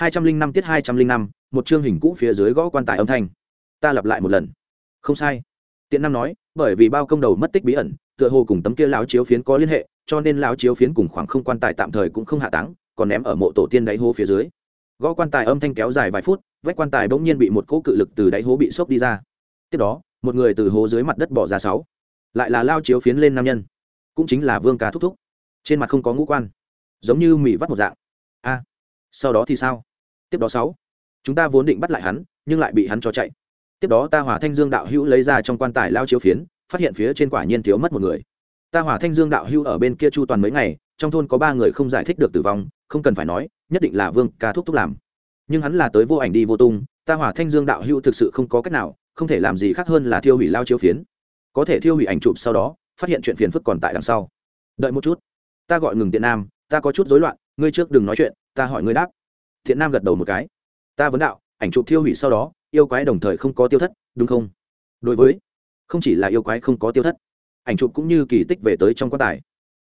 hai trăm linh năm tiết hai trăm linh năm, một chương hình cũ phía dưới gõ quan tài âm thanh. Ta lặp lại một lần. Không sai. Tiện nam nói, bởi vì bao công đầu mất tích bí ẩn, tựa hồ cùng tấm kia lão chiếu phiến có liên hệ, cho nên lão chiếu phiến cùng khoảng không quan tài tạm thời cũng không hạ táng, còn ném ở mộ tổ tiên đáy hố phía dưới. Gõ quan tài âm thanh kéo dài vài phút, vách quan tài bỗng nhiên bị một cỗ cự lực từ đáy hố bị xốc đi ra. Tiếp đó, một người từ hố dưới mặt đất bỏ ra sáu. Lại là lao chiếu phiến lên nam nhân. Cũng chính là vương ca thúc thúc. Trên mặt không có ngũ quan. Giống như mị vắt một dạng. A, sau đó thì sao? Tiếp đó sáu, chúng ta vốn định bắt lại hắn, nhưng lại bị hắn cho chạy. Tiếp đó ta hỏa thanh dương đạo hữu lấy ra trong quan tài lao chiếu phiến, phát hiện phía trên quả nhiên thiếu mất một người. Ta hỏa thanh dương đạo hữu ở bên kia chu toàn mấy ngày, trong thôn có ba người không giải thích được tử vong, không cần phải nói, nhất định là vương ca thúc thúc làm. Nhưng hắn là tới vô ảnh đi vô tung, ta hỏa thanh dương đạo hữu thực sự không có cách nào, không thể làm gì khác hơn là thiêu hủy lao chiếu phiến. Có thể thiêu hủy ảnh chụp sau đó, phát hiện chuyện phiền phức còn tại đằng sau. Đợi một chút, ta gọi ngừng tiện nam, ta có chút rối loạn, ngươi trước đừng nói chuyện, ta hỏi ngươi đáp thiện nam gật đầu một cái. Ta vấn đạo, ảnh chụp thiêu hủy sau đó, yêu quái đồng thời không có tiêu thất, đúng không? Đối với, không chỉ là yêu quái không có tiêu thất, ảnh chụp cũng như kỳ tích về tới trong quan tài.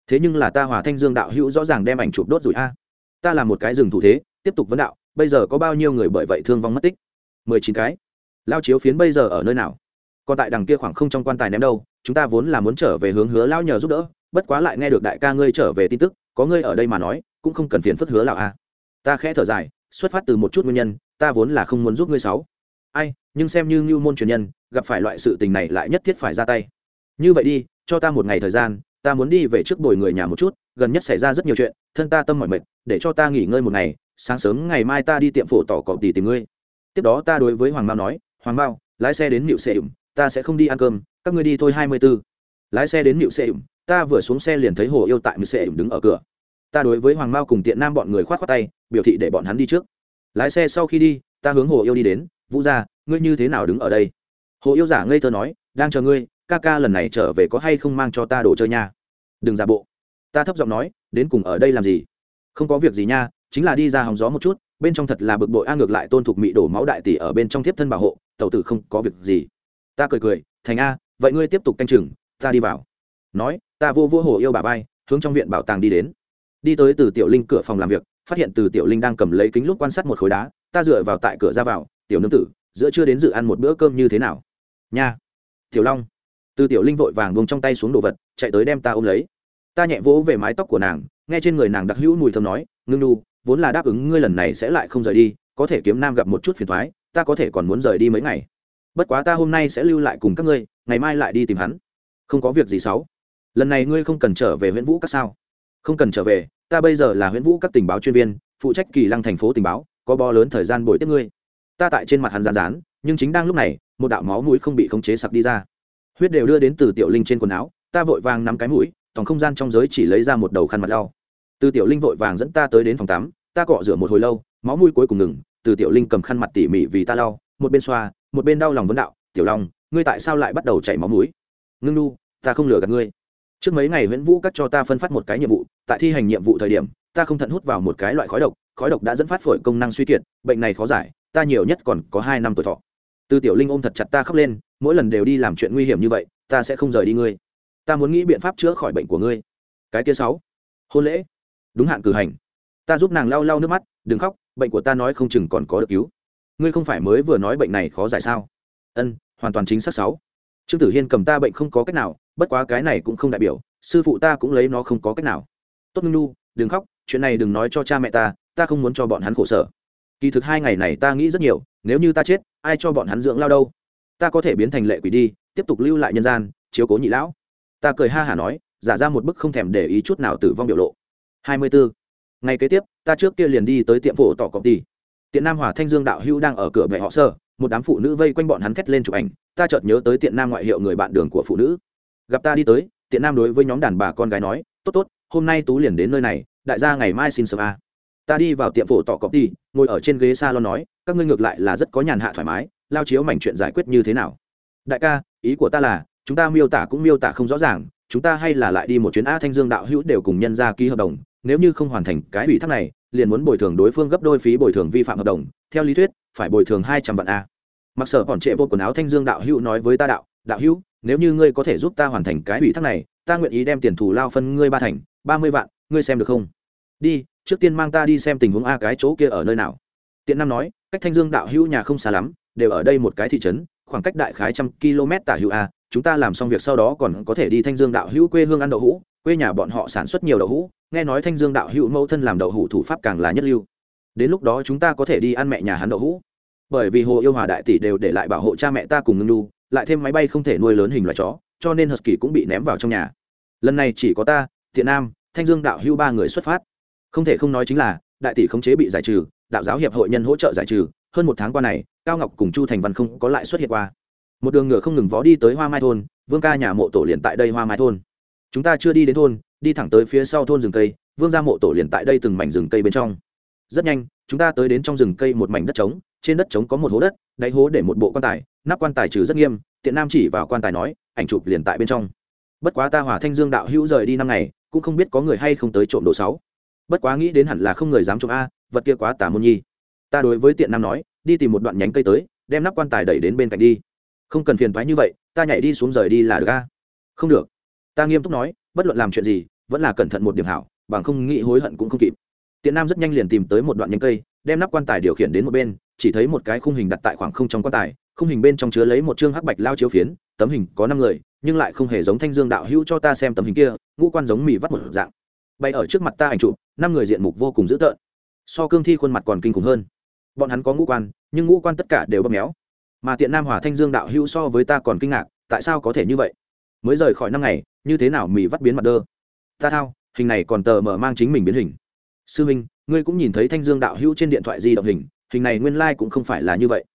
Thế nhưng là ta hòa thanh dương đạo hữu rõ ràng đem ảnh chụp đốt rủi a. Ta là một cái rừng thủ thế, tiếp tục vấn đạo, bây giờ có bao nhiêu người bởi vậy thương vong mất tích? Mười chín cái. Lao chiếu phiến bây giờ ở nơi nào? Còn tại đằng kia khoảng không trong quan tài ném đâu, chúng ta vốn là muốn trở về hướng hứa lao nhờ giúp đỡ, bất quá lại nghe được đại ca ngươi trở về tin tức, có ngươi ở đây mà nói, cũng không cần phiền phức hứa lão a ta khẽ thở dài, xuất phát từ một chút nguyên nhân, ta vốn là không muốn giúp ngươi sáu. Ai, nhưng xem như ngưu môn truyền nhân, gặp phải loại sự tình này lại nhất thiết phải ra tay. Như vậy đi, cho ta một ngày thời gian, ta muốn đi về trước bồi người nhà một chút, gần nhất xảy ra rất nhiều chuyện, thân ta tâm mỏi mệt, để cho ta nghỉ ngơi một ngày, sáng sớm ngày mai ta đi tiệm phổ tỏ cọp tỉ tìm ngươi. Tiếp đó ta đối với hoàng mao nói, hoàng mao, lái xe đến nịu xe ủng ta sẽ không đi ăn cơm, các ngươi đi thôi hai mươi b ố lái xe đến nịu xe ủng ta vừa xuống xe liền thấy hồ yêu tại nịu xe ủng đứng ở cửa ta đối với hoàng mao cùng tiện nam bọn người k h o á t tay, biểu thị để bọn hắn đi trước. Lái xe sau khi đi, ta hướng hồ yêu đi đến, vũ ra ngươi như thế nào đứng ở đây? Hồ yêu giả ngây thơ nói, đang chờ ngươi, ca ca lần này trở về có hay không mang cho ta đồ chơi nha? Đừng giả bộ. Ta thấp giọng nói, đến cùng ở đây làm gì? Không có việc gì nha, chính là đi ra hòng gió một chút, bên trong thật là bực bội, a ngược lại tôn thục mị đổ máu đại tỷ ở bên trong tiếp thân bảo hộ tàu tử không có việc gì. Ta cười cười, thành a, vậy ngươi tiếp tục canh chừng, ta đi vào. Nói, ta vô vô hồ yêu bà vai, hướng trong viện bảo tàng đi đến đi tới từ tiểu linh cửa phòng làm việc, phát hiện từ tiểu linh đang cầm lấy kính lúc quan sát một khối đá, ta dựa vào tại cửa ra vào, tiểu nương tử, giữa chưa đến dự ăn một bữa cơm như thế nào? Nha. Tiểu long. Từ tiểu linh vội vàng buông trong tay xuống đồ vật, chạy tới đem ta ôm lấy. Ta nhẹ vỗ về mái tóc của nàng, nghe trên người nàng đặc hữu mùi thơm nói, ngưng nu vốn là đáp ứng ngươi lần này sẽ lại không rời đi, có thể kiếm nam gặp một chút phiền thoái ta có thể còn muốn rời đi mấy ngày. Bất quá ta hôm nay sẽ lưu lại cùng các ngươi, ngày mai lại đi tìm hắn. Không có việc gì xấu. Lần này ngươi không cần trở về huyện vũ các sao? Không cần trở về ta bây giờ là huyện vũ các tình báo chuyên viên, phụ trách kỳ lăng thành phố tình báo, có bo lớn thời gian bồi tiếp ngươi. Ta tại trên mặt hắn rán rán nhưng chính đang lúc này, một đạo máu mũi không bị khống chế sặc đi ra. Huyết đều đưa đến từ tiểu linh trên quần áo, ta vội vàng nắm cái mũi, tổng không gian trong giới chỉ lấy ra một đầu khăn mặt lau. Từ tiểu linh vội vàng dẫn ta tới đến phòng tắm, ta cọ rửa một hồi lâu, máu mũi cuối cùng ngừng, từ tiểu linh cầm khăn mặt tỉ mỉ vì ta lau, một bên xoa, một bên đau lòng vấn đạo, tiểu long, ngươi tại sao lại bắt đầu chảy máu mũi? Ngưng nu, ta không lừa gạt ngươi trước mấy ngày nguyễn vũ cắt cho ta phân phát một cái nhiệm vụ, tại thi hành nhiệm vụ thời điểm, ta không thận hút vào một cái loại khói độc khói độc đã dẫn phát phổi công năng suy kiệt, bệnh này khó giải, ta nhiều nhất còn có hai năm tuổi thọ. Từ tiểu linh ôm thật chặt ta khóc lên, mỗi lần đều đi làm chuyện nguy hiểm như vậy, ta sẽ không rời đi ngươi. Ta muốn nghĩ biện pháp chữa khỏi bệnh của ngươi. Cái kia sáu. Hôn lễ. Đúng hạn cử hành. Ta giúp nàng lau lau nước mắt, đừng khóc, bệnh của ta nói không chừng còn có được cứu. Ngươi không phải mới vừa nói bệnh này khó giải sao? Ân, hoàn toàn chính xác sáu. Trương tử hiên cầm ta bệnh không có cách nào bất quá cái này cũng không đại biểu, sư phụ ta cũng lấy nó không có cách nào. Tốt ngưng nu đừng khóc, chuyện này đừng nói cho cha mẹ ta ta không muốn cho bọn hắn khổ sở. Kỳ thực hai ngày này ta nghĩ rất nhiều, nếu như ta chết, ai cho bọn hắn dưỡng lao đâu? Ta có thể biến thành lệ quỷ đi, tiếp tục lưu lại nhân gian, chiếu cố nhị lão. Ta cười ha hả nói, giả ra một bức không thèm để ý chút nào tử vong biểu lộ. Hai mươi bốn ngày kế tiếp, ta trước kia liền đi tới tiệm phổ tỏ cọc đi tiện nam hòa thanh dương đạo hữu đang ở cửa bệ họ sơ, một đám phụ nữ vây quanh bọn hắn thét lên chụp ảnh. Ta chợt nhớ tới tiện nam ngoại hiệu người bạn đường của phụ nữ gặp ta đi tới, tiện nam đối với nhóm đàn bà con gái nói, tốt tốt, hôm nay tú liền đến nơi này, đại gia ngày mai xin sớm a. Ta đi vào tiệm phổ tỏ cọp đi, ngồi ở trên ghế s a lon nói, các ngươi ngược lại là rất có nhàn hạ thoải mái, lao chiếu mảnh chuyện giải quyết như thế nào? Đại ca, ý của ta là, chúng ta miêu tả cũng miêu tả không rõ ràng, chúng ta hay là lại đi một chuyến a thanh dương đạo hữu đều cùng nhân ra ký hợp đồng, nếu như không hoàn thành cái ủy thác này, liền muốn bồi thường đối phương gấp đôi phí bồi thường vi phạm hợp đồng, theo lý thuyết, phải bồi thường hai trăm vạn a. Mặc sở còn trệ vô quần áo thanh dương đạo hữu nói với ta đạo đạo hữu nếu như ngươi có thể giúp ta hoàn thành cái ủy thác này, ta nguyện ý đem tiền thù lao phân ngươi ba thành, ba mươi vạn, ngươi xem được không? Đi, trước tiên mang ta đi xem tình huống a cái chỗ kia ở nơi nào. Tiện nam nói, cách thanh dương đạo hữu nhà không xa lắm, đều ở đây một cái thị trấn, khoảng cách đại khái trăm km tả hữu a, chúng ta làm xong việc sau đó còn có thể đi thanh dương đạo hữu quê hương ăn đậu hũ, quê nhà bọn họ sản xuất nhiều đậu hũ, nghe nói thanh dương đạo hữu mẫu thân làm đậu hũ thủ pháp càng là nhất lưu. Đến lúc đó chúng ta có thể đi ăn mẹ nhà hắn đậu hũ. Bởi vì hồ yêu hòa đại tỷ đều để lại bảo hộ cha mẹ ta cùng ngưng lưu lại thêm máy bay không thể nuôi lớn hình loại chó, cho nên husky cũng bị ném vào trong nhà. Lần này chỉ có ta, thiện nam, thanh dương đạo hưu ba người xuất phát. Không thể không nói chính là, đại tỷ khống chế bị giải trừ, đạo giáo hiệp hội nhân hỗ trợ giải trừ, hơn một tháng qua này, cao ngọc cùng chu thành văn không có lại xuất hiện qua. Một đường ngựa không ngừng vó đi tới hoa mai thôn, vương ca nhà mộ tổ liền tại đây hoa mai thôn. Chúng ta chưa đi đến thôn, đi thẳng tới phía sau thôn rừng cây, vương ra mộ tổ liền tại đây từng mảnh rừng cây bên trong. Rất nhanh, chúng ta tới đến trong rừng cây một mảnh đất trống, trên đất trống có một hố đất, đáy hố để một bộ quan tài nắp quan tài trừ rất nghiêm, tiện nam chỉ vào quan tài nói, ảnh chụp liền tại bên trong. Bất quá ta hòa thanh dương đạo hữu rời đi năm ngày, cũng không biết có người hay không tới trộm đồ sáu. Bất quá nghĩ đến hẳn là không người dám trộm a, vật kia quá tà môn nhi. Ta đối với tiện nam nói, đi tìm một đoạn nhánh cây tới, đem nắp quan tài đẩy đến bên cạnh đi. Không cần phiền thoái như vậy, ta nhảy đi xuống rời đi là được a. Không được. Ta nghiêm túc nói, bất luận làm chuyện gì, vẫn là cẩn thận một điểm hảo, bằng không nghĩ hối hận cũng không kịp. Tiện nam rất nhanh liền tìm tới một đoạn nhánh cây, đem nắp quan tài điều khiển đến một bên, chỉ thấy một cái khung hình đặt tại khoảng không trong quan tài khung hình bên trong chứa lấy một chương hắc bạch lao chiếu phiến, tấm hình có năm người, nhưng lại không hề giống thanh dương đạo hữu cho ta xem tấm hình kia, ngũ quan giống mì vắt một dạng. Bay ở trước mặt ta ảnh chụp, năm người diện mục vô cùng dữ tợn. So cương thi khuôn mặt còn kinh khủng hơn. Bọn hắn có ngũ quan, nhưng ngũ quan tất cả đều bấm méo. Mà tiện nam hòa thanh dương đạo hữu so với ta còn kinh ngạc, tại sao có thể như vậy? Mới rời khỏi năm ngày, như thế nào mì vắt biến mặt đơ? Ta thao, hình này còn tờ mở mang chính mình biến hình. Sư minh, ngươi cũng nhìn thấy thanh dương đạo hữu trên điện thoại di động hình hình này nguyên lai、like、cũng không phải là như vậy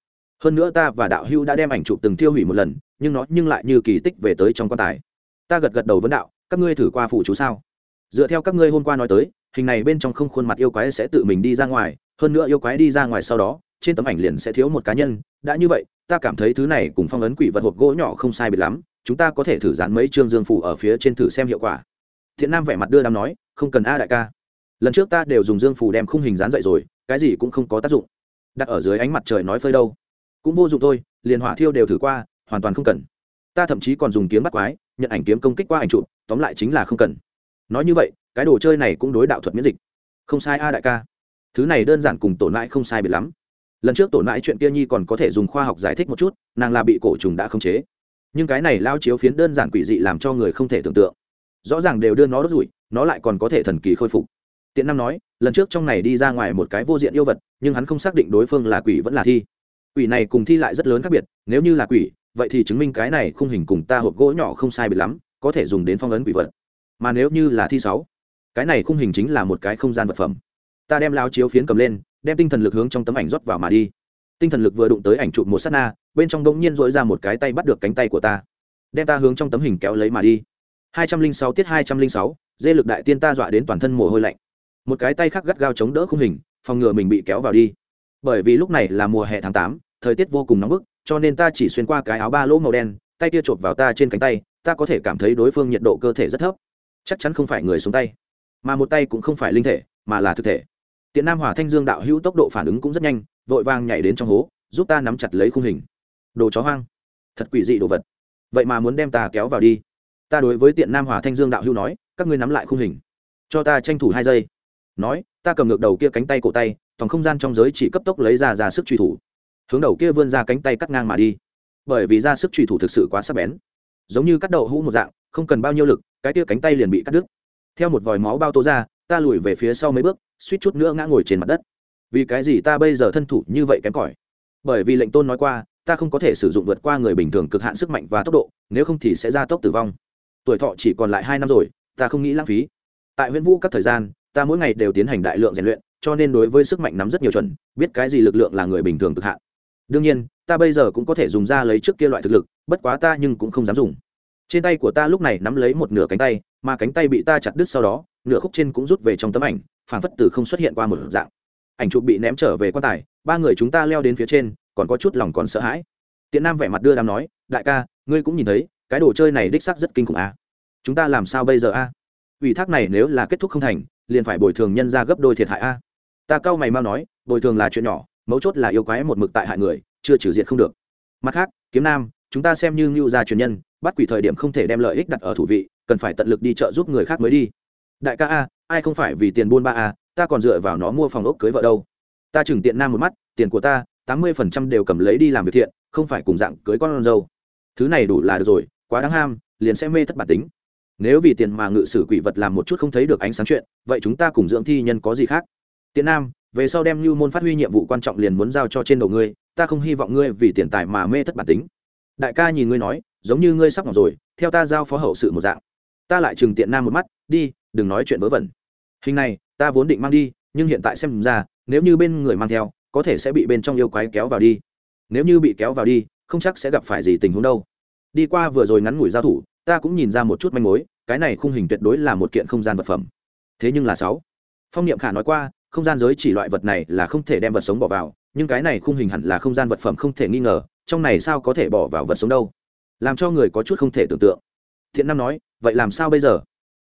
hơn nữa ta và đạo hưu đã đem ảnh chụp từng tiêu hủy một lần, nhưng nó nhưng lại như kỳ tích về tới trong quan tài. Ta gật gật đầu vấn đạo, các ngươi thử qua phủ chú sao? Dựa theo các ngươi hôm qua nói tới, hình này bên trong không khuôn mặt yêu quái sẽ tự mình đi ra ngoài, hơn nữa yêu quái đi ra ngoài sau đó, trên tấm ảnh liền sẽ thiếu một cá nhân. Đã như vậy, ta cảm thấy thứ này cùng phong ấn quỷ vật hộp gỗ nhỏ không sai biệt lắm, chúng ta có thể thử dán mấy chương dương phủ ở phía trên thử xem hiệu quả. Thiện nam vẻ mặt đưa đám nói, không cần a đại ca. Lần trước ta đều dùng dương phủ đem khung hình dán dậy rồi, cái gì cũng không có tác dụng. Đặt ở dưới ánh mặt trời nói phơi đâu cũng vô dụng thôi, liền hỏa thiêu đều thử qua, hoàn toàn không cần. Ta thậm chí còn dùng kiếm bắt quái, nhận ảnh kiếm công kích qua ảnh chụp, tóm lại chính là không cần. Nói như vậy, cái đồ chơi này cũng đối đạo thuật miễn dịch. Không sai a đại ca. Thứ này đơn giản cùng tổn mãi không sai biệt lắm. Lần trước tổn mãi chuyện kia nhi còn có thể dùng khoa học giải thích một chút, nàng là bị cổ trùng đã khống chế. Nhưng cái này lao chiếu phiến đơn giản quỷ dị làm cho người không thể tưởng tượng. Rõ ràng đều đưa nó đốt rủi, nó lại còn có thể thần kỳ khôi phục. Tiện nam nói, lần trước trong này đi ra ngoài một cái vô diện yêu vật, nhưng hắn không xác định đối phương là quỷ vẫn là thi quỷ này cùng thi lại rất lớn khác biệt, nếu như là quỷ, vậy thì chứng minh cái này khung hình cùng ta hộp gỗ nhỏ không sai biệt lắm, có thể dùng đến phong ấn quỷ vật. Mà nếu như là thi sáu, cái này khung hình chính là một cái không gian vật phẩm. Ta đem lao chiếu phiến cầm lên, đem tinh thần lực hướng trong tấm ảnh rót vào mà đi. Tinh thần lực vừa đụng tới ảnh chụp một s á t na, bên trong đ ỗ n g nhiên dỗi ra một cái tay bắt được cánh tay của ta. Đem ta hướng trong tấm hình kéo lấy mà đi. Hai trăm linh sáu tiết hai trăm linh sáu, dê lực đại tiên ta dọa đến toàn thân mồ hôi lạnh. Một cái tay khác gắt gao chống đỡ khung hình, phòng ngừa mình bị kéo vào đi. Bởi vì lúc này là mùa hè tháng tám thời tiết vô cùng nóng bức, cho nên ta chỉ xuyên qua cái áo ba lỗ màu đen, tay kia chộp vào ta trên cánh tay, ta có thể cảm thấy đối phương nhiệt độ cơ thể rất thấp. Chắc chắn không phải người xuống tay, mà một tay cũng không phải linh thể, mà là thực thể. Tiện nam hỏa thanh dương đạo hữu tốc độ phản ứng cũng rất nhanh, vội vàng nhảy đến trong hố, giúp ta nắm chặt lấy khung hình. Đồ chó hoang, thật quỷ dị đồ vật. Vậy mà muốn đem ta kéo vào đi. Ta đối với tiện nam hỏa thanh dương đạo hữu nói, các ngươi nắm lại khung hình. Cho ta tranh thủ hai giây. Nói, ta cầm ngược đầu kia cánh tay cổ tay toàn không gian trong giới chỉ cấp tốc lấy ra ra sức truy thủ hướng đầu kia vươn ra cánh tay cắt ngang mà đi. Bởi vì ra sức truy thủ thực sự quá sắc bén. Giống như cắt đậu hũ một dạng, không cần bao nhiêu lực, cái kia cánh tay liền bị cắt đứt. Theo một vòi máu bao tố ra, ta lùi về phía sau mấy bước, suýt chút nữa ngã ngồi trên mặt đất. Vì cái gì ta bây giờ thân thủ như vậy kém cỏi? Bởi vì lệnh tôn nói qua, ta không có thể sử dụng vượt qua người bình thường cực hạn sức mạnh và tốc độ, nếu không thì sẽ ra tốc tử vong. Tuổi thọ chỉ còn lại hai năm rồi, ta không nghĩ lãng phí. Tại huyện vũ các thời gian, ta mỗi ngày đều tiến hành đại lượng rèn luyện, cho nên đối với sức mạnh nắm rất nhiều chuẩn, biết cái gì lực lượng là người bình thường cực hạn đương nhiên, ta bây giờ cũng có thể dùng ra lấy trước kia loại thực lực, bất quá ta nhưng cũng không dám dùng trên tay của ta lúc này nắm lấy một nửa cánh tay, mà cánh tay bị ta chặt đứt sau đó, nửa khúc trên cũng rút về trong tấm ảnh phản phất từ không xuất hiện qua một dạng ảnh chụp bị ném trở về quan tài, ba người chúng ta leo đến phía trên, còn có chút lòng còn sợ hãi tiện nam vẻ mặt đưa đám nói, đại ca, ngươi cũng nhìn thấy, cái đồ chơi này đích sắc rất kinh khủng à. chúng ta làm sao bây giờ a à? ủy thác này nếu là kết thúc không thành, liền phải bồi thường nhân ra gấp đôi thiệt hại a ta cau mày mau nói, bồi thường là chuyện nhỏ mấu chốt là yêu quái một mực tại hại người, chưa trừ diệt không được. Mặt khác, kiếm nam, chúng ta xem như ngưu gia truyền nhân, bắt quỷ thời điểm không thể đem lợi ích đặt ở thủ vị, cần phải tận lực đi chợ giúp người khác mới đi. Đại ca a, ai không phải vì tiền buôn ba a, ta còn dựa vào nó mua phòng ốc cưới vợ đâu. Ta chừng tiện nam một mắt, tiền của ta, tám mươi phần trăm đều cầm lấy đi làm việc thiện, không phải cùng dạng cưới con dâu. Thứ này đủ là được rồi, quá đáng ham, liền sẽ mê thất bản tính. Nếu vì tiền mà ngự sử quỷ vật làm một chút không thấy được ánh sáng chuyện, vậy chúng ta cùng dưỡng thi nhân có gì khác? Tiện nam về sau đem lưu môn phát huy nhiệm vụ quan trọng liền muốn giao cho trên đầu ngươi, ta không hy vọng ngươi vì tiền tài mà mê thất bản tính. Đại ca nhìn ngươi nói, giống như ngươi sắp ngọc rồi, theo ta giao phó hậu sự một dạng. Ta lại trừng tiện nam một mắt, đi, đừng nói chuyện vớ vẩn. Hình này, ta vốn định mang đi, nhưng hiện tại xem ra, nếu như bên người mang theo, có thể sẽ bị bên trong yêu quái kéo vào đi. Nếu như bị kéo vào đi, không chắc sẽ gặp phải gì tình huống đâu. Đi qua vừa rồi ngắn ngủi giao thủ, ta cũng nhìn ra một chút manh mối, cái này khung hình tuyệt đối là một kiện không gian vật phẩm. Thế nhưng là sáu. Phong niệm khả nói qua không gian giới chỉ loại vật này là không thể đem vật sống bỏ vào, nhưng cái này khung hình hẳn là không gian vật phẩm không thể nghi ngờ, trong này sao có thể bỏ vào vật sống đâu? Làm cho người có chút không thể tưởng tượng. Thiện nam nói, vậy làm sao bây giờ?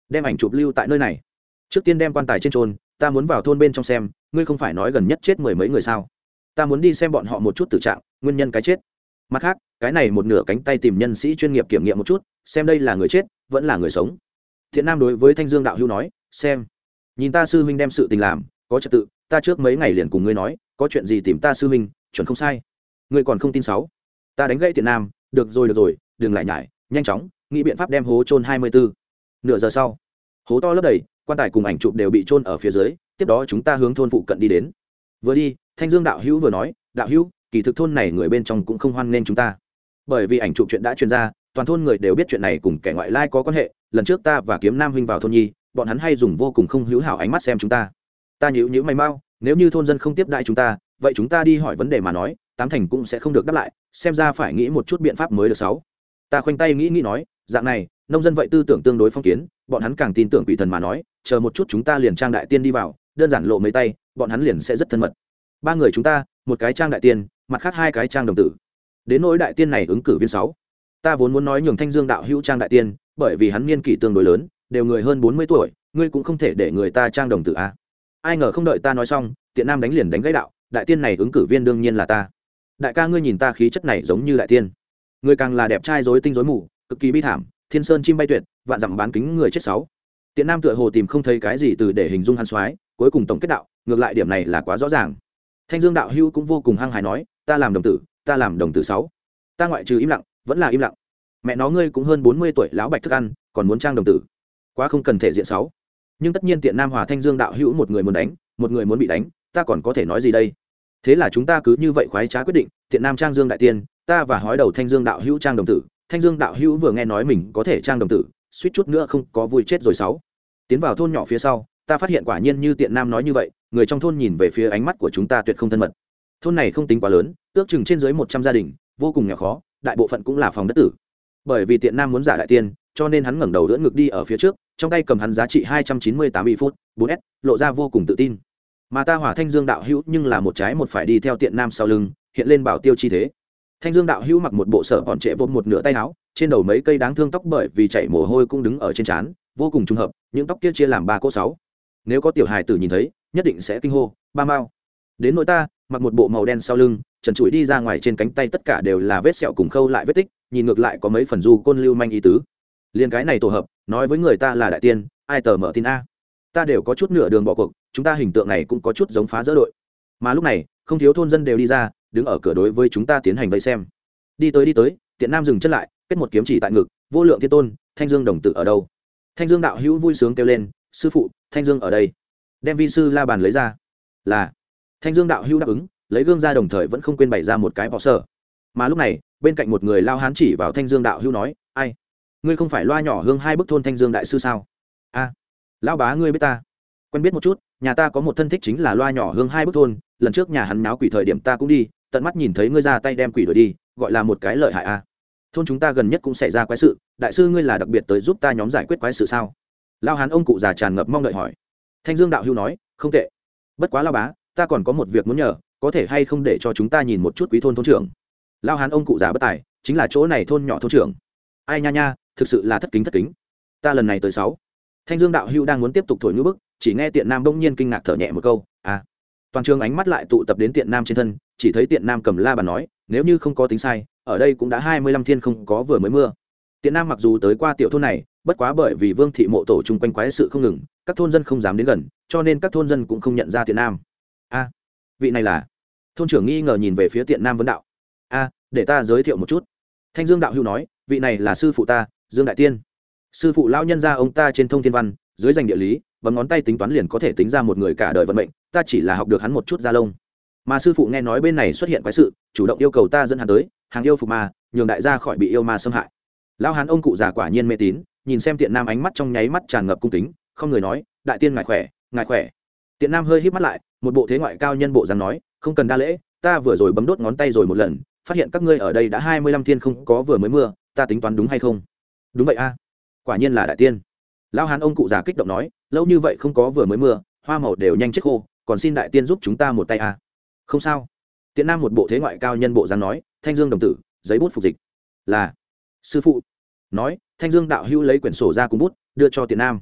Đem ảnh chụp lưu tại nơi này. Trước tiên đem quan tài trên trôn ta muốn vào thôn bên trong xem, ngươi không phải nói gần nhất chết mười mấy người sao? Ta muốn đi xem bọn họ một chút tự trạng, nguyên nhân cái chết. Mặt khác, cái này một nửa cánh tay tìm nhân sĩ chuyên nghiệp kiểm nghiệm một chút, xem đây là người chết, vẫn là người sống. Thiện nam đối với thanh dương đạo hữu nói, xem. Nhìn ta sư huynh đem sự tình làm có trật tự, ta trước mấy ngày liền cùng ngươi nói, có chuyện gì tìm ta sư huynh, chuẩn không sai. Ngươi còn không tin sáu. Ta đánh gãy tiện nam, được rồi được rồi, đừng lại nhải, nhanh chóng, nghĩ biện pháp đem hố trôn hai mươi bốn nửa giờ sau, hố to lấp đầy, quan tài cùng ảnh chụp đều bị trôn ở phía dưới, tiếp đó chúng ta hướng thôn phụ cận đi đến. Vừa đi, thanh dương đạo hữu vừa nói, đạo hữu, kỳ thực thôn này người bên trong cũng không hoan nghênh chúng ta. Bởi vì ảnh chụp chuyện đã truyền ra, toàn thôn người đều biết chuyện này cùng kẻ ngoại lai có quan hệ, lần trước ta và kiếm nam huynh vào thôn nhi, bọn hắn hay dùng vô cùng không hữu hảo ánh mắt xem chúng ta ta nhữ nhữ mày mau, nếu như thôn dân không tiếp đại chúng ta, vậy chúng ta đi hỏi vấn đề mà nói, tám thành cũng sẽ không được đáp lại, xem ra phải nghĩ một chút biện pháp mới được sáu. Ta khoanh tay nghĩ nghĩ nói, dạng này, nông dân vậy tư tưởng tương đối phong kiến, bọn hắn càng tin tưởng quỷ thần mà nói, chờ một chút chúng ta liền trang đại tiên đi vào, đơn giản lộ mấy tay, bọn hắn liền sẽ rất thân mật. Ba người chúng ta, một cái trang đại tiên, mặt khác hai cái trang đồng tử. Đến nỗi đại tiên này ứng cử viên sáu. Ta vốn muốn nói nhường thanh dương đạo hữu trang đại tiên, bởi vì hắn niên kỷ tương đối lớn, đều người hơn bốn mươi tuổi, ngươi cũng không thể để người ta trang đồng tử a ai ngờ không đợi ta nói xong, tiện nam đánh liền đánh gãy đạo, đại tiên này ứng cử viên đương nhiên là ta. Đại ca ngươi nhìn ta khí chất này giống như đại tiên. Người càng là đẹp trai dối tinh dối mù, cực kỳ bi thảm, thiên sơn chim bay tuyệt, vạn dặm bán kính người chết sáu. Tiện nam tựa hồ tìm không thấy cái gì từ để hình dung hắn soái, cuối cùng tổng kết đạo, ngược lại điểm này là quá rõ ràng. Thanh dương đạo hưu cũng vô cùng hăng hài nói, ta làm đồng tử, ta làm đồng tử sáu. Ta ngoại trừ im lặng, vẫn là im lặng. Mẹ nó ngươi cũng hơn bốn mươi tuổi lão bạch thức ăn, còn muốn trang đồng tử. Quá không cần thể diện sáu nhưng tất nhiên tiện nam hòa thanh dương đạo hữu một người muốn đánh, một người muốn bị đánh, ta còn có thể nói gì đây? Thế là chúng ta cứ như vậy khoái trá quyết định, tiện nam trang dương đại tiên, ta và hói đầu thanh dương đạo hữu trang đồng tử, thanh dương đạo hữu vừa nghe nói mình có thể trang đồng tử, suýt chút nữa không có vui chết rồi sáu. Tiến vào thôn nhỏ phía sau, ta phát hiện quả nhiên như tiện nam nói như vậy, người trong thôn nhìn về phía ánh mắt của chúng ta tuyệt không thân mật. Thôn này không tính quá lớn, ước chừng trên dưới một trăm gia đình, vô cùng nghèo khó, đại bộ phận cũng là phòng đất tử. Bởi vì tiện nam muốn giả đại tiên, cho nên hắn ngẩng đầu đỡ ngực đi ở phía trước trong tay cầm hắn giá trị hai trăm chín mươi tám bị phút, bốn s, lộ ra vô cùng tự tin. Mà ta hỏa thanh dương đạo hữu nhưng là một trái một phải đi theo tiện nam sau lưng, hiện lên bảo tiêu chi thế. Thanh dương đạo hữu mặc một bộ sở bọn trệ vốn một nửa tay áo, trên đầu mấy cây đáng thương tóc bởi vì chạy mồ hôi cũng đứng ở trên trán, vô cùng trùng hợp, những tóc kia chia làm ba cỗ sáu. Nếu có tiểu hài tử nhìn thấy, nhất định sẽ kinh hô, ba mao đến nỗi ta, mặc một bộ màu đen sau lưng, trần trụi đi ra ngoài trên cánh tay tất cả đều là vết sẹo cùng khâu lại vết tích, nhìn ngược lại có mấy phần du côn lưu manh ý tứ liền cái này tổ hợp, nói với người ta là đại tiên, ai tờ mở tin a. Ta đều có chút nửa đường bỏ cuộc, chúng ta hình tượng này cũng có chút giống phá dỡ đội. Mà lúc này, không thiếu thôn dân đều đi ra, đứng ở cửa đối với chúng ta tiến hành vây xem. Đi tới đi tới, tiện nam dừng chân lại, kết một kiếm chỉ tại ngực, vô lượng thiên tôn, thanh dương đồng tử ở đâu? Thanh dương đạo hữu vui sướng kêu lên, sư phụ, thanh dương ở đây. Đem vi sư la bàn lấy ra. Là. Thanh dương đạo hữu đáp ứng, lấy gương ra đồng thời vẫn không quên bày ra một cái bọ sở mà lúc này, bên cạnh một người lao hán chỉ vào thanh dương đạo hữu nói, ai? Ngươi không phải loa nhỏ hương hai bức thôn thanh dương đại sư sao? A, lão bá ngươi biết ta. Quen biết một chút, nhà ta có một thân thích chính là loa nhỏ hương hai bức thôn, lần trước nhà hắn náo quỷ thời điểm ta cũng đi, tận mắt nhìn thấy ngươi ra tay đem quỷ đuổi đi, gọi là một cái lợi hại a. Thôn chúng ta gần nhất cũng xảy ra quái sự, đại sư ngươi là đặc biệt tới giúp ta nhóm giải quyết quái sự sao? Lao hán ông cụ già tràn ngập mong đợi hỏi. Thanh dương đạo hưu nói, không tệ. Bất quá lao bá, ta còn có một việc muốn nhờ, có thể hay không để cho chúng ta nhìn một chút quý thôn thôn trưởng? Lao hán ông cụ già bất tài, chính là chỗ này thôn nhỏ thôn trưởng ai nha nha, thực sự là thất kính thất kính. Ta lần này tới sáu. Thanh dương đạo hưu đang muốn tiếp tục thổi ngữ bức, chỉ nghe tiện nam đông nhiên kinh ngạc thở nhẹ một câu à. Toàn trường ánh mắt lại tụ tập đến tiện nam trên thân, chỉ thấy tiện nam cầm la bàn nói, nếu như không có tính sai, ở đây cũng đã hai mươi lăm thiên không có vừa mới mưa. Tiện nam mặc dù tới qua tiểu thôn này, bất quá bởi vì vương thị mộ tổ chung quanh quái sự không ngừng, các thôn dân không dám đến gần, cho nên các thôn dân cũng không nhận ra tiện nam. A, vị này là? Thôn trưởng nghi ngờ nhìn về phía tiện nam vấn đạo. A, để ta giới thiệu một chút. Thanh dương đạo hữu nói vị này là sư phụ ta, dương đại tiên. Sư phụ lão nhân gia ông ta trên thông thiên văn, dưới danh địa lý, và ngón tay tính toán liền có thể tính ra một người cả đời vận mệnh, ta chỉ là học được hắn một chút da lông. Mà sư phụ nghe nói bên này xuất hiện quái sự, chủ động yêu cầu ta dẫn hắn tới, hàng yêu phục ma, nhường đại gia khỏi bị yêu ma xâm hại. Lão hán ông cụ già quả nhiên mê tín, nhìn xem tiện nam ánh mắt trong nháy mắt tràn ngập cung kính, không người nói, đại tiên ngài khỏe ngài khỏe. Tiện nam hơi hít mắt lại, một bộ thế ngoại cao nhân bộ dáng nói, không cần đa lễ, ta vừa rồi bấm đốt ngón tay rồi một lần, phát hiện các ngươi ở đây đã hai mươi lăm thiên không có vừa mới mưa ta tính toán đúng hay không? Đúng vậy a. Quả nhiên là đại tiên. Lão hán ông cụ già kích động nói, lâu như vậy không có vừa mới mưa, hoa màu đều nhanh chết khô, còn xin đại tiên giúp chúng ta một tay a. Không sao. Tiện nam một bộ thế ngoại cao nhân bộ dáng nói, thanh dương đồng tử, giấy bút phục dịch. Là. Sư phụ. Nói, thanh dương đạo hữu lấy quyển sổ ra cùng bút, đưa cho tiện nam.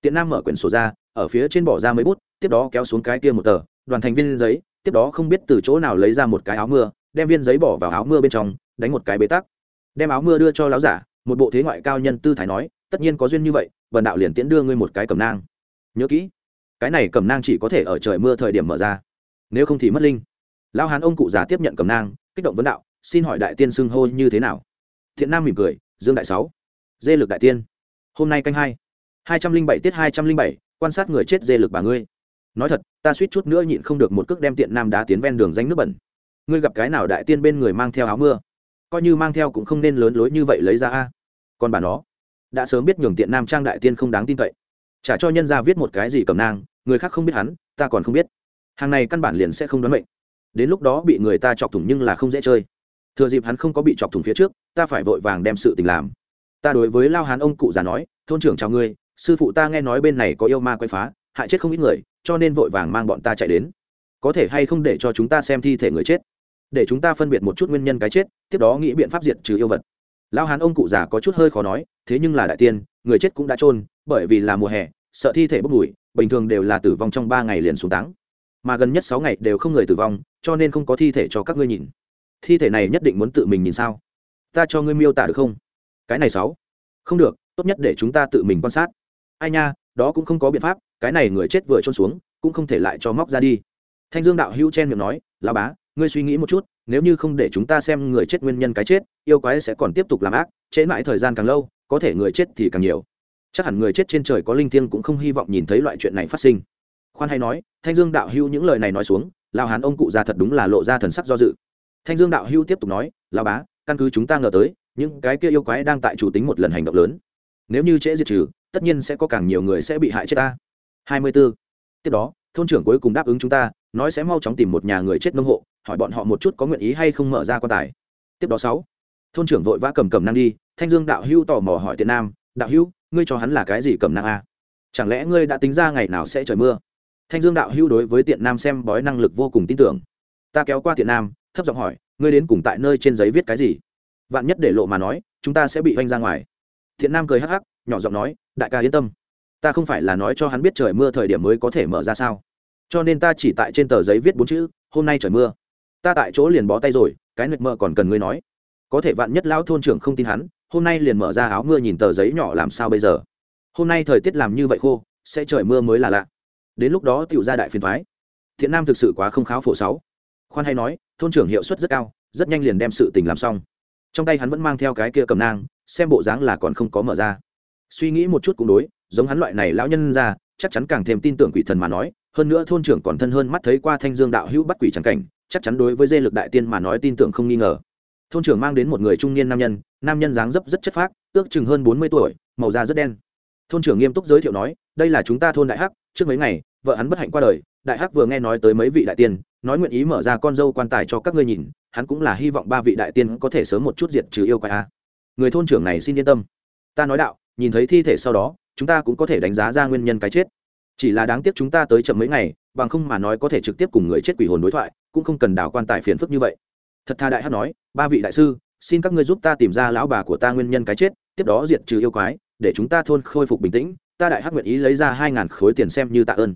Tiện nam mở quyển sổ ra, ở phía trên bỏ ra mấy bút, tiếp đó kéo xuống cái kia một tờ, đoàn thành viên giấy, tiếp đó không biết từ chỗ nào lấy ra một cái áo mưa, đem viên giấy bỏ vào áo mưa bên trong, đánh một cái bế tắc đem áo mưa đưa cho lão giả, một bộ thế ngoại cao nhân tư thái nói, tất nhiên có duyên như vậy vần đạo liền tiễn đưa ngươi một cái cầm nang. Nhớ kỹ, cái này cầm nang chỉ có thể ở trời mưa thời điểm mở ra, nếu không thì mất linh. Lao hán ông cụ già tiếp nhận cầm nang, kích động vấn đạo, xin hỏi đại tiên xưng hô như thế nào? Thiện nam mỉm cười, dương đại sáu, dê lực đại tiên, hôm nay canh hai hai trăm linh bảy tiết hai trăm linh bảy, quan sát người chết dê lực bà ngươi. Nói thật, ta suýt chút nữa nhịn không được một cước đem tiện nam đá tiến ven đường danh nước bẩn. Ngươi gặp cái nào đại tiên bên người mang theo áo mưa? Coi như mang theo cũng không nên lớn lối như vậy lấy ra a. Còn bà nó, đã sớm biết nhường tiện nam trang đại tiên không đáng tin cậy. Trả cho nhân ra viết một cái gì cầm nang, người khác không biết hắn, ta còn không biết. Hàng này căn bản liền sẽ không đoán mệnh. Đến lúc đó bị người ta chọc thủng nhưng là không dễ chơi. Thừa dịp hắn không có bị chọc thủng phía trước, ta phải vội vàng đem sự tình làm. Ta đối với lao hán ông cụ già nói, thôn trưởng chào ngươi, sư phụ ta nghe nói bên này có yêu ma quay phá, hại chết không ít người, cho nên vội vàng mang bọn ta chạy đến. Có thể hay không để cho chúng ta xem thi thể người chết? Để chúng ta phân biệt một chút nguyên nhân cái chết, tiếp đó nghĩ biện pháp diệt trừ yêu vật. Lao hán ông cụ già có chút hơi khó nói, thế nhưng là đại tiên, người chết cũng đã trôn bởi vì là mùa hè, sợ thi thể bốc mùi, bình thường đều là tử vong trong ba ngày liền xuống táng. Mà gần nhất sáu ngày đều không người tử vong, cho nên không có thi thể cho các ngươi nhìn. Thi thể này nhất định muốn tự mình nhìn sao? Ta cho ngươi miêu tả được không? Cái này sáu. Không được, tốt nhất để chúng ta tự mình quan sát. Ai nha, đó cũng không có biện pháp, cái này người chết vừa trôn xuống, cũng không thể lại cho móc ra đi. Thanh dương đạo hữu chen miệng nói là bá ngươi suy nghĩ một chút, nếu như không để chúng ta xem người chết nguyên nhân cái chết, yêu quái sẽ còn tiếp tục làm ác, trễ mãi thời gian càng lâu, có thể người chết thì càng nhiều. Chắc hẳn người chết trên trời có linh thiêng cũng không hy vọng nhìn thấy loại chuyện này phát sinh. Khoan hay nói, thanh dương đạo Hưu những lời này nói xuống lao hán ông cụ già thật đúng là lộ ra thần sắc do dự. Thanh dương đạo Hưu tiếp tục nói lao bá, căn cứ chúng ta ngờ tới, những cái kia yêu quái đang tại chủ tính một lần hành động lớn. Nếu như trễ diệt trừ, tất nhiên sẽ có càng nhiều người sẽ bị hại chết ta. Hai mươi 24. tiếp đó, thôn trưởng cuối cùng đáp ứng chúng ta nói sẽ mau chóng tìm một nhà người chết nông hộ hỏi bọn họ một chút có nguyện ý hay không mở ra quan tài. Tiếp đó sáu thôn trưởng vội vã cầm cầm năng đi thanh dương đạo Hưu tò mò hỏi tiện nam đạo Hưu, ngươi cho hắn là cái gì cầm năng a? Chẳng lẽ ngươi đã tính ra ngày nào sẽ trời mưa? Thanh dương đạo Hưu đối với tiện nam xem bói năng lực vô cùng tin tưởng. Ta kéo qua tiện nam thấp giọng hỏi ngươi đến cùng tại nơi trên giấy viết cái gì? Vạn nhất để lộ mà nói chúng ta sẽ bị oanh ra ngoài. Thiện nam cười hắc hắc nhỏ giọng nói đại ca yên tâm. Ta không phải là nói cho hắn biết trời mưa thời điểm mới có thể mở ra sao cho nên ta chỉ tại trên tờ giấy viết bốn chữ, hôm nay trời mưa. Ta tại chỗ liền bó tay rồi, cái nực mơ còn cần ngươi nói. Có thể vạn nhất lão thôn trưởng không tin hắn, hôm nay liền mở ra áo mưa nhìn tờ giấy nhỏ làm sao bây giờ? Hôm nay thời tiết làm như vậy khô, sẽ trời mưa mới là lạ. Đến lúc đó tựu ra đại phiền thoái thiện nam thực sự quá không kháo phổ sáu. Khoan hay nói, thôn trưởng hiệu suất rất cao, rất nhanh liền đem sự tình làm xong. Trong tay hắn vẫn mang theo cái kia cầm nang, xem bộ dáng là còn không có mở ra. Suy nghĩ một chút cũng đối, giống hắn loại này lão nhân ra, chắc chắn càng thêm tin tưởng quỷ thần mà nói hơn nữa thôn trưởng còn thân hơn mắt thấy qua thanh dương đạo hữu bắt quỷ trắng cảnh, chắc chắn đối với dê lực đại tiên mà nói tin tưởng không nghi ngờ. Thôn trưởng mang đến một người trung niên nam nhân nam nhân dáng dấp rất chất phác, ước chừng hơn bốn mươi tuổi, màu da rất đen. Thôn trưởng nghiêm túc giới thiệu nói, đây là chúng ta thôn đại hắc, trước mấy ngày, vợ hắn bất hạnh qua đời, đại hắc vừa nghe nói tới mấy vị đại tiên, nói nguyện ý mở ra con dâu quan tài cho các ngươi nhìn, hắn cũng là hy vọng ba vị đại tiên có thể sớm một chút diệt trừ yêu quái a. Người thôn trưởng này xin yên tâm. Ta nói đạo, nhìn thấy thi thể sau đó, chúng ta cũng có thể đánh giá ra nguyên nhân cái chết chỉ là đáng tiếc chúng ta tới chậm mấy ngày, bằng không mà nói có thể trực tiếp cùng người chết quỷ hồn đối thoại, cũng không cần đào quan tài phiền phức như vậy. Thật tha đại hát nói, ba vị đại sư, xin các ngươi giúp ta tìm ra lão bà của ta nguyên nhân cái chết, tiếp đó diệt trừ yêu quái, để chúng ta thôn khôi phục bình tĩnh, ta đại hát nguyện ý lấy ra hai ngàn khối tiền xem như tạ ơn.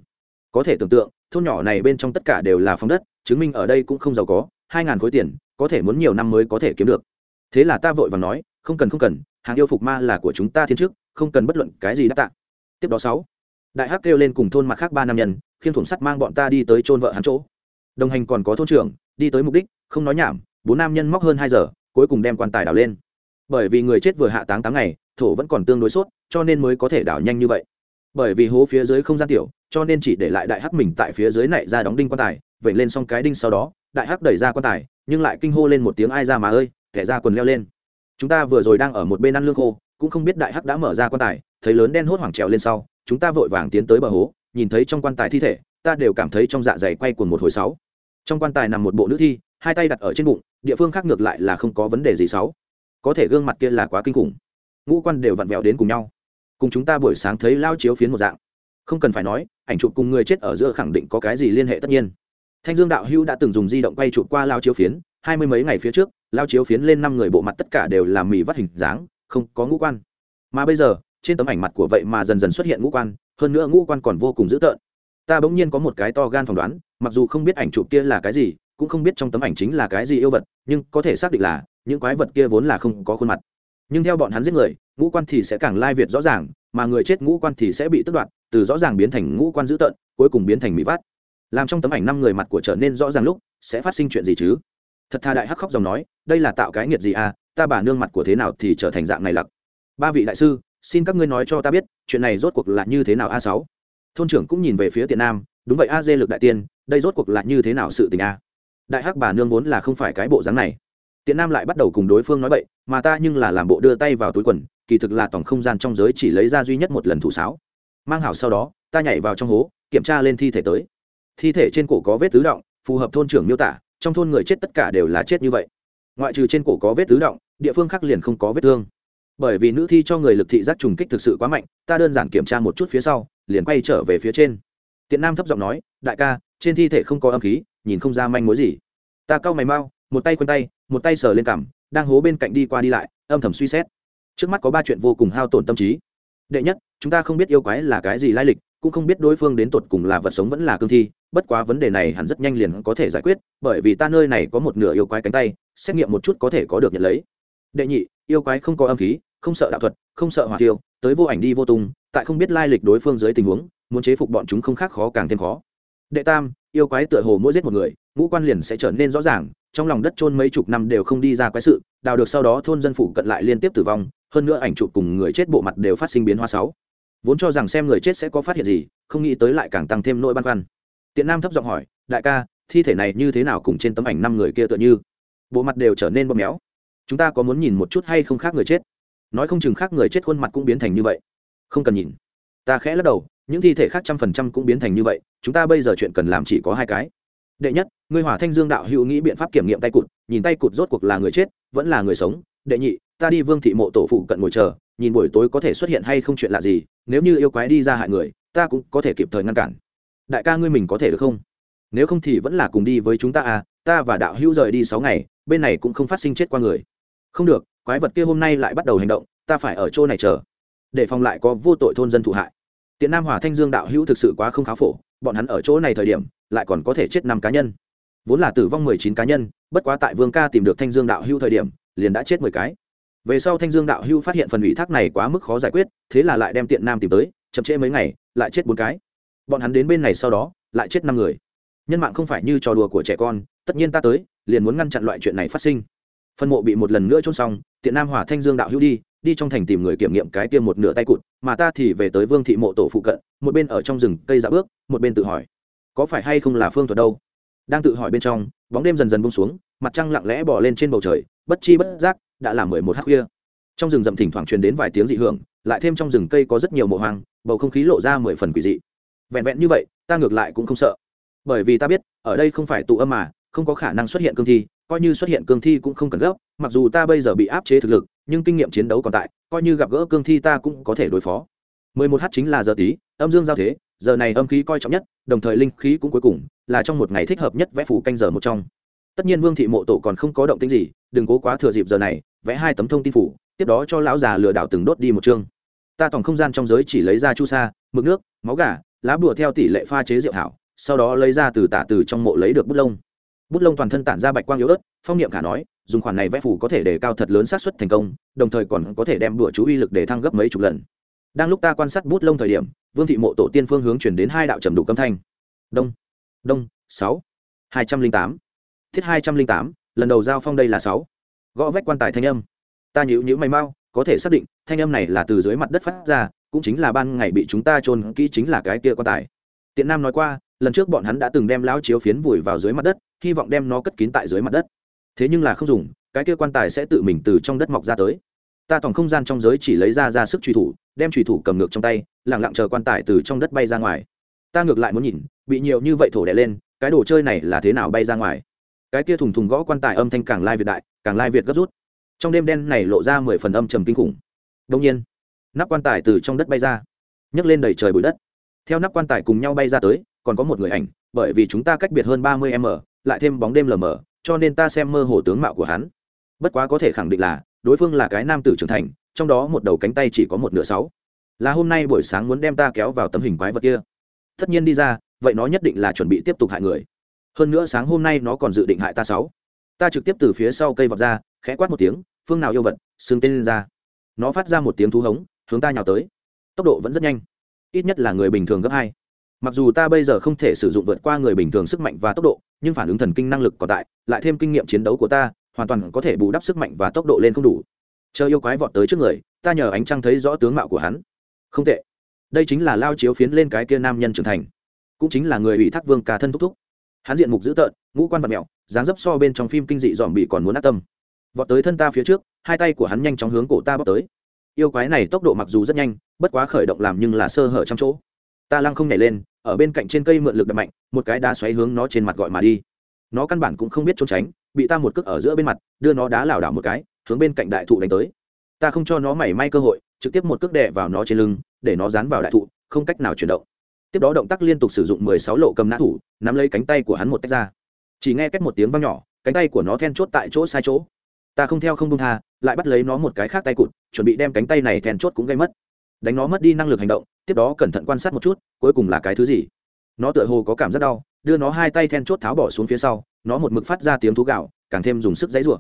Có thể tưởng tượng, thôn nhỏ này bên trong tất cả đều là phong đất, chứng minh ở đây cũng không giàu có, hai ngàn khối tiền, có thể muốn nhiều năm mới có thể kiếm được. Thế là ta vội và nói, không cần không cần, hàng yêu phục ma là của chúng ta thiên trước không cần bất luận cái gì đáp tạ. Tiếp đó sáu đại hắc kêu lên cùng thôn mặt khác ba nam nhân khiêm thủng sắt mang bọn ta đi tới chôn vợ hắn chỗ. Đồng hành còn có thôn trưởng, đi tới mục đích, không nói nhảm, bốn nam nhân móc hơn hai giờ, cuối cùng đem quan tài đào lên. Bởi vì người chết vừa hạ táng tám ngày, thổ vẫn còn tương đối sốt, cho nên mới có thể đào nhanh như vậy. Bởi vì hố phía dưới không gian tiểu, cho nên chỉ để lại đại hắc mình tại phía dưới này ra đóng đinh quan tài vậy lên xong cái đinh sau đó, đại hắc đẩy ra quan tài, nhưng lại kinh hô lên một tiếng ai ra mà ơi, kẻ ra quần leo lên. Chúng ta vừa rồi đang ở một bên ăn lương khô, cũng không biết đại hắc đã mở ra quan tài, thấy lớn đen hốt hoảng trèo lên sau chúng ta vội vàng tiến tới bờ hố, nhìn thấy trong quan tài thi thể, ta đều cảm thấy trong dạ dày quay cuồng một hồi sáu. Trong quan tài nằm một bộ nữ thi, hai tay đặt ở trên bụng, địa phương khác ngược lại là không có vấn đề gì sáu. Có thể gương mặt kia là quá kinh khủng. Ngũ quan đều vặn vẹo đến cùng nhau. Cùng chúng ta buổi sáng thấy lao chiếu phiến một dạng. Không cần phải nói, ảnh chụp cùng người chết ở giữa khẳng định có cái gì liên hệ tất nhiên. Thanh dương đạo hữu đã từng dùng di động quay chụp qua lao chiếu phiến, hai mươi mấy ngày phía trước, lao chiếu phiến lên năm người bộ mặt tất cả đều làm mì vắt hình dáng, không có ngũ quan. Mà bây giờ trên tấm ảnh mặt của vậy mà dần dần xuất hiện ngũ quan, hơn nữa ngũ quan còn vô cùng dữ tợn. Ta bỗng nhiên có một cái to gan phỏng đoán, mặc dù không biết ảnh chụp kia là cái gì, cũng không biết trong tấm ảnh chính là cái gì yêu vật, nhưng có thể xác định là, những quái vật kia vốn là không có khuôn mặt. Nhưng theo bọn hắn giết người, ngũ quan thì sẽ càng lai việt rõ ràng, mà người chết ngũ quan thì sẽ bị tước đoạt, từ rõ ràng biến thành ngũ quan dữ tợn, cuối cùng biến thành mỹ vát. Làm trong tấm ảnh năm người mặt của trở nên rõ ràng lúc, sẽ phát sinh chuyện gì chứ? Thật thà đại hắc khóc dòng nói, đây là tạo cái nghiệt gì à ta bà nương mặt của thế nào thì trở thành dạng này lặc. Ba vị đại sư xin các ngươi nói cho ta biết, chuyện này rốt cuộc là như thế nào a sáu? Thôn trưởng cũng nhìn về phía tiện nam, đúng vậy a, dê lực đại tiên, đây rốt cuộc là như thế nào sự tình a? Đại hắc bà nương vốn là không phải cái bộ dáng này. Tiện nam lại bắt đầu cùng đối phương nói bậy, mà ta nhưng là làm bộ đưa tay vào túi quần, kỳ thực là tổng không gian trong giới chỉ lấy ra duy nhất một lần thủ sáo. Mang hảo sau đó, ta nhảy vào trong hố, kiểm tra lên thi thể tới. Thi thể trên cổ có vết tứ động, phù hợp thôn trưởng miêu tả, trong thôn người chết tất cả đều là chết như vậy. Ngoại trừ trên cổ có vết tứ động, địa phương khác liền không có vết thương bởi vì nữ thi cho người lực thị giác trùng kích thực sự quá mạnh, ta đơn giản kiểm tra một chút phía sau, liền quay trở về phía trên. Tiện nam thấp giọng nói, đại ca, trên thi thể không có âm khí, nhìn không ra manh mối gì. Ta cau mày mau, một tay quanh tay, một tay sờ lên cằm, đang hố bên cạnh đi qua đi lại, âm thầm suy xét. Trước mắt có ba chuyện vô cùng hao tổn tâm trí. Đệ nhất, chúng ta không biết yêu quái là cái gì lai lịch, cũng không biết đối phương đến tột cùng là vật sống vẫn là cương thi, bất quá vấn đề này hẳn rất nhanh liền có thể giải quyết, bởi vì ta nơi này có một nửa yêu quái cánh tay, xét nghiệm một chút có thể có được nhận lấy. Đệ nhị, yêu quái không có âm khí không sợ đạo thuật, không sợ hỏa tiêu, tới vô ảnh đi vô tung, tại không biết lai lịch đối phương dưới tình huống, muốn chế phục bọn chúng không khác khó càng thêm khó. Đệ tam, yêu quái tựa hồ mỗi giết một người, ngũ quan liền sẽ trở nên rõ ràng, trong lòng đất trôn mấy chục năm đều không đi ra quái sự, đào được sau đó thôn dân phủ cận lại liên tiếp tử vong, hơn nữa ảnh chụp cùng người chết bộ mặt đều phát sinh biến hóa sáu vốn cho rằng xem người chết sẽ có phát hiện gì, không nghĩ tới lại càng tăng thêm nỗi băn khoăn. Tiện nam thấp giọng hỏi, đại ca, thi thể này như thế nào cùng trên tấm ảnh năm người kia tựa như? Bộ mặt đều trở nên bóp méo. Chúng ta có muốn nhìn một chút hay không khác người chết? Nói không chừng khác người chết khuôn mặt cũng biến thành như vậy. Không cần nhìn. Ta khẽ lắc đầu, những thi thể khác trăm phần trăm cũng biến thành như vậy, chúng ta bây giờ chuyện cần làm chỉ có hai cái. Đệ nhất, ngươi hỏa thanh dương đạo hữu nghĩ biện pháp kiểm nghiệm tay cụt, nhìn tay cụt rốt cuộc là người chết, vẫn là người sống. Đệ nhị, ta đi vương thị mộ tổ phụ cận ngồi chờ, nhìn buổi tối có thể xuất hiện hay không chuyện lạ gì, nếu như yêu quái đi ra hại người, ta cũng có thể kịp thời ngăn cản. Đại ca ngươi mình có thể được không? Nếu không thì vẫn là cùng đi với chúng ta à ta và đạo hữu rời đi sáu ngày, bên này cũng không phát sinh chết qua người. Không được quái vật kia hôm nay lại bắt đầu hành động, ta phải ở chỗ này chờ, để phòng lại có vô tội thôn dân thụ hại. Tiện nam hòa thanh dương đạo hữu thực sự quá không khá phổ, bọn hắn ở chỗ này thời điểm, lại còn có thể chết năm cá nhân. Vốn là tử vong mười chín cá nhân, bất quá tại vương ca tìm được thanh dương đạo hữu thời điểm, liền đã chết mười cái. Về sau thanh dương đạo hữu phát hiện phần ủy thác này quá mức khó giải quyết, thế là lại đem tiện nam tìm tới, chậm trễ mấy ngày, lại chết bốn cái. Bọn hắn đến bên này sau đó, lại chết năm người. Nhân mạng không phải như trò đùa của trẻ con, tất nhiên ta tới, liền muốn ngăn chặn loại chuyện này phát sinh phân mộ bị một lần nữa trôn xong, tiện nam hỏa thanh dương đạo hữu đi đi trong thành tìm người kiểm nghiệm cái tiêm một nửa tay cụt, mà ta thì về tới vương thị mộ tổ phụ cận, một bên ở trong rừng cây dạ bước, một bên tự hỏi, có phải hay không là phương thuật đâu? Đang tự hỏi bên trong, bóng đêm dần dần bông xuống, mặt trăng lặng lẽ bỏ lên trên bầu trời, bất chi bất giác, đã là mười một h khuya. Trong rừng rậm thỉnh thoảng truyền đến vài tiếng dị hưởng, lại thêm trong rừng cây có rất nhiều mộ hoang, bầu không khí lộ ra mười phần quỷ dị. Vẹn vẹn như vậy, ta ngược lại cũng không sợ. Bởi vì ta biết, ở đây không phải tụ âm mà, không có khả năng xuất hiện cương thi coi như xuất hiện cương thi cũng không cần gấp, mặc dù ta bây giờ bị áp chế thực lực, nhưng kinh nghiệm chiến đấu còn tại, coi như gặp gỡ cương thi ta cũng có thể đối phó. 11 h chính là giờ tí, âm dương giao thế, giờ này âm khí coi trọng nhất, đồng thời linh khí cũng cuối cùng, là trong một ngày thích hợp nhất vẽ phủ canh giờ một trong. Tất nhiên vương thị mộ tổ còn không có động tĩnh gì, đừng cố quá thừa dịp giờ này, vẽ hai tấm thông tin phủ, tiếp đó cho lão già lừa đảo từng đốt đi một chương. Ta tổng không gian trong giới chỉ lấy ra chu sa, mực nước, máu gà, lá bùa theo tỷ lệ pha chế rượu hảo, sau đó lấy ra từ tả từ trong mộ lấy được bút lông bút lông toàn thân tản ra bạch quang yếu ớt, phong niệm khả nói, dùng khoản này vẽ phủ có thể đề cao thật lớn xác suất thành công, đồng thời còn có thể đem đùa chú uy lực để thăng gấp mấy chục lần. Đang lúc ta quan sát bút lông thời điểm, vương thị mộ tổ tiên phương hướng chuyển đến hai đạo trầm đủ âm thanh. Đông đông, sáu, hai trăm linh tám. Thiết hai trăm linh tám, lần đầu giao phong đây là sáu. Gõ vách quan tài thanh âm. Ta nhíu nhữ mày mau, có thể xác định, thanh âm này là từ dưới mặt đất phát ra, cũng chính là ban ngày bị chúng ta trôn kỹ chính là cái kia quan tài. Tiện nam nói qua, lần trước bọn hắn đã từng đem lão chiếu phiến vùi vào dưới mặt đất hy vọng đem nó cất kín tại dưới mặt đất. Thế nhưng là không dùng, cái kia quan tài sẽ tự mình từ trong đất mọc ra tới. Ta tổng không gian trong giới chỉ lấy ra ra sức truy thủ, đem truy thủ cầm ngược trong tay lẳng lặng chờ quan tài từ trong đất bay ra ngoài. Ta ngược lại muốn nhìn, bị nhiều như vậy thổ đẻ lên, cái đồ chơi này là thế nào bay ra ngoài? Cái kia thùng thùng gõ quan tài âm thanh càng lai việt đại, càng lai việt gấp rút. Trong đêm đen này lộ ra mười phần âm trầm kinh khủng. Đông nhiên, nắp quan tài từ trong đất bay ra, nhấc lên đầy trời bụi đất. Theo nắp quan tài cùng nhau bay ra tới, còn có một người ảnh, bởi vì chúng ta cách biệt hơn ba mươi m lại thêm bóng đêm lờ mờ, cho nên ta xem mơ hồ tướng mạo của hắn. Bất quá có thể khẳng định là, đối phương là cái nam tử trưởng thành, trong đó một đầu cánh tay chỉ có một nửa sáu. Là hôm nay buổi sáng muốn đem ta kéo vào tấm hình quái vật kia. Tất nhiên đi ra, vậy nó nhất định là chuẩn bị tiếp tục hại người. Hơn nữa sáng hôm nay nó còn dự định hại ta sáu. Ta trực tiếp từ phía sau cây vọt ra, khẽ quát một tiếng, phương nào yêu vật xương tên lên ra. Nó phát ra một tiếng thú hống, hướng ta nhào tới. Tốc độ vẫn rất nhanh. Ít nhất là người bình thường gấp hai mặc dù ta bây giờ không thể sử dụng vượt qua người bình thường sức mạnh và tốc độ, nhưng phản ứng thần kinh năng lực còn tại, lại thêm kinh nghiệm chiến đấu của ta, hoàn toàn có thể bù đắp sức mạnh và tốc độ lên không đủ. Chờ yêu quái vọt tới trước người, ta nhờ ánh trăng thấy rõ tướng mạo của hắn. Không tệ. Đây chính là lao chiếu phiến lên cái kia nam nhân trưởng thành. Cũng chính là người ủy thác vương cả thân thúc thúc. Hắn diện mục dữ tợn, ngũ quan vật mẹo dáng dấp so bên trong phim kinh dị dòm bị còn muốn ác tâm. Vọt tới thân ta phía trước, hai tay của hắn nhanh chóng hướng cổ ta bóc tới. Yêu quái này tốc độ mặc dù rất nhanh, bất quá khởi động làm nhưng là sơ hở trong chỗ ta lăng không nhảy lên, ở bên cạnh trên cây mượn lực đập mạnh, một cái đá xoáy hướng nó trên mặt gọi mà đi. Nó căn bản cũng không biết trốn tránh, bị ta một cước ở giữa bên mặt, đưa nó đá lảo đảo một cái, hướng bên cạnh đại thụ đánh tới. Ta không cho nó mảy may cơ hội, trực tiếp một cước đè vào nó trên lưng, để nó dán vào đại thụ, không cách nào chuyển động. Tiếp đó động tác liên tục sử dụng mười sáu lộ cầm nã thủ, nắm lấy cánh tay của hắn một tách ra. Chỉ nghe cách một tiếng vang nhỏ, cánh tay của nó then chốt tại chỗ sai chỗ. Ta không theo không buông tha, lại bắt lấy nó một cái khác tay cụt, chuẩn bị đem cánh tay này then chốt cũng gây mất đánh nó mất đi năng lực hành động, tiếp đó cẩn thận quan sát một chút, cuối cùng là cái thứ gì? Nó tựa hồ có cảm giác đau, đưa nó hai tay then chốt tháo bỏ xuống phía sau, nó một mực phát ra tiếng thú gạo, càng thêm dùng sức dãy rủa.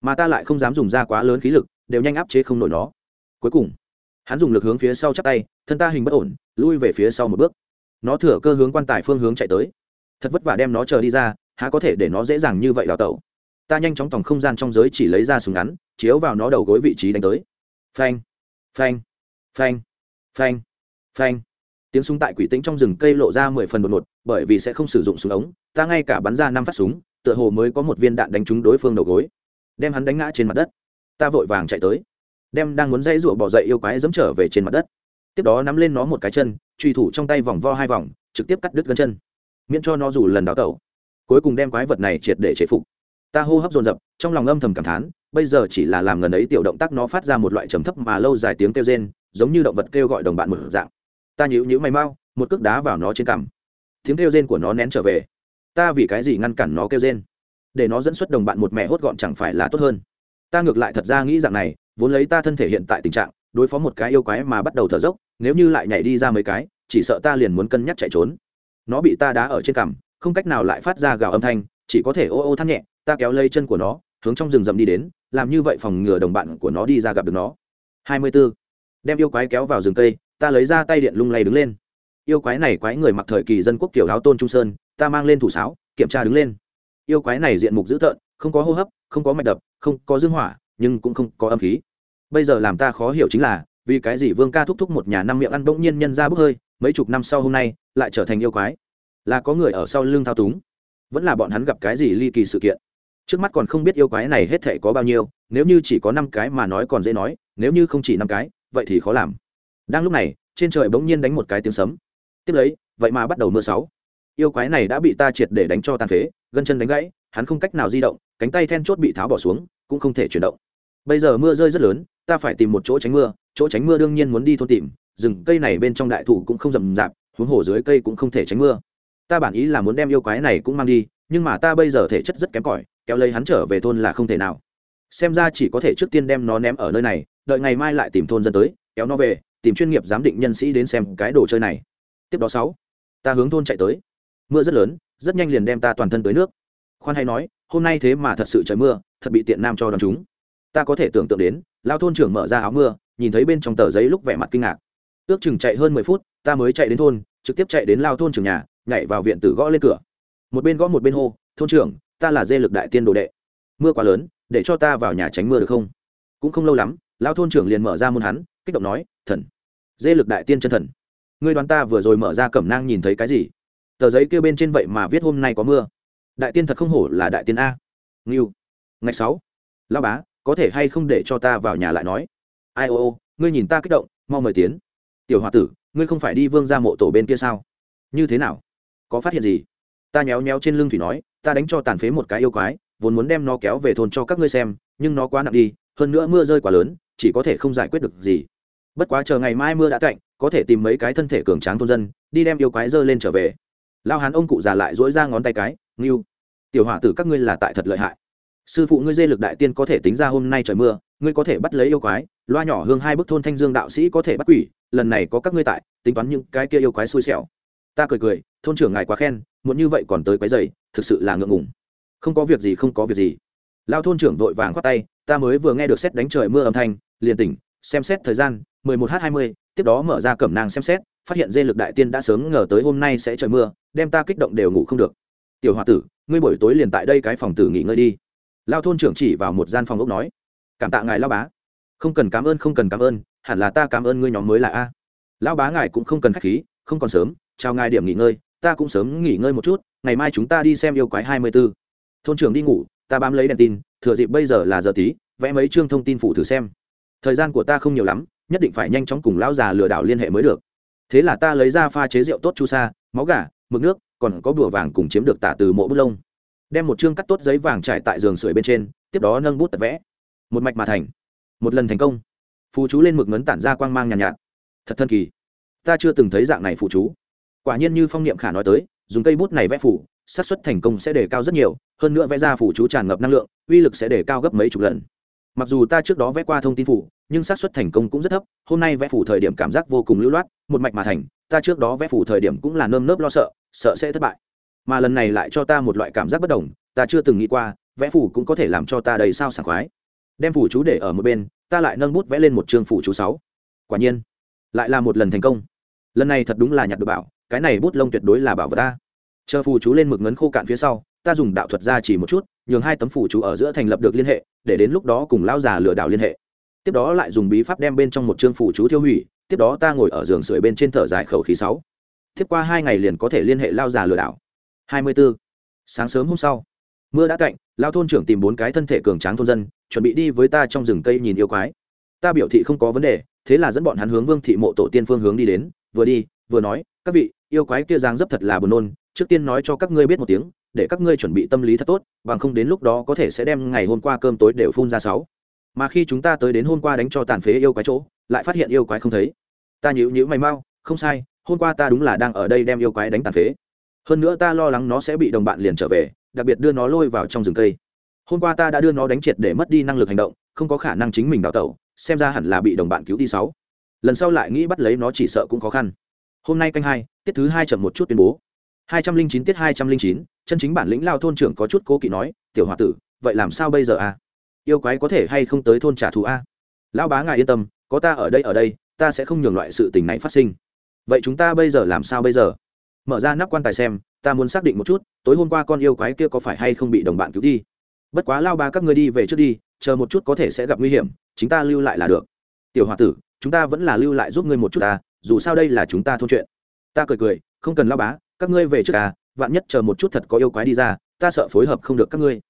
Mà ta lại không dám dùng ra quá lớn khí lực, đều nhanh áp chế không nổi nó. Cuối cùng, hắn dùng lực hướng phía sau chắp tay, thân ta hình bất ổn, lui về phía sau một bước. Nó thừa cơ hướng quan tài phương hướng chạy tới. Thật vất vả đem nó chờ đi ra, há có thể để nó dễ dàng như vậy đào tẩu? Ta nhanh chóng tòng không gian trong giới chỉ lấy ra súng ngắn, chiếu vào nó đầu gối vị trí đánh tới. Phanh phanh phanh phanh phanh. Tiếng súng tại quỷ tĩnh trong rừng cây lộ ra mười phần một một bởi vì sẽ không sử dụng súng ống, ta ngay cả bắn ra năm phát súng, tựa hồ mới có một viên đạn đánh trúng đối phương đầu gối. Đem hắn đánh ngã trên mặt đất. Ta vội vàng chạy tới. Đem đang muốn dãy rụa bỏ dậy yêu quái dẫm trở về trên mặt đất. Tiếp đó nắm lên nó một cái chân, truy thủ trong tay vòng vo hai vòng, trực tiếp cắt đứt gân chân. Miễn cho nó dù lần đào tẩu. Cuối cùng đem quái vật này triệt để chế phục. Ta hô hấp dồn dập, trong lòng âm thầm cảm thán, bây giờ chỉ là làm ngần ấy tiểu động tác nó phát ra một loại trầm thấp mà lâu dài tiếng kêu rên giống như động vật kêu gọi đồng bạn một dạng. Ta nhíu nhíu mày mau, một cước đá vào nó trên cằm. Tiếng kêu rên của nó nén trở về. Ta vì cái gì ngăn cản nó kêu rên? Để nó dẫn xuất đồng bạn một mẹ hốt gọn chẳng phải là tốt hơn. Ta ngược lại thật ra nghĩ rằng này, vốn lấy ta thân thể hiện tại tình trạng, đối phó một cái yêu quái mà bắt đầu thở dốc, nếu như lại nhảy đi ra mấy cái, chỉ sợ ta liền muốn cân nhắc chạy trốn. Nó bị ta đá ở trên cằm, không cách nào lại phát ra gào âm thanh, chỉ có thể ô ô thắt nhẹ, ta kéo lây chân của nó, hướng trong rừng rậm đi đến, làm như vậy phòng ngừa đồng bạn của nó đi ra gặp được nó. Hai mươi 24 đem yêu quái kéo vào rừng cây, ta lấy ra tay điện lung lay đứng lên. Yêu quái này quái người mặc thời kỳ dân quốc kiểu áo tôn trung sơn, ta mang lên thủ sáo, kiểm tra đứng lên. Yêu quái này diện mục dữ tợn, không có hô hấp, không có mạch đập, không có dương hỏa, nhưng cũng không có âm khí. Bây giờ làm ta khó hiểu chính là, vì cái gì vương ca thúc thúc một nhà năm miệng ăn bỗng nhiên nhân ra bốc hơi, mấy chục năm sau hôm nay, lại trở thành yêu quái? Là có người ở sau lưng thao túng? Vẫn là bọn hắn gặp cái gì ly kỳ sự kiện? Trước mắt còn không biết yêu quái này hết thể có bao nhiêu, nếu như chỉ có năm cái mà nói còn dễ nói, nếu như không chỉ năm cái vậy thì khó làm. Đang lúc này, trên trời bỗng nhiên đánh một cái tiếng sấm. Tiếp lấy, vậy mà bắt đầu mưa sáu. Yêu quái này đã bị ta triệt để đánh cho tàn phế, gân chân đánh gãy, hắn không cách nào di động, cánh tay then chốt bị tháo bỏ xuống, cũng không thể chuyển động. Bây giờ mưa rơi rất lớn, ta phải tìm một chỗ tránh mưa, chỗ tránh mưa đương nhiên muốn đi thôn tìm, rừng cây này bên trong đại thụ cũng không rậm rạp, huống hồ dưới cây cũng không thể tránh mưa. Ta bản ý là muốn đem yêu quái này cũng mang đi, nhưng mà ta bây giờ thể chất rất kém cỏi, kéo lấy hắn trở về thôn là không thể nào. Xem ra chỉ có thể trước tiên đem nó ném ở nơi này đợi ngày mai lại tìm thôn dân tới, kéo nó về, tìm chuyên nghiệp giám định nhân sĩ đến xem cái đồ chơi này. Tiếp đó sáu, ta hướng thôn chạy tới. Mưa rất lớn, rất nhanh liền đem ta toàn thân tới nước. Khoan hay nói, hôm nay thế mà thật sự trời mưa, thật bị tiện nam cho đón chúng. Ta có thể tưởng tượng đến, lao thôn trưởng mở ra áo mưa, nhìn thấy bên trong tờ giấy lúc vẻ mặt kinh ngạc. Ước chừng chạy hơn mười phút, ta mới chạy đến thôn, trực tiếp chạy đến lao thôn trưởng nhà, nhảy vào viện tử gõ lên cửa. Một bên gõ một bên hô, thôn trưởng, ta là dê lực đại tiên đồ đệ. Mưa quá lớn, để cho ta vào nhà tránh mưa được không? Cũng không lâu lắm lão thôn trưởng liền mở ra môn hắn, kích động nói, thần, dê lực đại tiên chân thần. Ngươi đoán ta vừa rồi mở ra cẩm nang nhìn thấy cái gì? Tờ giấy kêu bên trên vậy mà viết hôm nay có mưa. Đại tiên thật không hổ là đại tiên a. Nghiêu ngày sáu. Lao bá, có thể hay không để cho ta vào nhà lại nói? Ai, ô ô, ngươi nhìn ta kích động, mau mời tiến. Tiểu h o a tử, ngươi không phải đi vương ra mộ tổ bên kia sao? Như thế nào? Có phát hiện gì? Ta nhéo nhéo trên lưng thủy nói, ta đánh cho tàn phế một cái yêu quái, vốn muốn đem nó kéo về thôn cho các ngươi xem, nhưng nó quá nặng đi, hơn nữa mưa rơi quá lớn chỉ có thể không giải quyết được gì. Bất quá chờ ngày mai mưa đã tạnh, có thể tìm mấy cái thân thể cường tráng thôn dân, đi đem yêu quái dơ lên trở về. Lao hán ông cụ già lại dỗi ra ngón tay cái nghiêu tiểu hỏa tử các ngươi là tại thật lợi hại. Sư phụ ngươi dê lực đại tiên có thể tính ra hôm nay trời mưa, ngươi có thể bắt lấy yêu quái, loa nhỏ hương hai bức thôn thanh dương đạo sĩ có thể bắt quỷ, lần này có các ngươi tại, tính toán những cái kia yêu quái xui xẻo. Ta cười cười, thôn trưởng ngài quá khen muốn như vậy còn tới quái dày thực sự là ngượng ngùng. Không có việc gì, không có việc gì. Lao thôn trưởng vội vàng khoát tay, ta mới vừa nghe được xét đánh trời mưa âm thanh liền tỉnh, xem xét thời gian, mười một h hai mươi, tiếp đó mở ra cẩm nang xem xét, phát hiện dê lực đại tiên đã sớm ngờ tới hôm nay sẽ trời mưa, đem ta kích động đều ngủ không được. Tiểu h tử, ngươi buổi tối liền tại đây cái phòng tử nghỉ ngơi đi. Lao thôn trưởng chỉ vào một gian phòng ốc nói, cảm tạ ngài lao bá. Không cần cảm ơn, không cần cảm ơn, hẳn là ta cảm ơn ngươi nhóm mới là a. Lao bá ngài cũng không cần k h á c h khí, không còn sớm, chào ngài điểm nghỉ ngơi, ta cũng sớm nghỉ ngơi một chút, ngày mai chúng ta đi xem yêu quái hai mươi b ố thôn trưởng đi ngủ, ta bám lấy đèn tin, thừa dịp bây giờ là giờ tí, vẽ mấy chương thông tin phụ thử xem thời gian của ta không nhiều lắm nhất định phải nhanh chóng cùng lão già lừa đảo liên hệ mới được. Thế là ta lấy ra pha chế rượu tốt chu sa máu gà mực nước còn có bùa vàng cùng chiếm được tả từ mộ bút lông. Đem một chương cắt tốt giấy vàng trải tại giường sưởi bên trên tiếp đó nâng bút tập vẽ. Một mạch mà thành. Một lần thành công. Phù chú lên mực ngấn tản ra quang mang nhàn nhạt, nhạt. Thật thân kỳ. Ta chưa từng thấy dạng này phù chú. Quả nhiên như phong niệm khả nói tới dùng cây bút này vẽ phủ xác suất thành công sẽ đề cao rất nhiều hơn nữa vẽ ra phủ chú tràn ngập năng lượng uy lực sẽ đề cao gấp mấy chục lần mặc dù ta trước đó vẽ qua thông tin phủ, nhưng xác suất thành công cũng rất thấp, hôm nay vẽ phủ thời điểm cảm giác vô cùng lưu loát, một mạch mà thành, ta trước đó vẽ phủ thời điểm cũng là nơm nớp lo sợ sợ sẽ thất bại. Mà lần này lại cho ta một loại cảm giác bất đồng, ta chưa từng nghĩ qua, vẽ phủ cũng có thể làm cho ta đầy sao sảng khoái. Đem phủ chú để ở một bên, ta lại nâng bút vẽ lên một chương phủ chú sáu. Quả nhiên, lại là một lần thành công. Lần này thật đúng là nhặt được bảo, cái này bút lông tuyệt đối là bảo vật ta. Chờ phù chú lên mực ngấn khô cạn phía sau, ta dùng đạo thuật ra chỉ một chút, nhường hai tấm phủ chú ở giữa thành lập được liên hệ để đến lúc đó cùng lão già lừa đảo liên hệ. Tiếp đó lại dùng bí pháp đem bên trong một chương phủ chú tiêu hủy, tiếp đó ta ngồi ở giường sưởi bên trên thở dài khẩu khí sáu. Tiếp qua hai ngày liền có thể liên hệ lao già lừa đảo. Hai mươi 24. sáng sớm hôm sau, mưa đã cạnh lao thôn trưởng tìm bốn cái thân thể cường tráng thôn dân, chuẩn bị đi với ta trong rừng cây nhìn yêu quái. Ta biểu thị không có vấn đề, thế là dẫn bọn hắn hướng vương thị mộ tổ tiên phương hướng đi đến, vừa đi, vừa nói, các vị, yêu quái kia giang dấp thật là buồn nôn, trước tiên nói cho các ngươi biết một tiếng để các ngươi chuẩn bị tâm lý thật tốt, bằng không đến lúc đó có thể sẽ đem ngày hôm qua cơm tối đều phun ra sáu. Mà khi chúng ta tới đến hôm qua đánh cho tàn phế yêu quái chỗ, lại phát hiện yêu quái không thấy. Ta nhíu nhíu mày mau, không sai, hôm qua ta đúng là đang ở đây đem yêu quái đánh tàn phế. Hơn nữa ta lo lắng nó sẽ bị đồng bạn liền trở về, đặc biệt đưa nó lôi vào trong rừng cây. Hôm qua ta đã đưa nó đánh triệt để mất đi năng lực hành động, không có khả năng chính mình đào tẩu, xem ra hẳn là bị đồng bạn cứu đi sáu. Lần sau lại nghĩ bắt lấy nó chỉ sợ cũng khó khăn. Hôm nay canh hai, tiết thứ hai chậm một chút tuyên bố hai trăm linh chín tiết hai trăm linh chín, chân chính bản lĩnh lao thôn trưởng có chút cố kỵ nói, tiểu h tử, vậy làm sao bây giờ a yêu quái có thể hay không tới thôn trả thù a lão bá ngài yên tâm, có ta ở đây ở đây, ta sẽ không nhường loại sự tình này phát sinh. Vậy chúng ta bây giờ làm sao bây giờ? Mở ra nắp quan tài xem, ta muốn xác định một chút, tối hôm qua con yêu quái kia có phải hay không bị đồng bạn cứu đi. Bất quá lao ba các ngươi đi về trước đi, chờ một chút có thể sẽ gặp nguy hiểm chúng ta lưu lại là được. Tiểu h o a tử, chúng ta vẫn là lưu lại giúp ngươi một chút ta dù sao đây là chúng ta thôn chuyện. Ta cười cười, không cần lao bá các ngươi về trước à vạn nhất chờ một chút thật có yêu quái đi ra, ta sợ phối hợp không được các ngươi.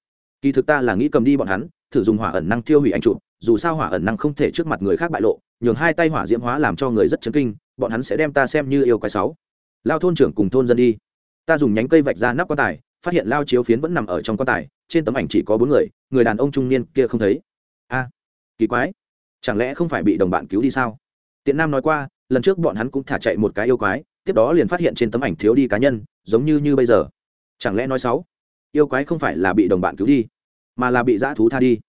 Kỳ thực ta là nghĩ cầm đi bọn hắn, thử dùng hỏa ẩn năng tiêu hủy anh chụp dù sao hỏa ẩn năng không thể trước mặt người khác bại lộ, nhường hai tay hỏa diễm hóa làm cho người rất chấn kinh, bọn hắn sẽ đem ta xem như yêu quái sáu. Lao thôn trưởng cùng thôn dân đi. Ta dùng nhánh cây vạch ra nắp quan tài, phát hiện lao chiếu phiến vẫn nằm ở trong quan tài, trên tấm ảnh chỉ có bốn người người đàn ông trung niên kia không thấy. A, kỳ quái. Chẳng lẽ không phải bị đồng bạn cứu đi sao? Tiện nam nói qua, lần trước bọn hắn cũng thả chạy một cái yêu quái tiếp đó liền phát hiện trên tấm ảnh thiếu đi cá nhân, giống như như bây giờ. Chẳng lẽ nói sáu yêu quái không phải là bị đồng bạn cứu đi, mà là bị dã thú tha đi.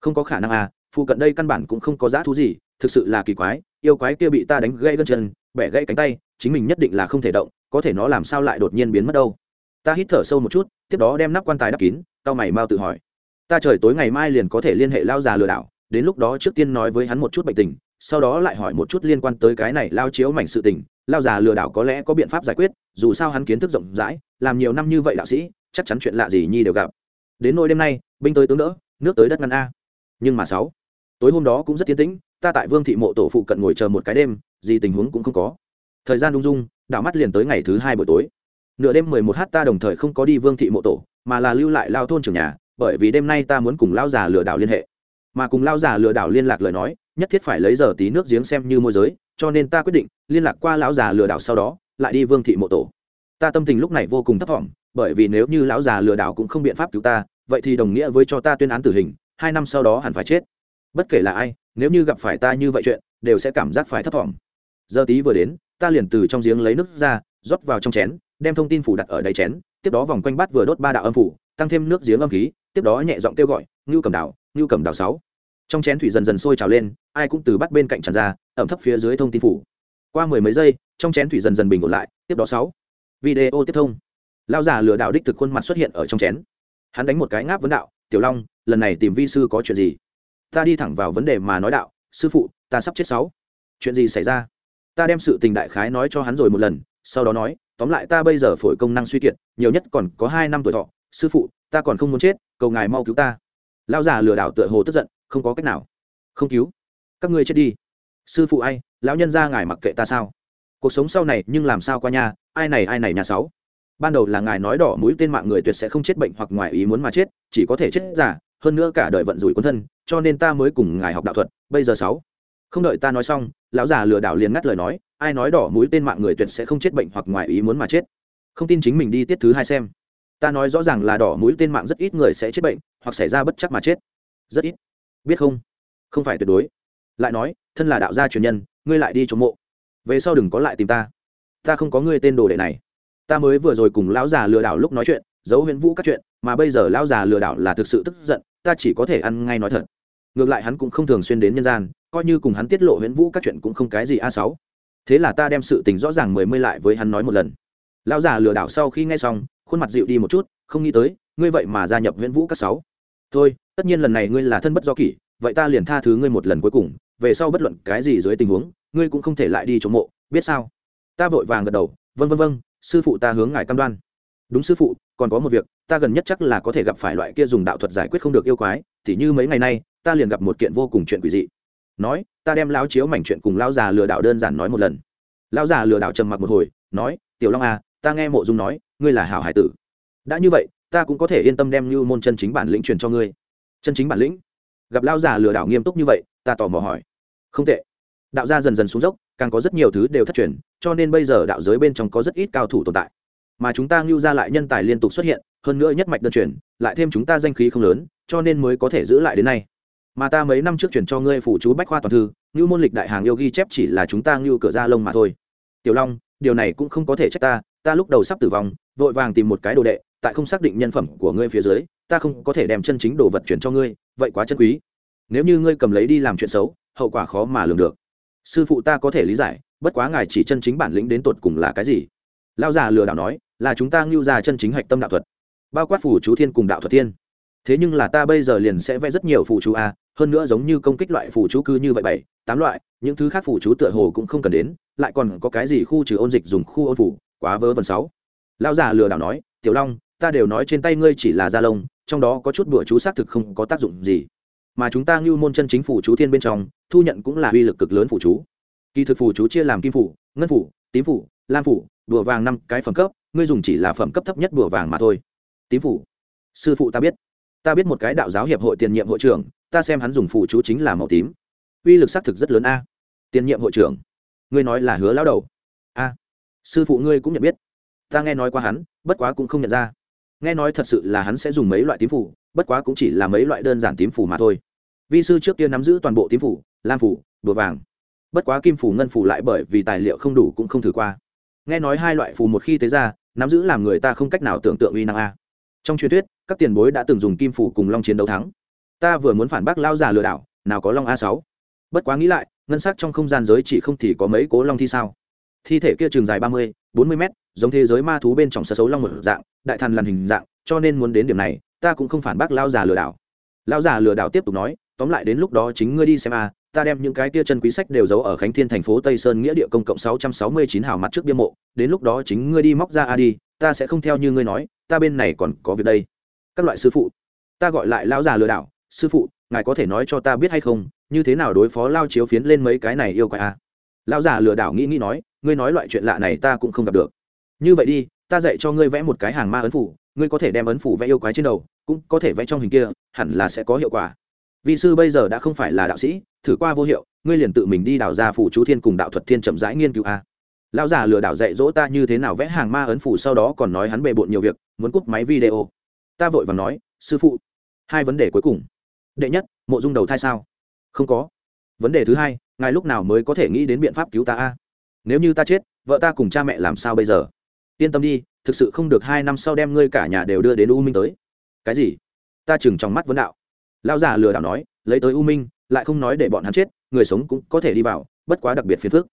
Không có khả năng à phụ cận đây căn bản cũng không có dã thú gì, thực sự là kỳ quái, yêu quái kia bị ta đánh gãy gân chân, bẻ gãy cánh tay, chính mình nhất định là không thể động, có thể nó làm sao lại đột nhiên biến mất đâu? Ta hít thở sâu một chút, tiếp đó đem nắp quan tài đắp kín tao mày mau tự hỏi. Ta trời tối ngày mai liền có thể liên hệ lao già lừa đảo, đến lúc đó trước tiên nói với hắn một chút bệnh tình, sau đó lại hỏi một chút liên quan tới cái này lao chiếu mảnh sự tình lao già lừa đảo có lẽ có biện pháp giải quyết, dù sao hắn kiến thức rộng rãi, làm nhiều năm như vậy đạo sĩ, chắc chắn chuyện lạ gì nhi đều gặp. Đến nỗi đêm nay, binh tới tướng đỡ, nước tới đất ngăn a. Nhưng mà sáu, tối hôm đó cũng rất tiến tĩnh, ta tại vương thị mộ tổ phụ cận ngồi chờ một cái đêm, gì tình huống cũng không có. Thời gian lung dung, đảo mắt liền tới ngày thứ hai buổi tối. Nửa đêm mười một h ta đồng thời không có đi vương thị mộ tổ, mà là lưu lại lao thôn trưởng nhà, bởi vì đêm nay ta muốn cùng lao già lừa đảo liên hệ. Mà cùng lao già lừa đảo liên lạc lời nói, nhất thiết phải lấy giờ tí nước giếng xem như môi giới cho nên ta quyết định liên lạc qua lão già lừa đảo sau đó, lại đi vương thị mộ tổ. Ta tâm tình lúc này vô cùng thấp thỏm, bởi vì nếu như lão già lừa đảo cũng không biện pháp cứu ta, vậy thì đồng nghĩa với cho ta tuyên án tử hình, hai năm sau đó hẳn phải chết. Bất kể là ai, nếu như gặp phải ta như vậy chuyện, đều sẽ cảm giác phải thấp thỏm. Giờ tí vừa đến, ta liền từ trong giếng lấy nước ra, rót vào trong chén, đem thông tin phủ đặt ở đáy chén, tiếp đó vòng quanh bát vừa đốt ba đạo âm phủ, tăng thêm nước giếng âm khí, tiếp đó nhẹ giọng kêu gọi, ngưu cầm đảo, ngưu cầm đảo sáu trong chén thủy dần dần sôi trào lên, ai cũng từ bắt bên cạnh tràn ra, ẩm thấp phía dưới thông tin phủ. Qua mười mấy giây, trong chén thủy dần dần bình ổn lại, tiếp đó sáu. Video tiếp thông. Lao già lừa đảo đích thực khuôn mặt xuất hiện ở trong chén. Hắn đánh một cái ngáp vấn đạo, tiểu long, lần này tìm vi sư có chuyện gì? Ta đi thẳng vào vấn đề mà nói đạo, sư phụ, ta sắp chết sáu. Chuyện gì xảy ra? Ta đem sự tình đại khái nói cho hắn rồi một lần, sau đó nói, tóm lại ta bây giờ phổi công năng suy kiệt, nhiều nhất còn có hai năm tuổi thọ, sư phụ, ta còn không muốn chết, cầu ngài mau cứu ta. Lao già lừa đảo tựa hồ tức giận không có cách nào. Không cứu. Các ngươi chết đi. Sư phụ ai? Lão nhân ra ngài mặc kệ ta sao? Cuộc sống sau này nhưng làm sao qua nhà ai này ai này nhà sáu? Ban đầu là ngài nói đỏ mũi tên mạng người tuyệt sẽ không chết bệnh hoặc ngoài ý muốn mà chết, chỉ có thể chết giả hơn nữa cả đời vận rủi quân thân, cho nên ta mới cùng ngài học đạo thuật. Bây giờ sáu? Không đợi ta nói xong, lão già lừa đảo liền ngắt lời nói, ai nói đỏ mũi tên mạng người tuyệt sẽ không chết bệnh hoặc ngoài ý muốn mà chết? Không tin chính mình đi tiết thứ hai xem. Ta nói rõ ràng là đỏ mũi tên mạng rất ít người sẽ chết bệnh, hoặc xảy ra bất chắc mà chết. Rất ít biết không? Không phải tuyệt đối. Lại nói, thân là đạo gia truyền nhân, ngươi lại đi chống mộ. Về sau đừng có lại tìm ta. Ta không có ngươi tên đồ đệ này. Ta mới vừa rồi cùng lão già lừa đảo lúc nói chuyện, giấu huyễn vũ các chuyện, mà bây giờ lão già lừa đảo là thực sự tức giận, ta chỉ có thể ăn ngay nói thật. Ngược lại hắn cũng không thường xuyên đến nhân gian, coi như cùng hắn tiết lộ huyễn vũ các chuyện cũng không cái gì a sáu. Thế là ta đem sự tình rõ ràng mười mươi lại với hắn nói một lần. Lão già lừa đảo sau khi nghe xong, khuôn mặt dịu đi một chút, không nghĩ tới, ngươi vậy mà gia nhập huyễn vũ các sáu. Thôi tất nhiên lần này ngươi là thân bất do kỷ, vậy ta liền tha thứ ngươi một lần cuối cùng, về sau bất luận cái gì dưới tình huống, ngươi cũng không thể lại đi chống mộ, biết sao? Ta vội vàng gật đầu vân vân vân sư phụ ta hướng ngài cam đoan. Đúng sư phụ, còn có một việc, ta gần nhất chắc là có thể gặp phải loại kia dùng đạo thuật giải quyết không được yêu quái, thì như mấy ngày nay, ta liền gặp một kiện vô cùng chuyện quỷ dị. Nói, ta đem lao chiếu mảnh chuyện cùng lão già lừa đảo đơn giản nói một lần. Lão già lừa đảo trầm mặc một hồi, nói, tiểu long à ta nghe mộ dung nói, ngươi là hảo hải tử. Đã như vậy, ta cũng có thể yên tâm đem như môn chân chính bản lĩnh truyền cho ngươi chân chính bản lĩnh. Gặp lão già lừa đảo nghiêm túc như vậy, ta tò mò hỏi. Không tệ. Đạo gia dần dần xuống dốc, càng có rất nhiều thứ đều thất truyền, cho nên bây giờ đạo giới bên trong có rất ít cao thủ tồn tại. Mà chúng ta ngưu ra lại nhân tài liên tục xuất hiện, hơn nữa nhất mạch đơn truyền, lại thêm chúng ta danh khí không lớn, cho nên mới có thể giữ lại đến nay. Mà ta mấy năm trước chuyển cho ngươi phủ chú bách khoa toàn thư, ngưu môn lịch đại hàng yêu ghi chép chỉ là chúng ta ngưu cửa ra lông mà thôi. Tiểu long, điều này cũng không có thể trách ta ta lúc đầu sắp tử vong, vội vàng tìm một cái đồ đệ tại không xác định nhân phẩm của ngươi phía dưới, ta không có thể đem chân chính đồ vật chuyển cho ngươi, vậy quá chân quý. Nếu như ngươi cầm lấy đi làm chuyện xấu, hậu quả khó mà lường được. Sư phụ ta có thể lý giải, bất quá ngài chỉ chân chính bản lĩnh đến tột cùng là cái gì? Lao già lừa đảo nói, là chúng ta ngưu ra chân chính hạch tâm đạo thuật. Bao quát phủ chú thiên cùng đạo thuật thiên. Thế nhưng là ta bây giờ liền sẽ vẽ rất nhiều phù chú a, hơn nữa giống như công kích loại phù chú cư như vậy bảy, tám loại, những thứ khác phù chú tựa hồ cũng không cần đến, lại còn có cái gì khu trừ ôn dịch dùng khu ôn phủ quá vớ vẩn sáu. Lao già lừa đảo nói, tiểu long ta đều nói trên tay ngươi chỉ là da lông, trong đó có chút bữa chú xác thực không có tác dụng gì. Mà chúng ta ngưu môn chân chính phủ chú thiên bên trong, thu nhận cũng là uy lực cực lớn phủ chú. Kỳ thực phủ chú chia làm kim phủ, ngân phủ, tím phủ, lam phủ đùa vàng năm cái phẩm cấp, ngươi dùng chỉ là phẩm cấp thấp nhất đùa vàng mà thôi. Tím phủ. Sư phụ ta biết. Ta biết một cái đạo giáo hiệp hội tiền nhiệm hội trưởng, ta xem hắn dùng phủ chú chính là màu tím. Uy lực xác thực rất lớn a. Tiền nhiệm hội trưởng. Ngươi nói là hứa lao đầu. A. Sư phụ ngươi cũng nhận biết. Ta nghe nói qua hắn, bất quá cũng không nhận ra nghe nói thật sự là hắn sẽ dùng mấy loại tím phủ, bất quá cũng chỉ là mấy loại đơn giản tím phủ mà thôi. Vi sư trước kia nắm giữ toàn bộ tím phủ, lam phủ bùa vàng. Bất quá kim phủ, ngân phủ lại bởi vì tài liệu không đủ cũng không thử qua. Nghe nói hai loại phù một khi tế ra, nắm giữ làm người ta không cách nào tưởng tượng uy năng a. Trong truyền thuyết, các tiền bối đã từng dùng kim phủ cùng long chiến đấu thắng. Ta vừa muốn phản bác lao già lừa đảo, nào có long a sáu. Bất quá nghĩ lại, ngân sắc trong không gian giới chỉ không thì có mấy cố long thi sao? Thi thể kia trường dài ba mươi bốn mươi mét, giống thế giới ma thú bên trong sơ xấu long một dạng, đại thần lằn hình dạng, cho nên muốn đến điểm này, ta cũng không phản bác lao già lừa đảo lao già lừa đảo tiếp tục nói, tóm lại đến lúc đó chính ngươi đi xem a ta đem những cái tia chân quý sách đều giấu ở khánh thiên thành phố tây sơn nghĩa địa công cộng sáu trăm sáu mươi chín hào mặt trước bia mộ, đến lúc đó chính ngươi đi móc ra a đi, ta sẽ không theo như ngươi nói, ta bên này còn có việc đây các loại sư phụ, ta gọi lại lão già lừa đảo, sư phụ, ngài có thể nói cho ta biết hay không, như thế nào đối phó lao chiếu phiến lên mấy cái này yêu quái a à? Lão già lừa đảo nghĩ nghĩ nói, ngươi nói loại chuyện lạ này ta cũng không gặp được. Như vậy đi, ta dạy cho ngươi vẽ một cái hàng ma ấn phủ, ngươi có thể đem ấn phủ vẽ yêu quái trên đầu, cũng có thể vẽ trong hình kia, hẳn là sẽ có hiệu quả. Vị sư bây giờ đã không phải là đạo sĩ, thử qua vô hiệu, ngươi liền tự mình đi đào ra phủ chú thiên cùng đạo thuật thiên chậm rãi nghiên cứu a. Lão già lừa đảo dạy dỗ ta như thế nào vẽ hàng ma ấn phủ sau đó còn nói hắn bề bộn nhiều việc, muốn cúp máy video. Ta vội vàng nói, sư phụ, hai vấn đề cuối cùng. Đệ nhất, mộ dung đầu thai sao? Không có. Vấn đề thứ hai ngài lúc nào mới có thể nghĩ đến biện pháp cứu ta a? Nếu như ta chết, vợ ta cùng cha mẹ làm sao bây giờ? Yên tâm đi, thực sự không được hai năm sau đem ngươi cả nhà đều đưa đến u minh tới. Cái gì? Ta chừng trong mắt vấn đạo. Lão già lừa đảo nói, lấy tới u minh, lại không nói để bọn hắn chết, người sống cũng có thể đi vào, bất quá đặc biệt phiền phức.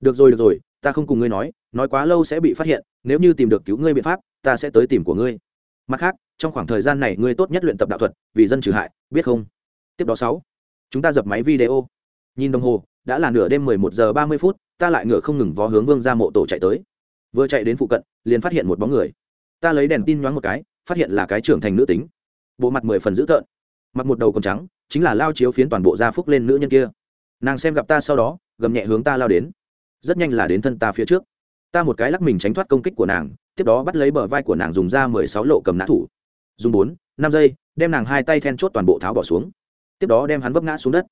Được rồi được rồi, ta không cùng ngươi nói nói quá lâu sẽ bị phát hiện, nếu như tìm được cứu ngươi biện pháp, ta sẽ tới tìm của ngươi. Mặt khác, trong khoảng thời gian này ngươi tốt nhất luyện tập đạo thuật, vì dân trừ hại, biết không? Tiếp đó sáu, chúng ta dập máy video. Nhìn đồng hồ đã là nửa đêm mười một giờ ba mươi phút, ta lại ngựa không ngừng vó hướng vương ra mộ tổ chạy tới. Vừa chạy đến phụ cận, liền phát hiện một bóng người. Ta lấy đèn tin nhoáng một cái, phát hiện là cái trưởng thành nữ tính. Bộ mặt mười phần dữ tợn, mặc một đầu còn trắng, chính là lao chiếu phiến toàn bộ gia phúc lên nữ nhân kia. Nàng xem gặp ta sau đó, gầm nhẹ hướng ta lao đến. Rất nhanh là đến thân ta phía trước. Ta một cái lắc mình tránh thoát công kích của nàng, tiếp đó bắt lấy bờ vai của nàng dùng ra mười sáu lộ cầm nã thủ. Dùng bốn, năm giây, đem nàng hai tay then chốt toàn bộ tháo bỏ xuống. Tiếp đó đem hắn vấp ngã xuống đất.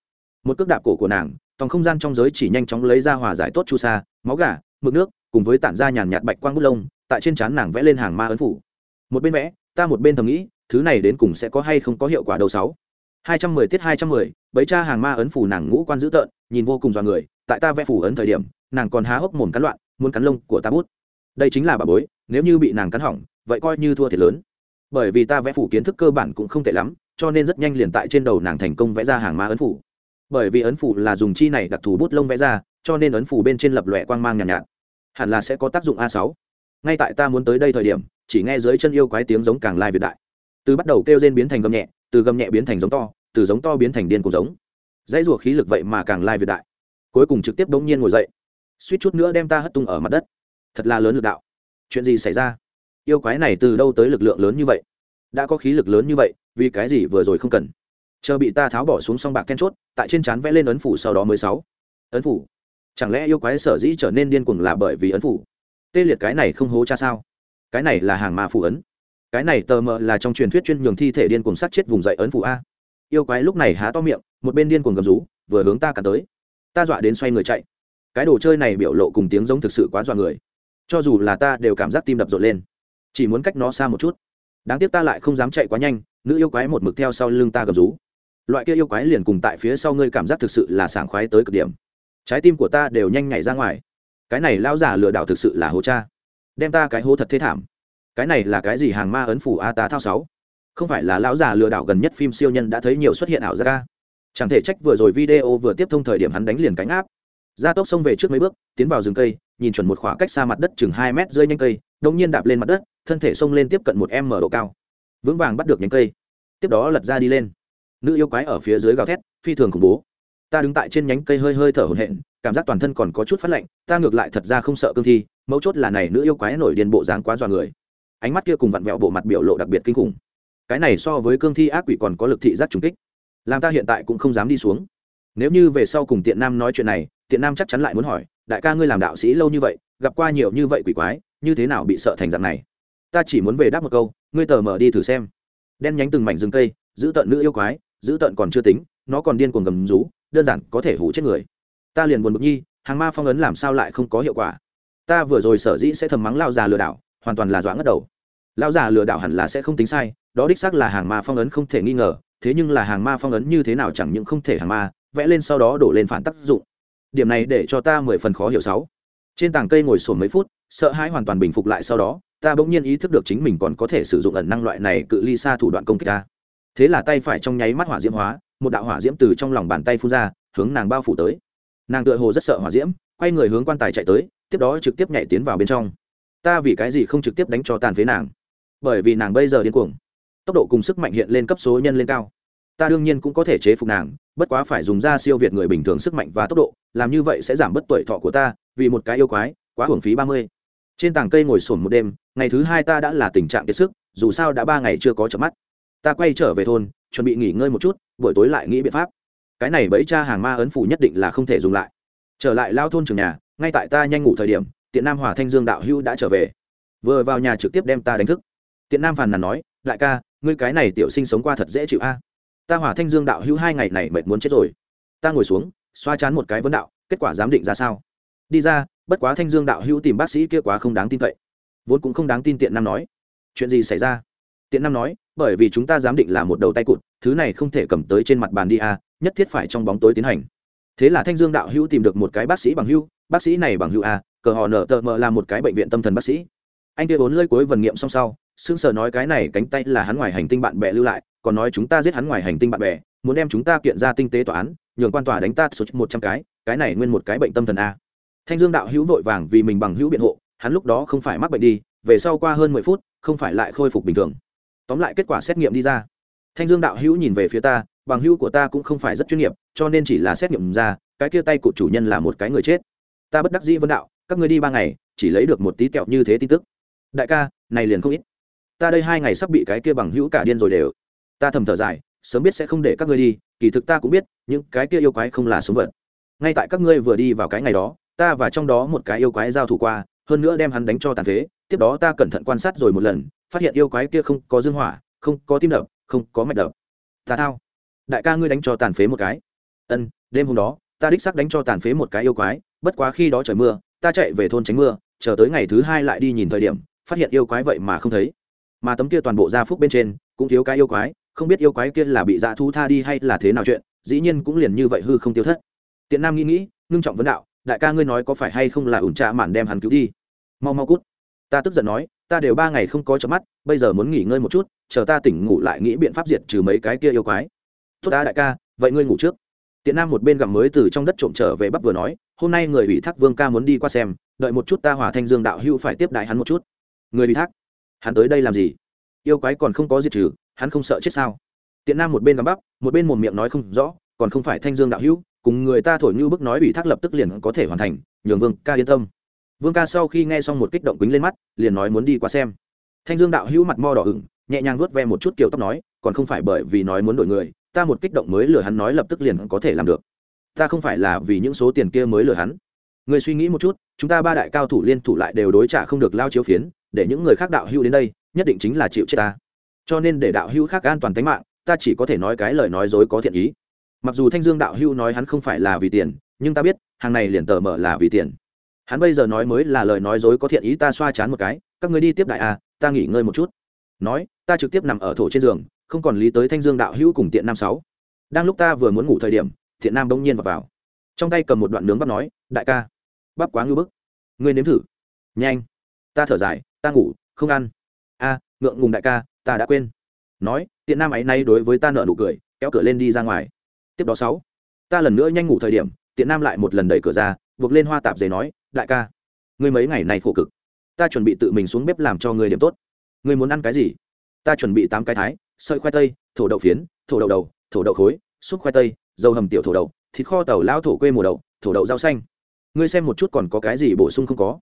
Một cước đạp cổ của nàng tòng không gian trong giới chỉ nhanh chóng lấy ra hòa giải tốt chu sa, máu gà, mực nước, cùng với tản ra nhàn nhạt bạch quang bút lông, tại trên trán nàng vẽ lên hàng ma ấn phủ. Một bên vẽ, ta một bên thầm nghĩ, thứ này đến cùng sẽ có hay không có hiệu quả đầu sáu. Hai trăm mười tiết hai trăm mười, bấy cha hàng ma ấn phủ nàng ngũ quan dữ tợn, nhìn vô cùng dọa người, tại ta vẽ phủ ấn thời điểm, nàng còn há hốc mồm cắn loạn, muốn cắn lông của ta bút. Đây chính là bà bối, nếu như bị nàng cắn hỏng, vậy coi như thua thiệt lớn. Bởi vì ta vẽ phủ kiến thức cơ bản cũng không tệ lắm, cho nên rất nhanh liền tại trên đầu nàng thành công vẽ ra hàng ma ấn phủ bởi vì ấn phủ là dùng chi này đặc thù bút lông vẽ ra cho nên ấn phủ bên trên lập lòe quang mang nhàn nhạt, nhạt. Hẳn là sẽ có tác dụng a sáu. Ngay tại ta muốn tới đây thời điểm chỉ nghe dưới chân yêu quái tiếng giống càng lai việt đại. Từ bắt đầu kêu rên biến thành gầm nhẹ từ gầm nhẹ biến thành giống to từ giống to biến thành điên cùng giống. Dãy rùa khí lực vậy mà càng lai việt đại. Cuối cùng trực tiếp bỗng nhiên ngồi dậy. Suýt chút nữa đem ta hất tung ở mặt đất. Thật là lớn lực đạo. Chuyện gì xảy ra? Yêu quái này từ đâu tới lực lượng lớn như vậy? Đã có khí lực lớn như vậy vì cái gì vừa rồi không cần? Chờ bị ta tháo bỏ xuống song bạc then chốt, tại trên trán vẽ lên ấn phủ sau đó mới sáu. Ấn phủ? Chẳng lẽ yêu quái sở dĩ trở nên điên cuồng là bởi vì ấn phủ? Tê liệt cái này không hố cha sao? Cái này là hàng ma phủ ấn. Cái này tờ mờ là trong truyền thuyết chuyên nhường thi thể điên cuồng sát chết vùng dậy ấn phủ a. Yêu quái lúc này há to miệng, một bên điên cuồng gầm rú, vừa hướng ta cả tới. Ta dọa đến xoay người chạy. Cái đồ chơi này biểu lộ cùng tiếng giống thực sự quá dọa người. Cho dù là ta đều cảm giác tim đập rộn lên. Chỉ muốn cách nó xa một chút. Đáng tiếc ta lại không dám chạy quá nhanh, nữ yêu quái một mực theo sau lưng ta gầm rú loại kia yêu quái liền cùng tại phía sau ngươi cảm giác thực sự là sảng khoái tới cực điểm. Trái tim của ta đều nhanh nhảy ra ngoài. Cái này lao giả lừa đảo thực sự là hố cha. Đem ta cái hố thật thế thảm. Cái này là cái gì hàng ma ấn phủ a tá thao sáu? Không phải là lão già lừa đảo gần nhất phim siêu nhân đã thấy nhiều xuất hiện ảo ra ca chẳng thể trách vừa rồi video vừa tiếp thông thời điểm hắn đánh liền cánh áp. Gia tốc xông về trước mấy bước, tiến vào rừng cây, nhìn chuẩn một khoảng cách xa mặt đất chừng hai mét rơi nhanh cây đông nhiên đạp lên mặt đất, thân thể xông lên tiếp cận một m độ cao. Vững vàng bắt được nhánh cây. Tiếp đó lật ra đi lên nữ yêu quái ở phía dưới gào thét, phi thường khủng bố. Ta đứng tại trên nhánh cây hơi hơi thở hổn hển, cảm giác toàn thân còn có chút phát lạnh, ta ngược lại thật ra không sợ cương thi, mấu chốt là này nữ yêu quái nổi điên bộ dáng quá dọa người. Ánh mắt kia cùng vặn vẹo bộ mặt biểu lộ đặc biệt kinh khủng. Cái này so với cương thi ác quỷ còn có lực thị giác trùng kích. Làm ta hiện tại cũng không dám đi xuống. Nếu như về sau cùng tiện nam nói chuyện này, tiện nam chắc chắn lại muốn hỏi, đại ca ngươi làm đạo sĩ lâu như vậy, gặp qua nhiều như vậy quỷ quái, như thế nào bị sợ thành dạng này? Ta chỉ muốn về đáp một câu, ngươi tờ mở đi thử xem. Đen nhánh từng mảnh rừng cây, giữ tận nữ yêu quái giữ tận còn chưa tính, nó còn điên cuồng gầm rú, đơn giản có thể hủ chết người. Ta liền buồn bực nhi, hàng ma phong ấn làm sao lại không có hiệu quả? Ta vừa rồi sở dĩ sẽ thầm mắng lao già lừa đảo, hoàn toàn là dọa ngất đầu. Lao già lừa đảo hẳn là sẽ không tính sai, đó đích xác là hàng ma phong ấn không thể nghi ngờ, thế nhưng là hàng ma phong ấn như thế nào chẳng những không thể hàng ma, vẽ lên sau đó đổ lên phản tác dụng. Điểm này để cho ta mười phần khó hiểu sáu. Trên tảng cây ngồi sổm mấy phút, sợ hãi hoàn toàn bình phục lại sau đó, ta bỗng nhiên ý thức được chính mình còn có thể sử dụng ẩn năng loại này cự ly xa thủ đoạn công kích ta thế là tay phải trong nháy mắt hỏa diễm hóa, một đạo hỏa diễm từ trong lòng bàn tay phun ra, hướng nàng bao phủ tới. Nàng tựa hồ rất sợ hỏa diễm, quay người hướng quan tài chạy tới, tiếp đó trực tiếp nhảy tiến vào bên trong. Ta vì cái gì không trực tiếp đánh cho tàn phế nàng? Bởi vì nàng bây giờ điên cuồng. Tốc độ cùng sức mạnh hiện lên cấp số nhân lên cao. Ta đương nhiên cũng có thể chế phục nàng, bất quá phải dùng ra siêu việt người bình thường sức mạnh và tốc độ, làm như vậy sẽ giảm bớt tuổi thọ của ta, vì một cái yêu quái, quá hưởng phí ba mươi. Trên tảng cây ngồi sổn một đêm, ngày thứ hai ta đã là tình trạng kiệt sức, dù sao đã ba ngày chưa có chợp mắt ta quay trở về thôn, chuẩn bị nghỉ ngơi một chút, buổi tối lại nghĩ biện pháp. Cái này bẫy cha hàng ma ấn phủ nhất định là không thể dùng lại. Trở lại lao thôn trường nhà, ngay tại ta nhanh ngủ thời điểm, tiện nam hòa thanh dương đạo hưu đã trở về. Vừa vào nhà trực tiếp đem ta đánh thức. Tiện nam phàn nàn nói, đại ca, ngươi cái này tiểu sinh sống qua thật dễ chịu a. Ta hỏa thanh dương đạo hưu hai ngày này mệt muốn chết rồi. Ta ngồi xuống, xoa chán một cái vấn đạo, kết quả giám định ra sao? Đi ra, bất quá thanh dương đạo hưu tìm bác sĩ kia quá không đáng tin cậy. Vốn cũng không đáng tin tiện nam nói. Chuyện gì xảy ra? Tiện nam nói bởi vì chúng ta giám định là một đầu tay cụt, thứ này không thể cầm tới trên mặt bàn đi a, nhất thiết phải trong bóng tối tiến hành. Thế là thanh dương đạo hữu tìm được một cái bác sĩ bằng hữu, bác sĩ này bằng hữu a, cờ họ nở tờ mờ là một cái bệnh viện tâm thần bác sĩ. Anh kia vốn lơi cuối vần nghiệm xong sau xương sờ nói cái này cánh tay là hắn ngoài hành tinh bạn bè lưu lại, còn nói chúng ta giết hắn ngoài hành tinh bạn bè, muốn đem chúng ta kiện ra tinh tế tòa án, nhường quan tòa đánh ta số một trăm cái cái này nguyên một cái bệnh tâm thần a. Thanh dương đạo hữu vội vàng vì mình bằng hữu biện hộ, hắn lúc đó không phải mắc bệnh đi, về sau qua hơn mười phút, không phải lại khôi phục bình thường tóm lại kết quả xét nghiệm đi ra. Thanh dương đạo hữu nhìn về phía ta, bằng hữu của ta cũng không phải rất chuyên nghiệp, cho nên chỉ là xét nghiệm ra, cái kia tay của chủ nhân là một cái người chết. Ta bất đắc dĩ vấn đạo, các ngươi đi ba ngày, chỉ lấy được một tí kẹo như thế tin tức. Đại ca, này liền không ít. Ta đây hai ngày sắp bị cái kia bằng hữu cả điên rồi đều. Ta thầm thở dài, sớm biết sẽ không để các ngươi đi, kỳ thực ta cũng biết, những cái kia yêu quái không là súng vật. Ngay tại các ngươi vừa đi vào cái ngày đó, ta và trong đó một cái yêu quái giao thủ qua, hơn nữa đem hắn đánh cho tàn phế, tiếp đó ta cẩn thận quan sát rồi một lần phát hiện yêu quái kia không có dương hỏa, không có tim đập, không có mạch đập. Ta thao. Đại ca ngươi đánh cho tàn phế một cái. Ân, đêm hôm đó, ta đích sắc đánh cho tàn phế một cái yêu quái, bất quá khi đó trời mưa, ta chạy về thôn tránh mưa, chờ tới ngày thứ hai lại đi nhìn thời điểm, phát hiện yêu quái vậy mà không thấy. Mà tấm kia toàn bộ gia phúc bên trên, cũng thiếu cái yêu quái, không biết yêu quái kia là bị dã thú tha đi hay là thế nào chuyện, dĩ nhiên cũng liền như vậy hư không tiêu thất. Tiện nam nghĩ nghĩ, ngưng trọng vấn đạo, đại ca ngươi nói có phải hay không là ủn trạ mạn đem hắn cứu đi? Mau mau cút. Ta tức giận nói ta đều ba ngày không có chớp mắt, bây giờ muốn nghỉ ngơi một chút, chờ ta tỉnh ngủ lại nghĩ biện pháp diệt trừ mấy cái kia yêu quái. Tốt ta đại ca, vậy ngươi ngủ trước. Tiện nam một bên gặm mới từ trong đất trộm trở về bắp vừa nói, hôm nay người ủy thác vương ca muốn đi qua xem, đợi một chút ta hòa thanh dương đạo hữu phải tiếp đại hắn một chút. Người ủy thác? Hắn tới đây làm gì? Yêu quái còn không có diệt trừ, hắn không sợ chết sao? Tiện nam một bên gắm bắp, một bên một miệng nói không rõ, còn không phải thanh dương đạo hữu, cùng người ta thổi như bức nói ủy thác lập tức liền có thể hoàn thành, nhường vương ca yên tâm vương ca sau khi nghe xong một kích động quýnh lên mắt, liền nói muốn đi qua xem. Thanh dương đạo hữu mặt mo đỏ ửng, nhẹ nhàng vuốt ve một chút kiểu tóc nói, còn không phải bởi vì nói muốn đổi người, ta một kích động mới lừa hắn nói lập tức liền có thể làm được. Ta không phải là vì những số tiền kia mới lừa hắn. Người suy nghĩ một chút, chúng ta ba đại cao thủ liên thủ lại đều đối trả không được lao chiếu phiến, để những người khác đạo hữu đến đây, nhất định chính là chịu chết ta. Cho nên để đạo hữu khác an toàn tính mạng, ta chỉ có thể nói cái lời nói dối có thiện ý. Mặc dù thanh dương đạo hữu nói hắn không phải là vì tiền, nhưng ta biết, hàng này liền tờ mở là vì tiền hắn bây giờ nói mới là lời nói dối có thiện ý ta xoa chán một cái các người đi tiếp đại à ta nghỉ ngơi một chút. Nói ta trực tiếp nằm ở thổ trên giường không còn lý tới thanh dương đạo hữu cùng tiện nam sáu. Đang lúc ta vừa muốn ngủ thời điểm thiện nam bỗng nhiên vào, vào. Trong tay cầm một đoạn nướng bắp nói đại ca bắp quá ngư bức. Ngươi nếm thử. Nhanh ta thở dài ta ngủ không ăn. A ngượng ngùng đại ca ta đã quên. Nói tiện nam ấy nay đối với ta nợ nụ cười kéo cửa lên đi ra ngoài. Tiếp đó sáu ta lần nữa nhanh ngủ thời điểm tiện nam lại một lần đẩy cửa ra buộc lên hoa tạp giấy nói đại ca, ngươi mấy ngày này khổ cực, ta chuẩn bị tự mình xuống bếp làm cho ngươi điểm tốt. Ngươi muốn ăn cái gì? Ta chuẩn bị tám cái thái, sợi khoai tây, thổ đậu phiến, thổ đậu đầu, thổ đậu khối xúc khoai tây, dầu hầm tiểu thổ đậu, thịt kho tàu lao thổ quê mùa đậu, thổ đậu rau xanh. Ngươi xem một chút còn có cái gì bổ sung không có?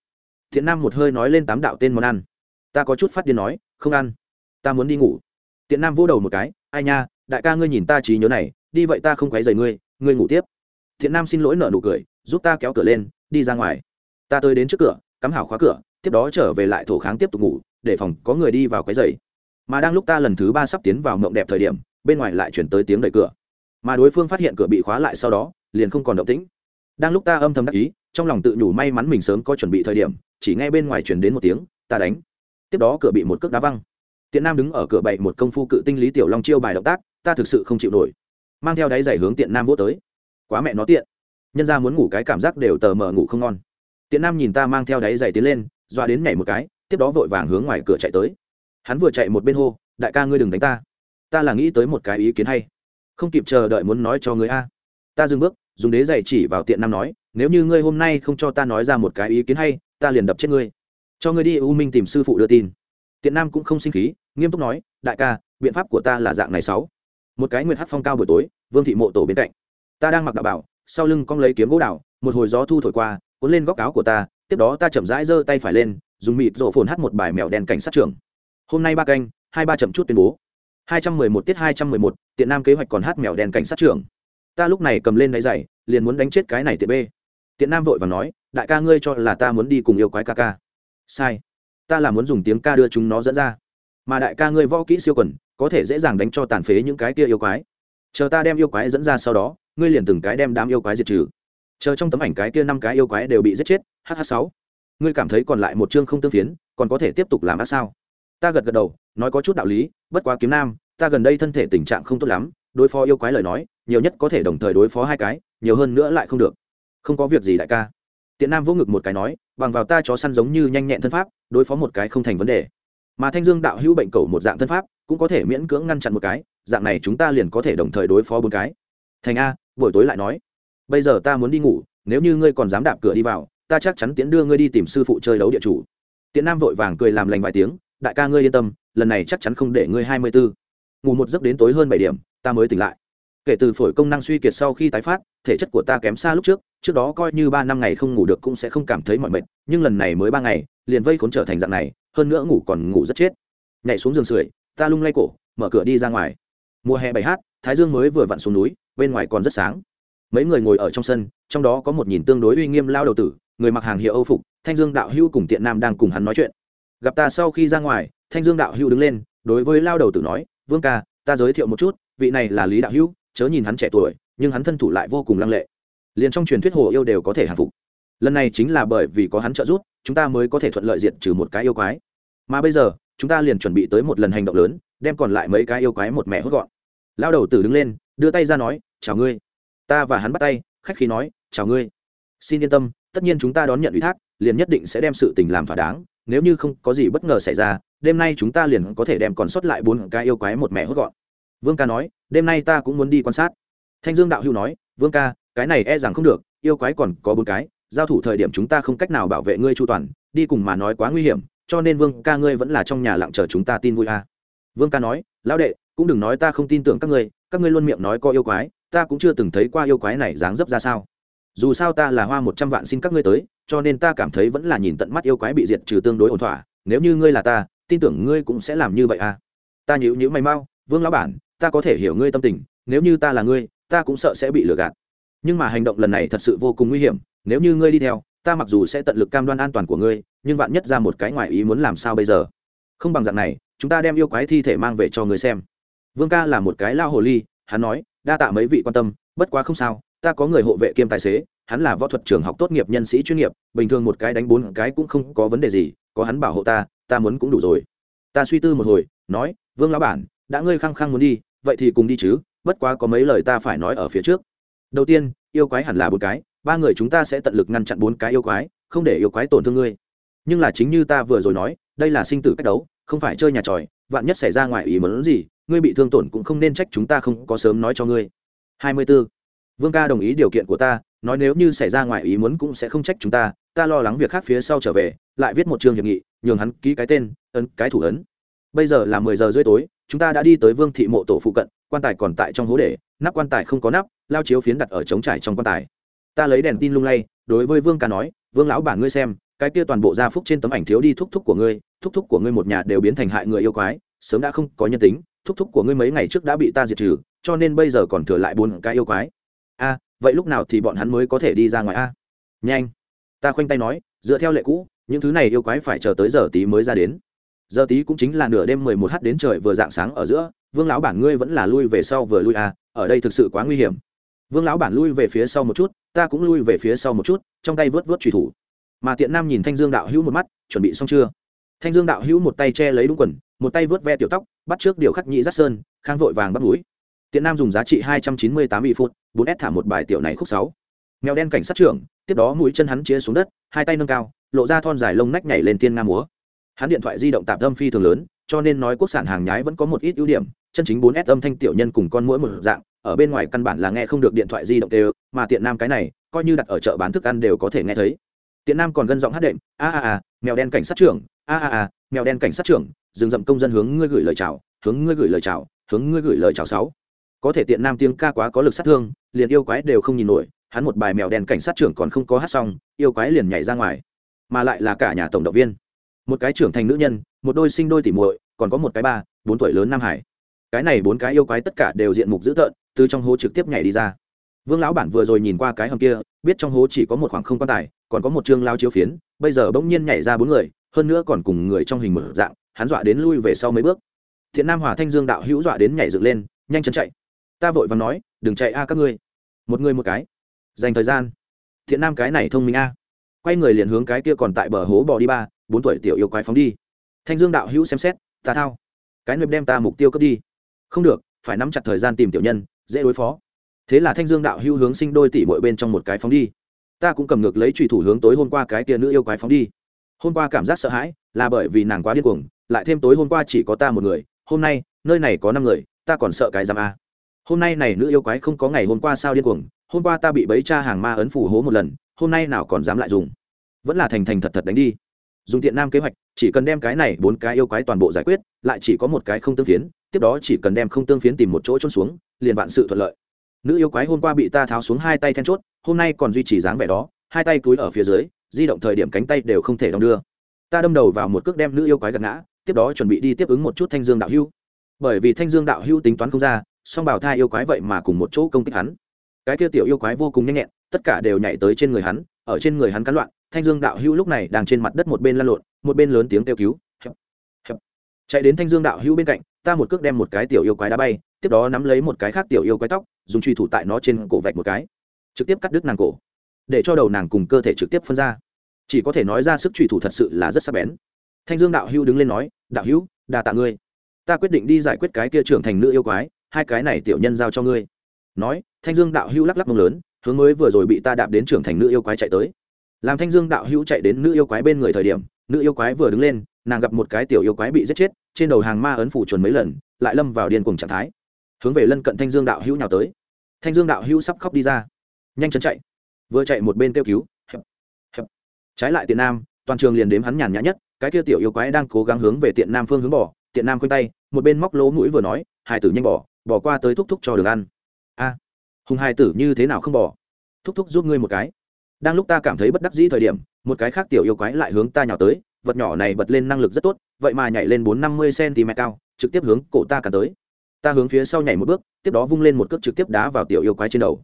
Thiện nam một hơi nói lên tám đạo tên món ăn. Ta có chút phát điên nói, không ăn. Ta muốn đi ngủ. Tiện nam vỗ đầu một cái, ai nha, đại ca ngươi nhìn ta trí nhớ này, đi vậy ta không quấy rầy ngươi ngươi ngủ tiếp. Thiện nam xin lỗi nợ nụ cười, giúp ta kéo cửa lên, đi ra ngoài ta tới đến trước cửa, cắm hảo khóa cửa, tiếp đó trở về lại thổ kháng tiếp tục ngủ, để phòng có người đi vào cái giày. Mà đang lúc ta lần thứ ba sắp tiến vào mộng đẹp thời điểm, bên ngoài lại chuyển tới tiếng đẩy cửa. Mà đối phương phát hiện cửa bị khóa lại sau đó, liền không còn động tĩnh. Đang lúc ta âm thầm đắc ý, trong lòng tự nhủ may mắn mình sớm có chuẩn bị thời điểm, chỉ nghe bên ngoài chuyển đến một tiếng, ta đánh. Tiếp đó cửa bị một cước đá văng. Tiện nam đứng ở cửa bậy một công phu cự tinh lý tiểu long chiêu bài động tác, ta thực sự không chịu nổi. Mang theo đáy giày hướng tiện nam vô tới. Quá mẹ nó tiện. Nhân ra muốn ngủ cái cảm giác đều tờ mờ ngủ không ngon tiện nam nhìn ta mang theo đáy giày tiến lên doa đến nhảy một cái, tiếp đó vội vàng hướng ngoài cửa chạy tới. Hắn vừa chạy một bên hô, đại ca ngươi đừng đánh ta. Ta là nghĩ tới một cái ý kiến hay. Không kịp chờ đợi muốn nói cho người a. Ta dừng bước, dùng đế giày chỉ vào tiện nam nói, nếu như ngươi hôm nay không cho ta nói ra một cái ý kiến hay, ta liền đập chết ngươi. Cho ngươi đi, u minh tìm sư phụ đưa tin. Tiện nam cũng không sinh khí, nghiêm túc nói, đại ca, biện pháp của ta là dạng này sáu. Một cái nguyệt hát phong cao buổi tối, vương thị mộ tổ bên cạnh. Ta đang mặc đạo bảo, sau lưng cong lấy kiếm gỗ đào, một hồi gió thu thổi qua cuốn lên góc áo của ta, tiếp đó ta chậm rãi giơ tay phải lên, dùng mịt rộ phồn hát một bài mèo đen cảnh sát trưởng. Hôm nay ba canh, hai ba chậm chút tuyên bố. Hai trăm mười một tiết hai trăm mười một, tiện nam kế hoạch còn hát mèo đen cảnh sát trưởng. Ta lúc này cầm lên đáy giày, liền muốn đánh chết cái này tiện b tiện nam vội và nói, đại ca ngươi cho là ta muốn đi cùng yêu quái ca ca. Sai. Ta là muốn dùng tiếng ca đưa chúng nó dẫn ra. Mà đại ca ngươi võ kỹ siêu quần, có thể dễ dàng đánh cho tàn phế những cái kia yêu quái. Chờ ta đem yêu quái dẫn ra sau đó, ngươi liền từng cái đem đám yêu quái diệt trừ chờ trong tấm ảnh cái kia năm cái yêu quái đều bị giết chết hh sáu. Ngươi cảm thấy còn lại một chương không tương phiến, còn có thể tiếp tục làm ác sao? Ta gật gật đầu, nói có chút đạo lý, bất quá kiếm nam, ta gần đây thân thể tình trạng không tốt lắm, đối phó yêu quái lời nói, nhiều nhất có thể đồng thời đối phó hai cái, nhiều hơn nữa lại không được. Không có việc gì đại ca. Tiện nam vỗ ngực một cái nói, bằng vào ta chó săn giống như nhanh nhẹn thân pháp, đối phó một cái không thành vấn đề. Mà thanh dương đạo hữu bệnh cầu một dạng thân pháp, cũng có thể miễn cưỡng ngăn chặn một cái, dạng này chúng ta liền có thể đồng thời đối phó bốn cái. Thành a, buổi tối lại nói bây giờ ta muốn đi ngủ, nếu như ngươi còn dám đạp cửa đi vào, ta chắc chắn tiễn đưa ngươi đi tìm sư phụ chơi đấu địa chủ. Tiễn nam vội vàng cười làm lành vài tiếng, đại ca ngươi yên tâm, lần này chắc chắn không để ngươi hai mươi bốn ngủ một giấc đến tối hơn bảy điểm, ta mới tỉnh lại. Kể từ phổi công năng suy kiệt sau khi tái phát, thể chất của ta kém xa lúc trước trước đó coi như ba năm ngày không ngủ được cũng sẽ không cảm thấy mọi mệt, nhưng lần này mới ba ngày, liền vây khốn trở thành dạng này, hơn nữa ngủ còn ngủ rất chết. Nhảy xuống giường sưởi, ta lung lay cổ, mở cửa đi ra ngoài. Mùa hè bảy hát, thái dương mới vừa vặn xuống núi, bên ngoài còn rất sáng mấy người ngồi ở trong sân, trong đó có một nhìn tương đối uy nghiêm lao đầu tử, người mặc hàng hiệu âu phục, thanh dương đạo hưu cùng tiện nam đang cùng hắn nói chuyện. Gặp ta sau khi ra ngoài, thanh dương đạo hưu đứng lên, đối với lao đầu tử nói, vương ca, ta giới thiệu một chút, vị này là lý đạo hưu chớ nhìn hắn trẻ tuổi, nhưng hắn thân thủ lại vô cùng lăng lệ. Liền trong truyền thuyết hồ yêu đều có thể hàng phục. Lần này chính là bởi vì có hắn trợ giúp, chúng ta mới có thể thuận lợi diệt trừ một cái yêu quái. Mà bây giờ, chúng ta liền chuẩn bị tới một lần hành động lớn, đem còn lại mấy cái yêu quái một mẹ hốt gọn. Lao đầu tử đứng lên, đưa tay ra nói, chào ngươi ta và hắn bắt tay, khách khí nói, chào ngươi. Xin yên tâm, tất nhiên chúng ta đón nhận ủy thác, liền nhất định sẽ đem sự tình làm thỏa đáng, nếu như không có gì bất ngờ xảy ra, đêm nay chúng ta liền có thể đem còn sót lại bốn cái yêu quái một mẹ hốt gọn. Vương ca nói, đêm nay ta cũng muốn đi quan sát. Thanh dương đạo hữu nói, vương ca, cái này e rằng không được, yêu quái còn có bốn cái, giao thủ thời điểm chúng ta không cách nào bảo vệ ngươi chu toàn, đi cùng mà nói quá nguy hiểm, cho nên vương ca ngươi vẫn là trong nhà lặng chờ chúng ta tin vui a. À. vương ca nói, lão đệ, cũng đừng nói ta không tin tưởng các ngươi các ngươi luôn miệng nói có yêu quái ta cũng chưa từng thấy qua yêu quái này dáng dấp ra sao. Dù sao ta là hoa một trăm vạn xin các ngươi tới, cho nên ta cảm thấy vẫn là nhìn tận mắt yêu quái bị diệt trừ tương đối ổn thỏa. Nếu như ngươi là ta, tin tưởng ngươi cũng sẽ làm như vậy à. Ta nhữ nhữ mày mau, vương lão bản, ta có thể hiểu ngươi tâm tình, nếu như ta là ngươi, ta cũng sợ sẽ bị lừa gạt. Nhưng mà hành động lần này thật sự vô cùng nguy hiểm, nếu như ngươi đi theo, ta mặc dù sẽ tận lực cam đoan an toàn của ngươi, nhưng vạn nhất ra một cái ngoài ý muốn làm sao bây giờ? Không bằng dạng này, chúng ta đem yêu quái thi thể mang về cho ngươi xem. Vương ca là một cái lao hồ ly, hắn nói đa tạ mấy vị quan tâm, bất quá không sao, ta có người hộ vệ kiêm tài xế, hắn là võ thuật trường học tốt nghiệp nhân sĩ chuyên nghiệp, bình thường một cái đánh bốn cái cũng không có vấn đề gì, có hắn bảo hộ ta ta muốn cũng đủ rồi. Ta suy tư một hồi, nói, vương lão bản, đã ngươi khăng khăng muốn đi, vậy thì cùng đi chứ, bất quá có mấy lời ta phải nói ở phía trước. Đầu tiên, yêu quái hẳn là bốn cái, ba người chúng ta sẽ tận lực ngăn chặn bốn cái yêu quái, không để yêu quái tổn thương ngươi. Nhưng là chính như ta vừa rồi nói, đây là sinh tử cách đấu, không phải chơi nhà tròi, vạn nhất xảy ra ngoài ý muốn gì ngươi bị thương tổn cũng không nên trách chúng ta không có sớm nói cho ngươi. Hai mươi 24. vương ca đồng ý điều kiện của ta, nói nếu như xảy ra ngoài ý muốn cũng sẽ không trách chúng ta ta lo lắng việc khác phía sau trở về, lại viết một chương hiệp nghị, nhường hắn ký cái tên, ấn cái thủ ấn. Bây giờ là mười giờ rưỡi tối, chúng ta đã đi tới vương thị mộ tổ phụ cận, quan tài còn tại trong hố để, nắp quan tài không có nắp, lao chiếu phiến đặt ở trống trải trong quan tài. Ta lấy đèn tin lung lay, đối với vương ca nói, vương lão bản ngươi xem, cái kia toàn bộ gia phúc trên tấm ảnh thiếu đi thúc thúc của ngươi, thúc thúc của ngươi một nhà đều biến thành hại người yêu quái, sớm đã không có nhân tính thúc thúc của ngươi mấy ngày trước đã bị ta diệt trừ, cho nên bây giờ còn thừa lại bốn cái yêu quái. A, vậy lúc nào thì bọn hắn mới có thể đi ra ngoài a? Nhanh. Ta khoanh tay nói, dựa theo lệ cũ, những thứ này yêu quái phải chờ tới giờ tí mới ra đến. Giờ tí cũng chính là nửa đêm mười một h đến trời vừa dạng sáng ở giữa, vương lão bản ngươi vẫn là lui về sau vừa lui à? ở đây thực sự quá nguy hiểm. Vương lão bản lui về phía sau một chút, ta cũng lui về phía sau một chút, trong tay vớt vớt trùy thủ. Mà tiện nam nhìn thanh dương đạo hữu một mắt, chuẩn bị xong chưa? Thanh dương đạo hữu một tay che lấy đúng quần một tay vớt ve tiểu tóc, bắt trước điều khắc nhị giác sơn, khang vội vàng bắt núi tiện nam dùng giá trị hai trăm chín mươi tám bị phút, bốn s thả một bài tiểu này khúc sáu. Mèo đen cảnh sát trưởng, tiếp đó mũi chân hắn chia xuống đất, hai tay nâng cao, lộ ra thon dài lông nách nhảy lên tiên nga múa. Hắn điện thoại di động tạp âm phi thường lớn, cho nên nói quốc sản hàng nhái vẫn có một ít ưu điểm, chân chính bốn s âm thanh tiểu nhân cùng con mũi một dạng, ở bên ngoài căn bản là nghe không được điện thoại di động đều, mà tiện nam cái này, coi như đặt ở chợ bán thức ăn đều có thể nghe thấy. Tiện nam còn gân giọng hát đệm, a a a, mèo đen cảnh sát trưởng, a a a, mèo đen cảnh sát trưởng dừng dậm công dân hướng ngươi gửi lời chào, hướng ngươi gửi lời chào, hướng ngươi gửi lời chào sáu. Có thể tiện nam tiếng ca quá có lực sát thương, liền yêu quái đều không nhìn nổi, hắn một bài mèo đen cảnh sát trưởng còn không có hát xong, yêu quái liền nhảy ra ngoài. Mà lại là cả nhà tổng động viên. Một cái trưởng thành nữ nhân, một đôi sinh đôi tỉ muội, còn có một cái ba, bốn tuổi lớn nam hải. Cái này bốn cái yêu quái tất cả đều diện mục dữ tợn, từ trong hố trực tiếp nhảy đi ra. Vương lão bản vừa rồi nhìn qua cái hầm kia, biết trong hố chỉ có một khoảng không quan tài, còn có một chương lao chiếu phiến, bây giờ bỗng nhiên nhảy ra bốn người, hơn nữa còn cùng người trong hình mở dạng hắn dọa đến lui về sau mấy bước. Thiện nam hòa thanh dương đạo hữu dọa đến nhảy dựng lên, nhanh chân chạy. Ta vội và nói, đừng chạy a các ngươi. Một người một cái. Dành thời gian. Thiện nam cái này thông minh a. Quay người liền hướng cái kia còn tại bờ hố bỏ đi ba, bốn tuổi tiểu yêu quái phóng đi. Thanh dương đạo hữu xem xét, ta thao. Cái nệp đem ta mục tiêu cướp đi. Không được, phải nắm chặt thời gian tìm tiểu nhân, dễ đối phó. Thế là thanh dương đạo hữu hướng sinh đôi tỷ mỗi bên trong một cái phóng đi. Ta cũng cầm ngược lấy trùy thủ hướng tối hôm qua cái tia nữ yêu quái phóng đi. Hôm qua cảm giác sợ hãi, là bởi vì nàng quá điên cuồng lại thêm tối hôm qua chỉ có ta một người, hôm nay, nơi này có năm người, ta còn sợ cái giam a. Hôm nay này nữ yêu quái không có ngày hôm qua sao điên cuồng, hôm qua ta bị bấy cha hàng ma ấn phủ hố một lần, hôm nay nào còn dám lại dùng. Vẫn là thành thành thật thật đánh đi. Dùng tiện nam kế hoạch, chỉ cần đem cái này bốn cái yêu quái toàn bộ giải quyết, lại chỉ có một cái không tương phiến, tiếp đó chỉ cần đem không tương phiến tìm một chỗ trôn xuống, liền vạn sự thuận lợi. Nữ yêu quái hôm qua bị ta tháo xuống hai tay then chốt, hôm nay còn duy trì dáng vẻ đó, hai tay túi ở phía dưới, di động thời điểm cánh tay đều không thể đong đưa. Ta đâm đầu vào một cước đem nữ yêu quái gật ngã tiếp đó chuẩn bị đi tiếp ứng một chút thanh dương đạo hưu bởi vì thanh dương đạo hưu tính toán không ra, song bảo thai yêu quái vậy mà cùng một chỗ công kích hắn. Cái kia tiểu yêu quái vô cùng nhanh nhẹn, tất cả đều nhảy tới trên người hắn, ở trên người hắn cắn loạn, thanh dương đạo hưu lúc này đang trên mặt đất một bên lăn lộn, một bên lớn tiếng kêu cứu chạy đến thanh dương đạo hưu bên cạnh, ta một cước đem một cái tiểu yêu quái đá bay, tiếp đó nắm lấy một cái khác tiểu yêu quái tóc, dùng truy thủ tại nó trên cổ vạch một cái, trực tiếp cắt đứt nàng cổ, để cho đầu nàng cùng cơ thể trực tiếp phân ra. Chỉ có thể nói ra sức truy thủ thật sự là rất sắc bén thanh dương đạo hữu đứng lên nói đạo hữu đà tạ ngươi. Ta quyết định đi giải quyết cái kia trưởng thành nữ yêu quái hai cái này tiểu nhân giao cho ngươi. Nói thanh dương đạo hữu lắc lắc mông lớn hướng mới vừa rồi bị ta đạp đến trưởng thành nữ yêu quái chạy tới. Làm thanh dương đạo hữu chạy đến nữ yêu quái bên người thời điểm nữ yêu quái vừa đứng lên nàng gặp một cái tiểu yêu quái bị giết chết trên đầu hàng ma ấn phủ chuẩn mấy lần lại lâm vào điên cùng trạng thái. Hướng về lân cận thanh dương đạo hữu nhào tới. Thanh dương đạo hữu sắp khóc đi ra. Nhanh chân chạy. Vừa chạy một bên kêu cứu. Hẹp, hẹp. trái lại tiền nam toàn trường liền đếm hắn nhàn nhã nhất cái kia tiểu yêu quái đang cố gắng hướng về tiện nam phương hướng bỏ tiện nam khoanh tay, một bên móc lỗ mũi vừa nói, hải tử nhanh bỏ bỏ qua tới thúc thúc cho đường ăn. A, hùng hải tử như thế nào không bỏ thúc thúc giúp ngươi một cái. Đang lúc ta cảm thấy bất đắc dĩ thời điểm, một cái khác tiểu yêu quái lại hướng ta nhào tới, vật nhỏ này bật lên năng lực rất tốt, vậy mà nhảy lên bốn năm mươi cm cao, trực tiếp hướng cổ ta cả tới. Ta hướng phía sau nhảy một bước, tiếp đó vung lên một cước trực tiếp đá vào tiểu yêu quái trên đầu.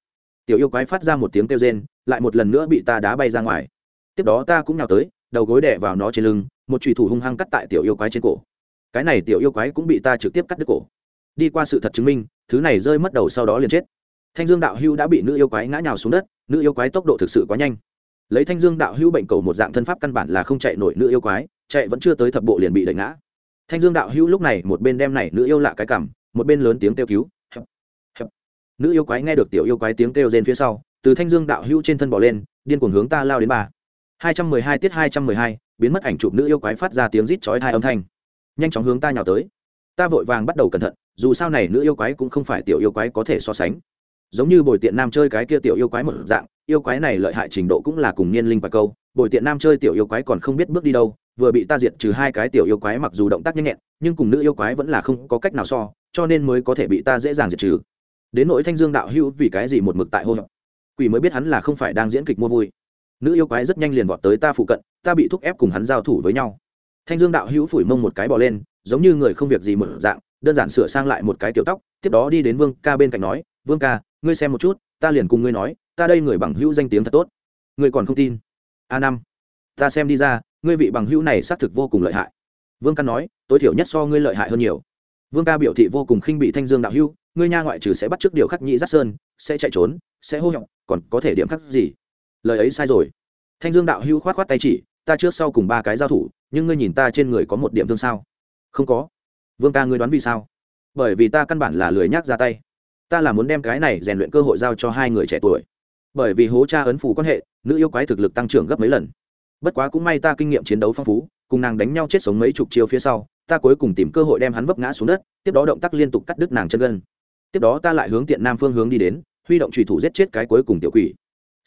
Tiểu yêu quái phát ra một tiếng kêu rên, lại một lần nữa bị ta đá bay ra ngoài. Tiếp đó ta cũng nhào tới, đầu gối đè vào nó trên lưng một trùy thủ hung hăng cắt tại tiểu yêu quái trên cổ. Cái này tiểu yêu quái cũng bị ta trực tiếp cắt đứt cổ. Đi qua sự thật chứng minh, thứ này rơi mất đầu sau đó liền chết. Thanh dương đạo hưu đã bị nữ yêu quái ngã nhào xuống đất, nữ yêu quái tốc độ thực sự quá nhanh. Lấy thanh dương đạo hưu bệnh cầu một dạng thân pháp căn bản là không chạy nổi nữ yêu quái, chạy vẫn chưa tới thập bộ liền bị đẩy ngã. Thanh dương đạo hưu lúc này một bên đem này nữ yêu lạ cái cảm, một bên lớn tiếng kêu cứu. Nữ yêu quái nghe được tiểu yêu quái tiếng kêu rên phía sau, từ thanh dương đạo hưu trên thân bỏ lên, điên cuồng hướng ta lao đến bà. hai trăm mười hai tiết hai trăm mười hai biến mất ảnh chụp nữ yêu quái phát ra tiếng rít chói hai âm thanh. Nhanh chóng hướng ta nhào tới. Ta vội vàng bắt đầu cẩn thận, dù sao này nữ yêu quái cũng không phải tiểu yêu quái có thể so sánh. Giống như bồi tiện nam chơi cái kia tiểu yêu quái một dạng, yêu quái này lợi hại trình độ cũng là cùng niên linh và câu. Bồi tiện nam chơi tiểu yêu quái còn không biết bước đi đâu, vừa bị ta diệt trừ hai cái tiểu yêu quái mặc dù động tác nhanh nhẹn, nhưng cùng nữ yêu quái vẫn là không có cách nào so, cho nên mới có thể bị ta dễ dàng diệt trừ. Đến nỗi thanh dương đạo hữu vì cái gì một mực tại hô quỷ mới biết hắn là không phải đang diễn kịch mua vui nữ yêu quái rất nhanh liền vọt tới ta phụ cận, ta bị thúc ép cùng hắn giao thủ với nhau. Thanh dương đạo hữu phủi mông một cái bỏ lên, giống như người không việc gì mở dạng, đơn giản sửa sang lại một cái kiểu tóc, tiếp đó đi đến vương ca bên cạnh nói, vương ca, ngươi xem một chút, ta liền cùng ngươi nói, ta đây người bằng hữu danh tiếng thật tốt. Ngươi còn không tin? A năm, ta xem đi ra, ngươi vị bằng hữu này xác thực vô cùng lợi hại. Vương ca nói, tối thiểu nhất so ngươi lợi hại hơn nhiều. Vương ca biểu thị vô cùng khinh bị thanh dương đạo hữu, ngươi nha ngoại trừ sẽ bắt trước điều khắc nhị giác sơn, sẽ chạy trốn, sẽ hô họng, còn có thể điểm khắc gì? Lời ấy sai rồi. Thanh dương đạo hữu khoát khoát tay chỉ, ta trước sau cùng ba cái giao thủ, nhưng ngươi nhìn ta trên người có một điểm thương sao? Không có. Vương ca ngươi đoán vì sao? Bởi vì ta căn bản là lười nhác ra tay. Ta là muốn đem cái này rèn luyện cơ hội giao cho hai người trẻ tuổi. Bởi vì hố cha ấn phủ quan hệ, nữ yêu quái thực lực tăng trưởng gấp mấy lần. Bất quá cũng may ta kinh nghiệm chiến đấu phong phú, cùng nàng đánh nhau chết sống mấy chục chiêu phía sau, ta cuối cùng tìm cơ hội đem hắn vấp ngã xuống đất, tiếp đó động tác liên tục cắt đứt nàng chân gân. Tiếp đó ta lại hướng tiện nam phương hướng đi đến, huy động trùy thủ giết chết cái cuối cùng tiểu quỷ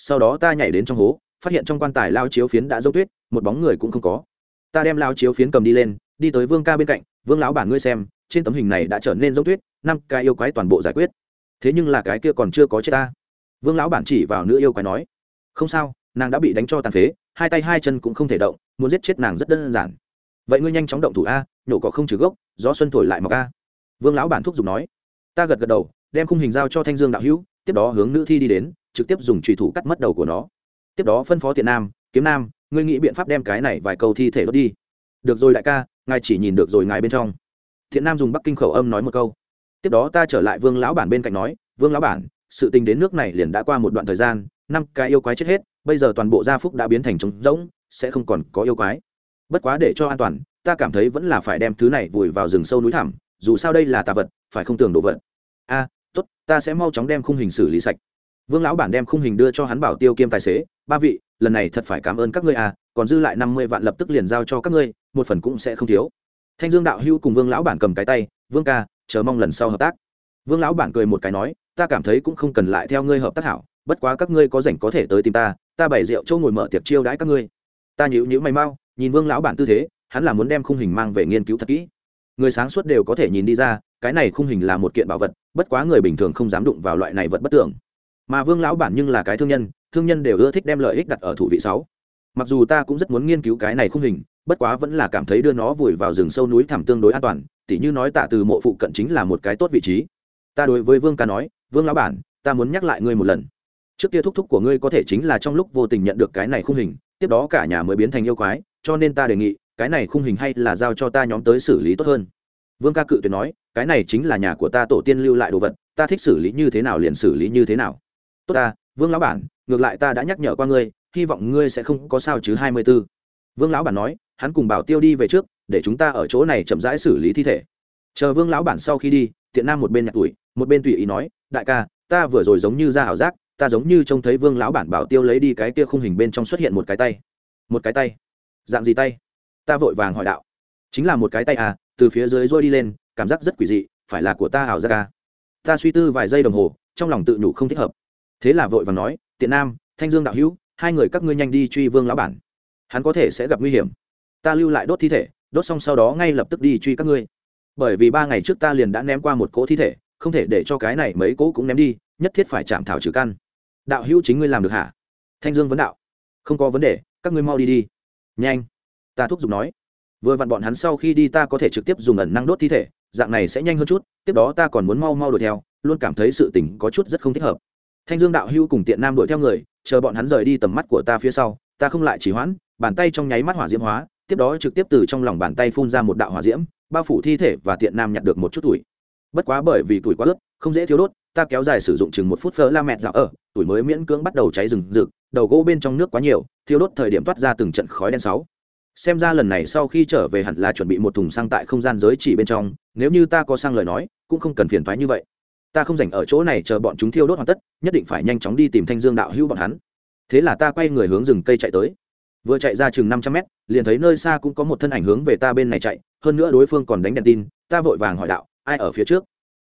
sau đó ta nhảy đến trong hố, phát hiện trong quan tài lao chiếu phiến đã dốc tuyết, một bóng người cũng không có. Ta đem lao chiếu phiến cầm đi lên, đi tới vương ca bên cạnh, vương lão bản ngươi xem, trên tấm hình này đã trở nên dốc tuyết, năm cái yêu quái toàn bộ giải quyết. Thế nhưng là cái kia còn chưa có chết ta. Vương lão bản chỉ vào nữ yêu quái nói, không sao, nàng đã bị đánh cho tàn phế, hai tay hai chân cũng không thể động, muốn giết chết nàng rất đơn giản. Vậy ngươi nhanh chóng động thủ a, nhổ cỏ không trừ gốc, gió xuân thổi lại mọc a. vương lão bản thúc giục nói. Ta gật gật đầu, đem khung hình giao cho thanh dương đạo hữu, tiếp đó hướng nữ thi đi đến trực tiếp dùng trùy thủ cắt mất đầu của nó. Tiếp đó phân phó tiện nam, kiếm nam, ngươi nghĩ biện pháp đem cái này vài câu thi thể đốt đi. Được rồi đại ca, ngài chỉ nhìn được rồi ngài bên trong. Thiện nam dùng bắc kinh khẩu âm nói một câu. Tiếp đó ta trở lại vương lão bản bên cạnh nói, vương lão bản, sự tình đến nước này liền đã qua một đoạn thời gian, năm cái yêu quái chết hết, bây giờ toàn bộ gia phúc đã biến thành trống rỗng, sẽ không còn có yêu quái. Bất quá để cho an toàn, ta cảm thấy vẫn là phải đem thứ này vùi vào rừng sâu núi thẳm, dù sao đây là tà vật, phải không tưởng đồ vật. A, tốt, ta sẽ mau chóng đem khung hình xử lý sạch vương lão bản đem khung hình đưa cho hắn bảo tiêu kiêm tài xế, ba vị, lần này thật phải cảm ơn các ngươi à còn dư lại năm mươi vạn lập tức liền giao cho các ngươi, một phần cũng sẽ không thiếu. Thanh dương đạo hưu cùng vương lão bản cầm cái tay, vương ca, chờ mong lần sau hợp tác. Vương lão bản cười một cái nói, ta cảm thấy cũng không cần lại theo ngươi hợp tác hảo, bất quá các ngươi có rảnh có thể tới tìm ta ta bày rượu chỗ ngồi mở tiệc chiêu đãi các ngươi. Ta nhíu nhữ mày mau, nhìn vương lão bản tư thế, hắn là muốn đem khung hình mang về nghiên cứu thật kỹ. Người sáng suốt đều có thể nhìn đi ra, cái này khung hình là một kiện bảo vật, bất quá người bình thường không dám đụng vào loại này vật bất tưởng mà vương lão bản nhưng là cái thương nhân thương nhân đều ưa thích đem lợi ích đặt ở thủ vị sáu. Mặc dù ta cũng rất muốn nghiên cứu cái này khung hình, bất quá vẫn là cảm thấy đưa nó vùi vào rừng sâu núi thẳm tương đối an toàn, tỉ như nói tạ từ mộ phụ cận chính là một cái tốt vị trí. Ta đối với vương ca nói, vương lão bản, ta muốn nhắc lại ngươi một lần. Trước kia thúc thúc của ngươi có thể chính là trong lúc vô tình nhận được cái này khung hình, tiếp đó cả nhà mới biến thành yêu quái, cho nên ta đề nghị, cái này khung hình hay là giao cho ta nhóm tới xử lý tốt hơn. Vương ca cự tuyệt nói, cái này chính là nhà của ta tổ tiên lưu lại đồ vật, ta thích xử lý như thế nào liền xử lý như thế nào tốt ta, vương lão bản, ngược lại ta đã nhắc nhở qua ngươi, hy vọng ngươi sẽ không có sao chứ hai mươi b ố vương lão bản nói, hắn cùng bảo tiêu đi về trước, để chúng ta ở chỗ này chậm rãi xử lý thi thể. Chờ vương lão bản sau khi đi, tiện nam một bên nhặt tuổi, một bên tùy ý nói, đại ca, ta vừa rồi giống như ra ảo giác, ta giống như trông thấy vương lão bản bảo tiêu lấy đi cái kia khung hình bên trong xuất hiện một cái tay. Một cái tay? Dạng gì tay? Ta vội vàng hỏi đạo. Chính là một cái tay à từ phía dưới rôi đi lên, cảm giác rất quỷ dị, phải là của ta ảo giác ca à? ta suy tư vài giây đồng hồ, trong lòng tự nhủ không thích hợp thế là vội vàng nói, tiện nam, thanh dương đạo hữu, hai người các ngươi nhanh đi truy vương lão bản. Hắn có thể sẽ gặp nguy hiểm. Ta lưu lại đốt thi thể, đốt xong sau đó ngay lập tức đi truy các ngươi. Bởi vì ba ngày trước ta liền đã ném qua một cỗ thi thể, không thể để cho cái này mấy cỗ cũng ném đi, nhất thiết phải chạm thảo trừ căn. Đạo hữu chính ngươi làm được hả? Thanh dương vấn đạo. Không có vấn đề, các ngươi mau đi đi. Nhanh. Ta thúc giục nói. Vừa vặn bọn hắn sau khi đi ta có thể trực tiếp dùng ẩn năng đốt thi thể, dạng này sẽ nhanh hơn chút, tiếp đó ta còn muốn mau mau đuổi theo, luôn cảm thấy sự tình có chút rất không thích hợp thanh dương đạo hưu cùng tiện nam đuổi theo người, chờ bọn hắn rời đi tầm mắt của ta phía sau, ta không lại chỉ hoãn, bàn tay trong nháy mắt hỏa diễm hóa, tiếp đó trực tiếp từ trong lòng bàn tay phun ra một đạo hỏa diễm, bao phủ thi thể và tiện nam nhặt được một chút tuổi. Bất quá bởi vì tuổi quá ướt, không dễ thiếu đốt, ta kéo dài sử dụng chừng một phút phơ la mẹt dạo ở, tuổi mới miễn cưỡng bắt đầu cháy rừng rực, đầu gỗ bên trong nước quá nhiều thiếu đốt thời điểm toát ra từng trận khói đen sáu. Xem ra lần này sau khi trở về hẳn là chuẩn bị một thùng xăng tại không gian giới chỉ bên trong, nếu như ta có xăng lời nói, cũng không cần phiền thoái như vậy ta không dành ở chỗ này chờ bọn chúng thiêu đốt hoàn tất, nhất định phải nhanh chóng đi tìm thanh dương đạo hữu bọn hắn. Thế là ta quay người hướng rừng cây chạy tới. Vừa chạy ra chừng năm trăm mét, liền thấy nơi xa cũng có một thân ảnh hướng về ta bên này chạy, hơn nữa đối phương còn đánh đèn tin, ta vội vàng hỏi đạo, ai ở phía trước?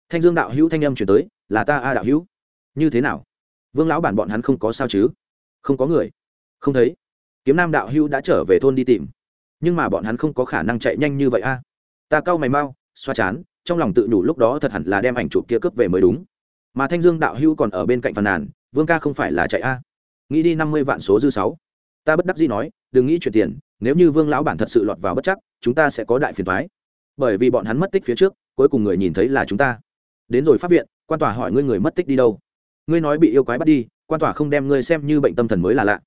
Thanh dương đạo hữu thanh âm chuyển tới, là ta a đạo hữu. Như thế nào? Vương lão bản bọn hắn không có sao chứ? Không có người. Không thấy. Kiếm nam đạo hữu đã trở về thôn đi tìm. Nhưng mà bọn hắn không có khả năng chạy nhanh như vậy a. Ta cau mày mau, xoa chán trong lòng tự nhủ lúc đó thật hẳn là đem ảnh chụp kia cướp về mới đúng. Mà thanh dương đạo hữu còn ở bên cạnh phàn nàn, vương ca không phải là chạy a? Nghĩ đi năm mươi vạn số dư sáu. Ta bất đắc dĩ nói, đừng nghĩ chuyển tiền, nếu như vương lão bản thật sự lọt vào bất chắc, chúng ta sẽ có đại phiền thoái bởi vì bọn hắn mất tích phía trước, cuối cùng người nhìn thấy là chúng ta. Đến rồi phát viện, quan tòa hỏi ngươi người mất tích đi đâu? Ngươi nói bị yêu quái bắt đi, quan tòa không đem ngươi xem như bệnh tâm thần mới là lạ.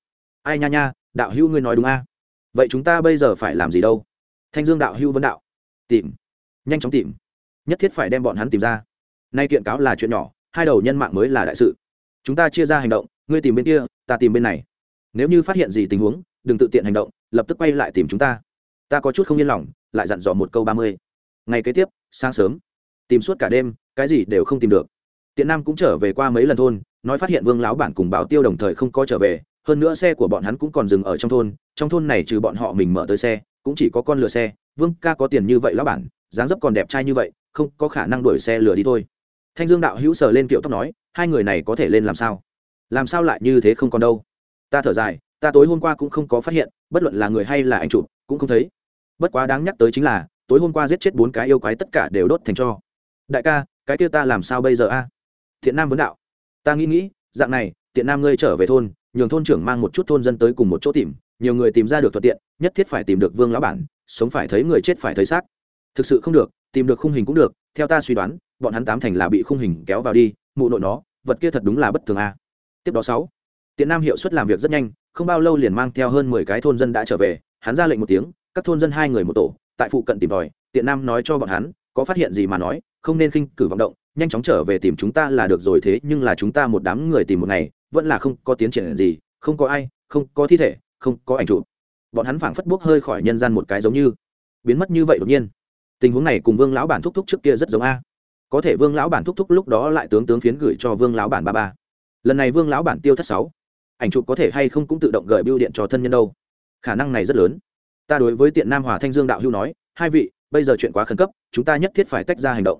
Ai nha nha, đạo hữu ngươi nói đúng a? Vậy chúng ta bây giờ phải làm gì đâu? Thanh dương đạo hữu vấn đạo. Tìm. Nhanh chóng tìm nhất thiết phải đem bọn hắn tìm ra. Nay kiện cáo là chuyện nhỏ, hai đầu nhân mạng mới là đại sự. Chúng ta chia ra hành động, ngươi tìm bên kia, ta tìm bên này. Nếu như phát hiện gì tình huống, đừng tự tiện hành động, lập tức quay lại tìm chúng ta. Ta có chút không yên lòng, lại dặn dò một câu ba mươi. Ngày kế tiếp, sáng sớm. Tìm suốt cả đêm, cái gì đều không tìm được. Tiện nam cũng trở về qua mấy lần thôn, nói phát hiện vương lão bản cùng bảo tiêu đồng thời không có trở về, hơn nữa xe của bọn hắn cũng còn dừng ở trong thôn trong thôn này trừ bọn họ mình mở tới xe, cũng chỉ có con lừa xe, vương ca có tiền như vậy lão bản dáng dấp còn đẹp trai như vậy, không có khả năng đuổi xe lừa đi thôi. Thanh dương đạo hữu sờ lên kiệu tóc nói, hai người này có thể lên làm sao? Làm sao lại như thế không còn đâu? Ta thở dài, ta tối hôm qua cũng không có phát hiện, bất luận là người hay là anh chụp, cũng không thấy. Bất quá đáng nhắc tới chính là, tối hôm qua giết chết bốn cái yêu quái tất cả đều đốt thành cho. Đại ca, cái kia ta làm sao bây giờ a? Thiện nam vấn đạo. Ta nghĩ nghĩ, dạng này tiện nam ngươi trở về thôn, nhường thôn trưởng mang một chút thôn dân tới cùng một chỗ tìm, nhiều người tìm ra được thuận tiện, nhất thiết phải tìm được vương lão bản, sống phải thấy người chết phải thấy xác thực sự không được, tìm được khung hình cũng được, theo ta suy đoán, bọn hắn tám thành là bị khung hình kéo vào đi, mụ nội nó, vật kia thật đúng là bất thường a. Tiếp đó sáu. Tiện nam hiệu suất làm việc rất nhanh, không bao lâu liền mang theo hơn mười cái thôn dân đã trở về, hắn ra lệnh một tiếng, các thôn dân hai người một tổ, tại phụ cận tìm tòi, tiện nam nói cho bọn hắn, có phát hiện gì mà nói, không nên khinh cử vọng động, nhanh chóng trở về tìm chúng ta là được rồi thế nhưng là chúng ta một đám người tìm một ngày, vẫn là không có tiến triển gì, không có ai, không có thi thể, không có ảnh chụp. Bọn hắn phảng phất buốc hơi khỏi nhân gian một cái giống như, biến mất như vậy đột nhiên tình huống này cùng vương lão bản thúc thúc trước kia rất giống a. Có thể vương lão bản thúc thúc lúc đó lại tướng tướng phiến gửi cho vương lão bản ba ba. Lần này vương lão bản tiêu thất sáu. Ảnh chụp có thể hay không cũng tự động gửi bưu điện cho thân nhân đâu. Khả năng này rất lớn. Ta đối với tiện nam hòa thanh dương đạo hữu nói, hai vị, bây giờ chuyện quá khẩn cấp, chúng ta nhất thiết phải tách ra hành động.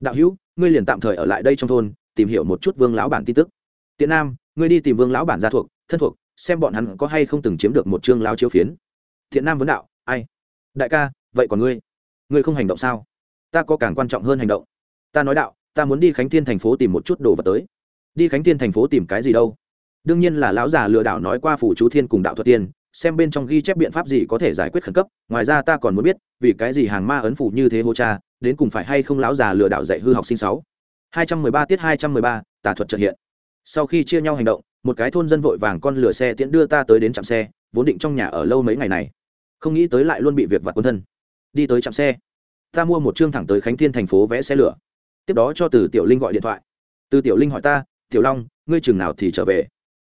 Đạo hữu, ngươi liền tạm thời ở lại đây trong thôn, tìm hiểu một chút vương lão bản tin tức. Tiện nam, ngươi đi tìm vương lão bản gia thuộc, thân thuộc, xem bọn hắn có hay không từng chiếm được một chương lao chiếu phiến. Thiện nam vấn đạo, ai? Đại ca, vậy còn ngươi? Ngươi không hành động sao? Ta có càng quan trọng hơn hành động. Ta nói đạo, ta muốn đi khánh thiên thành phố tìm một chút đồ vật tới. Đi khánh thiên thành phố tìm cái gì đâu? Đương nhiên là lão già lừa đảo nói qua phủ chú thiên cùng đạo thuật tiên, xem bên trong ghi chép biện pháp gì có thể giải quyết khẩn cấp. Ngoài ra ta còn muốn biết, vì cái gì hàng ma ấn phủ như thế hô cha, đến cùng phải hay không lão già lừa đảo dạy hư học sinh sáu? Hai trăm mười ba tiết hai trăm mười ba, tà thuật trợ hiện. Sau khi chia nhau hành động, một cái thôn dân vội vàng con lửa xe tiễn đưa ta tới đến trạm xe, vốn định trong nhà ở lâu mấy ngày này. Không nghĩ tới lại luôn bị việc vặt quân thân đi tới trạm xe. Ta mua một chương thẳng tới khánh thiên thành phố vẽ xe lửa. Tiếp đó cho từ tiểu linh gọi điện thoại. Từ tiểu linh hỏi ta, tiểu long, ngươi chừng nào thì trở về?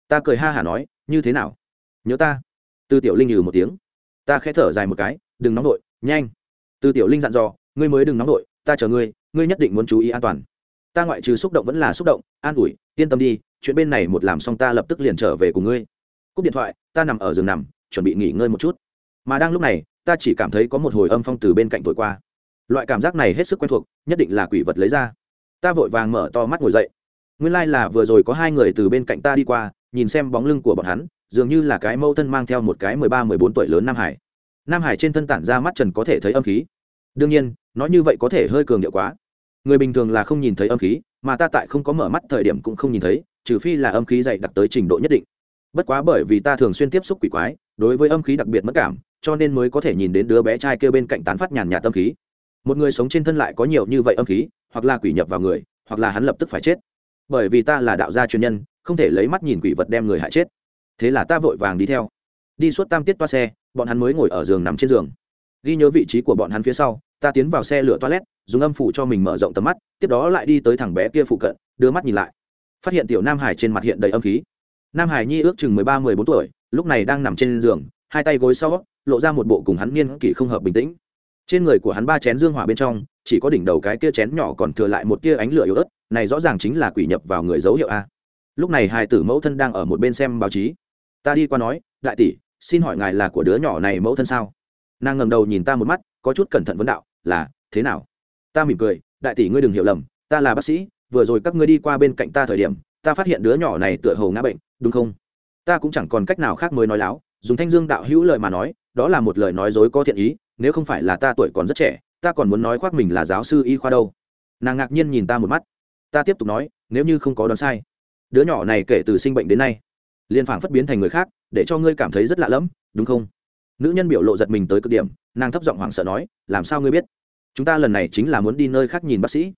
Ta cười ha hả nói, như thế nào? Nhớ ta. Từ tiểu linh nhừ một tiếng. Ta khẽ thở dài một cái, đừng nóng đội nhanh. Từ tiểu linh dặn dò, ngươi mới đừng nóng đội ta chờ ngươi ngươi nhất định muốn chú ý an toàn. Ta ngoại trừ xúc động vẫn là xúc động, an ủi, yên tâm đi, chuyện bên này một làm xong ta lập tức liền trở về cùng ngươi. Cúp điện thoại, ta nằm ở giường nằm, chuẩn bị nghỉ ngơi một chút. Mà đang lúc này ta chỉ cảm thấy có một hồi âm phong từ bên cạnh thổi qua. Loại cảm giác này hết sức quen thuộc, nhất định là quỷ vật lấy ra. Ta vội vàng mở to mắt ngồi dậy. Nguyên lai、like、là vừa rồi có hai người từ bên cạnh ta đi qua, nhìn xem bóng lưng của bọn hắn, dường như là cái mâu thân mang theo một cái mười ba, mười bốn tuổi lớn nam hải. Nam hải trên thân tản ra mắt trần có thể thấy âm khí. Đương nhiên nói như vậy có thể hơi cường điệu quá. Người bình thường là không nhìn thấy âm khí, mà ta tại không có mở mắt thời điểm cũng không nhìn thấy, trừ phi là âm khí dày đặc tới trình độ nhất định. Bất quá bởi vì ta thường xuyên tiếp xúc quỷ quái, đối với âm khí đặc biệt mất cảm cho nên mới có thể nhìn đến đứa bé trai kêu bên cạnh tán phát nhàn nhạt tâm khí. Một người sống trên thân lại có nhiều như vậy âm khí, hoặc là quỷ nhập vào người, hoặc là hắn lập tức phải chết. Bởi vì ta là đạo gia truyền nhân, không thể lấy mắt nhìn quỷ vật đem người hại chết. Thế là ta vội vàng đi theo. Đi suốt tam tiết toa xe, bọn hắn mới ngồi ở giường nằm trên giường. Ghi nhớ vị trí của bọn hắn phía sau, ta tiến vào xe lửa toilet, dùng âm phủ cho mình mở rộng tầm mắt, tiếp đó lại đi tới thằng bé kia phụ cận, đưa mắt nhìn lại. Phát hiện tiểu nam hải trên mặt hiện đầy âm khí. Nam hải nhi ước chừng mười ba, mười bốn tuổi, lúc này đang nằm trên giường, hai tay gối sau lộ ra một bộ cùng hắn niên kỷ không hợp bình tĩnh. Trên người của hắn ba chén dương hỏa bên trong, chỉ có đỉnh đầu cái kia chén nhỏ còn thừa lại một tia ánh lửa yếu ớt, này rõ ràng chính là quỷ nhập vào người dấu hiệu a. Lúc này hai tử mẫu thân đang ở một bên xem báo chí. Ta đi qua nói, đại tỷ, xin hỏi ngài là của đứa nhỏ này mẫu thân sao? Nàng ngầm đầu nhìn ta một mắt, có chút cẩn thận vấn đạo, là, thế nào? Ta mỉm cười, đại tỷ ngươi đừng hiểu lầm, ta là bác sĩ, vừa rồi các ngươi đi qua bên cạnh ta thời điểm, ta phát hiện đứa nhỏ này tựa hồ ngã bệnh, đúng không? Ta cũng chẳng còn cách nào khác mới nói láo, dùng thanh dương đạo hữu lời mà nói đó là một lời nói dối có thiện ý, nếu không phải là ta tuổi còn rất trẻ, ta còn muốn nói khoác mình là giáo sư y khoa đâu. Nàng ngạc nhiên nhìn ta một mắt. Ta tiếp tục nói, nếu như không có đoán sai, đứa nhỏ này kể từ sinh bệnh đến nay liên phảng phất biến thành người khác, để cho ngươi cảm thấy rất lạ lẫm, đúng không? Nữ nhân biểu lộ giật mình tới cực điểm, nàng thấp giọng hoảng sợ nói, làm sao ngươi biết? Chúng ta lần này chính là muốn đi nơi khác nhìn bác sĩ.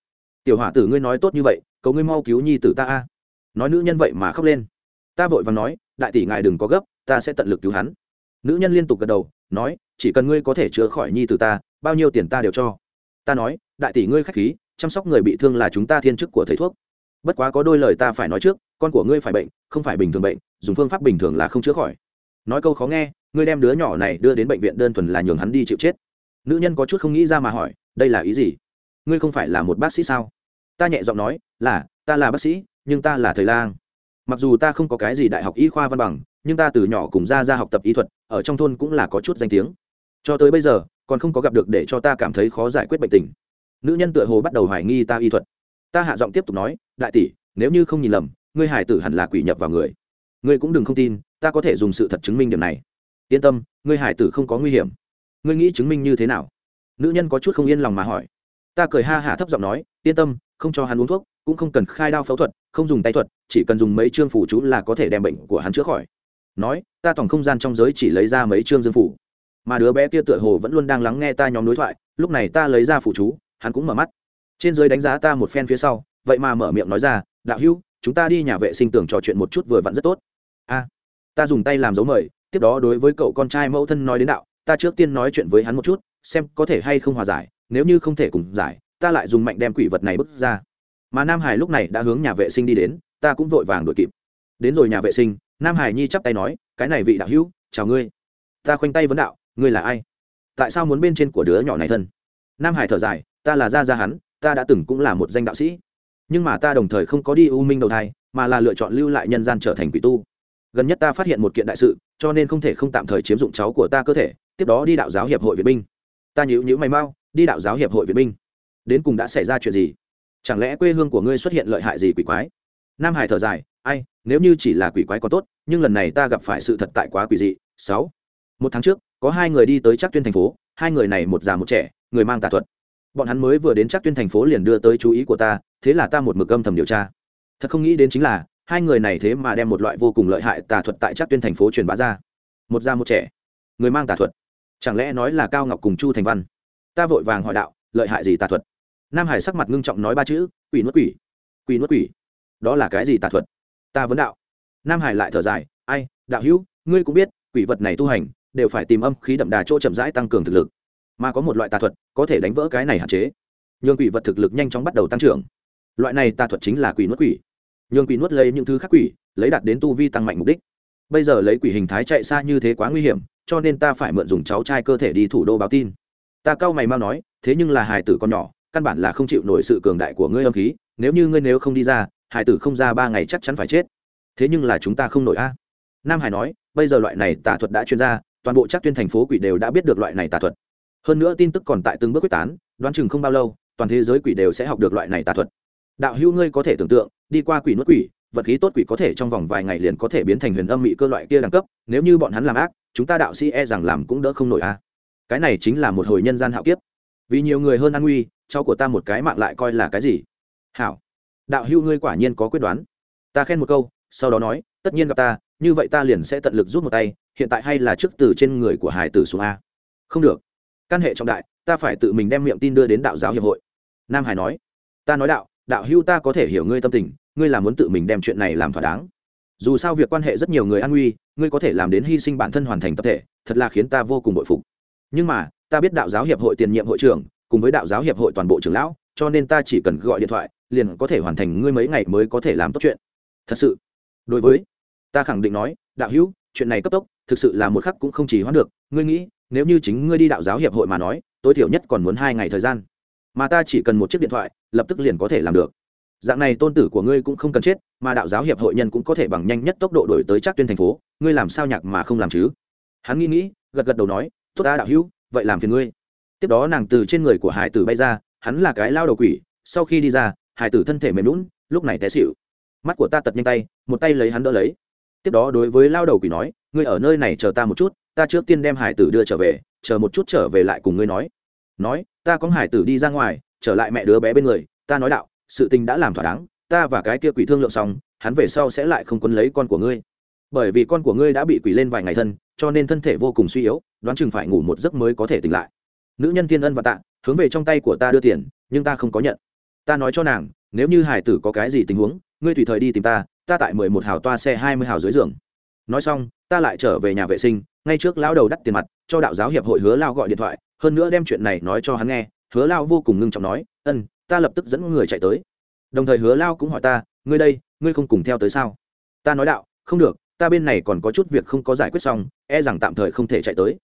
Tiểu hỏa tử ngươi nói tốt như vậy, cầu ngươi mau cứu nhi tử ta a. Nói nữ nhân vậy mà khóc lên. Ta vội và nói, đại tỷ ngài đừng có gấp, ta sẽ tận lực cứu hắn nữ nhân liên tục gật đầu, nói, chỉ cần ngươi có thể chữa khỏi nhi tử ta, bao nhiêu tiền ta đều cho. Ta nói, đại tỷ ngươi k h á c h khí, chăm sóc người bị thương là chúng ta thiên chức của thầy thuốc. Bất quá có đôi lời ta phải nói trước, con của ngươi phải bệnh, không phải bình thường bệnh, dùng phương pháp bình thường là không chữa khỏi. Nói câu khó nghe, ngươi đem đứa nhỏ này đưa đến bệnh viện đơn thuần là nhường hắn đi chịu chết. Nữ nhân có chút không nghĩ ra mà hỏi, đây là ý gì? Ngươi không phải là một bác sĩ sao? Ta nhẹ giọng nói, là, ta là bác sĩ, nhưng ta là thầy lang. Mặc dù ta không có cái gì đại học y khoa văn bằng nhưng ta từ nhỏ cùng ra ra học tập y thuật, ở trong thôn cũng là có chút danh tiếng. Cho tới bây giờ, còn không có gặp được để cho ta cảm thấy khó giải quyết bệnh tình. Nữ nhân tựa hồ bắt đầu hoài nghi ta y thuật. Ta hạ giọng tiếp tục nói, đại tỷ, nếu như không nhìn lầm, ngươi hải tử hẳn là quỷ nhập vào người. Ngươi cũng đừng không tin, ta có thể dùng sự thật chứng minh điểm này. Yên tâm, ngươi hải tử không có nguy hiểm. Ngươi nghĩ chứng minh như thế nào? Nữ nhân có chút không yên lòng mà hỏi. Ta cười ha hả thấp giọng nói, yên tâm, không cho hắn uống thuốc, cũng không cần khai đao phẫu thuật, không dùng tay thuật, chỉ cần dùng mấy chương phủ chú là có thể đem bệnh của hắn chữa khỏi nói, ta tổng không gian trong giới chỉ lấy ra mấy chương dương phủ. Mà đứa bé kia tựa hồ vẫn luôn đang lắng nghe ta nhóm đối thoại, lúc này ta lấy ra phủ chú, hắn cũng mở mắt. Trên dưới đánh giá ta một phen phía sau, vậy mà mở miệng nói ra, đạo hữu, chúng ta đi nhà vệ sinh tưởng trò chuyện một chút vừa vặn rất tốt. A, ta dùng tay làm dấu mời, tiếp đó đối với cậu con trai mẫu thân nói đến đạo, ta trước tiên nói chuyện với hắn một chút, xem có thể hay không hòa giải, nếu như không thể cùng giải, ta lại dùng mạnh đem quỷ vật này bước ra. Mà nam hải lúc này đã hướng nhà vệ sinh đi đến, ta cũng vội vàng đuổi kịp. Đến rồi nhà vệ sinh nam hải nhi chắp tay nói, cái này vị đạo hữu, chào ngươi. Ta khoanh tay vấn đạo, ngươi là ai? Tại sao muốn bên trên của đứa nhỏ này thân? Nam hải thở dài, ta là gia gia hắn, ta đã từng cũng là một danh đạo sĩ. Nhưng mà ta đồng thời không có đi u minh đầu thai, mà là lựa chọn lưu lại nhân gian trở thành quỷ tu. Gần nhất ta phát hiện một kiện đại sự, cho nên không thể không tạm thời chiếm dụng cháu của ta cơ thể, tiếp đó đi đạo giáo hiệp hội việt binh. Ta nhữ nhữ mày mau, đi đạo giáo hiệp hội việt binh? Đến cùng đã xảy ra chuyện gì? Chẳng lẽ quê hương của ngươi xuất hiện lợi hại gì quỷ quái? Nam hải thở dài, ai nếu như chỉ là quỷ quái có tốt, nhưng lần này ta gặp phải sự thật tại quá quỷ dị. Sáu. Một tháng trước, có hai người đi tới chắc tuyên thành phố, hai người này một già một trẻ, người mang tà thuật. Bọn hắn mới vừa đến chắc tuyên thành phố liền đưa tới chú ý của ta, thế là ta một mực âm thầm điều tra. Thật không nghĩ đến chính là, hai người này thế mà đem một loại vô cùng lợi hại tà thuật tại chắc tuyên thành phố truyền bá ra. Một già một trẻ, người mang tà thuật. Chẳng lẽ nói là cao ngọc cùng chu thành văn? Ta vội vàng hỏi đạo, lợi hại gì tà thuật? Nam hải sắc mặt ngưng trọng nói ba chữ, quỷ nuốt quỷ. Quỷ nuốt quỷ. Đó là cái gì tà thuật? Ta vấn đạo. Nam hải lại thở dài, ai, đạo hữu, ngươi cũng biết, quỷ vật này tu hành, đều phải tìm âm khí đậm đà chỗ chậm rãi tăng cường thực lực. Mà có một loại tà thuật, có thể đánh vỡ cái này hạn chế. Nhường quỷ vật thực lực nhanh chóng bắt đầu tăng trưởng. Loại này tà thuật chính là quỷ nuốt quỷ. Nhường quỷ nuốt lấy những thứ khác quỷ, lấy đạt đến tu vi tăng mạnh mục đích. Bây giờ lấy quỷ hình thái chạy xa như thế quá nguy hiểm, cho nên ta phải mượn dùng cháu trai cơ thể đi thủ đô báo tin. Ta cau mày mau nói, thế nhưng là hài tử con nhỏ, căn bản là không chịu nổi sự cường đại của ngươi âm khí, nếu như ngươi nếu không đi ra hải tử không ra ba ngày chắc chắn phải chết. Thế nhưng là chúng ta không nổi a. Nam hải nói, bây giờ loại này tà thuật đã chuyên ra, toàn bộ chắc tuyên thành phố quỷ đều đã biết được loại này tà thuật. Hơn nữa tin tức còn tại từng bước quyết tán, đoán chừng không bao lâu, toàn thế giới quỷ đều sẽ học được loại này tà thuật. Đạo hữu ngươi có thể tưởng tượng, đi qua quỷ nuốt quỷ, vật khí tốt quỷ có thể trong vòng vài ngày liền có thể biến thành huyền âm mị cơ loại kia đẳng cấp, nếu như bọn hắn làm ác, chúng ta đạo sĩ e rằng làm cũng đỡ không nổi a. Cái này chính là một hồi nhân gian hạo kiếp. Vì nhiều người hơn an nguy, cháu của ta một cái mạng lại coi là cái gì? Hảo đạo hữu ngươi quả nhiên có quyết đoán. Ta khen một câu, sau đó nói, tất nhiên gặp ta, như vậy ta liền sẽ tận lực rút một tay, hiện tại hay là trước từ trên người của hải tử xuống a. Không được. Căn hệ trọng đại, ta phải tự mình đem miệng tin đưa đến đạo giáo hiệp hội. Nam hải nói, ta nói đạo đạo hữu ta có thể hiểu ngươi tâm tình, ngươi là muốn tự mình đem chuyện này làm thỏa đáng. Dù sao việc quan hệ rất nhiều người an nguy, ngươi có thể làm đến hy sinh bản thân hoàn thành tập thể, thật là khiến ta vô cùng bội phục. Nhưng mà, ta biết đạo giáo hiệp hội tiền nhiệm hội trưởng, cùng với đạo giáo hiệp hội toàn bộ trưởng lão, cho nên ta chỉ cần gọi điện thoại liền có thể hoàn thành ngươi mấy ngày mới có thể làm tốt chuyện. Thật sự, đối với, ta khẳng định nói, đạo hữu, chuyện này cấp tốc, thực sự là một khắc cũng không chỉ hoãn được. Ngươi nghĩ, nếu như chính ngươi đi đạo giáo hiệp hội mà nói, tối thiểu nhất còn muốn hai ngày thời gian. Mà ta chỉ cần một chiếc điện thoại, lập tức liền có thể làm được. Dạng này tôn tử của ngươi cũng không cần chết, mà đạo giáo hiệp hội nhân cũng có thể bằng nhanh nhất tốc độ đổi tới chắc tuyên thành phố. Ngươi làm sao nhạc mà không làm chứ? Hắn nghĩ nghĩ, gật gật đầu nói, tốt ta đạo hữu, vậy làm phiền ngươi. Tiếp đó nàng từ trên người của hải tử bay ra, hắn là cái lao đầu quỷ, sau khi đi ra hải tử thân thể mềm lún, lúc này té xịu mắt của ta tật nhanh tay, một tay lấy hắn đỡ lấy. Tiếp đó đối với lao đầu quỷ nói, ngươi ở nơi này chờ ta một chút, ta trước tiên đem hải tử đưa trở về, chờ một chút trở về lại cùng ngươi nói. Nói, ta có hải tử đi ra ngoài, trở lại mẹ đứa bé bên người, ta nói đạo, sự tình đã làm thỏa đáng, ta và cái kia quỷ thương lượng xong, hắn về sau sẽ lại không quấn lấy con của ngươi. Bởi vì con của ngươi đã bị quỷ lên vài ngày thân, cho nên thân thể vô cùng suy yếu, đoán chừng phải ngủ một giấc mới có thể tỉnh lại. Nữ nhân thiên ân và tạ, hướng về trong tay của ta đưa tiền, nhưng ta không có nhận ta nói cho nàng, nếu như hải tử có cái gì tình huống, ngươi tùy thời đi tìm ta ta tại mười một hào toa xe hai mươi hào dưới giường. Nói xong, ta lại trở về nhà vệ sinh, ngay trước lão đầu đắt tiền mặt, cho đạo giáo hiệp hội hứa lao gọi điện thoại, hơn nữa đem chuyện này nói cho hắn nghe, hứa lao vô cùng ngưng trọng nói, ân, ta lập tức dẫn người chạy tới. Đồng thời hứa lao cũng hỏi ta, ngươi đây, ngươi không cùng theo tới sao? Ta nói đạo, không được, ta bên này còn có chút việc không có giải quyết xong e rằng tạm thời không thể chạy tới.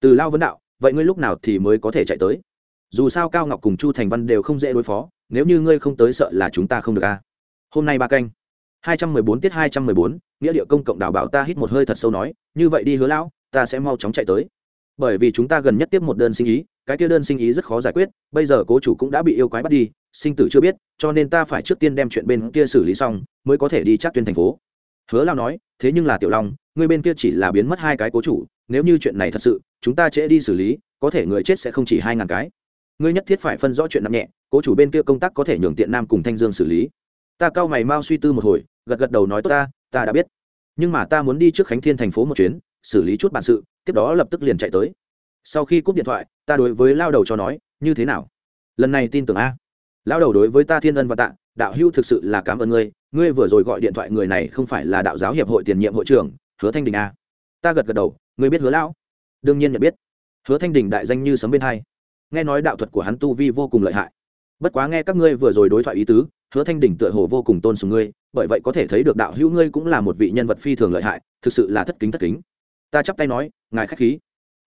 Từ lao vấn đạo, vậy ngươi lúc nào thì mới có thể chạy tới? Dù sao cao ngọc cùng chu thành văn đều không dễ đối phó nếu như ngươi không tới sợ là chúng ta không được a hôm nay ba canh. Hai trăm mười bốn tiết hai trăm mười bốn, nghĩa địa công cộng đảo bảo ta hít một hơi thật sâu nói, như vậy đi hứa lão, ta sẽ mau chóng chạy tới. Bởi vì chúng ta gần nhất tiếp một đơn sinh ý, cái kia đơn sinh ý rất khó giải quyết, bây giờ cố chủ cũng đã bị yêu quái bắt đi, sinh tử chưa biết, cho nên ta phải trước tiên đem chuyện bên kia xử lý xong, mới có thể đi chắc tuyên thành phố. Hứa lao nói, thế nhưng là tiểu long người bên kia chỉ là biến mất hai cái cố chủ, nếu như chuyện này thật sự, chúng ta trễ đi xử lý, có thể người chết sẽ không chỉ hai ngàn cái. Ngươi nhất thiết phải phân rõ chuyện nặng nhẹ cố chủ bên kia công tác có thể nhường tiện nam cùng thanh dương xử lý. Ta cao mày mau suy tư một hồi, gật gật đầu nói tốt ta ta đã biết. Nhưng mà ta muốn đi trước khánh thiên thành phố một chuyến, xử lý chút bản sự, tiếp đó lập tức liền chạy tới. Sau khi cúp điện thoại, ta đối với lao đầu cho nói, như thế nào? Lần này tin tưởng a? Lao đầu đối với ta thiên ân và tạ, đạo hưu thực sự là cảm ơn ngươi ngươi vừa rồi gọi điện thoại người này không phải là đạo giáo hiệp hội tiền nhiệm hội trưởng, hứa thanh đình a? Ta gật gật đầu, ngươi biết hứa lão? Đương nhiên nhận biết. Hứa thanh đình đại danh như sấm bên hai. Nghe nói đạo thuật của hắn tu vi vô cùng lợi hại bất quá nghe các ngươi vừa rồi đối thoại ý tứ, hứa thanh đình tựa hồ vô cùng tôn sùng ngươi, bởi vậy có thể thấy được đạo hữu ngươi cũng là một vị nhân vật phi thường lợi hại, thực sự là thất kính thất kính. Ta chắp tay nói, ngài khách khí.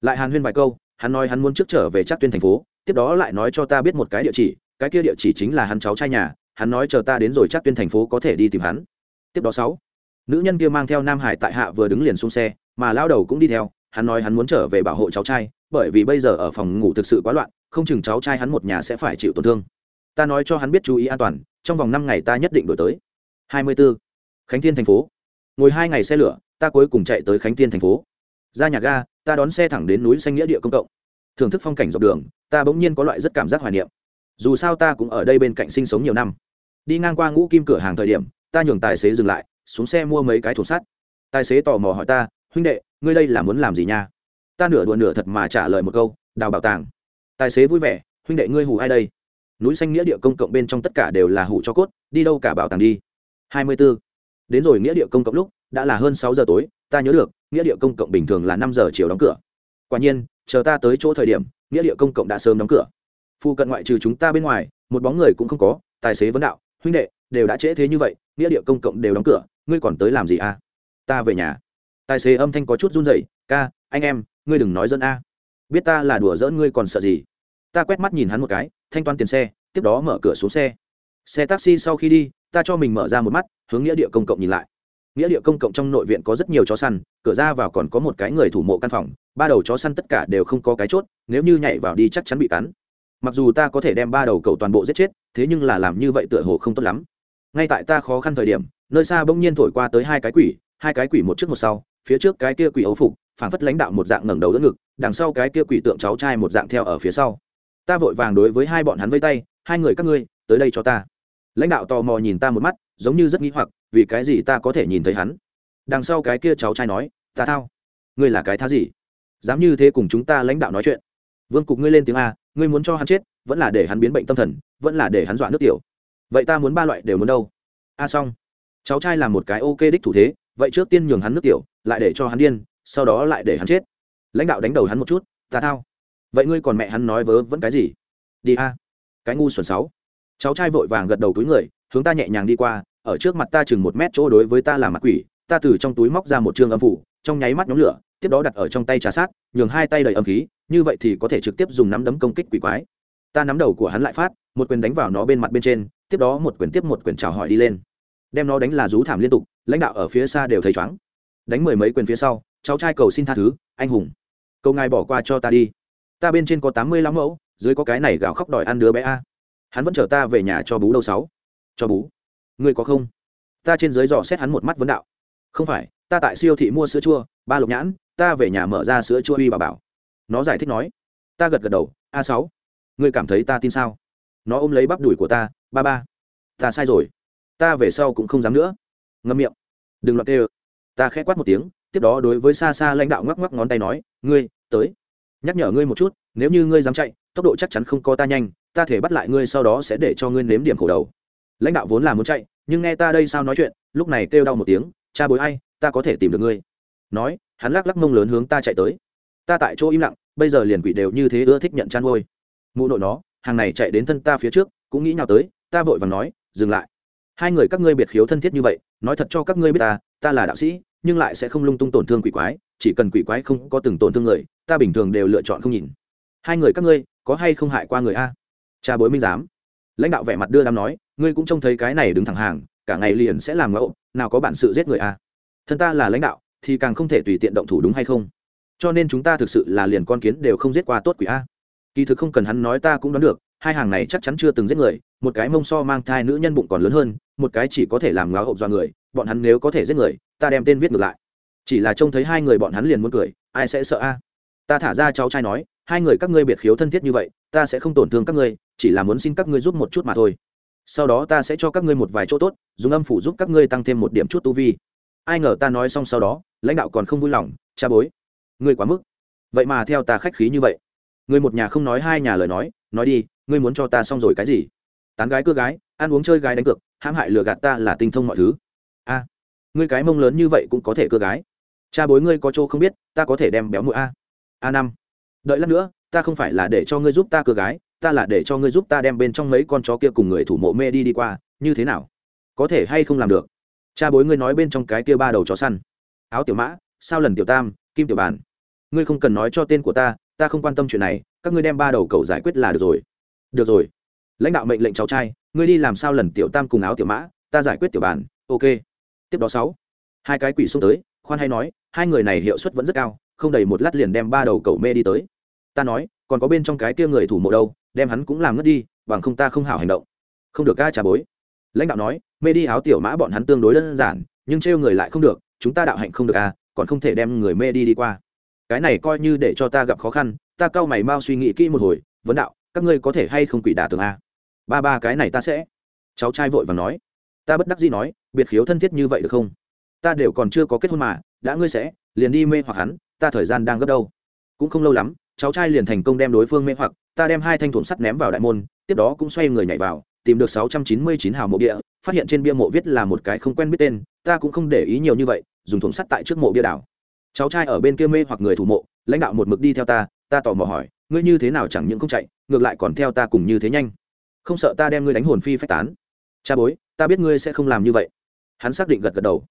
Lại hàn huyên vài câu, hắn nói hắn muốn trước trở về chắc tuyên thành phố, tiếp đó lại nói cho ta biết một cái địa chỉ, cái kia địa chỉ chính là hắn cháu trai nhà, hắn nói chờ ta đến rồi chắc tuyên thành phố có thể đi tìm hắn. Tiếp đó sáu, nữ nhân kia mang theo nam hải tại hạ vừa đứng liền xuống xe, mà lao đầu cũng đi theo, hắn nói hắn muốn trở về bảo hộ cháu trai, bởi vì bây giờ ở phòng ngủ thực sự quá loạn, không chừng cháu trai hắn một nhà sẽ phải chịu tổn thương ta nói cho hắn biết chú ý an toàn, trong vòng năm ngày ta nhất định đổi tới. Hai mươi 24. khánh thiên thành phố. Ngồi hai ngày xe lửa, ta cuối cùng chạy tới khánh thiên thành phố. Ra nhà ga, ta đón xe thẳng đến núi xanh nghĩa địa công cộng. Thưởng thức phong cảnh dọc đường, ta bỗng nhiên có loại rất cảm giác hoài niệm. Dù sao ta cũng ở đây bên cạnh sinh sống nhiều năm. Đi ngang qua ngũ kim cửa hàng thời điểm, ta nhường tài xế dừng lại, xuống xe mua mấy cái thùng sắt. Tài xế tò mò hỏi ta, huynh đệ, ngươi đây là muốn làm gì nha? Ta nửa đùa nửa thật mà trả lời một câu, đào bảo tàng. Tài xế vui vẻ, huynh đệ ngươi hù ai đây? Núi xanh nghĩa địa công cộng bên trong tất cả đều là hủ cho cốt, đi đâu cả bảo tàng đi. hai mươi 24. đến rồi nghĩa địa công cộng lúc, đã là hơn sáu giờ tối, ta nhớ được, nghĩa địa công cộng bình thường là năm giờ chiều đóng cửa. Quả nhiên, chờ ta tới chỗ thời điểm, nghĩa địa công cộng đã sớm đóng cửa. Phu cận ngoại trừ chúng ta bên ngoài, một bóng người cũng không có, tài xế vấn đạo, huynh đệ, đều đã trễ thế như vậy, nghĩa địa công cộng đều đóng cửa, ngươi còn tới làm gì à? Ta về nhà. Tài xế âm thanh có chút run rẩy, ca, anh em, ngươi đừng nói dân a. Biết ta là đùa giỡn ngươi còn sợ gì? Ta quét mắt nhìn hắn một cái, thanh toán tiền xe, tiếp đó mở cửa xuống xe. Xe taxi sau khi đi, ta cho mình mở ra một mắt, hướng nghĩa địa công cộng nhìn lại. Nghĩa địa công cộng trong nội viện có rất nhiều chó săn, cửa ra vào còn có một cái người thủ mộ căn phòng, ba đầu chó săn tất cả đều không có cái chốt, nếu như nhảy vào đi chắc chắn bị cắn. Mặc dù ta có thể đem ba đầu cầu toàn bộ giết chết, thế nhưng là làm như vậy tựa hồ không tốt lắm. Ngay tại ta khó khăn thời điểm, nơi xa bỗng nhiên thổi qua tới hai cái quỷ, hai cái quỷ một trước một sau, phía trước cái kia quỷ ấu phục phản phất lãnh đạo một dạng ngẩng đầu đỡ ngực, đằng sau cái kia quỷ tượng cháu trai một dạng theo ở phía sau ta vội vàng đối với hai bọn hắn vây tay, hai người các ngươi, tới đây cho ta. Lãnh đạo tò mò nhìn ta một mắt, giống như rất nghĩ hoặc, vì cái gì ta có thể nhìn thấy hắn? Đằng sau cái kia cháu trai nói, ta thao, ngươi là cái thá gì? Dám như thế cùng chúng ta lãnh đạo nói chuyện. Vương cục ngươi lên tiếng a, ngươi muốn cho hắn chết, vẫn là để hắn biến bệnh tâm thần, vẫn là để hắn dọa nước tiểu. Vậy ta muốn ba loại đều muốn đâu? A xong. Cháu trai là một cái ok đích thủ thế, vậy trước tiên nhường hắn nước tiểu, lại để cho hắn điên, sau đó lại để hắn chết. Lãnh đạo đánh đầu hắn một chút, ta thao vậy ngươi còn mẹ hắn nói vớ vẫn cái gì? Đi a. Cái ngu xuẩn sáu. Cháu trai vội vàng gật đầu túi người, hướng ta nhẹ nhàng đi qua, ở trước mặt ta chừng một mét chỗ đối với ta là mặt quỷ, ta từ trong túi móc ra một chương âm phủ, trong nháy mắt nhóm lửa, tiếp đó đặt ở trong tay trà sát, nhường hai tay đầy âm khí, như vậy thì có thể trực tiếp dùng nắm đấm công kích quỷ quái. Ta nắm đầu của hắn lại phát, một quyền đánh vào nó bên mặt bên trên, tiếp đó một quyền tiếp một quyền chào hỏi đi lên. Đem nó đánh là rú thảm liên tục, lãnh đạo ở phía xa đều thấy chóng đánh mười mấy quyền phía sau, cháu trai cầu xin tha thứ, anh hùng. Câu ngài bỏ qua cho ta đi ta bên trên có tám mươi lăm mẫu, dưới có cái này gào khóc đòi ăn đứa bé a. Hắn vẫn chở ta về nhà cho bú đâu sáu. Cho bú. Ngươi có không? Ta trên dưới dò xét hắn một mắt vấn đạo. Không phải, ta tại siêu thị mua sữa chua, ba lục nhãn, ta về nhà mở ra sữa chua uy bà bảo. Nó giải thích nói. Ta gật gật đầu, a sáu. Ngươi cảm thấy ta tin sao? Nó ôm lấy bắp đùi của ta, ba ba. Ta sai rồi. Ta về sau cũng không dám nữa. Ngâm miệng. Đừng loạt đê ta khẽ quát một tiếng, tiếp đó đối với xa xa lãnh đạo ngoắc ngoắc ngón tay nói, ngươi, tới nhắc nhở ngươi một chút, nếu như ngươi dám chạy, tốc độ chắc chắn không có ta nhanh, ta thể bắt lại ngươi sau đó sẽ để cho ngươi nếm điểm khổ đầu. Lãnh đạo vốn là muốn chạy, nhưng nghe ta đây sao nói chuyện, lúc này kêu đau một tiếng, cha bối ai, ta có thể tìm được ngươi. Nói, hắn lắc lắc mông lớn hướng ta chạy tới. Ta tại chỗ im lặng, bây giờ liền quỷ đều như thế ưa thích nhận chăn ngôi mụ nội nó, hàng này chạy đến thân ta phía trước, cũng nghĩ nào tới, ta vội và nói, dừng lại. Hai người các ngươi biệt khiếu thân thiết như vậy, nói thật cho các ngươi biết ta ta là đạo sĩ, nhưng lại sẽ không lung tung tổn thương quỷ quái chỉ cần quỷ quái không có từng tổn thương người, ta bình thường đều lựa chọn không nhìn. Hai người các ngươi, có hay không hại qua người a? Cha bối minh giám. Lãnh đạo vẻ mặt đưa đám nói, ngươi cũng trông thấy cái này đứng thẳng hàng, cả ngày liền sẽ làm ngẫu, nào có bản sự giết người a? Thân ta là lãnh đạo, thì càng không thể tùy tiện động thủ đúng hay không? Cho nên chúng ta thực sự là liền con kiến đều không giết qua tốt quỷ a. Kỳ thực không cần hắn nói ta cũng đoán được, hai hàng này chắc chắn chưa từng giết người, một cái mông so mang thai nữ nhân bụng còn lớn hơn, một cái chỉ có thể làm ngáo hậu do người, bọn hắn nếu có thể giết người, ta đem tên viết ngược lại chỉ là trông thấy hai người bọn hắn liền muốn cười, ai sẽ sợ a? Ta thả ra cháu trai nói, hai người các ngươi biệt khiếu thân thiết như vậy, ta sẽ không tổn thương các ngươi, chỉ là muốn xin các ngươi giúp một chút mà thôi. Sau đó ta sẽ cho các ngươi một vài chỗ tốt, dùng âm phủ giúp các ngươi tăng thêm một điểm chút tu vi. Ai ngờ ta nói xong sau đó, lãnh đạo còn không vui lòng, cha bối, ngươi quá mức. Vậy mà theo ta khách khí như vậy. Ngươi một nhà không nói hai nhà lời nói nói đi, ngươi muốn cho ta xong rồi cái gì? Tán gái cưa gái, ăn uống chơi gái đánh cược, hãm hại lừa gạt ta là tinh thông mọi thứ. A, ngươi cái mông lớn như vậy cũng có thể cưa gái cha bối ngươi có chỗ không biết, ta có thể đem béo mũi a. A năm. Đợi lát nữa, ta không phải là để cho ngươi giúp ta cưa gái, ta là để cho ngươi giúp ta đem bên trong mấy con chó kia cùng người thủ mộ mê đi đi qua, như thế nào? Có thể hay không làm được? Cha bối ngươi nói bên trong cái kia ba đầu chó săn. Áo tiểu mã, sao lần tiểu tam, kim tiểu bàn? Ngươi không cần nói cho tên của ta ta không quan tâm chuyện này, các ngươi đem ba đầu cầu giải quyết là được rồi. Được rồi. Lãnh đạo mệnh lệnh cháu trai, ngươi đi làm sao lần tiểu tam cùng áo tiểu mã, ta giải quyết tiểu bàn, ok. Tiếp đó sáu. Hai cái quỷ xuống tới, khoan hay nói hai người này hiệu suất vẫn rất cao, không đầy một lát liền đem ba đầu cầu mê đi tới. Ta nói, còn có bên trong cái kia người thủ mộ đâu, đem hắn cũng làm ngất đi, bằng không ta không hảo hành động. Không được ca trả bối. Lãnh đạo nói, mê đi áo tiểu mã bọn hắn tương đối đơn giản, nhưng trêu người lại không được, chúng ta đạo hạnh không được à còn không thể đem người mê đi đi qua. Cái này coi như để cho ta gặp khó khăn, ta cau mày mau suy nghĩ kỹ một hồi, vấn đạo, các ngươi có thể hay không quỷ đả tường a? Ba ba cái này ta sẽ. Cháu trai vội và nói. Ta bất đắc dĩ nói, biệt khiếu thân thiết như vậy được không? Ta đều còn chưa có kết hôn mà đã ngươi sẽ, liền đi mê hoặc hắn, ta thời gian đang gấp đâu. Cũng không lâu lắm, cháu trai liền thành công đem đối phương mê hoặc, ta đem hai thanh thủng sắt ném vào đại môn, tiếp đó cũng xoay người nhảy vào, tìm được sáu trăm chín mươi chín hào mộ bia, phát hiện trên bia mộ viết là một cái không quen biết tên, ta cũng không để ý nhiều như vậy, dùng thủng sắt tại trước mộ bia đảo. Cháu trai ở bên kia mê hoặc người thủ mộ, lãnh đạo một mực đi theo ta ta tò mò hỏi, ngươi như thế nào chẳng những không chạy, ngược lại còn theo ta cùng như thế nhanh. Không sợ ta đem ngươi đánh hồn phi phách tán. Cha bối, ta biết ngươi sẽ không làm như vậy. Hắn xác định gật gật đầu.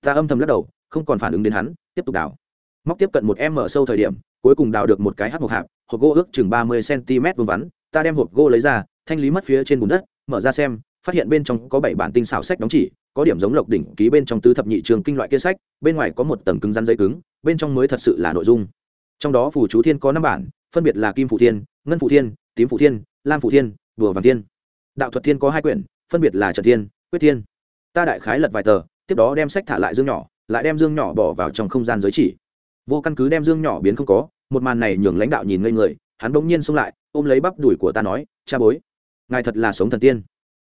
Ta âm thầm lắc đầu không còn phản ứng đến hắn, tiếp tục đào. Móc tiếp cận một em mở sâu thời điểm, cuối cùng đào được một cái hát một hạp, hộp gỗ ước chừng ba mươi cm vương vắn, ta đem hộp gỗ lấy ra, thanh lý mất phía trên bùn đất, mở ra xem, phát hiện bên trong có bảy bản tinh xảo sách đóng chỉ, có điểm giống lộc đỉnh ký bên trong tứ thập nhị trường kinh loại kia sách, bên ngoài có một tầng cứng rắn dây cứng, bên trong mới thật sự là nội dung. Trong đó phù chú thiên có năm bản, phân biệt là kim phụ thiên, ngân phụ thiên, tím phụ thiên, lam phụ thiên, bùa vàng thiên. Đạo thuật thiên có hai quyển, phân biệt là trần thiên, quyết thiên. Ta đại khái lật vài tờ, tiếp đó đem sách thả lại dương nhỏ lại đem dương nhỏ bỏ vào trong không gian giới chỉ. Vô căn cứ đem dương nhỏ biến không có, một màn này nhường lãnh đạo nhìn ngây người, hắn bỗng nhiên xông lại, ôm lấy bắp đùi của ta nói, cha bối, ngài thật là sống thần tiên.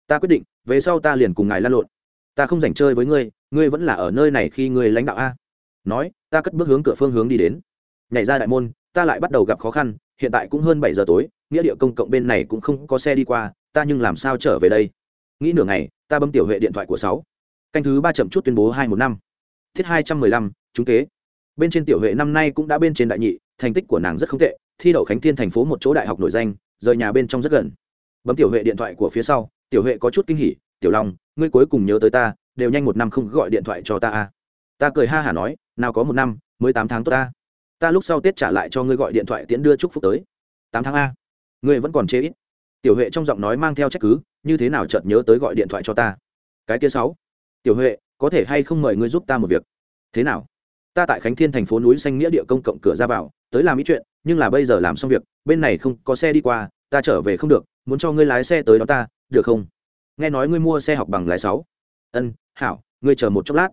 Ta quyết định, về sau ta liền cùng ngài lan lộn. Ta không dành chơi với ngươi ngươi vẫn là ở nơi này khi ngươi lãnh đạo a. Nói, ta cất bước hướng cửa phương hướng đi đến. Nhảy ra đại môn, ta lại bắt đầu gặp khó khăn, hiện tại cũng hơn bảy giờ tối, nghĩa địa công cộng bên này cũng không có xe đi qua, ta nhưng làm sao trở về đây? Nghĩ nửa ngày, ta bấm tiểu huệ điện thoại của sáu. Canh thứ ba chậm chút tuyên bố hai một năm thiết hai trăm mười lăm, trúng kế. Bên trên tiểu huệ năm nay cũng đã bên trên đại nhị, thành tích của nàng rất không tệ, thi đậu khánh thiên thành phố một chỗ đại học nổi danh, rời nhà bên trong rất gần. Bấm tiểu huệ điện thoại của phía sau, tiểu huệ có chút kinh hỉ, tiểu long, ngươi cuối cùng nhớ tới ta, đều nhanh một năm không gọi điện thoại cho ta a ta cười ha hả nói, nào có một năm, mới tám tháng tốt ta. Ta lúc sau tết trả lại cho ngươi gọi điện thoại tiễn đưa chúc phúc tới. Tám tháng a? Ngươi vẫn còn chế ít. Tiểu huệ trong giọng nói mang theo trách cứ, như thế nào chợt nhớ tới gọi điện thoại cho ta? Cái kia sáu. Tiểu huệ có thể hay không mời ngươi giúp ta một việc? Thế nào? Ta tại khánh thiên thành phố núi xanh nghĩa địa công cộng cửa ra vào, tới làm ý chuyện, nhưng là bây giờ làm xong việc, bên này không có xe đi qua, ta trở về không được, muốn cho ngươi lái xe tới đó ta, được không? Nghe nói ngươi mua xe học bằng lái sáu. Ân, hảo, ngươi chờ một chốc lát.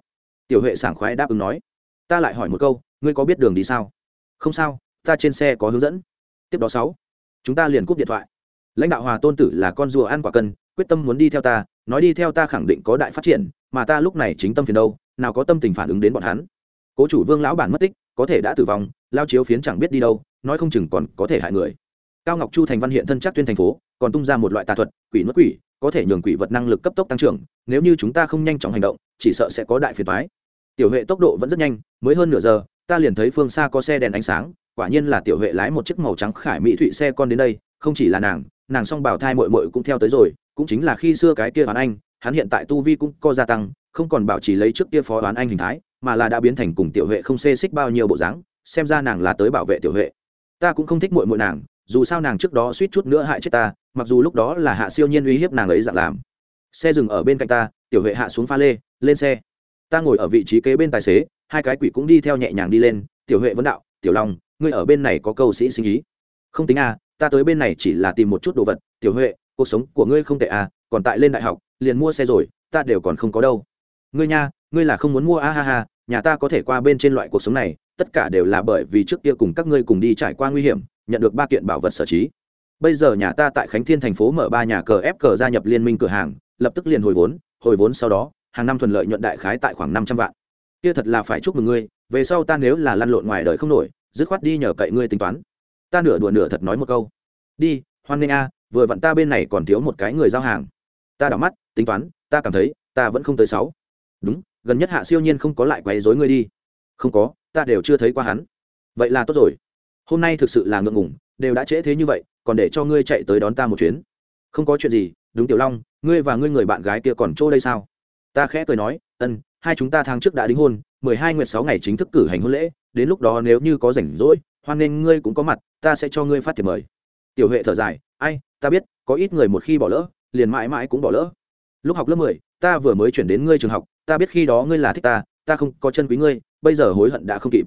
Tiểu huệ sảng khoái đáp ứng nói. Ta lại hỏi một câu, ngươi có biết đường đi sao? Không sao, ta trên xe có hướng dẫn. Tiếp đó sáu, chúng ta liền cúp điện thoại. Lãnh đạo hòa tôn tử là con rùa ăn quả cân, quyết tâm muốn đi theo ta nói đi theo ta khẳng định có đại phát triển, mà ta lúc này chính tâm phiền đâu, nào có tâm tình phản ứng đến bọn hắn. Cố chủ vương lão bản mất tích, có thể đã tử vong, lao chiếu phiến chẳng biết đi đâu, nói không chừng còn có thể hại người. Cao ngọc chu thành văn hiện thân chắc tuyên thành phố, còn tung ra một loại tà thuật, quỷ nuốt quỷ, có thể nhường quỷ vật năng lực cấp tốc tăng trưởng, nếu như chúng ta không nhanh chóng hành động, chỉ sợ sẽ có đại phiền thoái tiểu huệ tốc độ vẫn rất nhanh, mới hơn nửa giờ, ta liền thấy phương xa có xe đèn ánh sáng, quả nhiên là tiểu huệ lái một chiếc màu trắng khải mỹ thụy xe con đến đây, không chỉ là nàng nàng song bảo thai mội mội cũng theo tới rồi cũng chính là khi xưa cái kia hoán anh, hắn hiện tại tu vi cũng có gia tăng, không còn bảo trì lấy trước kia phó hoán anh hình thái, mà là đã biến thành cùng tiểu huệ không xê xích bao nhiêu bộ dáng, xem ra nàng là tới bảo vệ tiểu huệ. Ta cũng không thích mội mội nàng, dù sao nàng trước đó suýt chút nữa hại chết ta, mặc dù lúc đó là hạ siêu nhiên uy hiếp nàng ấy dạng làm. Xe dừng ở bên cạnh ta, tiểu huệ hạ xuống pha lê, lên xe. Ta ngồi ở vị trí kế bên tài xế, hai cái quỷ cũng đi theo nhẹ nhàng đi lên, tiểu huệ vẫn đạo, tiểu long, ngươi ở bên này có câu sĩ sinh ý? Không tính à ta tới bên này chỉ là tìm một chút đồ vật, tiểu huệ cuộc sống của ngươi không tệ à còn tại lên đại học, liền mua xe rồi, ta đều còn không có đâu. Ngươi nha, ngươi là không muốn mua, a ha ha, nhà ta có thể qua bên trên loại cuộc sống này, tất cả đều là bởi vì trước kia cùng các ngươi cùng đi trải qua nguy hiểm, nhận được ba kiện bảo vật sở trí. Bây giờ nhà ta tại khánh thiên thành phố mở ba nhà cờ ép cờ gia nhập liên minh cửa hàng, lập tức liền hồi vốn hồi vốn sau đó, hàng năm thuận lợi nhuận đại khái tại khoảng năm trăm vạn. Kia thật là phải chúc mừng ngươi, về sau ta nếu là lăn lộn ngoài đời không nổi, dứt khoát đi nhờ cậy ngươi tính toán. Ta nửa đùa nửa thật nói một câu. Đi, hoan nghênh a vừa vặn ta bên này còn thiếu một cái người giao hàng. Ta đảo mắt, tính toán, ta cảm thấy, ta vẫn không tới sáu. Đúng, gần nhất hạ siêu nhiên không có lại quấy dối ngươi đi. Không có, ta đều chưa thấy qua hắn. Vậy là tốt rồi. Hôm nay thực sự là ngượng ngủng đều đã trễ thế như vậy, còn để cho ngươi chạy tới đón ta một chuyến. Không có chuyện gì, đúng tiểu long, ngươi và ngươi người bạn gái kia còn trô đây sao? Ta khẽ cười nói, ân, hai chúng ta tháng trước đã đính hôn, mười hai nguyệt sáu ngày chính thức cử hành hôn lễ, đến lúc đó nếu như có rảnh rỗi, hoan nghênh ngươi cũng có mặt, ta sẽ cho ngươi phát thiệp mời. Tiểu huệ thở dài ai, ta biết, có ít người một khi bỏ lỡ, liền mãi mãi cũng bỏ lỡ. Lúc học lớp mười, ta vừa mới chuyển đến ngươi trường học, ta biết khi đó ngươi là thích ta ta không có chân quý ngươi, bây giờ hối hận đã không kịp.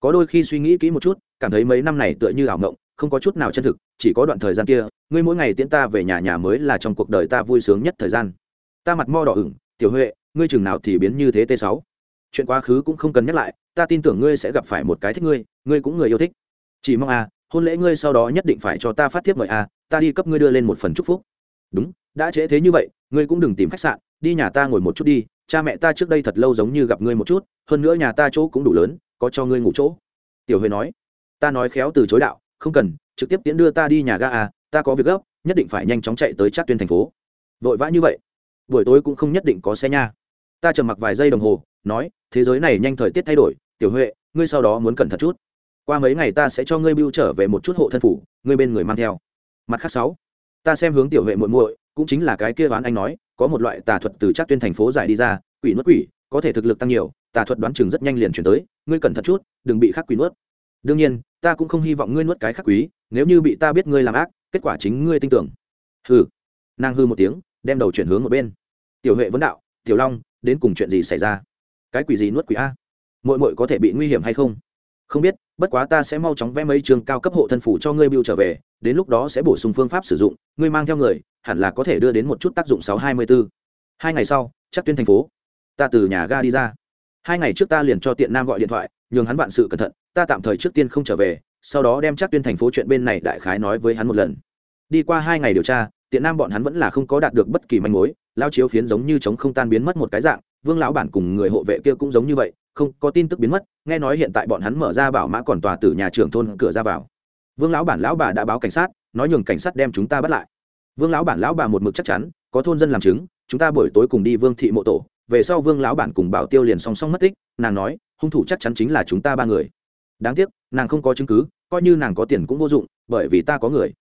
Có đôi khi suy nghĩ kỹ một chút, cảm thấy mấy năm này tựa như ảo mộng, không có chút nào chân thực, chỉ có đoạn thời gian kia, ngươi mỗi ngày tiễn ta về nhà nhà mới là trong cuộc đời ta vui sướng nhất thời gian. Ta mặt mo đỏ ửng, tiểu huệ, ngươi chừng nào thì biến như thế t sáu? Chuyện quá khứ cũng không cần nhắc lại, ta tin tưởng ngươi sẽ gặp phải một cái thích ngươi ngươi cũng người yêu thích. Chỉ mong à hôn lễ ngươi sau đó nhất định phải cho ta phát tiếp mời à ta đi cấp ngươi đưa lên một phần chúc phúc. Đúng, đã trễ thế như vậy, ngươi cũng đừng tìm khách sạn, đi nhà ta ngồi một chút đi, cha mẹ ta trước đây thật lâu giống như gặp ngươi một chút, hơn nữa nhà ta chỗ cũng đủ lớn, có cho ngươi ngủ chỗ. Tiểu huệ nói. Ta nói khéo từ chối đạo, không cần, trực tiếp tiễn đưa ta đi nhà ga à ta có việc gấp, nhất định phải nhanh chóng chạy tới trác tuyên thành phố. Vội vã như vậy, buổi tối cũng không nhất định có xe nha. Ta trầm mặc vài giây đồng hồ, nói, thế giới này nhanh thời tiết thay đổi, tiểu huệ, ngươi sau đó muốn cẩn thận chút qua mấy ngày ta sẽ cho ngươi bưu trở về một chút hộ thân phủ, ngươi bên người mang theo. Mặt khác sáu, ta xem hướng tiểu vệ muội muội, cũng chính là cái kia đoán anh nói, có một loại tà thuật từ chắc tuyên thành phố giải đi ra, quỷ nuốt quỷ, có thể thực lực tăng nhiều, tà thuật đoán chừng rất nhanh liền chuyển tới, ngươi cẩn thận chút, đừng bị khắc quỷ nuốt. Đương nhiên, ta cũng không hy vọng ngươi nuốt cái khắc quý nếu như bị ta biết ngươi làm ác, kết quả chính ngươi tin tưởng. Hừ. Nàng hư một tiếng, đem đầu chuyển hướng một bên. Tiểu huệ vấn đạo, tiểu long, đến cùng chuyện gì xảy ra? Cái quỷ gì nuốt quỷ a? Muội muội có thể bị nguy hiểm hay không? Không biết, bất quá ta sẽ mau chóng vẽ mấy trường cao cấp hộ thân phủ cho ngươi biêu trở về, đến lúc đó sẽ bổ sung phương pháp sử dụng, ngươi mang theo người, hẳn là có thể đưa đến một chút tác dụng sáu hai mươi b ố hai ngày sau, chắc tuyên thành phố. Ta từ nhà ga đi ra. Hai ngày trước ta liền cho tiện nam gọi điện thoại, nhường hắn vạn sự cẩn thận, ta tạm thời trước tiên không trở về, sau đó đem chắc tuyên thành phố chuyện bên này đại khái nói với hắn một lần. Đi qua hai ngày điều tra, tiện nam bọn hắn vẫn là không có đạt được bất kỳ manh mối, lao chiếu phiến giống như chống không tan biến mất một cái dạng vương lão bản cùng người hộ vệ kia cũng giống như vậy, không, có tin tức biến mất, nghe nói hiện tại bọn hắn mở ra bảo mã còn tòa từ nhà trưởng thôn cửa ra vào. Vương lão bản lão bà đã báo cảnh sát, nói nhường cảnh sát đem chúng ta bắt lại. Vương lão bản lão bà một mực chắc chắn, có thôn dân làm chứng, chúng ta buổi tối cùng đi vương thị mộ tổ, về sau vương lão bản cùng bảo tiêu liền song song mất tích, nàng nói, hung thủ chắc chắn chính là chúng ta ba người. Đáng tiếc, nàng không có chứng cứ, coi như nàng có tiền cũng vô dụng, bởi vì ta có người.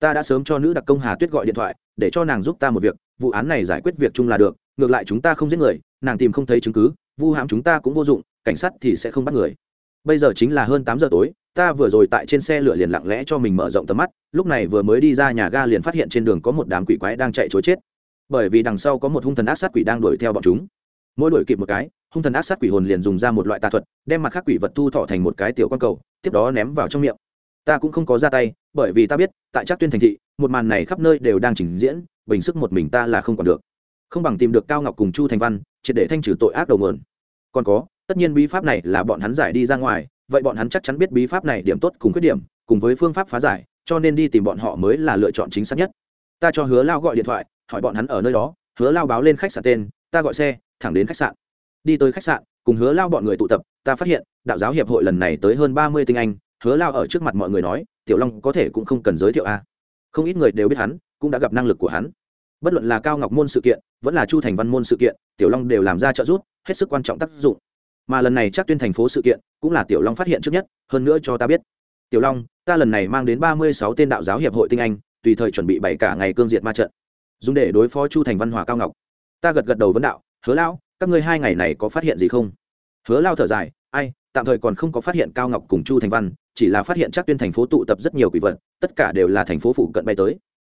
Ta đã sớm cho nữ đặc công hà tuyết gọi điện thoại, để cho nàng giúp ta một việc, vụ án này giải quyết việc chung là được ngược lại chúng ta không giết người, nàng tìm không thấy chứng cứ, vu hãm chúng ta cũng vô dụng, cảnh sát thì sẽ không bắt người. Bây giờ chính là hơn tám giờ tối, ta vừa rồi tại trên xe lửa liền lặng lẽ cho mình mở rộng tầm mắt, lúc này vừa mới đi ra nhà ga liền phát hiện trên đường có một đám quỷ quái đang chạy chối chết. Bởi vì đằng sau có một hung thần ác sát quỷ đang đuổi theo bọn chúng. Mỗi đuổi kịp một cái, hung thần ác sát quỷ hồn liền dùng ra một loại tà thuật, đem mặt khác quỷ vật thu thọ thành một cái tiểu q cầu, tiếp đó ném vào trong miệng. Ta cũng không có ra tay, bởi vì ta biết, tại trác tuyên thành thị, một màn này khắp nơi đều đang trình diễn, bình sức một mình ta là không còn được không bằng tìm được cao ngọc cùng chu thành văn, triệt để thanh trừ tội ác đầu mượn còn có, tất nhiên bí pháp này là bọn hắn giải đi ra ngoài, vậy bọn hắn chắc chắn biết bí pháp này điểm tốt cùng khuyết điểm, cùng với phương pháp phá giải, cho nên đi tìm bọn họ mới là lựa chọn chính xác nhất. Ta cho hứa lao gọi điện thoại, hỏi bọn hắn ở nơi đó, hứa lao báo lên khách sạn tên, ta gọi xe, thẳng đến khách sạn. Đi tới khách sạn, cùng hứa lao bọn người tụ tập, ta phát hiện, đạo giáo hiệp hội lần này tới hơn ba mươi tinh anh, hứa lao ở trước mặt mọi người nói, tiểu long có thể cũng không cần giới thiệu a không ít người đều biết hắn, cũng đã gặp năng lực của hắn. Bất luận là cao ngọc môn sự kiện vẫn là chu thành văn môn sự kiện, tiểu long đều làm ra trợ giúp, hết sức quan trọng tác dụng. Mà lần này chắc tuyên thành phố sự kiện, cũng là tiểu long phát hiện trước nhất, hơn nữa cho ta biết. Tiểu long, ta lần này mang đến ba mươi sáu tên đạo giáo hiệp hội tinh anh, tùy thời chuẩn bị bảy cả ngày cương diệt ma trận. Dùng để đối phó chu thành văn hòa cao ngọc. Ta gật gật đầu vấn đạo, hứa lão, các ngươi hai ngày này có phát hiện gì không? Hứa lao thở dài, ai, tạm thời còn không có phát hiện cao ngọc cùng chu thành văn, chỉ là phát hiện chắc tuyên thành phố tụ tập rất nhiều quỷ vật, tất cả đều là thành phố phụ cận bay tới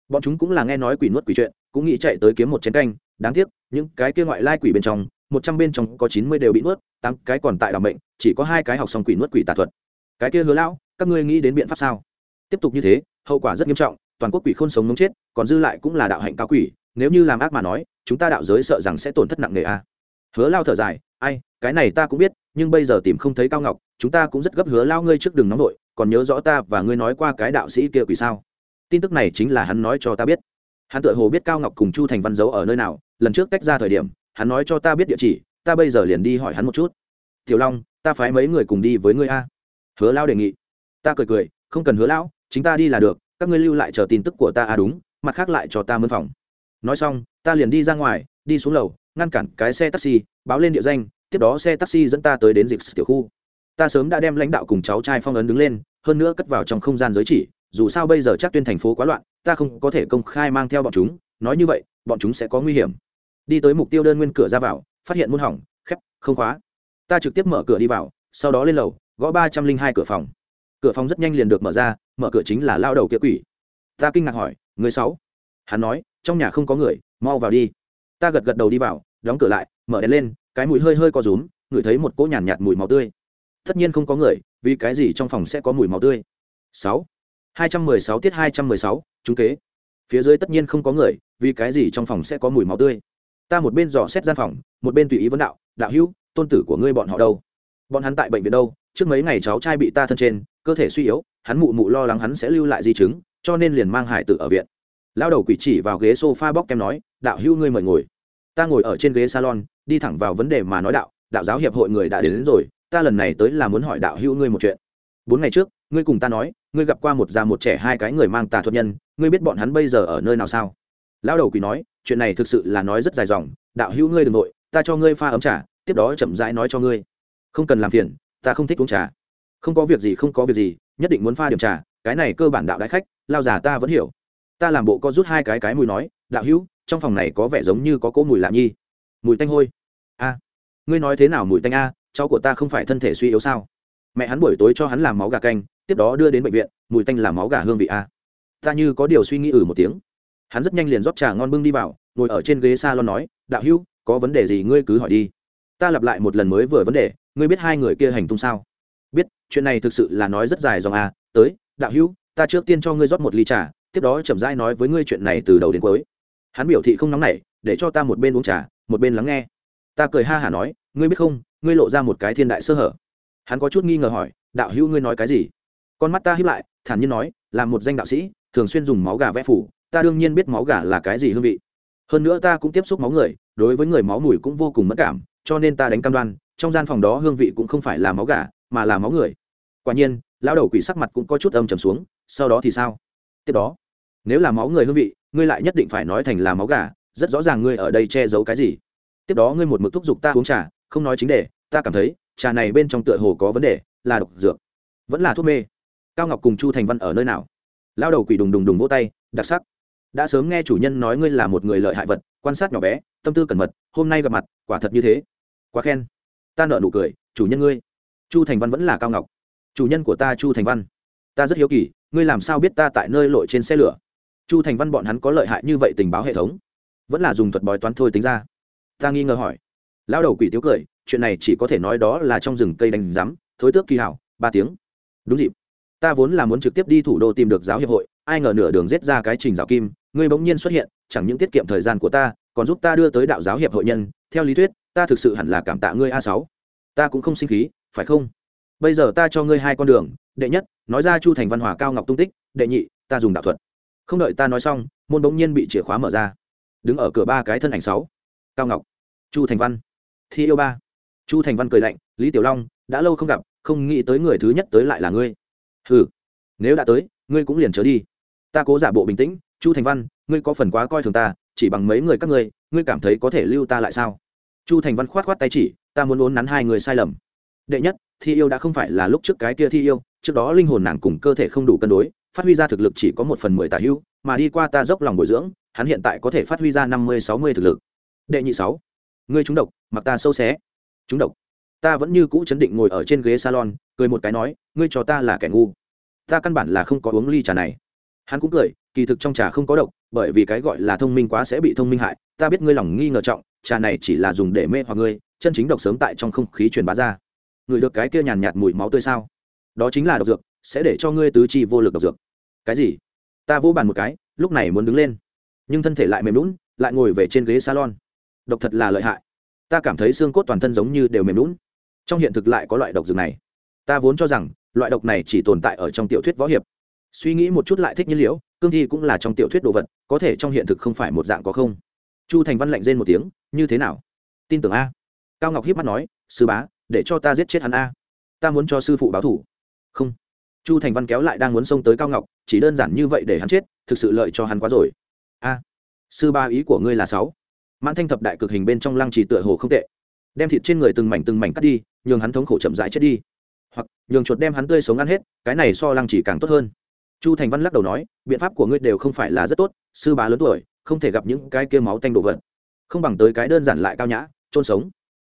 bọn chúng cũng là nghe nói quỷ nuốt quỷ chuyện cũng nghĩ chạy tới kiếm một chén canh. Đáng tiếc những cái kia ngoại lai quỷ bên trong một trăm bên trong có chín mươi đều bị nuốt tám cái còn tại đ bệnh chỉ có hai cái học xong quỷ nuốt quỷ tà thuật. Cái kia hứa lão các ngươi nghĩ đến biện pháp sao? Tiếp tục như thế hậu quả rất nghiêm trọng toàn quốc quỷ khôn sống mống chết còn dư lại cũng là đạo hạnh cao quỷ nếu như làm ác mà nói chúng ta đạo giới sợ rằng sẽ tổn thất nặng nề a. Hứa lao thở dài ai cái này ta cũng biết nhưng bây giờ tìm không thấy cao ngọc chúng ta cũng rất gấp hứa lao ngươi trước đường nóng vội, còn nhớ rõ ta và ngươi nói qua cái đạo sĩ kia quỷ sao? Tin tức này chính là hắn nói cho ta biết. Hắn tự hồ biết cao ngọc cùng chu thành văn giấu ở nơi nào, lần trước tách ra thời điểm, hắn nói cho ta biết địa chỉ, ta bây giờ liền đi hỏi hắn một chút. Tiểu long, ta phái mấy người cùng đi với ngươi a. Hứa lao đề nghị. Ta cười cười, không cần hứa lão, chính ta đi là được, các ngươi lưu lại chờ tin tức của ta à đúng, mặt khác lại cho ta mân phòng. Nói xong, ta liền đi ra ngoài, đi xuống lầu, ngăn cản cái xe taxi, báo lên địa danh, tiếp đó xe taxi dẫn ta tới đến dịp tiểu khu. Ta sớm đã đem lãnh đạo cùng cháu trai phong ấn đứng lên, hơn nữa cất vào trong không gian giới chỉ dù sao bây giờ chắc tuyên thành phố quá loạn ta không có thể công khai mang theo bọn chúng nói như vậy bọn chúng sẽ có nguy hiểm. Đi tới mục tiêu đơn nguyên cửa ra vào phát hiện môn hỏng khép không khóa. Ta trực tiếp mở cửa đi vào sau đó lên lầu gõ ba trăm linh hai cửa phòng. Cửa phòng rất nhanh liền được mở ra mở cửa chính là lao đầu kia quỷ. Ta kinh ngạc hỏi người sáu? Hắn nói trong nhà không có người mau vào đi. Ta gật gật đầu đi vào đóng cửa lại mở đèn lên cái mùi hơi hơi co rúm ngửi thấy một cỗ nhàn nhạt, nhạt mùi máu tươi. Tất nhiên không có người vì cái gì trong phòng sẽ có mùi máu tươi? Sáu hai trăm mười sáu tiết hai trăm mười sáu kế. Phía dưới tất nhiên không có người vì cái gì trong phòng sẽ có mùi máu tươi? Ta một bên dò xét gian phòng một bên tùy ý vấn đạo đạo hữu tôn tử của ngươi bọn họ đâu? Bọn hắn tại bệnh viện đâu? Trước mấy ngày cháu trai bị ta thân trên cơ thể suy yếu hắn mụ mụ lo lắng hắn sẽ lưu lại di chứng cho nên liền mang hải tử ở viện. Lao đầu quỷ chỉ vào ghế sofa bọc bóc kem nói đạo hữu ngươi mời ngồi. Ta ngồi ở trên ghế salon đi thẳng vào vấn đề mà nói đạo đạo giáo hiệp hội người đã đến, đến rồi ta lần này tới là muốn hỏi đạo hữu ngươi một chuyện. Bốn ngày trước ngươi cùng ta nói ngươi gặp qua một già một trẻ hai cái người mang tà thuật nhân, ngươi biết bọn hắn bây giờ ở nơi nào sao? Lão đầu quỷ nói, chuyện này thực sự là nói rất dài dòng, đạo hữu ngươi đ ừ n g nội ta cho ngươi pha ấm trà, tiếp đó chậm rãi nói cho ngươi. Không cần làm phiền, ta không thích uống trà. Không có việc gì, không có việc gì, nhất định muốn pha điểm trà, cái này cơ bản đạo đại khách, lao già ta vẫn hiểu. Ta làm bộ có rút hai cái cái mùi nói, đạo hữu, trong phòng này có vẻ giống như có cỗ mùi lạ nhi. Mùi tanh hôi. A, ngươi nói thế nào mùi tanh a, cháu của ta không phải thân thể suy yếu sao? Mẹ hắn buổi tối cho hắn làm máu gà canh tiếp đó đưa đến bệnh viện, mùi tanh làm máu gà hương vị a. Ta như có điều suy nghĩ ử ừ một tiếng. Hắn rất nhanh liền rót trà ngon bưng đi vào, ngồi ở trên ghế s a lon nói, đạo hữu, có vấn đề gì ngươi cứ hỏi đi. Ta lặp lại một lần mới vừa vấn đề, ngươi biết hai người kia hành tung sao? Biết, chuyện này thực sự là nói rất dài dòng a. Tới, đạo hữu, ta trước tiên cho ngươi rót một ly trà, tiếp đó chậm rãi nói với ngươi chuyện này từ đầu đến cuối. Hắn biểu thị không nóng nảy, để cho ta một bên uống trà, một bên lắng nghe. Ta cười ha hả nói, ngươi biết không, ngươi lộ ra một cái thiên đại sơ hở. Hắn có chút nghi ngờ hỏi, đạo hữu ngươi nói cái gì? Con mắt ta hiếp lại, thản nhiên nói, là một danh đạo sĩ, thường xuyên dùng máu gà vẽ phủ, ta đương nhiên biết máu gà là cái gì hương vị. Hơn nữa ta cũng tiếp xúc máu người, đối với người máu mùi cũng vô cùng mất cảm, cho nên ta đánh cam đoan, trong gian phòng đó hương vị cũng không phải là máu gà, mà là máu người. Quả nhiên, lão đầu quỷ sắc mặt cũng có chút âm trầm xuống, sau đó thì sao? Tiếp đó, nếu là máu người hương vị, ngươi lại nhất định phải nói thành là máu gà, rất rõ ràng ngươi ở đây che giấu cái gì. Tiếp đó ngươi một mực thúc giục ta uống trà, không nói chính đề, ta cảm thấy, trà này bên trong tựa hồ có vấn đề, là độc dược, vẫn là thuốc mê cao ngọc cùng chu thành văn ở nơi nào? Lao đầu quỷ đùng đùng đùng vỗ tay, đặc sắc. Đã sớm nghe chủ nhân nói ngươi là một người lợi hại vật, quan sát nhỏ bé, tâm tư cẩn mật, hôm nay gặp mặt, quả thật như thế. Quá khen. Ta nợ nụ cười, chủ nhân ngươi. Chu thành văn vẫn là cao ngọc. Chủ nhân của ta chu thành văn. Ta rất hiếu kỳ, ngươi làm sao biết ta tại nơi lội trên xe lửa? Chu thành văn bọn hắn có lợi hại như vậy tình báo hệ thống? Vẫn là dùng thuật bói toán thôi tính ra. Ta nghi ngờ hỏi. Lão đầu quỷ tiếu cười, chuyện này chỉ có thể nói đó là trong rừng cây đánh rắm thối tước kỳ hảo, ba tiếng. Đúng dịp ta vốn là muốn trực tiếp đi thủ đô tìm được giáo hiệp hội, ai ngờ nửa đường giết ra cái trình giáo kim, ngươi bỗng nhiên xuất hiện, chẳng những tiết kiệm thời gian của ta, còn giúp ta đưa tới đạo giáo hiệp hội nhân, theo lý thuyết, ta thực sự hẳn là cảm tạ ngươi a sáu. Ta cũng không sinh khí, phải không? Bây giờ ta cho ngươi hai con đường, đệ nhất, nói ra chu thành văn hòa cao ngọc tung tích, đệ nhị, ta dùng đạo thuật. Không đợi ta nói xong, môn bỗng nhiên bị chìa khóa mở ra. Đứng ở cửa ba cái thân ảnh sáu. Cao ngọc, chu thành văn. Thi yêu ba. Chu thành văn cười lạnh, lý tiểu long, đã lâu không gặp, không nghĩ tới người thứ nhất tới lại là ngươi hừ. Nếu đã tới, ngươi cũng liền trở đi. Ta cố giả bộ bình tĩnh, chu thành văn, ngươi có phần quá coi thường ta, chỉ bằng mấy người các ngươi ngươi cảm thấy có thể lưu ta lại sao? Chu thành văn khoát khoát tay chỉ, ta muốn uốn nắn hai người sai lầm. Đệ nhất, thi yêu đã không phải là lúc trước cái kia thi yêu, trước đó linh hồn nàng cùng cơ thể không đủ cân đối, phát huy ra thực lực chỉ có một phần mười tả hữu, mà đi qua ta dốc lòng bồi dưỡng, hắn hiện tại có thể phát huy ra năm mươi, sáu mươi thực lực. Đệ nhị sáu, ngươi trúng độc, mặc ta sâu xé. Trúng độc. Ta vẫn như cũ chấn định ngồi ở trên ghế salon, cười một cái nói, ngươi cho ta là kẻ ngu ta căn bản là không có uống ly trà này. Hắn cũng cười, kỳ thực trong trà không có độc, bởi vì cái gọi là thông minh quá sẽ bị thông minh hại, ta biết ngươi lòng nghi ngờ trọng, trà này chỉ là dùng để mê hoặc ngươi, chân chính độc sớm tại trong không khí truyền bá ra. Người được cái kia nhàn nhạt mùi máu tươi sao? Đó chính là độc dược, sẽ để cho ngươi tứ chi vô lực độc dược. Cái gì? Ta vỗ bàn một cái, lúc này muốn đứng lên. Nhưng thân thể lại mềm lún lại ngồi về trên ghế salon. Độc thật là lợi hại. Ta cảm thấy xương cốt toàn thân giống như đều mềm lún trong hiện thực lại có loại độc dược này. Ta vốn cho rằng loại độc này chỉ tồn tại ở trong tiểu thuyết võ hiệp. Suy nghĩ một chút lại thích nhiên liễu, cương thi cũng là trong tiểu thuyết đồ vật, có thể trong hiện thực không phải một dạng có không? Chu thành văn lạnh rên một tiếng, như thế nào? Tin tưởng a. Cao ngọc hiếp mắt nói, sư bá, để cho ta giết chết hắn a. Ta muốn cho sư phụ báo thủ. Không. Chu thành văn kéo lại đang muốn xông tới cao ngọc, chỉ đơn giản như vậy để hắn chết, thực sự lợi cho hắn quá rồi. A, sư ba ý của ngươi là sáu. Mãn thanh thập đại cực hình bên trong lăng trì tựa hồ không tệ. Đem thịt trên người từng mảnh từng mảnh cắt đi, nhường hắn thống khổ chậm rãi chết đi hoặc nhường chuột đem hắn tươi sống ăn hết, cái này so lăng Chỉ càng tốt hơn. Chu thành văn lắc đầu nói, biện pháp của ngươi đều không phải là rất tốt, sư bá lớn tuổi, không thể gặp những cái kia máu tanh đồ vật. Không bằng tới cái đơn giản lại cao nhã trôn sống.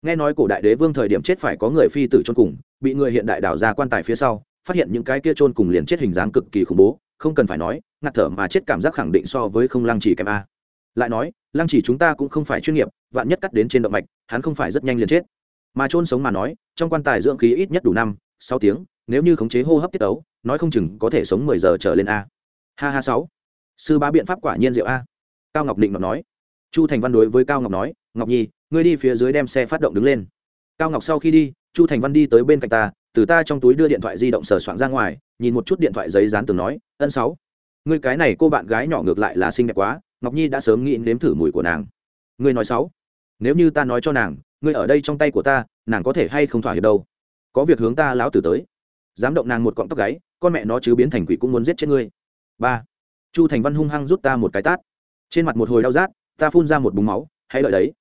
Nghe nói cổ đại đế vương thời điểm chết phải có người phi tử trôn cùng, bị người hiện đại đảo ra quan tài phía sau, phát hiện những cái kia trôn cùng liền chết hình dáng cực kỳ khủng bố, không cần phải nói, ngạt thở mà chết cảm giác khẳng định so với không lăng chỉ kèm a. Lại nói, lăng chỉ chúng ta cũng không phải chuyên nghiệp, vạn nhất cắt đến trên động mạch, hắn không phải rất nhanh liền chết. Mà trôn sống mà nói, trong quan tài dưỡng khí ít nhất đủ năm sáu tiếng, nếu như khống chế hô hấp tiết ấu nói không chừng có thể sống mười giờ trở lên a. Ha ha, sáu. Sư bá biện pháp quả nhiên diệu a. Cao ngọc định nói. Chu thành văn đối với cao ngọc nói, ngọc nhi, ngươi đi phía dưới đem xe phát động đứng lên. Cao ngọc sau khi đi, chu thành văn đi tới bên cạnh ta, từ ta trong túi đưa điện thoại di động sờ soạn ra ngoài, nhìn một chút điện thoại giấy dán tường nói, ân, sáu. Ngươi cái này cô bạn gái nhỏ ngược lại là xinh đẹp quá, ngọc nhi đã sớm nghĩ nếm thử mùi của nàng. Ngươi nói, sáu. Nếu như ta nói cho nàng, ngươi ở đây trong tay của ta, nàng có thể hay không thỏa hiệp đâu? Có việc hướng ta lão tử tới. Dám động nàng một cọng tóc gáy, con mẹ nó chứ biến thành quỷ cũng muốn giết chết ngươi. Ba. Chu thành văn hung hăng rút ta một cái tát. Trên mặt một hồi đau rát, ta phun ra một búng máu, hãy lợi đấy.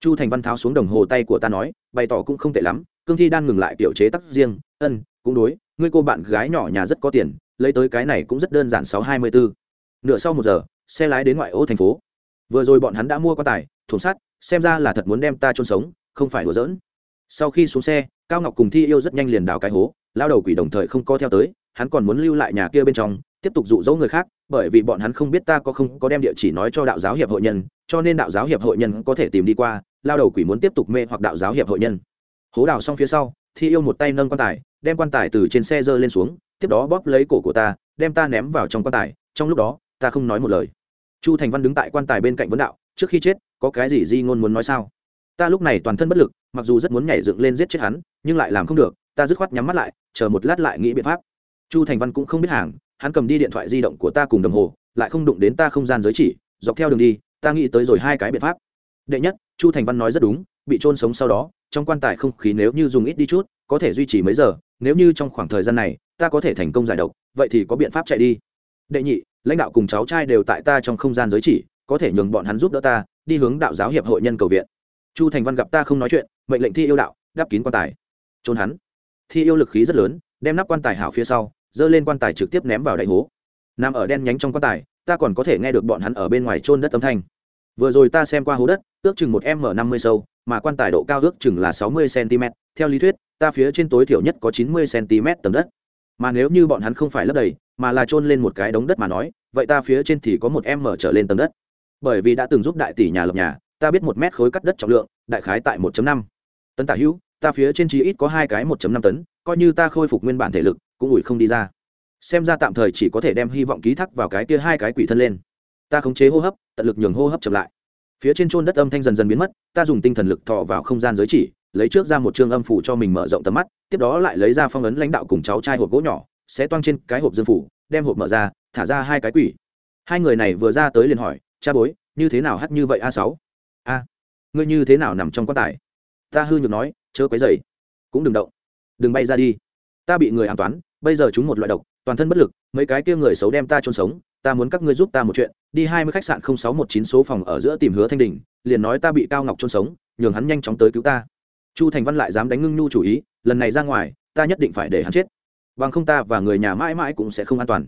Chu thành văn tháo xuống đồng hồ tay của ta nói, bày tỏ cũng không tệ lắm, cương thi đang ngừng lại kiểu chế tắc riêng. Ân, cũng đối, ngươi cô bạn gái nhỏ nhà rất có tiền, lấy tới cái này cũng rất đơn giản sáu hai mươi bốn nửa sau một giờ, xe lái đến ngoại ô thành phố. Vừa rồi bọn hắn đã mua quan tài, thùng sắt, xem ra là thật muốn đem ta chôn sống, không phải đùa giỡn. Sau khi xuống xe cao ngọc cùng thi yêu rất nhanh liền đào cái hố, lao đầu quỷ đồng thời không co theo tới, hắn còn muốn lưu lại nhà kia bên trong, tiếp tục dụ dỗ người khác, bởi vì bọn hắn không biết ta có không có đem địa chỉ nói cho đạo giáo hiệp hội nhân, cho nên đạo giáo hiệp hội nhân có thể tìm đi qua, lao đầu quỷ muốn tiếp tục mê hoặc đạo giáo hiệp hội nhân. Hố đào xong phía sau, thi yêu một tay nâng quan tài, đem quan tài từ trên xe dơ lên xuống, tiếp đó bóp lấy cổ của ta, đem ta ném vào trong quan tài, trong lúc đó, ta không nói một lời. Chu thành văn đứng tại quan tài bên cạnh vấn đạo, trước khi chết, có cái gì di ngôn muốn nói sao? Ta lúc này toàn thân bất lực, mặc dù rất muốn nhảy dựng lên giết chết hắn, nhưng lại làm không được, ta dứt khoát nhắm mắt lại, chờ một lát lại nghĩ biện pháp. Chu thành văn cũng không biết hàng, hắn cầm đi điện thoại di động của ta cùng đồng hồ, lại không đụng đến ta không gian giới chỉ, dọc theo đường đi, ta nghĩ tới rồi hai cái biện pháp. Đệ nhất, chu thành văn nói rất đúng, bị trôn sống sau đó, trong quan tài không khí nếu như dùng ít đi chút, có thể duy trì mấy giờ, nếu như trong khoảng thời gian này, ta có thể thành công giải độc, vậy thì có biện pháp chạy đi. Đệ nhị, lãnh đạo cùng cháu trai đều tại ta trong không gian giới chỉ, có thể nhường bọn hắn giúp đỡ ta, đi hướng đạo giáo hiệp hội nhân cầu viện chu thành văn gặp ta không nói chuyện, mệnh lệnh thi yêu đạo, đắp kín quan tài. Trốn hắn. Thi yêu lực khí rất lớn, đem nắp quan tài hảo phía sau dơ lên quan tài trực tiếp ném vào đại hố. Nằm ở đen nhánh trong quan tài, ta còn có thể nghe được bọn hắn ở bên ngoài trôn đất âm thanh. Vừa rồi ta xem qua hố đất, ước chừng một m năm mươi sâu, mà quan tài độ cao ước chừng là sáu mươi cm theo lý thuyết, ta phía trên tối thiểu nhất có chín mươi cm tầng đất. Mà nếu như bọn hắn không phải lấp đầy, mà là trôn lên một cái đống đất mà nói, vậy ta phía trên thì có một m trở lên tầng đất. Bởi vì đã từng giúp đại tỷ nhà lập nhà ta biết một mét khối cắt đất trọng lượng, đại khái tại một năm. Tấn tả hữu, ta phía trên chí ít có hai cái một năm tấn, coi như ta khôi phục nguyên bản thể lực, cũng ủi không đi ra. Xem ra tạm thời chỉ có thể đem hy vọng ký thác vào cái kia hai cái quỷ thân lên. Ta khống chế hô hấp, tận lực nhường hô hấp chậm lại. Phía trên trôn đất âm thanh dần dần biến mất, ta dùng tinh thần lực thọ vào không gian giới chỉ, lấy trước ra một chương âm phủ cho mình mở rộng tầm mắt, tiếp đó lại lấy ra phong ấn lãnh đạo cùng cháu trai hộp gỗ nhỏ sẽ toang trên cái hộp dương phủ, đem hộp mở ra, thả ra hai cái quỷ. Hai người này vừa ra tới liền hỏi, cha bối, như thế nào hắt như vậy a sáu? A, ngươi như thế nào nằm trong quan tài? Ta hư nhược nói, chớ quấy dày cũng đừng động, đừng bay ra đi. Ta bị người an toán, bây giờ chúng một loại độc, toàn thân bất lực, mấy cái kia người xấu đem ta trôn sống, ta muốn các ngươi giúp ta một chuyện. Đi hai mươi khách sạn không sáu một chín số phòng ở giữa tìm hứa thanh đình, liền nói ta bị cao ngọc trôn sống, nhường hắn nhanh chóng tới cứu ta. Chu thành văn lại dám đánh ngưng nhu chủ ý, lần này ra ngoài, ta nhất định phải để hắn chết. Bằng không ta và người nhà mãi mãi cũng sẽ không an toàn.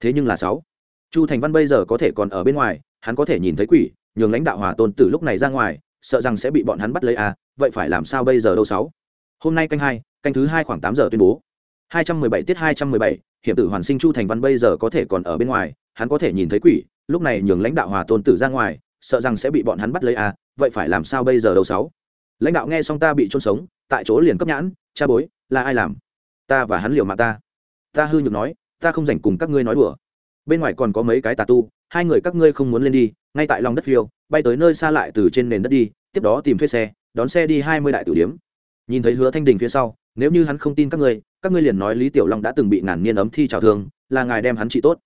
Thế nhưng là sáu, chu thành văn bây giờ có thể còn ở bên ngoài, hắn có thể nhìn thấy quỷ nhường lãnh đạo hòa tôn tử lúc này ra ngoài, sợ rằng sẽ bị bọn hắn bắt lấy à vậy phải làm sao bây giờ đâu sáu? Hôm nay canh hai, canh thứ hai khoảng tám giờ tuyên bố. Hai trăm mười bảy tiết hai trăm mười bảy hiểm tử hoàn sinh chu thành văn bây giờ có thể còn ở bên ngoài, hắn có thể nhìn thấy quỷ, lúc này nhường lãnh đạo hòa tôn tử ra ngoài, sợ rằng sẽ bị bọn hắn bắt lấy à vậy phải làm sao bây giờ đâu sáu? Lãnh đạo nghe xong ta bị trôn sống, tại chỗ liền cấp nhãn, cha bối, là ai làm? Ta và hắn liều mạng ta. Ta hư nhược nói, ta không dành cùng các ngươi nói đùa. Bên ngoài còn có mấy cái tà tu, hai người các ngươi không muốn lên đi ngay tại lòng đất phiêu, bay tới nơi xa lại từ trên nền đất đi, tiếp đó tìm thuê xe, đón xe đi hai mươi đại tử điếm. Nhìn thấy hứa thanh đình phía sau, nếu như hắn không tin các ngươi các ngươi liền nói lý tiểu long đã từng bị ngàn niên ấm thi trào thương, là ngài đem hắn trị tốt.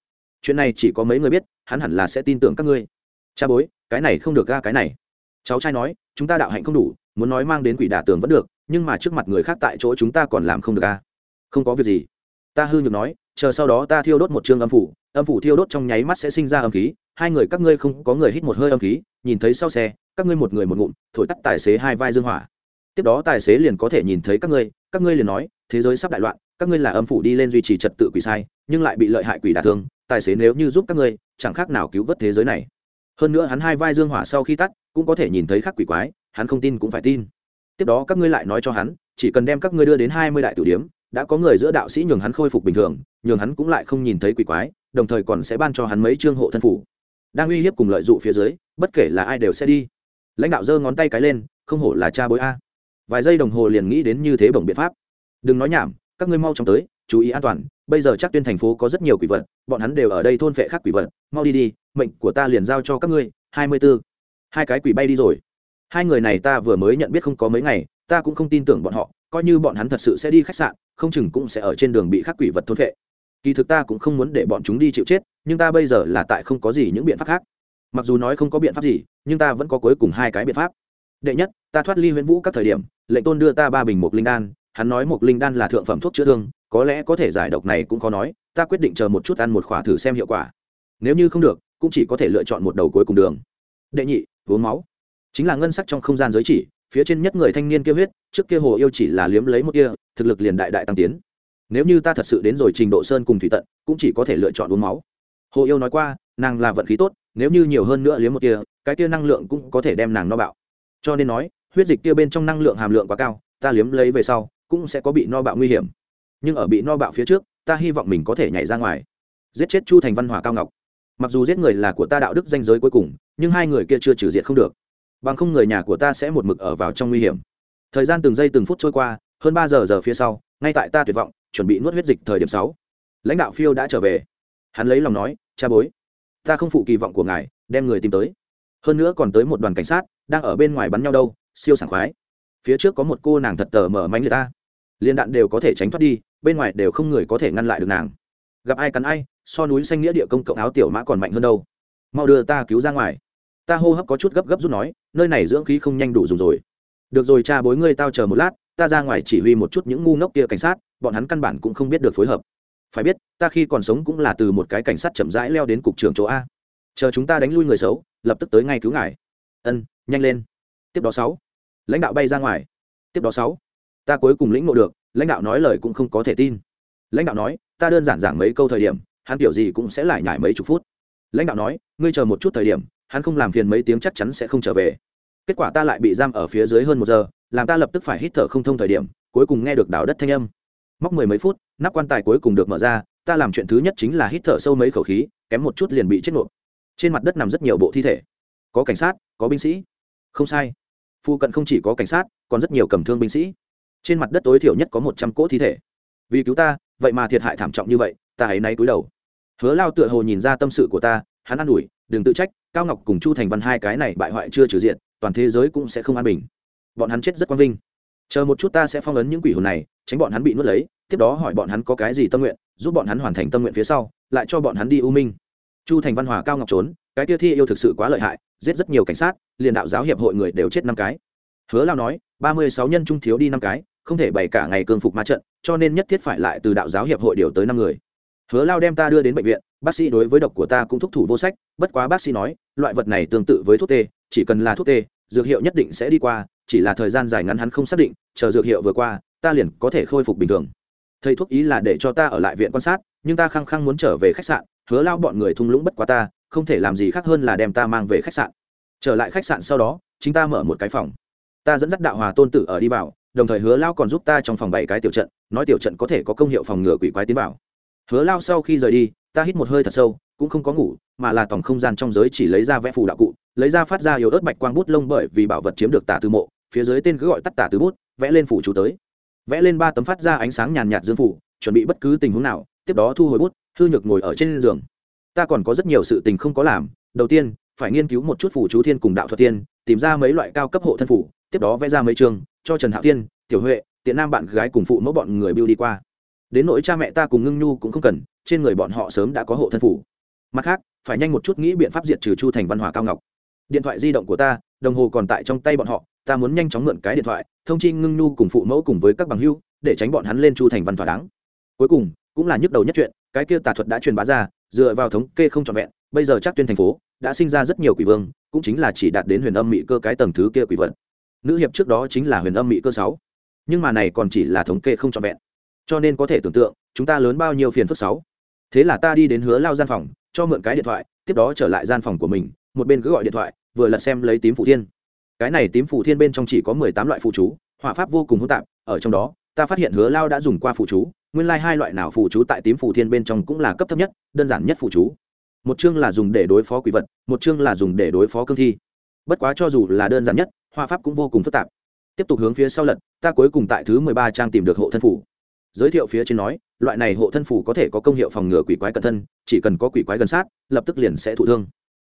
Chuyện này chỉ có mấy người biết, hắn hẳn là sẽ tin tưởng các ngươi. Cha bối, cái này không được ga cái này. Cháu trai nói, chúng ta đạo hạnh không đủ, muốn nói mang đến quỷ đả tường vẫn được, nhưng mà trước mặt người khác tại chỗ chúng ta còn làm không được ga. Không có việc gì. Ta hư nhược nói, chờ sau đó ta thiêu đốt một chương âm phủ âm phủ thiêu đốt trong nháy mắt sẽ sinh ra âm khí hai người các ngươi không có người hít một hơi âm khí, nhìn thấy sau xe, các ngươi một người một ngụm, thổi tắt tài xế hai vai dương hỏa. Tiếp đó tài xế liền có thể nhìn thấy các ngươi các ngươi liền nói, thế giới sắp đại loạn, các ngươi là âm phủ đi lên duy trì trật tự quỷ sai, nhưng lại bị lợi hại quỷ đả thương, tài xế nếu như giúp các ngươi, chẳng khác nào cứu vớt thế giới này. Hơn nữa hắn hai vai dương hỏa sau khi tắt, cũng có thể nhìn thấy khắc quỷ quái, hắn không tin cũng phải tin. Tiếp đó các ngươi lại nói cho hắn, chỉ cần đem các ngươi đưa đến hai mươi đại tử điếm đã có người giữa đạo sĩ nhường hắn khôi phục bình thường, nhường hắn cũng lại không nhìn thấy quỷ quái, đồng thời còn sẽ ban cho hắn mấy chương hộ thân phủ đang uy hiếp cùng lợi dụng phía dưới, bất kể là ai đều sẽ đi. Lãnh đạo giơ ngón tay cái lên, không hổ là cha bối a. Vài giây đồng hồ liền nghĩ đến như thế bổng biện pháp. Đừng nói nhảm, các ngươi mau chóng tới, chú ý an toàn, bây giờ chắc tuyên thành phố có rất nhiều quỷ vật, bọn hắn đều ở đây thôn vệ khác quỷ vật, mau đi đi, mệnh của ta liền giao cho các ngươi, hai mươi b ố hai cái quỷ bay đi rồi. Hai người này ta vừa mới nhận biết không có mấy ngày, ta cũng không tin tưởng bọn họ, coi như bọn hắn thật sự sẽ đi khách sạn, không chừng cũng sẽ ở trên đường bị khắc quỷ vật thôn vệ kỳ thực ta cũng không muốn để bọn chúng đi chịu chết, nhưng ta bây giờ là tại không có gì những biện pháp khác. Mặc dù nói không có biện pháp gì, nhưng ta vẫn có cuối cùng hai cái biện pháp. Đệ nhất, ta thoát ly huyễn vũ các thời điểm, lệnh tôn đưa ta ba bình một linh đan, hắn nói một linh đan là thượng phẩm thuốc chữa thương, có lẽ có thể giải độc này cũng khó nói, ta quyết định chờ một chút ăn một khỏa thử xem hiệu quả. Nếu như không được, cũng chỉ có thể lựa chọn một đầu cuối cùng đường. Đệ nhị, uống máu. Chính là ngân sắc trong không gian giới chỉ, phía trên nhất người thanh niên kia huyết, trước kia hồ yêu chỉ là liếm lấy một kia thực lực liền đại đại tăng tiến nếu như ta thật sự đến rồi trình độ sơn cùng thủy tận cũng chỉ có thể lựa chọn uống máu. Hồ yêu nói qua nàng là vận khí tốt nếu như nhiều hơn nữa liếm một tia, cái tia năng lượng cũng có thể đem nàng no bạo. Cho nên nói huyết dịch tia bên trong năng lượng hàm lượng quá cao ta liếm lấy về sau cũng sẽ có bị no bạo nguy hiểm. Nhưng ở bị no bạo phía trước ta hy vọng mình có thể nhảy ra ngoài. Giết chết chu thành văn hòa cao ngọc. Mặc dù giết người là của ta đạo đức danh giới cuối cùng nhưng hai người kia chưa trừ diệt không được. Bằng không người nhà của ta sẽ một mực ở vào trong nguy hiểm. Thời gian từng giây từng phút trôi qua hơn ba giờ giờ phía sau ngay tại ta tuyệt vọng chuẩn bị nuốt huyết dịch thời điểm sáu. Lãnh đạo phiêu đã trở về. Hắn lấy lòng nói, cha bối, ta không phụ kỳ vọng của ngài, đem người tìm tới. Hơn nữa còn tới một đoàn cảnh sát, đang ở bên ngoài bắn nhau đâu, siêu sảng khoái. Phía trước có một cô nàng thật tờ mở mánh người ta. Liên đạn đều có thể tránh thoát đi, bên ngoài đều không người có thể ngăn lại được nàng. Gặp ai cắn ai, so núi xanh nghĩa địa công cộng áo tiểu mã còn mạnh hơn đâu. Mau đưa ta cứu ra ngoài. Ta hô hấp có chút gấp gấp rút nói, nơi này dưỡng khí không nhanh đủ dùng rồi. Được rồi, cha bối ngươi tao chờ một lát, ta ra ngoài chỉ huy một chút những ngu ngốc kia cảnh sát bọn hắn căn bản cũng không biết được phối hợp. Phải biết, ta khi còn sống cũng là từ một cái cảnh sát chậm rãi leo đến cục trưởng chỗ a. Chờ chúng ta đánh lui người xấu, lập tức tới ngay cứu ngài. Ân, nhanh lên. Tiếp đó sáu. Lãnh đạo bay ra ngoài. Tiếp đó sáu. Ta cuối cùng lĩnh ngộ được, lãnh đạo nói lời cũng không có thể tin. Lãnh đạo nói, ta đơn giản giảng mấy câu thời điểm, hắn kiểu gì cũng sẽ lại nhải mấy chục phút. Lãnh đạo nói, ngươi chờ một chút thời điểm, hắn không làm phiền mấy tiếng chắc chắn sẽ không trở về. Kết quả ta lại bị giam ở phía dưới hơn một giờ, làm ta lập tức phải hít thở không thông thời điểm, cuối cùng nghe được đảo đất thanh âm móc mười mấy phút, nắp quan tài cuối cùng được mở ra, ta làm chuyện thứ nhất chính là hít thở sâu mấy khẩu khí, kém một chút liền bị chết nộp trên mặt đất nằm rất nhiều bộ thi thể. Có cảnh sát, có binh sĩ. Không sai. Phu cận không chỉ có cảnh sát, còn rất nhiều cầm thương binh sĩ. Trên mặt đất tối thiểu nhất có một trăm cỗ thi thể. Vì cứu ta, vậy mà thiệt hại thảm trọng như vậy, ta hãy náy cúi đầu. Hứa lao tựa hồ nhìn ra tâm sự của ta, hắn an ủi, đừng tự trách, cao ngọc cùng chu thành văn hai cái này bại hoại chưa trừ diện, toàn thế giới cũng sẽ không an bình. Bọn hắn chết rất quang vinh chờ một chút ta sẽ phong ấn những quỷ hồn này, tránh bọn hắn bị nuốt lấy, tiếp đó hỏi bọn hắn có cái gì tâm nguyện, giúp bọn hắn hoàn thành tâm nguyện phía sau, lại cho bọn hắn đi u minh. Chu thành văn hòa cao ngọc trốn, cái tia thi yêu thực sự quá lợi hại, giết rất nhiều cảnh sát, liền đạo giáo hiệp hội người đều chết năm cái. Hứa lao nói, ba mươi sáu nhân trung thiếu đi năm cái, không thể bày cả ngày cương phục ma trận, cho nên nhất thiết phải lại từ đạo giáo hiệp hội điều tới năm người. Hứa lao đem ta đưa đến bệnh viện, bác sĩ đối với độc của ta cũng thúc thủ vô sách, bất quá bác sĩ nói, loại vật này tương tự với thuốc tê, chỉ cần là thuốc tê, dược hiệu nhất định sẽ đi qua chỉ là thời gian dài ngắn hắn không xác định, chờ dược hiệu vừa qua, ta liền có thể khôi phục bình thường. Thầy thuốc ý là để cho ta ở lại viện quan sát, nhưng ta khăng khăng muốn trở về khách sạn, hứa lao bọn người thung lũng bất quá ta, không thể làm gì khác hơn là đem ta mang về khách sạn. Trở lại khách sạn sau đó, chính ta mở một cái phòng. Ta dẫn dắt đạo hòa tôn tử ở đi vào, đồng thời hứa lao còn giúp ta trong phòng bảy cái tiểu trận, nói tiểu trận có thể có công hiệu phòng ngừa quỷ quái tiến vào. Hứa lao sau khi rời đi, ta hít một hơi thật sâu, cũng không có ngủ, mà là tổng không gian trong giới chỉ lấy ra vẽ phù đạo cụ, lấy ra phát ra yếu ớt bạch quang bút lông bởi vì bảo vật chiếm được tả tư mộ phía dưới tên cứ gọi tắt tả tứ bút, vẽ lên phủ chú tới. Vẽ lên ba tấm phát ra ánh sáng nhàn nhạt dương phủ, chuẩn bị bất cứ tình huống nào, tiếp đó thu hồi bút, hư nhược ngồi ở trên giường. Ta còn có rất nhiều sự tình không có làm, đầu tiên, phải nghiên cứu một chút phủ chú thiên cùng đạo thuật tiên tìm ra mấy loại cao cấp hộ thân phủ, tiếp đó vẽ ra mấy trường, cho trần hạo thiên, tiểu huệ, tiện nam bạn gái cùng phụ mẫu bọn người biêu đi qua. Đến nỗi cha mẹ ta cùng ngưng nhu cũng không cần, trên người bọn họ sớm đã có hộ thân phủ. Mặt khác, phải nhanh một chút nghĩ biện pháp diệt trừ chu thành văn hòa cao ngọc. Điện thoại di động của ta, đồng hồ còn tại trong tay bọn họ ta muốn nhanh chóng mượn cái điện thoại, thông chi ngưng nhu cùng phụ mẫu cùng với các bằng hưu để tránh bọn hắn lên chu thành văn thỏa đáng. Cuối cùng, cũng là nhức đầu nhất chuyện, cái kia tà thuật đã truyền bá ra, dựa vào thống kê không trọn vẹn, bây giờ chắc tuyên thành phố đã sinh ra rất nhiều quỷ vương, cũng chính là chỉ đạt đến huyền âm mỹ cơ cái tầng thứ kia quỷ vật. Nữ hiệp trước đó chính là huyền âm mỹ cơ sáu, nhưng mà này còn chỉ là thống kê không trọn vẹn. Cho nên có thể tưởng tượng, chúng ta lớn bao nhiêu phiền phức sáu. Thế là ta đi đến hứa lao gian phòng, cho mượn cái điện thoại, tiếp đó trở lại gian phòng của mình, một bên cứ gọi điện thoại, vừa lật xem lấy tím phụ thiên cái này tím phủ thiên bên trong chỉ có mười tám loại phụ chú, họa pháp vô cùng hỗn tạp, ở trong đó, ta phát hiện hứa lao đã dùng qua phụ chú, nguyên lai、like、hai loại nào phụ chú tại tím phủ thiên bên trong cũng là cấp thấp nhất, đơn giản nhất phụ chú. Một chương là dùng để đối phó quỷ vật, một chương là dùng để đối phó cương thi. Bất quá cho dù là đơn giản nhất, họa pháp cũng vô cùng phức tạp. Tiếp tục hướng phía sau lật, ta cuối cùng tại thứ mười ba trang tìm được hộ thân phủ giới thiệu phía trên nói, loại này hộ thân phủ có thể có công hiệu phòng ngừa quỷ quái cẩn thân, chỉ cần có quỷ quái gần sát, lập tức liền sẽ thụ thương.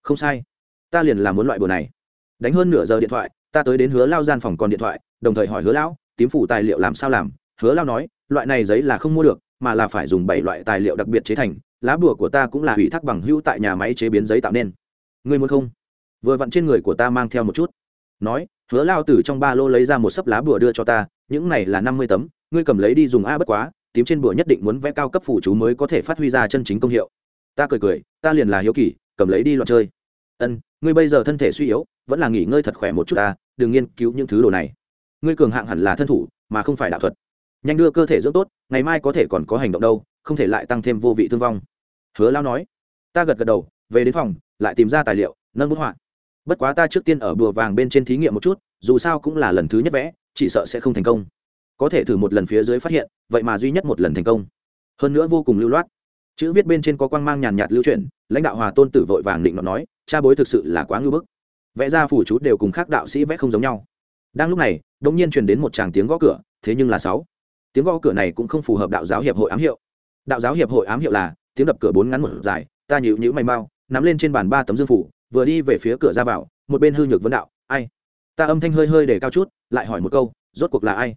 Không sai. Ta liền làm muốn loại bùa này đánh hơn nửa giờ điện thoại, ta tới đến hứa lao gian phòng còn điện thoại, đồng thời hỏi hứa lão, tím phủ tài liệu làm sao làm? Hứa lao nói, loại này giấy là không mua được, mà là phải dùng bảy loại tài liệu đặc biệt chế thành, lá bùa của ta cũng là hủy thác bằng hữu tại nhà máy chế biến giấy tạo nên. Ngươi muốn không? Vừa vặn trên người của ta mang theo một chút. Nói, hứa lao từ trong ba lô lấy ra một sấp lá bùa đưa cho ta, những này là năm mươi tấm, ngươi cầm lấy đi dùng a bất quá, tím trên bùa nhất định muốn vẽ cao cấp phủ chú mới có thể phát huy ra chân chính công hiệu. Ta cười cười, ta liền là hiếu kỳ, cầm lấy đi loạn chơi. Ân ngươi bây giờ thân thể suy yếu, vẫn là nghỉ ngơi thật khỏe một chút ta, đừng nghiên cứu những thứ đồ này. Ngươi cường hạng hẳn là thân thủ, mà không phải đạo thuật. Nhanh đưa cơ thể dưỡng tốt, ngày mai có thể còn có hành động đâu, không thể lại tăng thêm vô vị thương vong. Hứa lao nói. Ta gật gật đầu, về đến phòng, lại tìm ra tài liệu, nâng bút họa. Bất quá ta trước tiên ở bùa vàng bên trên thí nghiệm một chút, dù sao cũng là lần thứ nhất vẽ, chỉ sợ sẽ không thành công. Có thể thử một lần phía dưới phát hiện, vậy mà duy nhất một lần thành công. Hơn nữa vô cùng lưu loát chữ viết bên trên có quang mang nhàn nhạt lưu chuyển, lãnh đạo hòa tôn tử vội vàng định nó nói, cha bối thực sự là quá ngưỡng bức. Vẽ ra phủ chú đều cùng khác đạo sĩ vẽ không giống nhau. Đang lúc này đông nhiên truyền đến một tràng tiếng gõ cửa, thế nhưng là sáu. Tiếng gõ cửa này cũng không phù hợp đạo giáo hiệp hội ám hiệu. Đạo giáo hiệp hội ám hiệu là, tiếng đập cửa bốn ngắn một dài, ta nhịu nhữ mày mau, nắm lên trên bàn ba tấm dương phủ, vừa đi về phía cửa ra vào, một bên hư nhược vấn đạo, ai? Ta âm thanh hơi hơi để cao chút, lại hỏi một câu, rốt cuộc là ai?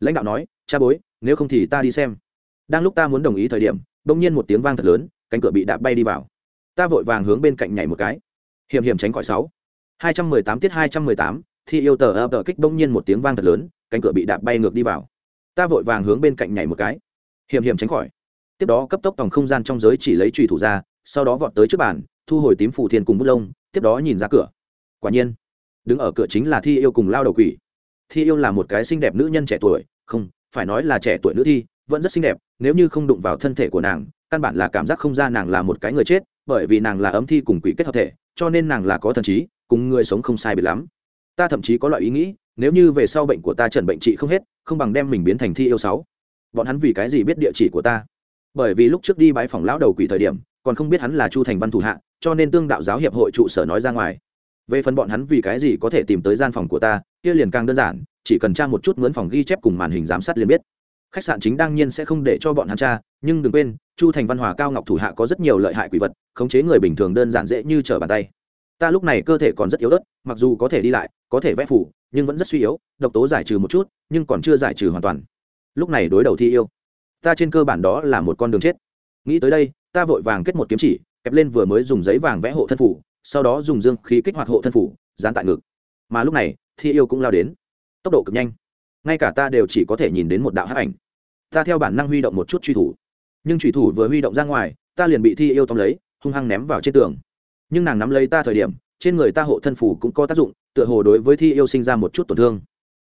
Lãnh đạo nói, cha bối, nếu không thì ta đi xem. Đang lúc ta muốn đồng ý thời điểm bỗng nhiên một tiếng vang thật lớn, cánh cửa bị đạp bay đi vào. Ta vội vàng hướng bên cạnh nhảy một cái. Hiểm hiểm tránh khỏi sáu. hai trăm mười tám tiết hai trăm mười tám thì yêu tờ ập tờ kích bỗng nhiên một tiếng vang thật lớn, cánh cửa bị đạp bay ngược đi vào. Ta vội vàng hướng bên cạnh nhảy một cái. Hiểm hiểm tránh khỏi. Tiếp đó cấp tốc tòng không gian trong giới chỉ lấy trùy thủ ra, sau đó vọt tới trước bàn, thu hồi tím phù thiên cùng bút lông, tiếp đó nhìn ra cửa. Quả nhiên, đứng ở cửa chính là thi yêu cùng lao đầu quỷ. Thi yêu là một cái xinh đẹp nữ nhân trẻ tuổi, không, phải nói là trẻ tuổi nữ thi vẫn rất xinh đẹp, nếu như không đụng vào thân thể của nàng, căn bản là cảm giác không ra nàng là một cái người chết, bởi vì nàng là ấm thi cùng quỷ kết hợp thể, cho nên nàng là có thần trí, cùng người sống không sai biệt lắm. Ta thậm chí có loại ý nghĩ, nếu như về sau bệnh của ta trần bệnh trị không hết, không bằng đem mình biến thành thi yêu sáu. Bọn hắn vì cái gì biết địa chỉ của ta? Bởi vì lúc trước đi bãi phòng lão đầu quỷ thời điểm, còn không biết hắn là chu thành văn thủ hạ, cho nên tương đạo giáo hiệp hội trụ sở nói ra ngoài. Về phần bọn hắn vì cái gì có thể tìm tới gian phòng của ta, kia liền càng đơn giản, chỉ cần tra một chút mướn phòng ghi chép cùng màn hình giám sát liền biết khách sạn chính đương nhiên sẽ không để cho bọn hắn tra, nhưng đừng quên, chu thành văn hòa cao ngọc thủ hạ có rất nhiều lợi hại quỷ vật, khống chế người bình thường đơn giản dễ như trở bàn tay. Ta lúc này cơ thể còn rất yếu ớt, mặc dù có thể đi lại, có thể vẽ phủ, nhưng vẫn rất suy yếu, độc tố giải trừ một chút, nhưng còn chưa giải trừ hoàn toàn. Lúc này đối đầu thi yêu, ta trên cơ bản đó là một con đường chết. Nghĩ tới đây, ta vội vàng kết một kiếm chỉ, kẹp lên vừa mới dùng giấy vàng vẽ hộ thân phủ, sau đó dùng dương khí kích hoạt hộ thân phủ, dán tại ngực. Mà lúc này, thi yêu cũng lao đến. Tốc độ cực nhanh. Ngay cả ta đều chỉ có thể nhìn đến một đạo hắc ảnh ta theo bản năng huy động một chút truy thủ. Nhưng truy thủ vừa huy động ra ngoài, ta liền bị thi yêu tóm lấy, hung hăng ném vào trên tường. Nhưng nàng nắm lấy ta thời điểm, trên người ta hộ thân phủ cũng có tác dụng, tựa hồ đối với thi yêu sinh ra một chút tổn thương.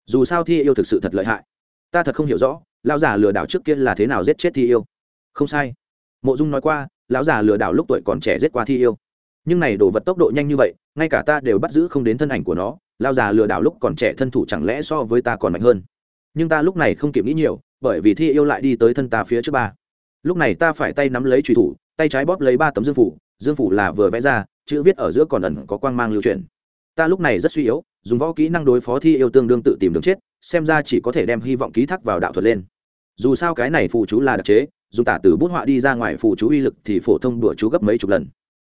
Dù sao thi yêu thực sự thật lợi hại. Ta thật không hiểu rõ, lão già lừa đảo trước kia là thế nào giết chết thi yêu. Không sai. Mộ dung nói qua, lão già lừa đảo lúc tuổi còn trẻ giết qua thi yêu. Nhưng này đổ vật tốc độ nhanh như vậy, ngay cả ta đều bắt giữ không đến thân ảnh của nó, Lão già lừa đảo lúc còn trẻ thân thủ chẳng lẽ so với ta còn mạnh hơn? Nhưng ta lúc này không kịp nghĩ nhiều bởi vì thi yêu lại đi tới thân ta phía trước ba. Lúc này ta phải tay nắm lấy trùy thủ, tay trái bóp lấy ba tấm dương phủ dương phủ là vừa vẽ ra, chữ viết ở giữa còn ẩn có quang mang lưu truyền ta lúc này rất suy yếu, dùng võ kỹ năng đối phó thi yêu tương đương tự tìm đường chết, xem ra chỉ có thể đem hy vọng ký thác vào đạo thuật lên. Dù sao cái này phụ chú là đặc chế, dùng tả từ bút họa đi ra ngoài phụ chú uy lực thì phổ thông đùa chú gấp mấy chục lần.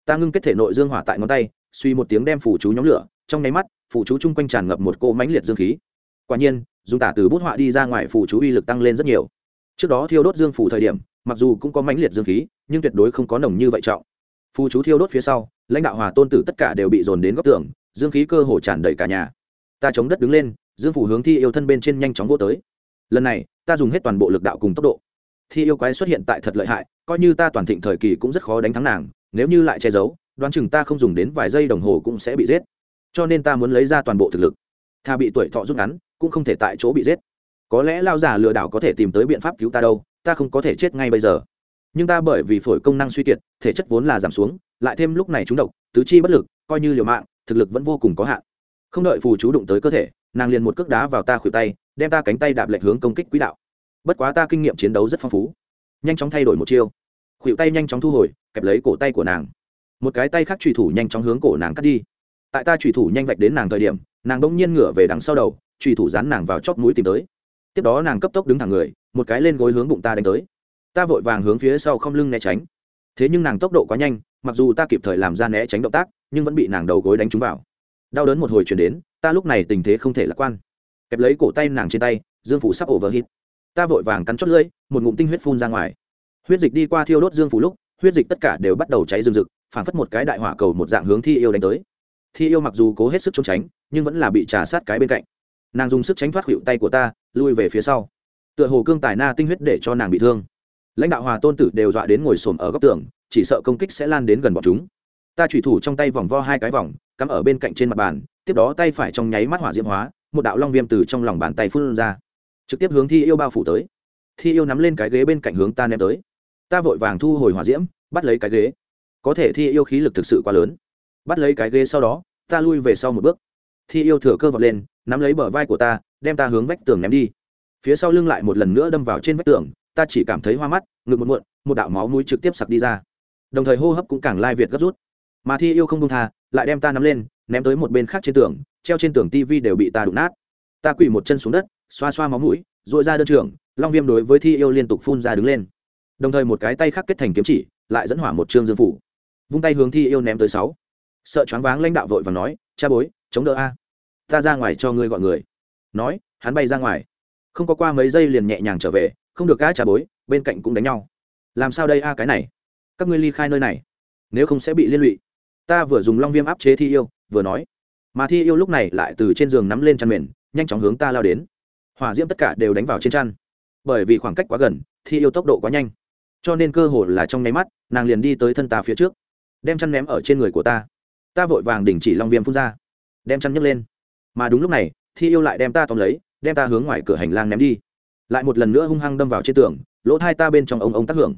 Ta ngưng kết thể nội dương hỏa tại ngón tay, suy một tiếng đem phù chú nhóm lửa, trong nháy mắt, phù chú chung quanh tràn ngập một cỗ mãnh liệt dương khí. Quả nhiên dùng tả từ bút họa đi ra ngoài phủ chú uy lực tăng lên rất nhiều. Trước đó thiêu đốt dương phủ thời điểm, mặc dù cũng có mãnh liệt dương khí, nhưng tuyệt đối không có nồng như vậy trọng. Phù chú thiêu đốt phía sau, lãnh đạo hòa tôn tử tất cả đều bị dồn đến góc tường, dương khí cơ hồ tràn đầy cả nhà. Ta chống đất đứng lên, dương phủ hướng thi yêu thân bên trên nhanh chóng vô tới. Lần này, ta dùng hết toàn bộ lực đạo cùng tốc độ. Thi yêu quái xuất hiện tại thật lợi hại, coi như ta toàn thịnh thời kỳ cũng rất khó đánh thắng nàng, nếu như lại che giấu, đoán chừng ta không dùng đến vài giây đồng hồ cũng sẽ bị giết. Cho nên ta muốn lấy ra toàn bộ thực lực. Tha bị tuổi thọ rút ngắn cũng không thể tại chỗ bị giết. Có lẽ lao già lừa đảo có thể tìm tới biện pháp cứu ta đâu, ta không có thể chết ngay bây giờ. Nhưng ta bởi vì phổi công năng suy kiệt, thể chất vốn là giảm xuống, lại thêm lúc này trúng độc, tứ chi bất lực, coi như liều mạng, thực lực vẫn vô cùng có hạn. Không đợi phù chú đụng tới cơ thể, nàng liền một cước đá vào ta khuỷu tay, đem ta cánh tay đạp lệch hướng công kích quỹ đạo. Bất quá ta kinh nghiệm chiến đấu rất phong phú. Nhanh chóng thay đổi một chiêu. Khuỷu tay nhanh chóng thu hồi, kẹp lấy cổ tay của nàng. Một cái tay khác trùy thủ nhanh chóng hướng cổ nàng cắt đi. Tại ta trùy thủ nhanh vạch đến nàng thời điểm, nàng đ ỗ n g nhiên ngửa về đằng sau đầu truy thủ dán nàng vào chóp mũi tìm tới. Tiếp đó nàng cấp tốc đứng thẳng người, một cái lên gối hướng bụng ta đánh tới. Ta vội vàng hướng phía sau không lưng né tránh. Thế nhưng nàng tốc độ quá nhanh, mặc dù ta kịp thời làm ra né tránh động tác, nhưng vẫn bị nàng đầu gối đánh trúng vào. Đau đớn một hồi chuyển đến, ta lúc này tình thế không thể lạc quan. Kẹp lấy cổ tay nàng trên tay, dương phủ sắp ổ vỡ hít ta vội vàng cắn chót lưỡi, một ngụm tinh huyết phun ra ngoài. Huyết dịch đi qua thiêu đốt dương phủ lúc, huyết dịch tất cả đều bắt đầu cháy rừng rực, phảng phất một cái đại hỏa cầu một dạng hướng thi yêu đánh tới. Thi yêu mặc dù cố hết sức trốn tránh, nhưng vẫn là bị trà sát cái bên cạnh nàng dùng sức tránh thoát hiệu tay của ta, lui về phía sau. Tựa hồ cương tài na tinh huyết để cho nàng bị thương. Lãnh đạo hòa tôn tử đều dọa đến ngồi xổm ở góc tường, chỉ sợ công kích sẽ lan đến gần bọn chúng. Ta thủy thủ trong tay vòng vo hai cái vòng, cắm ở bên cạnh trên mặt bàn, tiếp đó tay phải trong nháy mắt hỏa diễm hóa, một đạo long viêm từ trong lòng bàn tay phun ra. Trực tiếp hướng thi yêu bao phủ tới. Thi yêu nắm lên cái ghế bên cạnh hướng ta ném tới. Ta vội vàng thu hồi hỏa diễm, bắt lấy cái ghế. Có thể thi yêu khí lực thực sự quá lớn. Bắt lấy cái ghế sau đó, ta lui về sau một bước. Thi yêu thừa cơ vọt lên nắm lấy bờ vai của ta, đem ta hướng vách tường ném đi. Phía sau lưng lại một lần nữa đâm vào trên vách tường, ta chỉ cảm thấy hoa mắt, ngực một muộn, một đạo máu mũi trực tiếp sặc đi ra. Đồng thời hô hấp cũng càng lai việt gấp rút. Mà thi yêu không công tha, lại đem ta nắm lên, ném tới một bên khác trên tường, treo trên tường tivi đều bị ta đụng nát. Ta quỳ một chân xuống đất, xoa xoa máu mũi dội ra đơn trường long viêm đối với thi yêu liên tục phun ra đứng lên. Đồng thời một cái tay khác kết thành kiếm chỉ, lại dẫn hỏa một trương dương phủ. Vung tay hướng thi yêu ném tới sáu. Sợ choáng váng lãnh đạo vội và nói, cha bối, chống đỡ a ta ra ngoài cho ngươi gọi người. Nói, hắn bay ra ngoài. Không có qua mấy giây liền nhẹ nhàng trở về, không được gã trà bối, bên cạnh cũng đánh nhau. Làm sao đây a, cái này? Các ngươi ly khai nơi này, nếu không sẽ bị liên lụy. Ta vừa dùng long viêm áp chế thi yêu, vừa nói. Mà thi yêu lúc này lại từ trên giường nắm lên chăn mền, nhanh chóng hướng ta lao đến. Hỏa diễm tất cả đều đánh vào trên chăn. Bởi vì khoảng cách quá gần, thi yêu tốc độ quá nhanh. Cho nên cơ hồ là trong nháy mắt, nàng liền đi tới thân ta phía trước. Đem chăn ném ở trên người của ta. Ta vội vàng đình chỉ long viêm phun ra. Đem chăn nhấc lên mà đúng lúc này, thi yêu lại đem ta tóm lấy, đem ta hướng ngoài cửa hành lang ném đi. Lại một lần nữa hung hăng đâm vào trên tường, lỗ thai ta bên trong ông ông tác hưởng.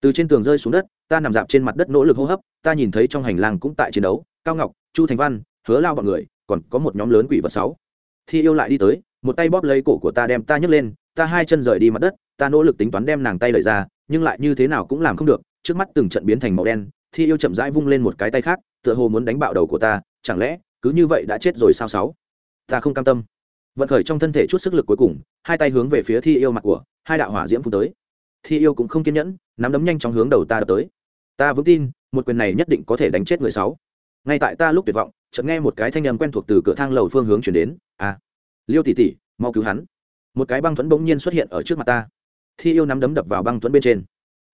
Từ trên tường rơi xuống đất, ta nằm dạp trên mặt đất nỗ lực hô hấp, ta nhìn thấy trong hành lang cũng tại chiến đấu, cao ngọc, chu thành văn, hứa lao bọn người, còn có một nhóm lớn quỷ vật sáu. Thi yêu lại đi tới, một tay bóp lấy cổ của ta đem ta nhấc lên, ta hai chân rời đi mặt đất, ta nỗ lực tính toán đem nàng tay lời ra, nhưng lại như thế nào cũng làm không được, trước mắt từng trận biến thành màu đen, thi yêu chậm rãi vung lên một cái tay khác, tựa hồ muốn đánh bạo đầu của ta, chẳng lẽ cứ như vậy đã chết rồi sao sáu? Ta không cam tâm. Vận khởi trong thân thể chút sức lực cuối cùng, hai tay hướng về phía thi yêu mặt của hai đạo hỏa diễm phun tới. Thi yêu cũng không kiên nhẫn, nắm đấm nhanh chóng hướng đầu ta đập tới. Ta vững tin, một quyền này nhất định có thể đánh chết người sáu. Ngay tại ta lúc tuyệt vọng, chợt nghe một cái thanh âm quen thuộc từ cửa thang lầu phương hướng chuyển đến. À liêu tỷ tỷ, mau cứu hắn. Một cái băng thuẫn bỗng nhiên xuất hiện ở trước mặt ta. Thi yêu nắm đấm đập vào băng thuẫn bên trên.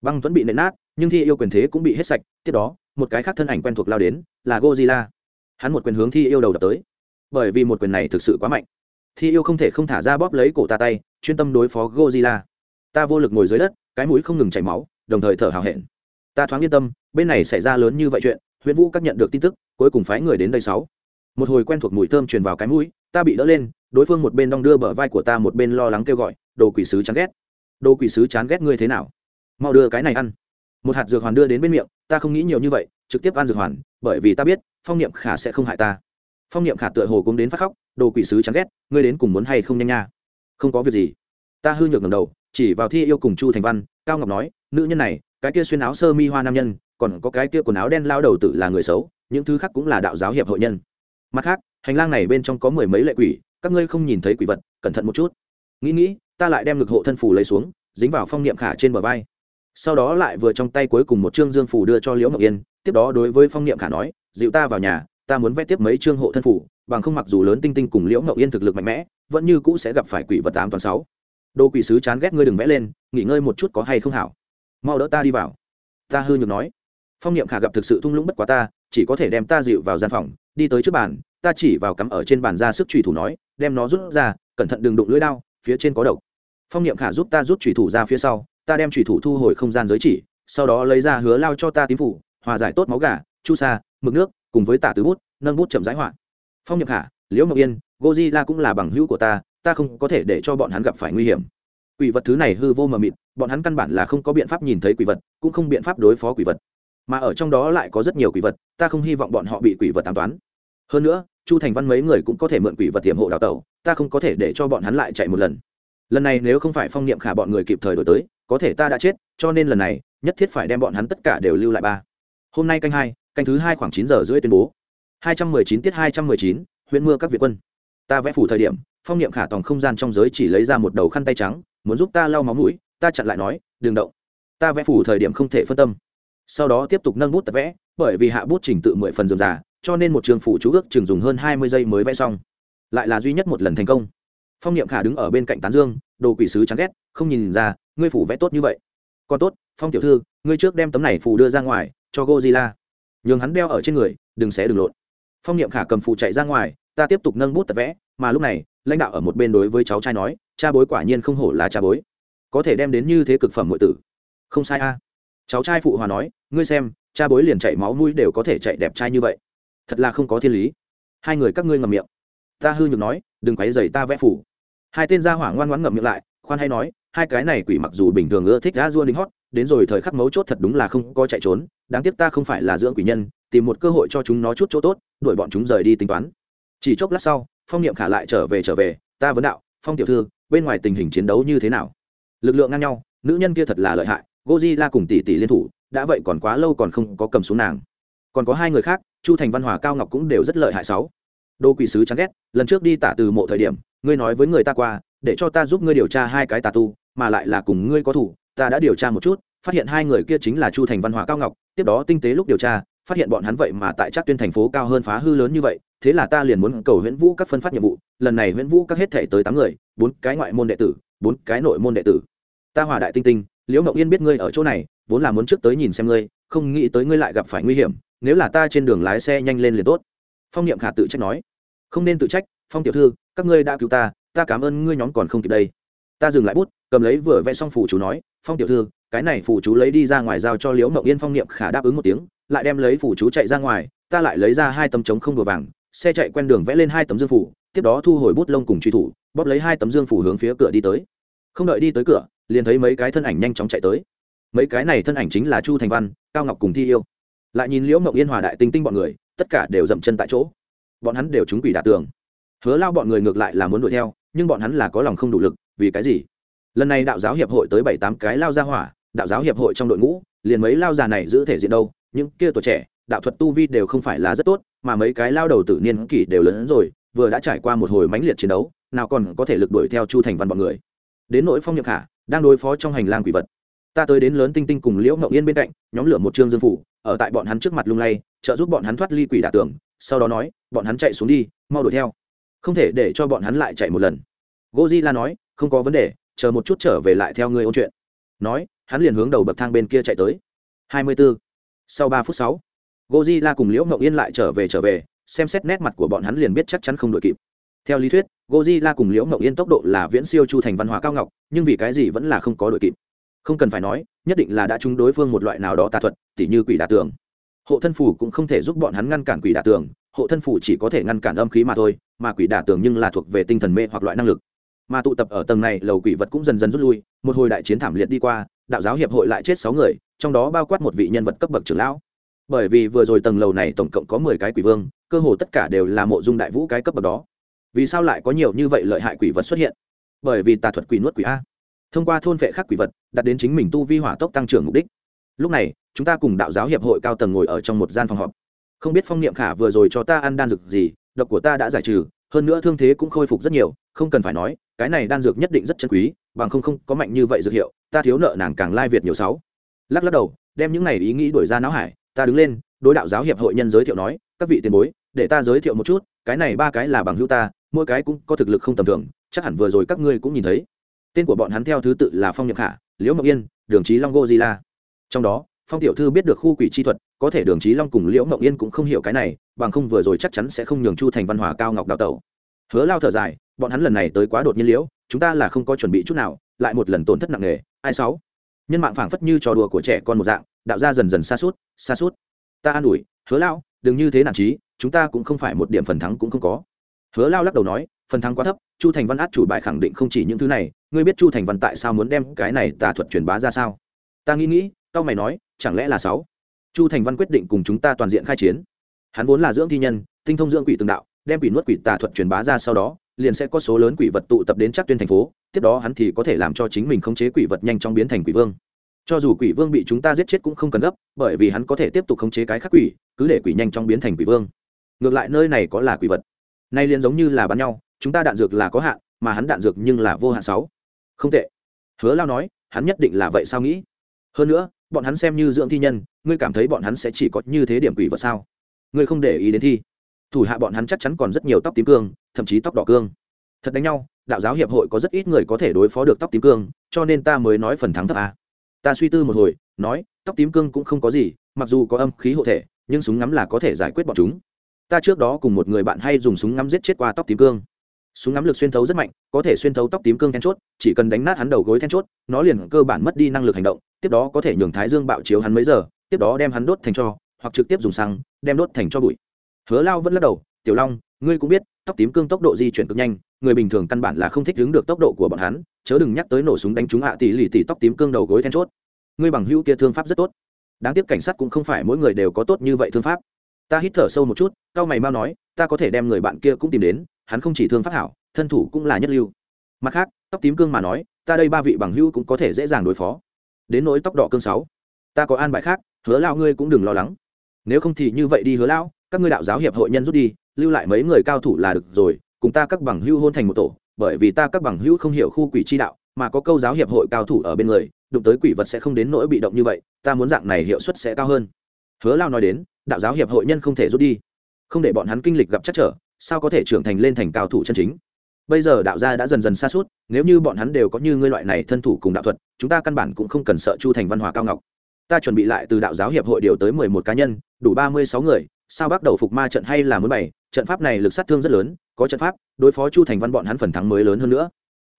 Băng thuẫn bị nện nát, nhưng thi yêu quyền thế cũng bị hết sạch. Tiếp đó, một cái khác thân ảnh quen thuộc lao đến, là gozilla hắn một quyền hướng thi yêu đầu đập tới bởi vì một quyền này thực sự quá mạnh. Thi yêu không thể không thả ra bóp lấy cổ ta tay, chuyên tâm đối phó gozilla ta vô lực ngồi dưới đất, cái mũi không ngừng chảy máu, đồng thời thở hào hẹn. Ta thoáng yên tâm, bên này xảy ra lớn như vậy chuyện huyện vũ các nhận được tin tức, cuối cùng phái người đến đây sáu. Một hồi quen thuộc mùi thơm truyền vào cái mũi, ta bị đỡ lên, đối phương một bên đong đưa bờ vai của ta một bên lo lắng kêu gọi, đồ quỷ sứ chán ghét. Đồ quỷ sứ chán ghét ngươi thế nào? Mau đưa cái này ăn. Một hạt dược hoàn đưa đến bên miệng, ta không nghĩ nhiều như vậy, trực tiếp ăn dược hoàn, bởi vì ta biết, phong niệm khả sẽ không hại ta phong niệm khả tựa hồ cũng đến phát khóc, đồ quỷ sứ chán ghét, ngươi đến cùng muốn hay không nhanh nha? Không có việc gì. Ta hư nhược ngầm đầu, chỉ vào thi yêu cùng chu thành văn, cao ngọc nói, nữ nhân này, cái kia xuyên áo sơ mi hoa nam nhân, còn có cái kia quần áo đen lao đầu tử là người xấu, những thứ khác cũng là đạo giáo hiệp hội nhân. Mặt khác, hành lang này bên trong có mười mấy lệ quỷ, các ngươi không nhìn thấy quỷ vật, cẩn thận một chút. Nghĩ nghĩ, ta lại đem ngực hộ thân phủ lấy xuống, dính vào phong niệm khả trên bờ vai. Sau đó lại vừa trong tay cuối cùng một chương dương phủ đưa cho liễu ngọc yên, tiếp đó đối với phong niệm khả nói, dịu ta vào nhà ta muốn vẽ tiếp mấy chương hộ thân phủ, bằng không mặc dù lớn tinh tinh cùng liễu ngậu yên thực lực mạnh mẽ, vẫn như cũ sẽ gặp phải quỷ vật tám toàn sáu. Đồ quỷ sứ chán ghét ngươi đừng vẽ lên, nghỉ ngơi một chút có hay không hảo? Mau đỡ ta đi vào. Ta hư nhược nói. Phong niệm khả gặp thực sự thung lũng bất quá ta, chỉ có thể đem ta dịu vào gian phòng, đi tới trước bàn, ta chỉ vào cắm ở trên bàn ra sức trùy thủ nói, đem nó rút ra, cẩn thận đừng đụng lưỡi đao, phía trên có độc. Phong niệm khả giúp ta rút trùy thủ ra phía sau, ta đem trùy thủ thu hồi không gian giới chỉ, sau đó lấy ra hứa lao cho ta tím phủ, hòa giải tốt máu gà, chu sa mực nước, cùng với tả tứ bút, nâng bút chậm rãi họa. Phong nhập khả liễu ngọc yên gozilla cũng là bằng hữu của ta ta không có thể để cho bọn hắn gặp phải nguy hiểm. Quỷ vật thứ này hư vô mờ mịt, bọn hắn căn bản là không có biện pháp nhìn thấy quỷ vật, cũng không biện pháp đối phó quỷ vật. Mà ở trong đó lại có rất nhiều quỷ vật, ta không hy vọng bọn họ bị quỷ vật tám toán. Hơn nữa, chu thành văn mấy người cũng có thể mượn quỷ vật tiềm hộ đào tẩu, ta không có thể để cho bọn hắn lại chạy một lần. Lần này nếu không phải phong niệm khả bọn người kịp thời đổi tới, có thể ta đã chết, cho nên lần này, nhất thiết phải đem bọn hắn tất cả đều lưu lại ba. Hôm nay canh hai canh thứ hai khoảng chín giờ rưỡi tuyên bố. hai trăm mười chín tiết hai trăm mười chín, huyện mưa các việt quân. Ta vẽ phủ thời điểm, phong niệm khả tòng không gian trong giới chỉ lấy ra một đầu khăn tay trắng, muốn giúp ta lau máu mũi, ta chặn lại nói, đừng động. Ta vẽ phủ thời điểm không thể phân tâm. Sau đó tiếp tục nâng bút tập vẽ, bởi vì hạ bút trình tự mười phần dườm già, cho nên một trường phủ chú ước chừng dùng hơn hai mươi giây mới vẽ xong. Lại là duy nhất một lần thành công. Phong niệm khả đứng ở bên cạnh tán dương, đồ quỷ sứ chán ghét, không nhìn ra, ngươi phủ vẽ tốt như vậy. Còn tốt, phong tiểu thư, ngươi trước đem tấm này phủ đưa ra ngoài, cho gozilla nhường hắn đeo ở trên người, đừng xé đừng lộn. Phong niệm khả cầm phụ chạy ra ngoài, ta tiếp tục nâng bút tập vẽ, mà lúc này, lãnh đạo ở một bên đối với cháu trai nói, cha bối quả nhiên không hổ là cha bối. Có thể đem đến như thế cực phẩm ngụy tử. Không sai a. Cháu trai phụ hòa nói, ngươi xem, cha bối liền chạy máu mũi đều có thể chạy đẹp trai như vậy. Thật là không có thiên lý. Hai người các ngươi ngậm miệng. Ta hư nhược nói, đừng quấy dày ta vẽ phủ. Hai tên gia hỏa ngoan ngoãn ngậm miệng lại, khoan hay nói, hai cái này quỷ mặc dù bình thường ưa thích đã dua đính hót đến rồi thời khắc mấu chốt thật đúng là không có chạy trốn, đáng tiếc ta không phải là dưỡng quỷ nhân, tìm một cơ hội cho chúng nó chút chỗ tốt, đuổi bọn chúng rời đi tính toán. Chỉ chốc lát sau, phong niệm khả lại trở về trở về, ta vấn đạo, phong tiểu thư, bên ngoài tình hình chiến đấu như thế nào? Lực lượng ngang nhau, nữ nhân kia thật là lợi hại gozilla cùng tỷ tỷ liên thủ, đã vậy còn quá lâu còn không có cầm xuống nàng. Còn có hai người khác, chu thành văn hòa, cao ngọc cũng đều rất lợi hại sáu. Đô quỷ sứ chán ghét, lần trước đi tả từ mộ thời điểm, ngươi nói với người ta qua, để cho ta giúp ngươi điều tra hai cái tà tu, mà lại là cùng ngươi có thủ ta đã điều tra một chút, phát hiện hai người kia chính là chu thành văn hòa, cao ngọc, tiếp đó tinh tế lúc điều tra, phát hiện bọn hắn vậy mà tại chắc tuyên thành phố cao hơn phá hư lớn như vậy, thế là ta liền muốn cầu huyễn vũ các phân phát nhiệm vụ, lần này huyễn vũ các hết thể tới tám người, bốn cái ngoại môn đệ tử, bốn cái nội môn đệ tử. Ta hòa đại tinh tinh, liễu ngậu yên biết ngươi ở chỗ này, vốn là muốn trước tới nhìn xem ngươi, không nghĩ tới ngươi lại gặp phải nguy hiểm, nếu là ta trên đường lái xe nhanh lên liền tốt. Phong niệm khả tự trách nói. Không nên tự trách, phong tiểu thư, các ngươi đã cứu ta ta cảm ơn ngươi nhóm còn không kịp đây ta dừng lại bút, cầm lấy vừa vẽ xong phủ chú nói, phong tiểu thư, cái này phủ chú lấy đi ra ngoài giao cho liễu mậu yên phong niệm khả đáp ứng một tiếng, lại đem lấy phủ chú chạy ra ngoài, ta lại lấy ra hai tấm trống không đồ vàng, xe chạy quen đường vẽ lên hai tấm dương phủ tiếp đó thu hồi bút lông cùng truy thủ, bóp lấy hai tấm dương phủ hướng phía cửa đi tới. Không đợi đi tới cửa, liền thấy mấy cái thân ảnh nhanh chóng chạy tới. Mấy cái này thân ảnh chính là chu thành văn, cao ngọc cùng thi yêu. Lại nhìn liễu mộng yên hòa đại tinh tinh bọn người, tất cả đều dậm chân tại chỗ. Bọn hắn đều trúng quỷ đả tường. Hứa lao bọn người ngược lại là muốn đuổi theo, nhưng bọn hắn là có lòng không đủ lực vì cái gì? Lần này đạo giáo hiệp hội tới bảy tám cái lao ra hỏa, đạo giáo hiệp hội trong đội ngũ, liền mấy lao già này giữ thể diện đâu, những kia tuổi trẻ, đạo thuật tu vi đều không phải là rất tốt, mà mấy cái lao đầu tự niên kỷ đều lớn hơn rồi, vừa đã trải qua một hồi mãnh liệt chiến đấu, nào còn có thể lực đuổi theo chu thành văn bọn người. Đến nỗi phong nhậm khả, đang đối phó trong hành lang quỷ vật. Ta tới đến lớn tinh tinh cùng liễu mậu yên bên cạnh, nhóm lửa một trương dương phủ, ở tại bọn hắn trước mặt lung lay, trợ giúp bọn hắn thoát ly quỷ đả tường, sau đó nói, bọn hắn chạy xuống đi, mau đuổi theo. Không thể để cho bọn hắn lại chạy một lần. La nói không có vấn đề, chờ một chút trở về lại theo ngươi ôn chuyện. Nói, hắn liền hướng đầu bậc thang bên kia chạy tới. Hai mươi 24. sau ba phút sáu, Godzilla cùng liễu ngậu yên lại trở về trở về, xem xét nét mặt của bọn hắn liền biết chắc chắn không đội kịp. Theo lý thuyết, Godzilla cùng liễu ngậu yên tốc độ là viễn siêu chu thành văn hóa cao ngọc, nhưng vì cái gì vẫn là không có đội kịp. Không cần phải nói, nhất định là đã trúng đối phương một loại nào đó tà thuật, tỉ như quỷ đả tường. Hộ thân phủ cũng không thể giúp bọn hắn ngăn cản quỷ đả tường, hộ thân phủ chỉ có thể ngăn cản âm khí mà thôi, mà quỷ đả tường nhưng là thuộc về tinh thần mê hoặc loại năng lực mà tụ tập ở tầng này, lầu quỷ vật cũng dần dần rút lui. Một hồi đại chiến thảm liệt đi qua, đạo giáo hiệp hội lại chết sáu người, trong đó bao quát một vị nhân vật cấp bậc trưởng lão. Bởi vì vừa rồi tầng lầu này tổng cộng có mười cái quỷ vương, cơ hồ tất cả đều là mộ dung đại vũ cái cấp bậc đó. Vì sao lại có nhiều như vậy lợi hại quỷ vật xuất hiện? Bởi vì tà thuật quỷ nuốt quỷ a. Thông qua thôn vệ khắc quỷ vật đặt đến chính mình tu vi hỏa tốc tăng trưởng mục đích. Lúc này, chúng ta cùng đạo giáo hiệp hội cao tầng ngồi ở trong một gian phòng họp. Không biết phong niệm khả vừa rồi cho ta ăn đan dược gì, độc của ta đã giải trừ hơn nữa thương thế cũng khôi phục rất nhiều, không cần phải nói, cái này đan dược nhất định rất chân quý, bằng không không có mạnh như vậy dược hiệu, ta thiếu nợ nàng càng lai việt nhiều sáu. Lắc lắc đầu, đem những này ý nghĩ đổi ra não hải, ta đứng lên, đối đạo giáo hiệp hội nhân giới thiệu nói, các vị tiền bối, để ta giới thiệu một chút, cái này ba cái là bằng hữu ta, mỗi cái cũng có thực lực không tầm thường, chắc hẳn vừa rồi các ngươi cũng nhìn thấy. Tên của bọn hắn theo thứ tự là phong nhật khả, liễu ngọc yên, đường trí long gozilla trong đó, phong tiểu thư biết được khu quỷ chi thuật có thể đường trí long cùng liễu mộng yên cũng không hiểu cái này, bằng không vừa rồi chắc chắn sẽ không nhường chu thành văn hòa cao ngọc đào tẩu. Hứa lao thở dài, bọn hắn lần này tới quá đột nhiên liễu, chúng ta là không có chuẩn bị chút nào, lại một lần tổn thất nặng nề, ai sáu? Nhân mạng phảng phất như trò đùa của trẻ con một dạng, đạo ra dần dần xa suốt xa suốt ta an ủi, hứa lao, đừng như thế nản trí chúng ta cũng không phải một điểm phần thắng cũng không có. Hứa lao lắc đầu nói, phần thắng quá thấp, chu thành văn át chủ bài khẳng định không chỉ những thứ này, ngươi biết chu thành văn tại sao muốn đem cái này tà thuật truyền bá ra sao? Ta nghĩ nghĩ, tao mày nói, chẳng lẽ là sáu? Chu thành văn quyết định cùng chúng ta toàn diện khai chiến. Hắn vốn là dưỡng thi nhân, tinh thông dưỡng quỷ từng đạo, đem quỷ nuốt quỷ tà thuật truyền bá ra sau đó, liền sẽ có số lớn quỷ vật tụ tập đến chắc tuyên thành phố, tiếp đó hắn thì có thể làm cho chính mình khống chế quỷ vật nhanh chóng biến thành quỷ vương. Cho dù quỷ vương bị chúng ta giết chết cũng không cần gấp, bởi vì hắn có thể tiếp tục khống chế cái khác quỷ, cứ để quỷ nhanh chóng biến thành quỷ vương. Ngược lại nơi này có là quỷ vật. Nay liền giống như là bắn nhau, chúng ta đạn dược là có hạn, mà hắn đạn dược nhưng là vô hạn sáu. Không tệ. Hứa lao nói, hắn nhất định là vậy sao nghĩ? Hơn nữa bọn hắn xem như dưỡng thi nhân, ngươi cảm thấy bọn hắn sẽ chỉ có như thế điểm quỷ vật sao? Ngươi không để ý đến thi. Thủ hạ bọn hắn chắc chắn còn rất nhiều tóc tím cương, thậm chí tóc đỏ cương. Thật đánh nhau, đạo giáo hiệp hội có rất ít người có thể đối phó được tóc tím cương, cho nên ta mới nói phần thắng thấp à? ta suy tư một hồi, nói, tóc tím cương cũng không có gì, mặc dù có âm khí hộ thể, nhưng súng ngắm là có thể giải quyết bọn chúng. Ta trước đó cùng một người bạn hay dùng súng ngắm giết chết qua tóc tím cương súng ngắm lực xuyên thấu rất mạnh, có thể xuyên thấu tóc tím cương then chốt, chỉ cần đánh nát hắn đầu gối then chốt, nó liền cơ bản mất đi năng lực hành động, tiếp đó có thể nhường thái dương bạo chiếu hắn mấy giờ, tiếp đó đem hắn đốt thành cho, hoặc trực tiếp dùng xăng, đem đốt thành cho bụi. Hứa lao vẫn lắc đầu, tiểu long, ngươi cũng biết, tóc tím cương tốc độ di chuyển cực nhanh, người bình thường căn bản là không thích đứng được tốc độ của bọn hắn, chớ đừng nhắc tới nổ súng đánh trúng hạ tỷ lì tỷ tóc tím cương đầu gối then chốt. Ngươi bằng hữu kia thương pháp rất tốt. Đáng tiếc cảnh sát cũng không phải mỗi người đều có tốt như vậy thương pháp. Ta hít thở sâu một chút cao mày mau nói, ta có thể đem người bạn kia cũng tìm đến hắn không chỉ thương pháp hảo thân thủ cũng là nhất lưu. Mặt khác tóc tím cương mà nói ta đây ba vị bằng hữu cũng có thể dễ dàng đối phó. Đến nỗi tóc đỏ cương sáu ta có an bài khác hứa lao ngươi cũng đừng lo lắng. Nếu không thì như vậy đi hứa lao, các ngươi đạo giáo hiệp hội nhân rút đi lưu lại mấy người cao thủ là được rồi cùng ta các bằng hữu hôn thành một tổ bởi vì ta các bằng hữu không hiểu khu quỷ chi đạo mà có câu giáo hiệp hội cao thủ ở bên người đụng tới quỷ vật sẽ không đến nỗi bị động như vậy ta muốn dạng này hiệu suất sẽ cao hơn. Hứa lao nói đến đạo giáo hiệp hội nhân không thể rút đi. Không để bọn hắn kinh lịch gặp chắc trở sao có thể trưởng thành lên thành cao thủ chân chính? Bây giờ đạo gia đã dần dần xa suốt nếu như bọn hắn đều có như ngươi loại này thân thủ cùng đạo thuật, chúng ta căn bản cũng không cần sợ chu thành văn hóa cao ngọc ta chuẩn bị lại từ đạo giáo hiệp hội điều tới mười một cá nhân, đủ ba mươi sáu người, sao bắt đầu phục ma trận hay là mới bảy trận pháp này lực sát thương rất lớn, có trận pháp, đối phó chu thành văn bọn hắn phần thắng mới lớn hơn nữa.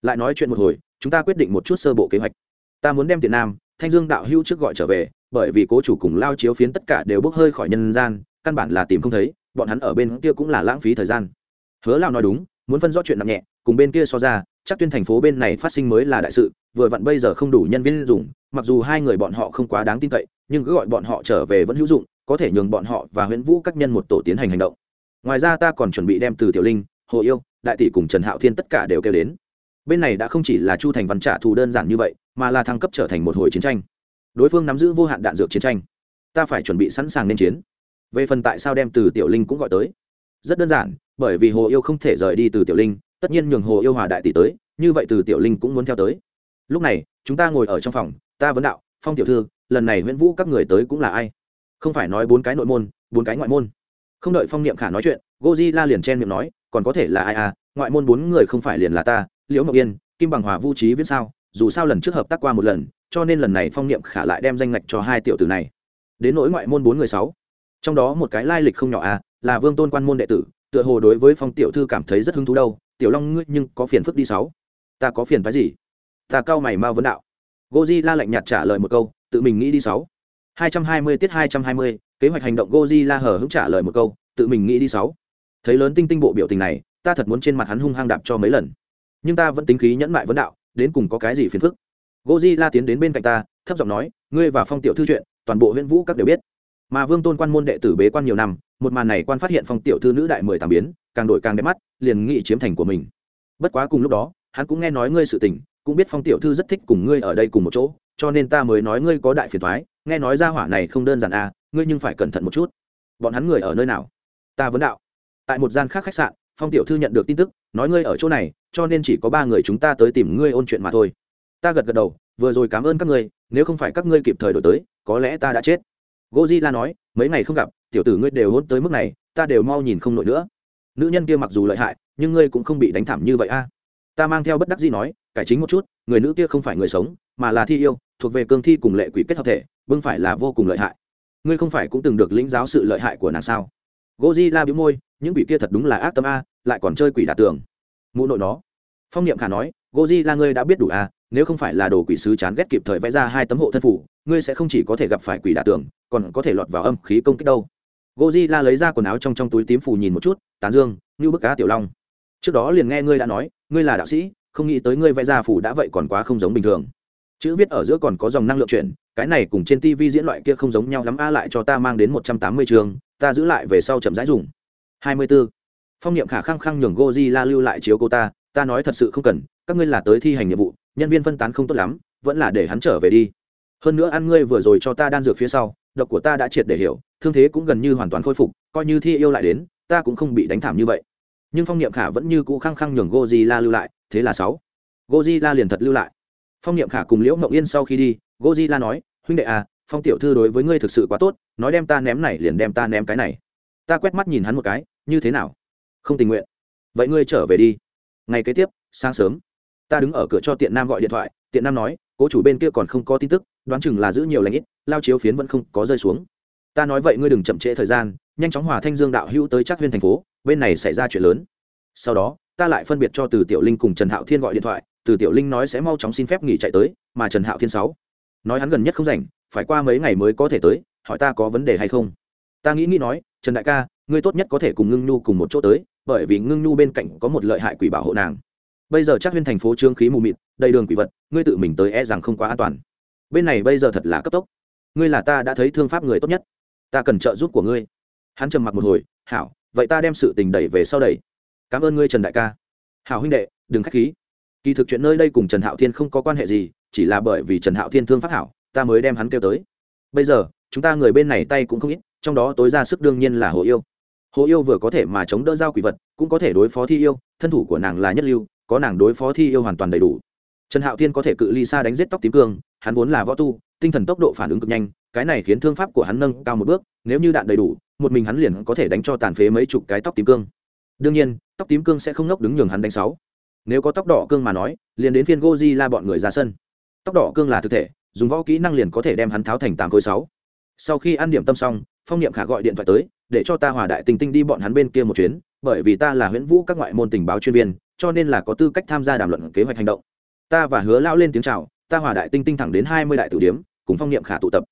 Lại nói chuyện một hồi, chúng ta quyết định một chút sơ bộ kế hoạch. Ta muốn đem tiền nam, thanh dương đạo hữu trước gọi trở về, bởi vì cố chủ cùng lao chiếu phiến tất cả đều bốc hơi khỏi nhân gian, căn bản là tìm không thấy bọn hắn ở bên kia cũng là lãng phí thời gian. Hứa lao nói đúng, muốn phân rõ chuyện nặng nhẹ, cùng bên kia so ra, chắc tuyên thành phố bên này phát sinh mới là đại sự, vừa vặn bây giờ không đủ nhân viên dùng, mặc dù hai người bọn họ không quá đáng tin cậy, nhưng cứ gọi bọn họ trở về vẫn hữu dụng, có thể nhường bọn họ và huyễn vũ các nhân một tổ tiến hành hành động. Ngoài ra ta còn chuẩn bị đem từ tiểu linh, hồ yêu, đại tỷ cùng trần hạo thiên tất cả đều kêu đến. Bên này đã không chỉ là chu thành văn trả thù đơn giản như vậy, mà là thăng cấp trở thành một hồi chiến tranh. Đối phương nắm giữ vô hạn đạn dược chiến tranh. Ta phải chuẩn bị sẵn sàng nên chiến về phần tại sao đem từ tiểu linh cũng gọi tới? Rất đơn giản, bởi vì hồ yêu không thể rời đi từ tiểu linh, tất nhiên nhường hồ yêu hòa đại tỷ tới, như vậy từ tiểu linh cũng muốn theo tới. Lúc này, chúng ta ngồi ở trong phòng, ta vấn đạo, phong tiểu thư, lần này nguyễn vũ các người tới cũng là ai? Không phải nói bốn cái nội môn, bốn cái ngoại môn. Không đợi phong niệm khả nói chuyện goji la liền chen miệng nói, còn có thể là ai à? Ngoại môn bốn người không phải liền là ta, liễu ngọc yên, kim bằng hòa vu trí viết sao? Dù sao lần trước hợp tác qua một lần, cho nên lần này phong niệm khả lại đem danh ngạch cho hai tiểu tử này. Đến nỗi ngoại môn bốn người sáu trong đó một cái lai lịch không nhỏ à là vương tôn quan môn đệ tử, tựa hồ đối với phong tiểu thư cảm thấy rất hứng thú đâu. Tiểu long ngươi nhưng có phiền phức đi sáu. Ta có phiền phái gì? Ta cao mày mau vấn đạo. Goji la lạnh nhạt trả lời một câu, tự mình nghĩ đi sáu. Hai trăm hai mươi tiết hai trăm hai mươi, kế hoạch hành động goji la hở hứng trả lời một câu, tự mình nghĩ đi sáu. Thấy lớn tinh tinh bộ biểu tình này, ta thật muốn trên mặt hắn hung hăng đạp cho mấy lần. Nhưng ta vẫn tính khí nhẫn mại vấn đạo, đến cùng có cái gì phiền phức? Goji la tiến đến bên cạnh ta, thấp giọng nói, ngươi và phong tiểu thư chuyện, toàn bộ huyện vũ các đều biết mà vương tôn quan môn đệ tử bế quan nhiều năm, một màn này quan phát hiện phong tiểu thư nữ đại mười tám biến, càng đổi càng đẹp mắt, liền nghị chiếm thành của mình. Bất quá cùng lúc đó, hắn cũng nghe nói ngươi sự tình, cũng biết phong tiểu thư rất thích cùng ngươi ở đây cùng một chỗ, cho nên ta mới nói ngươi có đại phiền thoái nghe nói ra hỏa này không đơn giản à ngươi nhưng phải cẩn thận một chút. Bọn hắn người ở nơi nào? Ta vấn đạo. Tại một gian khác khách sạn, phong tiểu thư nhận được tin tức, nói ngươi ở chỗ này, cho nên chỉ có ba người chúng ta tới tìm ngươi ôn chuyện mà thôi. Ta gật gật đầu, vừa rồi cảm ơn các ngươi, nếu không phải các ngươi kịp thời đổi tới, có lẽ ta đã chết. Godzilla nói, mấy ngày không gặp, tiểu tử ngươi đều hôn tới mức này, ta đều mau nhìn không nổi nữa. Nữ nhân kia mặc dù lợi hại, nhưng ngươi cũng không bị đánh thảm như vậy a. Ta mang theo bất đắc dĩ nói, cải chính một chút, người nữ kia không phải người sống, mà là thi yêu, thuộc về cương thi cùng lệ quỷ kết hợp thể, bưng phải là vô cùng lợi hại. Ngươi không phải cũng từng được lĩnh giáo sự lợi hại của nàng sao? Godzilla bĩu môi, những quỷ kia thật đúng là ác tâm a, lại còn chơi quỷ đả tường. Mụ nội nó. Phong Niệm Khả nói, Godzilla ngươi đã biết đủ a, nếu không phải là đồ quỷ sứ chán ghét kịp thời vẽ ra hai tấm hộ thân phủ, ngươi sẽ không chỉ có thể gặp phải quỷ đả tường, còn có thể lọt vào âm khí công kích đâu. Gozilla lấy ra quần áo trong trong túi tím phủ nhìn một chút, tán dương, như bức cá tiểu long. Trước đó liền nghe ngươi đã nói, ngươi là đạo sĩ, không nghĩ tới ngươi vẽ ra phủ đã vậy còn quá không giống bình thường. Chữ viết ở giữa còn có dòng năng lượng chuyển, cái này cùng trên tv diễn loại kia không giống nhau lắm, a lại cho ta mang đến một trăm tám mươi trường, ta giữ lại về sau chậm rãi dùng. Hai mươi 24. phong niệm khả khăng khăng nhường gozilla lưu lại chiếu cô ta ta nói thật sự không cần, các ngươi là tới thi hành nhiệm vụ nhân viên phân tán không tốt lắm, vẫn là để hắn trở về đi. Hơn nữa ăn ngươi vừa rồi cho ta đan dược phía sau, độc của ta đã triệt để hiểu, thương thế cũng gần như hoàn toàn khôi phục, coi như thi yêu lại đến, ta cũng không bị đánh thảm như vậy. Nhưng phong niệm khả vẫn như cũ khăng khăng nhường gozilla lưu lại, thế là sáu. Gozilla liền thật lưu lại. Phong niệm khả cùng liễu Mộng yên sau khi đi gozilla nói, huynh đệ à phong tiểu thư đối với ngươi thực sự quá tốt, nói đem ta ném này liền đem ta ném cái này. Ta quét mắt nhìn hắn một cái, như thế nào? Không tình nguyện. Vậy ngươi trở về đi. Ngày kế tiếp, sáng sớm ta đứng ở cửa cho tiện nam gọi điện thoại, tiện nam nói, cố chủ bên kia còn không có tin tức, đoán chừng là giữ nhiều lãnh ít, lao chiếu phiến vẫn không có rơi xuống. Ta nói vậy ngươi đừng chậm trễ thời gian, nhanh chóng hòa thanh dương đạo hữu tới chắc huyên thành phố, bên này xảy ra chuyện lớn. Sau đó, ta lại phân biệt cho từ tiểu linh cùng trần hạo thiên gọi điện thoại, từ tiểu linh nói sẽ mau chóng xin phép nghỉ chạy tới, mà trần hạo thiên sáu, nói hắn gần nhất không rảnh, phải qua mấy ngày mới có thể tới, hỏi ta có vấn đề hay không. Ta nghĩ nghĩ nói, trần đại ca, ngươi tốt nhất có thể cùng ngưng nhu cùng một chỗ tới, bởi vì ngưng nhu bên cạnh có một lợi hại quỷ bảo hộ nàng bây giờ chắc huyên thành phố trương khí mù mịt, đầy đường quỷ vật, ngươi tự mình tới e rằng không quá an toàn. Bên này bây giờ thật là cấp tốc. Ngươi là ta đã thấy thương pháp người tốt nhất. Ta cần trợ giúp của ngươi. Hắn trầm mặc một hồi, hảo, vậy ta đem sự tình đẩy về sau đẩy. Cảm ơn ngươi, trần đại ca. Hảo huynh đệ, đừng k h á c h khí. Kỳ thực chuyện nơi đây cùng trần hạo thiên không có quan hệ gì, chỉ là bởi vì trần hạo thiên thương pháp hảo, ta mới đem hắn kêu tới. Bây giờ, chúng ta người bên này tay cũng không ít, trong đó tối ra sức đương nhiên là hồ yêu. Hồ yêu vừa có thể mà chống đỡ giao quỷ vật, cũng có thể đối phó thi yêu, thân thủ của nàng là nhất lưu có nàng đối phó thi yêu hoàn toàn đầy đủ. Trần hạo thiên có thể cự ly xa đánh giết tóc tím cương, hắn vốn là võ tu, tinh thần tốc độ phản ứng cực nhanh, cái này khiến thương pháp của hắn nâng cao một bước, nếu như đạn đầy đủ, một mình hắn liền có thể đánh cho tàn phế mấy chục cái tóc tím cương. Đương nhiên, tóc tím cương sẽ không ngốc đứng nhường hắn đánh sáu. Nếu có tóc đỏ cương mà nói, liền đến phiên goji la bọn người ra sân. Tóc đỏ cương là thực thể, dùng võ kỹ năng liền có thể đem hắn tháo thành tám khối sáu. Sau khi ăn điểm tâm xong, phong niệm khả gọi điện thoại tới, để cho ta hòa đại tình tinh đi bọn hắn bên kia một chuyến, bởi vì ta là huyễn vũ các ngoại môn tình báo chuyên viên cho nên là có tư cách tham gia đàm luận kế hoạch hành động. Ta và hứa lao lên tiếng chào, ta hòa đại tinh tinh thẳng đến hai mươi đại tử điếm, cùng phong niệm khả tụ tập.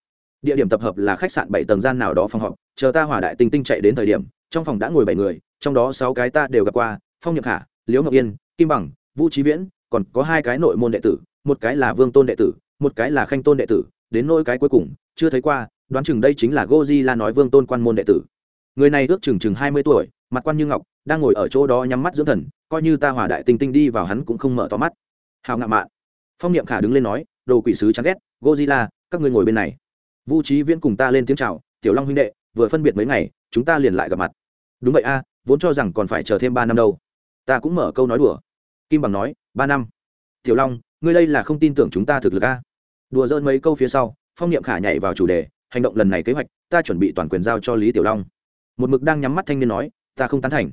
Địa điểm tập hợp là khách sạn bảy tầng gian nào đó phòng họp, chờ ta hòa đại tinh tinh chạy đến thời điểm, trong phòng đã ngồi bảy người, trong đó sáu cái ta đều gặp qua, phong niệm khả, liễu ngọc yên, kim bằng, vũ trí viễn, còn có hai cái nội môn đệ tử, một cái là vương tôn đệ tử, một cái là khanh tôn đệ tử, đến nôi cái cuối cùng, chưa thấy qua, đoán chừng đây chính là goji la nói vương tôn quan môn đệ tử. Người này ước chừng chừng hai mươi tuổi, mặt quan như ngọc đang ngồi ở chỗ đó nhắm mắt dưỡng thần, coi như ta hòa đại tinh tinh đi vào hắn cũng không mở to mắt. Hào ngạo mạn. Phong niệm khả đứng lên nói, đồ quỷ sứ chán ghét gozilla các ngươi ngồi bên này. Vu trí viễn cùng ta lên tiếng chào, tiểu long huynh đệ, vừa phân biệt mấy ngày, chúng ta liền lại gặp mặt. Đúng vậy a, vốn cho rằng còn phải chờ thêm ba năm đâu. Ta cũng mở câu nói đùa. Kim bằng nói, ba năm. Tiểu long, ngươi đây là không tin tưởng chúng ta thực lực a. Đùa dỡn mấy câu phía sau, phong niệm khả nhảy vào chủ đề, hành động lần này kế hoạch, ta chuẩn bị toàn quyền giao cho lý tiểu long. Một mực đang nhắm mắt thanh niên nói, ta không tán thành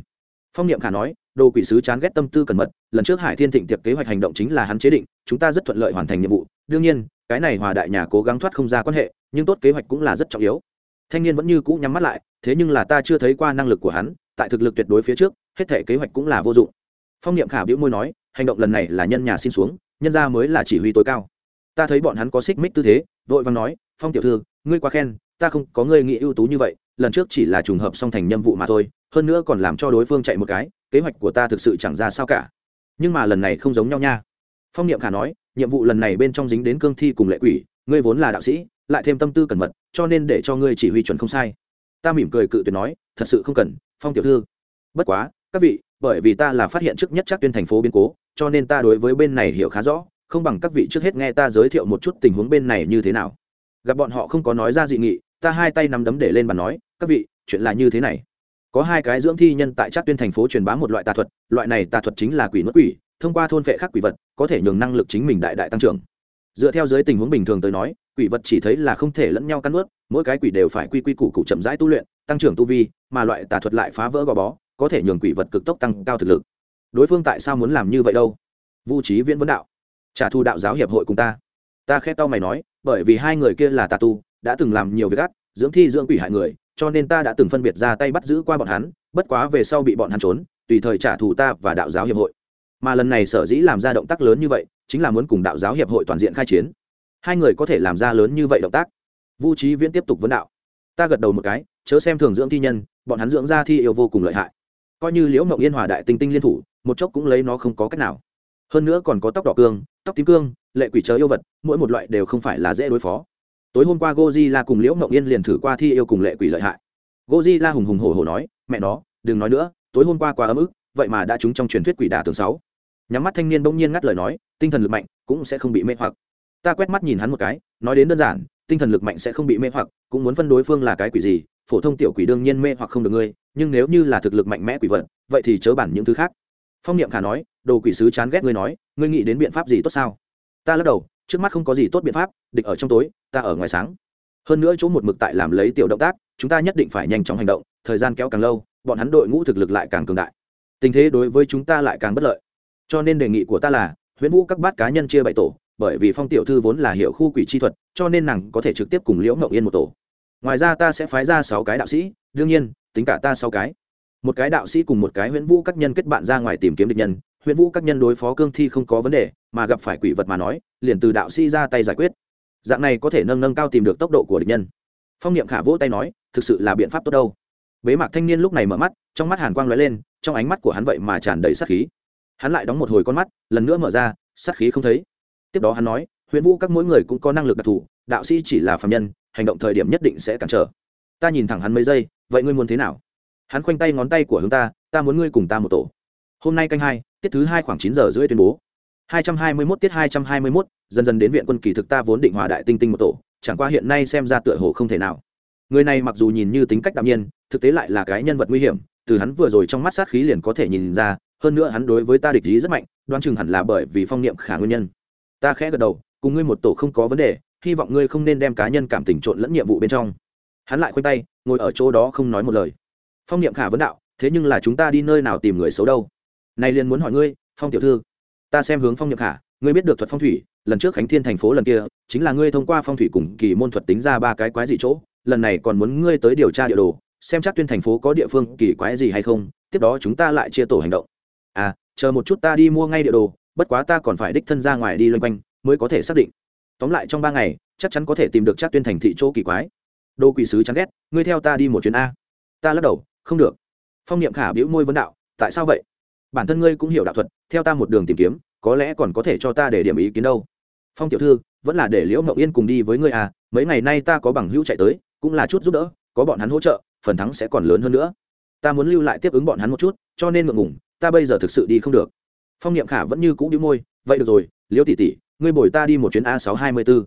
phong niệm khả nói, đồ quỷ sứ chán ghét tâm tư cẩn mật, lần trước hải thiên thịnh tiệc kế hoạch hành động chính là hắn chế định, chúng ta rất thuận lợi hoàn thành nhiệm vụ. Đương nhiên, cái này hòa đại nhà cố gắng thoát không ra quan hệ, nhưng tốt kế hoạch cũng là rất trọng yếu. Thanh niên vẫn như cũ nhắm mắt lại, thế nhưng là ta chưa thấy qua năng lực của hắn, tại thực lực tuyệt đối phía trước, hết thể kế hoạch cũng là vô dụng. Phong niệm khả biểu môi nói, hành động lần này là nhân nhà xin xuống, nhân gia mới là chỉ huy tối cao. Ta thấy bọn hắn có xích mích tư thế, vội vàng nói, phong tiểu thư, ngươi quá khen, ta không có ngươi nghĩ ưu tú như vậy lần trước chỉ là trùng hợp song thành nhiệm vụ mà thôi, hơn nữa còn làm cho đối phương chạy một cái, kế hoạch của ta thực sự chẳng ra sao cả. Nhưng mà lần này không giống nhau nha. Phong niệm khả nói, nhiệm vụ lần này bên trong dính đến cương thi cùng lệ quỷ, ngươi vốn là đạo sĩ, lại thêm tâm tư cẩn mật, cho nên để cho ngươi chỉ huy chuẩn không sai. Ta mỉm cười cự tuyệt nói, thật sự không cần, phong tiểu thư. Bất quá, các vị, bởi vì ta là phát hiện trước nhất chắc tuyên thành phố biến cố, cho nên ta đối với bên này hiểu khá rõ, không bằng các vị trước hết nghe ta giới thiệu một chút tình huống bên này như thế nào. Gặp bọn họ không có nói ra dị nghị ta hai tay nắm đấm để lên bàn nói, các vị, chuyện là như thế này. Có hai cái dưỡng thi nhân tại trác tuyên thành phố truyền bá một loại tà thuật, loại này tà thuật chính là quỷ nuốt quỷ, thông qua thôn vệ khắc quỷ vật, có thể nhường năng lực chính mình đại đại tăng trưởng. Dựa theo giới tình huống bình thường tới nói, quỷ vật chỉ thấy là không thể lẫn nhau cắn ướt mỗi cái quỷ đều phải quy quy củ cụ chậm rãi tu luyện, tăng trưởng tu vi, mà loại tà thuật lại phá vỡ gò bó, có thể nhường quỷ vật cực tốc tăng cao thực lực. Đối phương tại sao muốn làm như vậy đâu? Vu trí viễn vấn đạo. Trả thù đạo giáo hiệp hội cùng ta. Ta khét tao mày nói, bởi vì hai người kia là tà tu đã từng làm nhiều việc ác, dưỡng thi dưỡng quỷ hại người, cho nên ta đã từng phân biệt ra tay bắt giữ qua bọn hắn, bất quá về sau bị bọn hắn trốn, tùy thời trả thù ta và đạo giáo hiệp hội. Mà lần này sở dĩ làm ra động tác lớn như vậy, chính là muốn cùng đạo giáo hiệp hội toàn diện khai chiến. Hai người có thể làm ra lớn như vậy động tác. Vu trí viễn tiếp tục vấn đạo. Ta gật đầu một cái, chớ xem thường dưỡng thi nhân, bọn hắn dưỡng ra thi yêu vô cùng lợi hại. Coi như liễu mộng yên hòa đại tinh tinh liên thủ, một chốc cũng lấy nó không có cách nào. Hơn nữa còn có tóc đỏ cương, tóc tím cương, lệ quỷ chớ yêu vật, mỗi một loại đều không phải là dễ đối phó tối hôm qua Godzilla cùng Liễu Mộng Yên liền thử qua thi yêu cùng lệ quỷ lợi hại. Godzilla hùng hùng hổ hổ nói, "Mẹ nó, đừng nói nữa, tối hôm qua quá ấm ức, vậy mà đã trúng trong truyền thuyết quỷ đả tường sáu." Nhắm mắt thanh niên bỗng nhiên ngắt lời nói, tinh thần lực mạnh cũng sẽ không bị mê hoặc. Ta quét mắt nhìn hắn một cái, nói đến đơn giản, tinh thần lực mạnh sẽ không bị mê hoặc, cũng muốn phân đối phương là cái quỷ gì, phổ thông tiểu quỷ đương nhiên mê hoặc không được ngươi, nhưng nếu như là thực lực mạnh mẽ quỷ vật, vậy thì chớ bản những thứ khác. Phong Niệm Khả nói, đồ quỷ sứ chán ghét ngươi nói, ngươi nghĩ đến biện pháp gì tốt sao? Ta lắc đầu, trước mắt không có gì tốt biện pháp, địch ở trong tối, ta ở ngoài sáng. Hơn nữa chỗ một mực tại làm lấy tiểu động tác chúng ta nhất định phải nhanh chóng hành động thời gian kéo càng lâu bọn hắn đội ngũ thực lực lại càng cường đại. Tình thế đối với chúng ta lại càng bất lợi. Cho nên đề nghị của ta là huyễn vũ các bát cá nhân chia bảy tổ bởi vì phong tiểu thư vốn là hiệu khu quỷ chi thuật cho nên nàng có thể trực tiếp cùng liễu mậu yên một tổ. Ngoài ra ta sẽ phái ra sáu cái đạo sĩ đương nhiên tính cả ta sáu cái. Một cái đạo sĩ cùng một cái huyễn vũ các nhân kết bạn ra ngoài tìm kiếm địch nhân huyễn vũ các nhân đối phó cương thi không có vấn đề mà gặp phải quỷ vật mà nói, liền từ đạo sĩ ra tay giải quyết. Dạng này có thể nâng nâng cao tìm được tốc độ của địch nhân. Phong niệm khả vỗ tay nói, thực sự là biện pháp tốt đâu. Bế mạc thanh niên lúc này mở mắt, trong mắt hàn quang lóe lên, trong ánh mắt của hắn vậy mà tràn đầy sát khí. Hắn lại đóng một hồi con mắt, lần nữa mở ra, sát khí không thấy. Tiếp đó hắn nói, huyền vũ, các mỗi người cũng có năng lực đặc thù, đạo sĩ chỉ là phạm nhân, hành động thời điểm nhất định sẽ cản trở. Ta nhìn thẳng hắn mấy giây, vậy ngươi muốn thế nào? Hắn khoanh tay ngón tay của hướng ta ta muốn ngươi cùng ta một tổ. Hôm nay canh hai, tiết thứ hai khoảng chín giờ rưỡi tuyên bố. 221 tiết 221, dần dần đến viện quân kỳ thực ta vốn định hòa đại tinh tinh một tổ, chẳng qua hiện nay xem ra tựa hồ không thể nào. Người này mặc dù nhìn như tính cách đạm nhiên, thực tế lại là cái nhân vật nguy hiểm, từ hắn vừa rồi trong mắt sát khí liền có thể nhìn ra, hơn nữa hắn đối với ta địch ý rất mạnh, đoán chừng hẳn là bởi vì phong niệm khả nguyên nhân. Ta khẽ gật đầu, cùng ngươi một tổ không có vấn đề, hy vọng ngươi không nên đem cá nhân cảm tình trộn lẫn nhiệm vụ bên trong. Hắn lại khoanh tay, ngồi ở chỗ đó không nói một lời. Phong niệm khả vấn đạo, thế nhưng là chúng ta đi nơi nào tìm người xấu đâu? Này liền muốn hỏi ngươi, Phong tiểu thư, ta xem hướng phong nhược khả, ngươi biết được thuật phong thủy, lần trước khánh thiên thành phố lần kia, chính là ngươi thông qua phong thủy cùng kỳ môn thuật tính ra ba cái quái dị chỗ, lần này còn muốn ngươi tới điều tra địa đồ, xem chắc tuyên thành phố có địa phương kỳ quái gì hay không, tiếp đó chúng ta lại chia tổ hành động. À chờ một chút ta đi mua ngay địa đồ, bất quá ta còn phải đích thân ra ngoài đi loanh quanh, mới có thể xác định. Tóm lại trong ba ngày, chắc chắn có thể tìm được chắc tuyên thành thị chỗ kỳ quái. Đô quỷ sứ chán ghét, ngươi theo ta đi một chuyến a. Ta lắc đầu, không được. Phong niệm khả biểu môi vấn đạo, tại sao vậy? Bản thân ngươi cũng hiểu đạo thuật, theo ta một đường tìm kiếm, có lẽ còn có thể cho ta để điểm ý kiến đâu. Phong tiểu thư, vẫn là để liễu mậu yên cùng đi với ngươi à mấy ngày nay ta có bằng hữu chạy tới, cũng là chút giúp đỡ, có bọn hắn hỗ trợ, phần thắng sẽ còn lớn hơn nữa. Ta muốn lưu lại tiếp ứng bọn hắn một chút, cho nên ngượng ngùng, ta bây giờ thực sự đi không được. Phong niệm khả vẫn như cũ đĩu môi, vậy được rồi, liễu tỷ tỷ, ngươi bồi ta đi một chuyến a sáu hai mươi bốn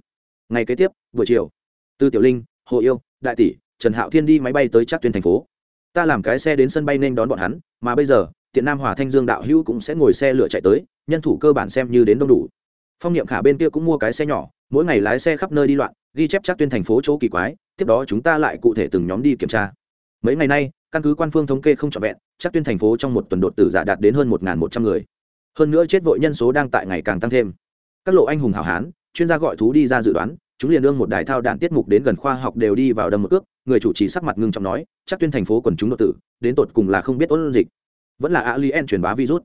ngày kế tiếp, buổi chiều tư tiểu linh, hồ yêu, đại tỷ, trần hạo thiên đi máy bay tới chắc tuyên thành phố. Ta làm cái xe đến sân bay nên đón bọn hắn, mà bây giờ tiện nam hòa thanh dương đạo hữu cũng sẽ ngồi xe lửa chạy tới, nhân thủ cơ bản xem như đến đông đủ. Phong niệm khả bên kia cũng mua cái xe nhỏ, mỗi ngày lái xe khắp nơi đi loạn, ghi chép chắc tuyên thành phố chỗ kỳ quái, tiếp đó chúng ta lại cụ thể từng nhóm đi kiểm tra. Mấy ngày nay, căn cứ quan phương thống kê không trọn vẹn, chắc tuyên thành phố trong một tuần đột tử giả đạt đến hơn một một trăm người. Hơn nữa chết vội nhân số đang tại ngày càng tăng thêm. Các lộ anh hùng hảo hán, chuyên gia gọi thú đi ra dự đoán, chúng liền đương một đài thao đạn tiết mục đến gần khoa học đều đi vào đâm một ước người chủ trì sắc mặt ngưng trọng nói, chắc tuyên thành phố quần chúng đột tử, đến tột cùng là không biết ôn dịch vẫn là alien truyền bá virus.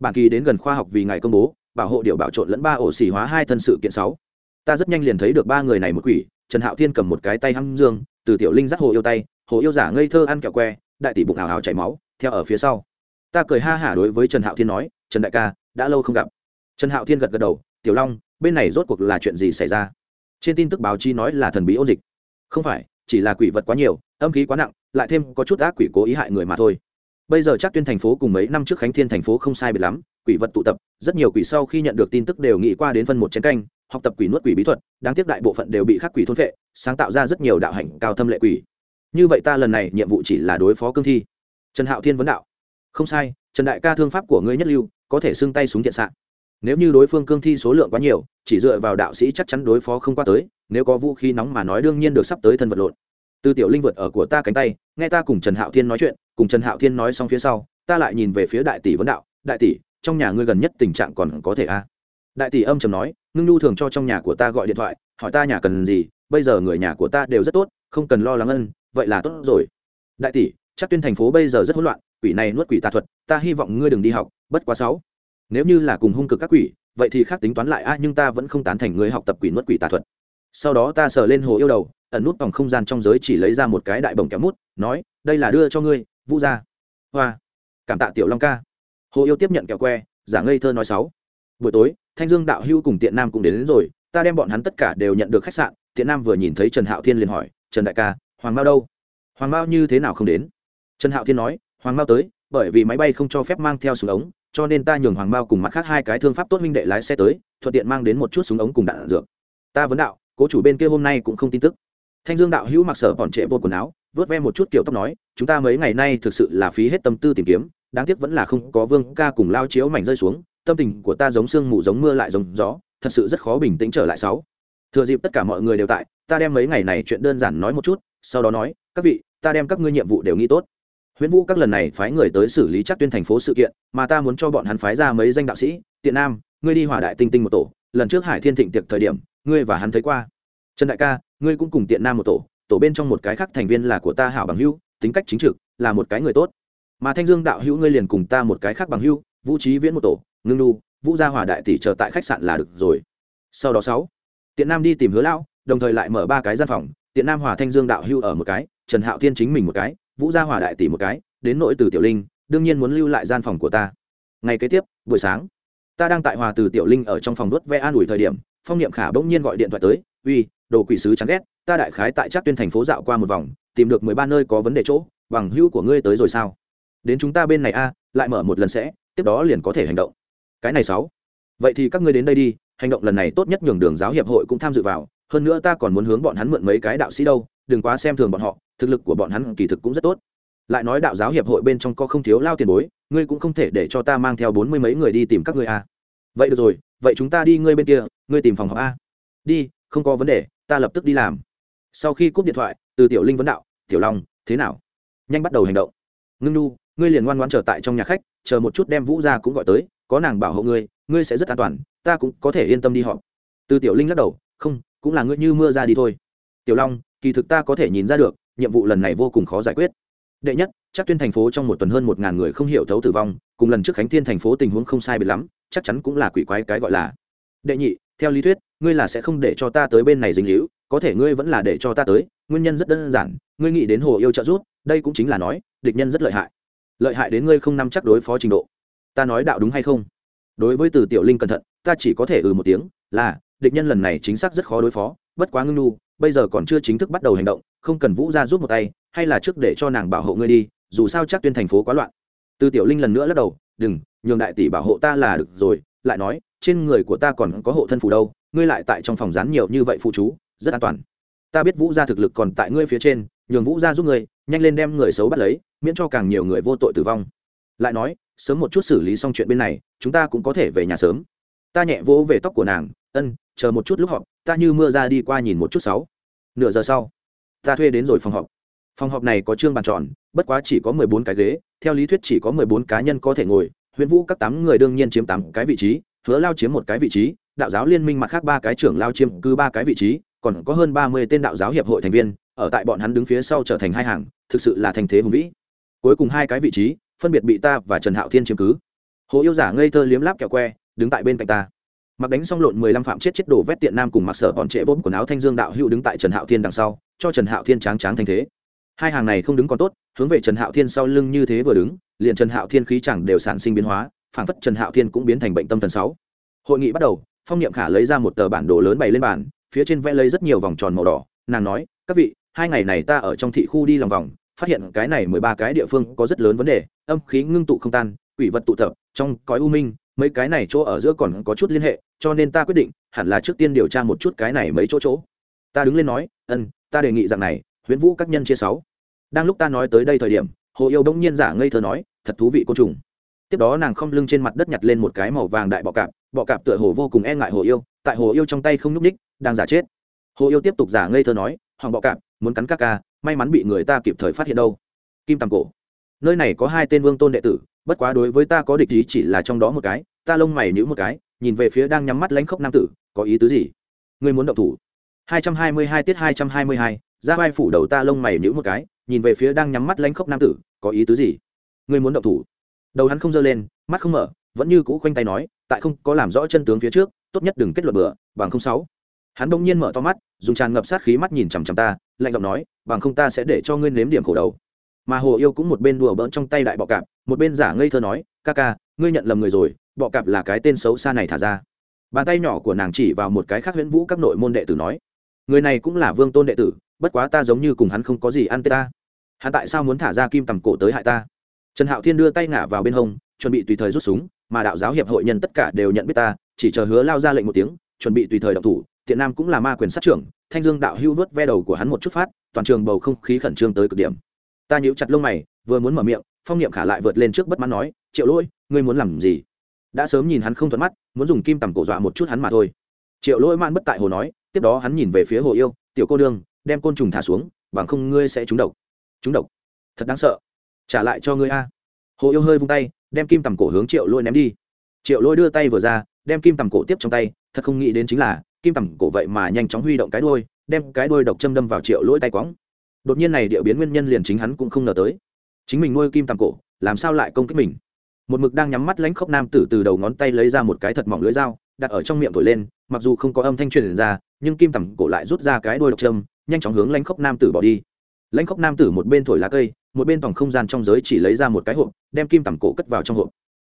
Bản kỳ đến gần khoa học vì ngày công bố, bảo hộ điệu bảo trộn lẫn ba ổ xỉ hóa hai thân sự kiện sáu. Ta rất nhanh liền thấy được ba người này một quỷ, trần hạo thiên cầm một cái tay hăm dương, từ tiểu linh dắt hồ yêu tay, hồ yêu giả ngây thơ ăn kẹo que, đại tỷ bụng ảo ảo chảy máu, theo ở phía sau. Ta cười ha hả đối với trần hạo thiên nói, trần đại ca, đã lâu không gặp. Trần hạo thiên gật gật đầu, tiểu long, bên này rốt cuộc là chuyện gì xảy ra? Trên tin tức báo chí nói là thần bí ôn dịch. Không phải, chỉ là quỷ vật quá nhiều, âm khí quá nặng, lại thêm có chút ác quỷ cố ý hại người mà thôi bây giờ chắc tuyên thành phố cùng mấy năm trước khánh thiên thành phố không sai biệt lắm, quỷ vật tụ tập, rất nhiều quỷ sau khi nhận được tin tức đều nghĩ qua đến phân một chén canh, học tập quỷ nuốt quỷ bí thuật, đáng tiếc đại bộ phận đều bị khắc quỷ thôn vệ sáng tạo ra rất nhiều đạo hạnh cao thâm lệ quỷ. Như vậy ta lần này nhiệm vụ chỉ là đối phó cương thi. Trần hạo thiên vấn đạo. Không sai, trần đại ca thương pháp của ngươi nhất lưu, có thể xưng tay súng thiện xạ. Nếu như đối phương cương thi số lượng quá nhiều, chỉ dựa vào đạo sĩ chắc chắn đối phó không qua tới, nếu có vũ khí nóng mà nói đương nhiên được sắp tới thân vật lộn. Từ tiểu linh vượt ở của ta cánh tay, nghe ta cùng trần hạo thiên nói chuyện cùng trần hạo thiên nói xong phía sau, ta lại nhìn về phía đại tỷ vấn đạo, đại tỷ, trong nhà ngươi gần nhất tình trạng còn có thể a? À? đại tỷ âm trầm nói, ngưng nhu thường cho trong nhà của ta gọi điện thoại, hỏi ta nhà cần gì, bây giờ người nhà của ta đều rất tốt, không cần lo lắng ân, vậy là tốt rồi. Đại tỷ, chắc tuyên thành phố bây giờ rất hỗn loạn, quỷ này nuốt quỷ tà thuật, ta hy vọng ngươi đừng đi học, bất quá sáu. Nếu như là cùng hung cực các quỷ, vậy thì khác tính toán lại a, nhưng ta vẫn không tán thành người học tập quỷ nuốt quỷ tà thuật. Sau đó ta sờ lên hồ yêu đầu, ẩn nút vòng không gian trong giới chỉ lấy ra một cái đại bồng kéo mút, nói, đây là đưa cho ngươi vũ gia. Hoa. Cảm tạ tiểu long ca. Hồ yêu tiếp nhận kẹo que giả ngây thơ nói sáu. Buổi tối thanh dương đạo hưu cùng tiện nam cũng đến, đến rồi ta đem bọn hắn tất cả đều nhận được khách sạn. Tiện nam vừa nhìn thấy trần hạo thiên liền hỏi trần đại ca hoàng mao đâu? Hoàng mao như thế nào không đến? Trần hạo thiên nói hoàng mao tới bởi vì máy bay không cho phép mang theo súng ống cho nên ta nhường hoàng mao cùng mặt khác hai cái thương pháp tốt minh đệ lái xe tới thuận tiện mang đến một chút súng ống cùng đạn, đạn dược. Ta vấn đạo cố chủ bên kia hôm nay cũng không tin tức. Thanh dương đạo hữu mặc sở còn trệ vô quần áo vớt ve một chút kiểu tóc nói, chúng ta mấy ngày nay thực sự là phí hết tâm tư tìm kiếm, đáng tiếc vẫn là không có vương ca cùng lao chiếu mảnh rơi xuống, tâm tình của ta giống sương mù giống mưa lại giống gió, thật sự rất khó bình tĩnh trở lại sáu. Thừa dịp tất cả mọi người đều tại, ta đem mấy ngày này chuyện đơn giản nói một chút, sau đó nói, các vị, ta đem các ngươi nhiệm vụ đều nghĩ tốt. Huyễn vũ các lần này phái người tới xử lý chắc tuyên thành phố sự kiện, mà ta muốn cho bọn hắn phái ra mấy danh đạo sĩ, tiện nam, ngươi đi hỏa đại tinh tinh một tổ, lần trước hải thiên thịnh tiệc thời điểm, ngươi và hắn thấy qua. Trần đại ca, ngươi cũng cùng tiện nam một tổ tổ bên trong một cái khác thành viên là của ta hảo bằng hữu, tính cách chính trực, là một cái người tốt. Mà thanh dương đạo hữu ngươi liền cùng ta một cái khác bằng hữu, vũ trí viễn một tổ, ngưng nu vũ gia hòa đại tỷ chờ tại khách sạn là được rồi. Sau đó sáu, tiện nam đi tìm hứa lão, đồng thời lại mở ba cái gian phòng, tiện nam hòa thanh dương đạo hữu ở một cái, trần hạo thiên chính mình một cái, vũ gia hòa đại tỷ một cái, đến nội từ tiểu linh, đương nhiên muốn lưu lại gian phòng của ta. Ngày kế tiếp, buổi sáng, ta đang tại hòa từ tiểu linh ở trong phòng đốt ve an ủi thời điểm, phong niệm khả bỗng nhiên gọi điện thoại tới, uy, đồ quỷ sứ chán ghét ta đại khái tại chắc tuyên thành phố dạo qua một vòng, tìm được mười ba nơi có vấn đề chỗ, bằng hữu của ngươi tới rồi sao? Đến chúng ta bên này a, lại mở một lần sẽ, tiếp đó liền có thể hành động. Cái này sáu. Vậy thì các ngươi đến đây đi, hành động lần này tốt nhất nhường đường giáo hiệp hội cũng tham dự vào, hơn nữa ta còn muốn hướng bọn hắn mượn mấy cái đạo sĩ đâu, đừng quá xem thường bọn họ, thực lực của bọn hắn kỳ thực cũng rất tốt. Lại nói đạo giáo hiệp hội bên trong có không thiếu lao tiền bối, ngươi cũng không thể để cho ta mang theo bốn mươi mấy người đi tìm các ngươi a. Vậy được rồi, vậy chúng ta đi ngươi bên kia, ngươi tìm phòng họp a. Đi, không có vấn đề, ta lập tức đi làm sau khi cúp điện thoại, từ tiểu linh vấn đạo, tiểu long, thế nào? Nhanh bắt đầu hành động. Ngưng nu, ngươi liền ngoan ngoan trở tại trong nhà khách, chờ một chút đem vũ ra cũng gọi tới, có nàng bảo hộ ngươi ngươi sẽ rất an toàn, ta cũng có thể yên tâm đi họp. Từ tiểu linh lắc đầu, không, cũng là ngươi như mưa ra đi thôi. Tiểu long, kỳ thực ta có thể nhìn ra được, nhiệm vụ lần này vô cùng khó giải quyết. Đệ nhất, chắc tuyên thành phố trong một tuần hơn một ngàn người không hiểu thấu tử vong, cùng lần trước khánh thiên thành phố tình huống không sai biệt lắm, chắc chắn cũng là quỷ quái cái gọi là. Đệ nhị, theo lý thuyết, ngươi là sẽ không để cho ta tới bên này dính hữu có thể ngươi vẫn là để cho ta tới, nguyên nhân rất đơn giản, ngươi nghĩ đến hồ yêu trợ giúp, đây cũng chính là nói, địch nhân rất lợi hại. Lợi hại đến ngươi không nắm chắc đối phó trình độ. Ta nói đạo đúng hay không? Đối với từ tiểu linh cẩn thận, ta chỉ có thể ừ một tiếng, là, địch nhân lần này chính xác rất khó đối phó, bất quá ngưng nu bây giờ còn chưa chính thức bắt đầu hành động, không cần vũ ra giúp một tay, hay là trước để cho nàng bảo hộ ngươi đi, dù sao chắc tuyên thành phố quá loạn. Từ tiểu linh lần nữa lắc đầu, đừng, nhường đại tỷ bảo hộ ta là được rồi, lại nói, trên người của ta còn có hộ thân phù đâu, ngươi lại tại trong phòng rán nhiều như vậy phụ chú rất an toàn. Ta biết vũ gia thực lực còn tại ngươi phía trên, nhường vũ gia giúp ngươi, nhanh lên đem người xấu bắt lấy, miễn cho càng nhiều người vô tội tử vong. Lại nói, sớm một chút xử lý xong chuyện bên này, chúng ta cũng có thể về nhà sớm. Ta nhẹ vỗ về tóc của nàng, ân, chờ một chút lúc họp, ta như mưa ra đi qua nhìn một chút sáu. Nửa giờ sau, ta thuê đến rồi phòng họp. Phòng họp này có trương bàn tròn, bất quá chỉ có mười bốn cái ghế, theo lý thuyết chỉ có mười bốn cá nhân có thể ngồi, huyện vũ các tám người đương nhiên chiếm tám cái vị trí, hứa lao chiếm một cái vị trí, đạo giáo liên minh mặt khác ba cái trưởng lao chiếm cứ ba cái vị trí còn có hơn ba mươi tên đạo giáo hiệp hội thành viên, ở tại bọn hắn đứng phía sau trở thành hai hàng, thực sự là thành thế hùng vĩ. Cuối cùng hai cái vị trí, phân biệt bị ta và trần hạo thiên chiếm cứ. Hồ yêu giả ngây thơ liếm láp kẹo que, đứng tại bên cạnh ta. Mặc đánh xong lộn mười lăm phạm chết chết đổ vét tiện nam cùng mặc sở bọn trễ bốm quần áo thanh dương đạo hữu đứng tại trần hạo thiên đằng sau, cho trần hạo thiên tráng tráng thành thế. Hai hàng này không đứng còn tốt, hướng về trần hạo thiên sau lưng như thế vừa đứng, liền trần hạo thiên khí chẳng đều sản sinh biến hóa phản phất trần hạo thiên cũng biến thành bệnh tâm thần sáu. Hội nghị bắt đầu, phong niệm khả lấy ra một tờ bản đồ lớn bày lên bàn phía trên vẽ lấy rất nhiều vòng tròn màu đỏ. Nàng nói, các vị, hai ngày này ta ở trong thị khu đi lòng vòng, phát hiện cái này mười ba cái địa phương có rất lớn vấn đề, âm khí ngưng tụ không tan, quỷ vật tụ tập, trong cõi u minh, mấy cái này chỗ ở giữa còn có chút liên hệ, cho nên ta quyết định, hẳn là trước tiên điều tra một chút cái này mấy chỗ chỗ. Ta đứng lên nói, ân, ta đề nghị rằng này, huyễn vũ các nhân chia sáu. Đang lúc ta nói tới đây thời điểm, hồ yêu đông nhiên giả ngây thơ nói, thật thú vị côn trùng. Tiếp đó nàng không lưng trên mặt đất nhặt lên một cái màu vàng đại bọ cạp bọ cạp tựa hồ vô cùng e ngại hồ yêu, tại hồ yêu trong tay không nhúc ních đang giả chết. Hồ yêu tiếp tục giả ngây thơ nói, hoàng bọ cạp, muốn cắn các ca, may mắn bị người ta kịp thời phát hiện đâu. Kim tầm cổ, nơi này có hai tên vương tôn đệ tử, bất quá đối với ta có địch ý chỉ là trong đó một cái, ta lông mày nhữ một cái, nhìn về phía đang nhắm mắt lãnh khốc nam tử, có ý tứ gì? Ngươi muốn động thủ. Hai trăm hai mươi hai tiết hai trăm hai mươi hai, ra vai phủ đầu ta lông mày nhữ một cái, nhìn về phía đang nhắm mắt lãnh khốc nam tử, có ý tứ gì? Ngươi muốn động thủ. Đầu hắn không giơ lên, mắt không mở, vẫn như cũ khoanh tay nói, tại không có làm rõ chân tướng phía trước, tốt nhất đừng kết luận bừa, bằng không sáu hắn đông nhiên mở to mắt, dùng tràn ngập sát khí mắt nhìn chằm chằm ta, lạnh giọng nói, bằng không ta sẽ để cho ngươi nếm điểm khổ đầu. Mà hồ yêu cũng một bên đùa bỡn trong tay đại bọ cạp, một bên giả ngây thơ nói, ca ca, ngươi nhận lầm người rồi, bọ cạp là cái tên xấu xa này thả ra. Bàn tay nhỏ của nàng chỉ vào một cái khác huyễn vũ các nội môn đệ tử nói, người này cũng là vương tôn đệ tử, bất quá ta giống như cùng hắn không có gì ăn tê ta. Hắn tại sao muốn thả ra kim tầm cổ tới hại ta? Trần hạo thiên đưa tay ngả vào bên hông, chuẩn bị tùy thời rút súng, mà đạo giáo hiệp hội nhân tất cả đều nhận biết ta, chỉ chờ hứa lao ra lệnh một tiếng, chuẩn bị tùy thời động thủ tiện nam cũng là ma quyền sát trưởng, thanh dương đạo hưu vớt ve đầu của hắn một chút phát, toàn trường bầu không khí khẩn trương tới cực điểm. Ta nhíu chặt lông mày, vừa muốn mở miệng, phong niệm khả lại vượt lên trước bất mãn nói, triệu lỗi ngươi muốn làm gì? Đã sớm nhìn hắn không thuận mắt, muốn dùng kim tầm cổ dọa một chút hắn mà thôi. Triệu lỗi man bất tại hồ nói, tiếp đó hắn nhìn về phía hồ yêu, tiểu cô đương đem côn trùng thả xuống, bằng không ngươi sẽ trúng độc. Trúng độc? Thật đáng sợ. Trả lại cho ngươi a. Hồ yêu hơi vung tay, đem kim tầm cổ hướng triệu lôi ném đi. Triệu lôi đưa tay vừa ra, đem kim tầm cổ tiếp trong tay, thật không nghĩ đến chính là kim tầm cổ vậy mà nhanh chóng huy động cái đôi đem cái đôi độc châm đâm vào triệu lỗi tay quõng. Đột nhiên này địa biến nguyên nhân liền chính hắn cũng không ngờ tới. Chính mình nuôi kim tầm cổ, làm sao lại công kích mình? Một mực đang nhắm mắt lãnh khốc nam tử từ đầu ngón tay lấy ra một cái thật mỏng lưới dao, đặt ở trong miệng thổi lên, mặc dù không có âm thanh truyền ra, nhưng kim tầm cổ lại rút ra cái đôi độc châm, nhanh chóng hướng lãnh khốc nam tử bỏ đi. Lãnh khốc nam tử một bên thổi lá cây, một bên tổng không gian trong giới chỉ lấy ra một cái hộp, đem kim tầm cổ cất vào trong hộp.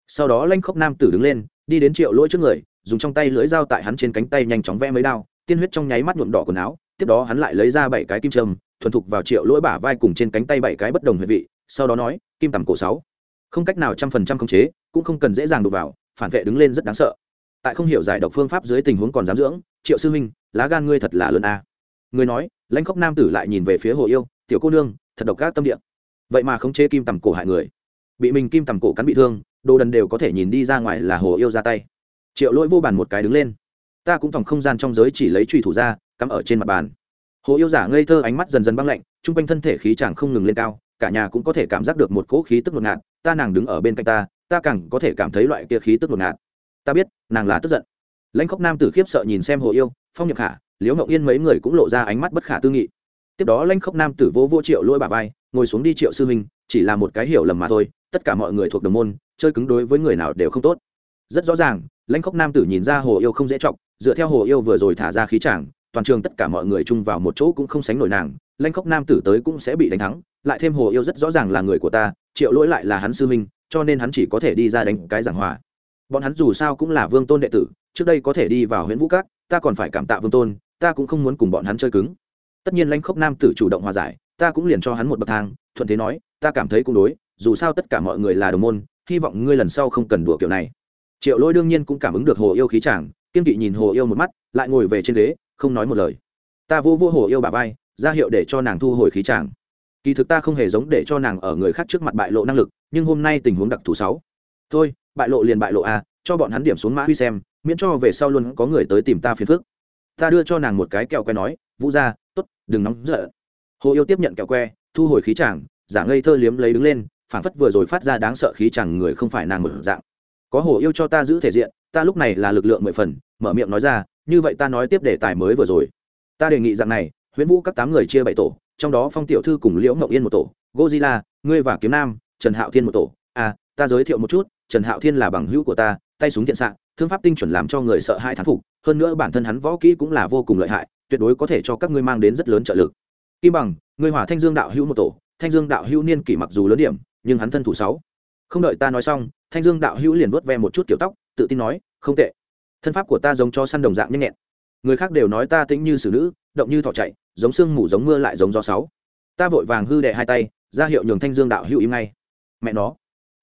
Sau đó lãnh khốc nam tử đứng lên, đi đến triệu lỗi trước người dùng trong tay lưỡi dao tại hắn trên cánh tay nhanh chóng vẽ mấy đao, tiên huyết trong nháy mắt nhuộm đỏ quần áo, tiếp đó hắn lại lấy ra bảy cái kim trâm thuần thục vào triệu lỗi bả vai cùng trên cánh tay bảy cái bất đồng huyệt vị, sau đó nói, kim tầm cổ sáu. Không cách nào trăm phần trăm khống chế, cũng không cần dễ dàng đụng vào, phản vệ đứng lên rất đáng sợ. Tại không hiểu giải độc phương pháp dưới tình huống còn dám dưỡng, triệu sư minh lá gan ngươi thật là lớn a. Người nói, lãnh khốc nam tử lại nhìn về phía hồ yêu, tiểu cô nương, thật độc các tâm địa. Vậy mà khống chế kim tầm cổ hại người. Bị mình kim tầm cổ cắn bị thương, đồ đần đều có thể nhìn đi ra ngoài là hồ yêu ra tay triệu lỗi vô bàn một cái đứng lên. Ta cũng thòng không gian trong giới chỉ lấy trùy thủ ra, cắm ở trên mặt bàn. Hồ yêu giả ngây thơ ánh mắt dần dần băng lạnh t r u n g quanh thân thể khí chàng không ngừng lên cao, cả nhà cũng có thể cảm giác được một cỗ khí tức ngột ngạt, ta nàng đứng ở bên cạnh ta ta càng có thể cảm thấy loại kia khí tức ngột ngạt. Ta biết, nàng là tức giận. Lãnh khóc nam tử khiếp sợ nhìn xem hồ yêu, phong nhập khả, liễu ngậu yên mấy người cũng lộ ra ánh mắt bất khả tư nghị. Tiếp đó lãnh khóc nam tử vô vô triệu lỗi bà vai, ngồi xuống đi triệu sư minh chỉ là một cái hiểu lầm mà thôi, tất cả mọi người thuộc đồng môn, chơi cứng đối với người nào đều không tốt. Rất rõ ràng lãnh khốc nam tử nhìn ra hồ yêu không dễ chọc, dựa theo hồ yêu vừa rồi thả ra khí tràng toàn trường tất cả mọi người chung vào một chỗ cũng không sánh nổi nàng. Lãnh khốc nam tử tới cũng sẽ bị đánh thắng, lại thêm hồ yêu rất rõ ràng là người của ta, triệu lỗi lại là hắn sư minh cho nên hắn chỉ có thể đi ra đánh cái giảng hòa. Bọn hắn dù sao cũng là vương tôn đệ tử, trước đây có thể đi vào huyện vũ cát ta còn phải cảm tạ vương tôn, ta cũng không muốn cùng bọn hắn chơi cứng. Tất nhiên lãnh khốc nam tử chủ động hòa giải, ta cũng liền cho hắn một bậc thang, thuận thế nói, ta cảm thấy cũng đối, dù sao tất cả mọi người là đồng môn, hy vọng ngươi lần sau không cần đùa kiểu này triệu lỗi đương nhiên cũng cảm ứng được hồ yêu khí chàng, kiên kỵ nhìn hồ yêu một mắt, lại ngồi về trên ghế, không nói một lời. Ta vô vô hồ yêu bà vai, ra hiệu để cho nàng thu hồi khí chàng. Kỳ thực ta không hề giống để cho nàng ở người khác trước mặt bại lộ năng lực, nhưng hôm nay tình huống đặc thù sáu. Thôi, bại lộ liền bại lộ a, cho bọn hắn điểm xuống mã huy xem, miễn cho về sau luôn có người tới tìm ta phiền phức. Ta đưa cho nàng một cái kẹo que nói, vũ ra t ố t đừng nóng giận. Hồ yêu tiếp nhận kẹo que, thu hồi khí chàng, giả ngây thơ liếm lấy đứng lên phản phất vừa rồi phát ra đáng sợ khí chàng người không phải nàng một dạng có hồ yêu cho ta giữ thể diện, ta lúc này là lực lượng mười phần, mở miệng nói ra, như vậy ta nói tiếp đề tài mới vừa rồi. Ta đề nghị rằng này, huyễn vũ các tám người chia bảy tổ, trong đó phong tiểu thư cùng liễu ngậu yên một tổ gozilla ngươi và kiếm nam, trần hạo thiên một tổ. À ta giới thiệu một chút, trần hạo thiên là bằng hữu của ta, tay súng thiện xạ, thương pháp tinh chuẩn làm cho người sợ hai thán phục, hơn nữa bản thân hắn võ kỹ cũng là vô cùng lợi hại, tuyệt đối có thể cho các ngươi mang đến rất lớn trợ lực. Kim bằng, ngươi hỏa thanh dương đạo hữu một tổ, thanh dương đạo hữu niên kỷ mặc dù lớn điểm, nhưng hắn thân thủ sáu không đợi ta nói xong, thanh dương đạo hữu liền vớt ve một chút kiểu tóc, tự tin nói, không tệ. Thân pháp của ta giống cho săn đồng dạng nhanh nhẹn. Người khác đều nói ta tĩnh như xử nữ, động như thỏ chạy, giống sương mù giống mưa lại giống gió sáu. Ta vội vàng hư đệ hai tay, ra hiệu nhường thanh dương đạo hữu im ngay. Mẹ nó,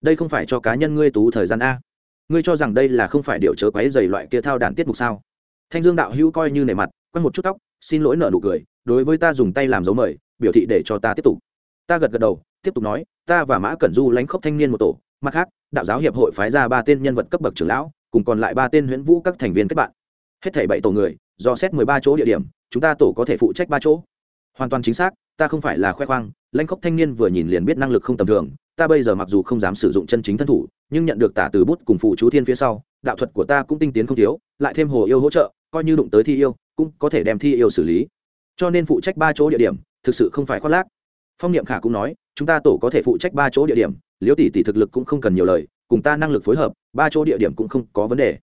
đây không phải cho cá nhân ngươi tú thời gian a? Ngươi cho rằng đây là không phải điều chớ quấy dày loại kia thao đàn tiết mục sao? Thanh dương đạo hữu coi như nề mặt, quăng một chút tóc, xin lỗi nợ nụ cười, đối với ta dùng tay làm dấu mời, biểu thị để cho ta tiếp tục. Ta gật gật đầu tiếp tục nói, ta và mã cẩn du lánh khốc thanh niên một tổ, mặt khác, đạo giáo hiệp hội phái ra ba tên nhân vật cấp bậc trưởng lão, cùng còn lại ba tên huyễn vũ các thành viên kết bạn. Hết thảy bảy tổ người, do xét mười ba chỗ địa điểm, chúng ta tổ có thể phụ trách ba chỗ. Hoàn toàn chính xác, ta không phải là khoe khoang, lãnh khốc thanh niên vừa nhìn liền biết năng lực không tầm thường, ta bây giờ mặc dù không dám sử dụng chân chính thân thủ, nhưng nhận được tả từ bút cùng phụ chú thiên phía sau, đạo thuật của ta cũng tinh tiến không thiếu, lại thêm hồ yêu hỗ trợ, coi như đụng tới thi yêu, cũng có thể đem thi yêu xử lý. Cho nên phụ trách ba chỗ địa điểm, thực sự không phải khoác lác. Phong niệm khả cũng nói chúng ta tổ có thể phụ trách ba chỗ địa điểm liễu tỷ tỷ thực lực cũng không cần nhiều lời, cùng ta năng lực phối hợp, ba chỗ địa điểm cũng không có vấn đề.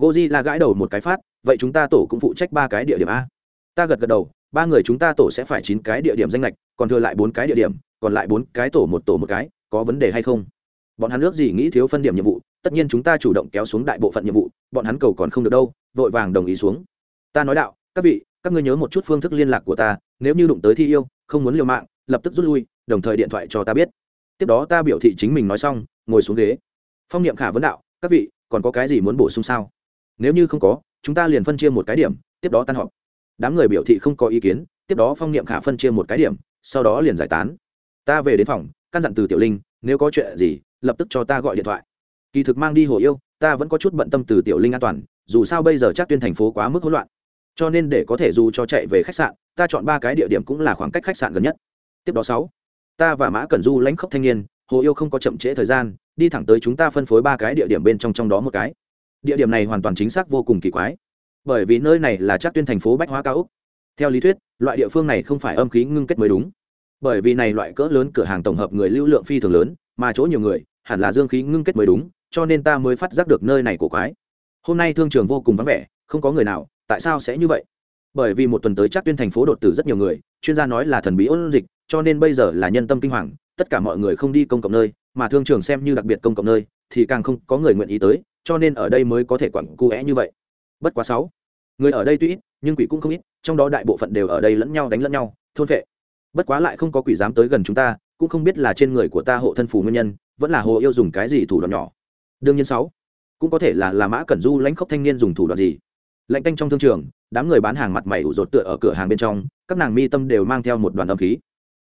Goji là gãi đầu một cái phát, vậy chúng ta tổ cũng phụ trách ba cái địa điểm a. Ta gật gật đầu, ba người chúng ta tổ sẽ phải chín cái địa điểm danh lệch, còn thừa lại bốn cái địa điểm, còn lại bốn cái tổ một tổ một cái, có vấn đề hay không? Bọn hắn ước gì nghĩ thiếu phân điểm nhiệm vụ, tất nhiên chúng ta chủ động kéo xuống đại bộ phận nhiệm vụ, bọn hắn cầu còn không được đâu, vội vàng đồng ý xuống. Ta nói đạo, các vị, các ngươi nhớ một chút phương thức liên lạc của ta nếu như đụng tới thi yêu, không muốn liều mạng, lập tức rút lui, đồng thời điện thoại cho ta biết. Tiếp đó ta biểu thị chính mình nói xong, ngồi xuống ghế. Phong niệm khả vấn đạo, các vị, còn có cái gì muốn bổ sung sao? Nếu như không có, chúng ta liền phân chia một cái điểm, tiếp đó tan họp. Đám người biểu thị không có ý kiến, tiếp đó phong niệm khả phân chia một cái điểm, sau đó liền giải tán. Ta về đến phòng, căn dặn từ tiểu linh, nếu có chuyện gì, lập tức cho ta gọi điện thoại. Kỳ thực mang đi hồ yêu, ta vẫn có chút bận tâm từ tiểu linh an toàn, dù sao bây giờ chắc tuyên thành phố quá mức hỗn loạn cho nên để có thể dù cho chạy về khách sạn, ta chọn ba cái địa điểm cũng là khoảng cách khách sạn gần nhất. Tiếp đó sáu, ta và mã cẩn du lãnh khốc thanh niên, hồ yêu không có chậm trễ thời gian, đi thẳng tới chúng ta phân phối ba cái địa điểm bên trong trong đó một cái. Địa điểm này hoàn toàn chính xác vô cùng kỳ quái, bởi vì nơi này là chắc tuyên thành phố bách hóa cao úc. Theo lý thuyết, loại địa phương này không phải âm khí ngưng kết mới đúng. Bởi vì này loại cỡ lớn cửa hàng tổng hợp người lưu lượng phi thường lớn, mà chỗ nhiều người, hẳn là dương khí ngưng kết mới đúng, cho nên ta mới phát giác được nơi này cổ quái. Hôm nay thương trường vô cùng vắng vẻ, không có người nào tại sao sẽ như vậy? Bởi vì một tuần tới chắc tuyên thành phố đột tử rất nhiều người, chuyên gia nói là thần bí ôn dịch, cho nên bây giờ là nhân tâm kinh hoàng, tất cả mọi người không đi công cộng nơi, mà thương trường xem như đặc biệt công cộng nơi, thì càng không có người nguyện ý tới, cho nên ở đây mới có thể quẳng cu é như vậy. Bất quá sáu, người ở đây tuy ít, nhưng quỷ cũng không ít, trong đó đại bộ phận đều ở đây lẫn nhau đánh lẫn nhau, thôn vệ bất quá lại không có quỷ dám tới gần chúng ta, cũng không biết là trên người của ta hộ thân phù nguyên nhân, vẫn là hồ yêu dùng cái gì thủ đoạn nhỏ. Đương nhiên sáu, cũng có thể là là mã cẩn du lãnh khốc thanh niên dùng thủ đoạn gì lạnh canh trong thương trường, đám người bán hàng mặt mày ủ rột tựa ở cửa hàng bên trong, các nàng mi tâm đều mang theo một đoàn âm khí.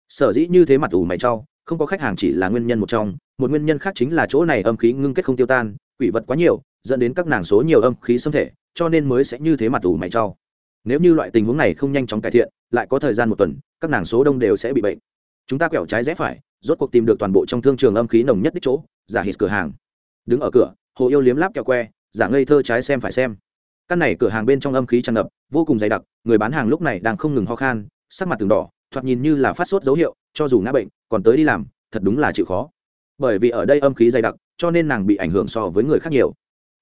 Sở dĩ như thế mặt ủ mày trau không có khách hàng chỉ là nguyên nhân một trong, một nguyên nhân khác chính là chỗ này âm khí ngưng kết không tiêu tan, quỷ vật quá nhiều, dẫn đến các nàng số nhiều âm khí xâm thể, cho nên mới sẽ như thế mặt ủ mày trau nếu như loại tình huống này không nhanh chóng cải thiện, lại có thời gian một tuần, các nàng số đông đều sẽ bị bệnh. Chúng ta quẹo trái rẽ phải, rốt cuộc tìm được toàn bộ trong thương trường âm khí nồng nhất đích chỗ, giả hít cửa hàng. Đứng ở cửa, hồ yêu liếm láp kẹo que, giả ngây thơ trái xem phải xem căn này cửa hàng bên trong âm khí tràn ngập, vô cùng dày đặc, người bán hàng lúc này đang không ngừng ho khan, sắc mặt từng đỏ, thoạt nhìn như là phát sốt dấu hiệu, cho dù ngã bệnh, còn tới đi làm, thật đúng là chịu khó. Bởi vì ở đây âm khí dày đặc, cho nên nàng bị ảnh hưởng so với người khác nhiều.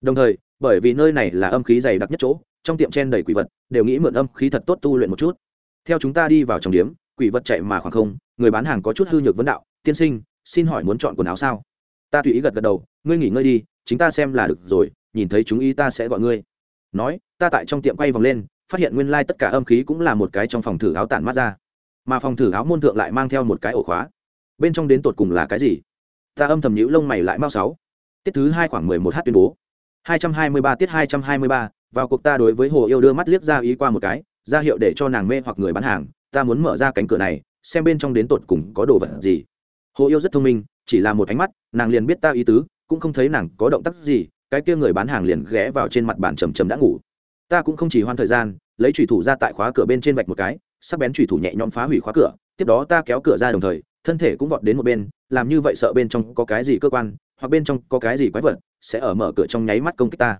Đồng thời, bởi vì nơi này là âm khí dày đặc nhất chỗ, trong tiệm chen đầy quỷ vật, đều nghĩ mượn âm khí thật tốt tu luyện một chút. Theo chúng ta đi vào trong điếm, quỷ vật chạy mà khoảng không, người bán hàng có chút hư nhược vấn đạo, tiên sinh, xin hỏi muốn chọn quần áo sao? Ta tùy ý gật gật đầu, ngươi nghỉ ngơi đi, chính ta xem là được rồi, nhìn thấy chúng ý ta sẽ gọi ngươi nói, ta tại trong tiệm quay vòng lên, phát hiện nguyên lai、like、tất cả âm khí cũng là một cái trong phòng thử áo tản mát ra. Mà phòng thử áo môn thượng lại mang theo một cái ổ khóa. Bên trong đến tột cùng là cái gì? Ta âm thầm nhữ lông mày lại mau sáu. Tiết thứ hai khoảng mười một h tuyên bố. hai trăm hai mươi ba tiết hai trăm hai mươi ba, vào cuộc ta đối với hồ yêu đưa mắt liếc ra ý qua một cái, ra hiệu để cho nàng mê hoặc người bán hàng, ta muốn mở ra cánh cửa này, xem bên trong đến tột cùng có đồ vật gì. Hồ yêu rất thông minh, chỉ là một ánh mắt, nàng liền biết ta ý tứ, cũng không thấy nàng có động tác gì cái kia người bán hàng liền ghé vào trên mặt bàn trầm trầm đã ngủ. Ta cũng không chỉ hoan thời gian, lấy trùy thủ ra tại khóa cửa bên trên vạch một cái, sắc bén trùy thủ nhẹ nhõm phá hủy khóa cửa, tiếp đó ta kéo cửa ra đồng thời, thân thể cũng vọt đến một bên, làm như vậy sợ bên trong có cái gì cơ quan, hoặc bên trong có cái gì quái vật, sẽ ở mở cửa trong nháy mắt công kích ta.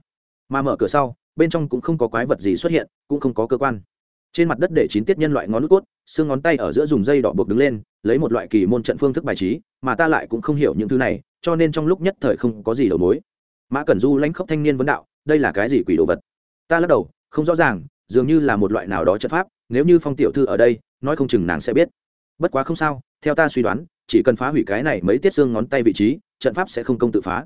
Mà mở cửa sau, bên trong cũng không có quái vật gì xuất hiện, cũng không có cơ quan. Trên mặt đất để chín tiết nhân loại ngón nút cốt, xương ngón tay ở giữa dùng dây đỏ buộc đứng lên, lấy một loại kỳ môn trận phương thức bài trí, mà ta lại cũng không hiểu những thứ này, cho nên trong lúc nhất thời không có gì đầu mối mã cẩn du lãnh khốc thanh niên vấn đạo, đây là cái gì quỷ đồ vật? Ta lắc đầu, không rõ ràng, dường như là một loại nào đó trận pháp, nếu như phong tiểu thư ở đây, nói không chừng nàng sẽ biết. Bất quá không sao, theo ta suy đoán, chỉ cần phá hủy cái này mấy tiết xương ngón tay vị trí, trận pháp sẽ không công tự phá.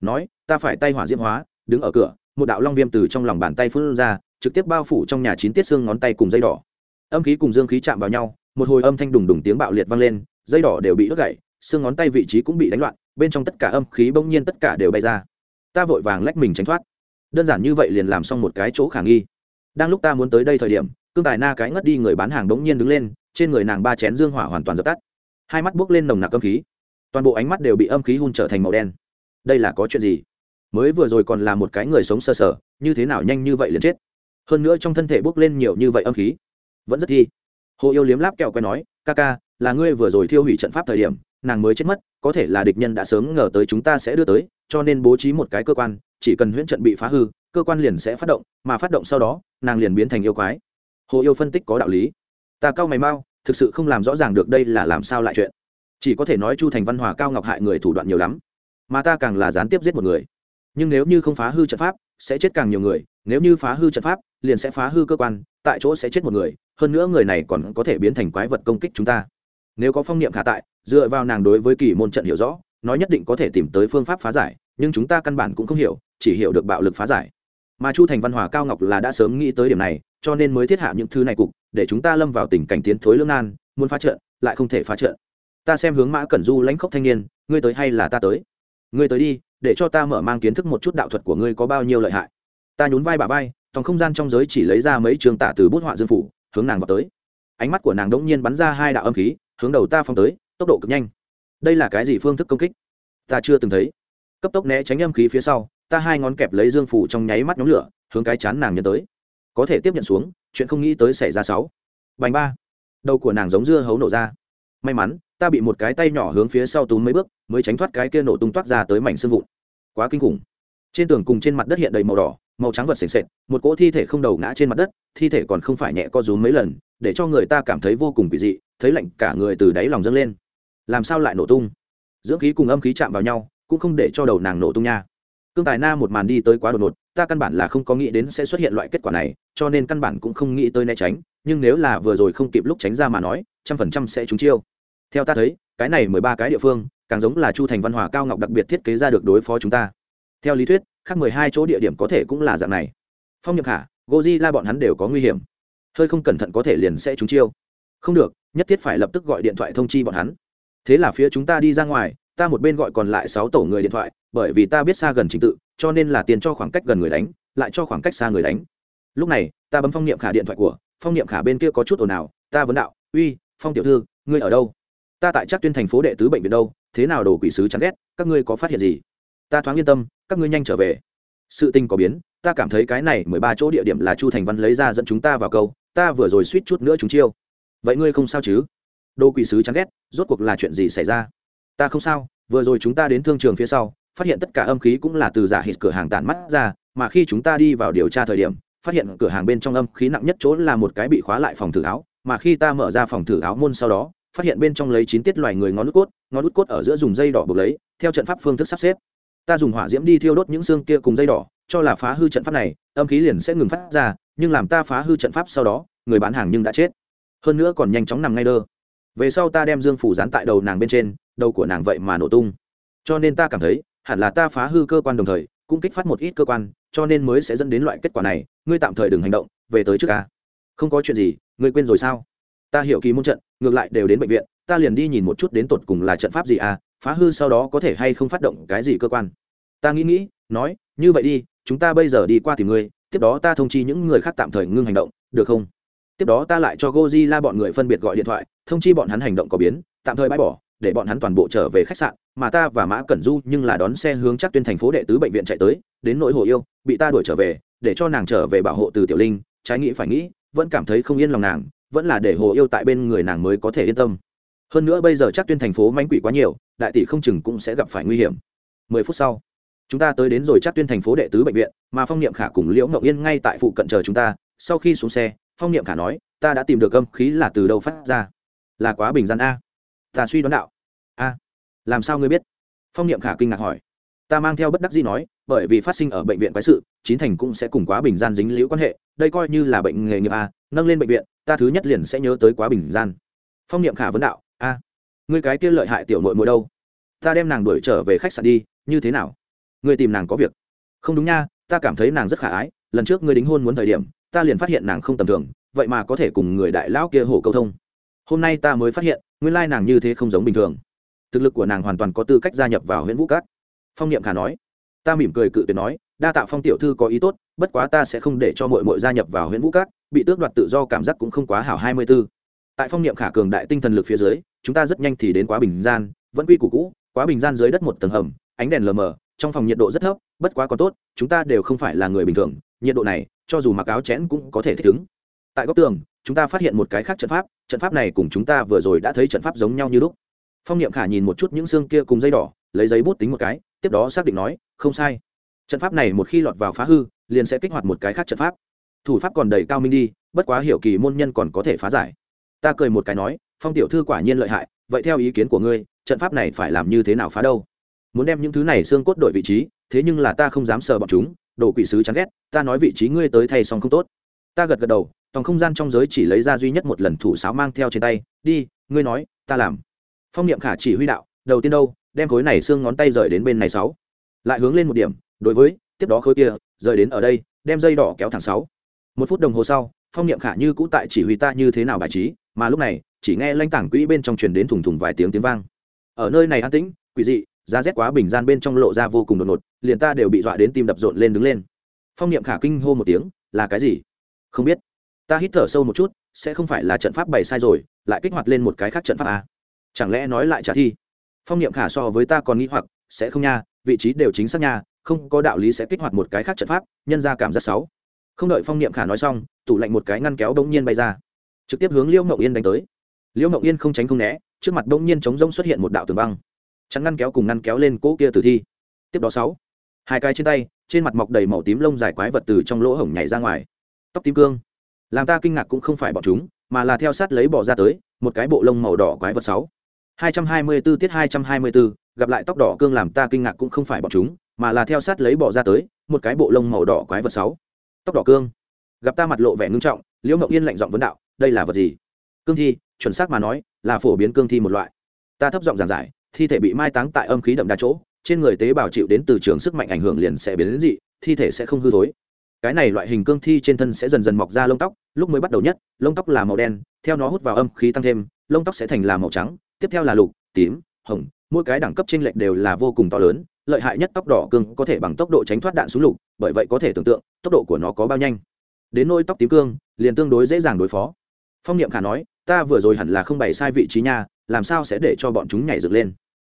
Nói, ta phải tay hỏa diễm hóa, đứng ở cửa, một đạo long viêm từ trong lòng bàn tay phun ra, trực tiếp bao phủ trong nhà chín tiết xương ngón tay cùng dây đỏ. Âm khí cùng dương khí chạm vào nhau, một hồi âm thanh đùng đùng tiếng bạo liệt vang lên, dây đỏ đều bị đứt gãy, xương ngón tay vị trí cũng bị đánh loạn, bên trong tất cả âm khí bỗng nhiên tất cả đều bay ra ta vội vàng lách mình tránh thoát. Đơn giản như vậy liền làm xong một cái chỗ khả nghi. Đang lúc ta muốn tới đây thời điểm, cương tài na cái ngất đi người bán hàng bỗng nhiên đứng lên, trên người nàng ba chén dương hỏa hoàn toàn dập tắt. Hai mắt buốc lên nồng nặc âm khí. Toàn bộ ánh mắt đều bị âm khí hun trở thành màu đen. Đây là có chuyện gì? Mới vừa rồi còn là một cái người sống sơ sở như thế nào nhanh như vậy liền chết? Hơn nữa trong thân thể bốc lên nhiều như vậy âm khí. Vẫn rất thi. Hồ yêu liếm láp kẹo quen nói, ca ca, là ngươi vừa rồi thiêu hủy trận pháp thời điểm, nàng mới chết mất, có thể là địch nhân đã sớm ngờ tới chúng ta sẽ đưa tới cho nên bố trí một cái cơ quan, chỉ cần huyễn trận bị phá hư, cơ quan liền sẽ phát động, mà phát động sau đó, nàng liền biến thành yêu quái. Hồ yêu phân tích có đạo lý. Ta cao mày mau, thực sự không làm rõ ràng được đây là làm sao lại chuyện. Chỉ có thể nói chu thành văn hòa cao ngọc hại người thủ đoạn nhiều lắm, mà ta càng là gián tiếp giết một người. Nhưng nếu như không phá hư trận pháp, sẽ chết càng nhiều người, nếu như phá hư trận pháp, liền sẽ phá hư cơ quan, tại chỗ sẽ chết một người, hơn nữa người này còn có thể biến thành quái vật công kích chúng ta. Nếu có phong niệm khả tại, dựa vào nàng đối với kỳ môn trận hiểu rõ nói nhất định có thể tìm tới phương pháp phá giải, nhưng chúng ta căn bản cũng không hiểu, chỉ hiểu được bạo lực phá giải. Mà chu thành văn hòa, cao ngọc là đã sớm nghĩ tới điểm này, cho nên mới thiết hạ những thứ này cục, để chúng ta lâm vào tình cảnh tiến thối lương nan, muốn phá trận, lại không thể phá trận. Ta xem hướng mã cẩn du lãnh khốc thanh niên, ngươi tới hay là ta tới? Ngươi tới đi, để cho ta mở mang kiến thức một chút đạo thuật của ngươi có bao nhiêu lợi hại. Ta nhún vai bà vai thòng không gian trong giới chỉ lấy ra mấy trường tả từ bút họa dương phủ, hướng nàng vào tới. Ánh mắt của nàng đống nhiên bắn ra hai đạo âm khí, hướng đầu ta phong tới, tốc độ cực nhanh đây là cái gì phương thức công kích? Ta chưa từng thấy. Cấp tốc né tránh âm khí phía sau, ta hai ngón kẹp lấy dương phủ trong nháy mắt nhóm lửa, hướng cái chán nàng nhấn tới. Có thể tiếp nhận xuống, chuyện không nghĩ tới xảy ra sáu. Bành ba. Đầu của nàng giống dưa hấu nổ ra. May mắn, ta bị một cái tay nhỏ hướng phía sau túm mấy bước, mới tránh thoát cái kia nổ tung toát ra tới mảnh xương vụn. Quá kinh khủng. Trên tường cùng trên mặt đất hiện đầy màu đỏ, màu trắng vật sền sệt, một cỗ thi thể không đầu ngã trên mặt đất, thi thể còn không phải nhẹ co rúm mấy lần, để cho người ta cảm thấy vô cùng kỳ dị, thấy lạnh cả người từ đáy lòng dâng lên làm sao lại nổ tung? Dưỡng khí cùng âm khí chạm vào nhau, cũng không để cho đầu nàng nổ tung nha. Cương tài na một màn đi tới quá đột ngột, ta căn bản là không có nghĩ đến sẽ xuất hiện loại kết quả này, cho nên căn bản cũng không nghĩ tới né tránh, nhưng nếu là vừa rồi không kịp lúc tránh ra mà nói, trăm phần trăm sẽ trúng chiêu. Theo ta thấy, cái này mười ba cái địa phương, càng giống là chu thành văn hòa cao ngọc đặc biệt thiết kế ra được đối phó chúng ta. Theo lý thuyết, khác mười hai chỗ địa điểm có thể cũng là dạng này. Phong nhập hạ goji la bọn hắn đều có nguy hiểm. Hơi không cẩn thận có thể liền sẽ trúng chiêu. Không được, nhất thiết phải lập tức gọi điện thoại thông chi bọn hắn thế là phía chúng ta đi ra ngoài, ta một bên gọi còn lại sáu tổ người điện thoại, bởi vì ta biết xa gần trình tự, cho nên là tiền cho khoảng cách gần người đánh, lại cho khoảng cách xa người đánh. Lúc này, ta bấm phong niệm khả điện thoại của, phong niệm khả bên kia có chút ồn ào, ta vấn đạo, uy, phong tiểu thư, ngươi ở đâu? Ta tại chắc tuyên thành phố đệ tứ bệnh viện đâu, thế nào đồ quỷ sứ chán ghét, các ngươi có phát hiện gì? Ta thoáng yên tâm, các ngươi nhanh trở về. Sự tình có biến, ta cảm thấy cái này mười ba chỗ địa điểm là chu thành văn lấy ra dẫn chúng ta vào câu, ta vừa rồi suýt chút nữa chúng chiêu. Vậy ngươi không sao chứ? Đô quỷ sứ chán ghét, rốt cuộc là chuyện gì xảy ra? Ta không sao, vừa rồi chúng ta đến thương trường phía sau, phát hiện tất cả âm khí cũng là từ giả hít cửa hàng tản mắt ra, mà khi chúng ta đi vào điều tra thời điểm, phát hiện cửa hàng bên trong âm khí nặng nhất chỗ là một cái bị khóa lại phòng thử áo, mà khi ta mở ra phòng thử áo môn sau đó, phát hiện bên trong lấy chín tiết loài người ngón nút cốt, ngón nút cốt ở giữa dùng dây đỏ buộc lấy, theo trận pháp phương thức sắp xếp. Ta dùng hỏa diễm đi thiêu đốt những xương kia cùng dây đỏ, cho là phá hư trận pháp này, âm khí liền sẽ ngừng phát ra, nhưng làm ta phá hư trận pháp sau đó, người bán hàng nhưng đã chết. Hơn nữa còn nhanh chóng nằm ngay đơ về sau ta đem dương phủ dán tại đầu nàng bên trên, đầu của nàng vậy mà nổ tung. Cho nên ta cảm thấy, hẳn là ta phá hư cơ quan đồng thời, cũng kích phát một ít cơ quan, cho nên mới sẽ dẫn đến loại kết quả này. Ngươi tạm thời đừng hành động, về tới trước ca không có chuyện gì, ngươi quên rồi sao? Ta hiểu kỳ môn trận, ngược lại đều đến bệnh viện, ta liền đi nhìn một chút đến tột cùng là trận pháp gì à phá hư sau đó có thể hay không phát động cái gì cơ quan. Ta nghĩ nghĩ, nói, như vậy đi, chúng ta bây giờ đi qua tìm ngươi, tiếp đó ta thông chi những người khác tạm thời ngưng hành động, được không? Tiếp đó ta lại cho goji la bọn người phân biệt gọi điện thoại, thông chi bọn hắn hành động có biến, tạm thời bãi bỏ, để bọn hắn toàn bộ trở về khách sạn, mà ta và mã cẩn du nhưng là đón xe hướng chắc tuyên thành phố đệ tứ bệnh viện chạy tới, đến nỗi hồ yêu, bị ta đuổi trở về, để cho nàng trở về bảo hộ từ tiểu linh, trái nghĩ phải nghĩ, vẫn cảm thấy không yên lòng nàng, vẫn là để hồ yêu tại bên người nàng mới có thể yên tâm. Hơn nữa bây giờ chắc tuyên thành phố mánh quỷ quá nhiều, đại tỷ không chừng cũng sẽ gặp phải nguy hiểm. Mười phút sau, chúng ta tới đến rồi chắc tuyên thành phố đệ tứ bệnh viện, mà phong niệm khả cùng liễu ngậu yên ngay tại phụ cận chờ chúng ta, sau khi xuống xe phong niệm khả nói, ta đã tìm được âm khí là từ đâu phát ra? Là quá bình gian a. Ta suy đoán đạo. A, làm sao ngươi biết? Phong niệm khả kinh ngạc hỏi. Ta mang theo bất đắc dĩ nói, bởi vì phát sinh ở bệnh viện quái sự, chín thành cũng sẽ cùng quá bình gian dính liễu quan hệ, đây coi như là bệnh nghề nghiệp a, nâng lên bệnh viện, ta thứ nhất liền sẽ nhớ tới quá bình gian. Phong niệm khả vấn đạo, a, ngươi cái kia lợi hại tiểu nội mỗi đâu? Ta đem nàng đuổi trở về khách sạn đi, như thế nào? Ngươi tìm nàng có việc. Không đúng nha, ta cảm thấy nàng rất khả ái, lần trước ngươi đính hôn muốn thời điểm ta liền phát hiện nàng không tầm thường, vậy mà có thể cùng người đại lão kia hổ câu thông. Hôm nay ta mới phát hiện, nguyên lai nàng như thế không giống bình thường. Thực lực của nàng hoàn toàn có tư cách gia nhập vào huyện vũ cát phong niệm khả nói. Ta mỉm cười cự tuyệt nói, đa tạ phong tiểu thư có ý tốt, bất quá ta sẽ không để cho mội mội gia nhập vào huyện vũ cát bị tước đoạt tự do cảm giác cũng không quá hảo hai mươi b ố tại phong niệm khả cường đại tinh thần lực phía dưới, chúng ta rất nhanh thì đến quá bình gian, vẫn quy củ cũ, quá bình gian dưới đất một tầng hầm, ánh đèn lờ mờ, trong phòng nhiệt độ rất thấp, bất quá còn tốt, chúng ta đều không phải là người bình thường, nhiệt độ này cho dù mặc áo chén cũng có thể thích ứng. Tại góc tường, chúng ta phát hiện một cái khác trận pháp trận pháp này cùng chúng ta vừa rồi đã thấy trận pháp giống nhau như lúc. Phong niệm khả nhìn một chút những xương kia cùng dây đỏ, lấy giấy bút tính một cái, tiếp đó xác định nói, không sai. Trận pháp này một khi lọt vào phá hư, liền sẽ kích hoạt một cái khác trận pháp. Thủ pháp còn đầy cao minh đi, bất quá hiểu kỳ môn nhân còn có thể phá giải. Ta cười một cái nói, phong tiểu thư quả nhiên lợi hại, vậy theo ý kiến của ngươi, trận pháp này phải làm như thế nào phá đâu? Muốn đem những thứ này xương cốt đổi vị trí, thế nhưng là ta không dám sờ bọn chúng đồ quỷ sứ chán ghét, ta nói vị trí ngươi tới thay xong không tốt. Ta gật gật đầu toàn không gian trong giới chỉ lấy ra duy nhất một lần thủ sáo mang theo trên tay, đi, ngươi nói, ta làm. Phong niệm khả chỉ huy đạo, đầu tiên đâu, đem khối này xương ngón tay rời đến bên này sáu. Lại hướng lên một điểm, đối với, tiếp đó khối kia, rời đến ở đây, đem dây đỏ kéo thẳng sáu. Một phút đồng hồ sau, phong niệm khả như cũ tại chỉ huy ta như thế nào bài trí, mà lúc này, chỉ nghe lanh tảng quỹ bên trong truyền đến thùng thùng vài tiếng tiếng vang. Ở nơi này an tĩnh, quỷ dị giá rét quá bình gian bên trong lộ ra vô cùng đột ngột, liền ta đều bị dọa đến tim đập rộn lên đứng lên. Phong niệm khả kinh hô một tiếng, là cái gì? Không biết. Ta hít thở sâu một chút, sẽ không phải là trận pháp bày sai rồi, lại kích hoạt lên một cái khác trận pháp à? chẳng lẽ nói lại trả thi? Phong niệm khả so với ta còn nghĩ hoặc, sẽ không nha, vị trí đều chính xác nha, không có đạo lý sẽ kích hoạt một cái khác trận pháp, nhân ra cảm giác xấu. Không đợi phong niệm khả nói xong, tủ lạnh một cái ngăn kéo bỗng nhiên bay ra. Trực tiếp hướng liễu ngậu yên đánh tới. Liễu ngậu yên không tránh không né, trước mặt bỗng nhiên chống rông xuất hiện một đạo tường băng chắn ngăn kéo cùng ngăn kéo lên cỗ kia tử thi. Tiếp đó sáu hai cái trên tay trên mặt mọc đầy màu tím lông dài quái vật từ trong lỗ hổng nhảy ra ngoài. Tóc tím cương. Làm ta kinh ngạc cũng không phải bọn chúng mà là theo sát lấy bỏ ra tới một cái bộ lông màu đỏ quái vật sáu. Hai trăm hai mươi 224 tiết hai trăm hai mươi 224, gặp lại tóc đỏ cương làm ta kinh ngạc cũng không phải bọn chúng mà là theo sát lấy bỏ ra tới một cái bộ lông màu đỏ quái vật sáu. Tóc đỏ cương. Gặp ta mặt lộ vẻ ngưng trọng liễu ngọc yên lạnh giọng vấn đạo đây là vật gì? Cương thi chuẩn xác mà nói là phổ biến cương thi một loại. Ta thấp giọng giảng giải thi thể bị mai táng tại âm khí đậm đa chỗ, trên người tế bào chịu đến từ trường sức mạnh ảnh hưởng liền sẽ biến đến dị, thi thể sẽ không hư thối. Cái này loại hình cương thi trên thân sẽ dần dần mọc ra lông tóc, lúc mới bắt đầu nhất, lông tóc là màu đen, theo nó hút vào âm khí tăng thêm, lông tóc sẽ thành là màu trắng, tiếp theo là lục, tím, hồng, mỗi cái đẳng cấp trên lệch đều là vô cùng to lớn, lợi hại nhất tóc đỏ cương có thể bằng tốc độ tránh thoát đạn xuống lục, bởi vậy có thể tưởng tượng, tốc độ của nó có bao nhanh. Đến nôi tóc tím cương, liền tương đối dễ dàng đối phó. Phong niệm khả nói, ta vừa rồi hẳn là không bày sai vị trí nhà làm sao sẽ để cho bọn chúng nhảy dựng lên?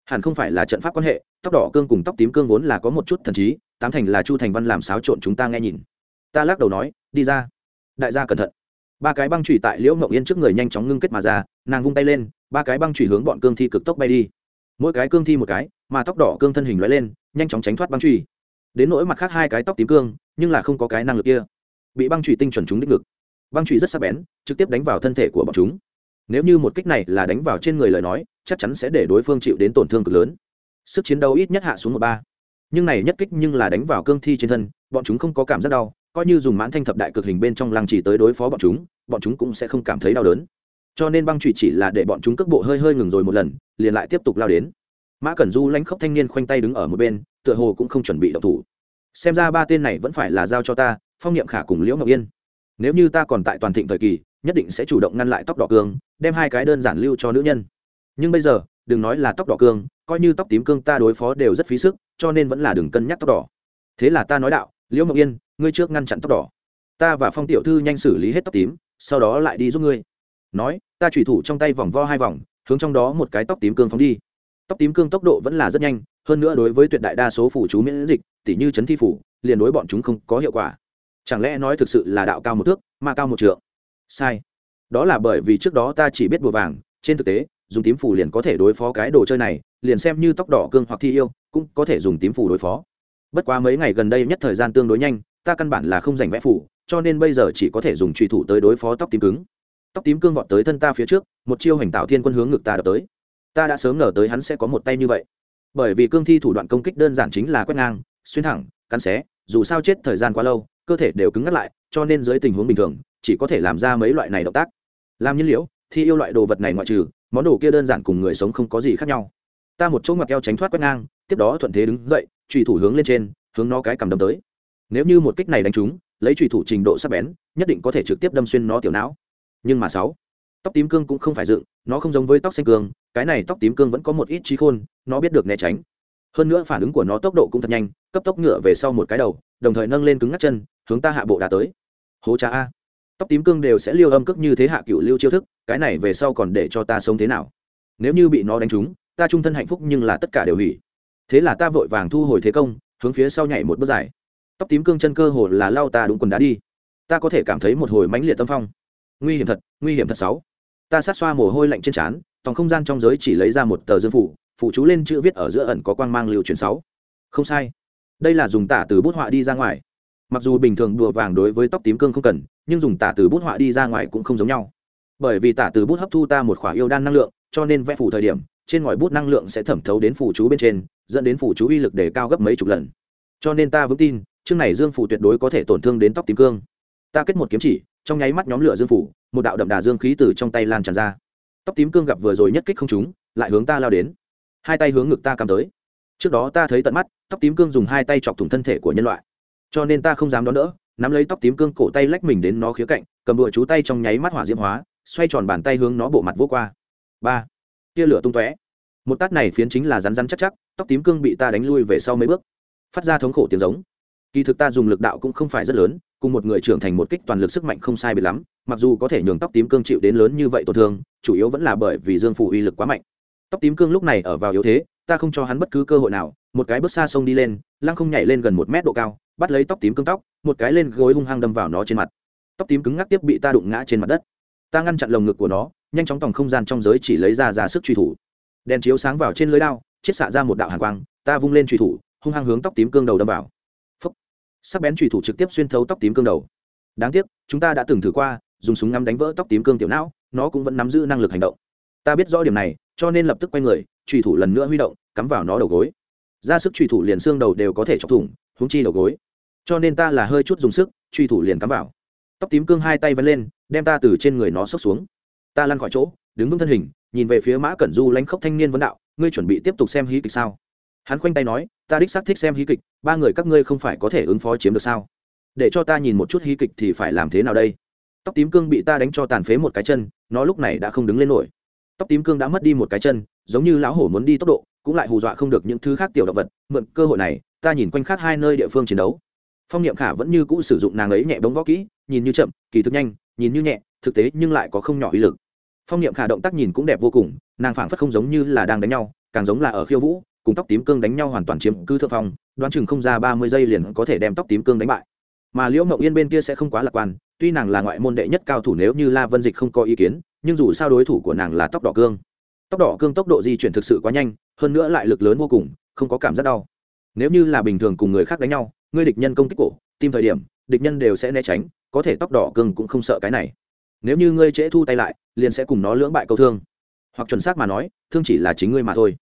Hẳn không phải là trận pháp quan hệ, tóc đỏ cương cùng tóc tím cương vốn là có một chút thần trí, tám thành là chu thành văn làm xáo trộn chúng ta nghe nhìn. Ta lắc đầu nói, đi ra. Đại gia cẩn thận. Ba cái băng chủy tại liễu ngậu yên trước người nhanh chóng ngưng kết mà ra, nàng vung tay lên, ba cái băng chủy hướng bọn cương thi cực tốc bay đi. Mỗi cái cương thi một cái, mà tóc đỏ cương thân hình lóe lên, nhanh chóng tránh thoát băng chủy. Đến nỗi mặt khác hai cái tóc tím cương, nhưng là không có cái năng lực kia. Bị băng chủy tinh chuẩn chúng đích ngực. Băng chủy rất sắc bén, trực tiếp đánh vào thân thể của bọn chúng nếu như một kích này là đánh vào trên người lời nói, chắc chắn sẽ để đối phương chịu đến tổn thương cực lớn. Sức chiến đấu ít nhất hạ xuống một ba. Nhưng này nhất kích nhưng là đánh vào cương thi trên thân, bọn chúng không có cảm giác đau, coi như dùng mãn thanh thập đại cực hình bên trong lăng chỉ tới đối phó bọn chúng bọn chúng cũng sẽ không cảm thấy đau đớn. Cho nên băng trụy chỉ là để bọn chúng cước bộ hơi hơi ngừng rồi một lần, liền lại tiếp tục lao đến. Mã cẩn du lãnh khốc thanh niên khoanh tay đứng ở một bên, tựa hồ cũng không chuẩn bị động thủ. Xem ra ba tên này vẫn phải là giao cho ta, phong niệm khả cùng liễu ngọc yên. Nếu như ta còn tại toàn thịnh thời kỳ nhất định sẽ chủ động ngăn lại tóc đỏ cương, đem hai cái đơn giản lưu cho nữ nhân. Nhưng bây giờ, đừng nói là tóc đỏ cương, coi như tóc tím cương ta đối phó đều rất phí sức, cho nên vẫn là đừng cân nhắc tóc đỏ. Thế là ta nói đạo, liễu mộng yên, ngươi trước ngăn chặn tóc đỏ. Ta và phong tiểu thư nhanh xử lý hết tóc tím, sau đó lại đi giúp ngươi. Nói, ta thủy thủ trong tay vòng vo hai vòng, hướng trong đó một cái tóc tím cương phóng đi. Tóc tím cương tốc độ vẫn là rất nhanh, hơn nữa đối với tuyệt đại đa số phủ chú miễn dịch, tỉ như chấn thi phủ liền đối bọn chúng không có hiệu quả. Chẳng lẽ nói thực sự là đạo cao một thước, mà cao một trượng? Sai. Đó là bởi vì trước đó ta chỉ biết bùa vàng, trên thực tế, dùng tím phủ liền có thể đối phó cái đồ chơi này, liền xem như tóc đỏ cương hoặc thi yêu, cũng có thể dùng tím phủ đối phó. Bất quá mấy ngày gần đây nhất thời gian tương đối nhanh, ta căn bản là không dành vẽ phủ, cho nên bây giờ chỉ có thể dùng truy thủ tới đối phó tóc tím cứng. Tóc tím cương vọt tới thân ta phía trước, một chiêu hành tạo thiên quân hướng ngực ta đập tới. Ta đã sớm ngờ tới hắn sẽ có một tay như vậy. Bởi vì cương thi thủ đoạn công kích đơn giản chính là quét ngang, xuyên thẳng, cắn xé, dù sao chết thời gian quá lâu, cơ thể đều cứng ngắt lại, cho nên dưới tình huống bình thường chỉ có thể làm ra mấy loại này động tác. Làm nhiên liệu thì yêu loại đồ vật này ngoại trừ, món đồ kia đơn giản cùng người sống không có gì khác nhau. Ta một chỗ ngoặt keo tránh thoát quét ngang, tiếp đó thuận thế đứng dậy trùy thủ hướng lên trên, hướng nó cái cầm đâm tới. Nếu như một kích này đánh trúng, lấy trùy thủ trình độ sắc bén, nhất định có thể trực tiếp đâm xuyên nó tiểu não. Nhưng mà sáu, tóc tím cương cũng không phải dựng, nó không giống với tóc xanh cương, cái này tóc tím cương vẫn có một ít trí khôn, nó biết được né tránh. Hơn nữa phản ứng của nó tốc độ cũng thật nhanh, cấp tốc ngựa về sau một cái đầu, đồng thời nâng lên cứng ngắt chân, hướng ta hạ bộ đã tới. Hố cha a tóc tím cương đều sẽ liêu âm cước như thế hạ cựu lưu chiêu thức, cái này về sau còn để cho ta sống thế nào? Nếu như bị nó đánh trúng, ta trung thân hạnh phúc nhưng là tất cả đều hủy. Thế là ta vội vàng thu hồi thế công, hướng phía sau nhảy một bước dài. Tóc tím cương chân cơ hồ là lao ta đúng quần đá đi. Ta có thể cảm thấy một hồi mãnh liệt tâm phong. Nguy hiểm thật, nguy hiểm thật sáu. Ta sát xoa mồ hôi lạnh trên trán toàn không gian trong giới chỉ lấy ra một tờ dương phủ phụ chú lên chữ viết ở giữa ẩn có quang mang lưu truyền sáu. Không sai. Đây là dùng tả từ bút họa đi ra ngoài. Mặc dù bình thường đùa vàng đối với tóc tím cương không cần nhưng dùng tả từ bút họa đi ra ngoài cũng không giống nhau. Bởi vì tả từ bút hấp thu ta một khỏa yêu đan năng lượng cho nên vẽ phủ thời điểm trên ngòi bút năng lượng sẽ thẩm thấu đến phủ chú bên trên dẫn đến phủ chú uy lực để cao gấp mấy chục lần. Cho nên ta vững tin chương này dương phủ tuyệt đối có thể tổn thương đến tóc tím cương. Ta kết một kiếm chỉ trong nháy mắt nhóm lửa dương phủ một đạo đậm đà dương khí từ trong tay lan tràn ra. Tóc tím cương gặp vừa rồi nhất kích không chúng, lại hướng ta lao đến. Hai tay hướng ngực ta cắm tới. Trước đó ta thấy tận mắt tóc tím cương dùng hai tay chọc thủng thân thể của nhân loại. Cho nên ta không dám đón đỡ nắm lấy tóc tím cương cổ tay lách mình đến nó khía cạnh, cầm đùa chú tay trong nháy mắt hỏa diễm hóa, xoay tròn bàn tay hướng nó bộ mặt vô qua. Ba. Tia lửa tung tóe. Một tát này phiến chính là rắn rắn chắc chắc, tóc tím cương bị ta đánh lui về sau mấy bước. Phát ra thống khổ tiếng giống. Kỳ thực ta dùng lực đạo cũng không phải rất lớn, cùng một người trưởng thành một kích toàn lực sức mạnh không sai biệt lắm, mặc dù có thể nhường tóc tím cương chịu đến lớn như vậy tổn thương, chủ yếu vẫn là bởi vì dương phủ uy lực quá mạnh. Tóc tím cương lúc này ở vào yếu thế, ta không cho hắn bất cứ cơ hội nào, một cái bước xa sông đi lên, lăng không nhảy lên gần một mét độ cao bắt lấy tóc tím cứng tóc, một cái lên gối hung hăng đâm vào nó trên mặt. Tóc tím cứng ngắc tiếp bị ta đụng ngã trên mặt đất. Ta ngăn chặn lồng ngực của nó, nhanh chóng tòng không gian trong giới chỉ lấy ra ra sức truy thủ. Đèn chiếu sáng vào trên lưới đao, chiết xạ ra một đạo hàng quang, ta vung lên truy thủ, hung hăng hướng tóc tím cương đầu đâm vào. Phấp sắc bén truy thủ trực tiếp xuyên thấu tóc tím cương đầu. Đáng tiếc, chúng ta đã từng thử qua, dùng súng ngắm đánh vỡ tóc tím cương tiểu não, nó cũng vẫn nắm giữ năng lực hành động. Ta biết rõ điểm này, cho nên lập tức quay người, truy thủ lần nữa huy động, cắm vào nó đầu gối. Ra sức truy thủ liền xương đầu đều có thể chọc thủng húng chi đầu gối. Cho nên ta là hơi chút dùng sức, truy thủ liền cắm vào. Tóc tím cương hai tay vân lên, đem ta từ trên người nó xốc xuống. Ta lăn khỏi chỗ, đứng vững thân hình, nhìn về phía mã cẩn du lãnh khốc thanh niên vấn đạo, ngươi chuẩn bị tiếp tục xem hí kịch sao? Hắn khoanh tay nói, ta đích xác thích xem hí kịch, ba người các ngươi không phải có thể ứng phó chiếm được sao? Để cho ta nhìn một chút hí kịch thì phải làm thế nào đây? Tóc tím cương bị ta đánh cho tàn phế một cái chân, nó lúc này đã không đứng lên nổi. Tóc tím cương đã mất đi một cái chân, giống như lão hổ muốn đi tốc độ, cũng lại hù dọa không được những thứ khác tiểu động vật, mượn cơ hội này ta nhìn quanh khác hai nơi địa phương chiến đấu. Phong niệm khả vẫn như cũ sử dụng nàng ấy nhẹ bóng võ kỹ, nhìn như chậm, kỳ thực nhanh, nhìn như nhẹ, thực tế nhưng lại có không nhỏ uy lực. Phong niệm khả động tác nhìn cũng đẹp vô cùng, nàng phảng phất không giống như là đang đánh nhau, càng giống là ở khiêu vũ, cùng tóc tím cương đánh nhau hoàn toàn chiếm cứ thượng phong, đoán chừng không ra ba mươi giây liền có thể đem tóc tím cương đánh bại. Mà liễu mậu yên bên kia sẽ không quá lạc quan, tuy nàng là ngoại môn đệ nhất cao thủ nếu như la vân dịch không có ý kiến, nhưng dù sao đối thủ của nàng là tóc đỏ cương. Tóc đỏ cương tốc độ di chuyển thực sự quá nhanh, hơn nữa lại lực lớn vô cùng, không có cảm giác đau nếu như là bình thường cùng người khác đánh nhau, ngươi địch nhân công kích cổ tim thời điểm, địch nhân đều sẽ né tránh, có thể tóc đỏ cương cũng không sợ cái này. Nếu như ngươi trễ thu tay lại, liền sẽ cùng nó lưỡng bại câu thương. Hoặc chuẩn xác mà nói, thương chỉ là chính ngươi mà thôi.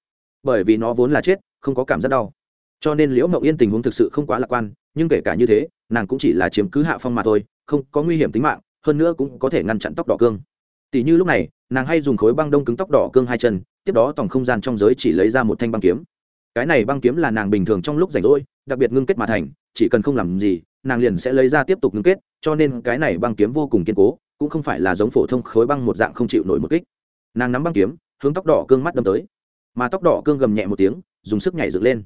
Bởi vì nó vốn là chết, không có cảm giác đau. Cho nên liễu mậu yên tình huống thực sự không quá lạc quan, nhưng kể cả như thế, nàng cũng chỉ là chiếm cứ hạ phong mà thôi, không có nguy hiểm tính mạng, hơn nữa cũng có thể ngăn chặn tóc đỏ cương. Tỷ như lúc này, nàng hay dùng khối băng đông cứng tóc đỏ cương hai chân, tiếp đó tổng không gian trong giới chỉ lấy ra một thanh băng kiếm cái này băng kiếm là nàng bình thường trong lúc rảnh rỗi, đặc biệt ngưng kết mà thành, chỉ cần không làm gì, nàng liền sẽ lấy ra tiếp tục ngưng kết, cho nên cái này băng kiếm vô cùng kiên cố, cũng không phải là giống phổ thông khối băng một dạng không chịu nổi một kích. Nàng nắm băng kiếm, hướng tóc đỏ cương mắt đâm tới. Mà tóc đỏ cương gầm nhẹ một tiếng, dùng sức nhảy dựng lên.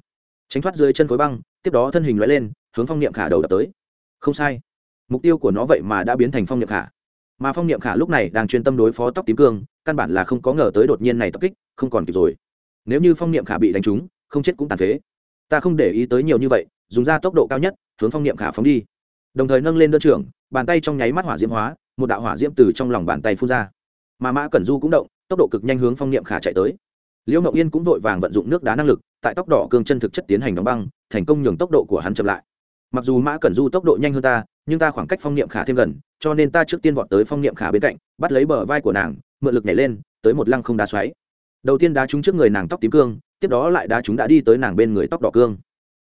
Tránh thoát dưới chân khối băng, tiếp đó thân hình loại lên, hướng phong niệm khả đầu đập tới. Không sai. Mục tiêu của nó vậy mà đã biến thành phong niệm khả. Mà phong niệm khả lúc này đang chuyên tâm đối phó tóc tím cương, căn bản là không có ngờ tới đột nhiên này tập kích, không còn kịp rồi. Nếu như phong niệm khả bị đánh trúng không chết cũng tàn phế. Ta không để ý tới nhiều như vậy, dùng ra tốc độ cao nhất, hướng phong niệm khả phóng đi. Đồng thời nâng lên đơn trưởng, bàn tay trong nháy mắt hỏa diễm hóa, một đạo hỏa diễm từ trong lòng bàn tay phun ra. Mà mã cẩn du cũng động, tốc độ cực nhanh hướng phong niệm khả chạy tới. Liễu ngọc yên cũng vội vàng vận dụng nước đá năng lực, tại tốc độ cương chân thực chất tiến hành đóng băng, thành công nhường tốc độ của hắn chậm lại. Mặc dù mã cẩn du tốc độ nhanh hơn ta, nhưng ta khoảng cách phong niệm khả thêm gần, cho nên ta trước tiên vọt tới phong niệm khả bên cạnh, bắt lấy bờ vai của nàng, mượn lực nhảy lên, tới một lăng không đá xoáy. Đầu tiên đá trúng trước người nàng tóc tím cương tiếp đó lại đá chúng đã đi tới nàng bên người tóc đỏ cương.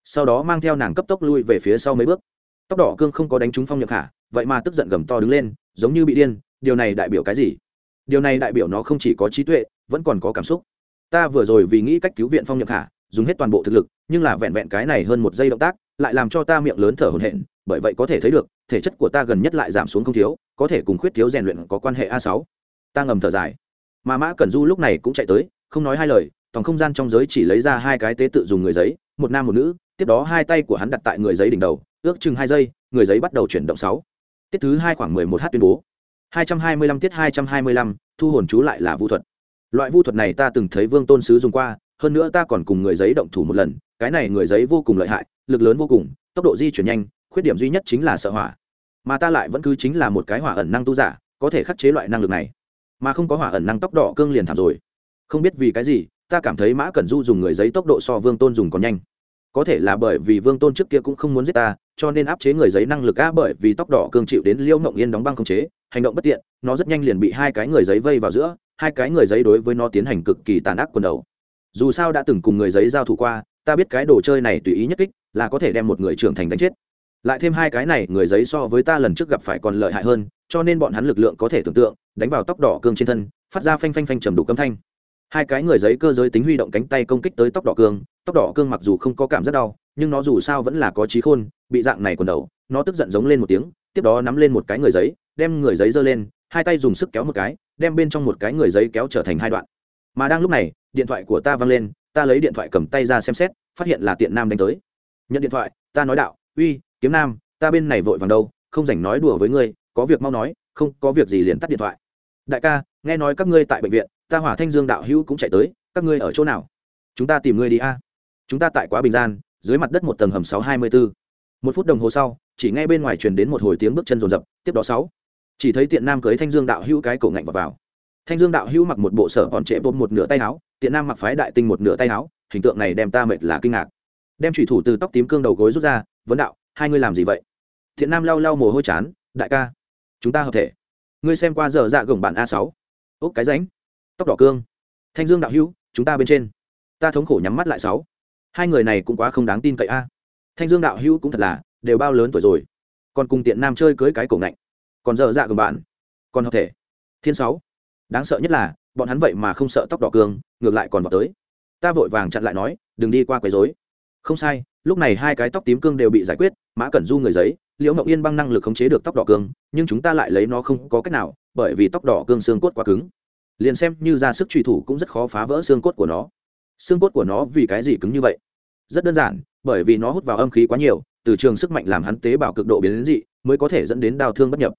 Sau đó mang theo nàng cấp tốc lui về phía sau mấy bước. Tóc đỏ cương không có đánh trúng phong nhược khả vậy mà tức giận gầm to đứng lên, giống như bị điên, điều này đại biểu cái gì? Điều này đại biểu nó không chỉ có trí tuệ, vẫn còn có cảm xúc. Ta vừa rồi vì nghĩ cách cứu viện phong nhược khả dùng hết toàn bộ thực lực, nhưng là vẹn vẹn cái này hơn một giây động tác, lại làm cho ta miệng lớn thở hổn hển, bởi vậy có thể thấy được, thể chất của ta gần nhất lại giảm xuống không thiếu, có thể cùng khuyết thiếu rèn luyện có quan hệ a sáu. Ta ngầm thở dài. Mà mã cẩn du lúc này cũng chạy tới, không nói hai lời toàn không gian trong giới chỉ lấy ra hai cái tế tự dùng người giấy, một nam một nữ, tiếp đó hai tay của hắn đặt tại người giấy đỉnh đầu, ước chừng hai giây, người giấy bắt đầu chuyển động sáu. Tiết thứ hai khoảng mười một h tuyên bố. Hai trăm hai mươi lăm tiết hai trăm hai mươi lăm, thu hồn chú lại là vu thuật. Loại vu thuật này ta từng thấy vương tôn sứ dùng qua, hơn nữa ta còn cùng người giấy động thủ một lần, cái này người giấy vô cùng lợi hại, lực lớn vô cùng, tốc độ di chuyển nhanh, khuyết điểm duy nhất chính là sợ hỏa. Mà ta lại vẫn cứ chính là một cái hỏa ẩn năng tu giả, có thể khắc chế loại năng lực này. Mà không có hỏa ẩn năng tốc độ cương liền thảm rồi. Không biết vì cái gì ta cảm thấy mã cẩn du dùng người giấy tốc độ so vương tôn dùng còn nhanh. Có thể là bởi vì vương tôn trước kia cũng không muốn giết ta, cho nên áp chế người giấy năng lực a bởi vì tóc đỏ cương chịu đến liêu mộng yên đóng băng không chế, hành động bất tiện, nó rất nhanh liền bị hai cái người giấy vây vào giữa, hai cái người giấy đối với nó tiến hành cực kỳ tàn ác quần đầu. Dù sao đã từng cùng người giấy giao thủ qua, ta biết cái đồ chơi này tùy ý nhất kích, là có thể đem một người trưởng thành đánh chết. Lại thêm hai cái này, người giấy so với ta lần trước gặp phải còn lợi hại hơn, cho nên bọn hắn lực lượng có thể tưởng tượng, đánh vào tóc đỏ cương trên thân, phát ra phanh phanh phanh trầm đủ câm thanh hai cái người giấy cơ giới tính huy động cánh tay công kích tới tóc đỏ cương, tóc đỏ cương mặc dù không có cảm giác đau, nhưng nó dù sao vẫn là có trí khôn, bị dạng này còn đầu, nó tức giận giống lên một tiếng, tiếp đó nắm lên một cái người giấy, đem người giấy giơ lên, hai tay dùng sức kéo một cái, đem bên trong một cái người giấy kéo trở thành hai đoạn. Mà đang lúc này, điện thoại của ta văng lên, ta lấy điện thoại cầm tay ra xem xét, phát hiện là tiện nam đánh tới. Nhận điện thoại, ta nói đạo, uy, kiếm nam, ta bên này vội vàng đâu, không dành nói đùa với ngươi, có việc mau nói, không có việc gì liền tắt điện thoại. Đại ca nghe nói các ngươi tại bệnh viện ta hỏa thanh dương đạo hữu cũng chạy tới các ngươi ở chỗ nào? Chúng ta tìm ngươi đi a. Chúng ta tại quá bình gian dưới mặt đất một tầng hầm sáu hai mươi bốn một phút đồng hồ sau chỉ nghe bên ngoài truyền đến một hồi tiếng bước chân rồn rập tiếp đó sáu. Chỉ thấy tiện nam cưới thanh dương đạo hữu cái cổ ngạnh vào, vào. thanh dương đạo hữu mặc một bộ sở còn trễ bột một nửa tay áo tiện nam mặc phái đại tinh một nửa tay áo hình tượng này đem ta mệt là kinh ngạc. Đem thủy thủ từ tóc tím cương đầu gối rút ra vấn đạo hai ngươi làm gì vậy? Thiện nam lau lau mồ hôi chán đại ca chúng ta hợp thể. Ngươi xem qua giờ dạ gồng bản a sáu Ốc cái ránh. Tóc đỏ cương. Thanh dương đạo hữu, chúng ta bên trên. Ta thống khổ nhắm mắt lại sáu. Hai người này cũng quá không đáng tin cậy a. Thanh dương đạo hữu cũng thật là, đều bao lớn tuổi rồi. Còn cùng tiện nam chơi cưới cái cổ ngạnh. Còn dở dạ gồng bạn. Còn hợp thể. Thiên sáu. Đáng sợ nhất là, bọn hắn vậy mà không sợ tóc đỏ cương, ngược lại còn vào tới. Ta vội vàng chặn lại nói, đừng đi qua quấy rối. Không sai, lúc này hai cái tóc tím cương đều bị giải quyết, mã cẩn du người giấy, liễu ngọc yên băng năng lực khống chế được tóc đỏ cương nhưng chúng ta lại lấy nó không có cách nào, bởi vì tóc đỏ cương xương cốt quá cứng. Liền xem như ra sức truy thủ cũng rất khó phá vỡ xương cốt của nó. Xương cốt của nó vì cái gì cứng như vậy? Rất đơn giản, bởi vì nó hút vào âm khí quá nhiều, từ trường sức mạnh làm hắn tế bào cực độ biến đến dị, mới có thể dẫn đến đau thương bất nhập.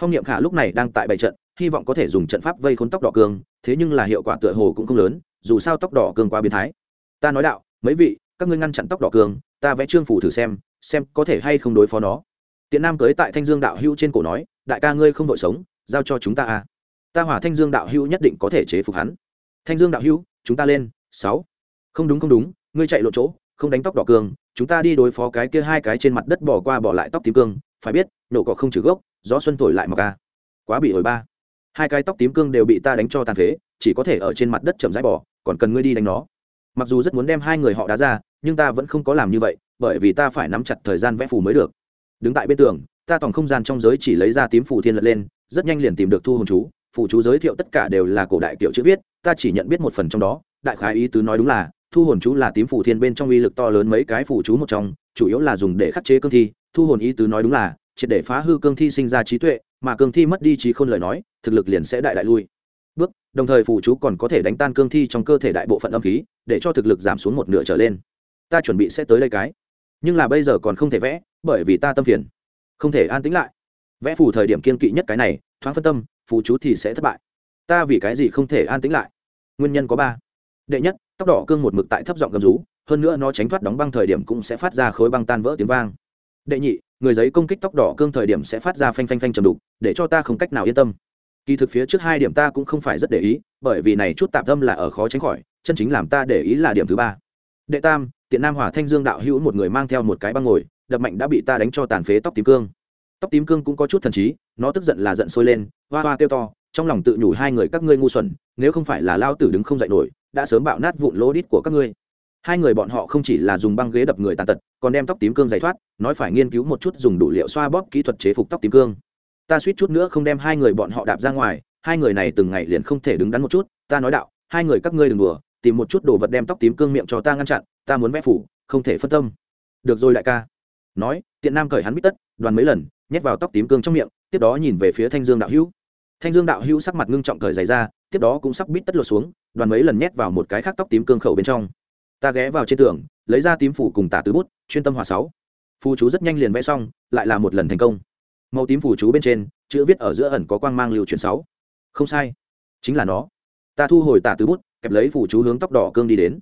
Phong niệm khả lúc này đang tại bảy trận, hy vọng có thể dùng trận pháp vây khốn tóc đỏ cương, thế nhưng là hiệu quả tựa hồ cũng không lớn, dù sao tóc đỏ cương quá biến thái. Ta nói đạo, mấy vị, các ngươi ngăn chặn tóc đỏ cương, ta vẽ trương phủ thử xem xem có thể hay không đối phó nó tiện nam cưới tại thanh dương đạo hữu trên cổ nói, đại ca ngươi không vội sống, giao cho chúng ta à. Ta hỏa thanh dương đạo hữu nhất định có thể chế phục hắn. Thanh dương đạo hữu, chúng ta lên, sáu. Không đúng không đúng, ngươi chạy lộ chỗ, không đánh tóc đỏ cương chúng ta đi đối phó cái kia hai cái trên mặt đất bỏ qua bỏ lại tóc tím cương, phải biết, nổ cỏ không trừ gốc, gió xuân thổi lại mà ca. Quá bị ổi ba. Hai cái tóc tím cương đều bị ta đánh cho tàn phế, chỉ có thể ở trên mặt đất chậm rãi bỏ, còn cần ngươi đi đánh nó. Mặc dù rất muốn đem hai người họ đá ra, nhưng ta vẫn không có làm như vậy, bởi vì ta phải nắm chặt thời gian vẽ phù mới được đứng tại bên tường, ta toàn không gian trong giới chỉ lấy ra tím phù thiên lật lên, rất nhanh liền tìm được thu hồn chú, phù chú giới thiệu tất cả đều là cổ đại kiểu chữ viết, ta chỉ nhận biết một phần trong đó, đại khái ý tứ nói đúng là, thu hồn chú là tím phù thiên bên trong uy lực to lớn mấy cái phù chú một trong, chủ yếu là dùng để khắc chế cương thi, thu hồn ý tứ nói đúng là, triệt để phá hư cương thi sinh ra trí tuệ, mà cương thi mất đi trí khôn lời nói, thực lực liền sẽ đại đại lui. Bước, đồng thời phù chú còn có thể đánh tan cương thi trong cơ thể đại bộ phận âm khí, để cho thực lực giảm xuống một nửa trở lên. Ta chuẩn bị sẽ tới đây cái. Nhưng là bây giờ còn không thể vẽ bởi vì ta tâm phiền. Không thể an tĩnh lại. Vẽ phù thời điểm kiên kỵ nhất cái này, thoáng phân tâm, phù chú thì sẽ thất bại. Ta vì cái gì không thể an tĩnh lại? Nguyên nhân có ba. Đệ nhất, tóc đỏ cương một mực tại thấp giọng gầm rú, hơn nữa nó tránh thoát đóng băng thời điểm cũng sẽ phát ra khối băng tan vỡ tiếng vang. Đệ nhị, người giấy công kích tóc đỏ cương thời điểm sẽ phát ra phanh phanh phanh trầm đục, để cho ta không cách nào yên tâm. Kỳ thực phía trước hai điểm ta cũng không phải rất để ý, bởi vì này chút tạm tâm là ở khó tránh khỏi, chân chính làm ta để ý là điểm thứ ba. Đệ tam, tiện nam hỏa thanh dương đạo hữu một người mang theo một cái băng ngồi đập mạnh đã bị ta đánh cho tàn phế tóc tím cương. Tóc tím cương cũng có chút thần trí, nó tức giận là giận sôi lên, hoa hoa kêu to, trong lòng tự nhủ hai người các ngươi ngu xuẩn, nếu không phải là lao tử đứng không dậy nổi, đã sớm bạo nát vụn lỗ đít của các ngươi. Hai người bọn họ không chỉ là dùng băng ghế đập người tàn tật, còn đem tóc tím cương giải thoát, nói phải nghiên cứu một chút dùng đủ liệu xoa bóp kỹ thuật chế phục tóc tím cương. Ta suýt chút nữa không đem hai người bọn họ đạp ra ngoài, hai người này từng ngày liền không thể đứng đắn một chút, ta nói đạo, hai người các ngươi đừng đùa, tìm một chút đồ vật đem tóc tím cương miệng cho ta ngăn chặn, ta muốn vẽ phủ, không thể phân tâm. Được rồi đại ca nói, tiện nam cởi hắn bít tất, đoàn mấy lần, nhét vào tóc tím cương trong miệng, tiếp đó nhìn về phía thanh dương đạo hữu. Thanh dương đạo hữu sắc mặt ngưng trọng cởi giày ra, tiếp đó cũng sắp bít tất lột xuống, đoàn mấy lần nhét vào một cái khác tóc tím cương khẩu bên trong. Ta ghé vào trên tường, lấy ra tím phủ cùng tả tứ bút, chuyên tâm hòa sáu. Phù chú rất nhanh liền vẽ xong, lại là một lần thành công. Màu tím phù chú bên trên, chữ viết ở giữa ẩn có quang mang lưu truyền sáu. Không sai, chính là nó. Ta thu hồi tả tứ bút, kẹp lấy phù chú hướng tóc đỏ cương đi đến.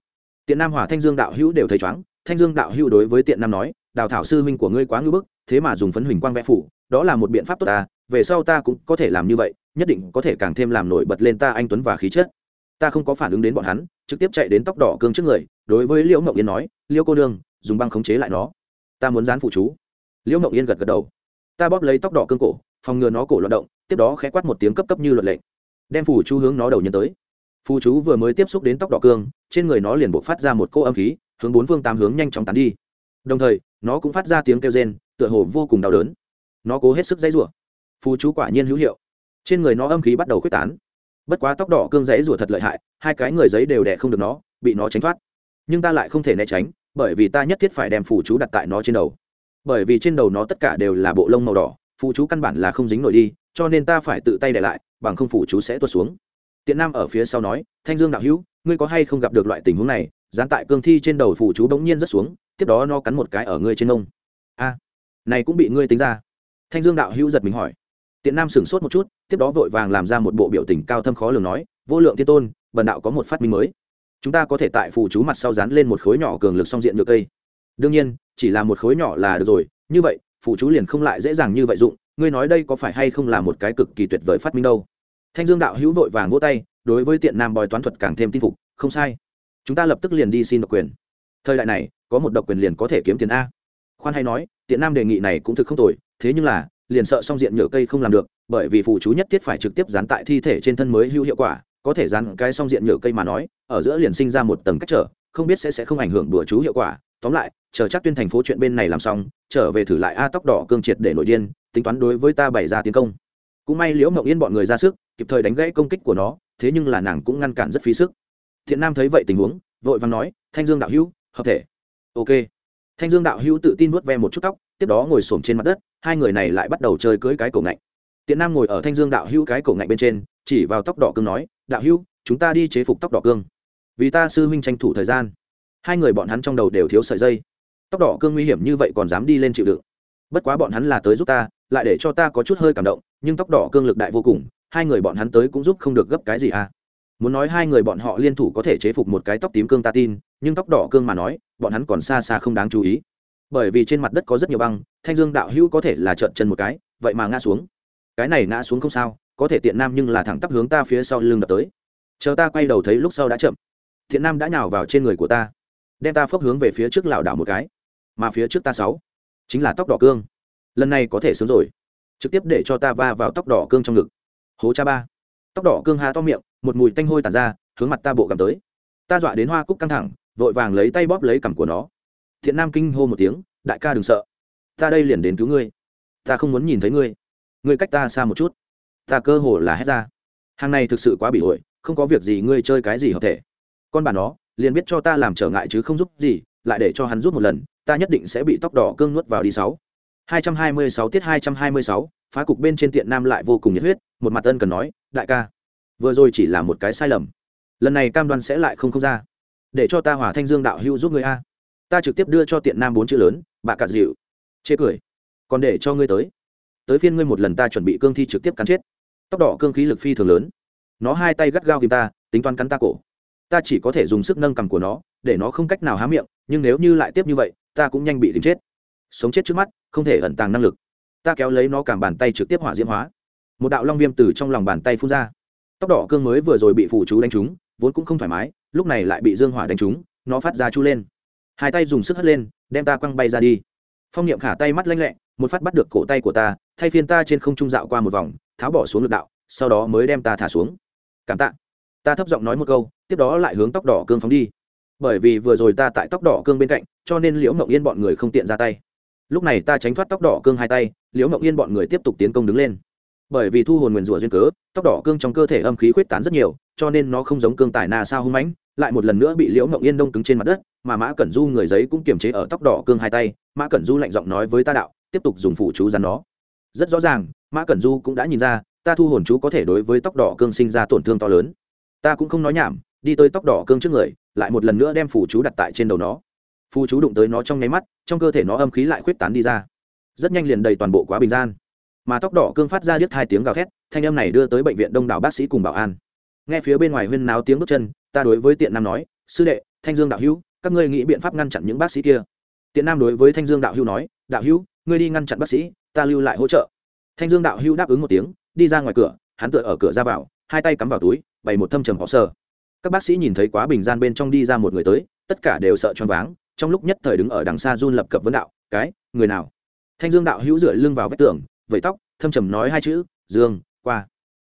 Tiện nam hỏa thanh dương đạo hữu đều thấy chóng thanh dương đạo hữu đối với tiện nam nói đào thảo sư huynh của ngươi quá ngưỡng bức, thế mà dùng phấn huỳnh quang vẽ phủ, đó là một biện pháp tốt ta, về sau ta cũng có thể làm như vậy, nhất định có thể càng thêm làm nổi bật lên ta anh tuấn và khí chất. Ta không có phản ứng đến bọn hắn, trực tiếp chạy đến tóc đỏ cương trước người, đối với liễu mộng yên nói, liễu cô đương dùng băng khống chế lại nó. Ta muốn dán phụ chú. Liễu mộng yên gật gật đầu. Ta bóp lấy tóc đỏ cương cổ, phòng ngừa nó cổ loạt động, tiếp đó khẽ quát một tiếng cấp cấp như luật lệnh. Đem phù chú hướng nó đầu nhân tới. Phù chú vừa mới tiếp xúc đến tóc đỏ cương, trên người nó liền buộc phát ra một cô âm khí, hướng bốn phương tám hướng nhanh chóng tán đi. Đồng thời nó cũng phát ra tiếng kêu rên, tựa hồ vô cùng đau đớn. Nó cố hết sức dãy rủa. Phù chú quả nhiên hữu hiệu. Trên người nó âm khí bắt đầu khuếch tán. Bất quá tóc đỏ cương dãy rủa thật lợi hại, hai cái người giấy đều đẻ không được nó, bị nó tránh thoát. Nhưng ta lại không thể né tránh, bởi vì ta nhất thiết phải đem phù chú đặt tại nó trên đầu. Bởi vì trên đầu nó tất cả đều là bộ lông màu đỏ, phù chú căn bản là không dính nổi đi, cho nên ta phải tự tay để lại, bằng không phù chú sẽ tuột xuống. Tiện nam ở phía sau nói, thanh dương đạo hữu, ngươi có hay không gặp được loại tình huống này? Dán tại cương thi trên đầu phù chú bỗng nhiên rất xuống tiếp đó nó cắn một cái ở ngươi trên nông. A, này cũng bị ngươi tính ra. Thanh dương đạo hữu giật mình hỏi. Tiện nam sửng sốt một chút, tiếp đó vội vàng làm ra một bộ biểu tình cao thâm khó lường nói, vô lượng thiên tôn, bần đạo có một phát minh mới. Chúng ta có thể tại phù chú mặt sau dán lên một khối nhỏ cường lực song diện nhựa cây. Đương nhiên, chỉ là một khối nhỏ là được rồi. Như vậy, phù chú liền không lại dễ dàng như vậy dụng. Ngươi nói đây có phải hay không là một cái cực kỳ tuyệt vời phát minh đâu? Thanh dương đạo hữu vội vàng vỗ tay, đối với tiện nam bòi toán thuật càng thêm tin phục, không sai. Chúng ta lập tức liền đi xin độc quyền thời đại này, có một độc quyền liền có thể kiếm tiền a. Khoan hay nói, tiện nam đề nghị này cũng thực không tồi, thế nhưng là, liền sợ song diện nhựa cây không làm được, bởi vì phụ chú nhất thiết phải trực tiếp dán tại thi thể trên thân mới hữu hiệu quả, có thể dán cái song diện nhựa cây mà nói, ở giữa liền sinh ra một tầng cách trở, không biết sẽ sẽ không ảnh hưởng đùa chú hiệu quả. Tóm lại, chờ chắc tuyên thành phố chuyện bên này làm xong, trở về thử lại a tóc đỏ cương triệt để nội điên, tính toán đối với ta bày ra tiến công. Cũng may liễu mộng yên bọn người ra sức, kịp thời đánh gãy công kích của nó, thế nhưng là nàng cũng ngăn cản rất phí sức. Thiện nam thấy vậy tình huống, vội vàng nói, thanh dương đạo hữu hợp thể. Ok. Thanh dương đạo hữu tự tin vuốt ve một chút tóc, tiếp đó ngồi xổm trên mặt đất, hai người này lại bắt đầu chơi cưới cái cổ ngạnh. Tiện nam ngồi ở thanh dương đạo hữu cái cổ ngạnh bên trên, chỉ vào tóc đỏ cương nói, đạo hữu, chúng ta đi chế phục tóc đỏ cương. Vì ta sư huynh tranh thủ thời gian. Hai người bọn hắn trong đầu đều thiếu sợi dây. Tóc đỏ cương nguy hiểm như vậy còn dám đi lên chịu đựng. Bất quá bọn hắn là tới giúp ta, lại để cho ta có chút hơi cảm động, nhưng tóc đỏ cương lực đại vô cùng, hai người bọn hắn tới cũng giúp không được gấp cái gì à muốn nói hai người bọn họ liên thủ có thể chế phục một cái tóc tím cương ta tin, nhưng tóc đỏ cương mà nói, bọn hắn còn xa xa không đáng chú ý. Bởi vì trên mặt đất có rất nhiều băng, thanh dương đạo hữu có thể là trợn chân một cái, vậy mà ngã xuống. Cái này ngã xuống không sao, có thể tiện nam nhưng là thẳng tắp hướng ta phía sau lưng đập tới. Chờ ta quay đầu thấy lúc sau đã chậm. Thiện nam đã nhào vào trên người của ta, đem ta phốc hướng về phía trước lảo đảo một cái. Mà phía trước ta sáu, chính là tóc đỏ cương. Lần này có thể sướng rồi. Trực tiếp để cho ta va vào tóc đỏ cương trong ngực. Hố cha ba. Tóc đỏ cương ha to miệng một mùi tanh hôi tàn ra, hướng mặt ta bộ cầm tới. Ta dọa đến hoa cúc căng thẳng, vội vàng lấy tay bóp lấy cằm của nó. Thiện nam kinh hô một tiếng, đại ca đừng sợ. Ta đây liền đến cứu ngươi. Ta không muốn nhìn thấy ngươi. Ngươi cách ta xa một chút. Ta cơ hồ là hét ra. Hàng này thực sự quá bị ổi không có việc gì ngươi chơi cái gì hợp thể. Con bà nó, liền biết cho ta làm trở ngại chứ không giúp gì, lại để cho hắn giúp một lần, ta nhất định sẽ bị tóc đỏ cương nuốt vào đi sáu. Hai trăm hai mươi sáu tiết hai trăm hai mươi sáu, phá cục bên trên tiện nam lại vô cùng nhiệt huyết, một mặt ân cần nói, đại ca vừa rồi chỉ là một cái sai lầm. Lần này cam đoan sẽ lại không không ra. Để cho ta hỏa thanh dương đạo hữu giúp người a. Ta trực tiếp đưa cho tiện nam bốn chữ lớn bà cà dịu. Chê cười. Còn để cho ngươi tới. Tới phiên ngươi một lần ta chuẩn bị cương thi trực tiếp cắn chết. Tóc đỏ cương khí lực phi thường lớn. Nó hai tay gắt gao kìm ta, tính toán cắn ta cổ. Ta chỉ có thể dùng sức nâng cầm của nó, để nó không cách nào há miệng, nhưng nếu như lại tiếp như vậy, ta cũng nhanh bị tìm chết. Sống chết trước mắt, không thể ẩn tàng năng lực. Ta kéo lấy nó cảm bàn tay trực tiếp hỏa diễm hóa. Một đạo long viêm từ trong lòng bàn tay phun ra tóc đỏ cương mới vừa rồi bị phủ chú đánh trúng, vốn cũng không thoải mái, lúc này lại bị dương hỏa đánh trúng, nó phát ra chu lên. Hai tay dùng sức hất lên, đem ta quăng bay ra đi. Phong niệm khả tay mắt lanh lẹ, một phát bắt được cổ tay của ta, thay phiên ta trên không trung dạo qua một vòng, tháo bỏ xuống lực đạo, sau đó mới đem ta thả xuống. Cảm tạ. Ta thấp giọng nói một câu, tiếp đó lại hướng tóc đỏ cương phóng đi. Bởi vì vừa rồi ta tại tóc đỏ cương bên cạnh, cho nên liễu mộng yên bọn người không tiện ra tay. Lúc này ta tránh thoát tóc đỏ cương hai tay, liễu mộng yên bọn người tiếp tục tiến công đứng lên bởi vì thu hồn nguyền rủa duyên cớ, tóc đỏ cương trong cơ thể âm khí khuyết tán rất nhiều, cho nên nó không giống cương tài na sao hung mãnh, lại một lần nữa bị liễu mộng yên đông cứng trên mặt đất, mà mã cẩn du người giấy cũng kiềm chế ở tóc đỏ cương hai tay. Mã cẩn du lạnh giọng nói với ta đạo, tiếp tục dùng phụ chú rắn nó. Rất rõ ràng, mã cẩn du cũng đã nhìn ra, ta thu hồn chú có thể đối với tóc đỏ cương sinh ra tổn thương to lớn. Ta cũng không nói nhảm, đi tới tóc đỏ cương trước người, lại một lần nữa đem phụ chú đặt tại trên đầu nó. Phụ chú đụng tới nó trong nháy mắt, trong cơ thể nó âm khí lại khuyết tán đi ra. Rất nhanh liền đầy toàn bộ quá bình gian mà tóc đỏ cương phát ra điếc hai tiếng gào thét, thanh âm này đưa tới bệnh viện đông đảo bác sĩ cùng bảo an. Nghe phía bên ngoài huyên náo tiếng bước chân, ta đối với tiện nam nói, sư đệ, thanh dương đạo hữu, các ngươi nghĩ biện pháp ngăn chặn những bác sĩ kia? Tiện nam đối với thanh dương đạo hữu nói, đạo hữu, ngươi đi ngăn chặn bác sĩ, ta lưu lại hỗ trợ. Thanh dương đạo hữu đáp ứng một tiếng, đi ra ngoài cửa, hắn tựa ở cửa ra vào, hai tay cắm vào túi, bày một thâm trầm họ sơ. Các bác sĩ nhìn thấy quá bình gian bên trong đi ra một người tới, tất cả đều sợ choáng váng, trong lúc nhất thời đứng ở đằng xa run lập cập vấn đạo, cái, người nào? Thanh dương đạo hữu dựa lưng vào vách tường vẫy tóc, thâm trầm nói hai chữ, dương, qua.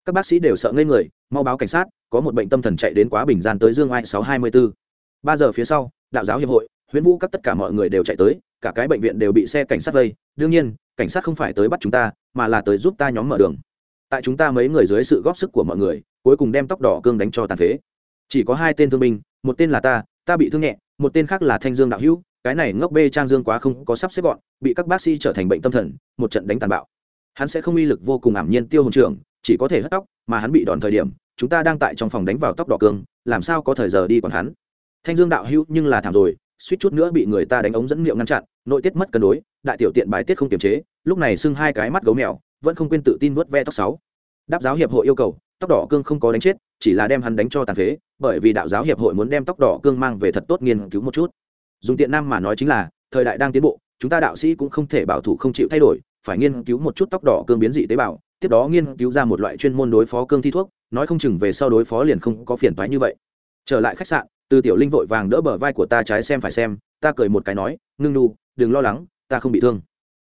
Các bác sĩ đều sợ ngây người, mau báo cảnh sát, có một bệnh tâm thần chạy đến quá bình gian tới dương ai sáu hai mươi bốn ba giờ phía sau, đạo giáo hiệp hội, huyễn vũ các tất cả mọi người đều chạy tới, cả cái bệnh viện đều bị xe cảnh sát vây. Đương nhiên, cảnh sát không phải tới bắt chúng ta, mà là tới giúp ta nhóm mở đường. Tại chúng ta mấy người dưới sự góp sức của mọi người, cuối cùng đem tóc đỏ cương đánh cho tàn phế. Chỉ có hai tên thương binh, một tên là ta ta bị thương nhẹ, một tên khác là thanh dương đạo hữu, cái này ngốc bê trang dương quá không có sắp xếp gọn, bị các bác sĩ trở thành bệnh tâm thần, một trận đánh tàn bạo hắn sẽ không uy lực vô cùng ảm nhiên tiêu hồn trưởng, chỉ có thể hất tóc, mà hắn bị đòn thời điểm, chúng ta đang tại trong phòng đánh vào tóc đỏ cương, làm sao có thời giờ đi còn hắn? Thanh dương đạo hữu nhưng là thảm rồi, suýt chút nữa bị người ta đánh ống dẫn miệng ngăn chặn, nội tiết mất cân đối, đại tiểu tiện bài tiết không kiềm chế, lúc này sưng hai cái mắt gấu mèo, vẫn không quên tự tin vớt ve tóc sáu. Đáp giáo hiệp hội yêu cầu, tóc đỏ cương không có đánh chết, chỉ là đem hắn đánh cho tàn phế, bởi vì đạo giáo hiệp hội muốn đem tóc đỏ cương mang về thật tốt nghiên cứu một chút. Dùng tiện nam mà nói chính là, thời đại đang tiến bộ, chúng ta đạo sĩ cũng không thể bảo thủ không chịu thay đổi phải nghiên cứu một chút tóc đỏ cương biến dị tế bào, tiếp đó nghiên cứu ra một loại chuyên môn đối phó cương thi thuốc, nói không chừng về sau đối phó liền không có phiền toái như vậy. Trở lại khách sạn, từ tiểu linh vội vàng đỡ bờ vai của ta trái xem phải xem, ta cười một cái nói, ngưng nu đừng lo lắng, ta không bị thương.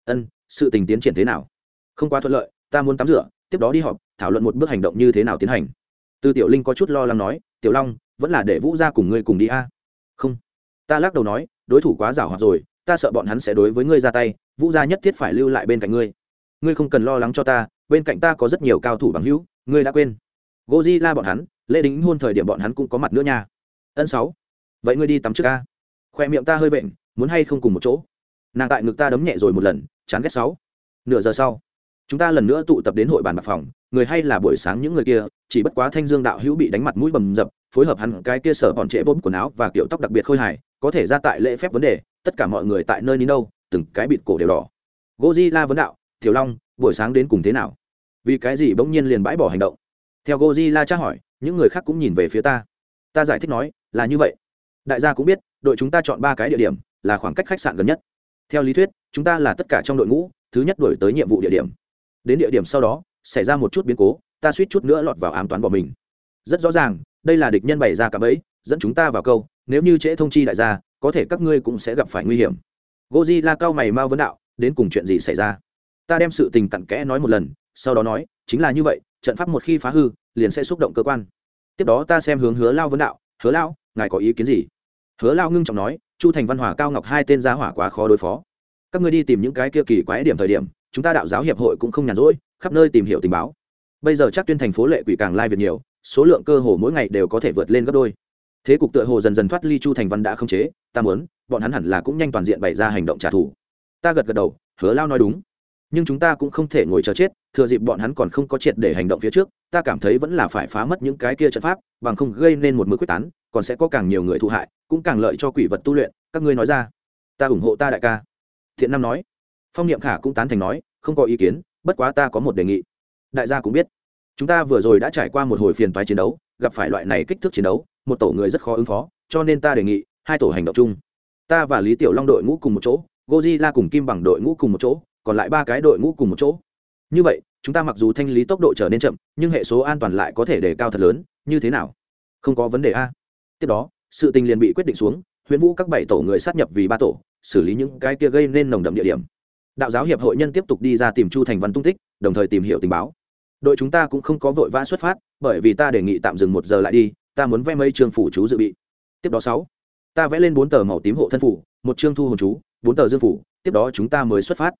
Ân, sự tình tiến triển thế nào? Không quá thuận lợi, ta muốn tắm rửa, tiếp đó đi họp, thảo luận một bước hành động như thế nào tiến hành. Từ tiểu linh có chút lo lắng nói, tiểu long, vẫn là để vũ ra cùng ngươi cùng đi a. Không. Ta lắc đầu nói, đối thủ quá giảo hoạt rồi ta sợ bọn hắn sẽ đối với ngươi ra tay, vũ gia nhất thiết phải lưu lại bên cạnh ngươi. Ngươi không cần lo lắng cho ta, bên cạnh ta có rất nhiều cao thủ bằng hữu, ngươi đã quên. Goji la bọn hắn, lễ đính hôn thời điểm bọn hắn cũng có mặt nữa nha. Ân sáu. Vậy ngươi đi tắm trước ca khoe miệng ta hơi vện, muốn hay không cùng một chỗ? Nàng tại ngực ta đấm nhẹ rồi một lần, chán ghét sáu. Nửa giờ sau, chúng ta lần nữa tụ tập đến hội bàn bạc phòng, người hay là buổi sáng những người kia, chỉ bất quá thanh dương đạo hữu bị đánh mặt mũi bầm dập phối hợp hắn cái kia sở bọn trễ bốm quần áo và kiểu tóc đặc biệt khôi hài, có thể ra tại lễ phép vấn đề, tất cả mọi người tại nơi ní đâu, từng cái bịt cổ đều đỏ. Godzilla vấn đạo, tiểu long, buổi sáng đến cùng thế nào? Vì cái gì bỗng nhiên liền bãi bỏ hành động? Theo Godzilla tra hỏi, những người khác cũng nhìn về phía ta. Ta giải thích nói, là như vậy. Đại gia cũng biết, đội chúng ta chọn ba cái địa điểm, là khoảng cách khách sạn gần nhất. Theo lý thuyết, chúng ta là tất cả trong đội ngũ, thứ nhất đổi tới nhiệm vụ địa điểm. Đến địa điểm sau đó, xảy ra một chút biến cố, ta suýt chút nữa lọt vào ám toán bỏ mình. Rất rõ ràng đây là địch nhân bày ra cả bẫy, dẫn chúng ta vào câu, nếu như trễ thông chi đại gia, có thể các ngươi cũng sẽ gặp phải nguy hiểm. Goji la cao mày mau vấn đạo, đến cùng chuyện gì xảy ra? Ta đem sự tình cặn kẽ nói một lần, sau đó nói, chính là như vậy, trận pháp một khi phá hư, liền sẽ xúc động cơ quan. Tiếp đó ta xem hướng hứa lao vấn đạo, hứa lao, ngài có ý kiến gì? Hứa lao ngưng trọng nói, chu thành văn hòa cao ngọc hai tên gia hỏa quá khó đối phó. Các ngươi đi tìm những cái kia kỳ quái điểm thời điểm, chúng ta đạo giáo hiệp hội cũng không nhàn rỗi, khắp nơi tìm hiểu tình báo. Bây giờ chắc tuyên thành phố lệ quỷ càng lai việt nhiều số lượng cơ hồ mỗi ngày đều có thể vượt lên gấp đôi. Thế cục tựa hồ dần dần thoát ly chu thành văn đã không chế, ta muốn, bọn hắn hẳn là cũng nhanh toàn diện bày ra hành động trả thù. Ta gật gật đầu, hứa lao nói đúng. Nhưng chúng ta cũng không thể ngồi chờ chết, thừa dịp bọn hắn còn không có triệt để hành động phía trước, ta cảm thấy vẫn là phải phá mất những cái kia trận pháp, bằng không gây nên một mực quyết tán, còn sẽ có càng nhiều người thụ hại, cũng càng lợi cho quỷ vật tu luyện, các ngươi nói ra. Ta ủng hộ ta đại ca. Thiện nam nói. Phong niệm khả cũng tán thành nói, không có ý kiến, bất quá ta có một đề nghị. Đại gia cũng biết chúng ta vừa rồi đã trải qua một hồi phiền toái chiến đấu, gặp phải loại này kích thước chiến đấu, một tổ người rất khó ứng phó, cho nên ta đề nghị hai tổ hành động chung. Ta và lý tiểu long đội ngũ cùng một chỗ gozilla cùng kim bằng đội ngũ cùng một chỗ, còn lại ba cái đội ngũ cùng một chỗ. Như vậy, chúng ta mặc dù thanh lý tốc độ trở nên chậm, nhưng hệ số an toàn lại có thể đề cao thật lớn, như thế nào? Không có vấn đề a. Tiếp đó, sự tình liền bị quyết định xuống, huyễn vũ các bảy tổ người sát nhập vì ba tổ, xử lý những cái kia gây nên nồng đậm địa điểm. Đạo giáo hiệp hội nhân tiếp tục đi ra tìm chu thành văn tung tích, đồng thời tìm hiểu tình báo đội chúng ta cũng không có vội vã xuất phát, bởi vì ta đề nghị tạm dừng một giờ lại đi, ta muốn vẽ mấy trường phủ chú dự bị. Tiếp đó sáu, ta vẽ lên bốn tờ màu tím hộ thân phủ, một chương thu hồn chú, bốn tờ dương phủ, tiếp đó chúng ta mới xuất phát.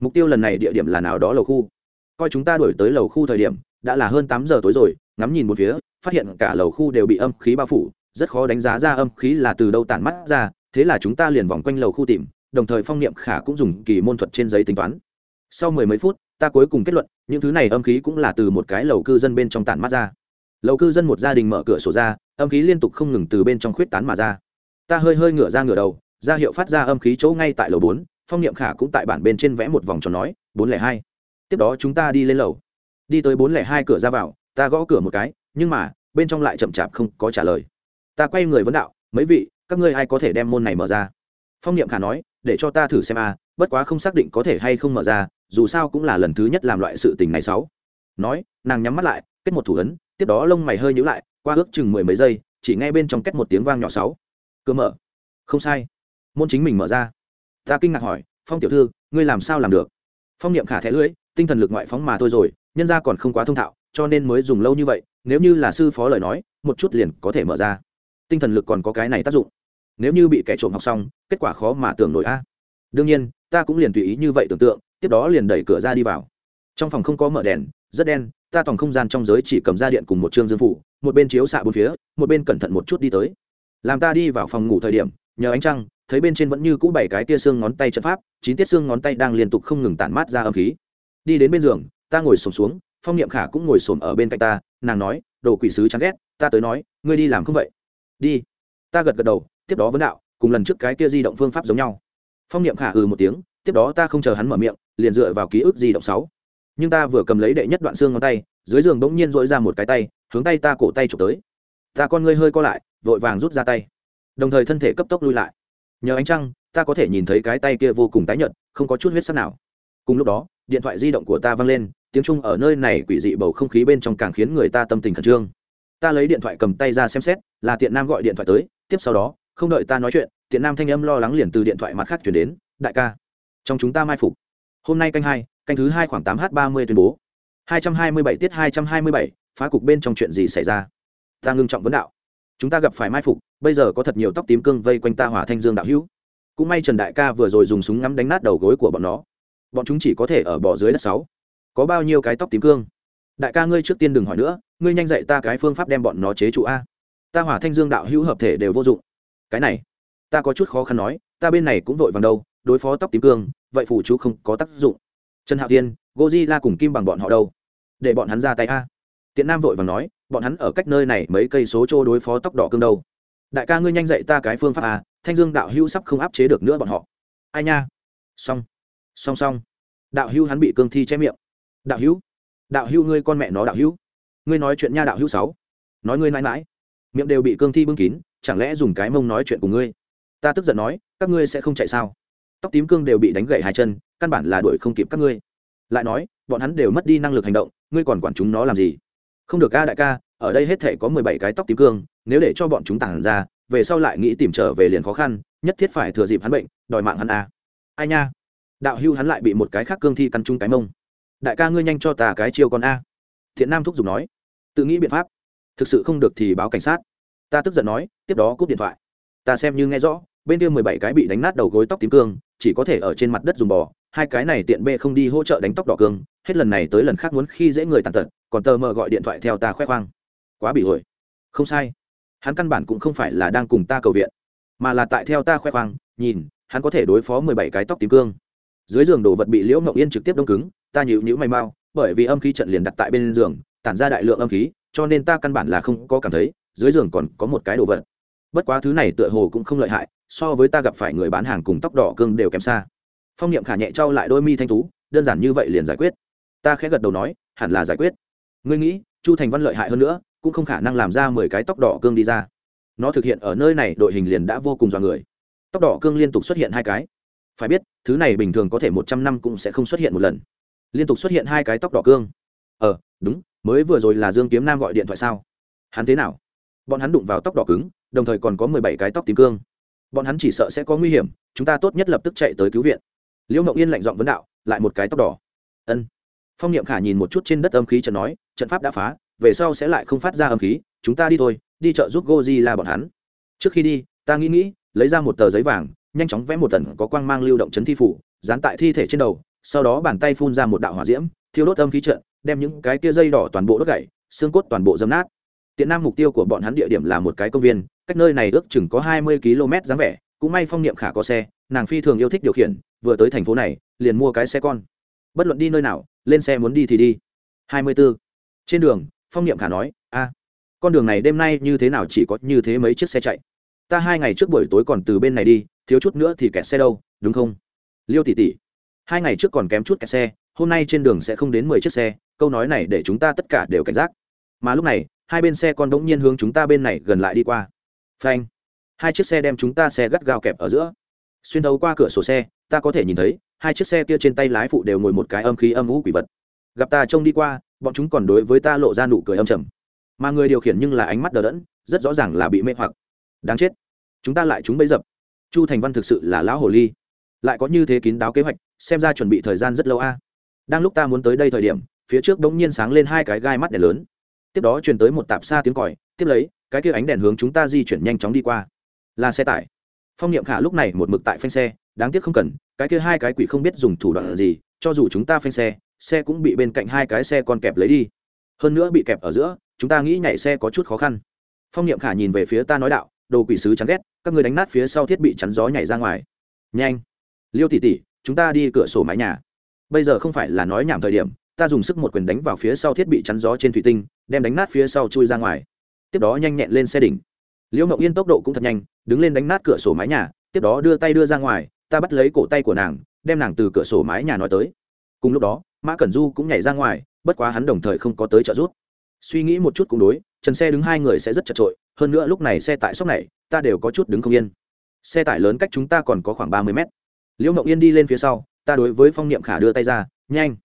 Mục tiêu lần này địa điểm là nào đó lầu khu. Coi chúng ta đổi tới lầu khu thời điểm, đã là hơn tám giờ tối rồi, ngắm nhìn một phía, phát hiện cả lầu khu đều bị âm khí bao phủ, rất khó đánh giá ra âm khí là từ đâu tản mắt ra, thế là chúng ta liền vòng quanh lầu khu tìm, đồng thời phong niệm khả cũng dùng kỳ môn thuật trên giấy tính toán. Sau mười mấy phút ta cuối cùng kết luận, những thứ này âm khí cũng là từ một cái lầu cư dân bên trong tản mắt ra. Lầu cư dân một gia đình mở cửa sổ ra, âm khí liên tục không ngừng từ bên trong khuyết tán mà ra. Ta hơi hơi ngửa ra ngửa đầu, ra hiệu phát ra âm khí chỗ ngay tại lầu bốn, phong niệm khả cũng tại bản bên trên vẽ một vòng tròn nói, bốn lẻ hai. Tiếp đó chúng ta đi lên lầu. Đi tới bốn lẻ hai cửa ra vào, ta gõ cửa một cái, nhưng mà, bên trong lại chậm chạp không có trả lời. Ta quay người vấn đạo, mấy vị, các ngươi ai có thể đem môn này mở ra? Phong niệm khả nói để cho ta thử xem a, bất quá không xác định có thể hay không mở ra, dù sao cũng là lần thứ nhất làm loại sự tình này sáu. Nói, nàng nhắm mắt lại, kết một thủ ấn, tiếp đó lông mày hơi nhíu lại, qua ước chừng mười mấy giây, chỉ nghe bên trong kết một tiếng vang nhỏ sáu. Cơ mở. Không sai. Môn chính mình mở ra. Ta kinh ngạc hỏi, phong tiểu thư, ngươi làm sao làm được? Phong niệm khả thẻ lưỡi, tinh thần lực ngoại phóng mà thôi rồi, nhân ra còn không quá thông thạo, cho nên mới dùng lâu như vậy, nếu như là sư phó lời nói, một chút liền có thể mở ra. Tinh thần lực còn có cái này tác dụng nếu như bị kẻ trộm học xong, kết quả khó mà tưởng nổi a. Đương nhiên, ta cũng liền tùy ý như vậy tưởng tượng, tiếp đó liền đẩy cửa ra đi vào. Trong phòng không có mở đèn, rất đen, ta toàn không gian trong giới chỉ cầm ra điện cùng một chương dương phủ, một bên chiếu xạ bốn phía, một bên cẩn thận một chút đi tới. Làm ta đi vào phòng ngủ thời điểm, nhờ ánh trăng, thấy bên trên vẫn như cũ bảy cái tia xương ngón tay chất pháp, chín tiết xương ngón tay đang liên tục không ngừng tản mát ra âm khí. Đi đến bên giường, ta ngồi sổm xuống, phong niệm khả cũng ngồi sổm ở bên cạnh ta, nàng nói, đồ quỷ sứ chán ghét, ta tới nói, ngươi đi làm không vậy? Đi. Ta gật gật đầu tiếp đó vấn đạo, cùng lần trước cái kia di động phương pháp giống nhau. Phong niệm khả ừ một tiếng, tiếp đó ta không chờ hắn mở miệng, liền dựa vào ký ức di động sáu. Nhưng ta vừa cầm lấy đệ nhất đoạn xương ngón tay, dưới giường bỗng nhiên dỗi ra một cái tay, hướng tay ta cổ tay chụp tới. Ta con ngươi hơi co lại, vội vàng rút ra tay. Đồng thời thân thể cấp tốc lui lại. Nhờ ánh trăng, ta có thể nhìn thấy cái tay kia vô cùng tái nhợt, không có chút huyết sắc nào. Cùng lúc đó, điện thoại di động của ta vang lên, tiếng trung ở nơi này quỷ dị bầu không khí bên trong càng khiến người ta tâm tình khẩn trương. Ta lấy điện thoại cầm tay ra xem xét, là tiện nam gọi điện thoại tới, tiếp sau đó không đợi ta nói chuyện, tiện nam thanh âm lo lắng liền từ điện thoại mặt khác chuyển đến, đại ca, trong chúng ta mai phục. Hôm nay canh hai, canh thứ hai khoảng tám h ba mươi tuyên bố. hai trăm hai mươi bảy tiết hai trăm hai mươi bảy, phá cục bên trong chuyện gì xảy ra? Ta ngưng trọng vấn đạo. Chúng ta gặp phải mai phục, bây giờ có thật nhiều tóc tím cương vây quanh ta hỏa thanh dương đạo hữu. Cũng may trần đại ca vừa rồi dùng súng ngắm đánh nát đầu gối của bọn nó. Bọn chúng chỉ có thể ở bỏ dưới đất sáu. Có bao nhiêu cái tóc tím cương? Đại ca ngươi trước tiên đừng hỏi nữa, ngươi nhanh dạy ta cái phương pháp đem bọn nó chế trụ a. Ta hỏa thanh dương đạo hữu hợp thể đều vô dụng cái này, ta có chút khó khăn nói, ta bên này cũng vội vàng đâu, đối phó tóc tím cương, vậy phủ chú không có tác dụng. Trần hạo tiên gozilla cùng kim bằng bọn họ đâu? Để bọn hắn ra tay a. Tiện nam vội vàng nói, bọn hắn ở cách nơi này mấy cây số chỗ đối phó tóc đỏ cương đâu? Đại ca ngươi nhanh dạy ta cái phương pháp à? thanh dương đạo hưu sắp không áp chế được nữa bọn họ. Ai nha? Xong. Song song đạo hưu hắn bị cương thi che miệng. Đạo hưu đạo hưu ngươi con mẹ nó đạo hưu ngươi nói chuyện nha đạo hưu sáu. Nói ngươi mãi mãi. Miệng đều bị cương thi bưng kín chẳng lẽ dùng cái mông nói chuyện cùng ngươi? Ta tức giận nói, các ngươi sẽ không chạy sao? Tóc tím cương đều bị đánh gậy hai chân, căn bản là đuổi không kịp các ngươi. Lại nói, bọn hắn đều mất đi năng lực hành động, ngươi còn quản chúng nó làm gì? Không được ca đại ca, ở đây hết thể có mười bảy cái tóc tím cương, nếu để cho bọn chúng tản ra, về sau lại nghĩ tìm trở về liền khó khăn, nhất thiết phải thừa dịp hắn bệnh, đòi mạng hắn a. Ai nha? Đạo hưu hắn lại bị một cái khác cương thi căn chung cái mông. Đại ca ngươi nhanh cho ta cái chiêu con a. Thiện nam thúc giục nói. Tự nghĩ biện pháp. Thực sự không được thì báo cảnh sát ta tức giận nói, tiếp đó cúp điện thoại. Ta xem như nghe rõ, bên kia mười bảy cái bị đánh nát đầu gối tóc tím cương, chỉ có thể ở trên mặt đất dùng bò, hai cái này tiện bê không đi hỗ trợ đánh tóc đỏ cương, hết lần này tới lần khác muốn khi dễ người tàn tật, còn tờ mờ gọi điện thoại theo ta khoe khoang. Quá bị hồi không sai. Hắn căn bản cũng không phải là đang cùng ta cầu viện, mà là tại theo ta khoe khoang, nhìn, hắn có thể đối phó mười bảy cái tóc tím cương. Dưới giường đồ vật bị liễu ngậu yên trực tiếp đông cứng, ta nhịu nhữ mày mau, bởi vì âm khí trận liền đặt tại bên giường, tản ra đại lượng âm khí, cho nên ta căn bản là không có cảm thấy dưới giường còn có một cái đồ vật. Bất quá thứ này tựa hồ cũng không lợi hại, so với ta gặp phải người bán hàng cùng tóc đỏ cương đều kém xa. Phong niệm khả nhẹ trao lại đôi mi thanh tú, đơn giản như vậy liền giải quyết. Ta khẽ gật đầu nói, hẳn là giải quyết. Ngươi nghĩ, chu thành văn lợi hại hơn nữa, cũng không khả năng làm ra mười cái tóc đỏ cương đi ra. Nó thực hiện ở nơi này, đội hình liền đã vô cùng dọa người. Tóc đỏ cương liên tục xuất hiện hai cái. Phải biết, thứ này bình thường có thể một trăm năm cũng sẽ không xuất hiện một lần. Liên tục xuất hiện hai cái tóc đỏ cương. Ờ đúng, mới vừa rồi là dương kiếm nam gọi điện thoại sao? Hắn thế nào? Bọn hắn đụng vào tóc đỏ cứng, đồng thời còn có mười bảy cái tóc tím cương. Bọn hắn chỉ sợ sẽ có nguy hiểm, chúng ta tốt nhất lập tức chạy tới cứu viện. Liễu ngậu yên lạnh giọng vấn đạo, lại một cái tóc đỏ. Ân. Phong niệm khả nhìn một chút trên đất âm khí trận nói, trận pháp đã phá, về sau sẽ lại không phát ra âm khí, chúng ta đi thôi, đi chợ giúp goji la bọn hắn. Trước khi đi, ta nghĩ nghĩ, lấy ra một tờ giấy vàng, nhanh chóng vẽ một tần có quang mang lưu động chấn thi phủ, dán tại thi thể trên đầu, sau đó bàn tay phun ra một đạo hỏa diễm, thiêu đốt âm khí trận, đem những cái kia dây đỏ toàn bộ đốt gãy, xương cốt toàn bộ dâm nát tiện nam mục tiêu của bọn hắn địa điểm là một cái công viên, cách nơi này ước chừng có hai mươi km dáng vẻ, cũng may phong niệm khả có xe, nàng phi thường yêu thích điều khiển, vừa tới thành phố này, liền mua cái xe con. Bất luận đi nơi nào, lên xe muốn đi thì đi. hai mươi 24. trên đường, phong niệm khả nói, a, con đường này đêm nay như thế nào chỉ có như thế mấy chiếc xe chạy? Ta hai ngày trước buổi tối còn từ bên này đi, thiếu chút nữa thì kẹt xe đâu, đúng không? Liêu tỷ tỷ, hai ngày trước còn kém chút kẹt xe, hôm nay trên đường sẽ không đến mười chiếc xe, câu nói này để chúng ta tất cả đều cảnh giác. Mà lúc này hai bên xe con đ ỗ n g nhiên hướng chúng ta bên này gần lại đi qua. Phanh. Hai chiếc xe đem chúng ta xe gắt gao kẹp ở giữa. Xuyên thấu qua cửa sổ xe, ta có thể nhìn thấy, hai chiếc xe kia trên tay lái phụ đều ngồi một cái âm khí âm ú quỷ vật. Gặp ta trông đi qua, bọn chúng còn đối với ta lộ ra nụ cười âm trầm. Mà người điều khiển nhưng là ánh mắt đờ đẫn, rất rõ ràng là bị mê hoặc. Đáng chết. Chúng ta lại chúng bấy dập. Chu thành văn thực sự là lão hồ ly. Lại có như thế kín đáo kế hoạch, xem ra chuẩn bị thời gian rất lâu a. Đang lúc ta muốn tới đây thời điểm, phía trước bỗng nhiên sáng lên hai cái gai mắt đèn lớn tiếp đó truyền tới một tạp xa tiếng còi, tiếp lấy, cái kia ánh đèn hướng chúng ta di chuyển nhanh chóng đi qua. Là xe tải. Phong niệm khả lúc này một mực tại phanh xe, đáng tiếc không cần, cái kia hai cái quỷ không biết dùng thủ đoạn gì, cho dù chúng ta phanh xe xe cũng bị bên cạnh hai cái xe con kẹp lấy đi. Hơn nữa bị kẹp ở giữa, chúng ta nghĩ nhảy xe có chút khó khăn. Phong niệm khả nhìn về phía ta nói đạo, đồ quỷ sứ chán ghét, các người đánh nát phía sau thiết bị chắn gió nhảy ra ngoài. Nhanh. Liêu tỉ tỉ chúng ta đi cửa sổ mái nhà. Bây giờ không phải là nói nhảm thời điểm, ta dùng sức một quyền đánh vào phía sau thiết bị chắn gió trên thủy tinh đem đánh nát phía sau chui ra ngoài. Tiếp đó nhanh nhẹn lên xe đỉnh. Liễu mộng yên tốc độ cũng thật nhanh, đứng lên đánh nát cửa sổ mái nhà, tiếp đó đưa tay đưa ra ngoài, ta bắt lấy cổ tay của nàng, đem nàng từ cửa sổ mái nhà nói tới. Cùng lúc đó, mã cẩn du cũng nhảy ra ngoài, bất quá hắn đồng thời không có tới trợ giúp. Suy nghĩ một chút cũng đối, trần xe đứng hai người sẽ rất chật trội hơn nữa lúc này xe tải sốc này, ta đều có chút đứng không yên. Xe tải lớn cách chúng ta còn có khoảng ba mươi mét. Liễu mộng yên đi lên phía sau, ta đối với phong niệm khả đưa tay ra, nhanh.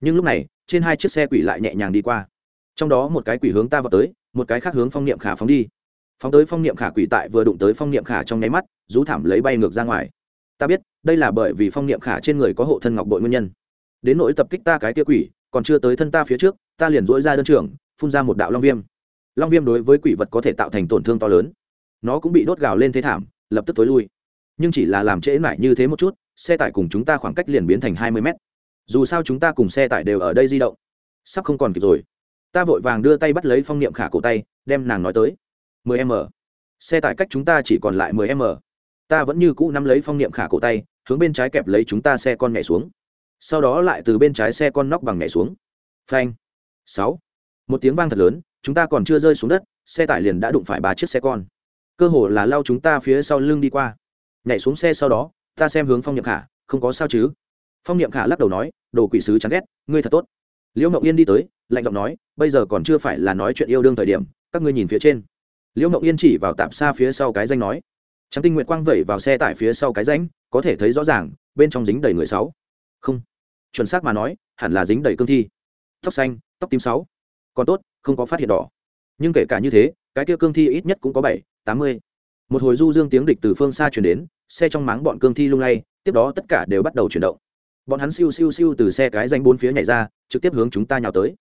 Nhưng lúc này, trên hai chiếc xe quỷ lại nhẹ nhàng đi qua trong đó một cái quỷ hướng ta vào tới, một cái khác hướng phong niệm khả phóng đi. Phóng tới phong niệm khả quỷ tại vừa đụng tới phong niệm khả trong nháy mắt, rú thảm lấy bay ngược ra ngoài. Ta biết, đây là bởi vì phong niệm khả trên người có hộ thân ngọc bội nguyên nhân. Đến nỗi tập kích ta cái tia quỷ, còn chưa tới thân ta phía trước, ta liền dỗi ra đơn trưởng, phun ra một đạo long viêm. Long viêm đối với quỷ vật có thể tạo thành tổn thương to lớn. Nó cũng bị đốt gào lên thế thảm, lập tức tối lui. Nhưng chỉ là làm trễ mãi như thế một chút, xe tải cùng chúng ta khoảng cách liền biến thành hai mươi mét. Dù sao chúng ta cùng xe tải đều ở đây di động. Sắp không còn kịp rồi ta vội vàng đưa tay bắt lấy phong niệm khả cổ tay, đem nàng nói tới. mười m. Xe tải cách chúng ta chỉ còn lại mười m. Ta vẫn như cũ nắm lấy phong niệm khả cổ tay, hướng bên trái kẹp lấy chúng ta xe con nhảy xuống. Sau đó lại từ bên trái xe con nóc bằng nhảy xuống. Phanh. Sáu. Một tiếng vang thật lớn, chúng ta còn chưa rơi xuống đất, xe tải liền đã đụng phải ba chiếc xe con. Cơ hồ là lao chúng ta phía sau lưng đi qua. Nhảy xuống xe sau đó, ta xem hướng phong niệm khả, không có sao chứ? Phong niệm khả lắc đầu nói, đồ quỷ sứ chán ghét, ngươi thật tốt liễu mộng yên đi tới, lạnh giọng nói, bây giờ còn chưa phải là nói chuyện yêu đương thời điểm, các ngươi nhìn phía trên. Liễu mộng yên chỉ vào tạp xa phía sau cái danh nói, trắng tinh nguyện quang vẩy vào xe tải phía sau cái danh có thể thấy rõ ràng, bên trong dính đầy người sáu. Không. Chuẩn xác mà nói, hẳn là dính đầy cương thi. Tóc xanh, tóc tím sáu. Còn tốt, không có phát hiện đỏ. Nhưng kể cả như thế, cái kia cương thi ít nhất cũng có bảy, tám mươi. Một hồi du dương tiếng địch từ phương xa chuyển đến, xe trong máng bọn cương thi lung lay, tiếp đó tất cả đều bắt đầu chuyển động bọn hắn siêu siêu siêu từ xe cái danh bốn phía nhảy ra, trực tiếp hướng chúng ta nhào tới.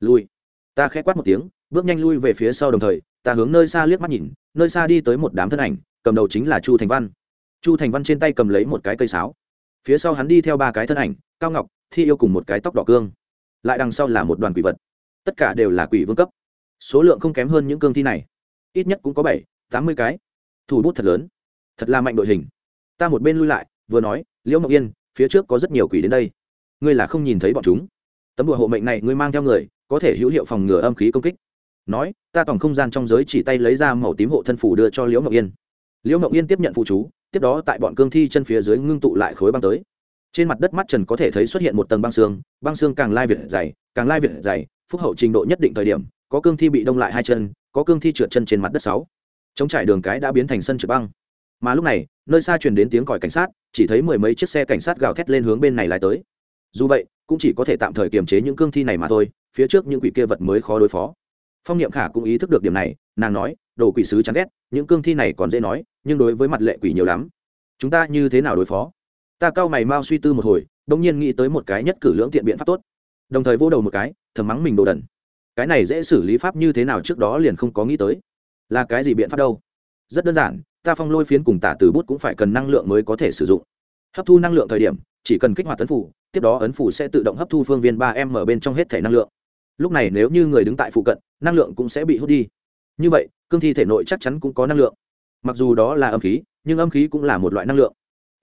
Lui. Ta khẽ quát một tiếng, bước nhanh lui về phía sau đồng thời, ta hướng nơi xa liếc mắt nhìn, nơi xa đi tới một đám thân ảnh, cầm đầu chính là chu thành văn. Chu thành văn trên tay cầm lấy một cái cây sáo. Phía sau hắn đi theo ba cái thân ảnh, cao ngọc, thi yêu cùng một cái tóc đỏ cương. Lại đằng sau là một đoàn quỷ vật. Tất cả đều là quỷ vương cấp. Số lượng không kém hơn những cương thi này. Ít nhất cũng có bảy, tám mươi cái. Thủ bút thật lớn. Thật là mạnh đội hình. Ta một bên lui lại, vừa nói, liễu mộng yên phía trước có rất nhiều quỷ đến đây. Ngươi là không nhìn thấy bọn chúng. Tấm đùa hộ mệnh này ngươi mang theo người, có thể hữu hiệu phòng ngừa âm khí công kích. Nói, ta toàn không gian trong giới chỉ tay lấy ra màu tím hộ thân phủ đưa cho liễu ngọc yên. Liễu ngọc yên tiếp nhận phụ chú, tiếp đó tại bọn cương thi chân phía dưới ngưng tụ lại khối băng tới. Trên mặt đất mắt trần có thể thấy xuất hiện một tầng băng xương băng xương càng lai việt dày, càng lai việt dày, phúc hậu trình độ nhất định thời điểm, có cương thi bị đông lại hai chân, có cương thi trượt chân trên mặt đất sáu. Chống trải đường cái đã biến thành sân trượt băng mà lúc này, nơi xa truyền đến tiếng còi cảnh sát, chỉ thấy mười mấy chiếc xe cảnh sát gào thét lên hướng bên này lại tới. Dù vậy, cũng chỉ có thể tạm thời kiềm chế những cương thi này mà thôi, phía trước những quỷ kia vật mới khó đối phó. Phong niệm khả cũng ý thức được điểm này, nàng nói, đồ quỷ sứ chán ghét, những cương thi này còn dễ nói, nhưng đối với mặt lệ quỷ nhiều lắm. Chúng ta như thế nào đối phó? Ta cao mày mau suy tư một hồi đông nhiên nghĩ tới một cái nhất cử lưỡng tiện biện pháp tốt. Đồng thời vô đầu một cái, thầm mắng mình đồ đần. Cái này dễ xử lý pháp như thế nào trước đó liền không có nghĩ tới. Là cái gì biện pháp đâu? Rất đơn giản ta phong lôi phiến cùng tả từ bút cũng phải cần năng lượng mới có thể sử dụng. Hấp thu năng lượng thời điểm, chỉ cần kích hoạt ấn phủ, tiếp đó ấn phủ sẽ tự động hấp thu phương viên ba m ở bên trong hết thể năng lượng. Lúc này nếu như người đứng tại phụ cận, năng lượng cũng sẽ bị hút đi. Như vậy, cương thi thể nội chắc chắn cũng có năng lượng. Mặc dù đó là âm khí, nhưng âm khí cũng là một loại năng lượng.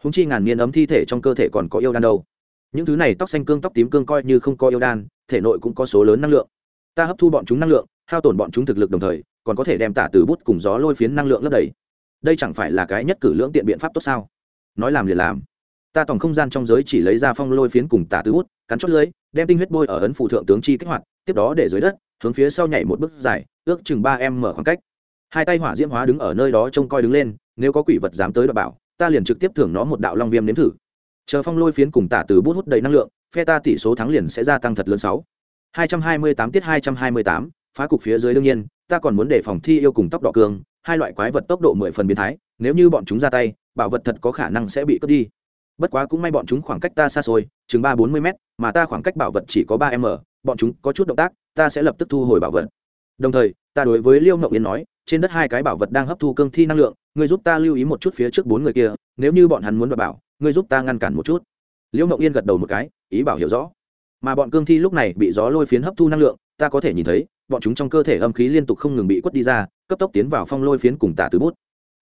Húng chi ngàn niên ấm thi thể trong cơ thể còn có yêu đan đâu. Những thứ này tóc xanh cương tóc tím cương coi như không có yêu đan, thể nội cũng có số lớn năng lượng. Ta hấp thu bọn chúng năng lượng, hao tổn bọn chúng thực lực đồng thời, còn có thể đem tả từ bút cùng gió lôi phiến năng lượng lấp đầy đây chẳng phải là cái nhất cử lưỡng tiện biện pháp tốt sao? Nói làm liền làm. Ta tổng không gian trong giới chỉ lấy ra phong lôi phiến cùng tả tứ bút, cắn chót lưới, đem tinh huyết bôi ở ấn phụ thượng tướng chi kích hoạt, tiếp đó để dưới đất, hướng phía sau nhảy một bước dài, ước chừng ba em mở khoảng cách. Hai tay hỏa diễm hóa đứng ở nơi đó trông coi đứng lên, nếu có quỷ vật dám tới đ bảo, ta liền trực tiếp thưởng nó một đạo long viêm nếm thử. Chờ phong lôi phiến cùng tả từ bút hút đầy năng lượng, phe ta tỷ số thắng liền sẽ gia tăng thật lớn sáu. Hai trăm hai mươi tám tiết hai trăm hai mươi tám, phá cục phía dưới đương nhiên, ta còn muốn đề phòng thi yêu cùng tóc đỏ cường hai loại quái vật tốc độ mười phần biến thái, nếu như bọn chúng ra tay, bảo vật thật có khả năng sẽ bị cướp đi. Bất quá cũng may bọn chúng khoảng cách ta xa xôi, chừng ba bốn mươi m mà ta khoảng cách bảo vật chỉ có ba m, bọn chúng có chút động tác, ta sẽ lập tức thu hồi bảo vật. Đồng thời, ta đối với liêu ngậu yên nói, trên đất hai cái bảo vật đang hấp thu cương thi năng lượng, ngươi giúp ta lưu ý một chút phía trước bốn người kia, nếu như bọn hắn muốn đoạt bảo, ngươi giúp ta ngăn cản một chút. Liêu ngậu yên gật đầu một cái, ý bảo hiểu rõ. Mà bọn cương thi lúc này bị gió lôi phiến hấp thu năng lượng, ta có thể nhìn thấy bọn chúng trong cơ thể âm khí liên tục không ngừng bị quất đi ra, cấp tốc tiến vào phong lôi phiến cùng tả tứ bút.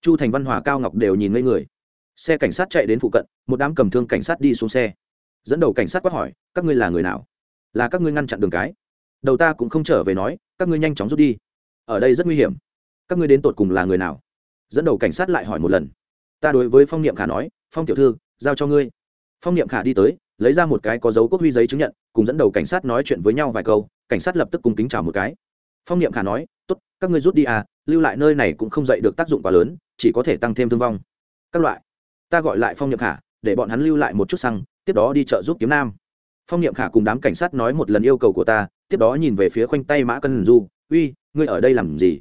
Chu thành văn hòa, cao ngọc đều nhìn ngây người. Xe cảnh sát chạy đến phụ cận, một đám cầm thương cảnh sát đi xuống xe. Dẫn đầu cảnh sát quát hỏi, các ngươi là người nào? Là các ngươi ngăn chặn đường cái? Đầu ta cũng không trở về nói, các ngươi nhanh chóng rút đi. Ở đây rất nguy hiểm. Các ngươi đến tột cùng là người nào? Dẫn đầu cảnh sát lại hỏi một lần. Ta đối với phong niệm khả nói, phong tiểu thư, giao cho ngươi. Phong niệm khả đi tới, lấy ra một cái có dấu quốc huy giấy chứng nhận, cùng dẫn đầu cảnh sát nói chuyện với nhau vài câu cảnh sát lập tức cùng kính chào một cái. Phong niệm khả nói, tốt, các ngươi rút đi à lưu lại nơi này cũng không dậy được tác dụng quá lớn, chỉ có thể tăng thêm thương vong. Các loại. Ta gọi lại phong niệm khả, để bọn hắn lưu lại một chút xăng, tiếp đó đi chợ giúp kiếm nam. Phong niệm khả cùng đám cảnh sát nói một lần yêu cầu của ta, tiếp đó nhìn về phía khoanh tay mã cần du, uy, ngươi ở đây làm gì?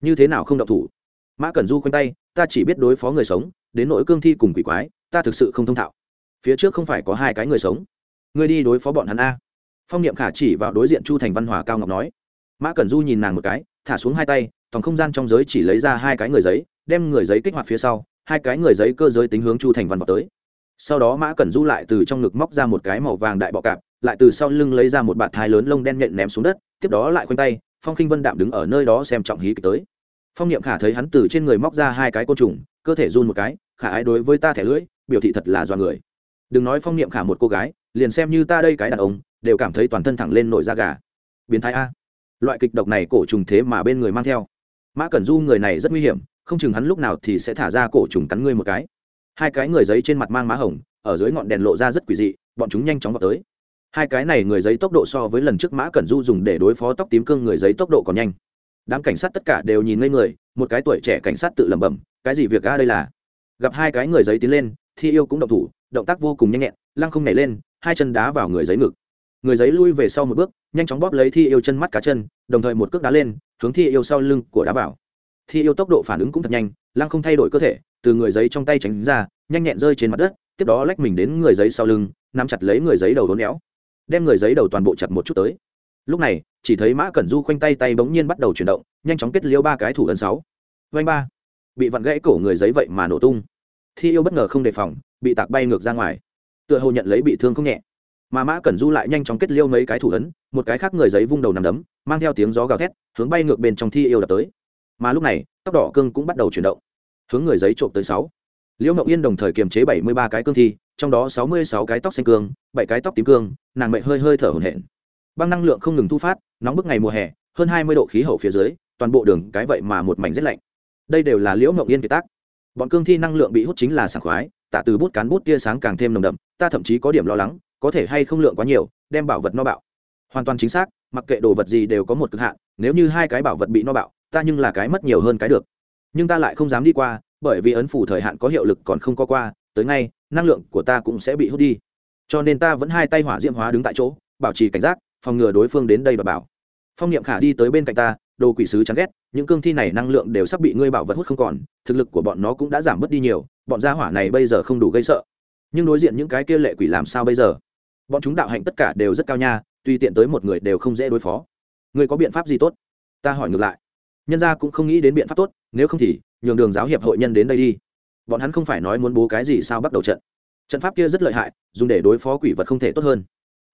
Như thế nào không động thủ? Mã cần du khoanh tay, ta chỉ biết đối phó người sống, đến nỗi cương thi cùng quỷ quái, ta thực sự không thông thạo. Phía trước không phải có hai cái người sống. Ngươi đi đối phó bọn hắn a phong niệm khả chỉ vào đối diện chu thành văn hòa cao ngọc nói, mã cẩn du nhìn nàng một cái, thả xuống hai tay thòng không gian trong giới chỉ lấy ra hai cái người giấy, đem người giấy kích hoạt phía sau, hai cái người giấy cơ giới tính hướng chu thành văn vào tới. Sau đó mã cẩn du lại từ trong ngực móc ra một cái màu vàng đại bọ cạp, lại từ sau lưng lấy ra một bạt thai lớn lông đen nhện ném xuống đất, tiếp đó lại khoanh tay, phong khinh vân đạm đứng ở nơi đó xem trọng hí kịch tới. Phong niệm khả thấy hắn từ trên người móc ra hai cái côn trùng, cơ thể run một cái, khả ái đối với ta thẻ lưỡi, biểu thị thật là do người. Đừng nói phong niệm khả một cô gái, liền xem như ta đây cái đàn ông đều cảm thấy toàn thân thẳng lên nổi da gà. Biến thái a. Loại kịch độc này cổ trùng thế mà bên người mang theo. Mã cẩn du người này rất nguy hiểm, không chừng hắn lúc nào thì sẽ thả ra cổ trùng cắn ngươi một cái. Hai cái người giấy trên mặt mang má hồng, ở dưới ngọn đèn lộ ra rất quỷ dị, bọn chúng nhanh chóng vào tới. Hai cái này người giấy tốc độ so với lần trước mã cẩn du dùng để đối phó tóc tím cương người giấy tốc độ còn nhanh. Đám cảnh sát tất cả đều nhìn ngây người, một cái tuổi trẻ cảnh sát tự lẩm bẩm, cái gì việc a, đây là? Gặp hai cái người giấy tiến lên, thi yêu cũng động thủ, động tác vô cùng nhanh nhẹn, lăng không nhảy lên, hai chân đá vào người giấy ngực người giấy lui về sau một bước, nhanh chóng bóp lấy thi yêu chân mắt cá chân, đồng thời một cước đá lên, hướng thi yêu sau lưng của đá vào. Thi yêu tốc độ phản ứng cũng thật nhanh, lăng không thay đổi cơ thể, từ người giấy trong tay tránh ra, nhanh nhẹn rơi trên mặt đất, tiếp đó lách mình đến người giấy sau lưng, nắm chặt lấy người giấy đầu đốn éo, đem người giấy đầu toàn bộ chặt một chút tới. Lúc này, chỉ thấy mã cẩn du khoanh tay tay bỗng nhiên bắt đầu chuyển động, nhanh chóng kết liêu ba cái thủ ấn sáu. Vanh ba. Bị vặn gãy cổ người giấy vậy mà nổ tung. Thi yêu bất ngờ không đề phòng, bị tạc bay ngược ra ngoài. Tựa hồ nhận lấy bị thương không nhẹ mà mã cẩn du lại nhanh chóng kết liêu mấy cái thủ ấn, một cái khác người giấy vung đầu nằm đấm, mang theo tiếng gió gào thét, hướng bay ngược bên trong thi yêu đập tới. Mà lúc này, tóc đỏ cương cũng bắt đầu chuyển động, hướng người giấy trộm tới sáu. Liễu ngậu yên đồng thời kiềm chế bảy mươi ba cái cương thi, trong đó sáu mươi sáu cái tóc xanh cương, bảy cái tóc tím cương, nàng mệt hơi hơi thở hổn hển. Băng năng lượng không ngừng thu phát, nóng bức ngày mùa hè, hơn hai mươi độ khí hậu phía dưới, toàn bộ đường cái vậy mà một mảnh rét lạnh. Đây đều là liễu ngậu yên kiệt tác. Bọn cương thi năng lượng bị hút chính là sảng khoái tạ từ bút cán bút tia sáng càng thêm nồng đậm, ta thậm chí có điểm lo lắng có thể hay không lượng quá nhiều, đem bảo vật no bạo. Hoàn toàn chính xác, mặc kệ đồ vật gì đều có một cực hạn, nếu như hai cái bảo vật bị no bạo, ta nhưng là cái mất nhiều hơn cái được. Nhưng ta lại không dám đi qua, bởi vì ấn phủ thời hạn có hiệu lực còn không có qua, tới ngay, năng lượng của ta cũng sẽ bị hút đi. Cho nên ta vẫn hai tay hỏa diễm hóa đứng tại chỗ, bảo trì cảnh giác, phòng ngừa đối phương đến đây và bảo. Phong niệm khả đi tới bên cạnh ta, đồ quỷ sứ chán ghét, những cương thi này năng lượng đều sắp bị ngươi bảo vật hút không còn, thực lực của bọn nó cũng đã giảm bớt đi nhiều, bọn gia hỏa này bây giờ không đủ gây sợ nhưng đối diện những cái kia lệ quỷ làm sao bây giờ? Bọn chúng đạo hạnh tất cả đều rất cao nha tuy tiện tới một người đều không dễ đối phó. Người có biện pháp gì tốt? Ta hỏi ngược lại. Nhân gia cũng không nghĩ đến biện pháp tốt, nếu không thì nhường đường giáo hiệp hội nhân đến đây đi. Bọn hắn không phải nói muốn bố cái gì sao bắt đầu trận. Trận pháp kia rất lợi hại, dùng để đối phó quỷ vật không thể tốt hơn.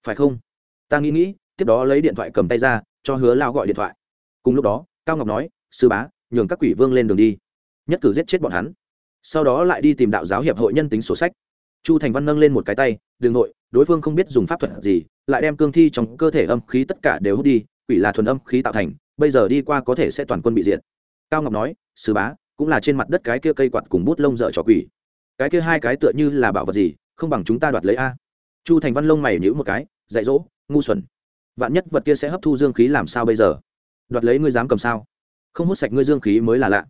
Phải không? Ta nghĩ nghĩ, tiếp đó lấy điện thoại cầm tay ra, cho hứa lao gọi điện thoại. Cùng lúc đó, cao ngọc nói, sư bá, nhường các quỷ vương lên đường đi. Nhất cử giết chết bọn hắn. Sau đó lại đi tìm đạo giáo hiệp hội nhân tính sổ sách chu thành văn nâng lên một cái tay đường nội, đối phương không biết dùng pháp thuật gì, lại đem cương thi trong cơ thể âm khí tất cả đều hút đi, quỷ là thuần âm khí tạo thành, bây giờ đi qua có thể sẽ toàn quân bị diệt. Cao ngọc nói, sư bá, cũng là trên mặt đất cái kia cây quạt cùng bút lông dở trò quỷ. Cái kia hai cái tựa như là bảo vật gì, không bằng chúng ta đoạt lấy a. Chu thành văn lông mày nhữ một cái, dạy dỗ, ngu xuẩn, vạn nhất vật kia sẽ hấp thu dương khí làm sao bây giờ? Đoạt lấy ngươi dám cầm sao? Không hút sạch ngươi dương khí mới là lạ.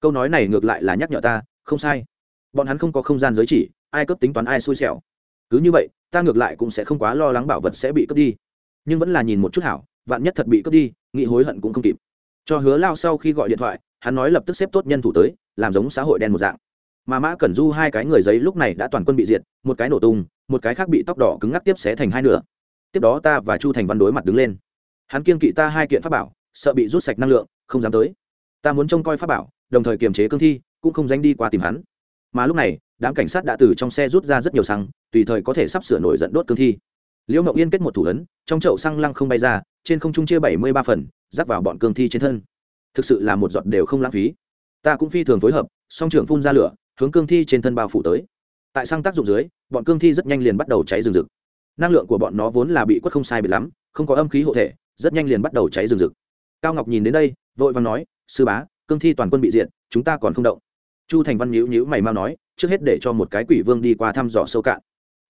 Câu nói này ngược lại là nhắc nhở ta, không sai. Bọn hắn không có không gian giới chỉ ai cấp tính toán ai xui xẻo. Cứ như vậy, ta ngược lại cũng sẽ không quá lo lắng bảo vật sẽ bị cướp đi. Nhưng vẫn là nhìn một chút hảo, vạn nhất thật bị cướp đi, nghĩ hối hận cũng không kịp. Cho hứa lao sau khi gọi điện thoại, hắn nói lập tức xếp tốt nhân thủ tới, làm giống xã hội đen một dạng. Mà mã cẩn du hai cái người giấy lúc này đã toàn quân bị diệt, một cái nổ tung, một cái khác bị tóc đỏ cứng ngắc tiếp xé thành hai nửa. Tiếp đó ta và chu thành văn đối mặt đứng lên. Hắn kiên kỵ ta hai kiện pháp bảo, sợ bị rút sạch năng lượng, không dám tới. Ta muốn trông coi pháp bảo, đồng thời kiềm chế cương thi, cũng không dánh đi qua tìm hắn. Mà lúc này đám cảnh sát đã từ trong xe rút ra rất nhiều xăng, tùy thời có thể sắp sửa nổi giận đốt cương thi. Liễu mộng yên kết một thủ ấn, trong chậu xăng lăng không bay ra, trên không trung chia bảy mươi ba phần, rắc vào bọn cương thi trên thân. Thực sự là một giọt đều không lãng phí. Ta cũng phi thường phối hợp, song trưởng phun ra lửa, hướng cương thi trên thân bao phủ tới. Tại xăng tác dụng dưới, bọn cương thi rất nhanh liền bắt đầu cháy rừng rực. Năng lượng của bọn nó vốn là bị quất không sai bị lắm, không có âm khí hộ thể, rất nhanh liền bắt đầu cháy rừng rực. Cao ngọc nhìn đến đây, vội vàng nói, sư bá, cương thi toàn quân bị diện chúng ta còn không động chu thành văn nhíu nhíu mày mau nói, trước hết để cho một cái quỷ vương đi qua thăm dò sâu cạn.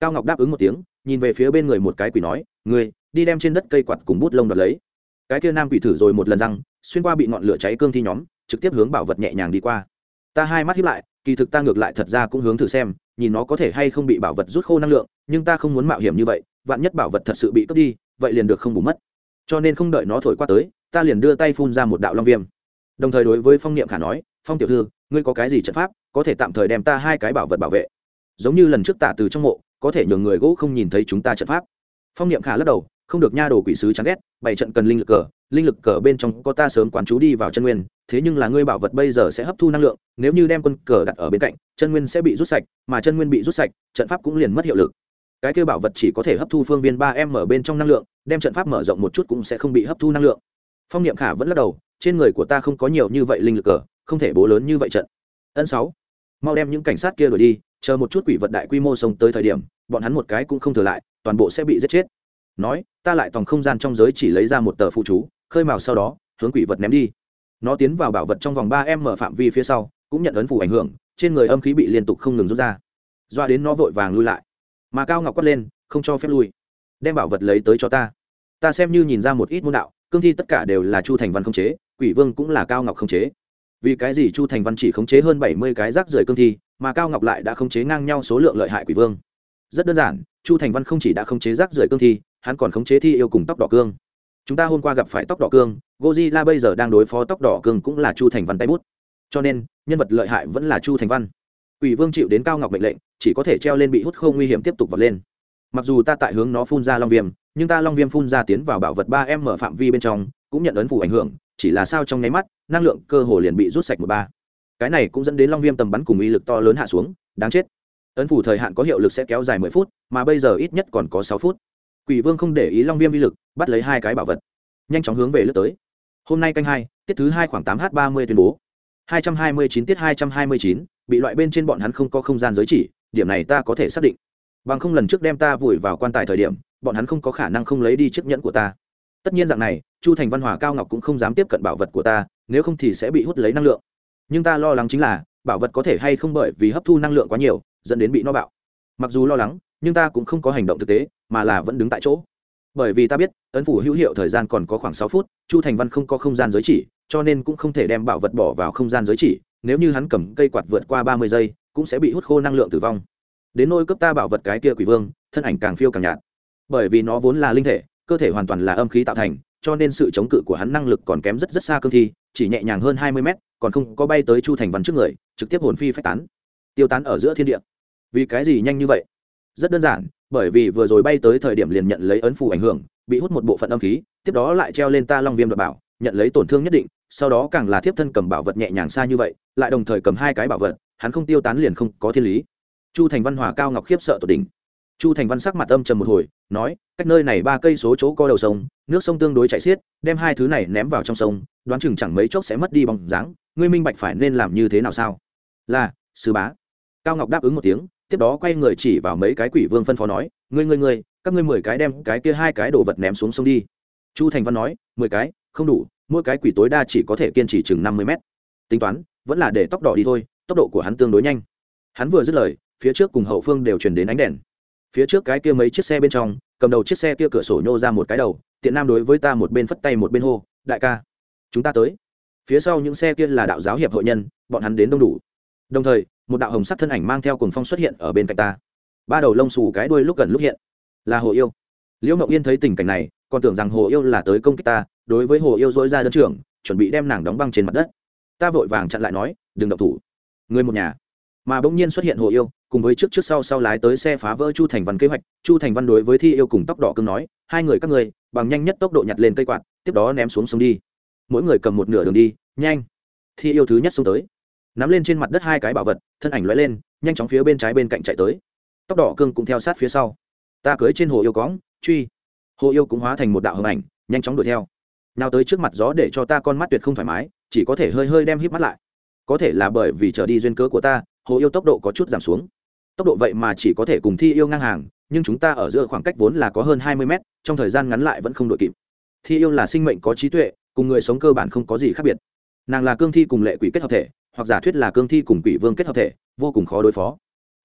Cao ngọc đáp ứng một tiếng, nhìn về phía bên người một cái quỷ nói người đi đem trên đất cây quạt cùng bút lông đoạt lấy. Cái kia nam quỷ thử rồi một lần răng, xuyên qua bị ngọn lửa cháy cương thi nhóm, trực tiếp hướng bảo vật nhẹ nhàng đi qua. Ta hai mắt hiếp lại, kỳ thực ta ngược lại thật ra cũng hướng thử xem, nhìn nó có thể hay không bị bảo vật rút khô năng lượng, nhưng ta không muốn mạo hiểm như vậy, vạn nhất bảo vật thật sự bị cướp đi, vậy liền được không bù mất. Cho nên không đợi nó thổi qua tới, ta liền đưa tay phun ra một đạo long viêm. Đồng thời đối với phong niệm khả nói, phong tiểu thư ngươi có cái gì trận pháp, có thể tạm thời đem ta hai cái bảo vật bảo vệ. Giống như lần trước tả từ trong mộ, có thể nhường người gỗ không nhìn thấy chúng ta trận pháp. Phong niệm khả lắc đầu, không được nha đồ quỷ sứ chán ghét bảy trận cần linh lực cờ, linh lực cờ bên trong có ta sớm quán chú đi vào chân nguyên, thế nhưng là ngươi bảo vật bây giờ sẽ hấp thu năng lượng, nếu như đem quân cờ đặt ở bên cạnh, chân nguyên sẽ bị rút sạch, mà chân nguyên bị rút sạch, trận pháp cũng liền mất hiệu lực. Cái kêu bảo vật chỉ có thể hấp thu phương viên ba m ở bên trong năng lượng, đem trận pháp mở rộng một chút cũng sẽ không bị hấp thu năng lượng. Phong niệm khả vẫn lắc đầu, trên người của ta không có nhiều như vậy linh lực cờ không thể bố lớn như vậy trận. Ân sáu, mau đem những cảnh sát kia đuổi đi, chờ một chút quỷ vật đại quy mô sống tới thời điểm, bọn hắn một cái cũng không thừa lại, toàn bộ sẽ bị giết chết. Nói, ta lại toàn không gian trong giới chỉ lấy ra một tờ phụ chú, khơi mào sau đó, hướng quỷ vật ném đi. Nó tiến vào bảo vật trong vòng ba m mở phạm vi phía sau, cũng nhận ấn phủ ảnh hưởng, trên người âm khí bị liên tục không ngừng rút ra. Doa đến nó vội vàng lui lại. Mà cao ngọc quát lên, không cho phép lui. Đem bảo vật lấy tới cho ta. Ta xem như nhìn ra một ít môn đạo, cương thi tất cả đều là chu thành văn không chế, quỷ vương cũng là cao ngọc không chế vì cái gì chu thành văn chỉ khống chế hơn bảy mươi cái rác rưởi cương thi, mà cao ngọc lại đã khống chế ngang nhau số lượng lợi hại quỷ vương? Rất đơn giản, chu thành văn không chỉ đã khống chế rác rưởi cương thi, hắn còn khống chế thi yêu cùng tóc đỏ cương. Chúng ta hôm qua gặp phải tóc đỏ cương gozilla bây giờ đang đối phó tóc đỏ cương cũng là chu thành văn tay bút. Cho nên, nhân vật lợi hại vẫn là chu thành văn. Quỷ vương chịu đến cao ngọc mệnh lệnh, chỉ có thể treo lên bị hút không nguy hiểm tiếp tục vọt lên mặc dù ta tại hướng nó phun ra long viêm, nhưng ta long viêm phun ra tiến vào bảo vật ba m mở phạm vi bên trong, cũng nhận ấn phủ ảnh hưởng, chỉ là sao trong nháy mắt, năng lượng cơ hồ liền bị rút sạch một ba. Cái này cũng dẫn đến long viêm tầm bắn cùng uy lực to lớn hạ xuống, đáng chết. Ấn phủ thời hạn có hiệu lực sẽ kéo dài mười phút, mà bây giờ ít nhất còn có sáu phút. Quỷ vương không để ý long viêm uy lực, bắt lấy hai cái bảo vật. Nhanh chóng hướng về lướt tới. Hôm nay canh hai, tiết thứ hai khoảng tám h ba mươi tuyên bố. Hai trăm hai mươi chín tiết hai trăm hai mươi chín, bị loại bên trên bọn hắn không có không gian giới chỉ, điểm này ta có thể xác định bằng không lần trước đem ta vùi vào quan tài thời điểm, bọn hắn không có khả năng không lấy đi chiếc nhẫn của ta. Tất nhiên dạng này, chu thành văn hòa, cao ngọc cũng không dám tiếp cận bảo vật của ta, nếu không thì sẽ bị hút lấy năng lượng. Nhưng ta lo lắng chính là, bảo vật có thể hay không bởi vì hấp thu năng lượng quá nhiều, dẫn đến bị no bạo. Mặc dù lo lắng, nhưng ta cũng không có hành động thực tế, mà là vẫn đứng tại chỗ. Bởi vì ta biết, ấn phủ hữu hiệu thời gian còn có khoảng sáu phút, chu thành văn không có không gian giới chỉ, cho nên cũng không thể đem bảo vật bỏ vào không gian giới chỉ, nếu như hắn cầm cây quạt vượt qua ba mươi giây, cũng sẽ bị hút khô năng lượng tử vong đến nôi cấp ta bảo vật cái kia quỷ vương, thân ảnh càng phiêu càng nhạt. Bởi vì nó vốn là linh thể, cơ thể hoàn toàn là âm khí tạo thành, cho nên sự chống cự của hắn năng lực còn kém rất rất xa cương thi, chỉ nhẹ nhàng hơn hai mươi mét, còn không có bay tới chu thành văn trước người, trực tiếp hồn phi phách tán. Tiêu tán ở giữa thiên địa. Vì cái gì nhanh như vậy? Rất đơn giản, bởi vì vừa rồi bay tới thời điểm liền nhận lấy ấn phù ảnh hưởng, bị hút một bộ phận âm khí, tiếp đó lại treo lên ta long viêm đ bảo, nhận lấy tổn thương nhất định, sau đó càng là thiếp thân cầm bảo vật nhẹ nhàng xa như vậy, lại đồng thời cầm hai cái bảo vật, hắn không tiêu tán liền không có thiên lý chu thành văn hòa cao ngọc khiếp sợ tột đỉnh. Chu thành văn sắc mặt âm trầm một hồi, nói, cách nơi này ba cây số chỗ co đầu sông, nước sông tương đối chảy xiết, đem hai thứ này ném vào trong sông, đoán chừng chẳng mấy chốc sẽ mất đi bóng dáng, ngươi minh bạch phải nên làm như thế nào sao? Là, sư bá. Cao ngọc đáp ứng một tiếng, tiếp đó quay người chỉ vào mấy cái quỷ vương phân phó nói, ngươi ngươi ngươi, các ngươi mười cái đem cái kia hai cái đồ vật ném xuống sông đi. Chu thành văn nói, mười cái, không đủ, mỗi cái quỷ tối đa chỉ có thể kiên trì chừng năm mươi mét. Tính toán, vẫn là để tốc độ đi thôi, tốc độ của hắn tương đối nhanh. Hắn vừa dứt lời phía trước cùng hậu phương đều chuyển đến ánh đèn. Phía trước cái kia mấy chiếc xe bên trong, cầm đầu chiếc xe kia cửa sổ nhô ra một cái đầu, tiện nam đối với ta một bên phất tay một bên hô, đại ca, chúng ta tới. Phía sau những xe kia là đạo giáo hiệp hội nhân, bọn hắn đến đông đủ. Đồng thời, một đạo hồng sắc thân ảnh mang theo cùng phong xuất hiện ở bên cạnh ta. Ba đầu lông xù cái đuôi lúc gần lúc hiện. Là hồ yêu. Liễu ngọc yên thấy tình cảnh này, còn tưởng rằng hồ yêu là tới công kích ta, đối với hồ yêu dỗi ra đơn trưởng, chuẩn bị đem nàng đóng băng trên mặt đất. Ta vội vàng chặn lại nói, đừng động thủ. Người một nhà. Mà bỗng nhiên xuất hiện hồ yêu cùng với trước trước sau sau lái tới xe phá vỡ chu thành văn kế hoạch, chu thành văn đối với thi yêu cùng tóc đỏ cưng nói, hai người các người bằng nhanh nhất tốc độ nhặt lên cây quạt, tiếp đó ném xuống sông đi. Mỗi người cầm một nửa đường đi, nhanh. Thi yêu thứ nhất xông tới. Nắm lên trên mặt đất hai cái bảo vật, thân ảnh lóe lên, nhanh chóng phía bên trái bên cạnh chạy tới. Tóc đỏ cương cũng theo sát phía sau. Ta cưới trên hồ yêu cóng truy. Hồ yêu cũng hóa thành một đạo hình ảnh, nhanh chóng đuổi theo. Nào tới trước mặt gió để cho ta con mắt tuyệt không thoải mái, chỉ có thể hơi hơi đem híp mắt lại. Có thể là bởi vì trở đi duyên cớ của ta, hồ yêu tốc độ có chút giảm xuống tốc độ vậy mà chỉ có thể cùng thi yêu ngang hàng, nhưng chúng ta ở giữa khoảng cách vốn là có hơn hai mươi mét, trong thời gian ngắn lại vẫn không đội kịp. Thi yêu là sinh mệnh có trí tuệ, cùng người sống cơ bản không có gì khác biệt. Nàng là cương thi cùng lệ quỷ kết hợp thể, hoặc giả thuyết là cương thi cùng quỷ vương kết hợp thể, vô cùng khó đối phó.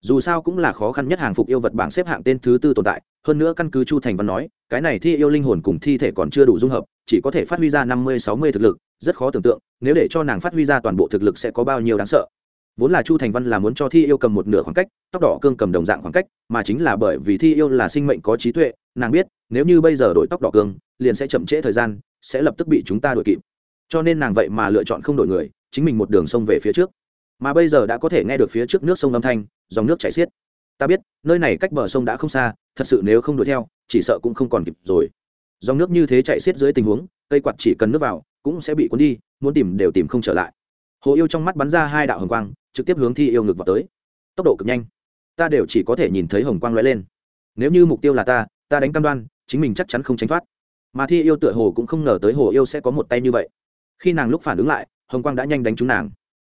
Dù sao cũng là khó khăn nhất hàng phục yêu vật bảng xếp hạng tên thứ tư tồn tại, hơn nữa căn cứ chu thành văn nói, cái này thi yêu linh hồn cùng thi thể còn chưa đủ dung hợp, chỉ có thể phát huy ra năm mươi, sáu mươi thực lực, rất khó tưởng tượng, nếu để cho nàng phát huy ra toàn bộ thực lực sẽ có bao nhiêu đáng sợ vốn là chu thành văn là muốn cho thi yêu cầm một nửa khoảng cách, tóc đỏ cương cầm đồng dạng khoảng cách, mà chính là bởi vì thi yêu là sinh mệnh có trí tuệ, nàng biết nếu như bây giờ đổi tóc đỏ cương, liền sẽ chậm trễ thời gian, sẽ lập tức bị chúng ta đuổi kịp. Cho nên nàng vậy mà lựa chọn không đổi người, chính mình một đường sông về phía trước. Mà bây giờ đã có thể nghe được phía trước nước sông âm thanh, dòng nước chảy xiết. Ta biết, nơi này cách bờ sông đã không xa, thật sự nếu không đuổi theo, chỉ sợ cũng không còn kịp rồi. Dòng nước như thế chạy xiết dưới tình huống, cây quạt chỉ cần nước vào, cũng sẽ bị cuốn đi, muốn tìm đều tìm không trở lại. Hồ yêu trong mắt bắn ra hai đạo hồng quang trực tiếp hướng thi yêu ngực vào tới. Tốc độ cực nhanh. Ta đều chỉ có thể nhìn thấy hồng quang lóe lên. Nếu như mục tiêu là ta ta đánh cam đoan, chính mình chắc chắn không tránh thoát. Mà thi yêu tựa hồ cũng không ngờ tới hồ yêu sẽ có một tay như vậy. Khi nàng lúc phản ứng lại, hồng quang đã nhanh đánh trúng nàng.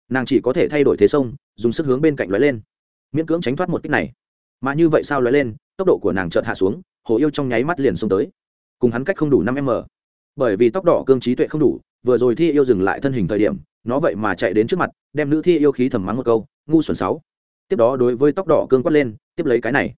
Nàng chỉ có thể thay đổi thế sông, dùng sức hướng bên cạnh lóe lên. Miễn cưỡng tránh thoát một kích này. Mà như vậy sao lóe lên, tốc độ của nàng chợt hạ xuống, hồ yêu trong nháy mắt liền xông tới. Cùng hắn cách không đủ năm m. Bởi vì tốc độ cương trí tuệ không đủ, vừa rồi thi yêu dừng lại thân hình thời điểm nó vậy mà chạy đến trước mặt, đem nữ thi yêu khí thầm mắng một câu, ngu xuẩn sáu. Tiếp đó đối với tóc đỏ cương quất lên, tiếp lấy cái này.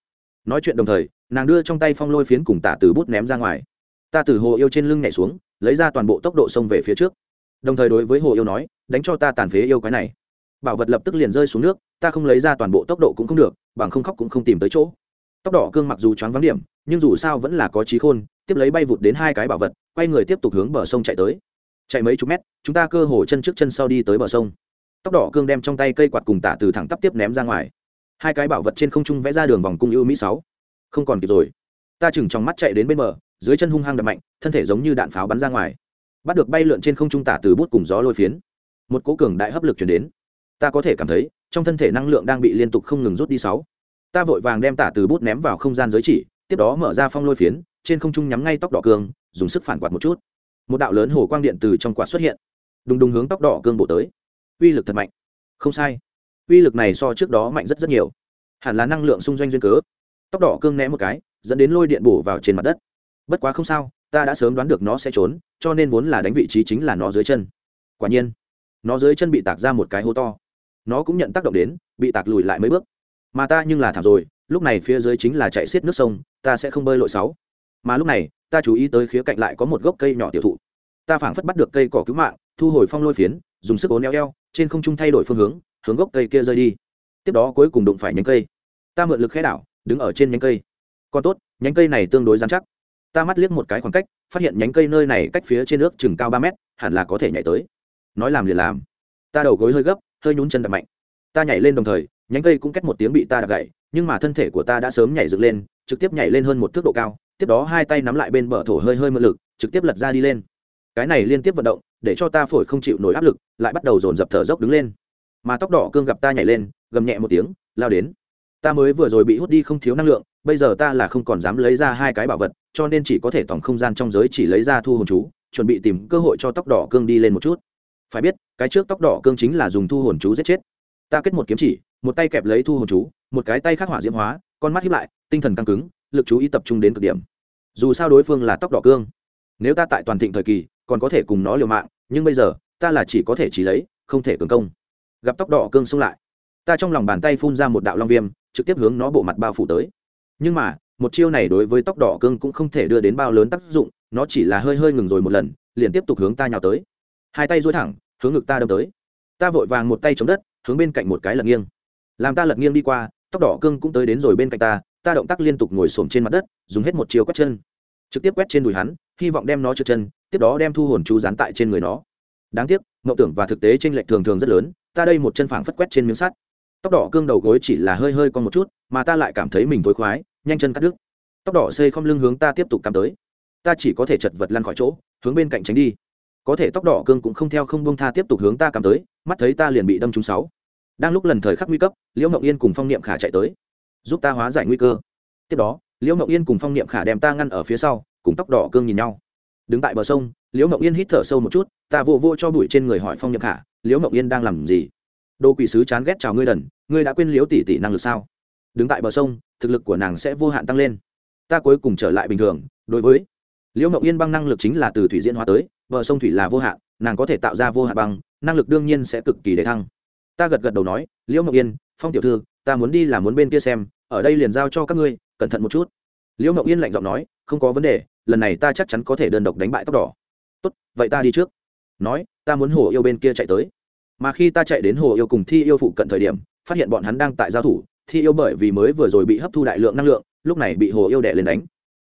Nói chuyện đồng thời, nàng đưa trong tay phong lôi phiến cùng tả từ bút ném ra ngoài. Ta từ hồ yêu trên lưng nhảy xuống, lấy ra toàn bộ tốc độ xông về phía trước. Đồng thời đối với hồ yêu nói, đánh cho ta tàn phế yêu cái này. Bảo vật lập tức liền rơi xuống nước, ta không lấy ra toàn bộ tốc độ cũng không được, bằng không khóc cũng không tìm tới chỗ. Tóc đỏ cương mặc dù choáng vắng điểm, nhưng dù sao vẫn là có trí khôn, tiếp lấy bay vụt đến hai cái bảo vật, quay người tiếp tục hướng bờ sông chạy tới chạy mấy chục mét, chúng ta cơ hồ chân trước chân sau đi tới bờ sông. Tóc đỏ cương đem trong tay cây quạt cùng tả từ thẳng tắp tiếp ném ra ngoài. Hai cái bảo vật trên không trung vẽ ra đường vòng cung ưu mỹ sáu. Không còn kịp rồi. Ta chừng trong mắt chạy đến bên bờ, dưới chân hung hăng đập mạnh, thân thể giống như đạn pháo bắn ra ngoài. Bắt được bay lượn trên không trung tả từ bút cùng gió lôi phiến. Một cố cường đại hấp lực chuyển đến. Ta có thể cảm thấy, trong thân thể năng lượng đang bị liên tục không ngừng rút đi sáu. Ta vội vàng đem tả từ bút ném vào không gian giới chỉ, tiếp đó mở ra phong lôi phiến, trên không trung nhắm ngay tóc đỏ cương, dùng sức phản quạt một chút một đạo lớn hồ quang điện từ trong quạt xuất hiện. Đùng đùng hướng tóc đỏ cương bộ tới. Uy lực thật mạnh. Không sai. Uy lực này so trước đó mạnh rất rất nhiều. Hẳn là năng lượng xung doanh duyên cớ. Tóc đỏ cương né một cái, dẫn đến lôi điện bổ vào trên mặt đất. Bất quá không sao, ta đã sớm đoán được nó sẽ trốn, cho nên vốn là đánh vị trí chính là nó dưới chân. Quả nhiên, nó dưới chân bị tạc ra một cái hố to. Nó cũng nhận tác động đến, bị tạc lùi lại mấy bước. Mà ta nhưng là thảm rồi, lúc này phía dưới chính là chạy xiết nước sông, ta sẽ không bơi lội sáu. Mà lúc này ta chú ý tới khía cạnh lại có một gốc cây nhỏ tiểu thụ. Ta phảng phất bắt được cây cỏ cứu mạng, thu hồi phong lôi phiến, dùng sức ố neo eo, trên không trung thay đổi phương hướng hướng gốc cây kia rơi đi. Tiếp đó cuối cùng đụng phải nhánh cây. Ta mượn lực khẽ đảo, đứng ở trên nhánh cây. Còn tốt, nhánh cây này tương đối dán chắc. Ta mắt liếc một cái khoảng cách, phát hiện nhánh cây nơi này cách phía trên nước chừng cao ba mét, hẳn là có thể nhảy tới. Nói làm liền làm. Ta đầu gối hơi gấp, hơi nhún chân đập mạnh. Ta nhảy lên đồng thời, nhánh cây cũng cách một tiếng bị ta đập gậy nhưng mà thân thể của ta đã sớm nhảy dựng lên, trực tiếp nhảy lên hơn một thước độ cao tiếp đó hai tay nắm lại bên bờ thổ hơi hơi mượn lực, trực tiếp lật ra đi lên. Cái này liên tiếp vận động, để cho ta phổi không chịu nổi áp lực, lại bắt đầu dồn dập thở dốc đứng lên. Mà tóc đỏ cương gặp ta nhảy lên, gầm nhẹ một tiếng, lao đến. Ta mới vừa rồi bị hút đi không thiếu năng lượng, bây giờ ta là không còn dám lấy ra hai cái bảo vật, cho nên chỉ có thể tổng không gian trong giới chỉ lấy ra thu hồn chú, chuẩn bị tìm cơ hội cho tóc đỏ cương đi lên một chút. Phải biết, cái trước tóc đỏ cương chính là dùng thu hồn chú giết chết. Ta kết một kiếm chỉ, một tay kẹp lấy thu hồn chú, một cái tay khắc hỏa diễm hóa, con mắt hiếp lại, tinh thần căng cứng lực chú ý tập trung đến cực điểm. Dù sao đối phương là tóc đỏ cương. Nếu ta tại toàn thịnh thời kỳ, còn có thể cùng nó liều mạng, nhưng bây giờ, ta là chỉ có thể chỉ lấy, không thể cường công. Gặp tóc đỏ cương xông lại. Ta trong lòng bàn tay phun ra một đạo long viêm, trực tiếp hướng nó bộ mặt bao phủ tới. Nhưng mà, một chiêu này đối với tóc đỏ cương cũng không thể đưa đến bao lớn tác dụng, nó chỉ là hơi hơi ngừng rồi một lần, liền tiếp tục hướng ta nhào tới. Hai tay duỗi thẳng, hướng ngực ta đâm tới. Ta vội vàng một tay chống đất, hướng bên cạnh một cái lật nghiêng. Làm ta lật nghiêng đi qua, tóc đỏ cương cũng tới đến rồi bên cạnh ta ta động tác liên tục ngồi xổm trên mặt đất, dùng hết một chiều quét chân. Trực tiếp quét trên đùi hắn, hy vọng đem nó trượt chân, tiếp đó đem thu hồn chú dán tại trên người nó. Đáng tiếc, mộng tưởng và thực tế t r ê n lệch thường thường rất lớn, ta đây một chân phảng phất quét trên miếng sắt. Tóc đỏ cương đầu gối chỉ là hơi hơi con một chút, mà ta lại cảm thấy mình thối khoái, nhanh chân cắt đứt. Tóc đỏ xây không lưng hướng ta tiếp tục cắm tới. Ta chỉ có thể chật vật lăn khỏi chỗ, hướng bên cạnh tránh đi. Có thể tóc đỏ cương cũng không theo không bông tha tiếp tục hướng ta cảm tới, mắt thấy ta liền bị đâm trúng sáu. Đang lúc lần thời khắc nguy cấp, liễu mộng yên cùng phong niệm khả chạy tới giúp ta hóa giải nguy cơ. Tiếp đó, liễu mộng yên cùng phong niệm khả đem ta ngăn ở phía sau, cùng tóc đỏ cương nhìn nhau. Đứng tại bờ sông, liễu mộng yên hít thở sâu một chút, ta vô vô cho bụi trên người hỏi phong niệm khả, liễu mộng yên đang làm gì? Đô quỷ sứ chán ghét chào ngươi đần ngươi đã quên liễu tỷ tỷ năng lực sao? Đứng tại bờ sông, thực lực của nàng sẽ vô hạn tăng lên. Ta cuối cùng trở lại bình thường, đối với liễu mộng yên băng năng lực chính là từ thủy diễn hóa tới, bờ sông thủy là vô hạn, nàng có thể tạo ra vô hạn băng, năng lực đương nhiên sẽ cực kỳ để thăng. Ta gật gật đầu nói, liễu mộng yên, phong tiểu thư ta muốn đi là muốn bên kia xem, ở đây liền giao cho các ngươi, cẩn thận một chút. Liễu mộng yên lạnh giọng nói, không có vấn đề, lần này ta chắc chắn có thể đơn độc đánh bại tóc đỏ. Tốt, vậy ta đi trước. Nói, ta muốn hồ yêu bên kia chạy tới. Mà khi ta chạy đến hồ yêu cùng thi yêu phụ cận thời điểm, phát hiện bọn hắn đang tại giao thủ, thi yêu bởi vì mới vừa rồi bị hấp thu đại lượng năng lượng, lúc này bị hồ yêu đẻ lên đánh.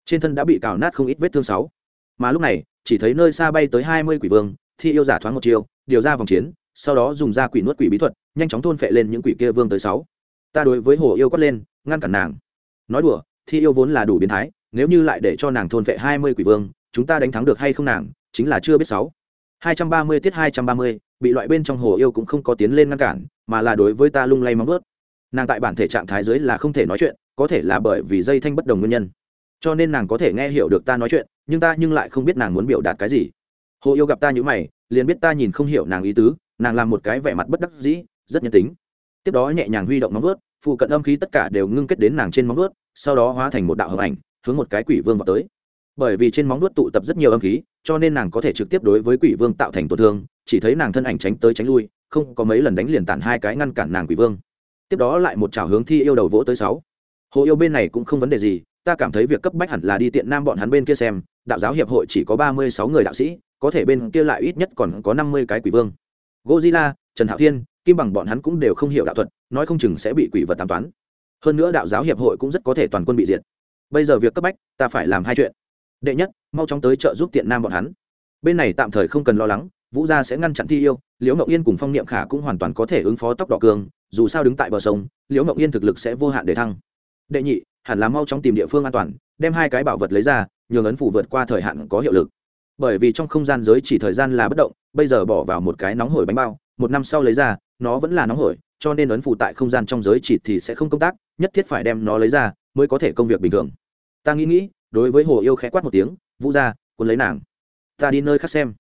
Trên thân đã bị cào nát không ít vết thương sáu. Mà lúc này, chỉ thấy nơi xa bay tới hai mươi quỷ vương, thi yêu giả thoáng một chiêu, điều ra vòng chiến, sau đó dùng ra quỷ nuốt quỷ bí thuật, nhanh chóng thôn phệ lên những quỷ kia vương tới sáu ta đối với hồ yêu quát lên, ngăn cản nàng. Nói đùa, thi yêu vốn là đủ biến thái, nếu như lại để cho nàng thôn vệ hai mươi quỷ vương, chúng ta đánh thắng được hay không nàng, chính là chưa biết sáu. hai trăm ba mươi tiết hai trăm ba mươi, bị loại bên trong hồ yêu cũng không có tiến lên ngăn cản, mà là đối với ta lung lay móng vớt nàng tại bản thể trạng thái dưới là không thể nói chuyện, có thể là bởi vì dây thanh bất đồng nguyên nhân. Cho nên nàng có thể nghe hiểu được ta nói chuyện, nhưng ta nhưng lại không biết nàng muốn biểu đạt cái gì. Hồ yêu gặp ta như mày, liền biết ta nhìn không hiểu nàng ý tứ, nàng làm một cái vẻ mặt bất đắc dĩ, rất nhân tính tiếp đó nhẹ nhàng huy động móng vớt phụ cận âm khí tất cả đều ngưng kết đến nàng trên móng vớt sau đó hóa thành một đạo hợp ảnh, hướng một cái quỷ vương vào tới. Bởi vì trên móng vớt tụ tập rất nhiều âm khí, cho nên nàng có thể trực tiếp đối với quỷ vương tạo thành tổn thương, chỉ thấy nàng thân ảnh tránh tới tránh lui, không có mấy lần đánh liền tản hai cái ngăn cản nàng quỷ vương. Tiếp đó lại một chảo hướng thi yêu đầu vỗ tới sáu. Hồ yêu bên này cũng không vấn đề gì, ta cảm thấy việc cấp bách hẳn là đi tiện nam bọn hắn bên kia xem, đạo giáo hiệp hội chỉ có ba mươi sáu người đạo sĩ, có thể bên kia lại ít nhất còn có năm mươi cái quỷ vương. Godzilla, trần hạo thiên kim bằng bọn hắn cũng đều không hiểu đạo thuật, nói không chừng sẽ bị quỷ vật tám toán. Hơn nữa đạo giáo hiệp hội cũng rất có thể toàn quân bị diệt. Bây giờ việc cấp bách, ta phải làm hai chuyện. Đệ nhất, mau chóng tới trợ giúp tiện nam bọn hắn. Bên này tạm thời không cần lo lắng, vũ gia sẽ ngăn chặn thi yêu, liễu ngậu yên cùng phong niệm khả cũng hoàn toàn có thể ứng phó tóc đỏ cường, dù sao đứng tại bờ sông, liễu ngậu yên thực lực sẽ vô hạn để thăng. Đệ nhị, hẳn là mau chóng tìm địa phương an toàn, đem hai cái bảo vật lấy ra, nhường ấn phủ vượt qua thời hạn có hiệu lực. Bởi vì trong không gian giới chỉ thời gian là bất động, bây giờ bỏ vào một cái nóng hổi bánh bao một năm sau lấy ra, nó vẫn là nóng hổi, cho nên ấn phụ tại không gian trong giới chỉ thì sẽ không công tác, nhất thiết phải đem nó lấy ra mới có thể công việc bình thường. Ta nghĩ nghĩ, đối với hồ yêu khẽ quát một tiếng, vũ ra quân lấy nàng. Ta đi nơi khác xem.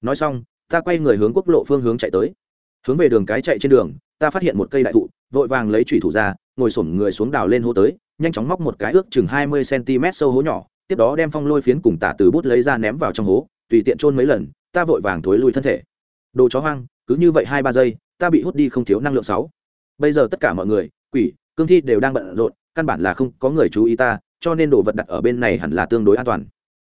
Nói xong, ta quay người hướng quốc lộ phương hướng chạy tới. Hướng về đường cái chạy trên đường, ta phát hiện một cây đại thụ, vội vàng lấy chủy thủ ra, ngồi sổm người xuống đào lên hố tới, nhanh chóng móc một cái ước chừng hai mươi cm sâu hố nhỏ, tiếp đó đem phong lôi phiến cùng tả từ bút lấy ra ném vào trong hố, tùy tiện trôn mấy lần, ta vội vàng thối lui thân thể. Đồ chó hoang cứ như vậy hai ba giây, ta bị hút đi không thiếu năng lượng sáu. Bây giờ tất cả mọi người, quỷ, cương thi đều đang bận rộn, căn bản là không có người chú ý ta, cho nên đồ vật đặt ở bên này hẳn là tương đối an toàn.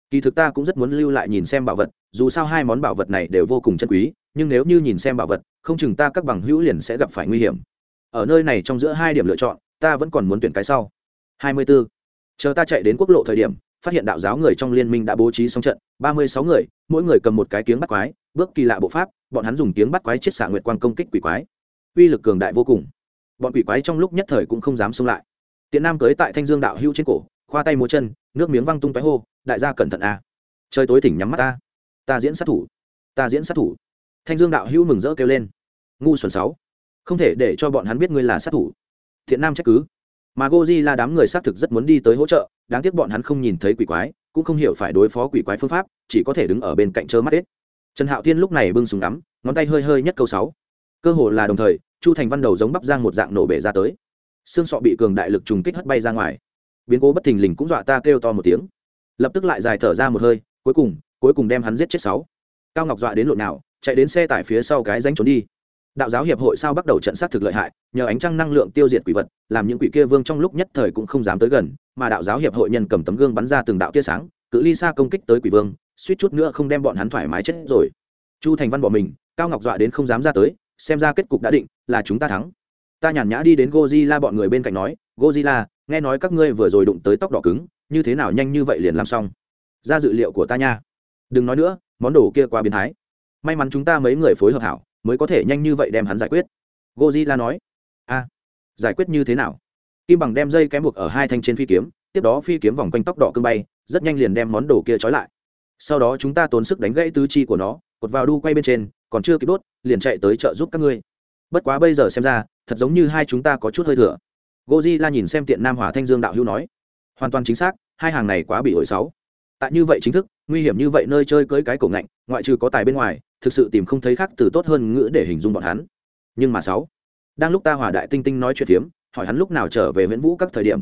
Kỳ thực ta cũng rất muốn lưu lại nhìn xem bảo vật, dù sao hai món bảo vật này đều vô cùng chân quý, nhưng nếu như nhìn xem bảo vật, không chừng ta các bằng hữu liền sẽ gặp phải nguy hiểm. Ở nơi này trong giữa hai điểm lựa chọn, ta vẫn còn muốn tuyển cái sau. 24. chờ ta chạy đến quốc lộ thời điểm, phát hiện đạo giáo người trong liên minh đã bố trí xong trận 36 người, mỗi người cầm một cái kiếng bắt quái, bước kỳ lạ bộ pháp bọn hắn dùng tiếng bắt quái chiết xạ nguyệt quang công kích quỷ quái. Uy lực cường đại vô cùng. Bọn quỷ quái trong lúc nhất thời cũng không dám xông lại. Tiện nam cưới tại thanh dương đạo hưu trên cổ, khoa tay múa chân, nước miếng văng tung tóe hô, đại gia cẩn thận a. Trời tối thỉnh nhắm mắt ta. Ta diễn sát thủ. Ta diễn sát thủ. Thanh dương đạo hưu mừng rỡ kêu lên. Ngu xuẩn sáu. Không thể để cho bọn hắn biết ngươi là sát thủ. Thiện nam trách cứ. Mà goji là đám người xác thực rất muốn đi tới hỗ trợ, đáng tiếc bọn hắn không nhìn thấy quỷ quái, cũng không hiểu phải đối phó quỷ quái phương pháp, chỉ có thể đứng ở bên cạnh chớ mắt hết trần hạo thiên lúc này bưng súng ngắm, ngón tay hơi hơi nhất câu sáu. Cơ hồ là đồng thời, chu thành văn đầu giống bắp giang một dạng nổ bể ra tới. Xương sọ bị cường đại lực trùng kích hất bay ra ngoài. Biến cố bất thình lình cũng dọa ta kêu to một tiếng. Lập tức lại dài thở ra một hơi, cuối cùng cuối cùng đem hắn giết chết sáu. Cao ngọc dọa đến lộn nào, chạy đến xe tải phía sau cái danh trốn đi. Đạo giáo hiệp hội sao bắt đầu trận sát thực lợi hại, nhờ ánh trăng năng lượng tiêu diệt quỷ vật, làm những quỷ kia vương trong lúc nhất thời cũng không dám tới gần, mà đạo giáo hiệp hội nhân cầm tấm gương bắn ra từng đạo tia sáng, cự ly xa công kích tới quỷ vương suýt chút nữa không đem bọn hắn thoải mái chết rồi. Chu thành văn bỏ mình, cao ngọc dọa đến không dám ra tới, xem ra kết cục đã định, là chúng ta thắng. Ta nhàn nhã đi đến gozilla bọn người bên cạnh nói gozilla nghe nói các ngươi vừa rồi đụng tới tóc đỏ cứng, như thế nào nhanh như vậy liền làm xong? Ra dự liệu của ta nha. Đừng nói nữa, món đồ kia quá biến thái. May mắn chúng ta mấy người phối hợp hảo, mới có thể nhanh như vậy đem hắn giải quyết. Gozilla nói. A, giải quyết như thế nào? Kim bằng đem dây kém buộc ở hai thanh trên phi kiếm, tiếp đó phi kiếm vòng quanh tóc đỏ cưng bay, rất nhanh liền đem món đồ kia trói lại sau đó chúng ta tốn sức đánh gãy tứ chi của nó, cột vào đu quay bên trên, còn chưa kịp đốt, liền chạy tới chợ giúp các ngươi. Bất quá bây giờ xem ra, thật giống như hai chúng ta có chút hơi thừa la nhìn xem tiện nam hỏa thanh dương đạo hữu nói, hoàn toàn chính xác, hai hàng này quá bị ổi sáu. Tại như vậy chính thức, nguy hiểm như vậy nơi chơi cưới cái cổ ngạnh, ngoại trừ có tài bên ngoài, thực sự tìm không thấy khác từ tốt hơn ngữ để hình dung bọn hắn. Nhưng mà sáu, đang lúc ta hỏa đại tinh tinh nói chuyện phiếm, hỏi hắn lúc nào trở về nguyễn vũ các thời điểm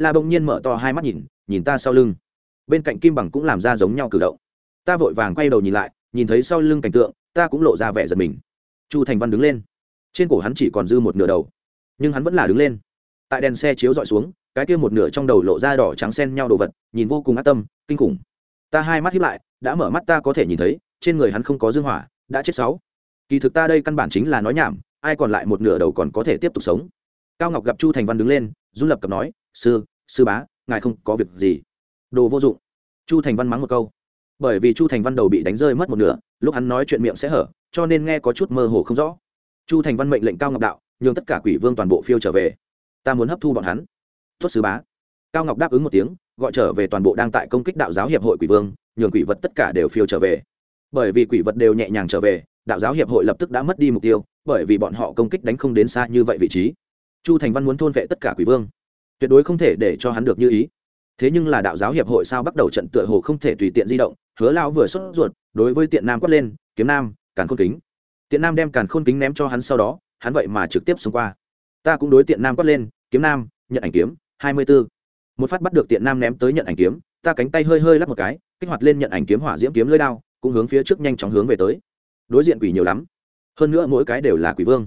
La bỗng nhiên mở to hai mắt nhìn nhìn ta sau lưng bên cạnh kim bằng cũng làm ra giống nhau cử động. Ta vội vàng quay đầu nhìn lại, nhìn thấy sau lưng cảnh tượng, ta cũng lộ ra vẻ giật mình. Chu thành văn đứng lên. Trên cổ hắn chỉ còn dư một nửa đầu, nhưng hắn vẫn là đứng lên. Tại đèn xe chiếu dọi xuống, cái kia một nửa trong đầu lộ ra đỏ trắng xen nhau đồ vật, nhìn vô cùng ác tâm, kinh khủng. Ta hai mắt hiếp lại, đã mở mắt ta có thể nhìn thấy, trên người hắn không có dương hỏa, đã chết sáu. Kỳ thực ta đây căn bản chính là nói nhảm, ai còn lại một nửa đầu còn có thể tiếp tục sống. Cao ngọc gặp chu thành văn đứng lên, run lập cập nói, sư sư bá, ngài không có việc gì đồ vô dụng. Chu thành văn mắng một câu. Bởi vì chu thành văn đầu bị đánh rơi mất một nửa, lúc hắn nói chuyện miệng sẽ hở, cho nên nghe có chút mơ hồ không rõ. Chu thành văn mệnh lệnh cao ngọc đạo, nhường tất cả quỷ vương toàn bộ phiêu trở về. Ta muốn hấp thu bọn hắn. Tuất sứ bá. Cao ngọc đáp ứng một tiếng, gọi trở về toàn bộ đang tại công kích đạo giáo hiệp hội quỷ vương, nhường quỷ vật tất cả đều phiêu trở về. Bởi vì quỷ vật đều nhẹ nhàng trở về, đạo giáo hiệp hội lập tức đã mất đi mục tiêu, bởi vì bọn họ công kích đánh không đến xa như vậy vị trí. Chu thành văn muốn thôn vệ tất cả quỷ vương. Tuyệt đối không thể để cho hắn được như ý thế nhưng là đạo giáo hiệp hội sao bắt đầu trận tựa hồ không thể tùy tiện di động, hứa lao vừa xuất ruột, đối với tiện nam quát lên, kiếm nam, càn khôn kính. Tiện nam đem càn khôn kính ném cho hắn sau đó, hắn vậy mà trực tiếp xông qua. Ta cũng đối tiện nam quát lên, kiếm nam, nhận ảnh kiếm, hai mươi b ố một phát bắt được tiện nam ném tới nhận ảnh kiếm, ta cánh tay hơi hơi lắp một cái, kích hoạt lên nhận ảnh kiếm hỏa diễm kiếm lưỡi đao, cũng hướng phía trước nhanh chóng hướng về tới. Đối diện quỷ nhiều lắm. Hơn nữa mỗi cái đều là quỷ vương.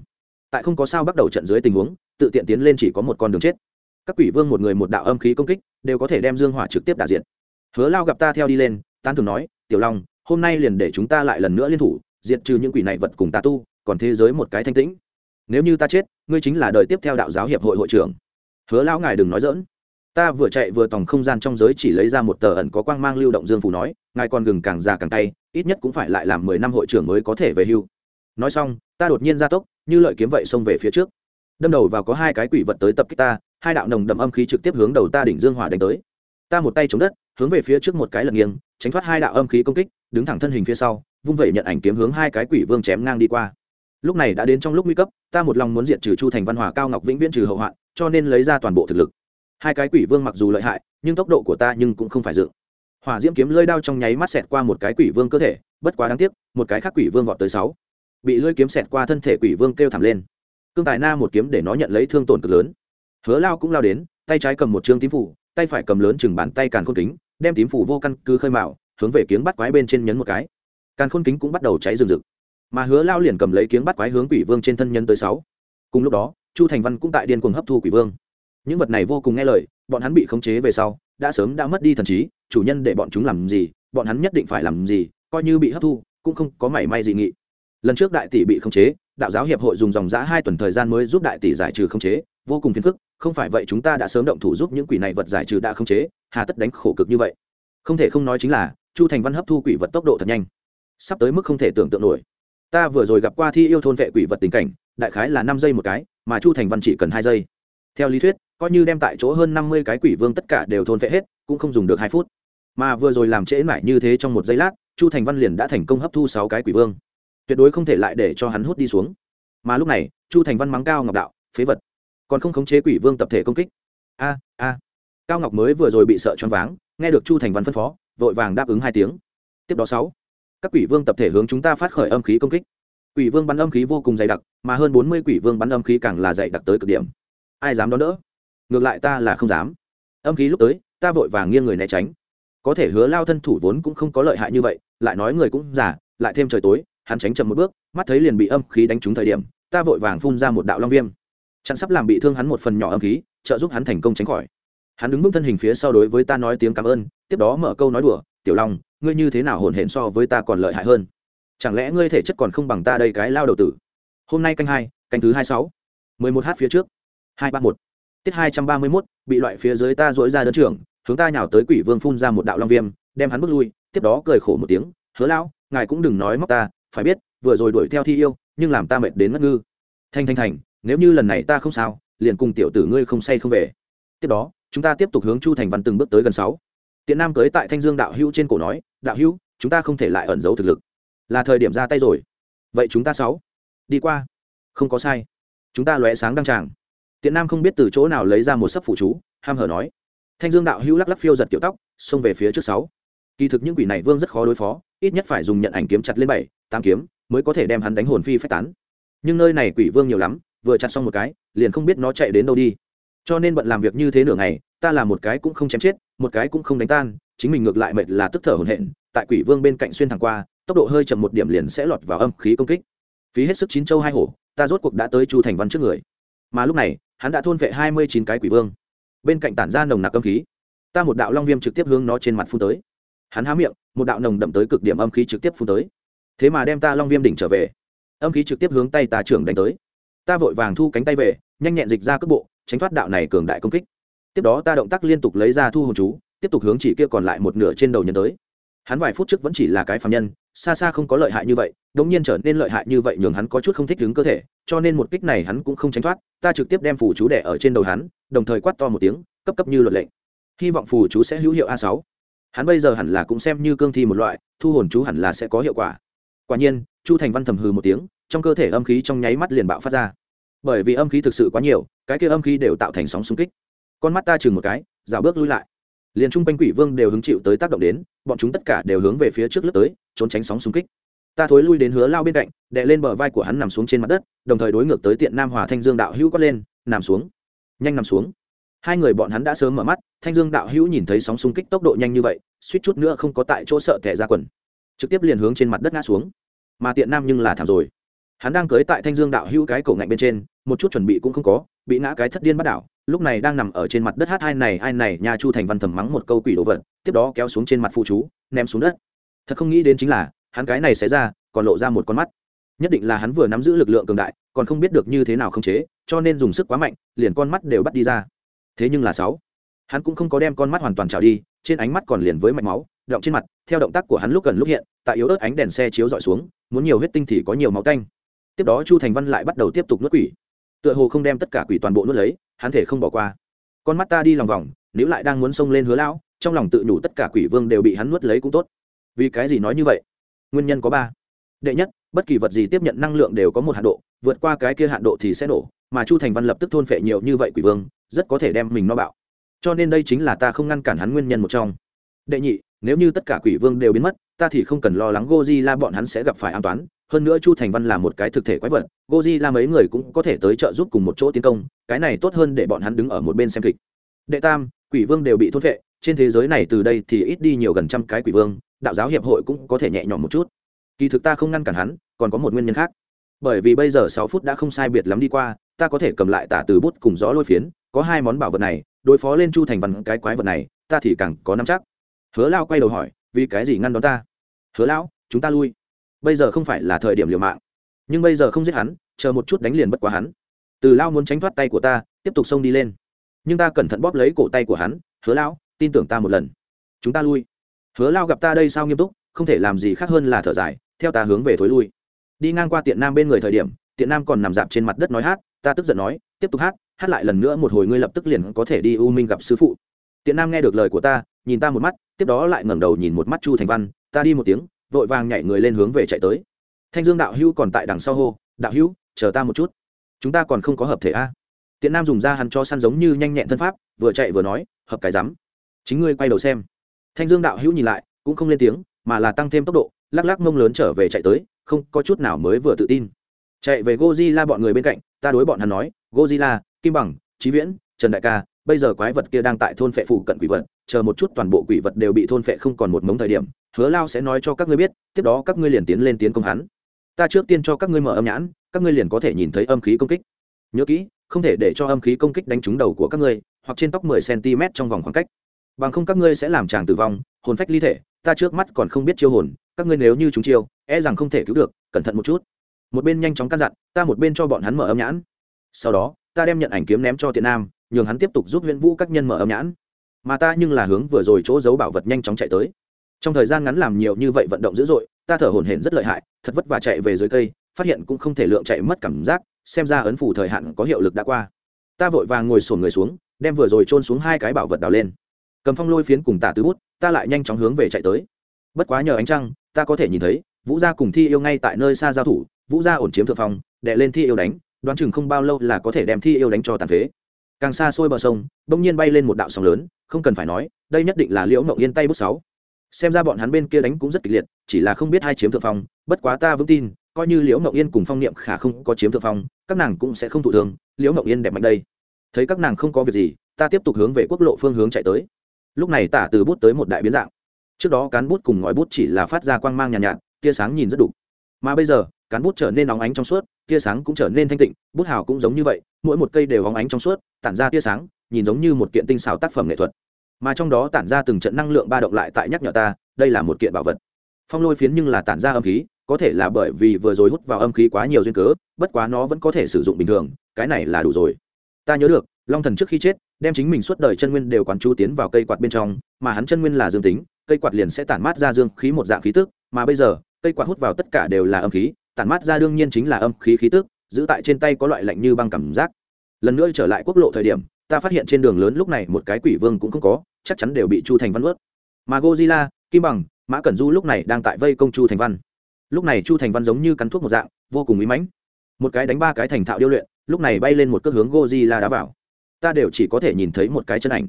Tại không có sao bắt đầu trận dưới tình huống, tự tiện tiến lên chỉ có một con đường chết các quỷ vương một người một đạo âm khí công kích, đều có thể đem dương hỏa trực tiếp đả diện hứa lao gặp ta theo đi lên, Tán thường nói, tiểu long, hôm nay liền để chúng ta lại lần nữa liên thủ, diệt trừ những quỷ này vật cùng ta tu, còn thế giới một cái thanh tĩnh. Nếu như ta chết, ngươi chính là đời tiếp theo đạo giáo hiệp hội hội trưởng. Hứa lão ngài đừng nói dỡn ta vừa chạy vừa tòng không gian trong giới chỉ lấy ra một tờ ẩn có quang mang lưu động dương phủ nói, ngài còn gừng càng già càng tay ít nhất cũng phải lại làm mười năm hội trưởng mới có thể về hưu. Nói xong, ta đột nhiên ra tốc, như lợi kiếm vậy xông về phía trước. Đâm đầu vào có hai cái quỷ vật tới tập kích ta hai đạo nồng đậm âm khí trực tiếp hướng đầu ta đỉnh dương hỏa đánh tới. Ta một tay chống đất, hướng về phía trước một cái lật nghiêng, tránh thoát hai đạo âm khí công kích, đứng thẳng thân hình phía sau, vung vẩy nhận ảnh kiếm hướng hai cái quỷ vương chém ngang đi qua. Lúc này đã đến trong lúc nguy cấp, ta một lòng muốn diệt trừ chu thành văn hòa, cao ngọc vĩnh viễn trừ hậu hoạn, cho nên lấy ra toàn bộ thực lực. Hai cái quỷ vương mặc dù lợi hại, nhưng tốc độ của ta nhưng cũng không phải dự. Hỏa diễm kiếm lơi đao trong nháy mắt xẹt qua một cái quỷ vương cơ thể, bất quá đáng tiếc, một cái khác quỷ vương vọt tới sáu. Bị lưỡi kiếm xẹt qua thân thể quỷ vương kêu thảm lên. Cương tài na một kiếm để nó nhận lấy thương tổn cực lớn hứa lao cũng lao đến, tay trái cầm một trương tím phủ, tay phải cầm lớn chừng bàn tay càn khôn kính, đem tím phủ vô căn cứ khơi mạo hướng về kiếng bắt quái bên trên nhấn một cái. Càn khôn kính cũng bắt đầu cháy rừng rực. Mà hứa lao liền cầm lấy kiếng bắt quái hướng quỷ vương trên thân nhân tới sáu. Cùng lúc đó, chu thành văn cũng tại điên cuồng hấp thu quỷ vương. Những vật này vô cùng nghe lời, bọn hắn bị khống chế về sau, đã sớm đã mất đi thần trí, chủ nhân để bọn chúng làm gì, bọn hắn nhất định phải làm gì, coi như bị hấp thu, cũng không có mảy may dị nghị. Lần trước đại tỷ bị khống chế, đạo giáo hiệp hội dùng dòng giã hai tuần thời gian mới giúp đại tỷ giải trừ khống chế, vô cùng phiền phức không phải vậy chúng ta đã sớm động thủ giúp những quỷ này vật giải trừ đã không chế, hà tất đánh khổ cực như vậy. Không thể không nói chính là, chu thành văn hấp thu quỷ vật tốc độ thật nhanh. Sắp tới mức không thể tưởng tượng nổi. Ta vừa rồi gặp qua thi yêu thôn vệ quỷ vật tình cảnh, đại khái là năm giây một cái, mà chu thành văn chỉ cần hai giây. Theo lý thuyết, coi như đem tại chỗ hơn năm mươi cái quỷ vương tất cả đều thôn vệ hết, cũng không dùng được hai phút. Mà vừa rồi làm trễ mãi như thế trong một giây lát, chu thành văn liền đã thành công hấp thu sáu cái quỷ vương. Tuyệt đối không thể lại để cho hắn hút đi xuống. Mà lúc này, chu thành văn mắng cao ngọc đạo, phế vật còn không khống chế quỷ vương tập thể công kích. A a. Cao ngọc mới vừa rồi bị sợ choáng váng, nghe được chu thành văn phân phó, vội vàng đáp ứng hai tiếng. Tiếp đó sáu. Các quỷ vương tập thể hướng chúng ta phát khởi âm khí công kích. Quỷ vương bắn âm khí vô cùng dày đặc, mà hơn bốn mươi quỷ vương bắn âm khí càng là dày đặc tới cực điểm. Ai dám đón đỡ? Ngược lại ta là không dám. Âm khí lúc tới, ta vội vàng nghiêng người né tránh. Có thể hứa lao thân thủ vốn cũng không có lợi hại như vậy, lại nói người cũng giả lại thêm trời tối, hắn tránh chậm một bước, mắt thấy liền bị âm khí đánh trúng thời điểm, ta vội vàng phun ra một đạo long viêm chặn sắp làm bị thương hắn một phần nhỏ âm khí, trợ giúp hắn thành công tránh khỏi. Hắn đứng vững thân hình phía sau đối với ta nói tiếng cảm ơn, tiếp đó mở câu nói đùa, tiểu long, ngươi như thế nào hồn hển so với ta còn lợi hại hơn? Chẳng lẽ ngươi thể chất còn không bằng ta đây cái lao đầu tử? Hôm nay canh hai, canh thứ hai sáu. mười một h phía trước. Hai ba một. Tiết hai trăm ba mươi mốt, bị loại phía dưới ta dỗi ra đơn trưởng, hướng ta nhào tới quỷ vương phun ra một đạo long viêm, đem hắn bước lui, tiếp đó cười khổ một tiếng, hứa lão, ngài cũng đừng nói móc ta, phải biết, vừa rồi đuổi theo thi yêu, nhưng làm ta mệt đến ngất ngư. Thanh thanh thành nếu như lần này ta không sao, liền cùng tiểu tử ngươi không say không về. Tiếp đó, chúng ta tiếp tục hướng chu thành văn từng bước tới gần sáu. Tiện nam cưới tại thanh dương đạo hữu trên cổ nói, đạo hữu, chúng ta không thể lại ẩn giấu thực lực. Là thời điểm ra tay rồi. Vậy chúng ta sáu, đi qua. Không có sai. Chúng ta lóe sáng đăng tràng. Tiện nam không biết từ chỗ nào lấy ra một sấp phụ chú, ham hở nói, thanh dương đạo hữu lắc lắc phiêu giật kiểu tóc, xông về phía trước sáu. Kỳ thực những quỷ này vương rất khó đối phó, ít nhất phải dùng nhận ảnh kiếm chặt lên bảy, tám kiếm mới có thể đem hắn đánh hồn phi phách tán. Nhưng nơi này quỷ vương nhiều lắm vừa chặt xong một cái, liền không biết nó chạy đến đâu đi. Cho nên bận làm việc như thế nửa ngày, ta làm một cái cũng không chém chết, một cái cũng không đánh tan, chính mình ngược lại mệt là tức thở hồn hện tại quỷ vương bên cạnh xuyên thẳng qua, tốc độ hơi chậm một điểm liền sẽ lọt vào âm khí công kích. Phí hết sức chín châu hai hổ, ta rốt cuộc đã tới chu thành văn trước người. Mà lúc này, hắn đã thôn vệ hai mươi chín cái quỷ vương. Bên cạnh tản ra nồng nặc âm khí, ta một đạo long viêm trực tiếp hướng nó trên mặt phun tới. Hắn há miệng, một đạo nồng đậm tới cực điểm âm khí trực tiếp phun tới. Thế mà đem ta long viêm đỉnh trở về. Âm khí trực tiếp hướng tay ta trưởng đánh tới ta vội vàng thu cánh tay về, nhanh nhẹn dịch ra cước bộ, tránh thoát đạo này cường đại công kích. Tiếp đó ta động tác liên tục lấy ra thu hồn chú, tiếp tục hướng chỉ kia còn lại một nửa trên đầu nhân tới. Hắn vài phút trước vẫn chỉ là cái phạm nhân, xa xa không có lợi hại như vậy, đống nhiên trở nên lợi hại như vậy nhường hắn có chút không thích đứng cơ thể, cho nên một kích này hắn cũng không tránh thoát, ta trực tiếp đem phù chú đẻ ở trên đầu hắn, đồng thời quát to một tiếng, cấp cấp như luật lệnh. Hy vọng phù chú sẽ hữu hiệu a sáu. Hắn bây giờ hẳn là cũng xem như cương thi một loại, thu hồn chú hẳn là sẽ có hiệu quả. Quả nhiên, chu thành văn thầm hừ một tiếng trong cơ thể âm khí trong nháy mắt liền bạo phát ra. Bởi vì âm khí thực sự quá nhiều, cái kia âm khí đều tạo thành sóng xung kích. Con mắt ta chừng một cái rào bước lui lại. Liền trung quanh quỷ vương đều hứng chịu tới tác động đến, bọn chúng tất cả đều hướng về phía trước lướt tới, trốn tránh sóng xung kích. Ta thối lui đến hứa lao bên cạnh, đè lên bờ vai của hắn nằm xuống trên mặt đất, đồng thời đối ngược tới tiện nam hòa thanh dương đạo hữu quát lên, nằm xuống. Nhanh nằm xuống. Hai người bọn hắn đã sớm mở mắt, thanh dương đạo hữu nhìn thấy sóng xung kích tốc độ nhanh như vậy, suýt chút nữa không có tại chỗ sợ tẻ ra quần. Trực tiếp liền hướng trên mặt đất ngã xuống. Mà tiện nam nhưng là thảm rồi hắn đang cưới tại thanh dương đạo hữu cái cổ ngạnh bên trên, một chút chuẩn bị cũng không có, bị ngã cái thất điên bắt đảo, lúc này đang nằm ở trên mặt đất hát hai này, ai này, nhà chu thành văn thầm mắng một câu quỷ đồ vật, tiếp đó kéo xuống trên mặt phụ chú, ném xuống đất. Thật không nghĩ đến chính là, hắn cái này sẽ ra, còn lộ ra một con mắt. Nhất định là hắn vừa nắm giữ lực lượng cường đại, còn không biết được như thế nào không chế, cho nên dùng sức quá mạnh, liền con mắt đều bắt đi ra. Thế nhưng là sáu, hắn cũng không có đem con mắt hoàn toàn trào đi, trên ánh mắt còn liền với mạch máu, động trên mặt, theo động tác của hắn lúc gần lúc hiện, tại yếu ớt ánh đèn xe chiếu dọi xuống, muốn nhiều huyết tinh thì có nhiều máu tanh tiếp đó chu thành văn lại bắt đầu tiếp tục nuốt quỷ tựa hồ không đem tất cả quỷ toàn bộ nuốt lấy hắn thể không bỏ qua con mắt ta đi lòng vòng nếu lại đang muốn xông lên hứa lão trong lòng tự nhủ tất cả quỷ vương đều bị hắn nuốt lấy cũng tốt vì cái gì nói như vậy nguyên nhân có ba đệ nhất bất kỳ vật gì tiếp nhận năng lượng đều có một hạn độ vượt qua cái kia hạn độ thì sẽ nổ mà chu thành văn lập tức thôn phệ nhiều như vậy quỷ vương rất có thể đem mình no bạo cho nên đây chính là ta không ngăn cản hắn nguyên nhân một trong đệ nhị nếu như tất cả quỷ vương đều biến mất ta thì không cần lo lắng Godzilla, bọn hắn sẽ gặp phải an toán. Hơn nữa chu thành văn là một cái thực thể quái vật, Godzilla mấy người cũng có thể tới trợ giúp cùng một chỗ tiến công, cái này tốt hơn để bọn hắn đứng ở một bên xem kịch. Đệ tam, quỷ vương đều bị thôn vệ trên thế giới này từ đây thì ít đi nhiều gần trăm cái quỷ vương, đạo giáo hiệp hội cũng có thể nhẹ nhõm một chút. Kỳ thực ta không ngăn cản hắn, còn có một nguyên nhân khác. Bởi vì bây giờ sáu phút đã không sai biệt lắm đi qua, ta có thể cầm lại tả từ bút cùng gió lôi phiến, có hai món bảo vật này, đối phó lên chu thành văn cái quái vật này, ta thì càng có nắm chắc. Hứa lao quay đầu hỏi vì cái gì ngăn đón ta? Hứa lão, chúng ta lui. Bây giờ không phải là thời điểm liều mạng. Nhưng bây giờ không giết hắn, chờ một chút đánh liền bất quá hắn. Từ lao muốn tránh thoát tay của ta, tiếp tục xông đi lên. Nhưng ta cẩn thận bóp lấy cổ tay của hắn, hứa lão, tin tưởng ta một lần. Chúng ta lui. Hứa lao gặp ta đây sao nghiêm túc, không thể làm gì khác hơn là thở dài, theo ta hướng về thối lui. Đi ngang qua tiện nam bên người thời điểm, tiện nam còn nằm dạp trên mặt đất nói hát, ta tức giận nói, tiếp tục hát hát lại lần nữa một hồi ngươi lập tức liền có thể đi u minh gặp sư phụ. Tiện nam nghe được lời của ta nhìn ta một mắt, tiếp đó lại ngẩng đầu nhìn một mắt chu thành văn, ta đi một tiếng, vội vàng nhảy người lên hướng về chạy tới. Thanh dương đạo hữu còn tại đằng sau hô, đạo hữu, chờ ta một chút. Chúng ta còn không có hợp thể a. Tiện nam dùng ra hắn cho săn giống như nhanh nhẹn thân pháp, vừa chạy vừa nói, hợp cái rắm. Chính ngươi quay đầu xem. Thanh dương đạo hữu nhìn lại, cũng không lên tiếng, mà là tăng thêm tốc độ, lắc lắc mông lớn trở về chạy tới, không có chút nào mới vừa tự tin. Chạy về Godzilla bọn người bên cạnh, ta đối bọn hắn nói, Godzilla, kim bằng trí viễn, trần đại ca bây giờ quái vật kia đang tại thôn phệ phụ cận quỷ vật, chờ một chút toàn bộ quỷ vật đều bị thôn phệ không còn một mống thời điểm, hứa lao sẽ nói cho các ngươi biết, tiếp đó các ngươi liền tiến lên tiến công hắn. Ta trước tiên cho các ngươi mở âm nhãn, các ngươi liền có thể nhìn thấy âm khí công kích. Nhớ kỹ, không thể để cho âm khí công kích đánh trúng đầu của các ngươi, hoặc trên tóc mười cm trong vòng khoảng cách. Bằng không các ngươi sẽ làm chàng tử vong, hồn phách ly thể, ta trước mắt còn không biết chiêu hồn, các ngươi nếu như chúng chiêu e rằng không thể cứu được, cẩn thận một chút. Một bên nhanh chóng căn dặn, ta một bên cho bọn hắn mở âm nhãn. Sau đó, ta đem nhận ảnh kiếm ném cho tiện nam nhường hắn tiếp tục giúp huyện vũ các nhân mở âm nhãn. Mà ta nhưng là hướng vừa rồi chỗ giấu bảo vật nhanh chóng chạy tới. Trong thời gian ngắn làm nhiều như vậy vận động dữ dội, ta thở hổn hển rất lợi hại, thật vất vả chạy về dưới cây, phát hiện cũng không thể lượng chạy mất cảm giác, xem ra ấn phủ thời hạn có hiệu lực đã qua. Ta vội vàng ngồi xổm người xuống, đem vừa rồi trôn xuống hai cái bảo vật đào lên. Cầm phong lôi phiến cùng tả tứ bút, ta lại nhanh chóng hướng về chạy tới. Bất quá nhờ ánh trăng, ta có thể nhìn thấy, vũ gia cùng thi yêu ngay tại nơi xa giao thủ, vũ gia ổn chiếm thượng phong đệ lên thi yêu đánh, đoán chừng không bao lâu là có thể đem thi yêu đánh cho tàn phế càng xa xôi bờ sông bỗng nhiên bay lên một đạo sóng lớn không cần phải nói đây nhất định là liễu mộng yên tay bút sáu. Xem ra bọn hắn bên kia đánh cũng rất kịch liệt chỉ là không biết hai chiếm thượng phong bất quá ta vững tin coi như liễu mộng yên cùng phong niệm khả không có chiếm thượng phong các nàng cũng sẽ không thụ thương liễu mộng yên đẹp mạnh đây. Thấy các nàng không có việc gì ta tiếp tục hướng về quốc lộ phương hướng chạy tới. Lúc này tả từ bút tới một đại biến dạng. Trước đó cán bút cùng ngòi bút chỉ là phát ra quang mang nhàn nhạt, nhạt tia sáng nhìn rất đục mà bây giờ cán bút trở nên óng ánh trong suốt, tia sáng cũng trở nên thanh tịnh, bút hào cũng giống như vậy, mỗi một cây đều óng ánh trong suốt, tản ra tia sáng, nhìn giống như một kiện tinh xảo tác phẩm nghệ thuật. Mà trong đó tản ra từng trận năng lượng ba động lại tại nhắc nhở ta, đây là một kiện bảo vật. Phong lôi phiến nhưng là tản ra âm khí, có thể là bởi vì vừa rồi hút vào âm khí quá nhiều duyên cớ, bất quá nó vẫn có thể sử dụng bình thường, cái này là đủ rồi. Ta nhớ được, long thần trước khi chết, đem chính mình suốt đời chân nguyên đều quán chú tiến vào cây quạt bên trong, mà hắn chân nguyên là dương tính, cây quạt liền sẽ tản mát ra dương khí một dạng khí tức, mà bây giờ, cây quạt hút vào tất cả đều là âm khí tản mát ra đương nhiên chính là âm khí khí tức, giữ tại trên tay có loại lạnh như băng cảm giác. Lần nữa trở lại quốc lộ thời điểm, ta phát hiện trên đường lớn lúc này một cái quỷ vương cũng không có, chắc chắn đều bị chu thành văn ướt mà gozilla kim bằng, mã cẩn du lúc này đang tại vây công chu thành văn. Lúc này chu thành văn giống như cắn thuốc một dạng, vô cùng ý mãnh. Một cái đánh ba cái thành thạo điêu luyện, lúc này bay lên một cước hướng gozilla đá vào. Ta đều chỉ có thể nhìn thấy một cái chân ảnh.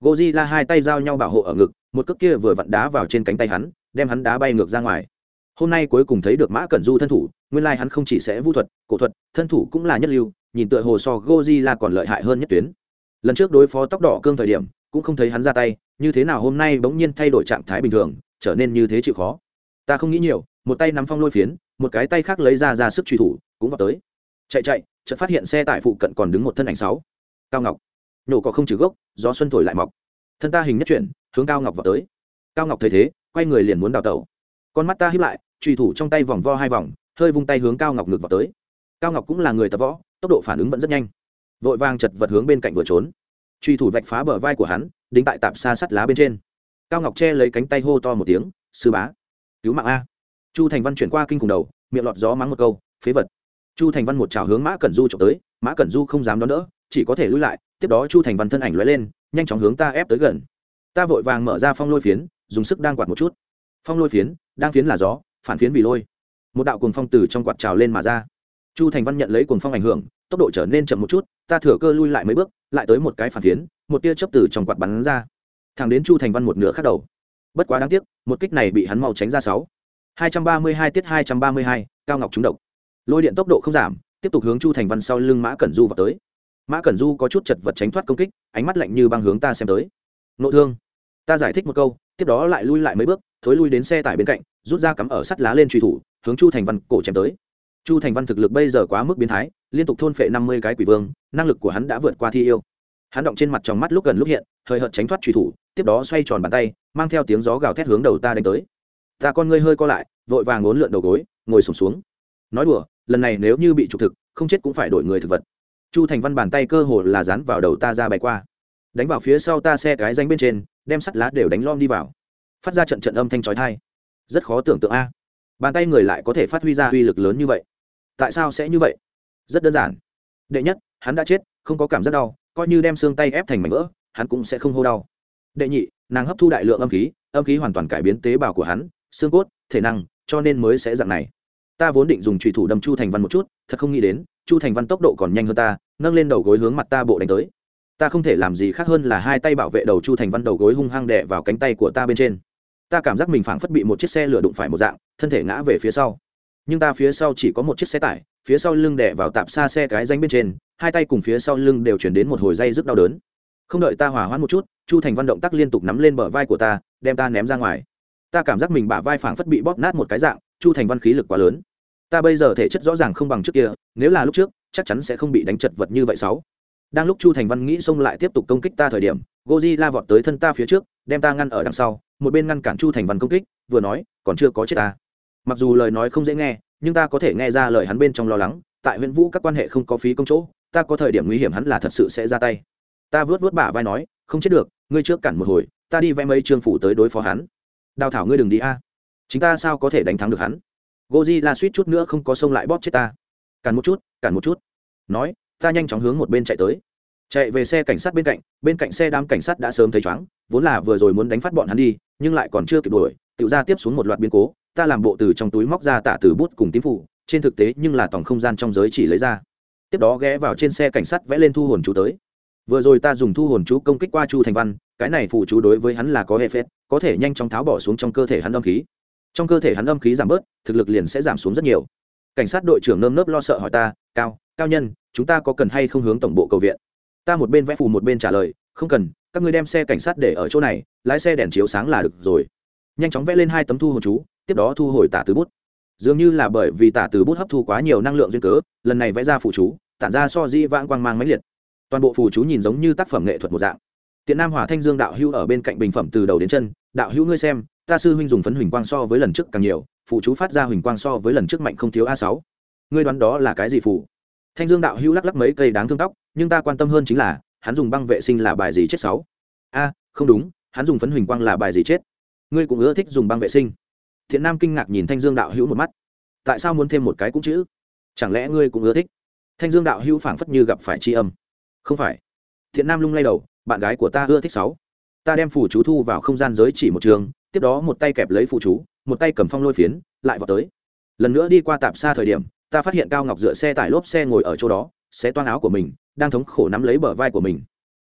Gozilla hai tay giao nhau bảo hộ ở ngực, một cước kia vừa vặn đá vào trên cánh tay hắn, đem hắn đá bay ngược ra ngoài hôm nay cuối cùng thấy được mã cẩn du thân thủ, nguyên lai hắn không chỉ sẽ vũ thuật, cổ thuật, thân thủ cũng là nhất lưu, nhìn tựa hồ so gozilla còn lợi hại hơn nhất tuyến. Lần trước đối phó tóc đỏ cương thời điểm, cũng không thấy hắn ra tay, như thế nào hôm nay bỗng nhiên thay đổi trạng thái bình thường, trở nên như thế chịu khó. Ta không nghĩ nhiều, một tay nắm phong lôi phiến, một cái tay khác lấy ra ra sức truy thủ, cũng vào tới. Chạy chạy, chợt phát hiện xe tải phụ cận còn đứng một thân ảnh sáu. Cao ngọc. Nổ có không trừ gốc, gió xuân thổi lại mọc. Thân ta hình nhất chuyển, hướng cao ngọc vào tới. Cao ngọc thấy thế, quay người liền muốn đào tẩu con mắt ta hiếp lại truy thủ trong tay vòng vo hai vòng, hơi vung tay hướng cao ngọc ngược vào tới. Cao ngọc cũng là người tập võ, tốc độ phản ứng vẫn rất nhanh. Vội vàng chật vật hướng bên cạnh vừa trốn. Truy thủ vạch phá bờ vai của hắn, đính tại tạp xa sắt lá bên trên. Cao ngọc che lấy cánh tay hô to một tiếng, sư bá, cứu mạng a. Chu thành văn chuyển qua kinh cùng đầu, miệng lọt gió mắng một câu, phế vật. Chu thành văn một trào hướng mã cẩn du trộm tới, mã cẩn du không dám đón đỡ, chỉ có thể lui lại, tiếp đó chu thành văn thân ảnh lóe lên, nhanh chóng hướng ta ép tới gần. Ta vội vàng mở ra phong lôi phiến, dùng sức đang quạt một chút. Phong lôi phiến đang phiến là gió, phản phiến vì lôi. Một đạo cuồng phong từ trong quạt trào lên mà ra. Chu thành văn nhận lấy cuồng phong ảnh hưởng, tốc độ trở nên chậm một chút, ta thừa cơ lui lại mấy bước, lại tới một cái phản phiến, một tia chớp từ trong quạt bắn ra. Thẳng đến chu thành văn một nửa khác đầu. Bất quá đáng tiếc, một kích này bị hắn mau tránh ra sáu. Hai trăm ba mươi hai tiết hai trăm ba mươi hai, cao ngọc trúng độc. Lôi điện tốc độ không giảm, tiếp tục hướng chu thành văn sau lưng mã cẩn du vào tới. Mã cẩn du có chút chật vật tránh thoát công kích, ánh mắt lạnh như băng hướng ta xem tới. Nội thương ta giải thích một câu tiếp đó lại lui lại mấy bước thối lui đến xe tải bên cạnh rút ra cắm ở sắt lá lên truy thủ hướng chu thành văn cổ chém tới. Chu thành văn thực lực bây giờ quá mức biến thái liên tục thôn phệ năm mươi cái quỷ vương năng lực của hắn đã vượt qua thi yêu. Hắn động trên mặt trong mắt lúc gần lúc hiện hơi hợt tránh thoát truy thủ tiếp đó xoay tròn bàn tay mang theo tiếng gió gào thét hướng đầu ta đánh tới. Ta con ngươi hơi co lại vội vàng ngốn lượn đầu gối ngồi sụp xuống, xuống nói đùa lần này nếu như bị trục thực không chết cũng phải đổi người thực vật. Chu thành văn bàn tay cơ hồ là dán vào đầu ta ra bay qua. Đánh vào phía sau ta xe cái danh bên trên đem sắt lá đều đánh lom đi vào. Phát ra trận trận âm thanh trói thai rất khó tưởng tượng a. Bàn tay người lại có thể phát huy ra uy lực lớn như vậy. Tại sao sẽ như vậy? Rất đơn giản. Đệ nhất, hắn đã chết, không có cảm giác đau, coi như đem xương tay ép thành mảnh vỡ, hắn cũng sẽ không hô đau. Đệ nhị, nàng hấp thu đại lượng âm khí âm khí hoàn toàn cải biến tế bào của hắn, xương cốt, thể năng, cho nên mới sẽ dạng này. Ta vốn định dùng trùy thủ đâm chu thành văn một chút, thật không nghĩ đến, chu thành văn tốc độ còn nhanh hơn ta, nâng lên đầu gối hướng mặt ta bộ đánh tới ta không thể làm gì khác hơn là hai tay bảo vệ đầu chu thành văn đầu gối hung hăng đè vào cánh tay của ta bên trên. Ta cảm giác mình phảng phất bị một chiếc xe lửa đụng phải một dạng, thân thể ngã về phía sau. Nhưng ta phía sau chỉ có một chiếc xe tải, phía sau lưng đè vào tạp xa xe cái danh bên trên, hai tay cùng phía sau lưng đều chuyển đến một hồi dây rất đau đớn. Không đợi ta hòa hoãn một chút, chu thành văn động tác liên tục nắm lên bờ vai của ta, đem ta ném ra ngoài. Ta cảm giác mình bả vai phảng phất bị bóp nát một cái dạng, chu thành văn khí lực quá lớn. Ta bây giờ thể chất rõ ràng không bằng trước kia, nếu là lúc trước, chắc chắn sẽ không bị đánh chật vật như vậy sáu đang lúc chu thành văn nghĩ xông lại tiếp tục công kích ta thời điểm goji la vọt tới thân ta phía trước, đem ta ngăn ở đằng sau, một bên ngăn cản chu thành văn công kích, vừa nói, còn chưa có chết ta. Mặc dù lời nói không dễ nghe, nhưng ta có thể nghe ra lời hắn bên trong lo lắng, tại huyện vũ các quan hệ không có phí công chỗ, ta có thời điểm nguy hiểm hắn là thật sự sẽ ra tay. Ta vớt vớt bả vai nói, không chết được, ngươi trước cản một hồi, ta đi vẽ mấy trương phủ tới đối phó hắn. Đào thảo ngươi đừng đi a. Chính ta sao có thể đánh thắng được hắn? Goji la suýt chút nữa không có xông lại bóp chết ta. Cản một chút, cản một chút. Nói ta nhanh chóng hướng một bên chạy tới. Chạy về xe cảnh sát bên cạnh bên cạnh xe đám cảnh sát đã sớm thấy chóng, vốn là vừa rồi muốn đánh phát bọn hắn đi, nhưng lại còn chưa kịp đuổi, tự ra tiếp xuống một loạt biến cố, ta làm bộ từ trong túi móc ra tạ từ bút cùng tím phủ, trên thực tế nhưng là tổng không gian trong giới chỉ lấy ra. Tiếp đó ghé vào trên xe cảnh sát vẽ lên thu hồn chú tới. Vừa rồi ta dùng thu hồn chú công kích qua chu thành văn, cái này phụ chú đối với hắn là có hệ phết, có thể nhanh chóng tháo bỏ xuống trong cơ thể hắn âm khí. Trong cơ thể hắn âm khí giảm bớt, thực lực liền sẽ giảm xuống rất nhiều. Cảnh sát đội trưởng nơm nớp lo sợ hỏi ta, cao cao nhân chúng ta có cần hay không hướng tổng bộ cầu viện? Ta một bên vẽ phù một bên trả lời, không cần, các ngươi đem xe cảnh sát để ở chỗ này, lái xe đèn chiếu sáng là được rồi. Nhanh chóng vẽ lên hai tấm thu hồi chú, tiếp đó thu hồi tả từ bút. Dường như là bởi vì tả từ bút hấp thu quá nhiều năng lượng duyên cớ, lần này vẽ ra phụ chú, tản ra so di vãng quang mang máy liệt. Toàn bộ phù chú nhìn giống như tác phẩm nghệ thuật một dạng. Tiện nam hỏa thanh dương đạo hữu ở bên cạnh bình phẩm từ đầu đến chân, đạo hữu ngươi xem, ta sư huynh dùng phấn huỳnh quang so với lần trước càng nhiều phụ chú phát ra huỳnh quang so với lần trước mạnh không thiếu a sáu. Ngươi đoán đó là cái gì phù? Thanh dương đạo hữu lắc lắc mấy cây đáng thương tóc, nhưng ta quan tâm hơn chính là, hắn dùng băng vệ sinh là bài gì chết sáu? A, không đúng, hắn dùng phấn huỳnh quang là bài gì chết? Ngươi cũng ưa thích dùng băng vệ sinh. Thiện nam kinh ngạc nhìn thanh dương đạo hữu một mắt. Tại sao muốn thêm một cái cũng chữ? Chẳng lẽ ngươi cũng ưa thích? Thanh dương đạo hữu phảng phất như gặp phải tri âm. Không phải. Thiện nam lung lay đầu, bạn gái của ta ưa thích sáu. Ta đem phù chú thu vào không gian giới chỉ một trường, tiếp đó một tay kẹp lấy phù chú, một tay cầm phong lôi phiến, lại vào tới. Lần nữa đi qua tạp xa thời điểm ta phát hiện cao ngọc dựa xe tải lốp xe ngồi ở chỗ đó, xé toan áo của mình, đang thống khổ nắm lấy bờ vai của mình.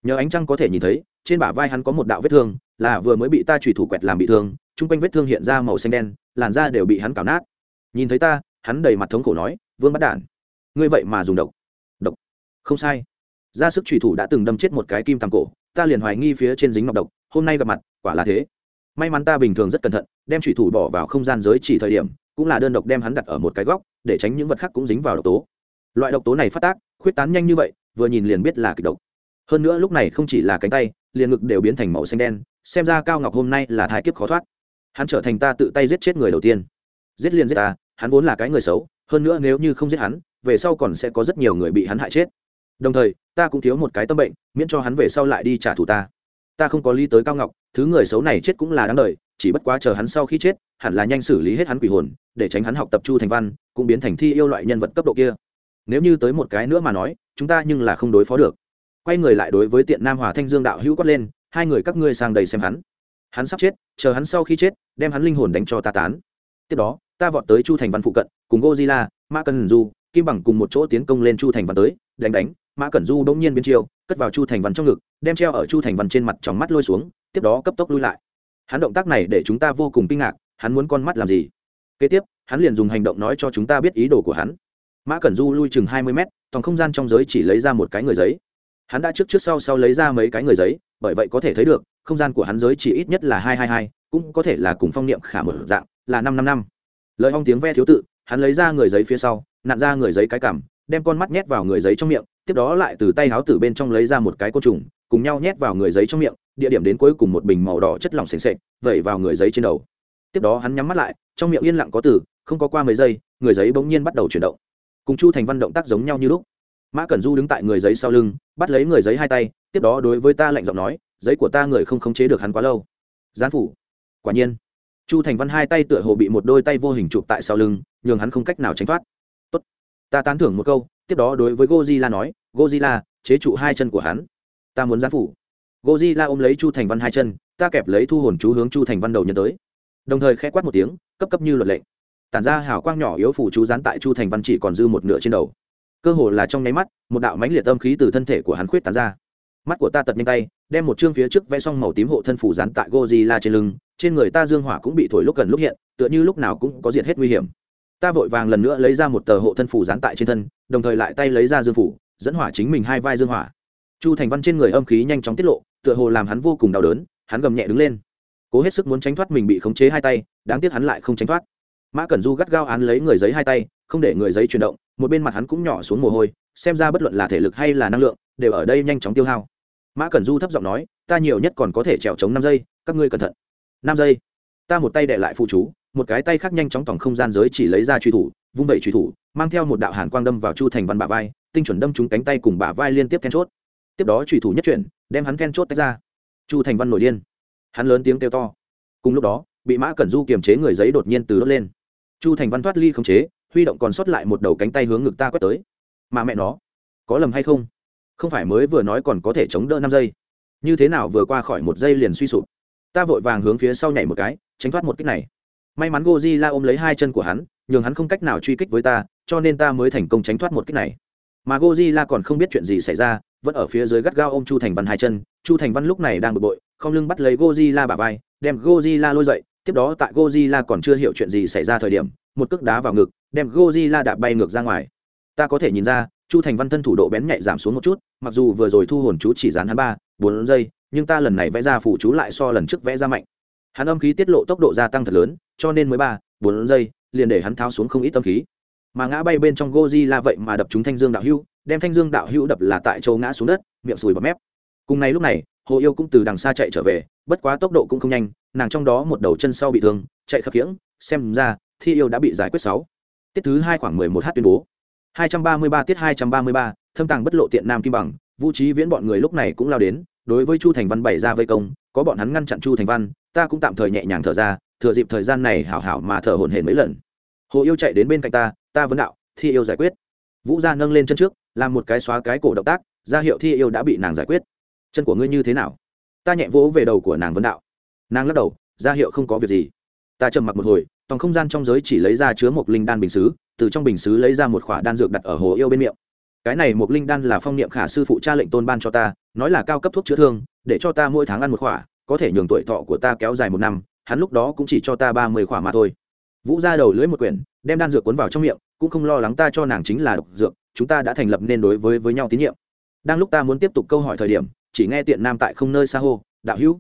Nhờ ánh trăng có thể nhìn thấy, trên bả vai hắn có một đạo vết thương, là vừa mới bị ta trùy thủ quẹt làm bị thương, chung quanh vết thương hiện ra màu xanh đen, làn da đều bị hắn cào nát. Nhìn thấy ta, hắn đầy mặt thống khổ nói, vương bắt đản, ngươi vậy mà dùng độc. Độc? Không sai. Ra sức trùy thủ đã từng đâm chết một cái kim tàng cổ, ta liền hoài nghi phía trên dính ngọc độc, hôm nay gặp mặt, quả là thế. May mắn ta bình thường rất cẩn thận, đem trùy thủ bỏ vào không gian giới chỉ thời điểm cũng là đơn độc đem hắn đặt ở một cái góc, để tránh những vật khác cũng dính vào độc tố. Loại độc tố này phát tác, khuyết tán nhanh như vậy, vừa nhìn liền biết là kịch độc. Hơn nữa lúc này không chỉ là cánh tay, liền ngực đều biến thành màu xanh đen, xem ra cao ngọc hôm nay là thái kiếp khó thoát. Hắn trở thành ta tự tay giết chết người đầu tiên. Giết liền giết ta, hắn vốn là cái người xấu, hơn nữa nếu như không giết hắn, về sau còn sẽ có rất nhiều người bị hắn hại chết. Đồng thời, ta cũng thiếu một cái tâm bệnh, miễn cho hắn về sau lại đi trả thù ta. Ta không có lý tới cao ngọc, thứ người xấu này chết cũng là đáng đời, chỉ bất quá chờ hắn sau khi chết hẳn là nhanh xử lý hết hắn quỷ hồn, để tránh hắn học tập chu thành văn, cũng biến thành thi yêu loại nhân vật cấp độ kia. Nếu như tới một cái nữa mà nói, chúng ta nhưng là không đối phó được. Quay người lại đối với tiện nam hòa thanh dương đạo hữu quát lên, hai người các ngươi sang đầy xem hắn. Hắn sắp chết, chờ hắn sau khi chết, đem hắn linh hồn đánh cho ta tán. Tiếp đó, ta vọt tới chu thành văn phụ cận, cùng gozilla ma cần du kim bằng cùng một chỗ tiến công lên chu thành văn tới, đánh đánh, mã cẩn du bỗng nhiên biến chiêu cất vào chu thành văn trong ngực, đem treo ở chu thành văn trên mặt trong mắt lôi xuống, tiếp đó cấp tốc lui lại. Hắn động tác này để chúng ta vô cùng kinh ngạc hắn muốn con mắt làm gì? Kế tiếp, hắn liền dùng hành động nói cho chúng ta biết ý đồ của hắn. Mã cẩn du lui chừng hai mươi mét, toàn không gian trong giới chỉ lấy ra một cái người giấy. Hắn đã trước trước sau sau lấy ra mấy cái người giấy, bởi vậy có thể thấy được, không gian của hắn giới chỉ ít nhất là hai hai hai, cũng có thể là cùng phong niệm khả một dạng, là năm năm năm. Lời hong tiếng ve thiếu tự, hắn lấy ra người giấy phía sau, nặn ra người giấy cái cảm đem con mắt nhét vào người giấy trong miệng, tiếp đó lại từ tay háo tử bên trong lấy ra một cái côn trùng, cùng nhau nhét vào người giấy trong miệng, địa điểm đến cuối cùng một bình màu đỏ chất lỏng s ề n s ệ c vẩy vào người giấy trên đầu tiếp đó hắn nhắm mắt lại, trong miệng yên lặng có từ, không có qua mấy giây, người giấy bỗng nhiên bắt đầu chuyển động. Cùng chu thành văn động tác giống nhau như lúc. Mã cẩn du đứng tại người giấy sau lưng, bắt lấy người giấy hai tay, tiếp đó đối với ta lạnh giọng nói, giấy của ta người không khống chế được hắn quá lâu. Gián phủ. Quả nhiên, chu thành văn hai tay tựa hồ bị một đôi tay vô hình chụp tại sau lưng, nhường hắn không cách nào tránh thoát. Tốt. ta tán thưởng một câu. Tiếp đó đối với gozilla nói gozilla chế trụ hai chân của hắn. Ta muốn gián phủ. Gozilla ôm lấy chu thành văn hai chân, ta kẹp lấy thu hồn chú hướng chu thành văn đầu nhân tới đồng thời khẽ quát một tiếng, cấp cấp như luật lệnh tản ra hào quang nhỏ yếu phủ chú dán tại chu thành văn chỉ còn dư một nửa trên đầu. Cơ hồ là trong nháy mắt, một đạo mãnh liệt âm khí từ thân thể của hắn khuyết tán ra. Mắt của ta tật nhanh tay, đem một chương phía trước vẽ xong màu tím hộ thân phủ dán tại Godzilla trên lưng, trên người ta dương hỏa cũng bị thổi lúc gần lúc hiện, tựa như lúc nào cũng có diệt hết nguy hiểm. Ta vội vàng lần nữa lấy ra một tờ hộ thân phủ dán tại trên thân, đồng thời lại tay lấy ra dương phủ, dẫn hỏa chính mình hai vai dương hỏa. Chu thành văn trên người âm khí nhanh chóng tiết lộ, tựa hồ làm hắn vô cùng đau đớn, hắn gầm nhẹ đứng lên cố hết sức muốn tránh thoát mình bị khống chế hai tay, đáng tiếc hắn lại không tránh thoát. Mã cẩn du gắt gao án lấy người giấy hai tay, không để người giấy chuyển động, một bên mặt hắn cũng nhỏ xuống mồ hôi, xem ra bất luận là thể lực hay là năng lượng, đều ở đây nhanh chóng tiêu hao. Mã cẩn du thấp giọng nói, ta nhiều nhất còn có thể trèo chống năm giây, các ngươi cẩn thận. Năm giây. Ta một tay đệ lại phụ chú, một cái tay khác nhanh chóng tổng không gian giới chỉ lấy ra truy thủ, vung vẩy truy thủ, mang theo một đạo hàn quang đâm vào chu thành văn bả vai, tinh chuẩn đâm trúng cánh tay cùng bả vai liên tiếp then chốt. Tiếp đó truy thủ nhất chuyển, đem hắn then chốt tách ra. Chu thành văn nổi điên hắn lớn tiếng kêu to. Cùng lúc đó, bị mã cẩn du kiềm chế người giấy đột nhiên từ đốt lên. Chu thành văn thoát ly không chế, huy động còn sót lại một đầu cánh tay hướng ngực ta quét tới. Mà mẹ nó, có lầm hay không? Không phải mới vừa nói còn có thể chống đỡ năm giây. Như thế nào vừa qua khỏi một giây liền suy sụp? Ta vội vàng hướng phía sau nhảy một cái, tránh thoát một kích này. May mắn Goji La ôm lấy hai chân của hắn, nhường hắn không cách nào truy kích với ta, cho nên ta mới thành công tránh thoát một kích này. Mà Goji La còn không biết chuyện gì xảy ra, vẫn ở phía dưới gắt gao ôm chu thành văn hai chân. Chu thành văn lúc này đang bực bội không lưng bắt lấy Godzilla bả vai, đem Godzilla lôi dậy, tiếp đó tại Godzilla còn chưa hiểu chuyện gì xảy ra thời điểm, một cước đá vào ngực, đem Godzilla đạp bay ngược ra ngoài. Ta có thể nhìn ra, chu thành văn thân thủ độ bén nhạy giảm xuống một chút, mặc dù vừa rồi thu hồn chú chỉ dán hắn ba, bốn giây, nhưng ta lần này vẽ ra phụ chú lại so lần trước vẽ ra mạnh. Hắn âm khí tiết lộ tốc độ gia tăng thật lớn, cho nên mới ba, bốn giây, liền để hắn tháo xuống không ít âm khí. Mà ngã bay bên trong Godzilla vậy mà đập trúng thanh dương đạo hữu, đem thanh dương đạo hữu đập là tại châu ngã xuống đất, miệng sùi bọt mép. Cùng ngày lúc này hồ yêu cũng từ đằng xa chạy trở về, bất quá tốc độ cũng không nhanh, nàng trong đó một đầu chân sau bị thương, chạy khập khiễng, xem ra, thi yêu đã bị giải quyết sáu. Tiết thứ hai khoảng mười một h tuyên bố. hai trăm ba mươi ba tiết hai trăm ba mươi ba, thâm tàng bất lộ tiện nam kim bằng, vũ trí viễn bọn người lúc này cũng lao đến, đối với chu thành văn bày ra vây công, có bọn hắn ngăn chặn chu thành văn, ta cũng tạm thời nhẹ nhàng thở ra, thừa dịp thời gian này hảo hảo mà thở hổn hển mấy lần. Hồ yêu chạy đến bên cạnh ta ta vấn đạo, thi yêu giải quyết. Vũ gia nâng lên chân trước, làm một cái xóa cái cổ động tác, ra hiệu thi yêu đã bị nàng giải quyết chân của ngươi như thế nào? Ta nhẹ vỗ về đầu của nàng vấn đạo. Nàng lắc đầu, ra hiệu không có việc gì. Ta trầm mặc một hồi toàn không gian trong giới chỉ lấy ra chứa một linh đan bình xứ, từ trong bình xứ lấy ra một khỏa đan dược đặt ở hồ yêu bên miệng. Cái này một linh đan là phong niệm khả sư phụ cha lệnh tôn ban cho ta, nói là cao cấp thuốc chữa thương, để cho ta mỗi tháng ăn một khỏa, có thể nhường tuổi thọ của ta kéo dài một năm, hắn lúc đó cũng chỉ cho ta ba mươi khỏa mà thôi. Vũ ra đầu lưỡi một quyển, đem đan dược cuốn vào trong miệng, cũng không lo lắng ta cho nàng chính là độc dược, chúng ta đã thành lập nên đối với với nhau tín nhiệm. Đang lúc ta muốn tiếp tục câu hỏi thời điểm chỉ nghe tiện nam tại không nơi xa hô, đạo hữu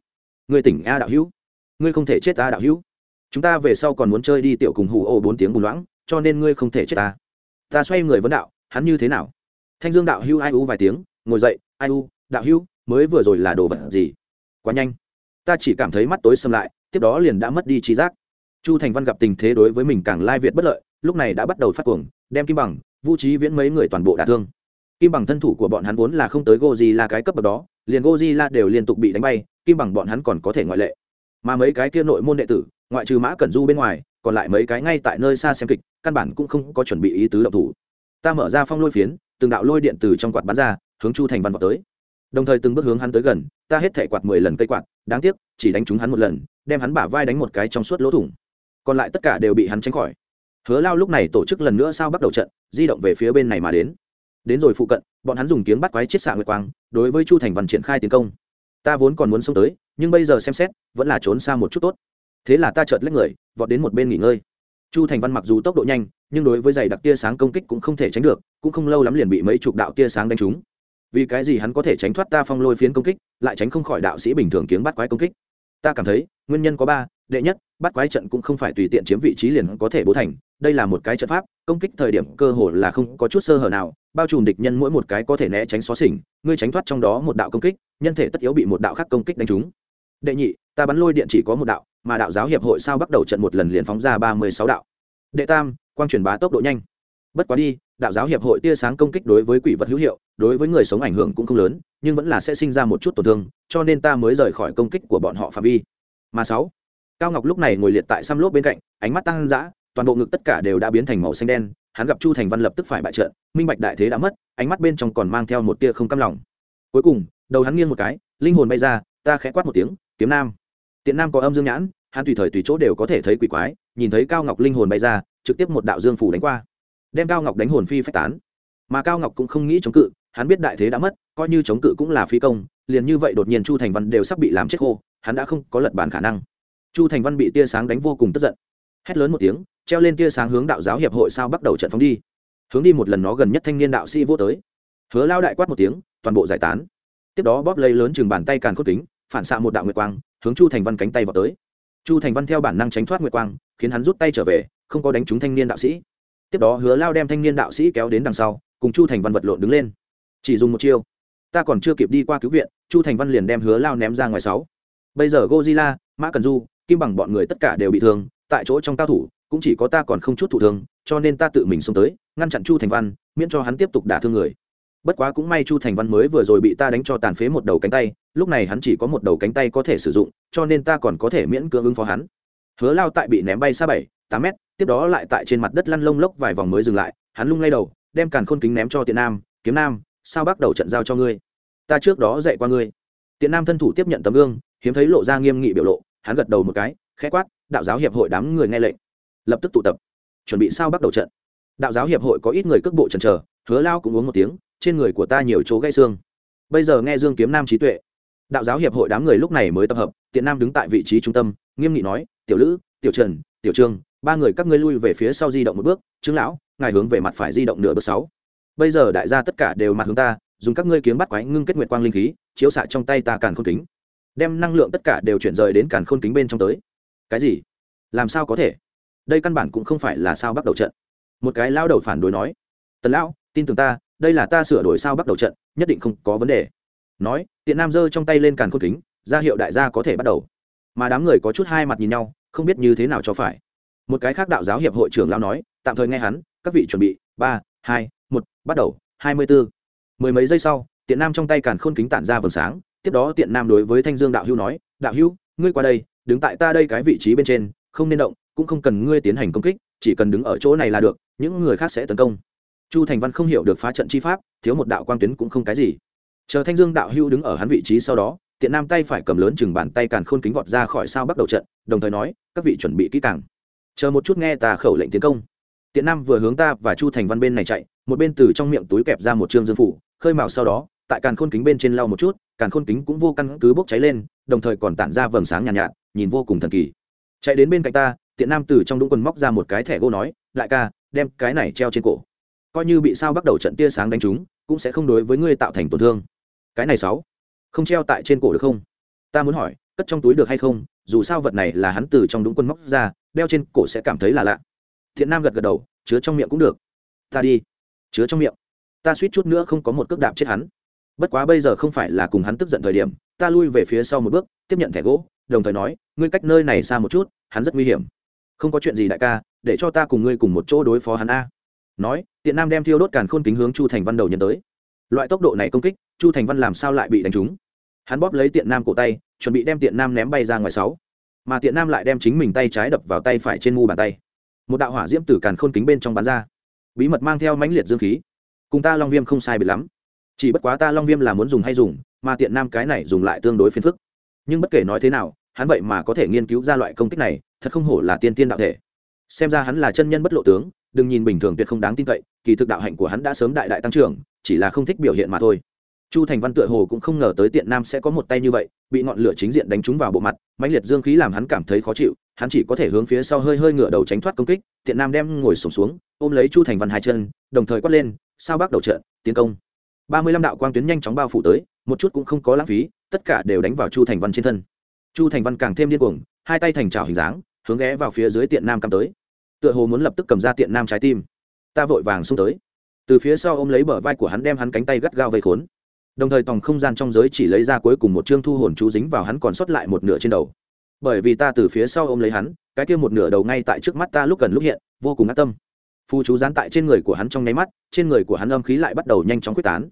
người tỉnh a đạo hữu, ngươi không thể chết ta đạo hữu. Chúng ta về sau còn muốn chơi đi tiểu cùng hù ô bốn tiếng bùn loãng, cho nên ngươi không thể chết ta ta xoay người vấn đạo, hắn như thế nào? Thanh dương đạo hữu ai u vài tiếng, ngồi dậy, ai u, đạo hữu, mới vừa rồi là đồ vật gì? Quá nhanh. Ta chỉ cảm thấy mắt tối xâm lại, tiếp đó liền đã mất đi trí giác. Chu thành văn gặp tình thế đối với mình càng lai việt bất lợi, lúc này đã bắt đầu phát cuồng, đem kim bằng vũ trí viễn mấy người toàn bộ đả thương. Kim bằng thân thủ của bọn hắn vốn là không tới goji là cái cấp bậc đó liền Godzilla đều liên tục bị đánh bay, kim bằng bọn hắn còn có thể ngoại lệ. Mà mấy cái kia nội môn đệ tử, ngoại trừ mã cẩn du bên ngoài, còn lại mấy cái ngay tại nơi xa xem kịch, căn bản cũng không có chuẩn bị ý tứ động thủ. Ta mở ra phong lôi phiến, từng đạo lôi điện từ trong quạt bắn ra, hướng chu thành văn vọt tới. Đồng thời từng bước hướng hắn tới gần, ta hết thể quạt mười lần cây quạt, đáng tiếc, chỉ đánh trúng hắn một lần, đem hắn bả vai đánh một cái trong suốt lỗ thủng. Còn lại tất cả đều bị hắn tránh khỏi. Hứa lao lúc này tổ chức lần nữa sao bắt đầu trận, di động về phía bên này mà đến đến rồi phụ cận, bọn hắn dùng tiếng bắt quái chiết xạ nguyệt quang, đối với chu thành văn triển khai tiến công. Ta vốn còn muốn xông tới, nhưng bây giờ xem xét, vẫn là trốn xa một chút tốt. Thế là ta chợt lấy người, vọt đến một bên nghỉ ngơi. Chu thành văn mặc dù tốc độ nhanh, nhưng đối với giày đặc tia sáng công kích cũng không thể tránh được, cũng không lâu lắm liền bị mấy chục đạo tia sáng đánh trúng. Vì cái gì hắn có thể tránh thoát ta phong lôi phiến công kích, lại tránh không khỏi đạo sĩ bình thường kiếng bắt quái công kích? Ta cảm thấy, nguyên nhân có ba, đệ nhất, bắt quái trận cũng không phải tùy tiện chiếm vị trí liền có thể bố thành đây là một cái trận pháp, công kích thời điểm cơ hồ là không có chút sơ hở nào, bao trùm địch nhân mỗi một cái có thể né tránh xóa xỉnh, ngươi tránh thoát trong đó một đạo công kích, nhân thể tất yếu bị một đạo khác công kích đánh trúng. Đệ nhị, ta bắn lôi điện chỉ có một đạo, mà đạo giáo hiệp hội sao bắt đầu trận một lần liền phóng ra ba mươi sáu đạo. Đệ tam, quang truyền bá tốc độ nhanh. Bất quá đi, đạo giáo hiệp hội tia sáng công kích đối với quỷ vật hữu hiệu, đối với người sống ảnh hưởng cũng không lớn, nhưng vẫn là sẽ sinh ra một chút tổn thương, cho nên ta mới rời khỏi công kích của bọn họ phạm vi. Mà sáu, cao ngọc lúc này ngồi liệt tại xăm lốp bên cạnh, ánh mắt tăng dã toàn bộ ngực tất cả đều đã biến thành màu xanh đen, hắn gặp chu thành văn lập tức phải bại trận, minh bạch đại thế đã mất, ánh mắt bên trong còn mang theo một tia không căm lòng. Cuối cùng, đầu hắn nghiêng một cái, linh hồn bay ra, ta khẽ quát một tiếng, kiếm nam. Tiện nam có âm dương nhãn, hắn tùy thời tùy chỗ đều có thể thấy quỷ quái, nhìn thấy cao ngọc linh hồn bay ra, trực tiếp một đạo dương phủ đánh qua, đem cao ngọc đánh hồn phi phách tán. Mà cao ngọc cũng không nghĩ chống cự, hắn biết đại thế đã mất, coi như chống cự cũng là phi công, liền như vậy đột nhiên chu thành văn đều sắp bị làm chết khô, hắn đã không có lật bàn khả năng. Chu thành văn bị tia sáng đánh vô cùng tức giận, hét lớn một tiếng treo lên tia sáng hướng đạo giáo hiệp hội sao bắt đầu trận phóng đi. Hướng đi một lần nó gần nhất thanh niên đạo sĩ vô tới. Hứa lao đại quát một tiếng, toàn bộ giải tán. Tiếp đó bóp lấy lớn chừng bàn tay càn cốt kính, phản xạ một đạo nguyệt quang, hướng chu thành văn cánh tay vào tới. Chu thành văn theo bản năng tránh thoát nguyệt quang, khiến hắn rút tay trở về, không có đánh trúng thanh niên đạo sĩ. Tiếp đó hứa lao đem thanh niên đạo sĩ kéo đến đằng sau, cùng chu thành văn vật lộn đứng lên. Chỉ dùng một chiêu, ta còn chưa kịp đi qua cứu viện, chu thành văn liền đem hứa lao ném ra ngoài sáu. Bây giờ gozilla mã cần du, kim bằng bọn người tất cả đều bị thương, tại chỗ trong cao thủ cũng chỉ có ta còn không chút thụ thương, cho nên ta tự mình xông tới, ngăn chặn chu thành văn, miễn cho hắn tiếp tục đả thương người. Bất quá cũng may chu thành văn mới vừa rồi bị ta đánh cho tàn phế một đầu cánh tay, lúc này hắn chỉ có một đầu cánh tay có thể sử dụng, cho nên ta còn có thể miễn cưỡng ứng phó hắn. Hứa lao tại bị ném bay xa bảy, tám mét, tiếp đó lại tại trên mặt đất lăn lông lốc vài vòng mới dừng lại, hắn lung lay đầu, đem càn khôn kính ném cho tiện nam, kiếm nam, sao bắt đầu trận giao cho ngươi? Ta trước đó dạy qua ngươi. Tiện nam thân thủ tiếp nhận tấm gương, hiếm thấy lộ ra nghiêm nghị biểu lộ, hắn gật đầu một cái, khẽ quát, đạo giáo hiệp hội đám người nghe lệnh lập tức tụ tập, chuẩn bị sao bắt đầu trận. Đạo giáo hiệp hội có ít người cước bộ trần trờ hứa lao cũng uống một tiếng, trên người của ta nhiều chỗ gãy xương. Bây giờ nghe dương kiếm nam trí tuệ. Đạo giáo hiệp hội đám người lúc này mới tập hợp, tiện nam đứng tại vị trí trung tâm, nghiêm nghị nói, tiểu lữ, tiểu trần, tiểu trương, ba người các ngươi lui về phía sau di động một bước, trương lão, ngài hướng về mặt phải di động nửa bước sáu. Bây giờ đại gia tất cả đều mặt hướng ta, dùng các ngươi kiếm bắt quái ngưng kết nguyệt quang linh khí, chiếu xạ trong tay ta càn khôn kính. Đem năng lượng tất cả đều chuyển rời đến càn khôn kính bên trong tới. Cái gì? Làm sao có thể? Đây căn bản cũng không phải là sao bắt đầu trận. Một cái lao đầu phản đối nói, tần lão, tin tưởng ta, đây là ta sửa đổi sao bắt đầu trận, nhất định không có vấn đề. Nói, tiện nam giơ trong tay lên càn khôn kính, ra hiệu đại gia có thể bắt đầu. Mà đám người có chút hai mặt nhìn nhau, không biết như thế nào cho phải. Một cái khác đạo giáo hiệp hội trưởng lão nói, tạm thời nghe hắn, các vị chuẩn bị, ba, hai, một, bắt đầu, hai mươi bốn mười mấy giây sau, tiện nam trong tay càn khôn kính tản ra vầng sáng, tiếp đó tiện nam đối với thanh dương đạo hữu nói, đạo hữu, ngươi qua đây, đứng tại ta đây cái vị trí bên trên, không nên động cũng không cần ngươi tiến hành công kích chỉ cần đứng ở chỗ này là được những người khác sẽ tấn công. Chu thành văn không hiểu được phá trận chi pháp thiếu một đạo quang tuyến cũng không cái gì. Chờ thanh dương đạo hưu đứng ở hắn vị trí sau đó tiện nam tay phải cầm lớn chừng bàn tay càn khôn kính vọt ra khỏi sao bắt đầu trận đồng thời nói các vị chuẩn bị kỹ càng. Chờ một chút nghe ta khẩu lệnh tiến công. Tiện nam vừa hướng ta và chu thành văn bên này chạy một bên từ trong miệng túi kẹp ra một trương dương phủ khơi mào sau đó tại càn khôn kính bên trên lau một chút càn khôn kính cũng vô căn cứ bốc cháy lên đồng thời còn tản ra vầng sáng nhàn nhạt, nhạt nhìn vô cùng thần kỳ. Chạy đến bên cạnh ta tiện nam từ trong đúng quần móc ra một cái thẻ gỗ nói, đại ca, đem cái này treo trên cổ. Coi như bị sao bắt đầu trận tia sáng đánh trúng, cũng sẽ không đối với ngươi tạo thành tổn thương. Cái này sáu, không treo tại trên cổ được không? Ta muốn hỏi, cất trong túi được hay không? Dù sao vật này là hắn từ trong đúng quân móc ra, đeo trên cổ sẽ cảm thấy là lạ. Thiện nam gật gật đầu, chứa trong miệng cũng được. Ta đi. Chứa trong miệng. Ta suýt chút nữa không có một cước đạp chết hắn. Bất quá bây giờ không phải là cùng hắn tức giận thời điểm, ta lui về phía sau một bước, tiếp nhận thẻ gỗ, đồng thời nói, ngươi cách nơi này xa một chút, hắn rất nguy hiểm không có chuyện gì đại ca, để cho ta cùng ngươi cùng một chỗ đối phó hắn a. Nói, tiện nam đem thiêu đốt càn khôn kính hướng chu thành văn đầu nhận tới. Loại tốc độ này công kích, chu thành văn làm sao lại bị đánh trúng? Hắn bóp lấy tiện nam cổ tay, chuẩn bị đem tiện nam ném bay ra ngoài sáu. Mà tiện nam lại đem chính mình tay trái đập vào tay phải trên mu bàn tay. Một đạo hỏa diễm từ càn khôn kính bên trong bán ra. Bí mật mang theo mãnh liệt dương khí. Cùng ta long viêm không sai biệt lắm. Chỉ bất quá ta long viêm là muốn dùng hay dùng, mà tiện nam cái này dùng lại tương đối phiền phức. Nhưng bất kể nói thế nào, hắn vậy mà có thể nghiên cứu ra loại công kích này thật không hổ là tiên tiên đạo thể. Xem ra hắn là chân nhân bất lộ tướng đừng nhìn bình thường tuyệt không đáng tin cậy kỳ thực đạo hạnh của hắn đã sớm đại đại tăng trưởng chỉ là không thích biểu hiện mà thôi. Chu thành văn tựa hồ cũng không ngờ tới tiện nam sẽ có một tay như vậy bị ngọn lửa chính diện đánh trúng vào bộ mặt mãnh liệt dương khí làm hắn cảm thấy khó chịu hắn chỉ có thể hướng phía sau hơi hơi ngửa đầu tránh thoát công kích tiện nam đem ngồi sổm xuống, xuống ôm lấy chu thành văn hai chân đồng thời quát lên sao bác đầu trận tiến công. Ba mươi lăm đạo quang tuyến nhanh chóng bao phủ tới một chút cũng không có lãng phí tất cả đều đánh vào chu thành văn trên thân. Chu thành văn càng thêm điên cuồng hai tay thành trào hình dáng hướng ghé vào phía dưới tiện nam cắm tới. Tựa hồ muốn lập tức cầm ra tiện nam trái tim. Ta vội vàng xông tới. Từ phía sau ôm lấy bờ vai của hắn đem hắn cánh tay gắt gao vây khốn. Đồng thời tòng không gian trong giới chỉ lấy ra cuối cùng một chương thu hồn chú dính vào hắn còn sót lại một nửa trên đầu. Bởi vì ta từ phía sau ôm lấy hắn, cái kia một nửa đầu ngay tại trước mắt ta lúc gần lúc hiện, vô cùng ác tâm. Phù chú dán tại trên người của hắn trong nháy mắt, trên người của hắn âm khí lại bắt đầu nhanh chóng quyết tán.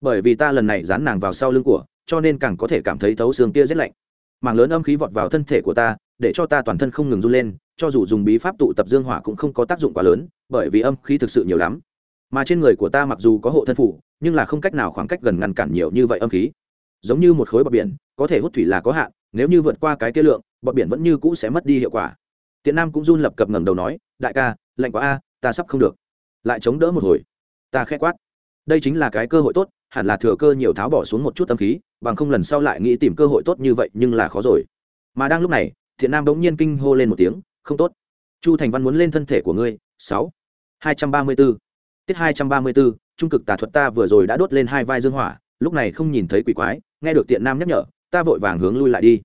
Bởi vì ta lần này dán nàng vào sau lưng của, cho nên càng có thể cảm thấy thấu xương kia rét lạnh mảng lớn âm khí vọt vào thân thể của ta, để cho ta toàn thân không ngừng run lên, cho dù dùng bí pháp tụ tập dương hỏa cũng không có tác dụng quá lớn, bởi vì âm khí thực sự nhiều lắm. Mà trên người của ta mặc dù có hộ thân phủ, nhưng là không cách nào khoảng cách gần ngăn cản nhiều như vậy âm khí. Giống như một khối bọt biển, có thể hút thủy là có hạn, nếu như vượt qua cái kế lượng, bọt biển vẫn như cũ sẽ mất đi hiệu quả. Tiện nam cũng run lập cập ngẩng đầu nói, đại ca, lạnh quá a, ta sắp không được. Lại chống đỡ một hồi. Ta khẽ quát, đây chính là cái cơ hội tốt hẳn là thừa cơ nhiều tháo bỏ xuống một chút tâm khí, bằng không lần sau lại nghĩ tìm cơ hội tốt như vậy nhưng là khó rồi. Mà đang lúc này, thiện nam bỗng nhiên kinh hô lên một tiếng, không tốt. Chu thành văn muốn lên thân thể của ngươi, sáu. Hai trăm ba mươi b ố tiết hai trăm ba mươi b ố trung cực tà thuật ta vừa rồi đã đốt lên hai vai dương hỏa, lúc này không nhìn thấy quỷ quái, nghe được tiện nam nhắc nhở, ta vội vàng hướng lui lại đi.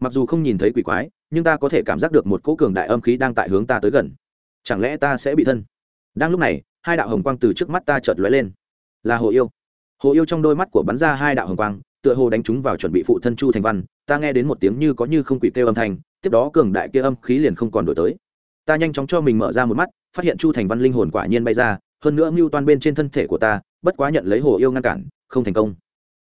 Mặc dù không nhìn thấy quỷ quái, nhưng ta có thể cảm giác được một cỗ cường đại âm khí đang tại hướng ta tới gần. Chẳng lẽ ta sẽ bị thân? Đang lúc này, hai đạo hồng quang từ trước mắt ta chợt lóe lên. Là hồ yêu hồ yêu trong đôi mắt của bắn ra hai đạo hồng quang, tựa hồ đánh chúng vào chuẩn bị phụ thân chu thành văn, ta nghe đến một tiếng như có như không quỷ kêu âm thanh, tiếp đó cường đại kia âm khí liền không còn đổi tới. Ta nhanh chóng cho mình mở ra một mắt, phát hiện chu thành văn linh hồn quả nhiên bay ra, hơn nữa mưu toan bên trên thân thể của ta, bất quá nhận lấy hồ yêu ngăn cản, không thành công.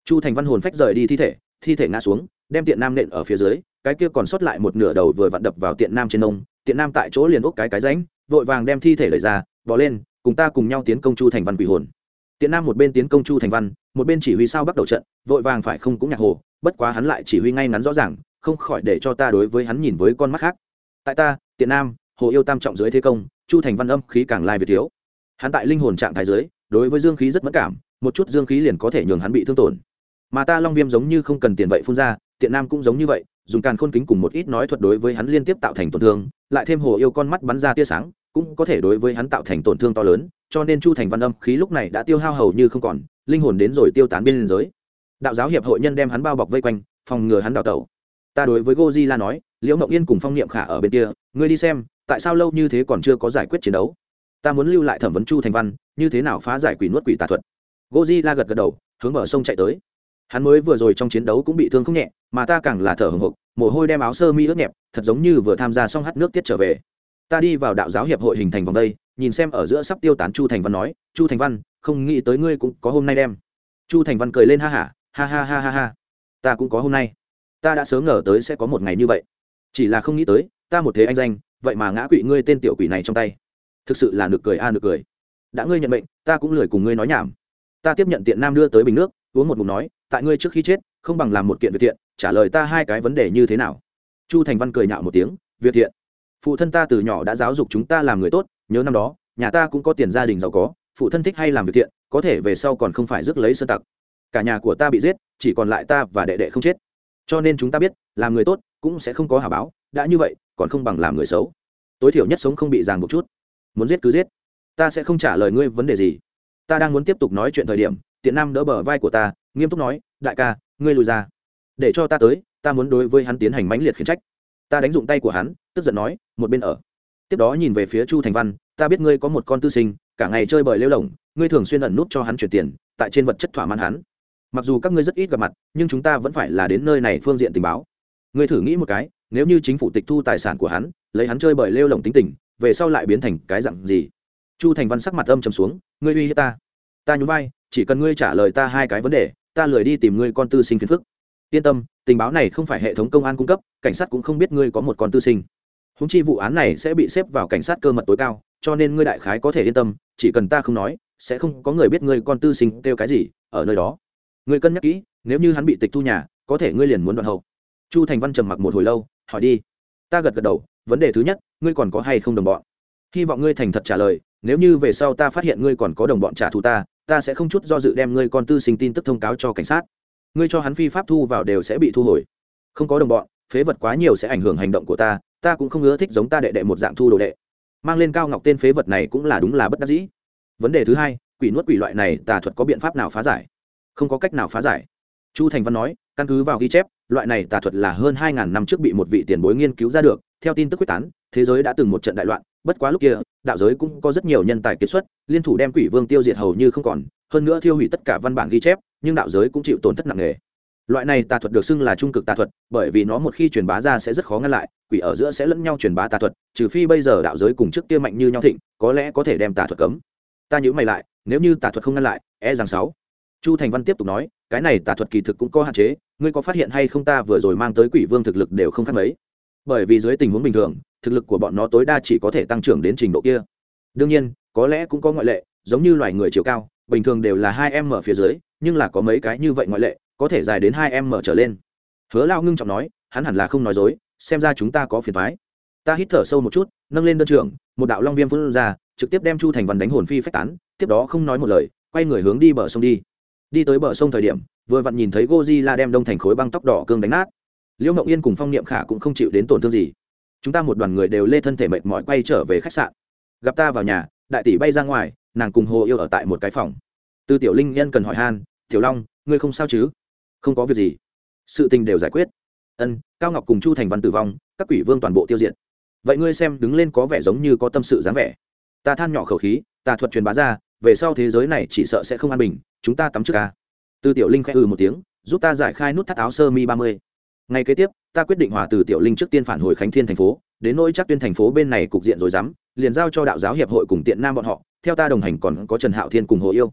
Chu thành văn hồn phách rời đi thi thể thi thể ngã xuống, đem tiện nam nện ở phía dưới, cái kia còn sót lại một nửa đầu vừa vặn đập vào tiện nam trên nông tiện nam tại chỗ liền úp cái cái ránh vội vàng đem thi thể lời ra, bỏ lên, cùng ta cùng nhau tiến công chu thành văn quỷ hồn tiện nam một bên tiến công chu thành văn, một bên chỉ huy sao bắt đầu trận, vội vàng phải không cũng nhạc hồ, bất quá hắn lại chỉ huy ngay ngắn rõ ràng, không khỏi để cho ta đối với hắn nhìn với con mắt khác. Tại ta tiện nam, hồ yêu tam trọng dưới thế công, chu thành văn âm khí càng lai việt thiếu. Hắn tại linh hồn trạng thái dưới, đối với dương khí rất mẫn cảm, một chút dương khí liền có thể nhường hắn bị thương tổn. Mà ta long viêm giống như không cần tiền vậy phun ra tiện nam cũng giống như vậy, dùng càn khôn kính cùng một ít nói thuật đối với hắn liên tiếp tạo thành tổn thương, lại thêm hồ yêu con mắt bắn ra tia sáng, cũng có thể đối với hắn tạo thành tổn thương to lớn cho nên chu thành văn âm khí lúc này đã tiêu hao hầu như không còn, linh hồn đến rồi tiêu tán bên liên giới. Đạo giáo hiệp hội nhân đem hắn bao bọc vây quanh, phòng ngừa hắn đào tẩu. Ta đối với Godzilla nói, liễu ngọc yên cùng phong niệm khả ở bên kia, ngươi đi xem, tại sao lâu như thế còn chưa có giải quyết chiến đấu? Ta muốn lưu lại thẩm vấn chu thành văn, như thế nào phá giải quỷ nuốt quỷ tà thuật. Godzilla gật gật đầu, hướng bờ sông chạy tới. Hắn mới vừa rồi trong chiến đấu cũng bị thương không nhẹ, mà ta càng là thở hồng hộc, mồ hôi đem áo sơ mi ướt nhẹp, thật giống như vừa tham gia xong hắt nước tiết trở về. Ta đi vào đạo giáo hiệp hội hình thành vòng đây nhìn xem ở giữa sắp tiêu tán chu thành văn nói chu thành văn không nghĩ tới ngươi cũng có hôm nay đem. Chu thành văn cười lên ha hả ha, ha ha ha ha ha ta cũng có hôm nay. Ta đã sớm ngờ tới sẽ có một ngày như vậy. Chỉ là không nghĩ tới ta một thế anh danh vậy mà ngã quỵ ngươi tên tiểu quỷ này trong tay. Thực sự là nực cười a à nực cười. Đã ngươi nhận bệnh ta cũng lười cùng ngươi nói nhảm. Ta tiếp nhận tiện nam đưa tới bình nước uống một ngụm nói tại ngươi trước khi chết không bằng làm một kiện việc thiện trả lời ta hai cái vấn đề như thế nào? Chu thành văn cười nhạo một tiếng việc thiện. Phụ thân ta từ nhỏ đã giáo dục chúng ta làm người tốt nhớ năm đó, nhà ta cũng có tiền gia đình giàu có, phụ thân thích hay làm việc thiện, có thể về sau còn không phải rước lấy sơn tặc. Cả nhà của ta bị giết, chỉ còn lại ta và đệ đệ không chết. Cho nên chúng ta biết, làm người tốt cũng sẽ không có hà báo, đã như vậy, còn không bằng làm người xấu. Tối thiểu nhất sống không bị ràng một chút. Muốn giết cứ giết. Ta sẽ không trả lời ngươi vấn đề gì. Ta đang muốn tiếp tục nói chuyện thời điểm, tiện nam đỡ bờ vai của ta, nghiêm túc nói, đại ca, ngươi lùi ra. Để cho ta tới, ta muốn đối với hắn tiến hành mãnh liệt khiển trách. Ta đánh dụng tay của hắn, tức giận nói, một bên ở tiếp đó nhìn về phía chu thành văn, ta biết ngươi có một con tư sinh, cả ngày chơi bời lêu lỏng, ngươi thường xuyên ẩn nút cho hắn chuyển tiền, tại trên vật chất thỏa mãn hắn. Mặc dù các ngươi rất ít gặp mặt, nhưng chúng ta vẫn phải là đến nơi này phương diện tình báo. Ngươi thử nghĩ một cái, nếu như chính phủ tịch thu tài sản của hắn, lấy hắn chơi bời lêu lỏng tính tình, về sau lại biến thành cái dặn gì? Chu thành văn sắc mặt âm trầm xuống, ngươi uy hiếp ta. Ta nhún vai, chỉ cần ngươi trả lời ta hai cái vấn đề, ta lười đi tìm ngươi con tư sinh phiền phức. Yên tâm, tình báo này không phải hệ thống công an cung cấp, cảnh sát cũng không biết ngươi có một con tư sinh húng chi vụ án này sẽ bị xếp vào cảnh sát cơ mật tối cao, cho nên ngươi đại khái có thể yên tâm, chỉ cần ta không nói, sẽ không có người biết ngươi con tư sinh kêu cái gì, ở nơi đó. Ngươi cân nhắc kỹ, nếu như hắn bị tịch thu nhà, có thể ngươi liền muốn đoạn hậu. Chu thành văn trầm mặc một hồi lâu, hỏi đi. Ta gật gật đầu, vấn đề thứ nhất, ngươi còn có hay không đồng bọn? Hy vọng ngươi thành thật trả lời, nếu như về sau ta phát hiện ngươi còn có đồng bọn trả thù ta ta sẽ không chút do dự đem ngươi con tư sinh tin tức thông cáo cho cảnh sát. Ngươi cho hắn phi pháp thu vào đều sẽ bị thu hồi. Không có đồng bọn, phế vật quá nhiều sẽ ảnh hưởng hành động của ta ta cũng không ưa thích giống ta đệ đệ một dạng thu đồ đệ. Mang lên cao ngọc tên phế vật này cũng là đúng là bất đắc dĩ. Vấn đề thứ hai, quỷ nuốt quỷ loại này tà thuật có biện pháp nào phá giải? Không có cách nào phá giải. Chu thành văn nói, căn cứ vào ghi chép, loại này tà thuật là hơn hai ngàn năm trước bị một vị tiền bối nghiên cứu ra được, theo tin tức quyết tán, thế giới đã từng một trận đại loạn, bất quá lúc kia, đạo giới cũng có rất nhiều nhân tài kiệt xuất, liên thủ đem quỷ vương tiêu diệt hầu như không còn, hơn nữa thiêu hủy tất cả văn bản ghi chép, nhưng đạo giới cũng chịu tổn thất nặng nề loại này tà thuật được xưng là trung cực tà thuật, bởi vì nó một khi truyền bá ra sẽ rất khó ngăn lại, quỷ ở giữa sẽ lẫn nhau truyền bá tà thuật, trừ phi bây giờ đạo giới cùng trước kia mạnh như nhau thịnh, có lẽ có thể đem tà thuật cấm. Ta nhớ mày lại, nếu như tà thuật không ngăn lại e rằng sáu. Chu thành văn tiếp tục nói, cái này tà thuật kỳ thực cũng có hạn chế, ngươi có phát hiện hay không ta vừa rồi mang tới quỷ vương thực lực đều không khác mấy. Bởi vì dưới tình huống bình thường, thực lực của bọn nó tối đa chỉ có thể tăng trưởng đến trình độ kia. Đương nhiên, có lẽ cũng có ngoại lệ, giống như loài người chiều cao, bình thường đều là hai em mở phía dưới, nhưng là có mấy cái như vậy ngoại lệ có thể dài đến hai em mở trở lên. Hứa lao ngưng trọng nói, hắn hẳn là không nói dối, xem ra chúng ta có phiền thoái ta hít thở sâu một chút, nâng lên đơn trưởng, một đạo long viêm phân ra, trực tiếp đem chu thành văn đánh hồn phi phách tán, tiếp đó không nói một lời, quay người hướng đi bờ sông đi. Đi tới bờ sông thời điểm, vừa vặn nhìn thấy goji la đem đông thành khối băng tóc đỏ cương đánh nát. Liễu mộng yên cùng phong niệm khả cũng không chịu đến tổn thương gì. Chúng ta một đoàn người đều lê thân thể mệt mỏi quay trở về khách sạn. Gặp ta vào nhà, đại tỷ bay ra ngoài, nàng cùng hồ yêu ở tại một cái phòng. Tư tiểu linh nhân cần hỏi han, tiểu long, ngươi không sao chứ? Không có việc gì. Sự tình đều giải quyết. Ân, cao ngọc cùng chu thành văn tử vong, các quỷ vương toàn bộ tiêu diệt. Vậy ngươi xem đứng lên có vẻ giống như có tâm sự dáng vẻ. Ta than nhỏ khẩu khí, ta thuật truyền bá ra, về sau thế giới này chỉ sợ sẽ không an bình, chúng ta tắm trước ca. Từ tiểu linh khẽ ừ một tiếng, giúp ta giải khai nút thắt áo sơ mi ba mươi. Ngày kế tiếp, ta quyết định hòa từ tiểu linh trước tiên phản hồi khánh thiên thành phố, đến nỗi chắc tuyên thành phố bên này cục diện rồi dám liền giao cho đạo giáo hiệp hội cùng tiện nam bọn họ, theo ta đồng hành còn có trần hạo thiên cùng hồ yêu.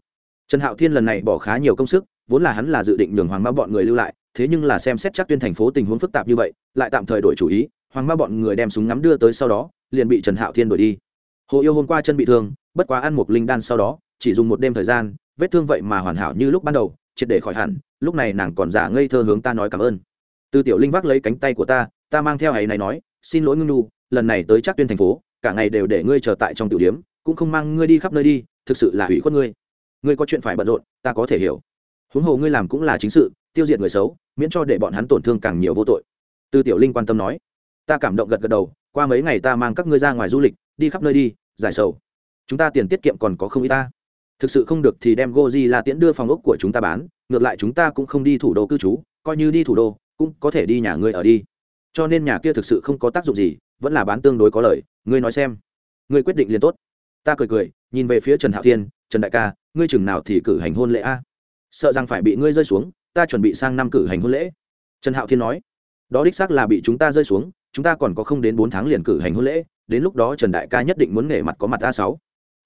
Trần hạo thiên lần này bỏ khá nhiều công sức vốn là hắn là dự định nhường hoàng ma bọn người lưu lại, thế nhưng là xem xét chắc tuyên thành phố tình huống phức tạp như vậy, lại tạm thời đổi chủ ý, hoàng ma bọn người đem súng ngắm đưa tới sau đó, liền bị trần hạo thiên đuổi đi. Hồ yêu hôm qua chân bị thương, bất quá ăn một linh đan sau đó, chỉ dùng một đêm thời gian, vết thương vậy mà hoàn hảo như lúc ban đầu, triệt để khỏi hẳn, lúc này nàng còn giả ngây thơ hướng ta nói cảm ơn. Từ tiểu linh vác lấy cánh tay của ta ta mang theo ấy này nói, xin lỗi ngưng nu lần này tới chắc tuyên thành phố, cả ngày đều để ngươi chờ tại trong tiểu điếm, cũng không mang ngươi đi khắp nơi đi, thực sự là hủy khuất ngươi. Ngươi có chuyện phải bận rộn, ta có thể hiểu huống hồ ngươi làm cũng là chính sự, tiêu diệt người xấu, miễn cho để bọn hắn tổn thương càng nhiều vô tội. Tư tiểu linh quan tâm nói. Ta cảm động gật gật đầu, qua mấy ngày ta mang các ngươi ra ngoài du lịch, đi khắp nơi đi, giải sầu. Chúng ta tiền tiết kiệm còn có không ít ta. Thực sự không được thì đem goji là tiễn đưa phòng ốc của chúng ta bán, ngược lại chúng ta cũng không đi thủ đô cư trú, coi như đi thủ đô, cũng có thể đi nhà ngươi ở đi. Cho nên nhà kia thực sự không có tác dụng gì, vẫn là bán tương đối có lợi, ngươi nói xem. Ngươi quyết định liền tốt. Ta cười cười, nhìn về phía trần hạo thiên, trần đại ca, ngươi chừng nào thì cử hành hôn lễ a? Sợ rằng phải bị ngươi rơi xuống, ta chuẩn bị sang năm cử hành hôn lễ. Trần hạo thiên nói. Đó đích xác là bị chúng ta rơi xuống, chúng ta còn có không đến bốn tháng liền cử hành hôn lễ, đến lúc đó trần đại ca nhất định muốn nể mặt có mặt a sáu.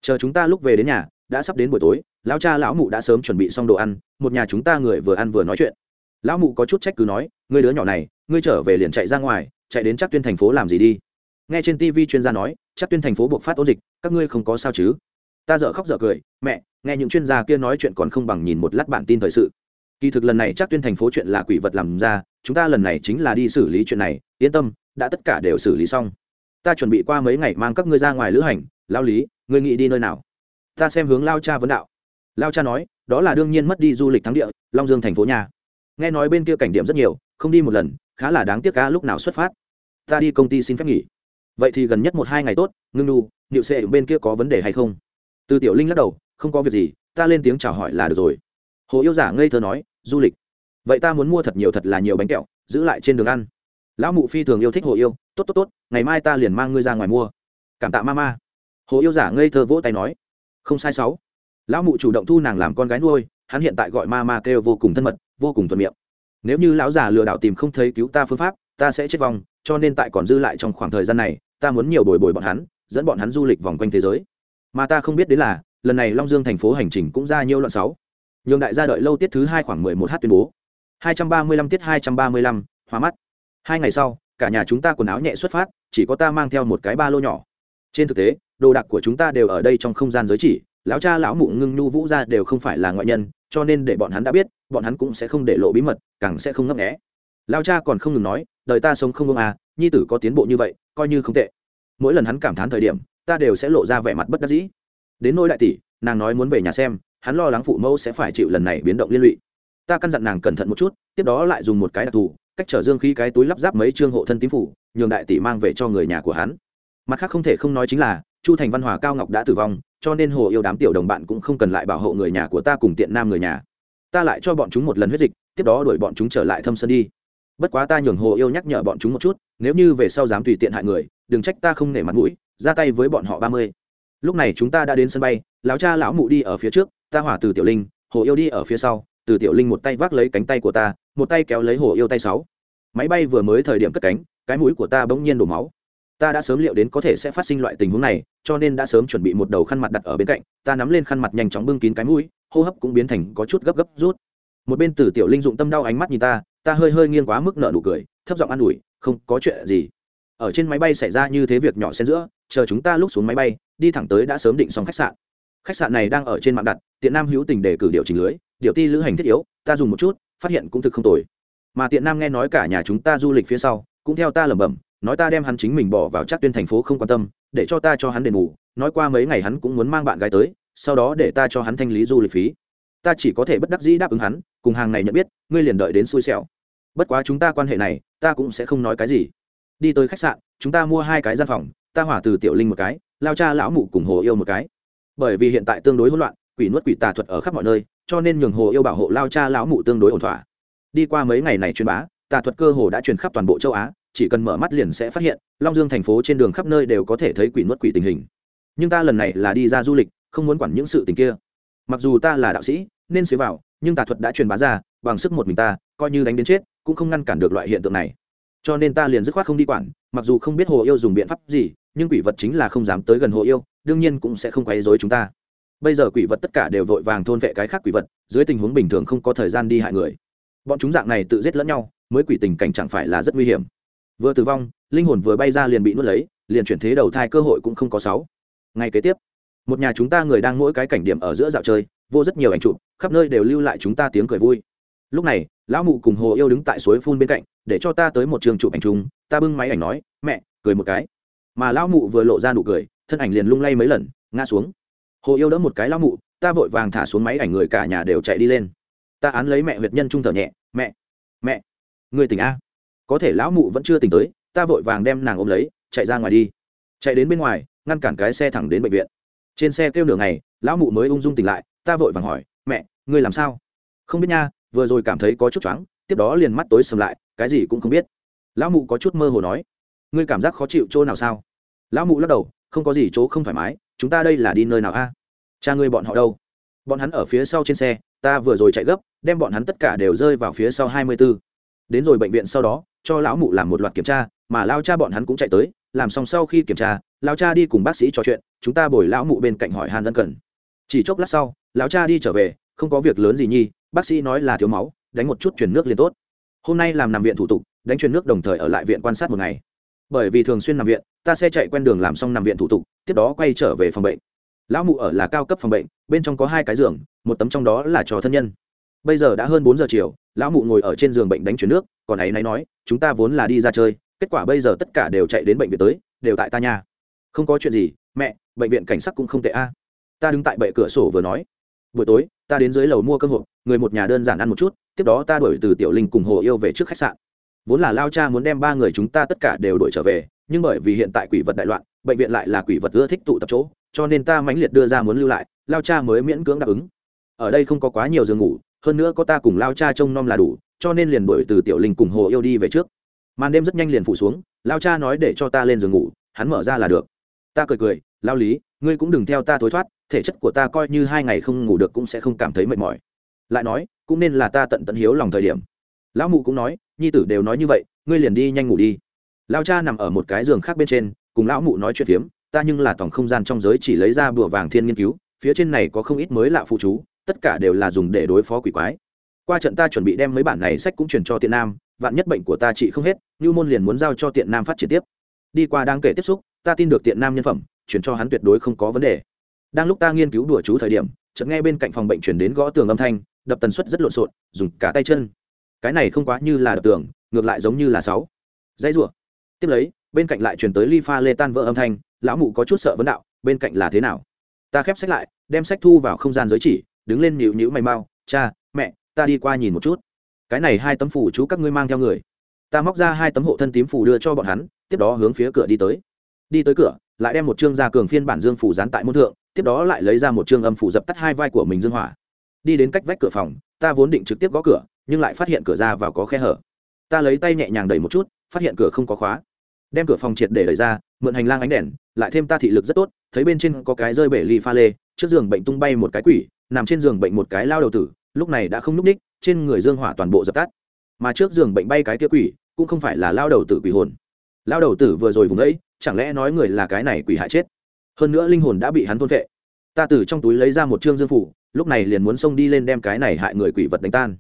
Chờ chúng ta lúc về đến nhà, đã sắp đến buổi tối, lão cha lão mụ đã sớm chuẩn bị xong đồ ăn, một nhà chúng ta người vừa ăn vừa nói chuyện. Lão mụ có chút trách cứ nói, ngươi đứa nhỏ này, ngươi trở về liền chạy ra ngoài, chạy đến chắc tuyên thành phố làm gì đi? Nghe trên tv chuyên gia nói, chắc tuyên thành phố buộc phát ôn dịch, các ngươi không có sao chứ? Ta dợ khóc dợ cười, mẹ, nghe những chuyên gia kia nói chuyện còn không bằng nhìn một lát bản tin thời sự. Kỳ thực lần này chắc tuyên thành phố chuyện là quỷ vật làm ra, chúng ta lần này chính là đi xử lý chuyện này, yên tâm, đã tất cả đều xử lý xong. Ta chuẩn bị qua mấy ngày mang các ngươi ra ngoài lữ hành lao lý, ngươi nghĩ đi nơi nào? Ta xem hướng lao cha vấn đạo. Lao cha nói, đó là đương nhiên mất đi du lịch thắng địa, long dương thành phố nhà. Nghe nói bên kia cảnh điểm rất nhiều, không đi một lần, khá là đáng tiếc cá lúc nào xuất phát? Ta đi công ty xin phép nghỉ. Vậy thì gần nhất một hai ngày tốt, ngưng đu liệu xệ bên kia có vấn đề hay không? Từ tiểu linh lắc đầu, không có việc gì, ta lên tiếng chào hỏi là được rồi. Hồ yêu giả ngây thơ nói, du lịch. Vậy ta muốn mua thật nhiều thật là nhiều bánh kẹo, giữ lại trên đường ăn. Lão mụ phi thường yêu thích hồ yêu, tốt tốt tốt, ngày mai ta liền mang ngươi ra ngoài mua. Cảm tạ ma ma hồ yêu giả ngây thơ vỗ tay nói, không sai sáu. Lão mụ chủ động thu nàng làm con gái nuôi, hắn hiện tại gọi ma ma kêu vô cùng thân mật, vô cùng thuận miệng. Nếu như lão già lừa đảo tìm không thấy cứu ta phương pháp, ta sẽ chết vong, cho nên tại còn dư lại trong khoảng thời gian này, ta muốn nhiều bồi bồi bọn hắn, dẫn bọn hắn du lịch vòng quanh thế giới mà ta không biết đến là, lần này long dương thành phố hành trình cũng ra nhiều loạn sáu. Nhường đại gia đợi lâu tiết thứ hai khoảng mười một h tuyên bố. Hai trăm ba mươi lăm tiết hai trăm ba mươi lăm hóa mắt. Hai ngày sau, cả nhà chúng ta quần áo nhẹ xuất phát, chỉ có ta mang theo một cái ba lô nhỏ. Trên thực tế, đồ đạc của chúng ta đều ở đây trong không gian giới chỉ, lão cha lão mụ ngưng nhu vũ ra đều không phải là ngoại nhân, cho nên để bọn hắn đã biết, bọn hắn cũng sẽ không để lộ bí mật, càng sẽ không ngấp nghẽ lão cha còn không ngừng nói, đời ta sống không ông à nhi tử có tiến bộ như vậy, coi như không tệ. Mỗi lần hắn cảm thán thời điểm ta đều sẽ lộ ra vẻ mặt bất đắc dĩ. Đến nỗi đại tỷ, nàng nói muốn về nhà xem, hắn lo lắng phụ mẫu sẽ phải chịu lần này biến động liên lụy. Ta căn dặn nàng cẩn thận một chút, tiếp đó lại dùng một cái đặc thù, cách trở dương khí cái túi lắp ráp mấy trương hộ thân tím phủ, nhường đại tỷ mang về cho người nhà của hắn. Mặt khác không thể không nói chính là, chu thành văn hòa, cao ngọc đã tử vong, cho nên hồ yêu đám tiểu đồng bạn cũng không cần lại bảo hộ người nhà của ta cùng tiện nam người nhà. Ta lại cho bọn chúng một lần huyết dịch, tiếp đó đuổi bọn chúng trở lại thâm sơn đi. Bất quá ta nhường hồ yêu nhắc nhở bọn chúng một chút, nếu như về sau dám tùy tiện hại người, đừng trách ta không nể mặt mũi ra tay với bọn họ ba mươi. Lúc này chúng ta đã đến sân bay, lão cha lão mụ đi ở phía trước, ta hỏa từ tiểu linh, hồ yêu đi ở phía sau, từ tiểu linh một tay vác lấy cánh tay của ta, một tay kéo lấy hồ yêu tay sáu. Máy bay vừa mới thời điểm cất cánh, cái mũi của ta bỗng nhiên đổ máu. Ta đã sớm liệu đến có thể sẽ phát sinh loại tình huống này, cho nên đã sớm chuẩn bị một đầu khăn mặt đặt ở bên cạnh, ta nắm lên khăn mặt nhanh chóng bưng kín cái mũi, hô hấp cũng biến thành có chút gấp gấp rút. Một bên từ tiểu linh dụng tâm đau ánh mắt nhìn ta ta hơi hơi nghiêng quá mức nợ nụ cười, thấp giọng an ủi, không có chuyện gì ở trên máy bay xảy ra như thế việc nhỏ xen giữa, chờ chúng ta lúc xuống máy bay, đi thẳng tới đã sớm định xong khách sạn. Khách sạn này đang ở trên mạng đặt, tiện nam hữu tình để cử điều chỉnh lưới, điều ti lữ hành thiết yếu, ta dùng một chút, phát hiện cũng thực không tồi. Mà tiện nam nghe nói cả nhà chúng ta du lịch phía sau, cũng theo ta lẩm bẩm, nói ta đem hắn chính mình bỏ vào chắc tuyên thành phố không quan tâm, để cho ta cho hắn đền bù, nói qua mấy ngày hắn cũng muốn mang bạn gái tới, sau đó để ta cho hắn thanh lý du lịch phí. Ta chỉ có thể bất đắc dĩ đáp ứng hắn, cùng hàng này nhận biết, ngươi liền đợi đến xui xẻo. Bất quá chúng ta quan hệ này, ta cũng sẽ không nói cái gì đi tới khách sạn, chúng ta mua hai cái gian phòng, ta hỏa từ tiểu linh một cái, lao cha lão mụ cùng hồ yêu một cái. Bởi vì hiện tại tương đối hỗn loạn, quỷ nuốt quỷ tà thuật ở khắp mọi nơi, cho nên nhường hồ yêu bảo hộ lao cha lão mụ tương đối ổn thỏa. Đi qua mấy ngày này truyền bá, tà thuật cơ hồ đã truyền khắp toàn bộ châu á, chỉ cần mở mắt liền sẽ phát hiện, long dương thành phố trên đường khắp nơi đều có thể thấy quỷ nuốt quỷ tình hình. Nhưng ta lần này là đi ra du lịch, không muốn quản những sự tình kia. Mặc dù ta là đạo sĩ, nên xế vào, nhưng tà thuật đã truyền bá ra, bằng sức một mình ta, coi như đánh đến chết, cũng không ngăn cản được loại hiện tượng này cho nên ta liền dứt khoát không đi quản, mặc dù không biết hồ yêu dùng biện pháp gì, nhưng quỷ vật chính là không dám tới gần hồ yêu, đương nhiên cũng sẽ không quấy dối chúng ta. Bây giờ quỷ vật tất cả đều vội vàng thôn vệ cái khác quỷ vật, dưới tình huống bình thường không có thời gian đi hại người. Bọn chúng dạng này tự giết lẫn nhau, mới quỷ tình cảnh chẳng phải là rất nguy hiểm. Vừa tử vong, linh hồn vừa bay ra liền bị nuốt lấy, liền chuyển thế đầu thai cơ hội cũng không có sáu. Ngay kế tiếp, một nhà chúng ta người đang mỗi cái cảnh điểm ở giữa dạo chơi, vô rất nhiều ảnh chụp, khắp nơi đều lưu lại chúng ta tiếng cười vui. Lúc này, lão mụ cùng hồ yêu đứng tại suối phun bên cạnh để cho ta tới một trường chụp ảnh chung, ta bưng máy ảnh nói, mẹ, cười một cái. Mà lão mụ vừa lộ ra nụ cười, thân ảnh liền lung lay mấy lần, ngã xuống. Hồ yêu đỡ một cái lão mụ, ta vội vàng thả xuống máy ảnh người cả nhà đều chạy đi lên. Ta án lấy mẹ huyệt nhân trung thở nhẹ, mẹ mẹ, người tỉnh a. Có thể lão mụ vẫn chưa tỉnh tới, ta vội vàng đem nàng ôm lấy, chạy ra ngoài đi. Chạy đến bên ngoài, ngăn cản cái xe thẳng đến bệnh viện. Trên xe kêu nửa ngày, lão mụ mới ung dung tỉnh lại, ta vội vàng hỏi, mẹ, ngươi làm sao? Không biết nha, vừa rồi cảm thấy có chút choáng, tiếp đó liền mắt tối sầm lại cái gì cũng không biết. Lão mụ có chút mơ hồ nói, ngươi cảm giác khó chịu chỗ nào sao? Lão mụ lắc đầu, không có gì chỗ không thoải mái, chúng ta đây là đi nơi nào a? Cha ngươi bọn họ đâu? Bọn hắn ở phía sau trên xe, ta vừa rồi chạy gấp, đem bọn hắn tất cả đều rơi vào phía sau hai mươi b ố đến rồi bệnh viện sau đó, cho lão mụ làm một loạt kiểm tra, mà lao cha bọn hắn cũng chạy tới, làm xong sau khi kiểm tra, lao cha đi cùng bác sĩ trò chuyện, chúng ta bồi lão mụ bên cạnh hỏi han ân cần. Chỉ chốc lát sau, lão cha đi trở về, không có việc lớn gì nhi, bác sĩ nói là thiếu máu, đánh một chút chuyển nước liền tốt hôm nay làm nằm viện thủ tục, đánh chuyển nước đồng thời ở lại viện quan sát một ngày. Bởi vì thường xuyên nằm viện, ta sẽ chạy quen đường làm xong nằm viện thủ tục, tiếp đó quay trở về phòng bệnh. Lão mụ ở là cao cấp phòng bệnh, bên trong có hai cái giường, một tấm trong đó là cho thân nhân. Bây giờ đã hơn bốn giờ chiều, lão mụ ngồi ở trên giường bệnh đánh chuyển nước, còn ấy nay nói, chúng ta vốn là đi ra chơi, kết quả bây giờ tất cả đều chạy đến bệnh viện tới, đều tại ta nhà. Không có chuyện gì, mẹ, bệnh viện cảnh sát cũng không tệ a. Ta đứng tại bệ cửa sổ vừa nói, buổi tối, ta đến dưới lầu mua cơm hộp, người một nhà đơn giản ăn một chút tiếp đó ta đổi từ tiểu linh cùng hồ yêu về trước khách sạn. Vốn là lao cha muốn đem ba người chúng ta tất cả đều đổi trở về, nhưng bởi vì hiện tại quỷ vật đại loạn, bệnh viện lại là quỷ vật ưa thích tụ tập chỗ, cho nên ta mãnh liệt đưa ra muốn lưu lại, lao cha mới miễn cưỡng đáp ứng. Ở đây không có quá nhiều giường ngủ, hơn nữa có ta cùng lao cha trông nom là đủ, cho nên liền đổi từ tiểu linh cùng hồ yêu đi về trước. Màn đêm rất nhanh liền phủ xuống, lao cha nói để cho ta lên giường ngủ, hắn mở ra là được. Ta cười cười, lao lý, ngươi cũng đừng theo ta thối thoát, thể chất của ta coi như hai ngày không ngủ được cũng sẽ không cảm thấy mệt mỏi lại nói, cũng nên là ta tận tận hiếu lòng thời điểm. Lão mụ cũng nói, nhi tử đều nói như vậy, ngươi liền đi nhanh ngủ đi. Lao cha nằm ở một cái giường khác bên trên, cùng lão mụ nói chuyện phiếm, ta nhưng là tổng không gian trong giới chỉ lấy ra bùa vàng thiên nghiên cứu, phía trên này có không ít mới lạ phụ chú, tất cả đều là dùng để đối phó quỷ quái. Qua trận ta chuẩn bị đem mấy bản này sách cũng chuyển cho tiện nam, vạn nhất bệnh của ta trị không hết như môn liền muốn giao cho tiện nam phát triển tiếp. Đi qua đang kể tiếp xúc, ta tin được tiện nam nhân phẩm, chuyển cho hắn tuyệt đối không có vấn đề. Đang lúc ta nghiên cứu đùa chú thời điểm, chợt nghe bên cạnh phòng bệnh chuyển đến gõ tường âm thanh đập tần suất rất lộn xộn, dùng cả tay chân. Cái này không quá như là đập tường, ngược lại giống như là sáu. Dãy rủa. Tiếp lấy, bên cạnh lại chuyển tới ly pha lê tan vỡ âm thanh, lão mụ có chút sợ vấn đạo, bên cạnh là thế nào? Ta khép sách lại, đem sách thu vào không gian giới chỉ, đứng lên nhịu nhịu mày mau, cha, mẹ, ta đi qua nhìn một chút. Cái này hai tấm phủ chú các ngươi mang theo người. Ta móc ra hai tấm hộ thân tím phủ đưa cho bọn hắn, tiếp đó hướng phía cửa đi tới. Đi tới cửa, lại đem một chương gia cường phiên bản dương phủ dán tại môn thượng, tiếp đó lại lấy ra một chương âm phủ dập tắt hai vai của mình dương hỏa đi đến cách vách cửa phòng, ta vốn định trực tiếp gõ cửa, nhưng lại phát hiện cửa ra vào có khe hở. Ta lấy tay nhẹ nhàng đẩy một chút, phát hiện cửa không có khóa. Đem cửa phòng triệt để đẩy ra, mượn hành lang ánh đèn, lại thêm ta thị lực rất tốt, thấy bên trên có cái rơi bể ly pha lê, trước giường bệnh tung bay một cái quỷ, nằm trên giường bệnh một cái lao đầu tử, lúc này đã không n ú c ních, trên người dương hỏa toàn bộ dập tắt. Mà trước giường bệnh bay cái kia quỷ, cũng không phải là lao đầu tử quỷ hồn. Lao đầu tử vừa rồi vùng ấy chẳng lẽ nói người là cái này quỷ hại chết? Hơn nữa linh hồn đã bị hắn thôn vệ ta từ trong túi lấy ra một chương dương phủ lúc này liền muốn xông đi lên đem cái này hại người quỷ vật đánh tan.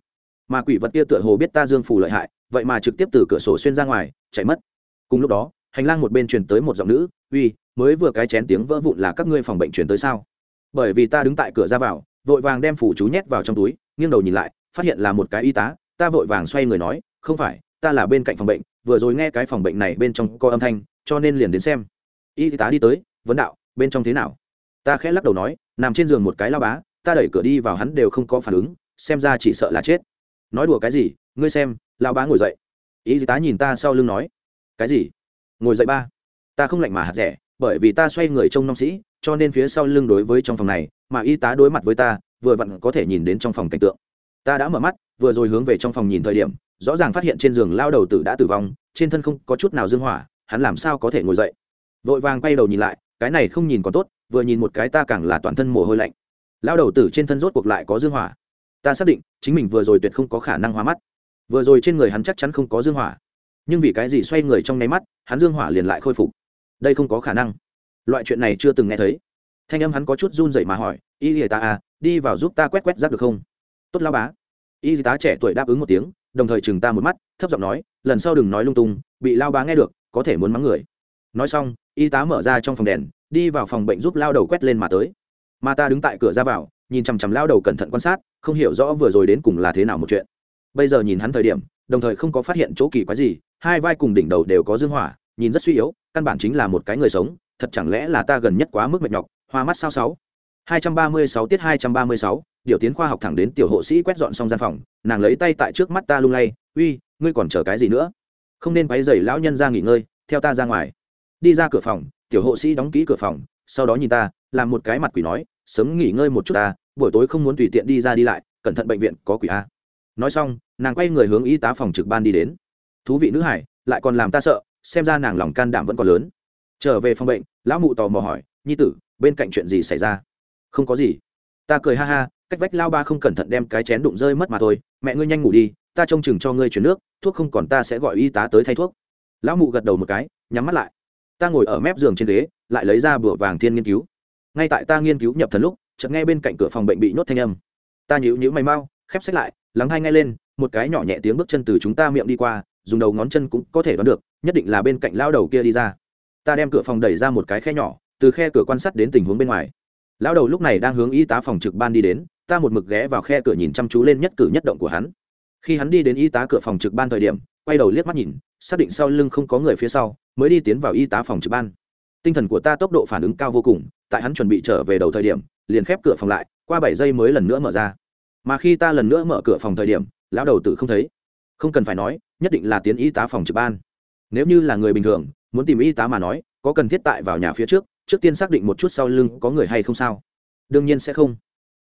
Mà quỷ vật kia tựa hồ biết ta dương phủ lợi hại, vậy mà trực tiếp từ cửa sổ xuyên ra ngoài, chạy mất. Cùng lúc đó, hành lang một bên truyền tới một giọng nữ, uy, mới vừa cái chén tiếng vỡ vụn là các ngươi phòng bệnh truyền tới sao? Bởi vì ta đứng tại cửa ra vào, vội vàng đem phủ chú nhét vào trong túi, nghiêng đầu nhìn lại, phát hiện là một cái y tá, ta vội vàng xoay người nói, không phải, ta là bên cạnh phòng bệnh, vừa rồi nghe cái phòng bệnh này bên trong có âm thanh, cho nên liền đến xem. Y tá đi tới, vấn đạo, bên trong thế nào? Ta khẽ lắc đầu nói, nằm trên giường một cái lao bá ta đẩy cửa đi vào hắn đều không có phản ứng, xem ra chỉ sợ là chết. Nói đùa cái gì, ngươi xem lao bá ngồi dậy. Y tá nhìn ta sau lưng nói. Cái gì? Ngồi dậy ba. Ta không lạnh mà hạt rẻ, bởi vì ta xoay người trông nông sĩ, cho nên phía sau lưng đối với trong phòng này, mà y tá đối mặt với ta, vừa vặn có thể nhìn đến trong phòng cảnh tượng. Ta đã mở mắt, vừa rồi hướng về trong phòng nhìn thời điểm, rõ ràng phát hiện trên giường lao đầu tử đã tử vong, trên thân không có chút nào dương hỏa, hắn làm sao có thể ngồi dậy? Vội vàng quay đầu nhìn lại, cái này không nhìn còn tốt, vừa nhìn một cái ta càng là toàn thân mồ hôi lạnh lao đầu tử trên thân rốt cuộc lại có dương hỏa. Ta xác định, chính mình vừa rồi tuyệt không có khả năng hóa mắt. Vừa rồi trên người hắn chắc chắn không có dương hỏa. Nhưng vì cái gì xoay người trong nháy mắt, hắn dương hỏa liền lại khôi phục? Đây không có khả năng. Loại chuyện này chưa từng nghe thấy. Thanh âm hắn có chút run rẩy mà hỏi, y y ta à đi vào giúp ta quét quét rác được không? Tốt lao bá. Y tá trẻ tuổi đáp ứng một tiếng, đồng thời chừng ta một mắt, thấp giọng nói, lần sau đừng nói lung tung, bị lao bá nghe được, có thể muốn mắng người. Nói xong, y tá mở ra trong phòng đèn, đi vào phòng bệnh giúp lao đầu quét lên mà tới mà ta đứng tại cửa ra vào nhìn chằm chằm lao đầu cẩn thận quan sát không hiểu rõ vừa rồi đến cùng là thế nào một chuyện bây giờ nhìn hắn thời điểm đồng thời không có phát hiện chỗ kỳ quái gì hai vai cùng đỉnh đầu đều có dương hỏa nhìn rất suy yếu căn bản chính là một cái người sống thật chẳng lẽ là ta gần nhất quá mức mệt nhọc hoa mắt sao sáu 236 tiết 236, điều tiến khoa học thẳng đến tiểu hộ sĩ quét dọn xong gian phòng, nàng lấy tay tại trước mắt ta lung lay, "Uy, ngươi còn chờ cái gì nữa? Không nên quấy rầy lão nhân ra nghỉ ngơi, theo ta ra ngoài." Đi ra cửa phòng, tiểu hộ sĩ đóng kỹ cửa phòng, sau đó nhìn ta, làm một cái mặt quỷ nói, "Sớm nghỉ ngơi một chút ta, buổi tối không muốn tùy tiện đi ra đi lại, cẩn thận bệnh viện có quỷ a." Nói xong, nàng quay người hướng y tá phòng trực ban đi đến. Thú vị nữ hải, lại còn làm ta sợ, xem ra nàng lòng can đảm vẫn còn lớn. Trở về phòng bệnh, lão mụ tò mò hỏi, "Nhi tử, bên cạnh chuyện gì xảy ra?" không có gì ta cười ha ha cách vách lao ba không cẩn thận đem cái chén đụng rơi mất mà thôi mẹ ngươi nhanh ngủ đi ta trông chừng cho ngươi chuyển nước thuốc không còn ta sẽ gọi y tá tới thay thuốc lão mụ gật đầu một cái nhắm mắt lại ta ngồi ở mép giường trên ghế lại lấy ra bửa vàng thiên nghiên cứu ngay tại ta nghiên cứu nhập thần lúc, chợt nghe bên cạnh cửa phòng bệnh bị nhốt thanh âm. Ta nhíu nhíu mày mau, khép sách lại, lắng hai ngay lên, một cái nhỏ nhẹ tiếng bước chân từ chúng ta miệng đi qua, dùng đầu ngón chân cũng có thể đoán được, nhất định là bên cạnh lao đầu kia đi ra. Ta đem cửa phòng đẩy ra một cái khe nhỏ, từ khe cửa quan sát đến tình huống bên ngoài. Lão đầu lúc này đang hướng y tá phòng trực ban đi đến, ta một mực ghé vào khe cửa nhìn chăm chú lên nhất cử nhất động của hắn. Khi hắn đi đến y tá cửa phòng trực ban thời điểm, quay đầu liếc mắt nhìn, xác định sau lưng không có người phía sau, mới đi tiến vào y tá phòng trực ban. Tinh thần của ta tốc độ phản ứng cao vô cùng tại hắn chuẩn bị trở về đầu thời điểm, liền khép cửa phòng lại, qua bảy giây mới lần nữa mở ra. Mà khi ta lần nữa mở cửa phòng thời điểm, lão đầu tử không thấy. Không cần phải nói, nhất định là tiến y tá phòng trực ban. Nếu như là người bình thường, muốn tìm y tá mà nói, có cần thiết tại vào nhà phía trước trước tiên xác định một chút sau lưng có người hay không sao? Đương nhiên sẽ không.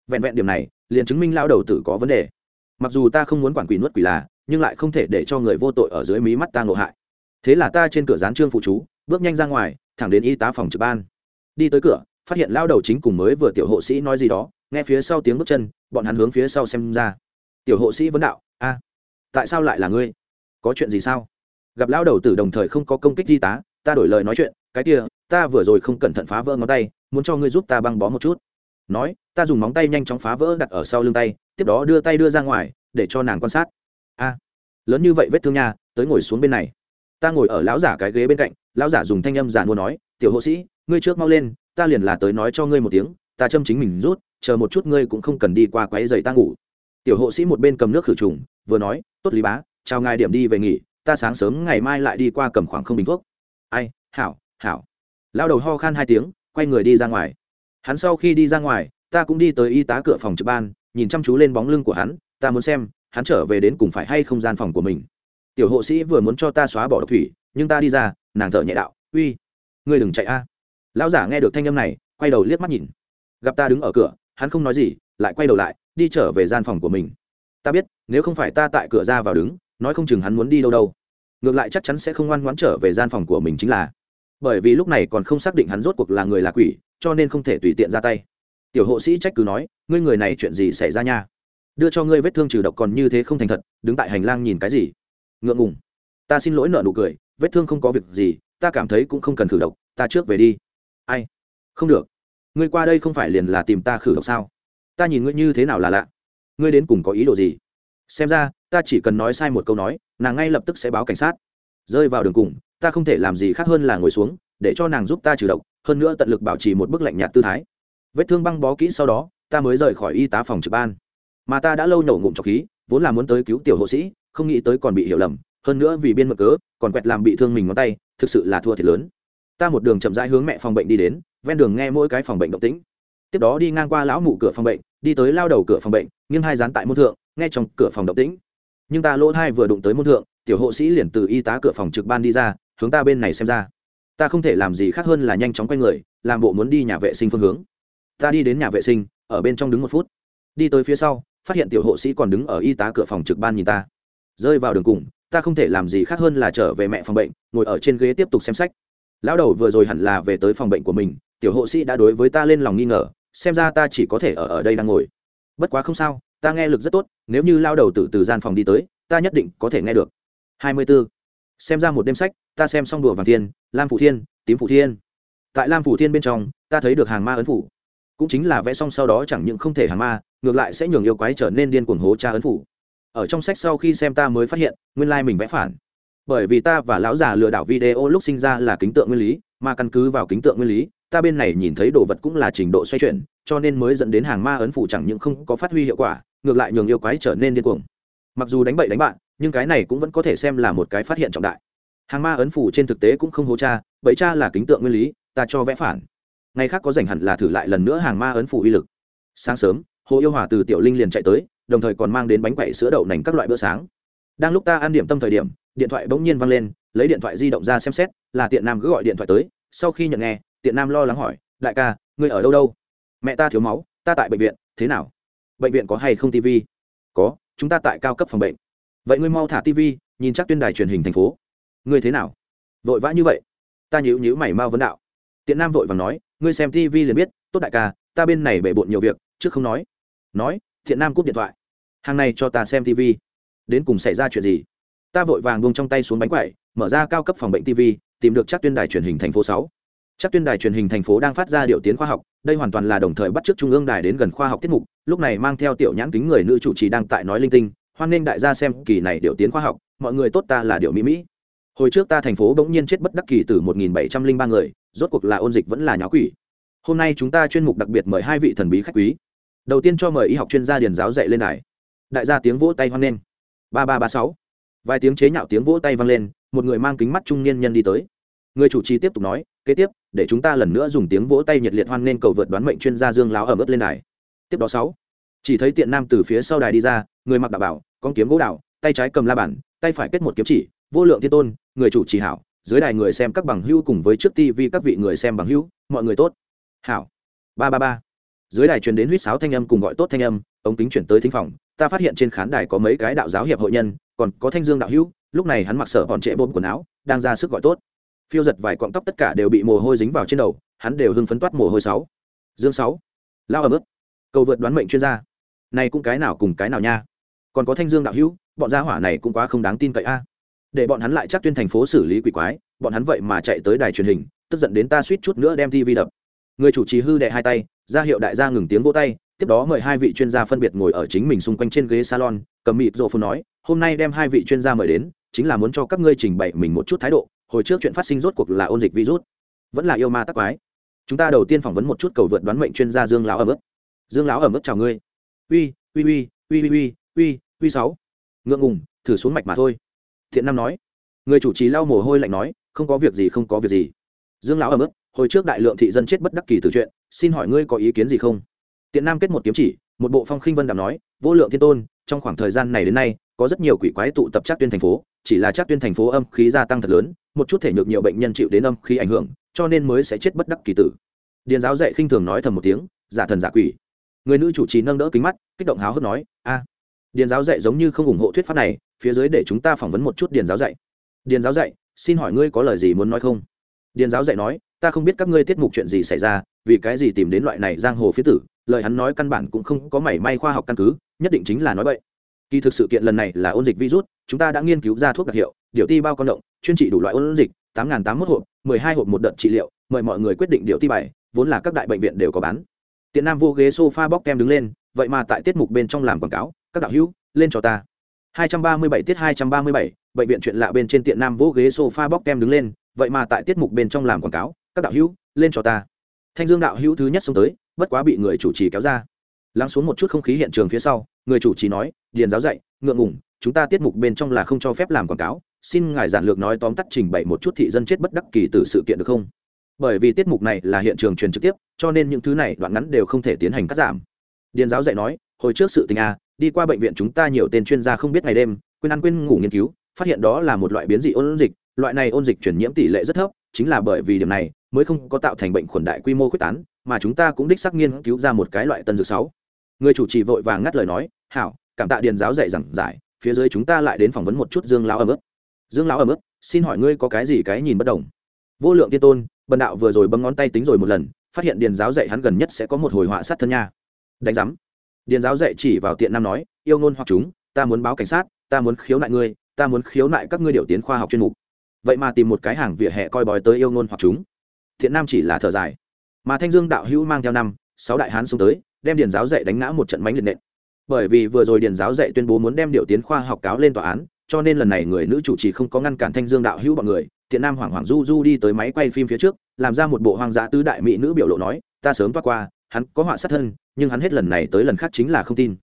Vẹn vẹn điểm này, liền chứng minh lão đầu tử có vấn đề. Mặc dù ta không muốn quản quỷ nuốt quỷ là, nhưng lại không thể để cho người vô tội ở dưới mí mắt ta ngộ hại. Thế là ta trên cửa dán trương phụ chú, bước nhanh ra ngoài, thẳng đến y tá phòng trực ban. Đi tới cửa phát hiện lao đầu chính cùng mới vừa tiểu hộ sĩ nói gì đó, nghe phía sau tiếng bước chân, bọn hắn hướng phía sau xem ra. Tiểu hộ sĩ vấn đạo, a, tại sao lại là ngươi? Có chuyện gì sao? Gặp lao đầu tử đồng thời không có công kích di tá, ta đổi lời nói chuyện, cái kia, ta vừa rồi không cẩn thận phá vỡ ngón tay, muốn cho ngươi giúp ta băng bó một chút. Nói, ta dùng móng tay nhanh chóng phá vỡ đặt ở sau lưng tay, tiếp đó đưa tay đưa ra ngoài, để cho nàng quan sát. A, lớn như vậy vết thương nha, tới ngồi xuống bên này. Ta ngồi ở lão giả cái ghế bên cạnh, lão giả dùng thanh âm giàn mua nói, tiểu hộ sĩ, ngươi trước mau lên ta liền là tới nói cho ngươi một tiếng, ta châm chính mình rút, chờ một chút ngươi cũng không cần đi qua quáy giày ta ngủ. Tiểu hộ sĩ một bên cầm nước khử trùng, vừa nói, tốt lý bá, chào ngài điểm đi về nghỉ, ta sáng sớm ngày mai lại đi qua cầm khoảng không bình thuốc. Ai, hảo hảo. Lao đầu ho khan hai tiếng, quay người đi ra ngoài. Hắn sau khi đi ra ngoài, ta cũng đi tới y tá cửa phòng trực ban, nhìn chăm chú lên bóng lưng của hắn, ta muốn xem, hắn trở về đến cùng phải hay không gian phòng của mình. Tiểu hộ sĩ vừa muốn cho ta xóa bỏ độc thủy, nhưng ta đi ra, nàng thợ nhẹ đạo, uy, ngươi đừng chạy a lão giả nghe được thanh âm này, quay đầu liếc mắt nhìn. Gặp ta đứng ở cửa, hắn không nói gì, lại quay đầu lại, đi trở về gian phòng của mình. Ta biết, nếu không phải ta tại cửa ra vào đứng, nói không chừng hắn muốn đi đâu đâu. Ngược lại chắc chắn sẽ không ngoan ngoãn trở về gian phòng của mình chính là. Bởi vì lúc này còn không xác định hắn rốt cuộc là người là quỷ, cho nên không thể tùy tiện ra tay. Tiểu hộ sĩ trách cứ nói, ngươi người này chuyện gì xảy ra nha? Đưa cho ngươi vết thương trừ độc còn như thế không thành thật, đứng tại hành lang nhìn cái gì? Ngượng ngùng. Ta xin lỗi nợ nụ cười, vết thương không có việc gì, ta cảm thấy cũng không cần khử độc, ta trước về đi ai? Không được. Ngươi qua đây không phải liền là tìm ta khử độc sao? Ta nhìn ngươi như thế nào là lạ. Ngươi đến cùng có ý đồ gì? Xem ra, ta chỉ cần nói sai một câu nói, nàng ngay lập tức sẽ báo cảnh sát. Rơi vào đường cùng, ta không thể làm gì khác hơn là ngồi xuống, để cho nàng giúp ta trừ độc, hơn nữa tận lực bảo trì một bức lạnh nhạt tư thái. Vết thương băng bó kỹ sau đó, ta mới rời khỏi y tá phòng trực ban. Mà ta đã lâu nổ ngụm trọc khí, vốn là muốn tới cứu tiểu hộ sĩ, không nghĩ tới còn bị hiểu lầm, hơn nữa vì biên mực cớ, còn quẹt làm bị thương mình ngón tay, thực sự là thua thiệt lớn ta một đường chậm rãi hướng mẹ phòng bệnh đi đến, ven đường nghe mỗi cái phòng bệnh động tĩnh. Tiếp đó đi ngang qua lão mụ cửa phòng bệnh, đi tới lao đầu cửa phòng bệnh, nghiêng hai dán tại môn thượng, nghe trong cửa phòng động tĩnh. Nhưng ta lỗ hai vừa đụng tới môn thượng, tiểu hộ sĩ liền từ y tá cửa phòng trực ban đi ra, hướng ta bên này xem ra. Ta không thể làm gì khác hơn là nhanh chóng quay người, làm bộ muốn đi nhà vệ sinh phương hướng. Ta đi đến nhà vệ sinh, ở bên trong đứng một phút. Đi tới phía sau, phát hiện tiểu hộ sĩ còn đứng ở y tá cửa phòng trực ban nhìn ta. Rơi vào đường cùng, ta không thể làm gì khác hơn là trở về mẹ phòng bệnh, ngồi ở trên ghế tiếp tục xem sách lão đầu vừa rồi hẳn là về tới phòng bệnh của mình, tiểu hộ sĩ đã đối với ta lên lòng nghi ngờ, xem ra ta chỉ có thể ở ở đây đang ngồi. Bất quá không sao, ta nghe lực rất tốt, nếu như lao đầu từ từ gian phòng đi tới, ta nhất định có thể nghe được. Hai mươi 24. xem ra một đêm sách, ta xem xong đùa vàng thiên, lam phủ thiên, tím phủ thiên. Tại lam phủ thiên bên trong, ta thấy được hàng ma ấn phủ. Cũng chính là vẽ xong sau đó chẳng những không thể hàng ma, ngược lại sẽ nhường yêu quái trở nên điên cuồng hố cha ấn phủ. Ở trong sách sau khi xem ta mới phát hiện, nguyên lai mình vẽ phản bởi vì ta và lão già lừa đảo video lúc sinh ra là kính tượng nguyên lý, mà căn cứ vào kính tượng nguyên lý, ta bên này nhìn thấy đồ vật cũng là trình độ xoay chuyển, cho nên mới dẫn đến hàng ma ấn phủ chẳng những không có phát huy hiệu quả, ngược lại nhường yêu quái trở nên điên cuồng. Mặc dù đánh bậy đánh bạn, nhưng cái này cũng vẫn có thể xem là một cái phát hiện trọng đại. Hàng ma ấn phủ trên thực tế cũng không hố cha bẫy cha là kính tượng nguyên lý, ta cho vẽ phản. Ngày khác có rảnh hẳn là thử lại lần nữa hàng ma ấn phủ uy lực. Sáng sớm, hồ yêu hòa từ tiểu linh liền chạy tới, đồng thời còn mang đến bánh quậy sữa đậu nành các loại bữa sáng. Đang lúc ta ăn điểm tâm thời điểm điện thoại bỗng nhiên văng lên, lấy điện thoại di động ra xem xét, là tiện nam cứ gọi điện thoại tới, sau khi nhận nghe, tiện nam lo lắng hỏi, đại ca, ngươi ở đâu đâu? Mẹ ta thiếu máu, ta tại bệnh viện, thế nào? Bệnh viện có hay không tv có, chúng ta tại cao cấp phòng bệnh. Vậy ngươi mau thả tv nhìn chắc tuyên đài truyền hình thành phố. Ngươi thế nào? Vội vã như vậy. Ta nhíu nhíu mày mau vấn đạo. Tiện nam vội vàng nói, ngươi xem tv liền biết, tốt đại ca, ta bên này bể bộn nhiều việc chứ không nói. Nói thiện nam cúp điện thoại. Hàng này cho ta xem tv đến cùng xảy ra chuyện gì? Ta vội vàng buông trong tay xuống bánh quậy mở ra cao cấp phòng bệnh tv tìm được chắc tuyên đài truyền hình thành phố sáu. Chắc tuyên đài truyền hình thành phố đang phát ra điệu tiến khoa học, đây hoàn toàn là đồng thời bắt chước trung ương đài đến gần khoa học tiết mục, lúc này mang theo tiểu nhãn kính người nữ chủ trì đang tại nói linh tinh, hoan nghênh đại gia xem kỳ này điệu tiến khoa học, mọi người tốt ta là điệu mỹ mỹ. Hồi trước ta thành phố bỗng nhiên chết bất đắc kỳ từ một nghìn bảy trăm linh ba người, rốt cuộc là ôn dịch vẫn là nháo quỷ. Hôm nay chúng ta chuyên mục đặc biệt mời hai vị thần bí khách quý. Đầu tiên cho mời y học chuyên gia điền giáo dạy lên đài. Đại gia tiếng vỗ tay hoan nghênh. Ba ba ba sáu vài tiếng chế nhạo tiếng vỗ tay vang lên, một người mang kính mắt trung niên nhân đi tới. Người chủ trì tiếp tục nói, kế tiếp, để chúng ta lần nữa dùng tiếng vỗ tay nhiệt liệt hoan nên cầu vượt đoán mệnh chuyên gia dương láo ở mức lên đài. Tiếp đó sáu, chỉ thấy tiện nam từ phía sau đài đi ra, người mặc đạo bảo, con kiếm gỗ đạo tay trái cầm la bản tay phải kết một kiếm chỉ, vô lượng thiên tôn, người chủ trì hảo, dưới đài người xem các bằng hữu cùng với trước tivi các vị người xem bằng hữu, mọi người tốt. Hảo. Ba ba ba. Dưới đài truyền đến huýt sáo thanh âm cùng gọi tốt thanh âm, ống kính chuyển tới thính phòng, ta phát hiện trên khán đài có mấy cái đạo giáo hiệp hội nhân còn có thanh dương đạo hữu, lúc này hắn mặc sở bọn trệ bôm quần áo, đang ra sức gọi tốt. Phiêu giật vài cọng tóc tất cả đều bị mồ hôi dính vào trên đầu, hắn đều hưng phấn toát mồ hôi sáu. Dương sáu. Lao ở mức cầu vượt đoán mệnh chuyên gia. Này cũng cái nào cùng cái nào nha. Còn có thanh dương đạo hữu, bọn gia hỏa này cũng quá không đáng tin cậy a. Để bọn hắn lại chắc tuyên thành phố xử lý quỷ quái, bọn hắn vậy mà chạy tới đài truyền hình, tức giận đến ta suýt chút nữa đem tv đập. Người chủ trì hư đệ hai tay, ra hiệu đại gia ngừng tiếng vỗ tay, tiếp đó mời hai vị chuyên gia phân biệt ngồi ở chính mình xung quanh trên ghế salon cầm mịt rộ phun nói, hôm nay đem hai vị chuyên gia mời đến, chính là muốn cho các ngươi trình bày mình một chút thái độ, hồi trước chuyện phát sinh rốt cuộc là ôn dịch virus, vẫn là yêu ma tắc quái. Chúng ta đầu tiên phỏng vấn một chút cầu vượt đoán mệnh chuyên gia dương lão ở mức. Dương lão ở mức chào ngươi. Uy uy uy uy uy uy uy sáu. Ngượng ngùng, thử xuống mạch mà thôi. Thiện nam nói. Người chủ trì lau mồ hôi lạnh nói, không có việc gì, không có việc gì. Dương lão ở mức, hồi trước đại lượng thị dân chết bất đắc kỳ từ chuyện, xin hỏi ngươi có ý kiến gì không? Tiện nam kết một kiếm chỉ, một bộ phong khinh vân đàm nói, vô lượng thiên tôn trong khoảng thời gian này đến nay, có rất nhiều quỷ quái tụ tập chắc tuyên thành phố, chỉ là chắc tuyên thành phố âm khí gia tăng thật lớn, một chút thể nhược nhiều bệnh nhân chịu đến âm khí ảnh hưởng, cho nên mới sẽ chết bất đắc kỳ tử. Điền giáo dạy khinh thường nói thầm một tiếng, giả thần giả quỷ. Người nữ chủ trì nâng đỡ kính mắt, kích động háo hức nói, a. Điền giáo dạy giống như không ủng hộ thuyết pháp này, phía dưới để chúng ta phỏng vấn một chút điền giáo dạy. Điền giáo dạy, xin hỏi ngươi có lời gì muốn nói không? Điền giáo dạy nói, ta không biết các ngươi tiết mục chuyện gì xảy ra, vì cái gì tìm đến loại này giang hồ phía tử, lời hắn nói căn bản cũng không có mảy may khoa học căn cứ nhất định chính là nói vậy kỳ thực sự kiện lần này là ôn dịch virus chúng ta đã nghiên cứu ra thuốc đặc hiệu điều ti bao con động chuyên trị đủ loại ôn dịch tám n tám mươi hộp mười hai hộp một đợt trị liệu mời mọi người quyết định điều ti bài vốn là các đại bệnh viện đều có bán tiện nam vô ghế sofa bóc kem đứng lên vậy mà tại tiết mục bên trong làm quảng cáo các đạo hữu lên cho ta 237 tiết 237, bệnh viện chuyện lạ bên trên tiện nam vô ghế sofa bóc kem đứng lên, vậy mà tại tiết mục bên trong làm quảng cáo, các đạo hữu, lên cho ta. Thanh Dương đạo hữu thứ nhất xông tới, bất quá bị người chủ trì kéo ra. Lắng xuống một chút không khí hiện trường phía sau, người chủ trì nói, điền giáo dạy, ngượng ngùng, chúng ta tiết mục bên trong là không cho phép làm quảng cáo, xin ngài giản lược nói tóm tắt trình bày một chút thị dân chết bất đắc kỳ từ sự kiện được không? Bởi vì tiết mục này là hiện trường truyền trực tiếp, cho nên những thứ này đoạn ngắn đều không thể tiến hành cắt giảm. Điền giáo dạy nói, hồi trước sự tình a, đi qua bệnh viện chúng ta nhiều tên chuyên gia không biết ngày đêm quên ăn quên ngủ nghiên cứu phát hiện đó là một loại biến dị ôn dịch loại này ôn dịch truyền nhiễm tỷ lệ rất thấp chính là bởi vì điểm này mới không có tạo thành bệnh khuẩn đại quy mô quyết tán mà chúng ta cũng đích xác nghiên cứu ra một cái loại tân dược sáu người chủ trì vội vàng ngắt lời nói, hảo, cảm tạ điền giáo dạy giảng giải, phía dưới chúng ta lại đến phỏng vấn một chút dương lão ở mức dương lão ở mức xin hỏi ngươi có cái gì cái nhìn bất đồng? Vô lượng tiên tôn, bần đạo vừa rồi bấm ngón tay tính rồi một lần, phát hiện điền giáo dạy hắn gần nhất sẽ có một hồi họa sát thân nha. Đánh giám. Điền giáo dạy chỉ vào tiện nam nói, yêu ngôn hoặc chúng, ta muốn báo cảnh sát, ta muốn khiếu nại ngươi, ta muốn khiếu nại các ngươi điều tiến khoa học chuyên mục. Vậy mà tìm một cái hàng vỉa hè coi bói tới yêu ngôn hoặc chúng. Thiện nam chỉ là thở dài. Mà thanh dương đạo hữu mang theo năm, sáu đại hán xuống tới đem điền giáo dạy đánh ngã một trận mánh liệt nện. Bởi vì vừa rồi điền giáo dạy tuyên bố muốn đem điều tiến khoa học cáo lên tòa án, cho nên lần này người nữ chủ trì không có ngăn cản thanh dương đạo hữu bọn người thiện nam hoảng hoảng du du đi tới máy quay phim phía trước, làm ra một bộ hoang dã tứ đại mỹ nữ biểu lộ nói, ta sớm toát qua, hắn có họa sát thân, nhưng hắn hết lần này tới lần khác chính là không tin.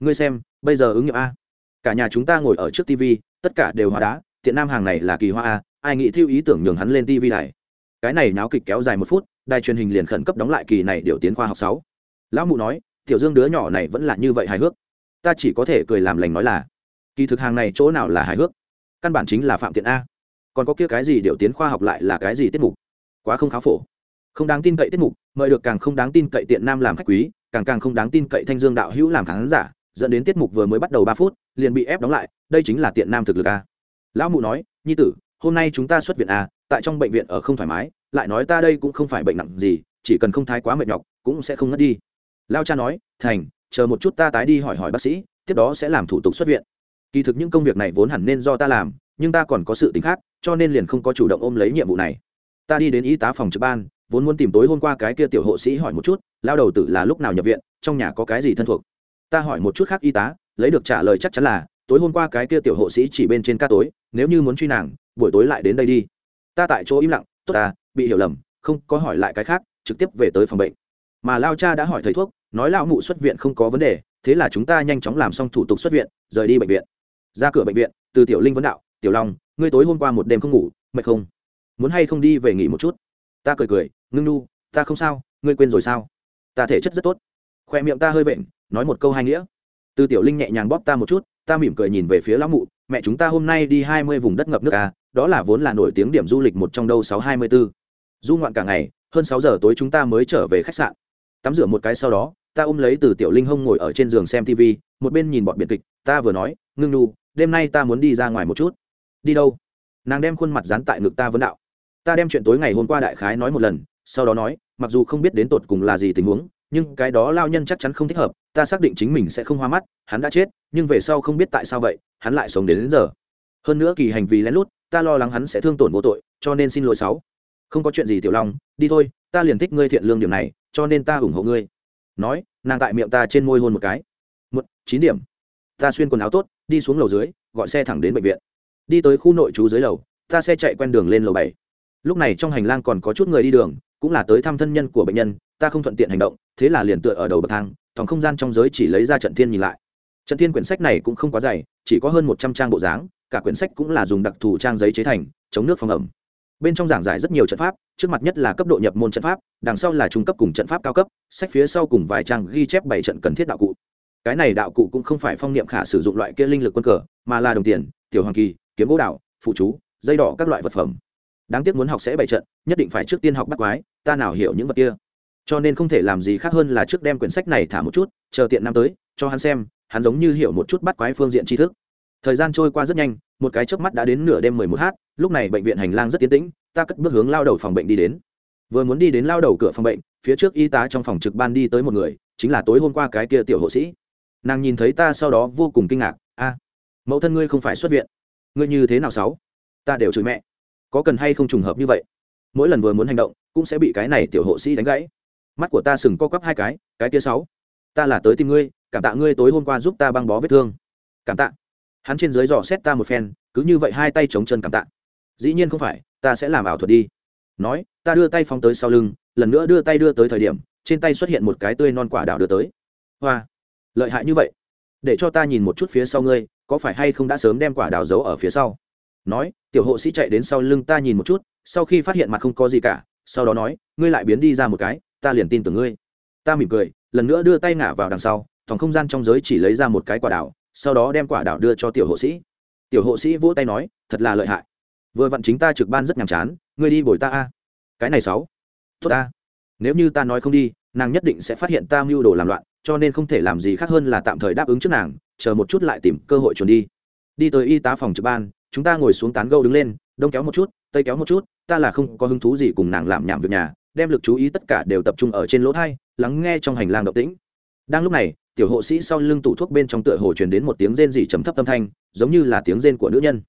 Ngươi xem, bây giờ ứng nghiệm a. Cả nhà chúng ta ngồi ở trước tv tất cả đều hóa đá Thiện nam hàng này là kỳ hoa a, ai nghĩ thiêu ý tưởng nhường hắn lên tv này cái này náo kịch kéo dài một phút, đài truyền hình liền khẩn cấp đóng lại kỳ này điều tiến khoa học sáu lão mụ nói, tiểu dương đứa nhỏ này vẫn là như vậy hài hước. Ta chỉ có thể cười làm lành nói là, kỳ thực hàng này chỗ nào là hài hước? Căn bản chính là phạm tiện a. Còn có kia cái gì điều tiến khoa học lại là cái gì tiết mục? Quá không khá phổ. Không đáng tin cậy tiết mục, mời được càng không đáng tin cậy tiện nam làm khách quý, càng càng không đáng tin cậy thanh dương đạo hữu làm khán giả, dẫn đến tiết mục vừa mới bắt đầu ba phút, liền bị ép đóng lại, đây chính là tiện nam thực lực a. Lão mụ nói, nhi tử, hôm nay chúng ta xuất viện a, tại trong bệnh viện ở không thoải mái, lại nói ta đây cũng không phải bệnh nặng gì, chỉ cần không thái quá mệt nhọc, cũng sẽ không ngất đi lao cha nói, thành, chờ một chút ta tái đi hỏi hỏi bác sĩ, tiếp đó sẽ làm thủ tục xuất viện. Kỳ thực những công việc này vốn hẳn nên do ta làm, nhưng ta còn có sự tính khác, cho nên liền không có chủ động ôm lấy nhiệm vụ này. Ta đi đến y tá phòng trực ban, vốn muốn tìm tối hôm qua cái kia tiểu hộ sĩ hỏi một chút, lao đầu tử là lúc nào nhập viện, trong nhà có cái gì thân thuộc. Ta hỏi một chút khác y tá, lấy được trả lời chắc chắn là, tối hôm qua cái kia tiểu hộ sĩ chỉ bên trên ca tối, nếu như muốn truy nàng, buổi tối lại đến đây đi. Ta tại chỗ im lặng, tốt ta, bị hiểu lầm, không có hỏi lại cái khác, trực tiếp về tới phòng bệnh mà lao cha đã hỏi thầy thuốc nói lão mụ xuất viện không có vấn đề thế là chúng ta nhanh chóng làm xong thủ tục xuất viện rời đi bệnh viện. Ra cửa bệnh viện từ tiểu linh vấn đạo tiểu long ngươi tối hôm qua một đêm không ngủ mệt không? Muốn hay không đi về nghỉ một chút? Ta cười cười ngưng nu ta không sao ngươi quên rồi sao? Ta thể chất rất tốt. Khoe miệng ta hơi vện nói một câu hai nghĩa. Từ tiểu linh nhẹ nhàng bóp ta một chút ta mỉm cười nhìn về phía lão mụ mẹ chúng ta hôm nay đi hai mươi vùng đất ngập nước à, đó là vốn là nổi tiếng điểm du lịch một trong đâu sáu hai mươi bốn du ngoạn cả ngày hơn sáu giờ tối chúng ta mới trở về khách sạn tắm rửa một cái sau đó ta ôm lấy từ tiểu linh hông ngồi ở trên giường xem tv một bên nhìn bọn biệt kịch ta vừa nói ngưng nu đêm nay ta muốn đi ra ngoài một chút. Đi đâu? Nàng đem khuôn mặt dán tại ngực ta vấn đạo. Ta đem chuyện tối ngày hôm qua đại khái nói một lần sau đó nói mặc dù không biết đến tột cùng là gì tình huống nhưng cái đó lao nhân chắc chắn không thích hợp ta xác định chính mình sẽ không hoa mắt hắn đã chết nhưng về sau không biết tại sao vậy hắn lại sống đến, đến giờ. Hơn nữa kỳ hành vi lén lút ta lo lắng hắn sẽ thương tổn vô tội cho nên xin lỗi sáu. Không có chuyện gì tiểu long đi thôi ta liền thích ngươi thiện lương điểm này cho nên ta ủng hộ ngươi. Nói, nàng tại miệng ta trên môi hôn một cái. Một, chín điểm. Ta xuyên quần áo tốt, đi xuống lầu dưới, gọi xe thẳng đến bệnh viện. Đi tới khu nội trú dưới lầu, ta xe chạy quen đường lên lầu bảy. Lúc này trong hành lang còn có chút người đi đường, cũng là tới thăm thân nhân của bệnh nhân, ta không thuận tiện hành động, thế là liền tựa ở đầu bậc thang, thòng không gian trong giới chỉ lấy ra trận thiên nhìn lại. Trận thiên quyển sách này cũng không quá dày, chỉ có hơn một trăm trang bộ dáng, cả quyển sách cũng là dùng đặc thù trang giấy chế thành, chống nước phòng ẩm. Bên trong giảng giải rất nhiều trận pháp trước mặt nhất là cấp độ nhập môn trận pháp, đằng sau là trung cấp cùng trận pháp cao cấp, sách phía sau cùng vài trang ghi chép bảy trận cần thiết đạo cụ. Cái này đạo cụ cũng không phải phong niệm khả sử dụng loại kia linh lực quân cờ, mà là đồng tiền, tiểu hoàng kỳ, kiếm gỗ đạo phụ chú, dây đỏ các loại vật phẩm. Đáng tiếc muốn học sẽ bảy trận, nhất định phải trước tiên học bắt quái, ta nào hiểu những vật kia. Cho nên không thể làm gì khác hơn là trước đem quyển sách này thả một chút, chờ tiện năm tới, cho hắn xem, hắn giống như hiểu một chút bắt quái phương diện tri thức. Thời gian trôi qua rất nhanh, một cái trước mắt đã đến nửa đêm mười một h lúc này bệnh viện hành lang rất tiến tĩnh ta cất bước hướng lao đầu phòng bệnh đi đến. Vừa muốn đi đến lao đầu cửa phòng bệnh, phía trước y tá trong phòng trực ban đi tới một người, chính là tối hôm qua cái kia tiểu hộ sĩ. Nàng nhìn thấy ta sau đó vô cùng kinh ngạc, a, mẫu thân ngươi không phải xuất viện. Ngươi như thế nào sáu? Ta đều chửi mẹ. Có cần hay không trùng hợp như vậy? Mỗi lần vừa muốn hành động, cũng sẽ bị cái này tiểu hộ sĩ đánh gãy. Mắt của ta sừng co quắp hai cái cái kia sáu. Ta là tới tìm ngươi, cảm tạ ngươi tối hôm qua giúp ta băng bó vết thương. Cảm tạ. Hắn trên dưới dò xét ta một phen, cứ như vậy hai tay chống chân cảm tạ. Dĩ nhiên không phải ta sẽ làm ảo thuật đi. Nói, ta đưa tay phóng tới sau lưng, lần nữa đưa tay đưa tới thời điểm, trên tay xuất hiện một cái tươi non quả đào đưa tới. Hoa, lợi hại như vậy. Để cho ta nhìn một chút phía sau ngươi, có phải hay không đã sớm đem quả đào giấu ở phía sau? Nói, tiểu hộ sĩ chạy đến sau lưng ta nhìn một chút, sau khi phát hiện mặt không có gì cả, sau đó nói, ngươi lại biến đi ra một cái, ta liền tin tưởng ngươi. Ta mỉm cười, lần nữa đưa tay ngả vào đằng sau thòng không gian trong giới chỉ lấy ra một cái quả đào sau đó đem quả đào đưa cho tiểu hộ sĩ. Tiểu hộ sĩ vỗ tay nói, thật là lợi hại vừa vặn chính ta trực ban rất nhàm chán, ngươi đi bồi ta a. Cái này sáu. Tốt ta. Nếu như ta nói không đi, nàng nhất định sẽ phát hiện ta mưu đồ làm loạn, cho nên không thể làm gì khác hơn là tạm thời đáp ứng trước nàng, chờ một chút lại tìm cơ hội chuẩn đi. Đi tới y tá phòng trực ban, chúng ta ngồi xuống tán gâu đứng lên, đông kéo một chút, tây kéo một chút, ta là không có hứng thú gì cùng nàng làm nhảm việc nhà, đem lực chú ý tất cả đều tập trung ở trên lỗ thai, lắng nghe trong hành lang động tĩnh. Đang lúc này, tiểu hộ sĩ sau lưng tủ thuốc bên trong tựa hồ truyền đến một tiếng rên rỉ trầm thấp âm thanh, giống như là tiếng rên của nữ nhân.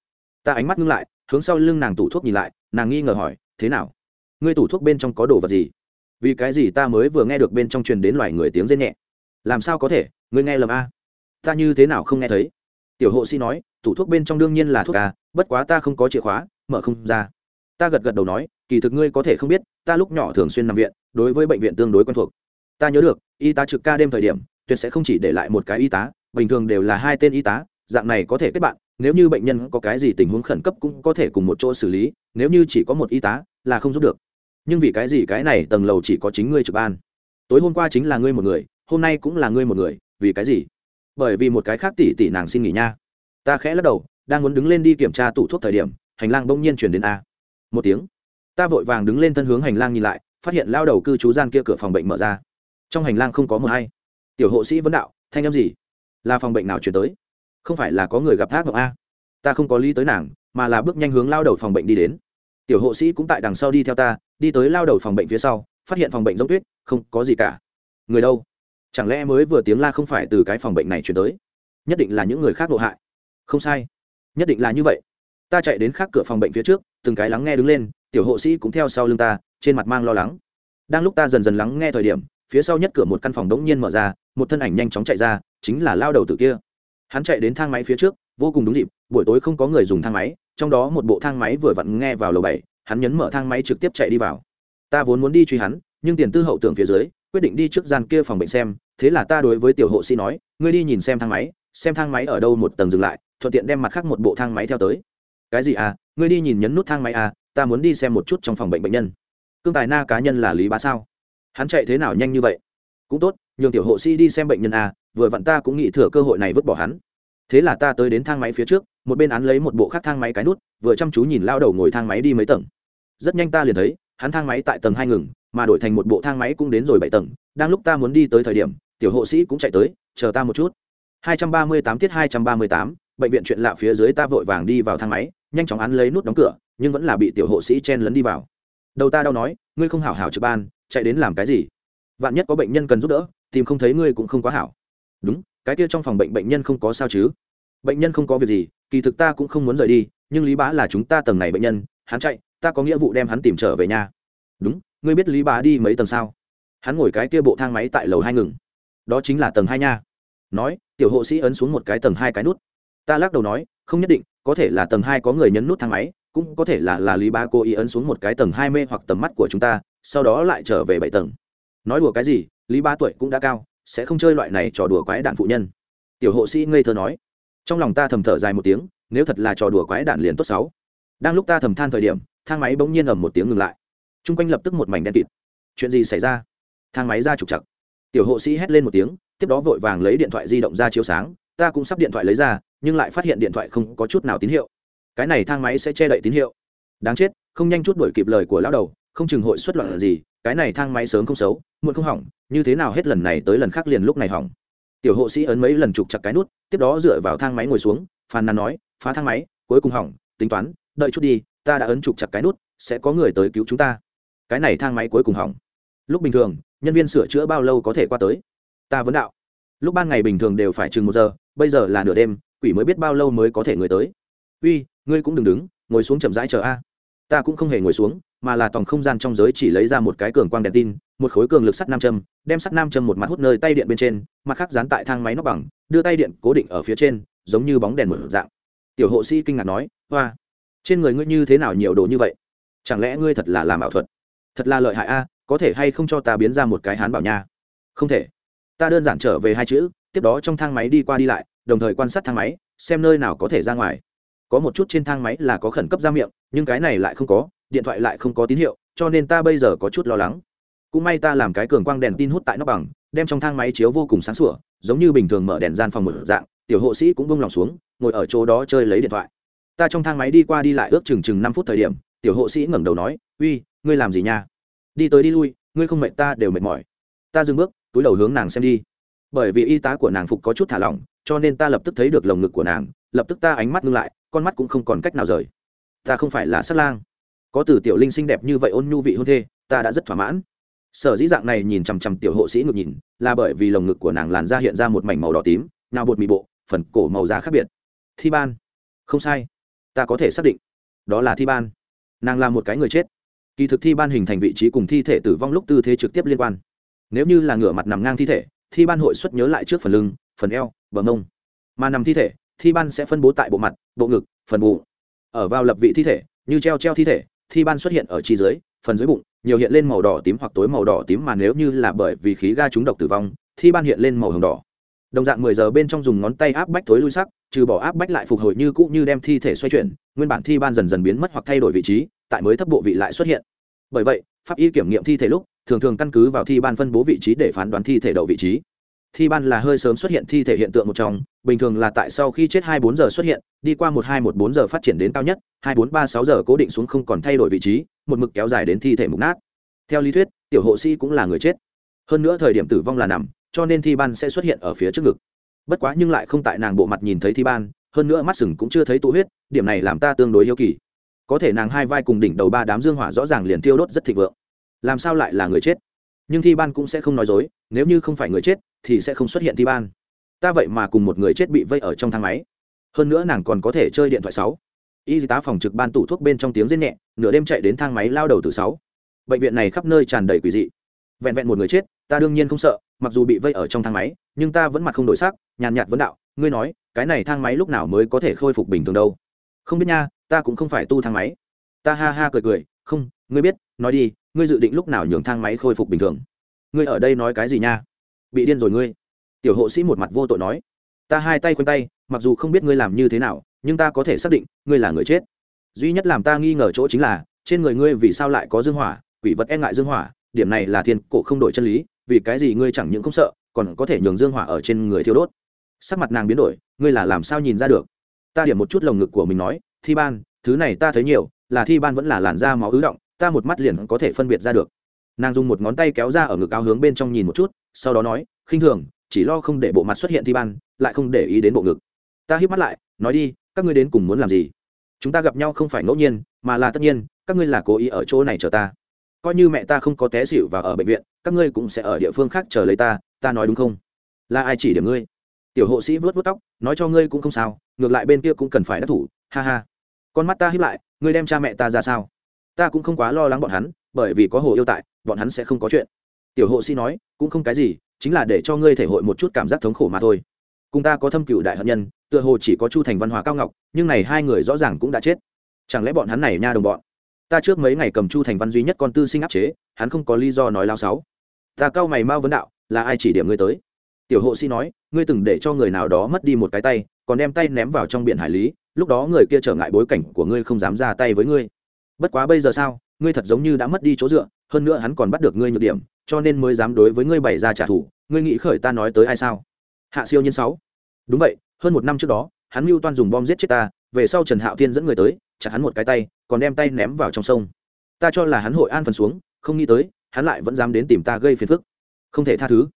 Ta ánh mắt ngưng lại hướng sau lưng nàng tủ thuốc nhìn lại, nàng nghi ngờ hỏi, thế nào? Ngươi tủ thuốc bên trong có đồ vật gì? Vì cái gì ta mới vừa nghe được bên trong truyền đến loài người tiếng rên nhẹ. Làm sao có thể? Ngươi nghe lầm a. Ta như thế nào không nghe thấy? Tiểu hộ sĩ nói, tủ thuốc bên trong đương nhiên là thuốc a, bất quá ta không có chìa khóa, mở không ra. Ta gật gật đầu nói, kỳ thực ngươi có thể không biết, ta lúc nhỏ thường xuyên nằm viện, đối với bệnh viện tương đối quen thuộc. Ta nhớ được, y tá trực ca đêm thời điểm, tuyệt sẽ không chỉ để lại một cái y tá, bình thường đều là hai tên y tá dạng này có thể kết bạn, nếu như bệnh nhân có cái gì tình huống khẩn cấp cũng có thể cùng một chỗ xử lý, nếu như chỉ có một y tá là không giúp được. Nhưng vì cái gì cái này tầng lầu chỉ có chính ngươi trực ban? Tối hôm qua chính là ngươi một người, hôm nay cũng là ngươi một người, vì cái gì? Bởi vì một cái khác tỷ tỷ nàng xin nghỉ nha. Ta khẽ lắc đầu, đang muốn đứng lên đi kiểm tra tủ thuốc thời điểm, hành lang bỗng nhiên chuyển đến a. Một tiếng. Ta vội vàng đứng lên thân hướng hành lang nhìn lại, phát hiện lao đầu cư trú gian kia cửa phòng bệnh mở ra. Trong hành lang không có mờ hay tiểu hộ sĩ vấn đạo, thanh âm gì? Là phòng bệnh nào chuyển tới? Không phải là có người gặp thác mộng a? Ta không có lý tới nàng, mà là bước nhanh hướng lao đầu phòng bệnh đi đến. Tiểu hộ sĩ cũng tại đằng sau đi theo ta, đi tới lao đầu phòng bệnh phía sau, phát hiện phòng bệnh giống tuyết, không có gì cả. Người đâu? Chẳng lẽ mới vừa tiếng la không phải từ cái phòng bệnh này chuyển tới? Nhất định là những người khác độ hại. Không sai. Nhất định là như vậy. Ta chạy đến khác cửa phòng bệnh phía trước, từng cái lắng nghe đứng lên, tiểu hộ sĩ cũng theo sau lưng ta, trên mặt mang lo lắng. Đang lúc ta dần dần lắng nghe thời điểm, phía sau nhất cửa một căn phòng đống nhiên mở ra, một thân ảnh nhanh chóng chạy ra, chính là lao đầu tử kia hắn chạy đến thang máy phía trước, vô cùng đúng dịp, buổi tối không có người dùng thang máy, trong đó một bộ thang máy vừa vặn nghe vào lầu bảy, hắn nhấn mở thang máy trực tiếp chạy đi vào. Ta vốn muốn đi truy hắn, nhưng tiền tư hậu tưởng phía dưới, quyết định đi trước gian kia phòng bệnh xem, thế là ta đối với tiểu hộ sĩ nói, ngươi đi nhìn xem thang máy, xem thang máy ở đâu một tầng dừng lại, thuận tiện đem mặt khác một bộ thang máy theo tới. Cái gì à ngươi đi nhìn nhấn nút thang máy à ta muốn đi xem một chút trong phòng bệnh bệnh nhân. Cương tài na cá nhân là lý bá sao? Hắn chạy thế nào nhanh như vậy? Cũng tốt, nhường tiểu hộ sĩ đi xem bệnh nhân à vừa vặn ta cũng nghĩ thừa cơ hội này vứt bỏ hắn. Thế là ta tới đến thang máy phía trước một bên án lấy một bộ khác thang máy cái nút vừa chăm chú nhìn lao đầu ngồi thang máy đi mấy tầng. Rất nhanh ta liền thấy hắn thang máy tại tầng hai ngừng mà đổi thành một bộ thang máy cũng đến rồi bảy tầng. Đang lúc ta muốn đi tới thời điểm tiểu hộ sĩ cũng chạy tới chờ ta một chút. 238 tiết 238, bệnh viện chuyện lạ phía dưới ta vội vàng đi vào thang máy nhanh chóng án lấy nút đóng cửa nhưng vẫn là bị tiểu hộ sĩ chen lấn đi vào. Đầu ta đau nói ngươi không hảo hảo trực ban chạy đến làm cái gì? Vạn nhất có bệnh nhân cần giúp đỡ tìm không thấy ngươi cũng không quá hảo đúng, cái kia trong phòng bệnh bệnh nhân không có sao chứ? Bệnh nhân không có việc gì, kỳ thực ta cũng không muốn rời đi, nhưng lý bá là chúng ta tầng này bệnh nhân, hắn chạy, ta có nghĩa vụ đem hắn tìm trở về nhà. Đúng, ngươi biết lý bá đi mấy tầng sao? Hắn ngồi cái kia bộ thang máy tại lầu hai ngừng. Đó chính là tầng hai nha. Nói, tiểu hộ sĩ ấn xuống một cái tầng hai cái nút. Ta lắc đầu nói, không nhất định, có thể là tầng hai có người nhấn nút thang máy, cũng có thể là là lý bá cố ý ấn xuống một cái tầng hai mê hoặc tầm mắt của chúng ta, sau đó lại trở về bảy tầng. Nói đùa cái gì, lý bá tuổi cũng đã cao sẽ không chơi loại này trò đùa quái đạn phụ nhân. Tiểu hộ sĩ ngây thơ nói. Trong lòng ta thầm thở dài một tiếng, nếu thật là trò đùa quái đạn liền tốt sáu đang lúc ta thầm than thời điểm, thang máy bỗng nhiên ầm một tiếng ngừng lại. T r u n g quanh lập tức một mảnh đen kịt. Chuyện gì xảy ra? Thang máy ra trục chặt tiểu hộ sĩ hét lên một tiếng, tiếp đó vội vàng lấy điện thoại di động ra chiếu sáng. Ta cũng sắp điện thoại lấy ra, nhưng lại phát hiện điện thoại không có chút nào tín hiệu. Cái này thang máy sẽ che đậy tín hiệu. Đáng chết, không nhanh chút đổi kịp lời của lão đầu, không chừng hội xuất loạn là gì, cái này thang máy sớm không xấu, muộn không hỏng như thế nào hết lần này tới lần khác liền lúc này hỏng. Tiểu hộ sĩ ấn mấy lần trục chặt cái nút, tiếp đó dựa vào thang máy ngồi xuống, phàn nàn nói, phá thang máy, cuối cùng hỏng, tính toán, đợi chút đi, ta đã ấn trục chặt cái nút, sẽ có người tới cứu chúng ta. Cái này thang máy cuối cùng hỏng. Lúc bình thường, nhân viên sửa chữa bao lâu có thể qua tới? Ta vấn đạo. Lúc ban ngày bình thường đều phải chừng một giờ, bây giờ là nửa đêm, quỷ mới biết bao lâu mới có thể người tới. Uy, ngươi cũng đừng đứng, ngồi xuống chậm rãi chờ a. Ta cũng không hề ngồi xuống mà là toàn không gian trong giới chỉ lấy ra một cái cường quang đèn tin, một khối cường lực sắt nam châm, đem sắt nam châm một mặt hút nơi tay điện bên trên, mặt khác dán tại thang máy nóc bằng, đưa tay điện cố định ở phía trên, giống như bóng đèn một dạng. Tiểu hộ sĩ kinh ngạc nói, hoa, trên người ngươi như thế nào nhiều đồ như vậy? Chẳng lẽ ngươi thật là làm ảo thuật? Thật là lợi hại a, có thể hay không cho ta biến ra một cái hán bảo nha? Không thể. Ta đơn giản trở về hai chữ, tiếp đó trong thang máy đi qua đi lại, đồng thời quan sát thang máy, xem nơi nào có thể ra ngoài. Có một chút trên thang máy là có khẩn cấp ra miệng, nhưng cái này lại không có điện thoại lại không có tín hiệu, cho nên ta bây giờ có chút lo lắng. Cũng may ta làm cái cường quang đèn tin hút tại nóc bằng, đem trong thang máy chiếu vô cùng sáng sủa, giống như bình thường mở đèn gian phòng một dạng, tiểu hộ sĩ cũng bông lòng xuống, ngồi ở chỗ đó chơi lấy điện thoại. Ta trong thang máy đi qua đi lại ước chừng chừng năm phút thời điểm, tiểu hộ sĩ ngẩng đầu nói, uy, ngươi làm gì nha? Đi tới đi lui, ngươi không mệt ta đều mệt mỏi. Ta dừng bước, túi đầu hướng nàng xem đi. Bởi vì y tá của nàng phục có chút thả lỏng, cho nên ta lập tức thấy được lồng ngực của nàng, lập tức ta ánh mắt ngưng lại, con mắt cũng không còn cách nào rời. Ta không phải là sát lang có từ tiểu linh xinh đẹp như vậy ôn nhu vị hôn thê, ta đã rất thỏa mãn. Sở dĩ dạng này nhìn chằm chằm tiểu hộ sĩ ngực nhìn, là bởi vì lồng ngực của nàng làn da hiện ra một mảnh màu đỏ tím nào bột mì bộ, phần cổ màu da khác biệt. Thi ban. Không sai. Ta có thể xác định. Đó là thi ban. Nàng là một cái người chết. Kỳ thực thi ban hình thành vị trí cùng thi thể tử vong lúc tư thế trực tiếp liên quan. Nếu như là ngửa mặt nằm ngang thi thể, thi ban hội xuất nhớ lại trước phần lưng, phần eo, bờ mông. Mà nằm thi thể, thi ban sẽ phân bố tại bộ mặt, bộ ngực, phần bụng. Ở vào lập vị thi thể, như treo treo thi thể thi ban xuất hiện ở chi dưới, phần dưới bụng, nhiều hiện lên màu đỏ tím hoặc tối màu đỏ tím mà nếu như là bởi vì khí ga trúng độc tử vong, thi ban hiện lên màu hồng đỏ. Đồng dạng mười giờ bên trong dùng ngón tay áp bách tối lui sắc, trừ bỏ áp bách lại phục hồi như cũ như đem thi thể xoay chuyển, nguyên bản thi ban dần dần biến mất hoặc thay đổi vị trí, tại mới thấp bộ vị lại xuất hiện. Bởi vậy, pháp y kiểm nghiệm thi thể lúc, thường thường căn cứ vào thi ban phân bố vị trí để phán đoán thi thể đậu vị trí. Thi ban là hơi sớm xuất hiện thi thể hiện tượng một trong bình thường là tại sau khi chết hai bốn giờ xuất hiện, đi qua một hai một bốn giờ phát triển đến cao nhất, hai bốn ba sáu giờ cố định xuống không còn thay đổi vị trí, một mực kéo dài đến thi thể mục nát. Theo lý thuyết, tiểu hộ sĩ cũng là người chết. Hơn nữa thời điểm tử vong là nằm, cho nên thi ban sẽ xuất hiện ở phía trước ngực. Bất quá nhưng lại không tại nàng bộ mặt nhìn thấy thi ban, hơn nữa mắt sừng cũng chưa thấy tụ huyết, điểm này làm ta tương đối yêu kỳ. Có thể nàng hai vai cùng đỉnh đầu ba đám dương hỏa rõ ràng liền tiêu đốt rất thịnh vượng. Làm sao lại là người chết? Nhưng thi ban cũng sẽ không nói dối, nếu như không phải người chết, thì sẽ không xuất hiện thi ban ta vậy mà cùng một người chết bị vây ở trong thang máy. Hơn nữa nàng còn có thể chơi điện thoại sáu. Y tá phòng trực ban tủ thuốc bên trong tiếng rên nhẹ, nửa đêm chạy đến thang máy lao đầu từ sáu. Bệnh viện này khắp nơi tràn đầy quỷ dị. Vẹn vẹn một người chết, ta đương nhiên không sợ, mặc dù bị vây ở trong thang máy, nhưng ta vẫn mặt không đổi sắc, nhàn nhạt vấn đạo, ngươi nói, cái này thang máy lúc nào mới có thể khôi phục bình thường đâu? Không biết nha, ta cũng không phải tu thang máy. Ta ha ha cười cười, không, ngươi biết, nói đi, ngươi dự định lúc nào nhường thang máy khôi phục bình thường? Ngươi ở đây nói cái gì nha? Bị điên rồi ngươi tiểu hộ sĩ một mặt vô tội nói, ta hai tay quanh tay, mặc dù không biết ngươi làm như thế nào, nhưng ta có thể xác định, ngươi là người chết. Duy nhất làm ta nghi ngờ chỗ chính là, trên người ngươi vì sao lại có dương hỏa, quỷ vật e ngại dương hỏa, điểm này là thiên cổ không đổi chân lý, vì cái gì ngươi chẳng những không sợ, còn có thể nhường dương hỏa ở trên người thiêu đốt. Sắc mặt nàng biến đổi, ngươi là làm sao nhìn ra được? Ta điểm một chút lồng ngực của mình nói, thi ban, thứ này ta thấy nhiều, là thi ban vẫn là làn da máu ứ động, ta một mắt liền có thể phân biệt ra được. Nàng dùng một ngón tay kéo ra ở ngực áo hướng bên trong nhìn một chút, sau đó nói, khinh thường chỉ lo không để bộ mặt xuất hiện thi ban, lại không để ý đến bộ ngực. Ta hít mắt lại, nói đi, các ngươi đến cùng muốn làm gì? Chúng ta gặp nhau không phải ngẫu nhiên, mà là tất nhiên, các ngươi là cố ý ở chỗ này chờ ta. Coi như mẹ ta không có té xịu và ở bệnh viện, các ngươi cũng sẽ ở địa phương khác chờ lấy ta ta nói đúng không? Là ai chỉ điểm ngươi? Tiểu hộ sĩ vớt vớt tóc, nói cho ngươi cũng không sao, ngược lại bên kia cũng cần phải đắc thủ, ha ha. Con mắt ta hiếp lại, ngươi đem cha mẹ ta ra sao? Ta cũng không quá lo lắng bọn hắn, bởi vì có hồ yêu tại, bọn hắn sẽ không có chuyện. Tiểu hộ sĩ nói, cũng không cái gì chính là để cho ngươi thể hội một chút cảm giác thống khổ mà thôi. Cùng ta có thâm cựu đại hận nhân, tựa hồ chỉ có chu thành văn hóa cao ngọc, nhưng này hai người rõ ràng cũng đã chết. Chẳng lẽ bọn hắn này nha đồng bọn? Ta trước mấy ngày cầm chu thành văn duy nhất con tư sinh áp chế, hắn không có lý do nói lao sáu ta cao mày mau vấn đạo, là ai chỉ điểm ngươi tới? Tiểu hộ sĩ nói, ngươi từng để cho người nào đó mất đi một cái tay, còn đem tay ném vào trong biển hải lý, lúc đó người kia trở ngại bối cảnh của ngươi không dám ra tay với ngươi. Bất quá bây giờ sao? Ngươi thật giống như đã mất đi chỗ dựa, hơn nữa hắn còn bắt được ngươi nhược điểm, cho nên mới dám đối với ngươi bày ra trả thù, ngươi nghĩ khởi ta nói tới ai sao? Hạ siêu nhân sáu. Đúng vậy, hơn một năm trước đó, hắn mưu toan dùng bom giết chết ta, về sau trần hạo thiên dẫn người tới, chặt hắn một cái tay, còn đem tay ném vào trong sông. Ta cho là hắn hội an phần xuống, không nghĩ tới, hắn lại vẫn dám đến tìm ta gây phiền phức. Không thể tha thứ.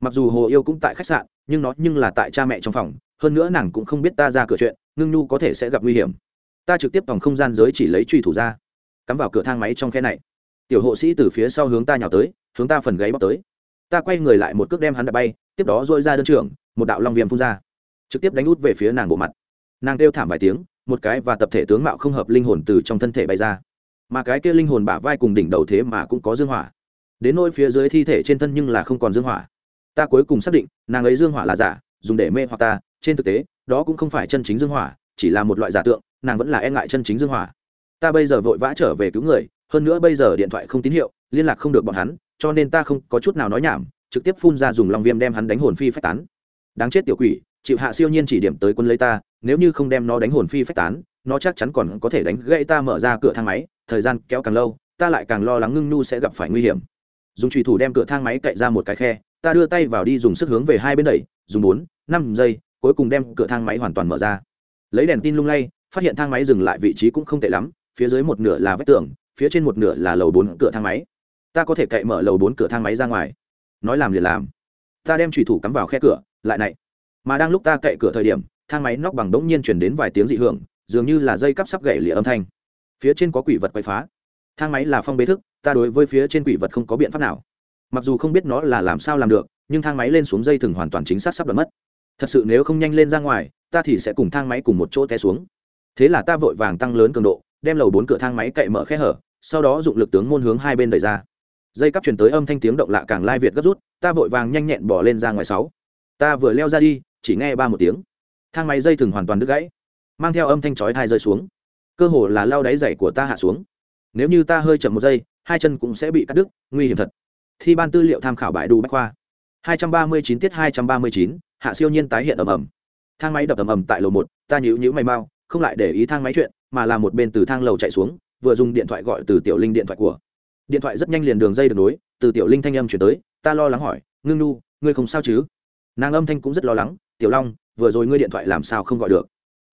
Mặc dù hồ yêu cũng tại khách sạn, nhưng nó nhưng là tại cha mẹ trong phòng, hơn nữa nàng cũng không biết ta ra cửa chuyện, ngưng nhu có thể sẽ gặp nguy hiểm. Ta trực tiếp tòng không gian giới chỉ lấy truy thủ ra cắm vào cửa thang máy trong khe này. Tiểu hộ sĩ từ phía sau hướng ta nhào tới, hướng ta phần gáy bóc tới. Ta quay người lại một cước đem hắn đập bay, tiếp đó dội ra đơn trưởng, một đạo long viêm phun ra. Trực tiếp đánh út về phía nàng bộ mặt. Nàng kêu thảm vài tiếng, một cái và tập thể tướng mạo không hợp linh hồn từ trong thân thể bay ra. Mà cái kia linh hồn bả vai cùng đỉnh đầu thế mà cũng có dương hỏa. Đến nôi phía dưới thi thể trên thân nhưng là không còn dương hỏa. Ta cuối cùng xác định, nàng ấy dương hỏa là giả, dùng để mê hoặc ta. Trên thực tế, đó cũng không phải chân chính dương hỏa, chỉ là một loại giả tượng, nàng vẫn là e ngại chân chính dương hỏa ta bây giờ vội vã trở về cứu người, hơn nữa bây giờ điện thoại không tín hiệu, liên lạc không được bọn hắn, cho nên ta không có chút nào nói nhảm, trực tiếp phun ra dùng lòng viêm đem hắn đánh hồn phi phách tán. Đáng chết tiểu quỷ, chịu hạ siêu nhiên chỉ điểm tới quân lấy ta, nếu như không đem nó đánh hồn phi phách tán, nó chắc chắn còn có thể đánh gãy ta mở ra cửa thang máy, thời gian kéo càng lâu, ta lại càng lo lắng ngưng nu sẽ gặp phải nguy hiểm. Dùng trùy thủ đem cửa thang máy cậy ra một cái khe, ta đưa tay vào đi dùng sức hướng về hai bên đẩy, dùng bốn, năm giây, cuối cùng đem cửa thang máy hoàn toàn mở ra. Lấy đèn tin lung lay, phát hiện thang máy dừng lại vị trí cũng không tệ lắm phía dưới một nửa là vách tường, phía trên một nửa là lầu bốn cửa thang máy. Ta có thể cậy mở lầu bốn cửa thang máy ra ngoài. Nói làm liền làm. Ta đem trùy thủ cắm vào khe cửa, lại này. Mà đang lúc ta cậy cửa thời điểm, thang máy nóc bằng đống nhiên chuyển đến vài tiếng dị hưởng, dường như là dây cắp sắp gậy lịa âm thanh. Phía trên có quỷ vật quay phá. Thang máy là phong bế thức, ta đối với phía trên quỷ vật không có biện pháp nào. Mặc dù không biết nó là làm sao làm được, nhưng thang máy lên xuống dây thừng hoàn toàn chính xác sắp đ mất. Thật sự nếu không nhanh lên ra ngoài, ta thì sẽ cùng thang máy cùng một chỗ té xuống. Thế là ta vội vàng tăng lớn cường độ đem lầu bốn cửa thang máy cậy mở khe hở sau đó dụng lực tướng môn hướng hai bên đẩy ra. Dây cắp truyền tới âm thanh tiếng động lạ càng lai việt gấp rút ta vội vàng nhanh nhẹn bỏ lên ra ngoài sáu. Ta vừa leo ra đi chỉ nghe ba một tiếng. Thang máy dây thừng hoàn toàn đứt gãy mang theo âm thanh chói thai rơi xuống. Cơ hồ là lao đáy dày của ta hạ xuống. Nếu như ta hơi chậm một giây hai chân cũng sẽ bị cắt đứt nguy hiểm thật. Thi ban tư liệu tham khảo bãi đủ bách khoa. 239 tiết 239, hạ siêu nhiên tái hiện ầm ầm. Thang máy đập ầm ầm tại lầu một ta nhíu nhíu mày mau không lại để ý thang máy chuyện mà là một bên từ thang lầu chạy xuống, vừa dùng điện thoại gọi từ tiểu linh điện thoại của. Điện thoại rất nhanh liền đường dây được nối, từ tiểu linh thanh âm chuyển tới, ta lo lắng hỏi, ngưng nu, ngươi không sao chứ? Nàng âm thanh cũng rất lo lắng, tiểu long, vừa rồi ngươi điện thoại làm sao không gọi được?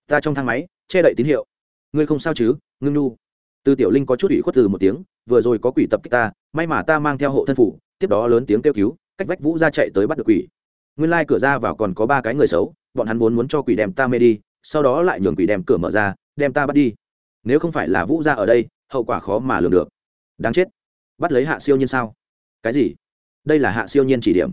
Ta trong thang máy, che đậy tín hiệu. Ngươi không sao chứ, ngưng nu? Từ tiểu linh có chút ủy khuất từ một tiếng, vừa rồi có quỷ tập kích ta, may mà ta mang theo hộ thân phủ, tiếp đó lớn tiếng kêu cứu, cách vách vũ ra chạy tới bắt được quỷ. Nguyên lai、like、cửa ra vào còn có ba cái người xấu, bọn hắn vốn muốn cho quỷ đem ta mê đi sau đó lại nhường quỷ đem cửa mở ra, đem ta bắt đi. Nếu không phải là vũ ra ở đây, hậu quả khó mà lường được. Đáng chết. Bắt lấy hạ siêu nhiên sao? Cái gì? Đây là hạ siêu nhiên chỉ điểm.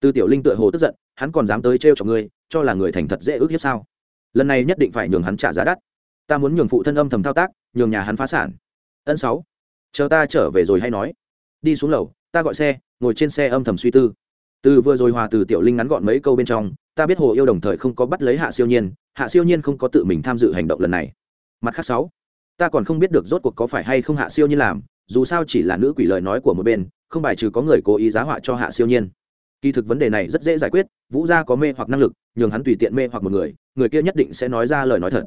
Từ tiểu linh tựa hồ tức giận, hắn còn dám tới trêu cho ngươi, cho là người thành thật dễ ước hiếp sao? Lần này nhất định phải nhường hắn trả giá đắt. Ta muốn nhường phụ thân âm thầm thao tác, nhường nhà hắn phá sản. Ân sáu. Chờ ta trở về rồi hay nói. Đi xuống lầu, ta gọi xe, ngồi trên xe âm thầm suy tư. Từ vừa rồi hòa từ tiểu linh ngắn gọn mấy câu bên trong ta biết hồ yêu đồng thời không có bắt lấy hạ siêu nhiên, hạ siêu nhiên không có tự mình tham dự hành động lần này. Mặt khác sáu, ta còn không biết được rốt cuộc có phải hay không hạ siêu nhiên làm, dù sao chỉ là nữ quỷ lời nói của một bên, không bài trừ có người cố ý giá họa cho hạ siêu nhiên. Kỳ thực vấn đề này rất dễ giải quyết, vũ gia có mê hoặc năng lực, nhường hắn tùy tiện mê hoặc một người người kia nhất định sẽ nói ra lời nói thật.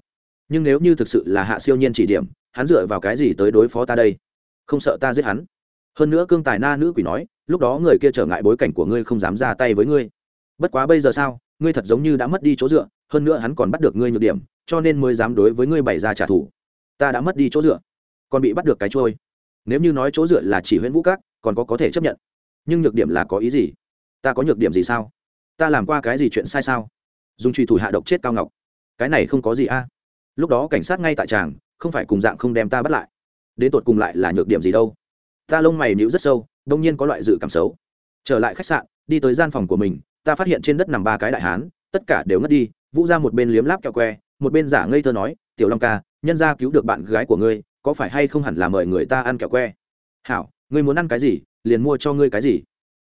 Nhưng nếu như thực sự là hạ siêu nhiên chỉ điểm, hắn dựa vào cái gì tới đối phó ta đây? Không sợ ta giết hắn. Hơn nữa cương tài na nữ quỷ nói, lúc đó người kia trở ngại bối cảnh của ngươi không dám ra tay với ngươi. Bất quá bây giờ sao? Ngươi thật giống như đã mất đi chỗ dựa, hơn nữa hắn còn bắt được ngươi nhược điểm, cho nên mới dám đối với ngươi bày ra trả thù. Ta đã mất đi chỗ dựa, còn bị bắt được cái trôi nếu như nói chỗ dựa là chỉ huyễn vũ các, còn có có thể chấp nhận. Nhưng nhược điểm là có ý gì? Ta có nhược điểm gì sao? Ta làm qua cái gì chuyện sai sao? Dùng truy thủ hạ độc chết cao ngọc. Cái này không có gì a. Lúc đó cảnh sát ngay tại tràng, không phải cùng dạng không đem ta bắt lại. Đến tột cùng lại là nhược điểm gì đâu? Ta lông mày níu rất sâu, đông nhiên có loại dự cảm xấu. Trở lại khách sạn, đi tới gian phòng của mình ta phát hiện trên đất nằm ba cái đại hán tất cả đều ngất đi vũ ra một bên liếm láp kẹo que một bên giả ngây thơ nói tiểu long ca nhân gia cứu được bạn gái của ngươi có phải hay không hẳn là mời người ta ăn kẹo que? Hảo ngươi muốn ăn cái gì liền mua cho ngươi cái gì.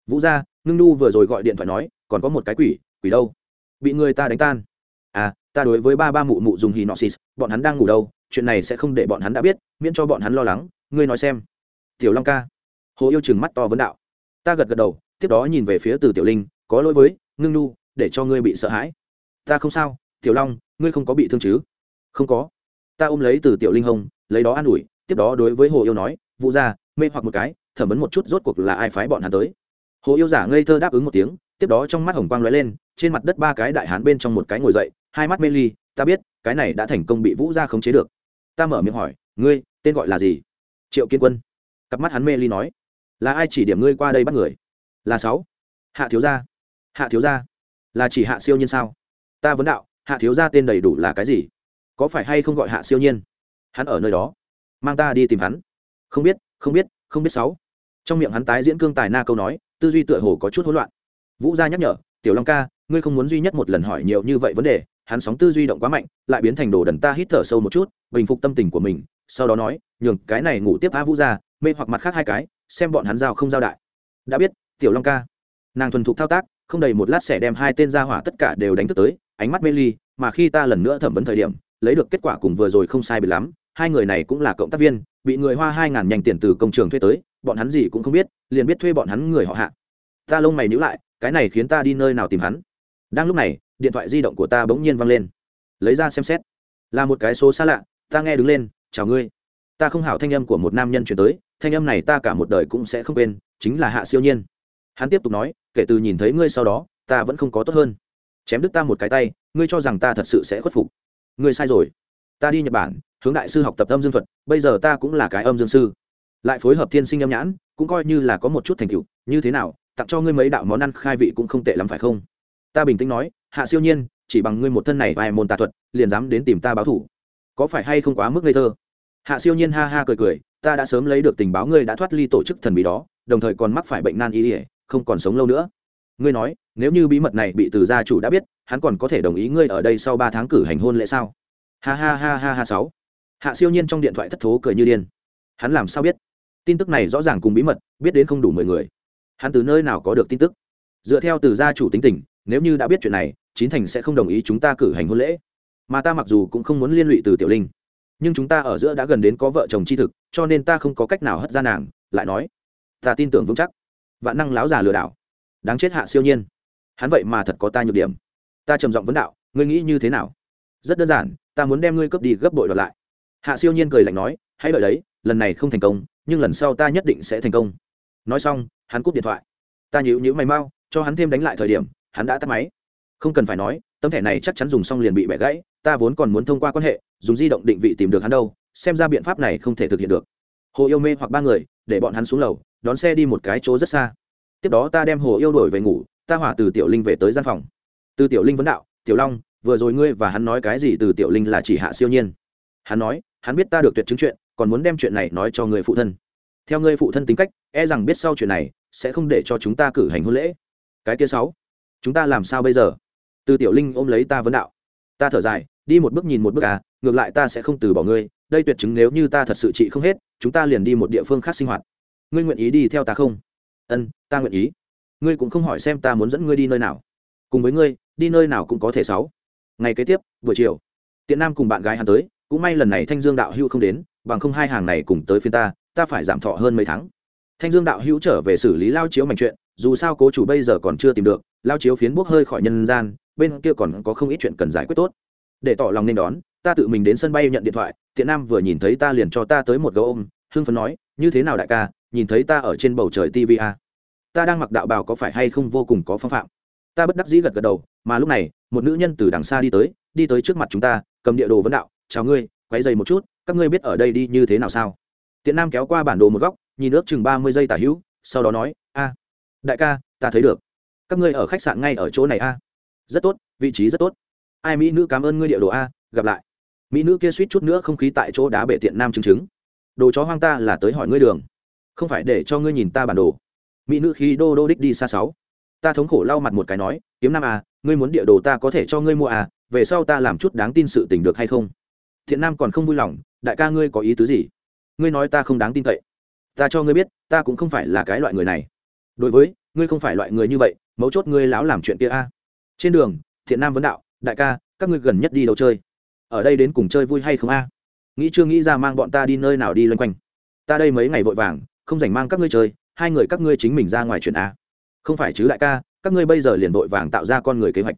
Vũ gia ngưng nu vừa rồi gọi điện thoại nói còn có một cái quỷ quỷ đâu? Bị người ta đánh tan. À ta đối với ba ba mụ mụ dùng hì nọ xì, bọn hắn đang ngủ đâu chuyện này sẽ không để bọn hắn đã biết miễn cho bọn hắn lo lắng ngươi nói xem. Tiểu long ca. Hồ yêu chừng mắt to vấn đạo. Ta gật gật đầu tiếp đó nhìn về phía từ tiểu linh có lỗi với, ngưng nu, để cho ngươi bị sợ hãi. Ta không sao, tiểu long, ngươi không có bị thương chứ? Không có. Ta ôm lấy từ tiểu linh Hồng, lấy đó an ủi, tiếp đó đối với hồ yêu nói vụ ra mê hoặc một cái, thẩm vấn một chút rốt cuộc là ai phái bọn hắn tới. Hồ yêu giả ngây thơ đáp ứng một tiếng, tiếp đó trong mắt hồng quang lóe lên, trên mặt đất ba cái đại hán bên trong một cái ngồi dậy, hai mắt mê ly, ta biết, cái này đã thành công bị vũ ra khống chế được. Ta mở miệng hỏi, ngươi, tên gọi là gì? Triệu kiên quân. Cặp mắt hắn mê ly nói, là ai chỉ điểm ngươi qua đây bắt người? Là sáu. Hạ thiếu gia hạ thiếu gia? Là chỉ hạ siêu nhiên sao? Ta vấn đạo, hạ thiếu gia tên đầy đủ là cái gì? Có phải hay không gọi hạ siêu nhiên? Hắn ở nơi đó. Mang ta đi tìm hắn. Không biết không biết không biết sáu. Trong miệng hắn tái diễn cương tài na câu nói, tư duy tựa hồ có chút hỗn loạn. Vũ gia nhắc nhở, tiểu long ca, ngươi không muốn duy nhất một lần hỏi nhiều như vậy vấn đề. Hắn sóng tư duy động quá mạnh, lại biến thành đồ đần ta hít thở sâu một chút, bình phục tâm tình của mình, sau đó nói, nhường cái này ngủ tiếp a vũ gia, mê hoặc mặt khác hai cái, xem bọn hắn giao không giao đại. Đã biết, tiểu long ca. Nàng thuần thục thao tác không đầy một lát sẽ đem hai tên gia hỏa tất cả đều đánh thức tới, ánh mắt mê ly, mà khi ta lần nữa thẩm vấn thời điểm, lấy được kết quả cùng vừa rồi không sai bị lắm, hai người này cũng là cộng tác viên, bị người hoa hai ngàn nhanh tiền từ công trường thuê tới, bọn hắn gì cũng không biết, liền biết thuê bọn hắn người họ hạ. Ta lông mày nhữ lại, cái này khiến ta đi nơi nào tìm hắn? Đang lúc này, điện thoại di động của ta bỗng nhiên văng lên. Lấy ra xem xét. Là một cái số xa lạ, ta nghe đứng lên, chào ngươi. Ta không hảo thanh âm của một nam nhân chuyển tới, thanh âm này ta cả một đời cũng sẽ không quên, chính là hạ siêu nhiên hắn tiếp tục nói, kể từ nhìn thấy ngươi sau đó, ta vẫn không có tốt hơn. Chém đứt ta một cái tay, ngươi cho rằng ta thật sự sẽ khuất phục. Ngươi sai rồi. Ta đi nhật bản, hướng đại sư học tập âm dương thuật, bây giờ ta cũng là cái âm dương sư. Lại phối hợp thiên sinh âm nhãn, cũng coi như là có một chút thành tựu, như thế nào, tặng cho ngươi mấy đạo món ăn khai vị cũng không tệ lắm phải không? Ta bình tĩnh nói, hạ siêu nhiên, chỉ bằng ngươi một thân này vài môn tà thuật, liền dám đến tìm ta báo thủ. Có phải hay không quá mức ngây thơ? Hạ siêu nhiên ha ha cười cười, ta đã sớm lấy được tình báo ngươi đã thoát ly tổ chức thần bí đó, đồng thời còn mắc phải bệnh nan y ỉa không còn sống lâu nữa. Ngươi nói, nếu như bí mật này bị từ gia chủ đã biết, hắn còn có thể đồng ý ngươi ở đây sau ba tháng cử hành hôn lễ sao? Ha ha ha ha ha sáu. Hạ siêu nhiên trong điện thoại thất thố cười như điên. Hắn làm sao biết? Tin tức này rõ ràng cùng bí mật, biết đến không đủ mười người. Hắn từ nơi nào có được tin tức? Dựa theo từ gia chủ tính tình, nếu như đã biết chuyện này, chín thành sẽ không đồng ý chúng ta cử hành hôn lễ. Mà ta mặc dù cũng không muốn liên lụy từ tiểu linh, nhưng chúng ta ở giữa đã gần đến có vợ chồng chi thực, cho nên ta không có cách nào hất ra nàng, lại nói, ta tin tưởng vững chắc vạn năng láo già lừa đảo. Đáng chết hạ siêu nhiên. Hắn vậy mà thật có ta nhược điểm. Ta trầm giọng vấn đạo, ngươi nghĩ như thế nào? Rất đơn giản, ta muốn đem ngươi cướp đi gấp bội đoạt lại. Hạ siêu nhiên cười lạnh nói, hãy đợi đấy, lần này không thành công, nhưng lần sau ta nhất định sẽ thành công. Nói xong, hắn cúp điện thoại. Ta nhịu nhữ mày mau, cho hắn thêm đánh lại thời điểm, hắn đã tắt máy. Không cần phải nói, tấm thẻ này chắc chắn dùng xong liền bị bẻ gãy, ta vốn còn muốn thông qua quan hệ, dùng di động định vị tìm được hắn đâu, xem ra biện pháp này không thể thực hiện được hồ yêu mê hoặc ba người, để bọn hắn xuống lầu, đón xe đi một cái chỗ rất xa. Tiếp đó ta đem hồ yêu đổi về ngủ, ta hỏa từ tiểu linh về tới gian phòng. Từ tiểu linh vấn đạo, tiểu long, vừa rồi ngươi và hắn nói cái gì từ tiểu linh là chỉ hạ siêu nhiên. Hắn nói, hắn biết ta được tuyệt chứng chuyện, còn muốn đem chuyện này nói cho người phụ thân. Theo ngươi phụ thân tính cách e rằng biết sau chuyện này, sẽ không để cho chúng ta cử hành hôn lễ. Cái kia sáu, chúng ta làm sao bây giờ? Từ tiểu linh ôm lấy ta vấn đạo. Ta thở dài, đi một bước nhìn một bước à ngược lại ta sẽ không từ bỏ ngươi, đây tuyệt chứng nếu như ta thật sự trị không hết chúng ta liền đi một địa phương khác sinh hoạt. Ngươi nguyện ý đi theo ta không? Ân, ta nguyện ý. Ngươi cũng không hỏi xem ta muốn dẫn ngươi đi nơi nào. Cùng với ngươi, đi nơi nào cũng có thể sáu. Ngày kế tiếp, buổi chiều, tiện nam cùng bạn gái hắn tới, cũng may lần này thanh dương đạo hữu không đến, bằng không hai hàng này cùng tới phiên ta ta phải giảm thọ hơn mấy tháng. Thanh dương đạo hữu trở về xử lý lao chiếu mảnh chuyện, dù sao cố chủ bây giờ còn chưa tìm được, lao chiếu phiến bốc hơi khỏi nhân gian, bên kia còn có không ít chuyện cần giải quyết tốt. Để tỏ lòng nên đón ta tự mình đến sân bay nhận điện thoại, tiện nam vừa nhìn thấy ta liền cho ta tới một gấu ôm, hưng phấn nói, như thế nào đại ca, nhìn thấy ta ở trên bầu trời tv a? Ta đang mặc đạo bào có phải hay không vô cùng có phong phạm? Ta bất đắc dĩ gật gật đầu, mà lúc này, một nữ nhân từ đằng xa đi tới đi tới trước mặt chúng ta, cầm địa đồ vấn đạo, chào ngươi quay dày một chút, các ngươi biết ở đây đi như thế nào sao? Tiện nam kéo qua bản đồ một góc, nhìn ước chừng ba mươi giây tả hữu, sau đó nói, a, đại ca, ta thấy được. Các ngươi ở khách sạn ngay ở chỗ này a. Rất tốt, vị trí rất tốt. Ai mỹ nữ cảm ơn ngươi địa đồ a, gặp lại mỹ nữ kia suýt chút nữa không khí tại chỗ đá bệ tiện nam chứng chứng. Đồ chó hoang ta là tới hỏi ngươi đường. Không phải để cho ngươi nhìn ta bản đồ. Mỹ nữ khí đô đô đích đi xa sáu. Ta thống khổ lau mặt một cái nói, kiếm nam à ngươi muốn địa đồ ta có thể cho ngươi mua à về sau ta làm chút đáng tin sự tình được hay không? Thiện nam còn không vui lòng, đại ca ngươi có ý tứ gì? Ngươi nói ta không đáng tin cậy. Ta cho ngươi biết, ta cũng không phải là cái loại người này. Đối với, ngươi không phải loại người như vậy, mấu chốt ngươi láo làm chuyện kia a trên đường, thiện nam vấn đạo, đại ca, các ngươi gần nhất đi đâu chơi? Ở đây đến cùng chơi vui hay không a? Nghĩ chưa nghĩ ra mang bọn ta đi nơi nào đi loanh quanh. Ta đây mấy ngày vội vàng, không dành mang các ngươi chơi, hai người các ngươi chính mình ra ngoài chuyện a. Không phải chứ đại ca, các ngươi bây giờ liền vội vàng tạo ra con người kế hoạch.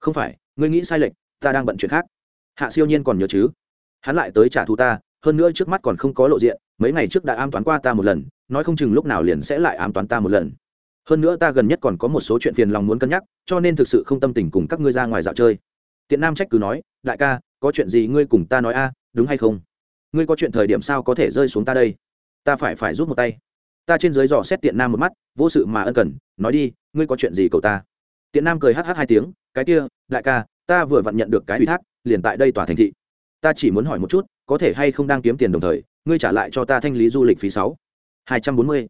Không phải, ngươi nghĩ sai lệch, ta đang bận chuyện khác. Hạ siêu nhiên còn nhớ chứ? Hắn lại tới trả thù ta, hơn nữa trước mắt còn không có lộ diện, mấy ngày trước đã am toán qua ta một lần, nói không chừng lúc nào liền sẽ lại ám toán ta một lần. Hơn nữa ta gần nhất còn có một số chuyện phiền lòng muốn cân nhắc, cho nên thực sự không tâm tình cùng các ngươi ra ngoài dạo chơi. Tiện nam trách cứ nói, đại ca có chuyện gì ngươi cùng ta nói a, đúng hay không? Ngươi có chuyện thời điểm sao có thể rơi xuống ta đây? Ta phải phải rút một tay. Ta trên dưới dò xét tiện nam một mắt, vô sự mà ân cần, nói đi, ngươi có chuyện gì cầu ta? Tiện nam cười hh hai tiếng, cái kia, đại ca, ta vừa vặn nhận được cái ủy thác, liền tại đây tòa thành thị. Ta chỉ muốn hỏi một chút, có thể hay không đang kiếm tiền đồng thời, ngươi trả lại cho ta thanh lý du lịch phí sáu. Hai trăm bốn mươi.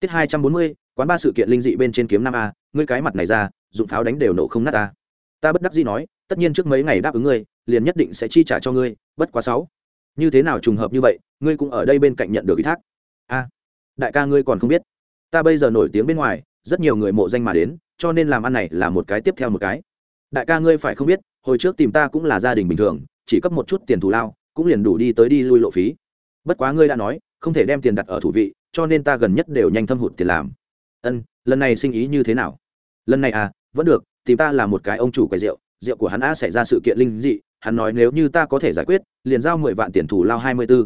Tiết hai trăm bốn mươi, quán ba sự kiện linh dị bên trên kiếm năm a, ngươi cái mặt này ra, dụng pháo đánh đều nổ không nát ta. Ta bất đắc dĩ nói tất nhiên trước mấy ngày đáp ứng ngươi, liền nhất định sẽ chi trả cho ngươi, bất quá sáu. Như thế nào trùng hợp như vậy, ngươi cũng ở đây bên cạnh nhận được ủy thác. A, đại ca ngươi còn không biết. Ta bây giờ nổi tiếng bên ngoài, rất nhiều người mộ danh mà đến, cho nên làm ăn này là một cái tiếp theo một cái. Đại ca ngươi phải không biết, hồi trước tìm ta cũng là gia đình bình thường, chỉ cấp một chút tiền thù lao, cũng liền đủ đi tới đi lui lộ phí. Bất quá ngươi đã nói, không thể đem tiền đặt ở thủ vị, cho nên ta gần nhất đều nhanh thâm hụt tiền làm. Ân, lần này sinh ý như thế nào? Lần này à vẫn được, tìm ta là một cái ông chủ quầy rượu rượu của hắn a xảy ra sự kiện linh dị, hắn nói nếu như ta có thể giải quyết, liền giao mười vạn tiền thù lao hai mươi b ố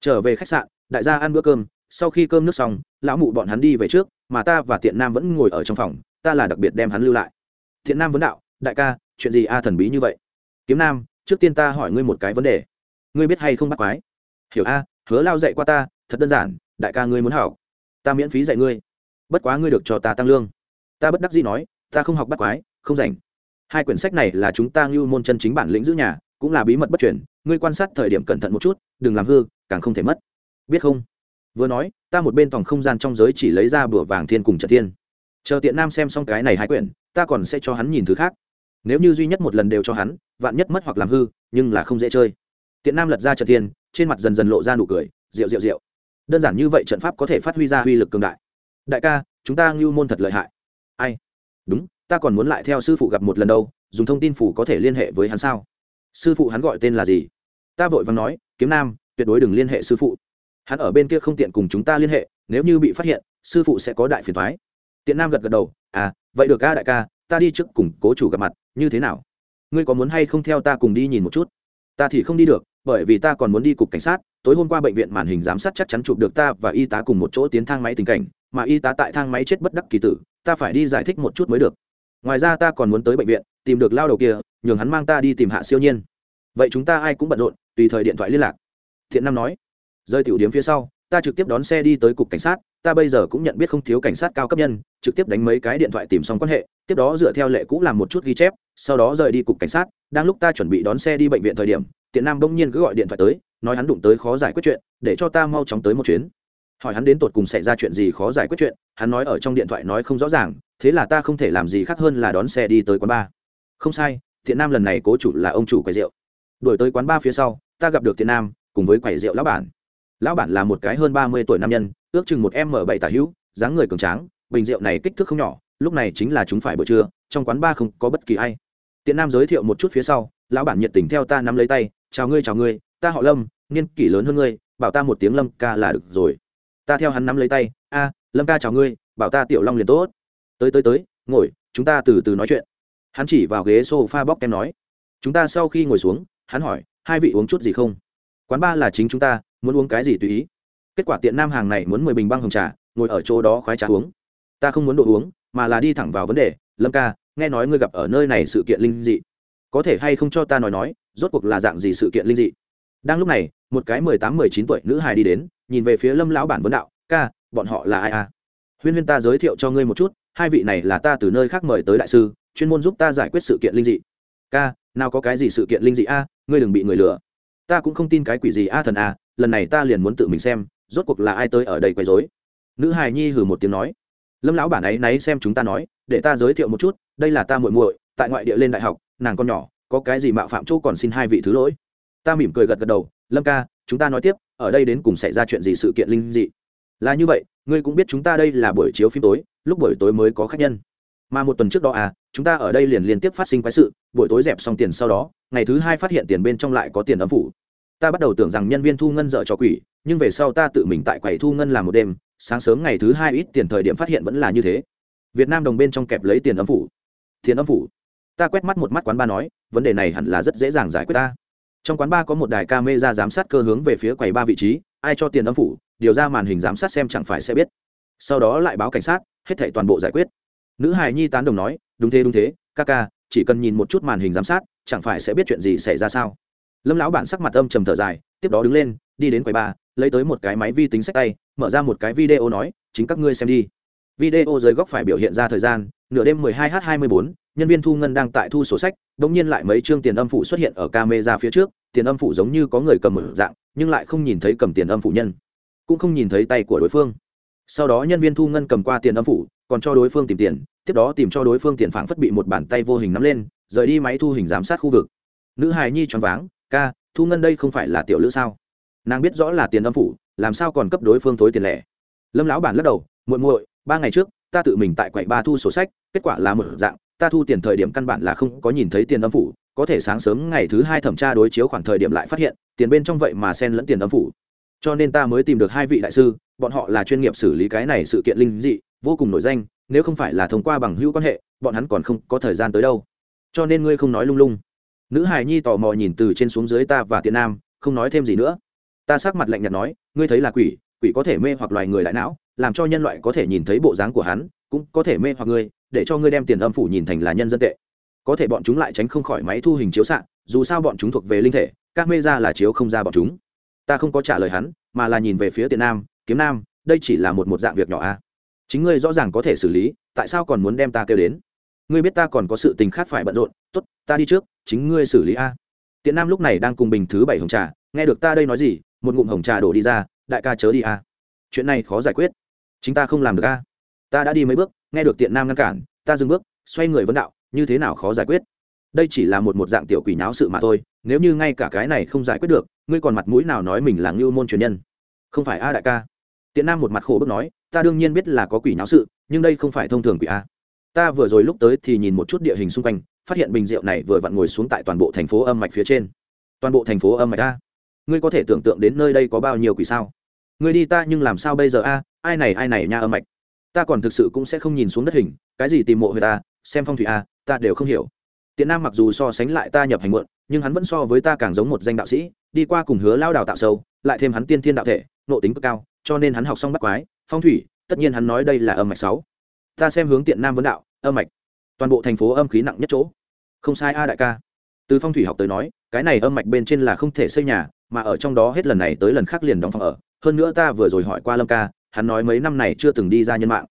trở về khách sạn, đại gia ăn bữa cơm, sau khi cơm nước xong, lão mụ bọn hắn đi về trước, mà ta và tiện nam vẫn ngồi ở trong phòng, ta là đặc biệt đem hắn lưu lại. Thiện nam vấn đạo, đại ca, chuyện gì a thần bí như vậy? Kiếm nam, trước tiên ta hỏi ngươi một cái vấn đề. Ngươi biết hay không bắt quái? Hiểu a, hứa lao dạy qua ta, thật đơn giản, đại ca ngươi muốn học, ta miễn phí dạy ngươi. Bất quá ngươi được cho ta tăng lương. Ta bất đắc dĩ nói, ta không học bắt quái, không rảnh hai quyển sách này là chúng ta ngưu môn chân chính bản lĩnh giữ nhà, cũng là bí mật bất chuyển ngươi quan sát thời điểm cẩn thận một chút, đừng làm hư, càng không thể mất. Biết không? Vừa nói, ta một bên toàn không gian trong giới chỉ lấy ra bửa vàng thiên cùng trận thiên. Chờ tiện nam xem xong cái này hai quyển, ta còn sẽ cho hắn nhìn thứ khác. Nếu như duy nhất một lần đều cho hắn, vạn nhất mất hoặc làm hư, nhưng là không dễ chơi. Tiện nam lật ra trận thiên, trên mặt dần dần lộ ra nụ cười, rượu rượu rượu. Đơn giản như vậy trận pháp có thể phát huy ra uy lực cường đại. Đại ca, chúng ta ngưu môn thật lợi hại. Ai? Đúng ta còn muốn lại theo sư phụ gặp một lần đâu, dùng thông tin phủ có thể liên hệ với hắn sao? Sư phụ hắn gọi tên là gì? Ta vội vàng nói, kiếm nam, tuyệt đối đừng liên hệ sư phụ. Hắn ở bên kia không tiện cùng chúng ta liên hệ, nếu như bị phát hiện, sư phụ sẽ có đại phiền thoái tiện nam gật gật đầu à vậy được ca đại ca, ta đi trước cùng cố chủ gặp mặt, như thế nào? Ngươi có muốn hay không theo ta cùng đi nhìn một chút? Ta thì không đi được, bởi vì ta còn muốn đi cục cảnh sát, tối hôm qua bệnh viện màn hình giám sát chắc chắn chụp được ta và y tá cùng một chỗ tiến thang máy tình cảnh, mà y tá tại thang máy chết bất đắc kỳ tử, ta phải đi giải thích một chút mới được ngoài ra ta còn muốn tới bệnh viện, tìm được lao đầu kia, nhường hắn mang ta đi tìm hạ siêu nhiên. Vậy chúng ta ai cũng bận rộn, tùy thời điện thoại liên lạc. Thiện nam nói. Rơi tiểu điếm phía sau, ta trực tiếp đón xe đi tới cục cảnh sát, ta bây giờ cũng nhận biết không thiếu cảnh sát cao cấp nhân, trực tiếp đánh mấy cái điện thoại tìm xong quan hệ, tiếp đó dựa theo lệ cũ làm một chút ghi chép, sau đó rời đi cục cảnh sát, đang lúc ta chuẩn bị đón xe đi bệnh viện thời điểm tiện nam bỗng nhiên cứ gọi điện thoại tới, nói hắn đụng tới khó giải quyết chuyện, để cho ta mau chóng tới một chuyến hỏi hắn đến tột cùng xảy ra chuyện gì khó giải quyết chuyện, hắn nói ở trong điện thoại nói không rõ ràng, thế là ta không thể làm gì khác hơn là đón xe đi tới quán bar. Không sai, thiện nam lần này cố chủ là ông chủ quầy rượu. Đuổi tới quán bar phía sau, ta gặp được thiện nam, cùng với quầy rượu lão bản. Lão bản là một cái hơn ba mươi tuổi nam nhân, ước chừng một m bảy tả hữu, dáng người cường tráng, bình rượu này kích thước không nhỏ, lúc này chính là chúng phải buổi trưa, trong quán bar không có bất kỳ ai. Tiện nam giới thiệu một chút phía sau, lão bản nhiệt tình theo ta nắm lấy tay, chào ngươi chào ngươi, ta họ lâm, niên kỷ lớn hơn ngươi, bảo ta một tiếng lâm ca là được rồi ta theo hắn nắm lấy tay, a, lâm ca chào ngươi, bảo ta tiểu long liền tốt. Tới tới tới, ngồi, chúng ta từ từ nói chuyện. Hắn chỉ vào ghế s o f a bóc kem nói. Chúng ta sau khi ngồi xuống, hắn hỏi, hai vị uống chút gì không? Quán ba là chính chúng ta, muốn uống cái gì tùy ý. Kết quả tiện nam hàng này muốn mười bình băng hồng trà, ngồi ở chỗ đó khoái trà uống. Ta không muốn đồ uống, mà là đi thẳng vào vấn đề, lâm ca, nghe nói ngươi gặp ở nơi này sự kiện linh dị. Có thể hay không cho ta nói nói, rốt cuộc là dạng gì sự kiện linh dị? Đang lúc này, một cái mười tám, mười chín tuổi nữ hài đi đến, nhìn về phía lâm lão bản vấn đạo, ca, bọn họ là ai à? Huyên huyên ta giới thiệu cho ngươi một chút, hai vị này là ta từ nơi khác mời tới đại sư, chuyên môn giúp ta giải quyết sự kiện linh dị. Ca, nào có cái gì sự kiện linh dị a, ngươi đừng bị người lừa. Ta cũng không tin cái quỷ gì a thần a, lần này ta liền muốn tự mình xem, rốt cuộc là ai tới ở đây quấy rối. Nữ hài nhi hừ một tiếng nói. Lâm lão bản ấy náy xem chúng ta nói, để ta giới thiệu một chút, đây là ta muội muội, tại ngoại địa lên đại học, nàng con nhỏ, có cái gì mạo phạm chỗ còn xin hai vị thứ lỗi ta mỉm cười gật gật đầu, lâm ca, chúng ta nói tiếp, ở đây đến cùng xảy ra chuyện gì, sự kiện linh dị? Là như vậy, ngươi cũng biết chúng ta đây là buổi chiếu phim tối, lúc buổi tối mới có khách nhân. Mà một tuần trước đó à chúng ta ở đây liền liên tiếp phát sinh quái sự, buổi tối dẹp xong tiền sau đó, ngày thứ hai phát hiện tiền bên trong lại có tiền ấm phủ. Ta bắt đầu tưởng rằng nhân viên thu ngân dợ cho quỷ, nhưng về sau ta tự mình tại quầy thu ngân làm một đêm, sáng sớm ngày thứ hai ít tiền thời điểm phát hiện vẫn là như thế. Việt nam đồng bên trong kẹp lấy tiền âm phủ. Tiền âm phủ. Ta quét mắt một mắt quán ba nói, vấn đề này hẳn là rất dễ dàng giải quyết ta trong quán ba có một đài camera giám sát cơ hướng về phía quầy ba vị trí, ai cho tiền âm phủ, điều ra màn hình giám sát xem chẳng phải sẽ biết. Sau đó lại báo cảnh sát, hết thảy toàn bộ giải quyết. Nữ hài nhi tán đồng nói, đúng thế đúng thế, ca ca, chỉ cần nhìn một chút màn hình giám sát, chẳng phải sẽ biết chuyện gì xảy ra sao? Lâm lão bản sắc mặt âm trầm thở dài, tiếp đó đứng lên, đi đến quầy ba lấy tới một cái máy vi tính sách tay, mở ra một cái video nói, chính các ngươi xem đi. Video dưới góc phải biểu hiện ra thời gian, nửa đêm 12 h 24 nhân viên thu ngân đang tại thu sổ sách đ ỗ n g nhiên lại mấy chương tiền âm phụ xuất hiện ở camera phía trước, tiền âm phụ giống như có người cầm một dạng, nhưng lại không nhìn thấy cầm tiền âm phụ nhân, cũng không nhìn thấy tay của đối phương. Sau đó nhân viên thu ngân cầm qua tiền âm phụ, còn cho đối phương tìm tiền, tiếp đó tìm cho đối phương tiền phản phất bị một bàn tay vô hình nắm lên, rời đi máy thu hình giám sát khu vực. Nữ hài nhi choáng váng, ca, thu ngân đây không phải là tiểu lữ sao? Nàng biết rõ là tiền âm phủ làm sao còn cấp đối phương thối tiền lẻ? Lâm lão bản lắc đầu, muội muội, ba ngày trước, ta tự mình tại quầy ba thu sổ sách, kết quả là một dạng ta thu tiền thời điểm căn bản là không có nhìn thấy tiền âm phủ, có thể sáng sớm ngày thứ hai thẩm tra đối chiếu khoảng thời điểm lại phát hiện, tiền bên trong vậy mà xen lẫn tiền âm phủ. Cho nên ta mới tìm được hai vị đại sư, bọn họ là chuyên nghiệp xử lý cái này sự kiện linh dị, vô cùng nổi danh, nếu không phải là thông qua bằng hữu quan hệ, bọn hắn còn không có thời gian tới đâu. Cho nên ngươi không nói lung lung. Nữ hài nhi tò mò nhìn từ trên xuống dưới ta và tiện nam, không nói thêm gì nữa. Ta sắc mặt lạnh nhạt nói, ngươi thấy là quỷ quỷ có thể mê hoặc loài người đại não, làm cho nhân loại có thể nhìn thấy bộ dáng của hắn, cũng có thể mê hoặc ngươi để cho ngươi đem tiền âm phủ nhìn thành là nhân dân tệ. Có thể bọn chúng lại tránh không khỏi máy thu hình chiếu xạ dù sao bọn chúng thuộc về linh thể, các mê ra là chiếu không ra bọn chúng. Ta không có trả lời hắn, mà là nhìn về phía tiền nam, kiếm nam, đây chỉ là một một dạng việc nhỏ a. Chính ngươi rõ ràng có thể xử lý, tại sao còn muốn đem ta kêu đến? Ngươi biết ta còn có sự tình khác phải bận rộn, tốt, ta đi trước, chính ngươi xử lý a. Tiện nam lúc này đang cùng bình thứ bảy hồng trà, nghe được ta đây nói gì, một ngụm hồng trà đổ đi ra, đại ca chớ đi a. Chuyện này khó giải quyết, chính ta không làm được a. Ta đã đi mấy bước nghe được tiện nam ngăn cản, ta dừng bước, xoay người vấn đạo, như thế nào khó giải quyết? Đây chỉ là một một dạng tiểu quỷ náo sự mà thôi, nếu như ngay cả cái này không giải quyết được, ngươi còn mặt mũi nào nói mình là ngưu môn truyền nhân? Không phải a đại ca. Tiện nam một mặt khổ bức nói, ta đương nhiên biết là có quỷ náo sự, nhưng đây không phải thông thường quỷ a. Ta vừa rồi lúc tới thì nhìn một chút địa hình xung quanh, phát hiện bình rượu này vừa vặn ngồi xuống tại toàn bộ thành phố âm mạch phía trên. Toàn bộ thành phố âm mạch a? Ngươi có thể tưởng tượng đến nơi đây có bao nhiêu quỷ sao? Ngươi đi ta nhưng làm sao bây giờ a? Ai này ai này nha âm mạch? Ta còn thực sự cũng sẽ không nhìn xuống đất hình, cái gì tìm mộ người ta, xem phong thủy a, ta đều không hiểu. Tiện nam mặc dù so sánh lại ta nhập hành muộn, nhưng hắn vẫn so với ta càng giống một danh đạo sĩ, đi qua cùng hứa lao đào tạo sâu, lại thêm hắn tiên thiên đạo thể, nộ tính cực cao, cho nên hắn học xong bắt quái, phong thủy, tất nhiên hắn nói đây là âm mạch sáu. Ta xem hướng tiện nam vấn đạo, âm mạch. Toàn bộ thành phố âm khí nặng nhất chỗ. Không sai a đại ca. Từ phong thủy học tới nói, cái này âm mạch bên trên là không thể xây nhà, mà ở trong đó hết lần này tới lần khác liền đóng phòng ở. Hơn nữa ta vừa rồi hỏi qua lâm ca hắn nói mấy năm này chưa từng đi ra nhân mạng.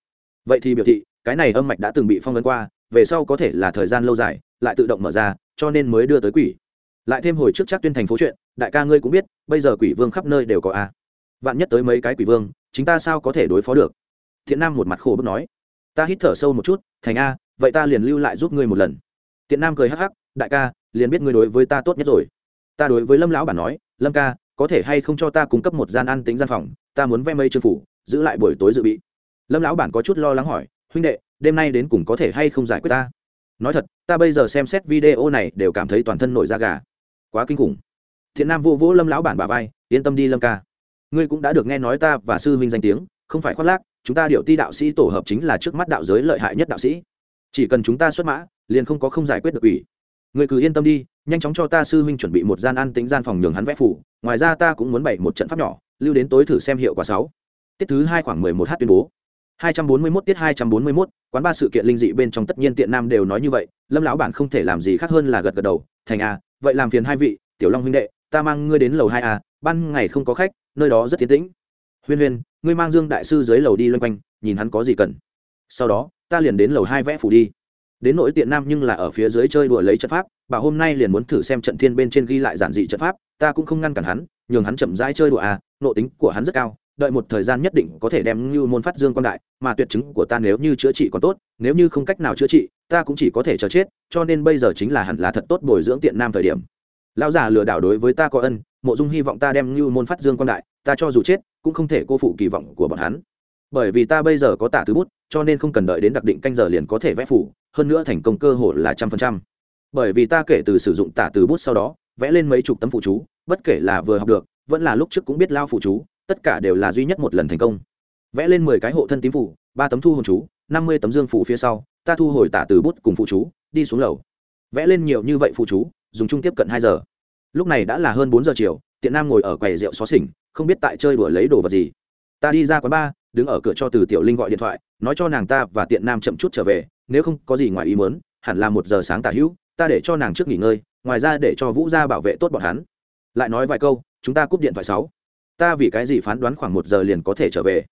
Vậy thì biểu thị, cái này âm mạch đã từng bị phong vấn qua, về sau có thể là thời gian lâu dài, lại tự động mở ra, cho nên mới đưa tới quỷ. Lại thêm hồi trước chắc tuyên thành phố chuyện, đại ca ngươi cũng biết, bây giờ quỷ vương khắp nơi đều có a. Vạn nhất tới mấy cái quỷ vương chúng ta sao có thể đối phó được? Thiện nam một mặt khổ bức nói. Ta hít thở sâu một chút, thành a, vậy ta liền lưu lại giúp ngươi một lần. Tiện nam cười hắc hắc, đại ca, liền biết ngươi đối với ta tốt nhất rồi. Ta đối với lâm lão bản nói, lâm ca, có thể hay không cho ta cung cấp một gian ăn tính gian phòng, ta muốn vẽ mây chương phủ giữ lại buổi tối dự bị. Lâm lão bản có chút lo lắng hỏi, huynh đệ, đêm nay đến cùng có thể hay không giải quyết ta? Nói thật, ta bây giờ xem xét video này đều cảm thấy toàn thân nổi da gà. Quá kinh khủng. Thiện nam vô vỗ lâm lão bản bà vai, yên tâm đi lâm ca. Ngươi cũng đã được nghe nói ta và sư huynh danh tiếng, không phải khoác lác, chúng ta điệu ti đạo sĩ tổ hợp chính là trước mắt đạo giới lợi hại nhất đạo sĩ. Chỉ cần chúng ta xuất mã, liền không có không giải quyết được ủy. Người cứ yên tâm đi, nhanh chóng cho ta sư huynh chuẩn bị một gian ăn tính gian phòng nhường hắn vẽ phủ, ngoài ra ta cũng muốn bày một trận pháp nhỏ, lưu đến tối thử xem hiệu quả sáu tiết thứ hai khoảng mười một h tuyên bố. Hai trăm bốn mươi 241 tiết hai trăm bốn mươi 241, quán ba sự kiện linh dị bên trong tất nhiên tiện nam đều nói như vậy lâm lão bản không thể làm gì khác hơn là gật gật đầu thành a vậy làm phiền hai vị tiểu long huynh đệ ta mang ngươi đến lầu hai a ban ngày không có khách nơi đó rất tiến tĩnh. Huyên huyên ngươi mang dương đại sư dưới lầu đi loanh quanh nhìn hắn có gì cần. Sau đó ta liền đến lầu hai vẽ phủ đi. Đến nỗi tiện nam nhưng là ở phía dưới chơi đùa lấy trận pháp bà hôm nay liền muốn thử xem trận thiên bên trên ghi lại giản dị trận pháp ta cũng không ngăn cản hắn nhường hắn chậm rãi chơi đùa à nộ tính của hắn rất cao đợi một thời gian nhất định có thể đem như môn phát dương quan đại, mà tuyệt chứng của ta nếu như chữa trị còn tốt, nếu như không cách nào chữa trị, ta cũng chỉ có thể chờ chết, cho nên bây giờ chính là hẳn là thật tốt bồi dưỡng tiện nam thời điểm. Lão già lừa đảo đối với ta có ân, mộ dung hy vọng ta đem như môn phát dương quan đại, ta cho dù chết, cũng không thể cô phụ kỳ vọng của bọn hắn. Bởi vì ta bây giờ có tả thứ bút, cho nên không cần đợi đến đặc định canh giờ liền có thể vẽ phủ, hơn nữa thành công cơ hội là trăm phần trăm. Bởi vì ta kể từ sử dụng tả từ bút sau đó, vẽ lên mấy chục tấm phụ chú, bất kể là vừa học được, vẫn là lúc trước cũng biết lao phụ chú tất cả đều là duy nhất một lần thành công. Vẽ lên mười cái hộ thân tím phủ, ba tấm thu hồn chú, năm mươi tấm dương phủ phía sau, ta thu hồi tả từ bút cùng phụ chú, đi xuống lầu. Vẽ lên nhiều như vậy phụ chú, dùng chung tiếp cận hai giờ. Lúc này đã là hơn bốn giờ chiều, tiện nam ngồi ở quầy rượu xó xỉnh, không biết tại chơi đùa lấy đồ vật gì. Ta đi ra quán bar đứng ở cửa cho từ tiểu linh gọi điện thoại, nói cho nàng ta và tiện nam chậm chút trở về, nếu không có gì ngoài ý mớn hẳn là một giờ sáng tả hữu, ta để cho nàng trước nghỉ ngơi, ngoài ra để cho vũ gia bảo vệ tốt bọn hắn. Lại nói vài câu, chúng ta cúp điện thoại sáu ta vì cái gì phán đoán khoảng một giờ liền có thể trở về?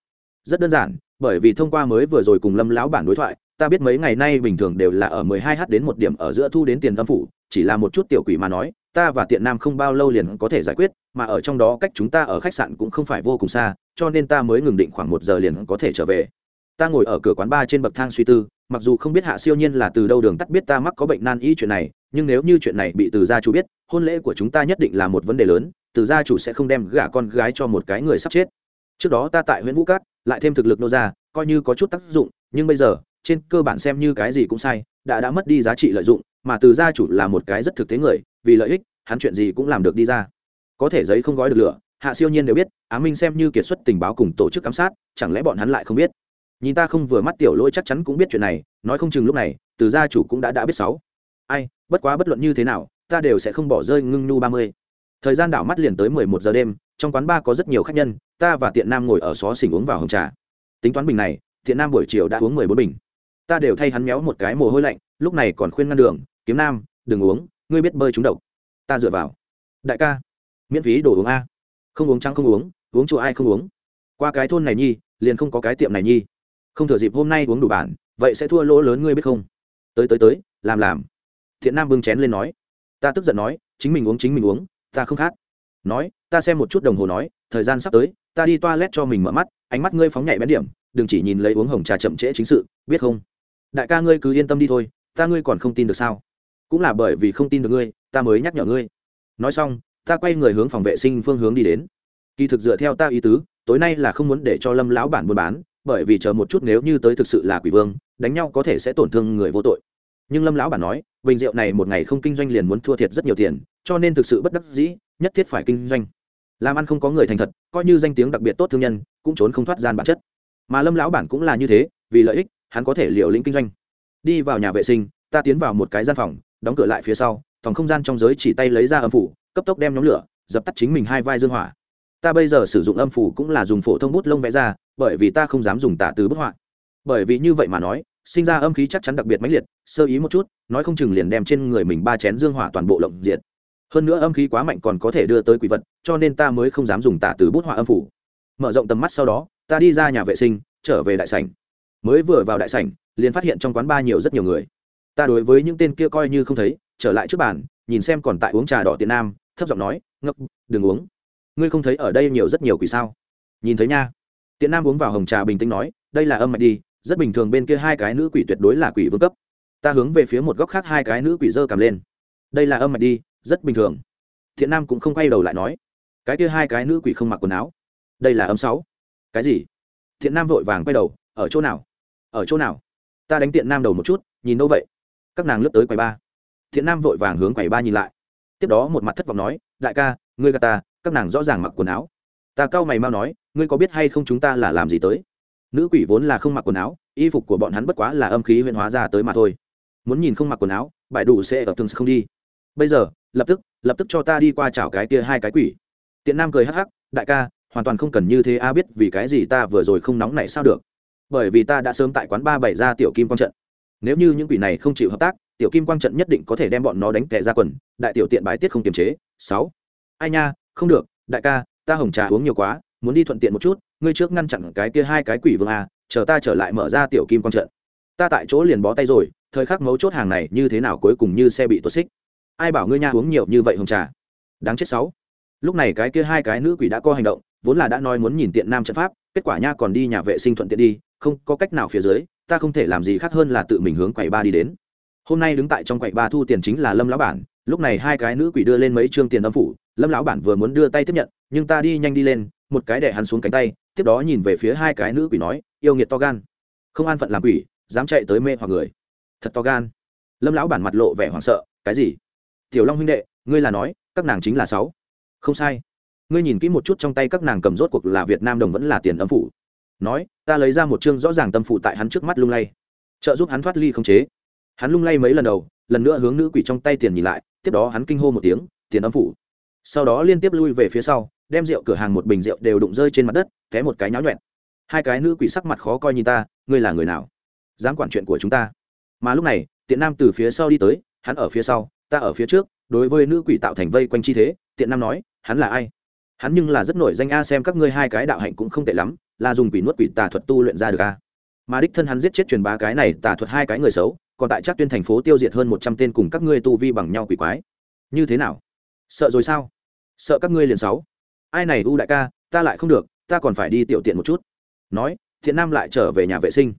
Rất đơn giản, bởi vì thông qua mới vừa rồi cùng lâm lão bản đối thoại, ta biết mấy ngày nay bình thường đều là ở 12 h đến một điểm ở giữa thu đến tiền âm phủ, chỉ là một chút tiểu quỷ mà nói, ta và tiện nam không bao lâu liền có thể giải quyết, mà ở trong đó cách chúng ta ở khách sạn cũng không phải vô cùng xa, cho nên ta mới ngừng định khoảng một giờ liền có thể trở về. Ta ngồi ở cửa quán ba trên bậc thang suy tư, mặc dù không biết hạ siêu nhiên là từ đâu đường tắt biết ta mắc có bệnh nan y chuyện này nhưng nếu như chuyện này bị từ gia chủ biết, hôn lễ của chúng ta nhất định là một vấn đề lớn, từ gia chủ sẽ không đem gả con gái cho một cái người sắp chết. Trước đó ta tại huyện vũ cát, lại thêm thực lực nô ra coi như có chút tác dụng, nhưng bây giờ, trên cơ bản xem như cái gì cũng sai, đã đã mất đi giá trị lợi dụng, mà từ gia chủ là một cái rất thực tế người, vì lợi ích, hắn chuyện gì cũng làm được đi ra. Có thể giấy không gói được lửa, hạ siêu nhiên đều biết, á minh xem như kiệt xuất tình báo cùng tổ chức ám sát, chẳng lẽ bọn hắn lại không biết? Nhìn ta không vừa mắt tiểu lỗi chắc chắn cũng biết chuyện này, nói không chừng lúc này, từ gia chủ cũng đã đã biết sáu ai, bất quá bất luận như thế nào, ta đều sẽ không bỏ rơi ngưng nhu ba mươi. Thời gian đảo mắt liền tới mười một giờ đêm, trong quán ba có rất nhiều khách nhân, ta và tiện nam ngồi ở xó xỉnh uống vào hồng trà. Tính toán bình này, tiện nam buổi chiều đã uống mười bốn bình. Ta đều thay hắn méo một cái mồ hôi lạnh, lúc này còn khuyên ngăn đường, kiếm nam, đừng uống, ngươi biết bơi trúng độc. Ta dựa vào. Đại ca, miễn phí đồ uống a. Không uống trắng không uống uống chùa ai không uống. Qua cái thôn này nhi, liền không có cái tiệm này nhi. Không thừa dịp hôm nay uống đủ bản, vậy sẽ thua lỗ lớn ngươi biết không? Tới tới tới, làm làm thiện nam bưng chén lên nói, ta tức giận nói, chính mình uống, chính mình uống, ta không khát. Nói, ta xem một chút đồng hồ nói, thời gian sắp tới, ta đi toilet cho mình mở mắt, ánh mắt ngươi phóng nhảy bén điểm, đừng chỉ nhìn lấy uống hồng trà chậm trễ chính sự, biết không? Đại ca ngươi cứ yên tâm đi thôi, ta ngươi còn không tin được sao? Cũng là bởi vì không tin được ngươi, ta mới nhắc nhở ngươi. Nói xong, ta quay người hướng phòng vệ sinh phương hướng đi đến. Kỳ thực dựa theo ta ý tứ, tối nay là không muốn để cho lâm lão bản buôn bán, bởi vì chờ một chút nếu như tới thực sự là quỷ vương, đánh nhau có thể sẽ tổn thương người vô tội nhưng lâm lão bản nói, bình rượu này một ngày không kinh doanh liền muốn thua thiệt rất nhiều tiền, cho nên thực sự bất đắc dĩ, nhất thiết phải kinh doanh. Làm ăn không có người thành thật, coi như danh tiếng đặc biệt tốt thương nhân, cũng trốn không thoát gian bản chất. Mà lâm lão bản cũng là như thế, vì lợi ích, hắn có thể liều lĩnh kinh doanh. Đi vào nhà vệ sinh, ta tiến vào một cái gian phòng, đóng cửa lại phía sau thòng không gian trong giới chỉ tay lấy ra âm phủ, cấp tốc đem nhóm lửa, dập tắt chính mình hai vai dương hỏa. Ta bây giờ sử dụng âm phủ cũng là dùng phổ thông bút lông vẽ ra, bởi vì ta không dám dùng tả từ bức họa. Bởi vì như vậy mà nói sinh ra âm khí chắc chắn đặc biệt mãnh liệt, sơ ý một chút, nói không chừng liền đem trên người mình ba chén dương hỏa toàn bộ lộng diệt. Hơn nữa âm khí quá mạnh còn có thể đưa tới quỷ vật, cho nên ta mới không dám dùng tả từ bút họa âm phủ. Mở rộng tầm mắt sau đó, ta đi ra nhà vệ sinh, trở về đại sảnh. Mới vừa vào đại sảnh, liền phát hiện trong quán ba nhiều rất nhiều người. Ta đối với những tên kia coi như không thấy, trở lại trước bàn, nhìn xem còn tại uống trà đỏ tiền nam, thấp giọng nói, ngốc, đừng uống. Ngươi không thấy ở đây nhiều rất nhiều quỷ sao? Nhìn thấy nha. Tiện nam uống vào hồng trà bình tĩnh nói, đây là âm mạch đi rất bình thường bên kia hai cái nữ quỷ tuyệt đối là quỷ vương cấp. Ta hướng về phía một góc khác hai cái nữ quỷ dơ cầm lên. Đây là âm mạch đi, rất bình thường. Thiện nam cũng không quay đầu lại nói. Cái kia hai cái nữ quỷ không mặc quần áo. Đây là âm sáu. Cái gì? Thiện nam vội vàng quay đầu. Ở chỗ nào? Ở chỗ nào? Ta đánh tiện nam đầu một chút, nhìn đâu vậy? Các nàng lướt tới quầy ba. Thiện nam vội vàng hướng quầy ba nhìn lại. Tiếp đó một mặt thất vọng nói, đại ca, ngươi gà ta, các nàng rõ ràng mặc quần áo. Ta cau mày mau nói, ngươi có biết hay không chúng ta là làm gì tới? Nữ quỷ vốn là không mặc quần áo, y phục của bọn hắn bất quá là âm khí huyện hóa ra tới mà thôi. Muốn nhìn không mặc quần áo bại đủ sẽ ở thường không đi. Bây giờ, lập tức lập tức cho ta đi qua chảo cái kia hai cái quỷ. Tiện nam cười hắc hắc, đại ca, hoàn toàn không cần như thế a, biết vì cái gì ta vừa rồi không nóng này sao được. Bởi vì ta đã sớm tại quán ba bảy ra tiểu kim quang trận. Nếu như những quỷ này không chịu hợp tác, tiểu kim quang trận nhất định có thể đem bọn nó đánh tệ ra quần, đại tiểu tiện bái tiết không kiềm chế. Sáu. Ai nha, không được, đại ca, ta hồng trà uống nhiều quá, muốn đi thuận tiện một chút ngươi trước ngăn chặn cái kia hai cái quỷ vương a, chờ ta trở lại mở ra tiểu kim quang trận. Ta tại chỗ liền bó tay rồi, thời khắc mấu chốt hàng này như thế nào cuối cùng như xe bị tuột xích. Ai bảo ngươi nha uống nhiều như vậy hồng trà. Đáng chết sáu. Lúc này cái kia hai cái nữ quỷ đã có hành động, vốn là đã nói muốn nhìn tiện nam trận pháp, kết quả nha còn đi nhà vệ sinh thuận tiện đi, không có cách nào phía dưới, ta không thể làm gì khác hơn là tự mình hướng quầy ba đi đến. Hôm nay đứng tại trong quầy ba thu tiền chính là lâm lão bản, lúc này hai cái nữ quỷ đưa lên mấy trương tiền âm phủ, lâm lão bản vừa muốn đưa tay tiếp nhận, nhưng ta đi nhanh đi lên, một cái đẻ hắn xuống cánh tay tiếp đó nhìn về phía hai cái nữ quỷ nói, yêu nghiệt to gan, không an phận làm quỷ, dám chạy tới mê hoặc người. Thật to gan. Lâm lão bản mặt lộ vẻ hoảng sợ, cái gì? Tiểu long huynh đệ, ngươi là nói, các nàng chính là sáu. Không sai. Ngươi nhìn kỹ một chút trong tay các nàng cầm rốt cuộc là việt nam đồng vẫn là tiền âm phủ. Nói, ta lấy ra một chương rõ ràng tâm phụ tại hắn trước mắt lung lay, trợ giúp hắn thoát ly không chế. Hắn lung lay mấy lần đầu, lần nữa hướng nữ quỷ trong tay tiền nhìn lại, tiếp đó hắn kinh hô một tiếng, tiền âm phủ. Sau đó liên tiếp lui về phía sau đem rượu cửa hàng một bình rượu đều đụng rơi trên mặt đất, té một cái nháo nhuẹn hai cái nữ quỷ sắc mặt khó coi nhìn ta, ngươi là người nào? Dám quản chuyện của chúng ta. Mà lúc này, tiện nam từ phía sau đi tới, hắn ở phía sau, ta ở phía trước, đối với nữ quỷ tạo thành vây quanh chi thế, tiện nam nói, hắn là ai? Hắn nhưng là rất nổi danh a xem các ngươi hai cái đạo hạnh cũng không tệ lắm, là dùng quỷ nuốt quỷ tà thuật tu luyện ra được a. Mà đích thân hắn giết chết truyền bá cái này tà thuật hai cái người xấu, còn tại chắc tuyên thành phố tiêu diệt hơn một trăm tên cùng các ngươi tu vi bằng nhau quỷ quái. Như thế nào? Sợ rồi sao? Sợ các ngươi liền sáu ai này u đại ca, ta lại không được, ta còn phải đi tiểu tiện một chút. Nói, thiện nam lại trở về nhà vệ sinh.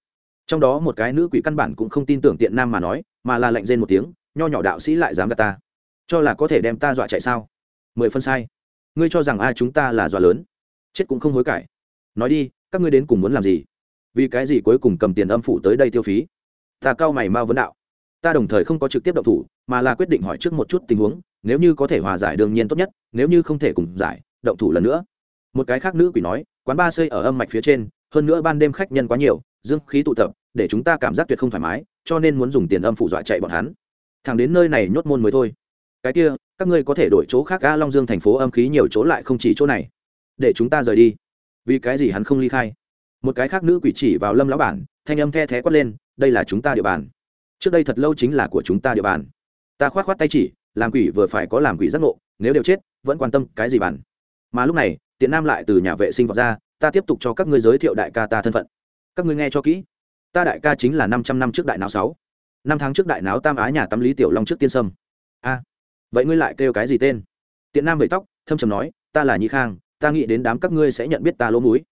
Trong đó một cái nữ quỷ căn bản cũng không tin tưởng tiện nam mà nói, mà là lạnh rên một tiếng, nho nhỏ đạo sĩ lại dám gạt ta. Cho là có thể đem ta dọa chạy sao? Mười phân sai. Ngươi cho rằng ai chúng ta là dọa lớn? Chết cũng không hối cải. Nói đi, các ngươi đến cùng muốn làm gì? Vì cái gì cuối cùng cầm tiền âm phủ tới đây tiêu phí? Ta cao mày mau vấn đạo. Ta đồng thời không có trực tiếp động thủ, mà là quyết định hỏi trước một chút tình huống, nếu như có thể hòa giải đương nhiên tốt nhất, nếu như không thể cùng giải động thủ lần nữa. Một cái khác nữ quỷ nói, quán ba xây ở âm mạch phía trên, hơn nữa ban đêm khách nhân quá nhiều, dương khí tụ tập, để chúng ta cảm giác tuyệt không thoải mái, cho nên muốn dùng tiền âm phụ dọa chạy bọn hắn. Thẳng đến nơi này nhốt môn mới thôi. Cái kia, các ngươi có thể đổi chỗ khác ga long dương thành phố âm khí nhiều chỗ lại không chỉ chỗ này. Để chúng ta rời đi. Vì cái gì hắn không ly khai? Một cái khác nữ quỷ chỉ vào lâm lão bản, thanh âm the thé quát lên, đây là chúng ta địa bàn. Trước đây thật lâu chính là của chúng ta địa bàn. Ta khoát khoát tay chỉ, làm quỷ vừa phải có làm quỷ giác ngộ, nếu đều chết, vẫn quan tâm cái gì bản mà lúc này, tiện nam lại từ nhà vệ sinh vọt ra, ta tiếp tục cho các ngươi giới thiệu đại ca ta thân phận. Các ngươi nghe cho kỹ. Ta đại ca chính là năm trăm năm trước đại não sáu. Năm tháng trước đại não tam á nhà tâm lý tiểu long trước tiên sâm. A, vậy ngươi lại kêu cái gì tên? Tiện nam vẩy tóc, thâm trầm nói, ta là nhị khang, ta nghĩ đến đám các ngươi sẽ nhận biết ta lỗ múi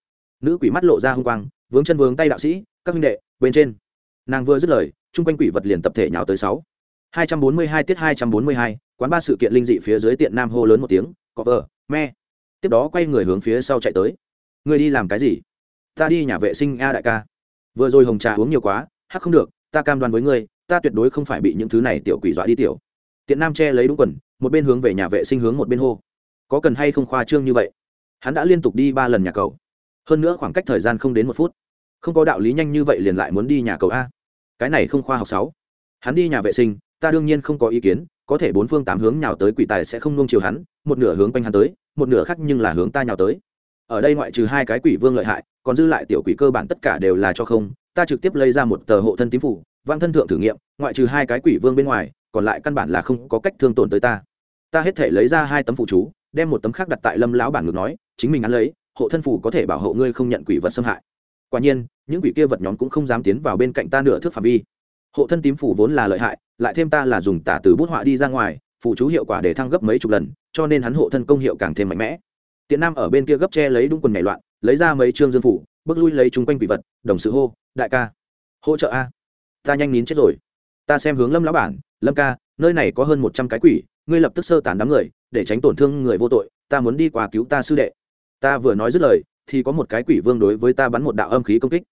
nữ quỷ mắt lộ ra h u n g quang, vướng chân vướng tay đạo sĩ, các huynh đệ, bên trên. Nàng vừa dứt lời, chung quanh quỷ vật liền tập thể nhào tới sáu. Hai trăm bốn mươi hai tiết hai trăm bốn mươi hai, quán ba sự kiện linh dị phía dưới tiện nam hô lớn một tiếng có vờ me tiếp đó quay người hướng phía sau chạy tới. Ngươi đi làm cái gì? Ta đi nhà vệ sinh a đại ca. Vừa rồi hồng trà uống nhiều quá, hắc không được, ta cam đoan với ngươi, ta tuyệt đối không phải bị những thứ này tiểu quỷ dọa đi tiểu. Tiện nam che lấy đúng quần, một bên hướng về nhà vệ sinh hướng một bên hô. Có cần hay không khoa trương như vậy? Hắn đã liên tục đi ba lần nhà cầu. Hơn nữa khoảng cách thời gian không đến một phút. Không có đạo lý nhanh như vậy liền lại muốn đi nhà cầu a. Cái này không khoa học sáu. Hắn đi nhà vệ sinh, ta đương nhiên không có ý kiến, có thể bốn phương tám hướng nào tới quỷ tài sẽ không nung chiều hắn, một nửa hướng quanh hắn tới một nửa khác nhưng là hướng ta nhào tới. Ở đây ngoại trừ hai cái quỷ vương lợi hại, còn dư lại tiểu quỷ cơ bản tất cả đều là cho không. Ta trực tiếp lấy ra một tờ hộ thân tím phủ vang thân thượng thử nghiệm, ngoại trừ hai cái quỷ vương bên ngoài, còn lại căn bản là không có cách thương tổn tới ta. Ta hết thể lấy ra hai tấm phụ chú, đem một tấm khác đặt tại lâm lão bản ngược nói, chính mình ăn lấy, hộ thân phủ có thể bảo hộ ngươi không nhận quỷ vật xâm hại. Quả nhiên, những quỷ kia vật nhóm cũng không dám tiến vào bên cạnh ta nửa thước phạm vi. Hộ thân tím phủ vốn là lợi hại, lại thêm ta là dùng tả từ bút họa đi ra ngoài phụ chú hiệu quả để thăng gấp mấy chục lần cho nên hắn hộ thân công hiệu càng thêm mạnh mẽ. Tiện nam ở bên kia gấp che lấy đúng quần nhảy loạn, lấy ra mấy trương dương phủ, bước lui lấy chúng quanh quỷ vật, đồng sự hô, đại ca, hỗ trợ a. Ta nhanh nín chết rồi. Ta xem hướng lâm lão bản, lâm ca, nơi này có hơn một trăm cái quỷ, ngươi lập tức sơ tán đám người, để tránh tổn thương người vô tội. Ta muốn đi qua cứu ta sư đệ. Ta vừa nói dứt lời, thì có một cái quỷ vương đối với ta bắn một đạo âm khí công kích.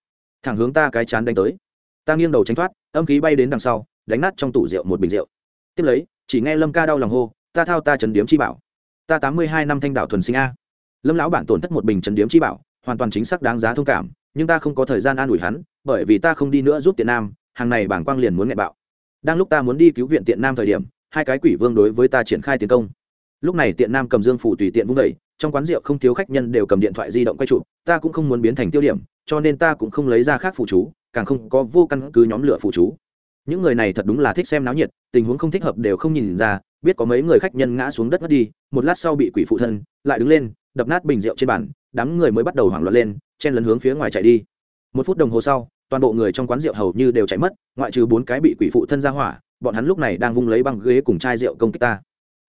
Thẳng hướng ta cái chán đánh tới. Ta nghiêng đầu tránh thoát, âm khí bay đến đằng sau, đánh nát trong tủ rượu một bình rượu. Tiếp lấy, chỉ nghe lâm ca đau lòng hô ta thao ta trấn điếm chi bảo. Ta tám mươi hai năm thanh đạo thuần sinh a. Lâm lão bản tổn thất một bình trấn điếm chi bảo hoàn toàn chính xác đáng giá thông cảm nhưng ta không có thời gian an ủi hắn bởi vì ta không đi nữa giúp tiện nam hàng này bảng quang liền muốn nghẹn bạo. Đang lúc ta muốn đi cứu viện tiện nam thời điểm hai cái quỷ vương đối với ta triển khai tiến công. Lúc này tiện nam cầm dương phủ tùy tiện vung đẩy, trong quán rượu không thiếu khách nhân đều cầm điện thoại di động quay chụp ta cũng không muốn biến thành tiêu điểm cho nên ta cũng không lấy ra khác phụ chú càng không có vô căn cứ nhóm lửa phụ chú. Những người này thật đúng là thích xem náo nhiệt tình huống không thích hợp đều không nhìn ra biết có mấy người khách nhân ngã xuống đất mất đi, một lát sau bị quỷ phụ thân lại đứng lên, đập nát bình rượu trên bàn, đám người mới bắt đầu hoảng loạn lên, chen lấn hướng phía ngoài chạy đi. Một phút đồng hồ sau, toàn bộ người trong quán rượu hầu như đều chạy mất, ngoại trừ bốn cái bị quỷ phụ thân ra hỏa, bọn hắn lúc này đang vung lấy băng ghế cùng chai rượu công kích ta.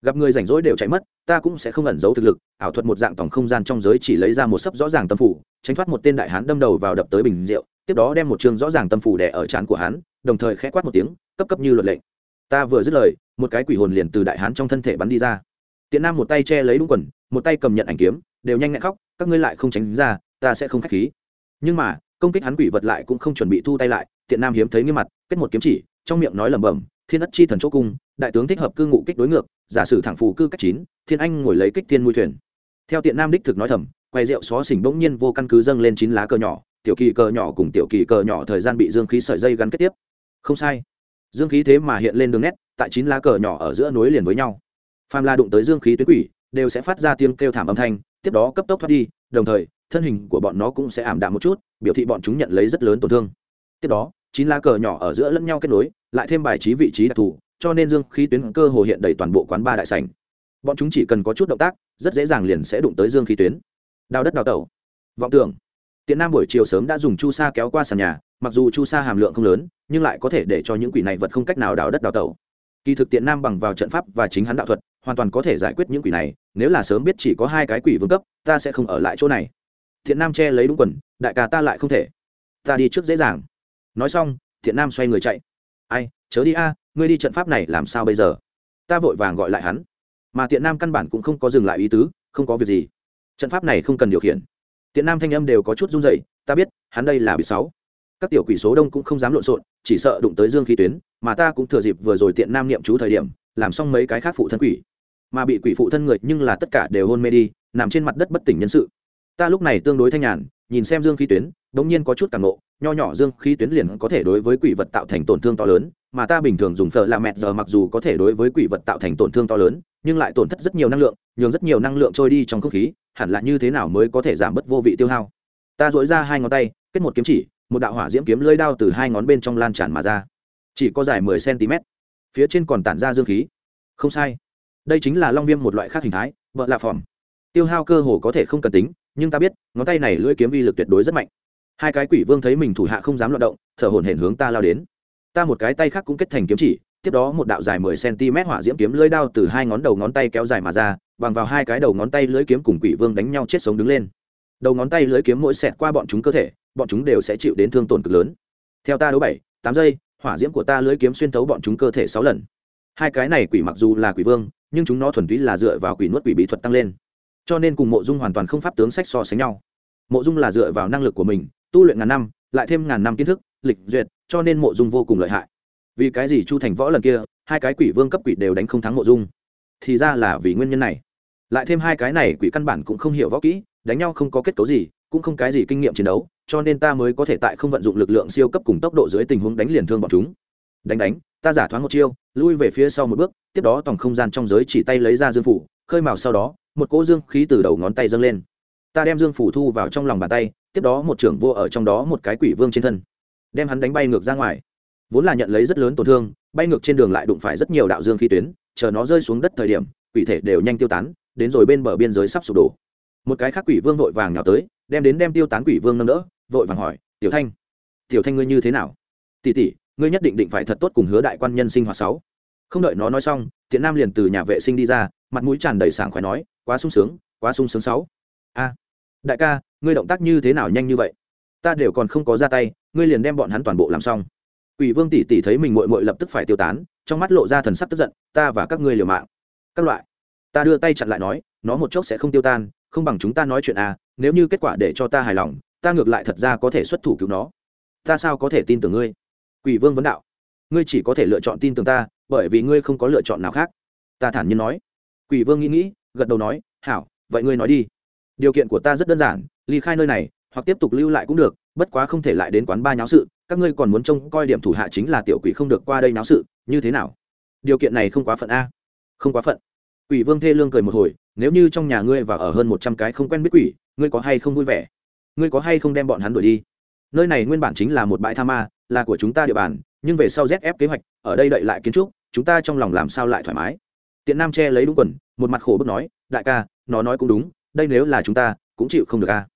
Gặp người rảnh rỗi đều chạy mất, ta cũng sẽ không ẩn giấu thực lực, ảo thuật một dạng tổng không gian trong giới chỉ lấy ra một sấp rõ ràng tâm phủ, tránh thoát một tên đại hán đâm đầu vào đập tới bình rượu, tiếp đó đem một chương rõ ràng tâm phủ đè ở trán của hắn, đồng thời khẽ quát một tiếng, cấp cấp như luật lệnh ta vừa dứt lời, một cái quỷ hồn liền từ đại hán trong thân thể bắn đi ra. Tiện nam một tay che lấy đúng quần, một tay cầm nhận ảnh kiếm, đều nhanh nhẹn khóc, các ngươi lại không tránh ra, ta sẽ không k h á c h khí. Nhưng mà, công kích hắn quỷ vật lại cũng không chuẩn bị thu tay lại, tiện nam hiếm thấy nghiêm mặt, kết một kiếm chỉ, trong miệng nói lẩm bẩm, thiên ất chi thần chỗ cung, đại tướng thích hợp cư ngụ kích đối ngược, giả sử thẳng phù cư cách chín, thiên anh ngồi lấy kích thiên mui thuyền. Theo tiện nam đích thực nói thầm, quay rượu xó xỉnh bỗng nhiên vô căn cứ dâng lên chín lá cờ nhỏ, tiểu kỳ cờ nhỏ cùng tiểu kỳ cờ nhỏ thời gian bị dương khí sợi dây gắn kết tiếp. Không sai dương khí thế mà hiện lên đường nét, tại chín lá cờ nhỏ ở giữa nối liền với nhau. Phàm la đụng tới dương khí tuyến quỷ, đều sẽ phát ra tiếng kêu thảm âm thanh, tiếp đó cấp tốc thoát đi, đồng thời, thân hình của bọn nó cũng sẽ ảm đạm một chút, biểu thị bọn chúng nhận lấy rất lớn tổn thương. Tiếp đó, chín lá cờ nhỏ ở giữa lẫn nhau kết nối, lại thêm bài trí vị trí đặc thù, cho nên dương khí tuyến cơ hồ hiện đầy toàn bộ quán ba đại sảnh. Bọn chúng chỉ cần có chút động tác, rất dễ dàng liền sẽ đụng tới dương khí tuyến. Đào đất đào tẩu. Vọng tưởng. Tiện nam buổi chiều sớm đã dùng chu sa kéo qua sàn nhà mặc dù chu sa hàm lượng không lớn, nhưng lại có thể để cho những quỷ này vật không cách nào đào đất đào tẩu. Kỳ thực tiện nam bằng vào trận pháp và chính hắn đạo thuật, hoàn toàn có thể giải quyết những quỷ này, nếu là sớm biết chỉ có hai cái quỷ vương cấp, ta sẽ không ở lại chỗ này. Thiện nam che lấy đúng quần, đại ca ta lại không thể. Ta đi trước dễ dàng. Nói xong, thiện nam xoay người chạy. Ai, chớ đi a, ngươi đi trận pháp này làm sao bây giờ? Ta vội vàng gọi lại hắn. Mà tiện nam căn bản cũng không có dừng lại ý tứ, không có việc gì. Trận pháp này không cần điều khiển. Tiện nam thanh âm đều có chút run dậy ta biết, hắn đây là bị sáu các tiểu quỷ số đông cũng không dám lộn xộn chỉ sợ đụng tới dương khí tuyến mà ta cũng thừa dịp vừa rồi tiện nam niệm chú thời điểm làm xong mấy cái khác phụ thân quỷ. Mà bị quỷ phụ thân người nhưng là tất cả đều hôn mê đi nằm trên mặt đất bất tỉnh nhân sự. Ta lúc này tương đối thanh nhàn nhìn xem dương khí tuyến đ ỗ n g nhiên có chút càng ngộ, nho nhỏ dương khí tuyến liền có thể đối với quỷ vật tạo thành tổn thương to lớn mà ta bình thường dùng phở là mẹt giờ mặc dù có thể đối với quỷ vật tạo thành tổn thương to lớn nhưng lại tổn thất rất nhiều năng lượng nhường rất nhiều năng lượng trôi đi trong không khí hẳn là như thế nào mới có thể giảm bớt vô vị tiêu hao. Ta dỗi ra hai ngón tay kết một kiếm chỉ một đạo hỏa diễm kiếm lưỡi đao từ hai ngón bên trong lan tràn mà ra. Chỉ có dài mười cm. Phía trên còn tản ra dương khí. Không sai. Đây chính là long viêm một loại khác hình thái, vợ lạ phòm tiêu hao cơ hồ có thể không cần tính, nhưng ta biết, ngón tay này lưỡi kiếm vi lực tuyệt đối rất mạnh. Hai cái quỷ vương thấy mình thủ hạ không dám loạt động, thở hổn hển hướng ta lao đến. Ta một cái tay khác cũng kết thành kiếm chỉ, tiếp đó một đạo dài mười cm hỏa diễm kiếm lưỡi đao từ hai ngón đầu ngón tay kéo dài mà ra, bằng vào hai cái đầu ngón tay lưỡi kiếm cùng quỷ vương đánh nhau chết sống đứng lên. Đầu ngón tay lưỡi kiếm mỗi xẹt qua bọn chúng cơ thể bọn chúng đều sẽ chịu đến thương tổn cực lớn. Theo ta đấu bảy, tám giây, hỏa diễm của ta lưỡi kiếm xuyên thấu bọn chúng cơ thể sáu lần. Hai cái này quỷ mặc dù là quỷ vương, nhưng chúng nó thuần túy là dựa vào quỷ nuốt quỷ bí thuật tăng lên. Cho nên cùng mộ dung hoàn toàn không pháp tướng sách so sánh nhau. Mộ dung là dựa vào năng lực của mình, tu luyện ngàn năm, lại thêm ngàn năm kiến thức, lịch duyệt, cho nên mộ dung vô cùng lợi hại. Vì cái gì chu thành võ lần kia, hai cái quỷ vương cấp quỷ đều đánh không thắng mộ dung? Thì ra là vì nguyên nhân này. Lại thêm hai cái này quỷ căn bản cũng không hiểu võ kỹ, đánh nhau không có kết cấu gì, cũng không cái gì kinh nghiệm chiến đấu cho nên ta mới có thể tại không vận dụng lực lượng siêu cấp cùng tốc độ dưới tình huống đánh liền thương bọn chúng. Đánh đánh, ta giả thoáng một chiêu, lui về phía sau một bước, tiếp đó tổng không gian trong giới chỉ tay lấy ra dương phủ, khơi mào sau đó, một cỗ dương khí từ đầu ngón tay dâng lên. Ta đem dương phủ thu vào trong lòng bàn tay, tiếp đó một trưởng vô ở trong đó một cái quỷ vương trên thân. Đem hắn đánh bay ngược ra ngoài. Vốn là nhận lấy rất lớn tổn thương, bay ngược trên đường lại đụng phải rất nhiều đạo dương khí tuyến, chờ nó rơi xuống đất thời điểm, quỷ thể đều nhanh tiêu tán, đến rồi bên bờ biên giới sắp sụp đổ. Một cái khác quỷ vương vội vàng nhào tới, đem đến đem tiêu tán quỷ vương nâng đỡ vội vàng hỏi tiểu thanh tiểu thanh ngươi như thế nào? Tỷ tỷ ngươi nhất định định phải thật tốt cùng hứa đại quan nhân sinh hoạt sáu. Không đợi nó nói xong tiện nam liền từ nhà vệ sinh đi ra mặt mũi tràn đầy sảng khoái nói quá sung sướng quá sung sướng sáu. A đại ca ngươi động tác như thế nào nhanh như vậy? Ta đều còn không có ra tay ngươi liền đem bọn hắn toàn bộ làm xong. Quỷ Vương tỷ tỷ thấy mình muội muội lập tức phải tiêu tán, trong mắt lộ ra thần sắc tức giận, ta và các ngươi liều mạng. Các loại. Ta đưa tay chặn lại nói, nó một chốc sẽ không tiêu tan, không bằng chúng ta nói chuyện à, nếu như kết quả để cho ta hài lòng, ta ngược lại thật ra có thể xuất thủ cứu nó. Ta sao có thể tin tưởng ngươi? Quỷ Vương vấn đạo. Ngươi chỉ có thể lựa chọn tin tưởng ta, bởi vì ngươi không có lựa chọn nào khác. Ta thản nhiên nói. Quỷ Vương nghĩ nghĩ, gật đầu nói, "Hảo, vậy ngươi nói đi. Điều kiện của ta rất đơn giản, ly khai nơi này, hoặc tiếp tục lưu lại cũng được, bất quá không thể lại đến quán ba nháo sự, các ngươi còn muốn trông coi điểm thủ hạ chính là tiểu quỷ không được qua đây náo sự như thế nào điều kiện này không quá phận a không quá phận quỷ vương thê lương cười một hồi nếu như trong nhà ngươi và ở hơn một trăm cái không quen biết quỷ ngươi có hay không vui vẻ ngươi có hay không đem bọn hắn đuổi đi? Nơi này nguyên bản chính là một bãi tha ma, là của chúng ta địa bàn, nhưng về sau zf kế hoạch, ở đây đậy lại kiến trúc, chúng ta trong lòng làm sao lại thoải mái? Tiện nam che lấy đúng quần, một mặt khổ bức nói, đại ca, nó nói cũng đúng, đây nếu là chúng ta, cũng chịu không được a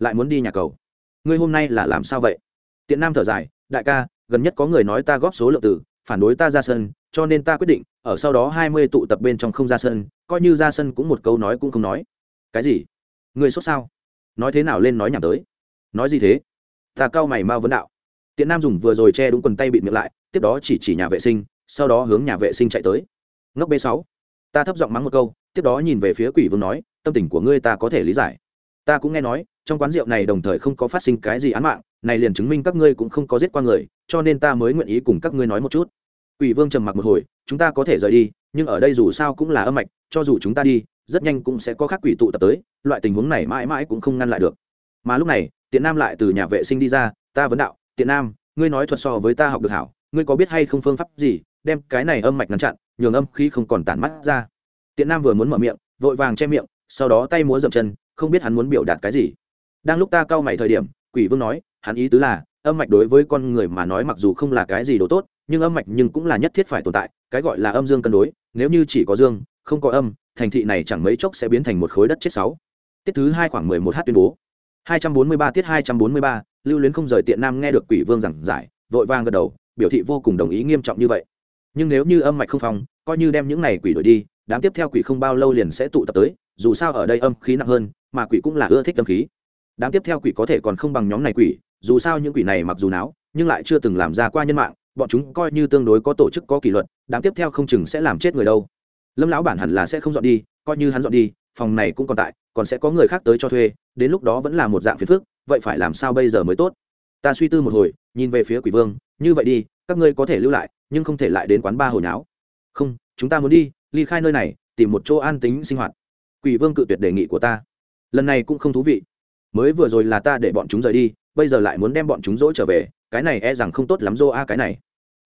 lại muốn đi nhà cầu. Ngươi hôm nay là làm sao vậy? Tiện nam thở dài, đại ca, gần nhất có người nói ta góp số lượng tử, phản đối ta ra sân, cho nên ta quyết định, ở sau đó hai mươi tụ tập bên trong không ra sân, coi như ra sân cũng một câu nói cũng không nói. Cái gì? Người sốt sao? Nói thế nào lên nói nhảm tới. Nói gì thế? Ta cao mày mau vấn đạo. Tiện nam dùng vừa rồi che đúng quần tay bịt miệng lại tiếp đó chỉ chỉ nhà vệ sinh sau đó hướng nhà vệ sinh chạy tới. Ngốc b sáu. Ta thấp giọng mắng một câu tiếp đó nhìn về phía quỷ vương nói tâm tình của ngươi ta có thể lý giải. Ta cũng nghe nói trong quán rượu này đồng thời không có phát sinh cái gì án mạng này liền chứng minh các ngươi cũng không có giết qua người cho nên ta mới nguyện ý cùng các ngươi nói một chút. Quỷ Vương trầm mặc một hồi, chúng ta có thể rời đi, nhưng ở đây dù sao cũng là âm mạch, cho dù chúng ta đi, rất nhanh cũng sẽ có khác quỷ tụ tập tới, loại tình huống này mãi mãi cũng không ngăn lại được. Mà lúc này, Tiện Nam lại từ nhà vệ sinh đi ra, ta vấn đạo, "Tiện Nam, ngươi nói thuật so với ta học được hảo, ngươi có biết hay không phương pháp gì, đem cái này âm mạch ngăn chặn, nhường âm khí không còn tản mắt ra?" Tiện Nam vừa muốn mở miệng, vội vàng che miệng, sau đó tay múa dậm chân, không biết hắn muốn biểu đạt cái gì. Đang lúc ta cau mày thời điểm, Quỷ Vương nói, hắn ý tứ là âm mạch đối với con người mà nói mặc dù không là cái gì đồ tốt nhưng âm mạch nhưng cũng là nhất thiết phải tồn tại cái gọi là âm dương cân đối nếu như chỉ có dương không có âm thành thị này chẳng mấy chốc sẽ biến thành một khối đất chết sáu. Tiết thứ hai khoảng mười một h tuyên bố. hai trăm bốn mươi ba tiết hai trăm bốn mươi ba, lưu luyến không rời tiện nam nghe được quỷ vương giảng giải, vội vang gật đầu, biểu thị vô cùng đồng ý nghiêm trọng như vậy. Nhưng nếu như âm mạch không phòng coi như đem những này quỷ đổi đi, đám tiếp theo quỷ không bao lâu liền sẽ tụ tập tới, dù sao ở đây âm khí nặng hơn, mà quỷ cũng là ưa thích âm khí. Đám tiếp theo quỷ có thể còn không bằng nhóm này quỷ, dù sao những quỷ này mặc dù náo, nhưng lại chưa từng làm ra qua nhân mạng, bọn chúng coi như tương đối có tổ chức, có kỷ luật, đám tiếp theo không chừng sẽ làm chết người đâu lâm lão bản hẳn là sẽ không dọn đi, coi như hắn dọn đi, phòng này cũng còn tại, còn sẽ có người khác tới cho thuê, đến lúc đó vẫn là một dạng phiền phức, vậy phải làm sao bây giờ mới tốt? Ta suy tư một hồi, nhìn về phía quỷ vương, như vậy đi, các ngươi có thể lưu lại, nhưng không thể lại đến quán ba hồi náo không, chúng ta muốn đi, ly khai nơi này, tìm một chỗ an tính sinh hoạt. Quỷ vương cự tuyệt đề nghị của ta. Lần này cũng không thú vị. Mới vừa rồi là ta để bọn chúng rời đi, bây giờ lại muốn đem bọn chúng dỗ trở về, cái này e rằng không tốt lắm dô a cái này.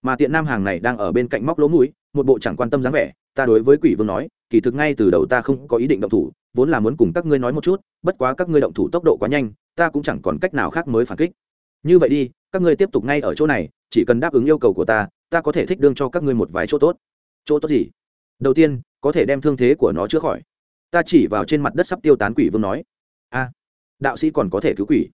Mà tiện nam hàng này đang ở bên cạnh móc lỗ mũi một bộ chẳng quan tâm dáng vẻ, ta đối với quỷ vương nói, kỳ thực ngay từ đầu ta không có ý định động thủ, vốn là muốn cùng các ngươi nói một chút, bất quá các ngươi động thủ tốc độ quá nhanh, ta cũng chẳng còn cách nào khác mới phản kích. Như vậy đi, các ngươi tiếp tục ngay ở chỗ này, chỉ cần đáp ứng yêu cầu của ta ta có thể thích đương cho các ngươi một vài chỗ tốt. Chỗ tốt gì? Đầu tiên, có thể đem thương thế của nó chữa khỏi. Ta chỉ vào trên mặt đất sắp tiêu tán quỷ vương nói, a, đạo sĩ còn có thể cứu quỷ.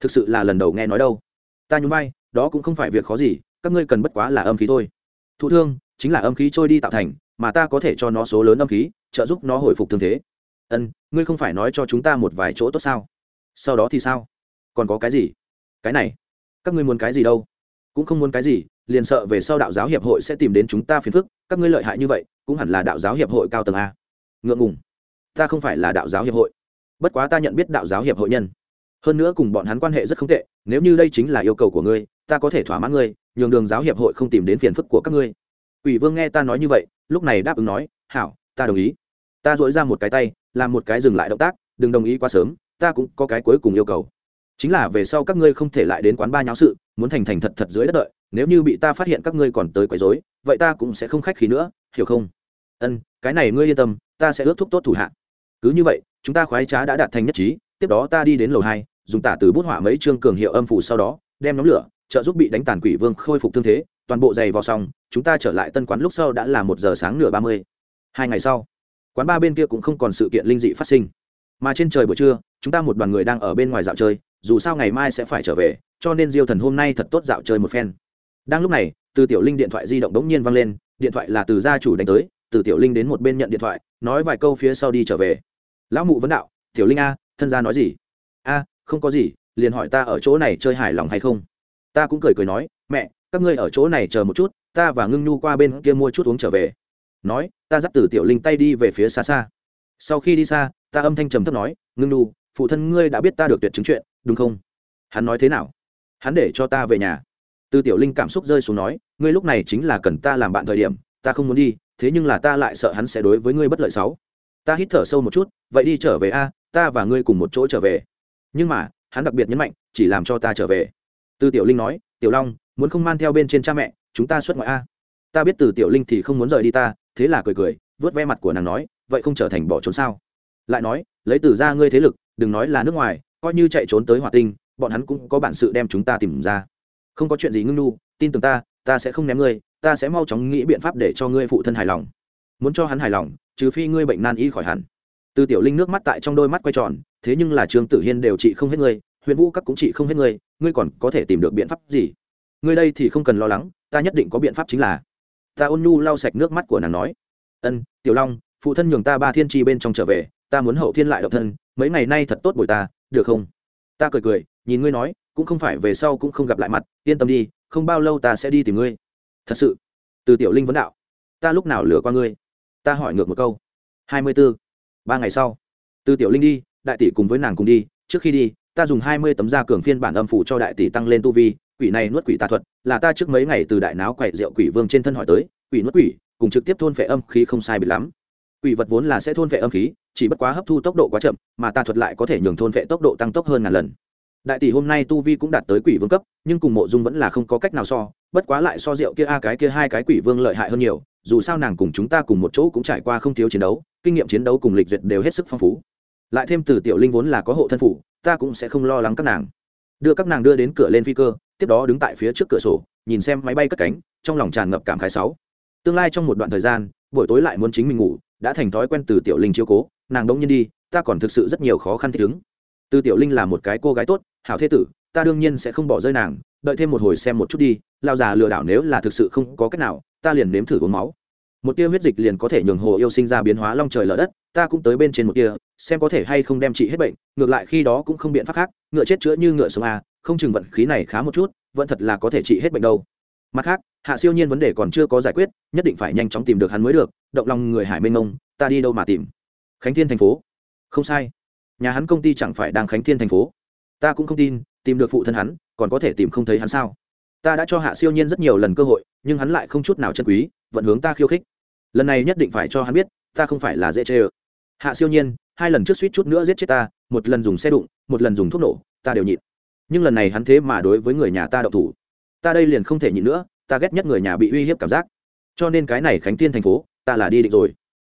Thực sự là lần đầu nghe nói đâu. Ta nhún vai, đó cũng không phải việc khó gì, các ngươi cần bất quá là âm khí thôi. Thụ thương chính là âm khí trôi đi tạo thành, mà ta có thể cho nó số lớn âm khí, trợ giúp nó hồi phục thương thế. Ân, ngươi không phải nói cho chúng ta một vài chỗ tốt sao? Sau đó thì sao? Còn có cái gì? Cái này, các ngươi muốn cái gì đâu? Cũng không muốn cái gì, liền sợ về sau đạo giáo hiệp hội sẽ tìm đến chúng ta phiền phức, các ngươi lợi hại như vậy, cũng hẳn là đạo giáo hiệp hội cao tầng a. Ngượng ngùng, ta không phải là đạo giáo hiệp hội. Bất quá ta nhận biết đạo giáo hiệp hội nhân. Hơn nữa cùng bọn hắn quan hệ rất không tệ, nếu như đây chính là yêu cầu của ngươi, ta có thể thỏa mãn ngươi, nhường đường giáo hiệp hội không tìm đến phiền phức của các ngươi. Quỷ vương nghe ta nói như vậy, lúc này đáp ứng nói, hảo, ta đồng ý. Ta duỗi ra một cái tay, làm một cái dừng lại động tác, đừng đồng ý quá sớm, ta cũng có cái cuối cùng yêu cầu. Chính là về sau các ngươi không thể lại đến quán ba nháo sự, muốn thành thành thật thật dưới đất đợi, nếu như bị ta phát hiện các ngươi còn tới quấy rối, vậy ta cũng sẽ không khách khí nữa, hiểu không? Ân, cái này ngươi yên tâm, ta sẽ ước thúc tốt thủ hạ. Cứ như vậy, chúng ta khoái trá đã đạt thành nhất trí, tiếp đó ta đi đến lầu hai, dùng tả từ bút họa mấy chương cường hiệu âm phủ sau đó, đem nhóm lửa, trợ giúp bị đánh tàn quỷ vương khôi phục thương thế toàn bộ giày vào xong, chúng ta trở lại tân quán lúc sau đã là một giờ sáng nửa ba mươi. Hai ngày sau, quán ba bên kia cũng không còn sự kiện linh dị phát sinh. Mà trên trời buổi trưa, chúng ta một đoàn người đang ở bên ngoài dạo chơi, dù sao ngày mai sẽ phải trở về, cho nên diêu thần hôm nay thật tốt dạo chơi một phen. Đang lúc này, từ tiểu linh điện thoại di động đống nhiên vang lên, điện thoại là từ gia chủ đánh tới, từ tiểu linh đến một bên nhận điện thoại, nói vài câu phía sau đi trở về. Lão mụ vấn đạo, tiểu linh a, thân gia nói gì? A, không có gì, liền hỏi ta ở chỗ này chơi hài lòng hay không? Ta cũng cười cười nói, mẹ các ngươi ở chỗ này chờ một chút, ta và ngưng nhu qua bên kia mua chút uống trở về. Nói, ta dắt từ tiểu linh tay đi về phía xa xa. Sau khi đi xa, ta âm thanh trầm thấp nói, ngưng nhu, phụ thân ngươi đã biết ta được tuyệt chứng chuyện, đúng không? Hắn nói thế nào? Hắn để cho ta về nhà. Từ tiểu linh cảm xúc rơi xuống nói, ngươi lúc này chính là cần ta làm bạn thời điểm, ta không muốn đi, thế nhưng là ta lại sợ hắn sẽ đối với ngươi bất lợi xấu. Ta hít thở sâu một chút, vậy đi trở về a, ta và ngươi cùng một chỗ trở về. Nhưng mà, hắn đặc biệt nhấn mạnh, chỉ làm cho ta trở về. Từ tiểu linh nói, tiểu long muốn không man theo bên trên cha mẹ, chúng ta xuất ngoại a. Ta biết từ tiểu linh thì không muốn rời đi ta, thế là cười cười, vớt ve mặt của nàng nói, vậy không trở thành bỏ trốn sao? Lại nói, lấy từ ra ngươi thế lực, đừng nói là nước ngoài, coi như chạy trốn tới hỏa tinh, bọn hắn cũng có bản sự đem chúng ta tìm ra. Không có chuyện gì ngưng nu, tin tưởng ta ta sẽ không ném ngươi, ta sẽ mau chóng nghĩ biện pháp để cho ngươi phụ thân hài lòng. Muốn cho hắn hài lòng, trừ phi ngươi bệnh nan y khỏi hẳn. Từ tiểu linh nước mắt tại trong đôi mắt quay tròn, thế nhưng là trương tử hiên đều trị không hết ngươi huyện vũ các cũng trị không hết ngươi ngươi còn có thể tìm được biện pháp gì? Ngươi đây thì không cần lo lắng, ta nhất định có biện pháp chính là. Ta ôn nhu lau sạch nước mắt của nàng nói. Ân, tiểu long, phụ thân nhường ta ba thiên tri bên trong trở về, ta muốn hậu thiên lại độc thân, mấy ngày nay thật tốt bồi ta, được không? Ta cười cười, nhìn ngươi nói, cũng không phải về sau cũng không gặp lại mặt, yên tâm đi, không bao lâu ta sẽ đi tìm ngươi. Thật sự. Từ tiểu linh vấn đạo. Ta lúc nào lừa qua ngươi? Ta hỏi ngược một câu. Hai mươi b ố ba ngày sau. Từ tiểu linh đi, đại tỷ cùng với nàng cùng đi, trước khi đi, ta dùng hai mươi tấm da cường phiên bản âm phủ cho đại tỷ tăng lên tu vi quỷ này nuốt quỷ tà thuật, là ta trước mấy ngày từ đại náo quậy rượu quỷ vương trên thân hỏi tới, quỷ nuốt quỷ, cùng trực tiếp thôn vệ âm khí không sai biệt lắm. Quỷ vật vốn là sẽ thôn vệ âm khí, chỉ bất quá hấp thu tốc độ quá chậm, mà tà thuật lại có thể nhường thôn vệ tốc độ tăng tốc hơn ngàn lần. Đại tỷ hôm nay tu vi cũng đạt tới quỷ vương cấp, nhưng cùng mộ dung vẫn là không có cách nào so, bất quá lại so rượu kia a cái kia hai cái quỷ vương lợi hại hơn nhiều, dù sao nàng cùng chúng ta cùng một chỗ cũng trải qua không thiếu chiến đấu, kinh nghiệm chiến đấu cùng lịch duyệt đều hết sức phong phú. Lại thêm từ tiểu linh vốn là có hộ thân phủ, ta cũng sẽ không lo lắng các nàng. Đưa các nàng đưa đến cửa lên phi cơ tiếp đó đứng tại phía trước cửa sổ, nhìn xem máy bay cất cánh, trong lòng tràn ngập cảm khái sáu. Tương lai trong một đoạn thời gian, buổi tối lại muốn chính mình ngủ, đã thành thói quen từ tiểu linh chiếu cố, nàng đống nhiên đi, ta còn thực sự rất nhiều khó khăn thích ứng. Từ tiểu linh là một cái cô gái tốt, hảo thế tử, ta đương nhiên sẽ không bỏ rơi nàng, đợi thêm một hồi xem một chút đi lao già lừa đảo nếu là thực sự không có cách nào, ta liền nếm thử uống máu. Một tia huyết dịch liền có thể nhường hồ yêu sinh ra biến hóa long trời lở đất, ta cũng tới bên trên một tia, xem có thể hay không đem trị hết bệnh, ngược lại khi đó cũng không biện pháp khác, ngựa chết chữa như ngựa sống à không chừng vận khí này khá một chút, vẫn thật là có thể trị hết bệnh đâu. Mặt khác, hạ siêu nhiên vấn đề còn chưa có giải quyết, nhất định phải nhanh chóng tìm được hắn mới được, động lòng người hải minh ông ta đi đâu mà tìm? Khánh thiên thành phố. Không sai. Nhà hắn công ty chẳng phải đang khánh thiên thành phố. Ta cũng không tin, tìm được phụ thân hắn, còn có thể tìm không thấy hắn sao? Ta đã cho hạ siêu nhiên rất nhiều lần cơ hội, nhưng hắn lại không chút nào chân quý vẫn hướng ta khiêu khích. Lần này nhất định phải cho hắn biết, ta không phải là dễ chê ơ. Hạ siêu nhiên, hai lần trước suýt chút nữa giết chết ta, một lần dùng xe đụng, một lần dùng thuốc nổ, ta đều nhịn nhưng lần này hắn thế mà đối với người nhà ta đậu thủ. Ta đây liền không thể nhịn nữa, ta ghét nhất người nhà bị uy hiếp cảm giác. Cho nên cái này khánh tiên thành phố, ta là đi định rồi.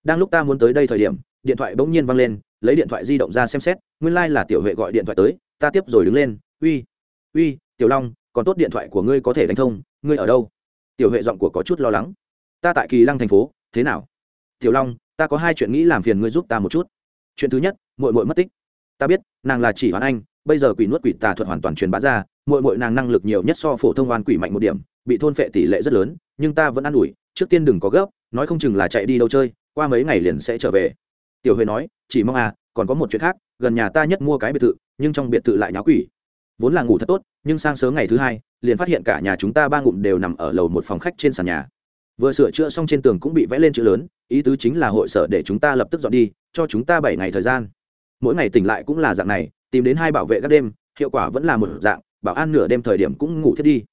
Đang lúc ta muốn tới đây thời điểm, điện thoại bỗng nhiên văng lên, lấy điện thoại di động ra xem xét, nguyên lai、like、là tiểu huệ gọi điện thoại tới, ta tiếp rồi đứng lên, uy uy, tiểu long, còn tốt điện thoại của ngươi có thể đánh thông, ngươi ở đâu? Tiểu huệ giọng của có chút lo lắng. Ta tại kỳ lăng thành phố, thế nào? Tiểu long, ta có hai chuyện nghĩ làm phiền ngươi giúp ta một chút. Chuyện thứ nhất mội mội mất tích. Ta biết, nàng là chỉ hoán anh bây giờ quỷ nuốt quỷ tà thuật hoàn toàn truyền bá ra mỗi mỗi nàng năng lực nhiều nhất so phổ thông oan quỷ mạnh một điểm, bị thôn phệ tỷ lệ rất lớn, nhưng ta vẫn an ủi, trước tiên đừng có gấp, nói không chừng là chạy đi đâu chơi, qua mấy ngày liền sẽ trở về. Tiểu huệ nói, chỉ mong à còn có một chuyện khác, gần nhà ta nhất mua cái biệt thự, nhưng trong biệt thự lại nháo quỷ. Vốn là ngủ thật tốt, nhưng sang sớm ngày thứ hai, liền phát hiện cả nhà chúng ta ba ngụm đều nằm ở lầu một phòng khách trên sàn nhà. Vừa sửa chữa xong trên tường cũng bị vẽ lên chữ lớn, ý tứ chính là hội sở để chúng ta lập tức dọn đi, cho chúng ta bảy ngày thời gian. Mỗi ngày tỉnh lại cũng là dạng này tìm đến hai bảo vệ các đêm, hiệu quả vẫn là một dạng, bảo an nửa đêm thời điểm cũng ngủ thiết đi.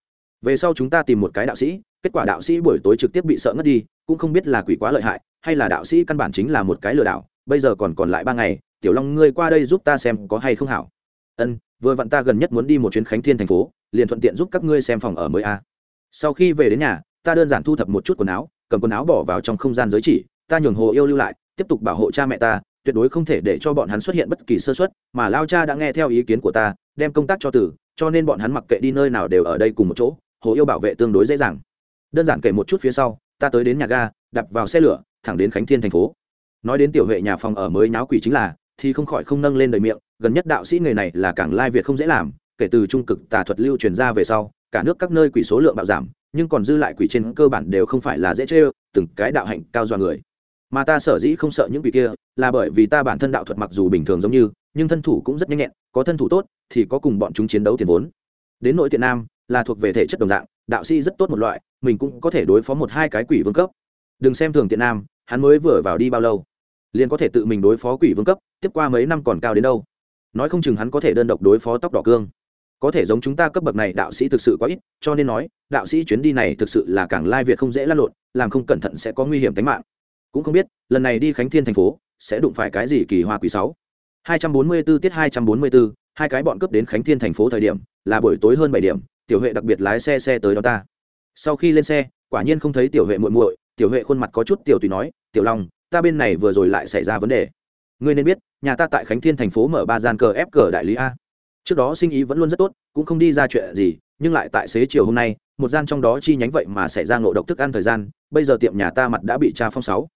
Về sau chúng ta tìm một cái đạo sĩ, kết quả đạo sĩ buổi tối trực tiếp bị sợ ngất đi, cũng không biết là quỷ quá lợi hại, hay là đạo sĩ căn bản chính là một cái lừa đảo, bây giờ còn còn lại ba ngày, tiểu long ngươi qua đây giúp ta xem có hay không hảo. Ân, vừa vặn ta gần nhất muốn đi một chuyến khánh thiên thành phố, liền thuận tiện giúp các ngươi xem phòng ở mới a. Sau khi về đến nhà, ta đơn giản thu thập một chút quần áo, cầm quần áo bỏ vào trong không gian giới chỉ, ta nhường hồ yêu lưu lại, tiếp tục bảo hộ cha mẹ ta tuyệt đối không thể để cho bọn hắn xuất hiện bất kỳ sơ suất, mà lao cha đã nghe theo ý kiến của ta đem công tác cho tử cho nên bọn hắn mặc kệ đi nơi nào đều ở đây cùng một chỗ hồ yêu bảo vệ tương đối dễ dàng. Đơn giản kể một chút phía sau ta tới đến nhà ga đập vào xe lửa thẳng đến khánh thiên thành phố. Nói đến tiểu huệ nhà phòng ở mới náo quỷ chính là thì không khỏi không nâng lên đời miệng gần nhất đạo sĩ người này là cảng lai việt không dễ làm kể từ trung cực tà thuật lưu truyền ra về sau cả nước các nơi quỷ số lượng bạo giảm nhưng còn dư lại quỷ trên cơ bản đều không phải là dễ chê từng cái đạo hạnh cao do người mà ta sở dĩ không sợ những quỷ kia, là bởi vì ta bản thân đạo thuật mặc dù bình thường giống như, nhưng thân thủ cũng rất nhanh nhẹn, có thân thủ tốt thì có cùng bọn chúng chiến đấu tiền vốn. Đến nội tiện nam, là thuộc về thể chất đồng dạng, đạo sĩ rất tốt một loại, mình cũng có thể đối phó một hai cái quỷ vương cấp. Đừng xem thường tiện nam, hắn mới vừa vào đi bao lâu, liền có thể tự mình đối phó quỷ vương cấp, tiếp qua mấy năm còn cao đến đâu. Nói không chừng hắn có thể đơn độc đối phó tóc đỏ cương. Có thể giống chúng ta cấp bậc này đạo sĩ thực sự quá ít, cho nên nói, đạo sĩ chuyến đi này thực sự là càng lai việt không dễ lăn lộn, làm không cẩn thận sẽ có nguy hiểm tính mạng cũng không biết lần này đi khánh thiên thành phố sẽ đụng phải cái gì kỳ hoa quý sáu. Hai trăm bốn mươi 244 tiết hai trăm bốn mươi 244, hai cái bọn cướp đến khánh thiên thành phố thời điểm là buổi tối hơn bảy điểm tiểu huệ đặc biệt lái xe xe tới đó ta. Sau khi lên xe quả nhiên không thấy tiểu huệ muội muội tiểu huệ khuôn mặt có chút tiểu tùy nói tiểu long ta bên này vừa rồi lại xảy ra vấn đề. Ngươi nên biết nhà ta tại khánh thiên thành phố mở ba gian cờ ép cờ đại lý a. Trước đó sinh ý vẫn luôn rất tốt cũng không đi ra chuyện gì nhưng lại tại xế chiều hôm nay một gian trong đó chi nhánh vậy mà xảy ra ngộ độc thức ăn thời gian bây giờ tiệm nhà ta mặt đã bị tra phong sáu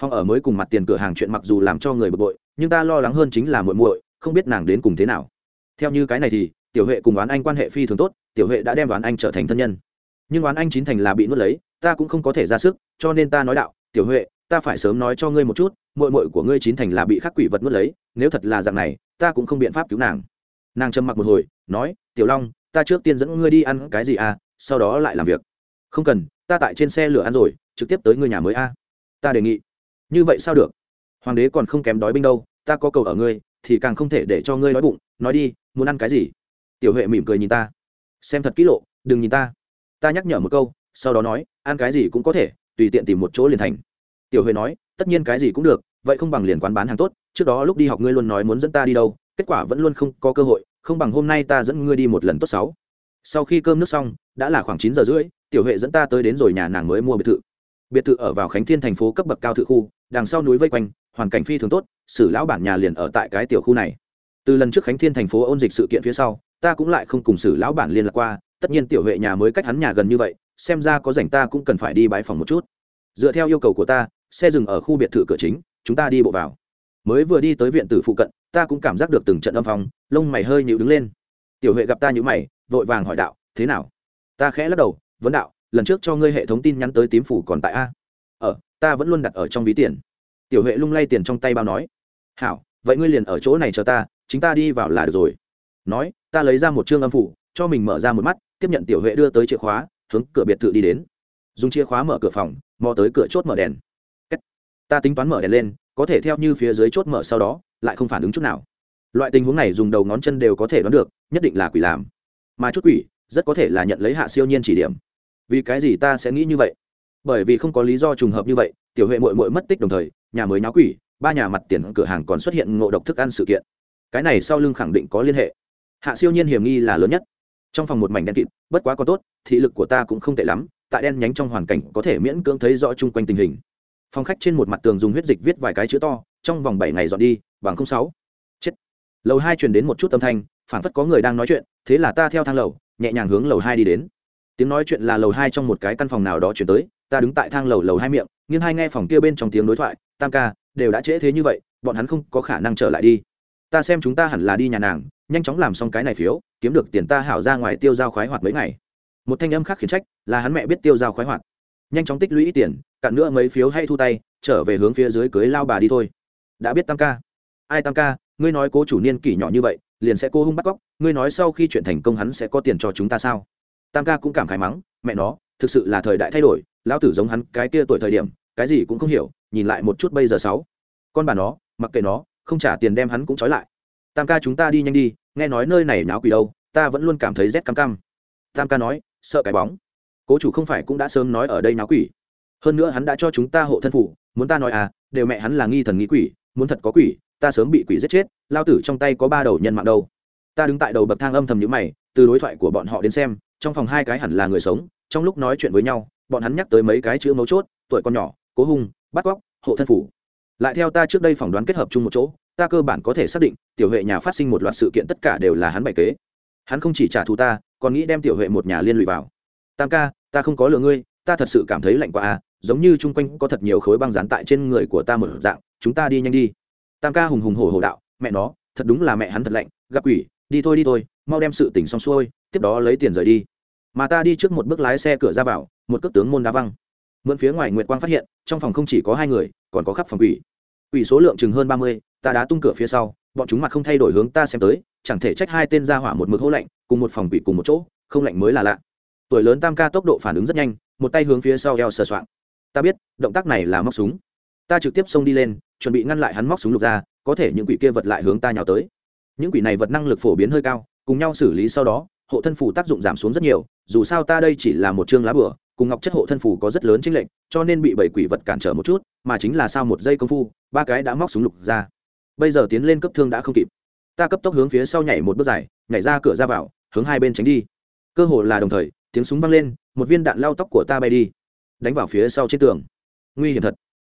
phong ở mới cùng mặt tiền cửa hàng chuyện mặc dù làm cho người bực bội, nhưng ta lo lắng hơn chính là muội muội, không biết nàng đến cùng thế nào. Theo như cái này thì, tiểu huệ cùng đoán anh quan hệ phi thường tốt, tiểu huệ đã đem đoán anh trở thành thân nhân. Nhưng đoán anh chín thành là bị nuốt lấy, ta cũng không có thể ra sức, cho nên ta nói đạo, tiểu huệ, ta phải sớm nói cho ngươi một chút, muội muội của ngươi chín thành là bị khắc quỷ vật nuốt lấy, nếu thật là dạng này, ta cũng không biện pháp cứu nàng. Nàng trầm mặc một hồi, nói, tiểu long, ta trước tiên dẫn ngươi đi ăn cái gì à sau đó lại làm việc. Không cần, ta tại trên xe lửa ăn rồi, trực tiếp tới ngươi nhà mới a. À. ta đề nghị như vậy sao được? Hoàng đế còn không kém đói binh đâu, ta có cầu ở ngươi, thì càng không thể để cho ngươi nói bụng. Nói đi, muốn ăn cái gì? Tiểu huệ mỉm cười nhìn ta. Xem thật kỹ lộ, đừng nhìn ta. Ta nhắc nhở một câu, sau đó nói, ăn cái gì cũng có thể, tùy tiện tìm một chỗ liền thành. Tiểu huệ nói, tất nhiên cái gì cũng được, vậy không bằng liền quán bán hàng tốt, trước đó lúc đi học ngươi luôn nói muốn dẫn ta đi đâu, kết quả vẫn luôn không có cơ hội, không bằng hôm nay ta dẫn ngươi đi một lần tốt sáu. Sau khi cơm nước xong, đã là khoảng chín giờ rưỡi, tiểu huệ dẫn ta tới đến rồi nhà nàng mới mua biệt thự biệt thự ở vào khánh thiên thành phố cấp bậc cao thự khu, đằng sau núi vây quanh, hoàn cảnh phi thường tốt, sử lão bản nhà liền ở tại cái tiểu khu này. Từ lần trước khánh thiên thành phố ôn dịch sự kiện phía sau, ta cũng lại không cùng sử lão bản liên lạc qua, tất nhiên tiểu huệ nhà mới cách hắn nhà gần như vậy, xem ra có rảnh ta cũng cần phải đi bãi phòng một chút. Dựa theo yêu cầu của ta, xe dừng ở khu biệt thự cửa chính, chúng ta đi bộ vào. Mới vừa đi tới viện tử phụ cận, ta cũng cảm giác được từng trận âm phong, lông mày hơi nhịu đứng lên. Tiểu huệ gặp ta nhữ mày, vội vàng hỏi đạo, thế nào? Ta khẽ lắc đầu, vấn đạo lần trước cho ngươi hệ thống tin nhắn tới tím phủ còn tại a. Ở ờ, ta vẫn luôn đặt ở trong ví tiền. Tiểu huệ lung lay tiền trong tay bao nói. Hảo vậy ngươi liền ở chỗ này chờ ta chính ta đi vào là được rồi. Nói ta lấy ra một chương âm phủ cho mình mở ra một mắt tiếp nhận tiểu huệ đưa tới chìa khóa hướng cửa biệt thự đi đến. Dùng chìa khóa mở cửa phòng mò tới cửa chốt mở đèn. Ta tính toán mở đèn lên có thể theo như phía dưới chốt mở sau đó lại không phản ứng chút nào. Loại tình huống này dùng đầu ngón chân đều có thể đoán được nhất định là quỷ làm. Mà chút quỷ rất có thể là nhận lấy hạ siêu nhiên chỉ điểm vì cái gì ta sẽ nghĩ như vậy? Bởi vì không có lý do trùng hợp như vậy, tiểu huệ mội mội mất tích đồng thời, nhà mới nháo quỷ, ba nhà mặt tiền cửa hàng còn xuất hiện ngộ độc thức ăn sự kiện. Cái này sau lưng khẳng định có liên hệ. Hạ siêu nhiên hiểm nghi là lớn nhất. Trong phòng một mảnh đen kịt, bất quá có tốt, thị lực của ta cũng không tệ lắm, tại đen nhánh trong hoàn cảnh có thể miễn cưỡng thấy rõ chung quanh tình hình. Phòng khách trên một mặt tường dùng huyết dịch viết vài cái chữ to, trong vòng bảy ngày dọn đi, bằng không sáu. Chết. Lầu hai truyền đến một chút âm thanh phản phất có người đang nói chuyện, thế là ta theo thang lầu, nhẹ nhàng hướng lầu hai đi đến tiếng nói chuyện là lầu hai trong một cái căn phòng nào đó chuyển tới, ta đứng tại thang lầu lầu hai miệng nhưng hai nghe phòng kia bên trong tiếng đối thoại, tam ca, đều đã trễ thế như vậy, bọn hắn không có khả năng trở lại đi. Ta xem chúng ta hẳn là đi nhà nàng, nhanh chóng làm xong cái này phiếu, kiếm được tiền ta hảo ra ngoài tiêu giao khoái hoạt mấy ngày. Một thanh âm khác khiển trách, là hắn mẹ biết tiêu giao khoái hoạt. Nhanh chóng tích lũy tiền, cạn nữa mấy phiếu hay thu tay, trở về hướng phía dưới cưới lao bà đi thôi. Đã biết tam ca. Ai tam ca, ngươi nói cố chủ niên kỷ nhỏ như vậy, liền sẽ cô hung bắt cóc, ngươi nói sau khi chuyện thành công hắn sẽ có tiền cho chúng ta sao? Tam ca cũng cảm khái mắng, mẹ nó, thực sự là thời đại thay đổi, lão tử giống hắn cái kia tuổi thời điểm, cái gì cũng không hiểu, nhìn lại một chút bây giờ sáu. Con bà nó, mặc kệ nó, không trả tiền đem hắn cũng trói lại. Tam ca chúng ta đi nhanh đi, nghe nói nơi này náo quỷ đâu, ta vẫn luôn cảm thấy rét cam cam. Tam ca nói, sợ cái bóng. Cố chủ không phải cũng đã sớm nói ở đây náo quỷ. Hơn nữa hắn đã cho chúng ta hộ thân phủ, muốn ta nói à đều mẹ hắn là nghi thần nghi quỷ, muốn thật có quỷ, ta sớm bị quỷ giết chết lao tử trong tay có ba đầu nhân mạng đâu. Ta đứng tại đầu bậc thang âm thầm nhữ mày, từ đối thoại của bọn họ đến xem trong phòng hai cái hẳn là người sống, trong lúc nói chuyện với nhau, bọn hắn nhắc tới mấy cái chữ mấu chốt, tuổi con nhỏ, cố hung, bắt cóc, hộ thân phủ. Lại theo ta trước đây phỏng đoán kết hợp chung một chỗ, ta cơ bản có thể xác định, tiểu huệ nhà phát sinh một loạt sự kiện tất cả đều là hắn bày kế. Hắn không chỉ trả thù ta, còn nghĩ đem tiểu huệ một nhà liên lụy vào. Tam ca, ta không có lừa ngươi, ta thật sự cảm thấy lạnh quá à giống như chung quanh có thật nhiều khối băng dán tại trên người của ta một dạng, chúng ta đi nhanh đi. Tam ca hùng hùng hổ hổ đạo, mẹ nó, thật đúng là mẹ hắn thật lạnh, gặp quỷ, đi thôi đi thôi, mau đem sự tỉnh xong xuôi tiếp đó lấy tiền rời đi. Mà ta đi trước một bước lái xe cửa ra vào, một cước tướng môn đá văng. Mượn phía ngoài nguyệt quang phát hiện, trong phòng không chỉ có hai người, còn có khắp phòng quỷ. Quỷ số lượng chừng hơn ba mươi, ta đã tung cửa phía sau, bọn chúng mặt không thay đổi hướng ta xem tới, chẳng thể trách hai tên ra hỏa một mực hô lạnh, cùng một phòng quỷ cùng một chỗ, không lạnh mới là lạ. Tuổi lớn tam ca tốc độ phản ứng rất nhanh, một tay hướng phía sau eo sờ soạng. Ta biết, động tác này là móc súng. Ta trực tiếp xông đi lên, chuẩn bị ngăn lại hắn móc súng lục ra, có thể những quỷ kia vật lại hướng ta nhào tới. Những quỷ này vật năng lực phổ biến hơi cao, cùng nhau xử lý sau đó hộ thân phủ tác dụng giảm xuống rất nhiều, dù sao ta đây chỉ là một chương lá bửa cùng ngọc chất hộ thân phủ có rất lớn chênh lệch, cho nên bị bảy quỷ vật cản trở một chút, mà chính là sau một giây công phu, ba cái đã móc súng lục ra. Bây giờ tiến lên cấp thương đã không kịp. Ta cấp tốc hướng phía sau nhảy một bước dài, nhảy ra cửa ra vào, hướng hai bên tránh đi. Cơ hồ là đồng thời, tiếng súng vang lên, một viên đạn lao tóc của ta bay đi, đánh vào phía sau trên tường. Nguy hiểm thật.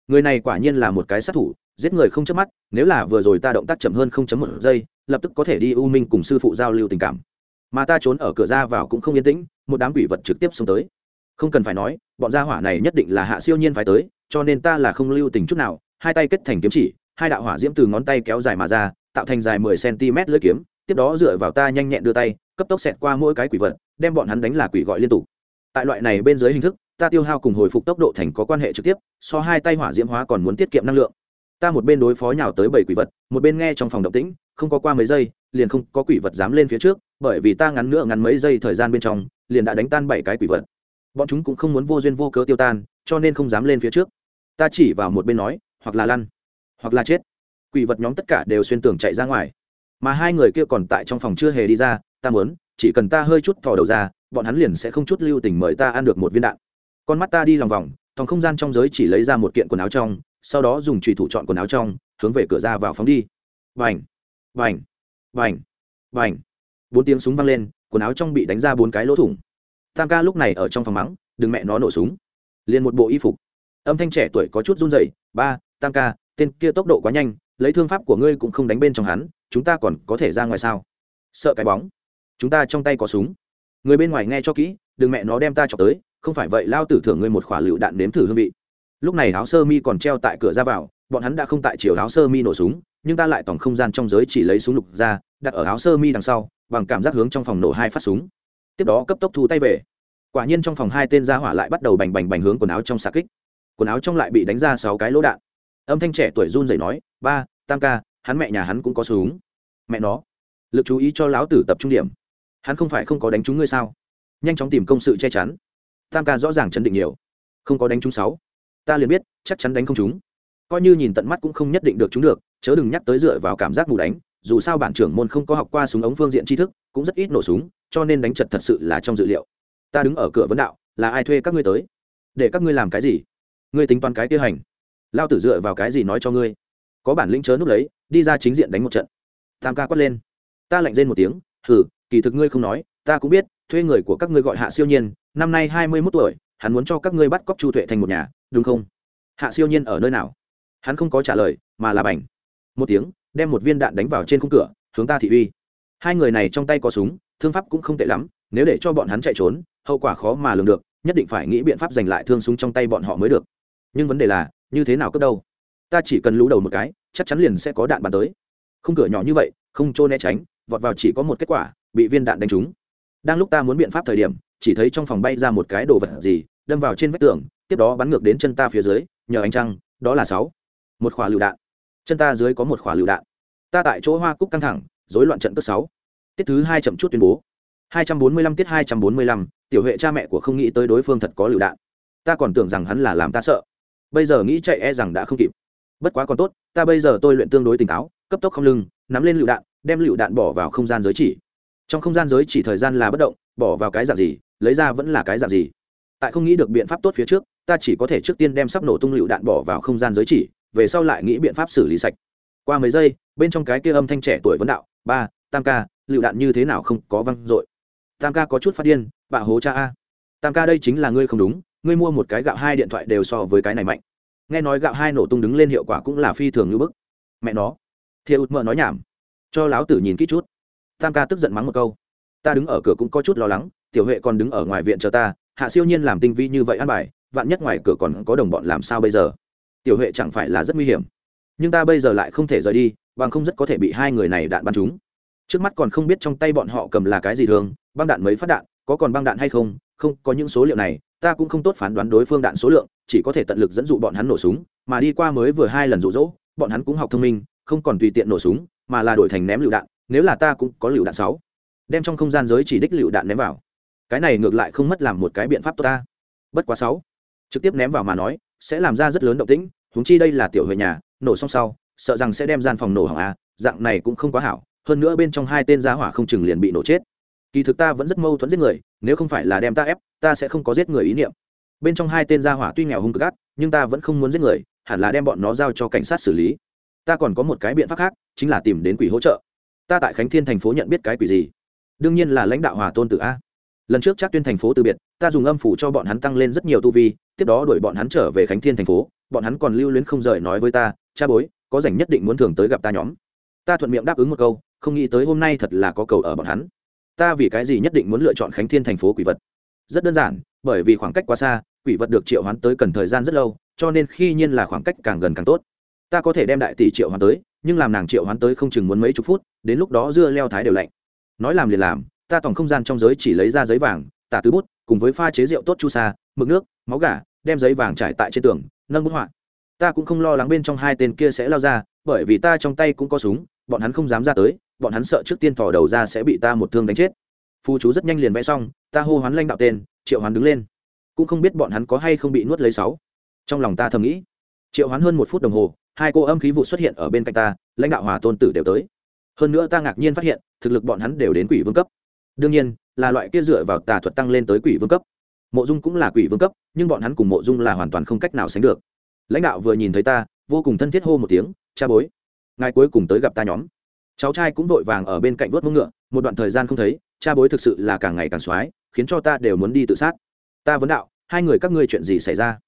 Người này quả nhiên là một cái sát thủ, giết người không chớp mắt, nếu là vừa rồi ta động tác chậm hơn không chấm một giây, lập tức có thể đi u minh cùng sư phụ giao lưu tình cảm mà ta trốn ở cửa ra vào cũng không yên tĩnh, một đám quỷ vật trực tiếp xông tới. Không cần phải nói, bọn gia hỏa này nhất định là hạ siêu nhiên phải tới, cho nên ta là không lưu tình chút nào. Hai tay kết thành kiếm chỉ, hai đạo hỏa diễm từ ngón tay kéo dài mà ra, tạo thành dài mười cm lưỡi kiếm, tiếp đó dựa vào ta nhanh nhẹn đưa tay, cấp tốc xẹt qua mỗi cái quỷ vật, đem bọn hắn đánh là quỷ gọi liên tục. Tại loại này bên dưới hình thức, ta tiêu hao cùng hồi phục tốc độ thành có quan hệ trực tiếp, so hai tay hỏa diễm hóa còn muốn tiết kiệm năng lượng. Ta một bên đối phó nhào tới bảy quỷ vật, một bên nghe trong phòng động tĩnh, không có qua mấy giây liền không có quỷ vật dám lên phía trước, bởi vì ta ngắn nữa ngắn mấy giây thời gian bên trong, liền đã đánh tan bảy cái quỷ vật. Bọn chúng cũng không muốn vô duyên vô cớ tiêu tan, cho nên không dám lên phía trước. Ta chỉ vào một bên nói, hoặc là lăn, hoặc là chết. Quỷ vật nhóm tất cả đều xuyên tường chạy ra ngoài. Mà hai người kia còn tại trong phòng chưa hề đi ra, ta muốn, chỉ cần ta hơi chút thò đầu ra, bọn hắn liền sẽ không chút lưu tình mời ta ăn được một viên đạn. Con mắt ta đi lòng vòng thòng không gian trong giới chỉ lấy ra một kiện quần áo trong, sau đó dùng trùy thủ chọn quần áo trong, hướng về cửa ra vào phóng đi. Vành vành vành vành bốn tiếng súng vang lên, quần áo trong bị đánh ra bốn cái lỗ thủng. Tam ca lúc này ở trong phòng mắng, đừng mẹ nó nổ súng. Liền một bộ y phục. Âm thanh trẻ tuổi có chút run rẩy, ba, tam ca, tên kia tốc độ quá nhanh, lấy thương pháp của ngươi cũng không đánh bên trong hắn, chúng ta còn có thể ra ngoài sao? Sợ cái bóng. Chúng ta trong tay có súng. Người bên ngoài nghe cho kỹ, đừng mẹ nó đem ta chọc tới, không phải vậy, lao tử thưởng ngươi một khỏa lựu đạn nếm thử hương vị. Lúc này áo sơ mi còn treo tại cửa ra vào bọn hắn đã không tại chiều áo sơ mi nổ súng, nhưng ta lại tổng không gian trong giới chỉ lấy súng lục ra, đặt ở áo sơ mi đằng sau, bằng cảm giác hướng trong phòng nổ hai phát súng. Tiếp đó cấp tốc thu tay về. Quả nhiên trong phòng hai tên gia hỏa lại bắt đầu bành bành bành hướng quần áo trong xà kích. Quần áo trong lại bị đánh ra sáu cái lỗ đạn. Âm thanh trẻ tuổi run rẩy nói, ba, tam ca, hắn mẹ nhà hắn cũng có súng. Mẹ nó. Lực chú ý cho lão tử tập trung điểm. Hắn không phải không có đánh trúng ngươi sao? Nhanh chóng tìm công sự che chắn. Tam ca rõ ràng chấn định nhiều. Không có đánh trúng sáu. Ta liền biết, chắc chắn đánh không trúng coi như nhìn tận mắt cũng không nhất định được trúng được chớ đừng nhắc tới dựa vào cảm giác mù đánh dù sao bản trưởng môn không có học qua súng ống phương diện tri thức cũng rất ít nổ súng cho nên đánh chật thật sự là trong dự liệu. Ta đứng ở cửa vấn đạo là ai thuê các ngươi tới? Để các ngươi làm cái gì? Ngươi tính toán cái tiêu hành. Lao tử dựa vào cái gì nói cho ngươi? Có bản lĩnh chớ núp lấy đi ra chính diện đánh một trận. Tam ca quát lên. Ta lạnh rên một tiếng hừ, kỳ thực ngươi không nói ta cũng biết thuê người của các ngươi gọi hạ siêu nhiên năm nay hai mươi mốt tuổi hắn muốn cho các ngươi bắt cóc chu tuệ thành một nhà đúng không? Hạ siêu nhiên ở nơi nào? Hắn không có trả lời, mà là bành. Một tiếng, đem một viên đạn đánh vào trên khung cửa, hướng ta thị uy. Hai người này trong tay có súng, thương pháp cũng không tệ lắm, nếu để cho bọn hắn chạy trốn, hậu quả khó mà lường được, nhất định phải nghĩ biện pháp giành lại thương súng trong tay bọn họ mới được. Nhưng vấn đề là, như thế nào cướp đâu? Ta chỉ cần lú đầu một cái, chắc chắn liền sẽ có đạn bắn tới. Khung cửa nhỏ như vậy, không trôn né tránh, vọt vào chỉ có một kết quả, bị viên đạn đánh trúng. Đang lúc ta muốn biện pháp thời điểm, chỉ thấy trong phòng bay ra một cái đồ vật gì, đâm vào trên vách tường, tiếp đó bắn ngược đến chân ta phía dưới, nhờ ánh trăng, đó là sáu một khỏa lựu đạn. Chân ta dưới có một khỏa lựu đạn. Ta tại chỗ hoa cúc căng thẳng, rối loạn trận cất sáu. Tiết thứ hai chậm chút tuyên bố. hai trăm bốn mươi lăm tiết hai trăm bốn mươi lăm, tiểu huệ cha mẹ của không nghĩ tới đối phương thật có lựu đạn. Ta còn tưởng rằng hắn là làm ta sợ. Bây giờ nghĩ chạy e rằng đã không kịp. Bất quá còn tốt, ta bây giờ tôi luyện tương đối tỉnh táo, cấp tốc không lưng, nắm lên lựu đạn, đem lựu đạn bỏ vào không gian giới chỉ. Trong không gian giới chỉ thời gian là bất động, bỏ vào cái dạng gì, lấy ra vẫn là cái dạng gì. Tại không nghĩ được biện pháp tốt phía trước, ta chỉ có thể trước tiên đem sắp nổ tung lựu đạn bỏ vào không gian giới chỉ về sau lại nghĩ biện pháp xử lý sạch. Qua mấy giây, bên trong cái kia âm thanh trẻ tuổi vấn đạo, ba, tam ca, lựu đạn như thế nào không có văng dội? Tam ca có chút phát điên, bạ hố cha a. Tam ca đây chính là ngươi không đúng, ngươi mua một cái gạo hai điện thoại đều so với cái này mạnh. Nghe nói gạo hai nổ tung đứng lên hiệu quả cũng là phi thường như bức. Mẹ nó. Thiệt ụt mợ nói nhảm. Cho láo tử nhìn kỹ chút. Tam ca tức giận mắng một câu. Ta đứng ở cửa cũng có chút lo lắng, tiểu huệ còn đứng ở ngoài viện chờ ta, hạ siêu nhiên làm tinh vi như vậy ăn bài, vạn nhất ngoài cửa còn có đồng bọn làm sao bây giờ? Tiểu huệ chẳng phải là rất nguy hiểm. Nhưng ta bây giờ lại không thể rời đi, bằng không rất có thể bị hai người này đạn bắn chúng. Trước mắt còn không biết trong tay bọn họ cầm là cái gì thường, băng đạn mấy phát đạn, có còn băng đạn hay không không, có những số liệu này, ta cũng không tốt phán đoán đối phương đạn số lượng, chỉ có thể tận lực dẫn dụ bọn hắn nổ súng, mà đi qua mới vừa hai lần rụ rỗ bọn hắn cũng học thông minh, không còn tùy tiện nổ súng, mà là đổi thành ném lựu đạn, nếu là ta cũng có lựu đạn sáu, đem trong không gian giới chỉ đích lựu đạn ném vào. Cái này ngược lại không mất làm một cái biện pháp tốt ta. Bất quá sáu, trực tiếp ném vào mà nói sẽ làm ra rất lớn động tĩnh, huống chi đây là tiểu huệ nhà, nổ xong sau, sợ rằng sẽ đem gian phòng nổ hỏng a dạng này cũng không quá hảo, hơn nữa bên trong hai tên giá hỏa không chừng liền bị nổ chết. Kỳ thực ta vẫn rất mâu thuẫn giết người, nếu không phải là đem ta ép, ta sẽ không có giết người ý niệm. Bên trong hai tên gia hỏa tuy nghèo hung cực ác nhưng ta vẫn không muốn giết người, hẳn là đem bọn nó giao cho cảnh sát xử lý. Ta còn có một cái biện pháp khác, chính là tìm đến quỷ hỗ trợ. Ta tại khánh thiên thành phố nhận biết cái quỷ gì? Đương nhiên là lãnh đạo hòa tôn tử a. Lần trước chắc tuyên thành phố từ biệt, ta dùng âm phủ cho bọn hắn tăng lên rất nhiều tu vi tiếp đó đuổi bọn hắn trở về khánh thiên thành phố, bọn hắn còn lưu luyến không rời nói với ta, cha bối, có rảnh nhất định muốn thường tới gặp ta nhóm. Ta thuận miệng đáp ứng một câu, không nghĩ tới hôm nay thật là có cầu ở bọn hắn. Ta vì cái gì nhất định muốn lựa chọn khánh thiên thành phố quỷ vật? Rất đơn giản, bởi vì khoảng cách quá xa, quỷ vật được triệu hoán tới cần thời gian rất lâu, cho nên khi nhiên là khoảng cách càng gần càng tốt. Ta có thể đem đại tỷ triệu hoán tới, nhưng làm nàng triệu hoán tới không chừng muốn mấy chục phút, đến lúc đó dưa leo thái đều lạnh. Nói làm liền làm, ta tổng không gian trong giới chỉ lấy ra giấy vàng, tả tứ bút, cùng với pha chế rượu tốt chu sa mực nước, máu gà, đem giấy vàng trải tại trên tường, nâng bút họa. Ta cũng không lo lắng bên trong hai tên kia sẽ lao ra, bởi vì ta trong tay cũng có súng, bọn hắn không dám ra tới, bọn hắn sợ trước tiên thỏ đầu ra sẽ bị ta một thương đánh chết. Phu chú rất nhanh liền vẽ xong, ta hô hoán lanh đạo tên, triệu hoán đứng lên. Cũng không biết bọn hắn có hay không bị nuốt lấy sáu. Trong lòng ta thầm nghĩ. Triệu hoán hơn một phút đồng hồ, hai cô âm khí vụ xuất hiện ở bên cạnh ta, lãnh đạo hòa tôn tử đều tới. Hơn nữa ta ngạc nhiên phát hiện, thực lực bọn hắn đều đến quỷ vương cấp. Đương nhiên, là loại kia dựa vào tà thuật tăng lên tới quỷ vương cấp mộ dung cũng là quỷ vương cấp, nhưng bọn hắn cùng mộ dung là hoàn toàn không cách nào sánh được. Lãnh đạo vừa nhìn thấy ta, vô cùng thân thiết hô một tiếng, cha bối, ngài cuối cùng tới gặp ta nhóm. Cháu trai cũng vội vàng ở bên cạnh vớt mông ngựa, một đoạn thời gian không thấy, cha bối thực sự là càng ngày càng x khiến cho ta đều muốn đi tự sát. Ta vấn đạo, hai người các ngươi chuyện gì xảy ra?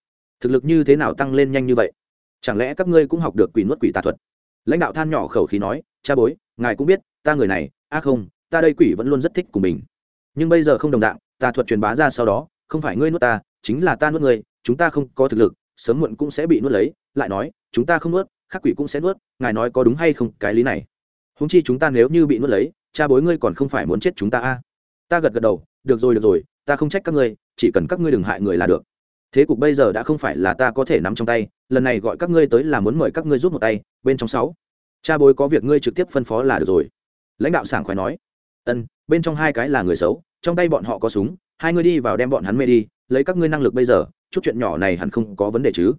Thực lực như thế nào tăng lên nhanh như vậy? Chẳng lẽ các ngươi cũng học được quỷ nuốt quỷ tà thuật? Lãnh đạo than nhỏ khẩu khí nói, cha bối, ngài cũng biết, ta người này à không, ta đây quỷ vẫn luôn rất thích của mình. Nhưng bây giờ không đồng dạng, tà thuật truyền bá ra sau đó không phải ngươi nuốt ta, chính là ta nuốt ngươi, chúng ta không có thực lực, sớm muộn cũng sẽ bị nuốt lấy, lại nói, chúng ta không nuốt khắc quỷ cũng sẽ nuốt, ngài nói có đúng hay không, cái lý này. Húng chi chúng ta nếu như bị nuốt lấy, cha bối ngươi còn không phải muốn chết chúng ta a. À? ta gật gật đầu, được rồi được rồi, ta không trách các ngươi, chỉ cần các ngươi đừng hại người là được. Thế cục bây giờ đã không phải là ta có thể nắm trong tay, lần này gọi các ngươi tới là muốn mời các ngươi rút một tay, bên trong sáu. Cha bối có việc ngươi trực tiếp phân phó là được rồi. Lãnh đạo sảng khoái nói, ân, bên trong hai cái là người xấu, trong tay bọn họ có súng hai ngươi đi vào đem bọn hắn mê đi, lấy các ngươi năng lực bây giờ, chút chuyện nhỏ này hẳn không có vấn đề chứ.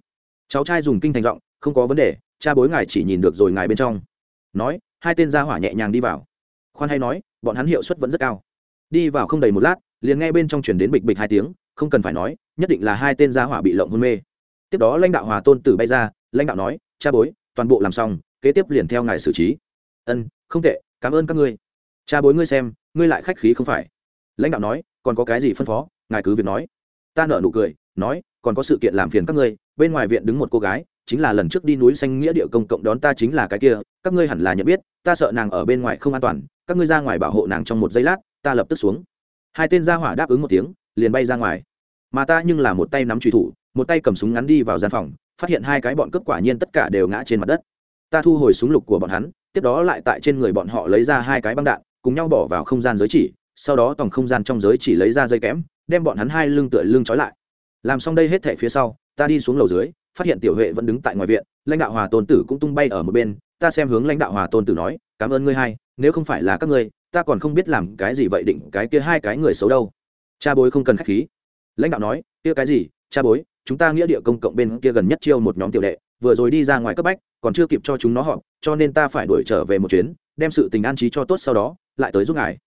Cháu trai dùng kinh thành giọng, không có vấn đề, cha bối ngài chỉ nhìn được rồi ngài bên trong. Nói, hai tên gia hỏa nhẹ nhàng đi vào. Khoan hay nói, bọn hắn hiệu suất vẫn rất cao. Đi vào không đầy một lát, liền nghe bên trong chuyển đến bịch bịch hai tiếng, không cần phải nói, nhất định là hai tên gia hỏa bị lộng hôn mê. Tiếp đó lãnh đạo hòa tôn tử bay ra, lãnh đạo nói, cha bối, toàn bộ làm xong, kế tiếp liền theo ngài xử trí. Ân, không tệ, cảm ơn các ngươi. Cha bối ngươi xem, ngươi lại khách khí không phải. Lãnh đạo nói còn có cái gì phân phó? Ngài cứ việc nói. Ta nợ nụ cười, nói, còn có sự kiện làm phiền các ngươi, bên ngoài viện đứng một cô gái, chính là lần trước đi núi xanh nghĩa địa công cộng đón ta chính là cái kia, các ngươi hẳn là nhận biết, ta sợ nàng ở bên ngoài không an toàn, các ngươi ra ngoài bảo hộ nàng trong một giây lát, ta lập tức xuống. Hai tên gia hỏa đáp ứng một tiếng, liền bay ra ngoài. Mà ta nhưng là một tay nắm truy thủ, một tay cầm súng ngắn đi vào gian phòng, phát hiện hai cái bọn cướp quả nhiên tất cả đều ngã trên mặt đất. Ta thu hồi súng lục của bọn hắn, tiếp đó lại tại trên người bọn họ lấy ra hai cái băng đạn, cùng nhau bỏ vào không gian giới chỉ sau đó tòng không gian trong giới chỉ lấy ra dây kẽm, đem bọn hắn hai lưng tựa lưng trói lại. Làm xong đây hết thẻ phía sau, ta đi xuống lầu dưới, phát hiện tiểu huệ vẫn đứng tại ngoài viện, lãnh đạo hòa tôn tử cũng tung bay ở một bên, ta xem hướng lãnh đạo hòa tôn tử nói, cảm ơn ngươi hai, nếu không phải là các ngươi, ta còn không biết làm cái gì vậy định cái kia hai cái người xấu đâu. Cha bối không cần k h á c h khí. Lãnh đạo nói, kia cái gì, cha bối, chúng ta nghĩa địa công cộng bên kia gần nhất chiêu một nhóm tiểu đệ, vừa rồi đi ra ngoài cấp bách, còn chưa kịp cho chúng nó họp, cho nên ta phải đuổi trở về một chuyến, đem sự tình an trí cho tốt sau đó, lại tới giúp ngài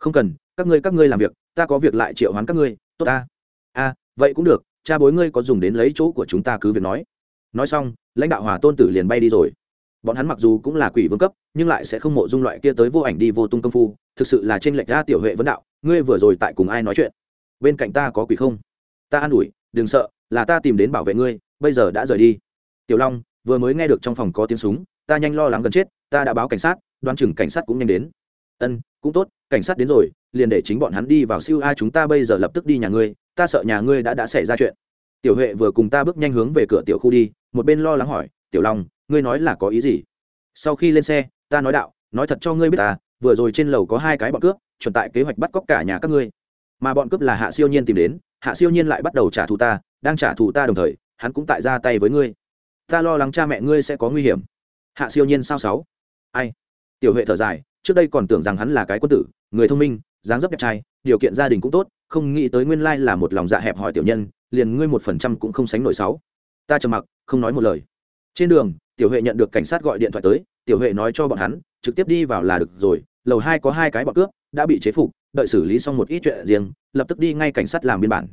không cần, các ngươi các ngươi làm việc, ta có việc lại triệu hoán các ngươi, tốt ta. A vậy cũng được, cha bối ngươi có dùng đến lấy chỗ của chúng ta cứ việc nói. Nói xong, lãnh đạo hòa tôn tử liền bay đi rồi. Bọn hắn mặc dù cũng là quỷ vương cấp, nhưng lại sẽ không mộ dung loại kia tới vô ảnh đi vô tung công phu, thực sự là trên lệch ra tiểu huệ vấn đạo, ngươi vừa rồi tại cùng ai nói chuyện? Bên cạnh ta có quỷ không? Ta an ủi, đừng sợ, là ta tìm đến bảo vệ ngươi, bây giờ đã rời đi. Tiểu long, vừa mới nghe được trong phòng có tiếng súng, ta nhanh lo lắng gần chết, ta đã báo cảnh sát, đoán chừng cảnh sát cũng nhanh đến ân, cũng tốt, cảnh sát đến rồi, liền để chính bọn hắn đi vào siêu a chúng ta bây giờ lập tức đi nhà ngươi, ta sợ nhà ngươi đã đã xảy ra chuyện. Tiểu huệ vừa cùng ta bước nhanh hướng về cửa tiểu khu đi, một bên lo lắng hỏi, tiểu long, ngươi nói là có ý gì? Sau khi lên xe, ta nói đạo, nói thật cho ngươi biết ta, vừa rồi trên lầu có hai cái bọn cướp, chuẩn tại kế hoạch bắt cóc cả nhà các ngươi. Mà bọn cướp là hạ siêu nhiên tìm đến, hạ siêu nhiên lại bắt đầu trả thù ta, đang trả thù ta đồng thời, hắn cũng tại ra tay với ngươi. Ta lo lắng cha mẹ ngươi sẽ có nguy hiểm. Hạ siêu nhiên sao sáu? Ai? Tiểu huệ thở dài trước đây còn tưởng rằng hắn là cái quân tử, người thông minh, dáng dấp đẹp trai, điều kiện gia đình cũng tốt, không nghĩ tới nguyên lai là một lòng dạ hẹp hỏi tiểu nhân, liền ngươi một phần trăm cũng không sánh nổi sáu. Ta trầm mặc, không nói một lời. Trên đường, tiểu huệ nhận được cảnh sát gọi điện thoại tới, tiểu huệ nói cho bọn hắn, trực tiếp đi vào là được rồi, lầu hai có hai cái bọn cướp, đã bị chế phục, đợi xử lý xong một ít chuyện riêng, lập tức đi ngay cảnh sát làm biên bản.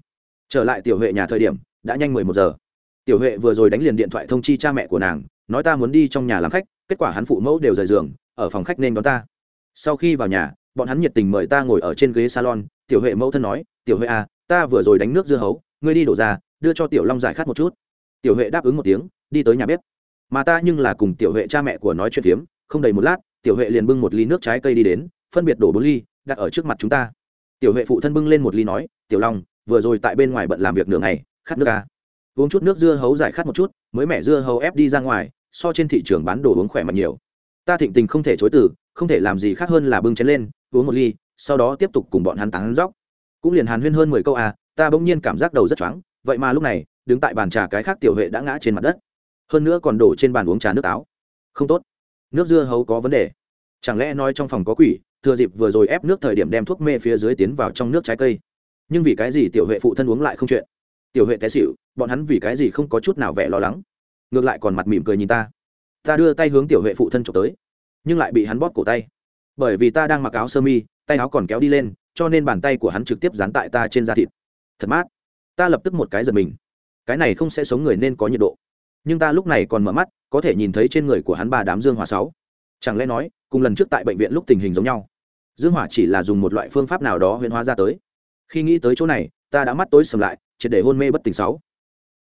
Trở lại tiểu huệ nhà thời điểm, đã nhanh mười một giờ. Tiểu huệ vừa rồi đánh liền điện thoại thông chi cha mẹ của nàng, nói ta muốn đi trong nhà làm khách, kết quả hắn phụ mẫu đều rời giường, ở phòng khách nên đón ta sau khi vào nhà, bọn hắn nhiệt tình mời ta ngồi ở trên ghế salon, tiểu huệ mẫu thân nói, tiểu huệ à ta vừa rồi đánh nước dưa hấu, ngươi đi đổ ra, đưa cho tiểu long giải khát một chút. Tiểu huệ đáp ứng một tiếng, đi tới nhà bếp. Mà ta nhưng là cùng tiểu huệ cha mẹ của nói chuyện phiếm, không đầy một lát, tiểu huệ liền bưng một ly nước trái cây đi đến, phân biệt đổ bốn ly, đặt ở trước mặt chúng ta. Tiểu huệ phụ thân bưng lên một ly nói, tiểu long, vừa rồi tại bên ngoài bận làm việc nửa ngày, khát nước à. uống chút nước dưa hấu giải khát một chút, mới mẻ dưa hấu ép đi ra ngoài, so trên thị trường bán đồ uống khỏe mạnh nhiều ta thịnh tình không thể chối từ, không thể làm gì khác hơn là bưng chén lên, uống một ly, sau đó tiếp tục cùng bọn hắn tán róc cũng liền hàn huyên hơn mười câu à ta bỗng nhiên cảm giác đầu rất choáng, vậy mà lúc này, đứng tại bàn trà cái khác tiểu huệ đã ngã trên mặt đất. Hơn nữa còn đổ trên bàn uống trà nước táo. Không tốt. Nước dưa hấu có vấn đề. Chẳng lẽ nói trong phòng có quỷ, thừa dịp vừa rồi ép nước thời điểm đem thuốc mê phía dưới tiến vào trong nước trái cây. Nhưng vì cái gì tiểu huệ phụ thân uống lại không chuyện? Tiểu huệ té xịu bọn hắn vì cái gì không có chút nào vẻ lo lắng? Ngược lại còn mặt mỉm cười nhìn ta ta đưa tay hướng tiểu huệ phụ thân trộm tới, nhưng lại bị hắn bóp cổ tay. Bởi vì ta đang mặc áo sơ mi, tay áo còn kéo đi lên, cho nên bàn tay của hắn trực tiếp dán tại ta trên da thịt. Thật mát. Ta lập tức một cái giật mình. Cái này không sẽ sống người nên có nhiệt độ. Nhưng ta lúc này còn mở mắt, có thể nhìn thấy trên người của hắn ba đám dương hỏa sáu. Chẳng lẽ nói, cùng lần trước tại bệnh viện lúc tình hình giống nhau? Dương hỏa chỉ là dùng một loại phương pháp nào đó huyễn hóa ra tới. Khi nghĩ tới chỗ này, ta đã mắt tối sầm lại, triệt để hôn mê bất tỉnh sáu.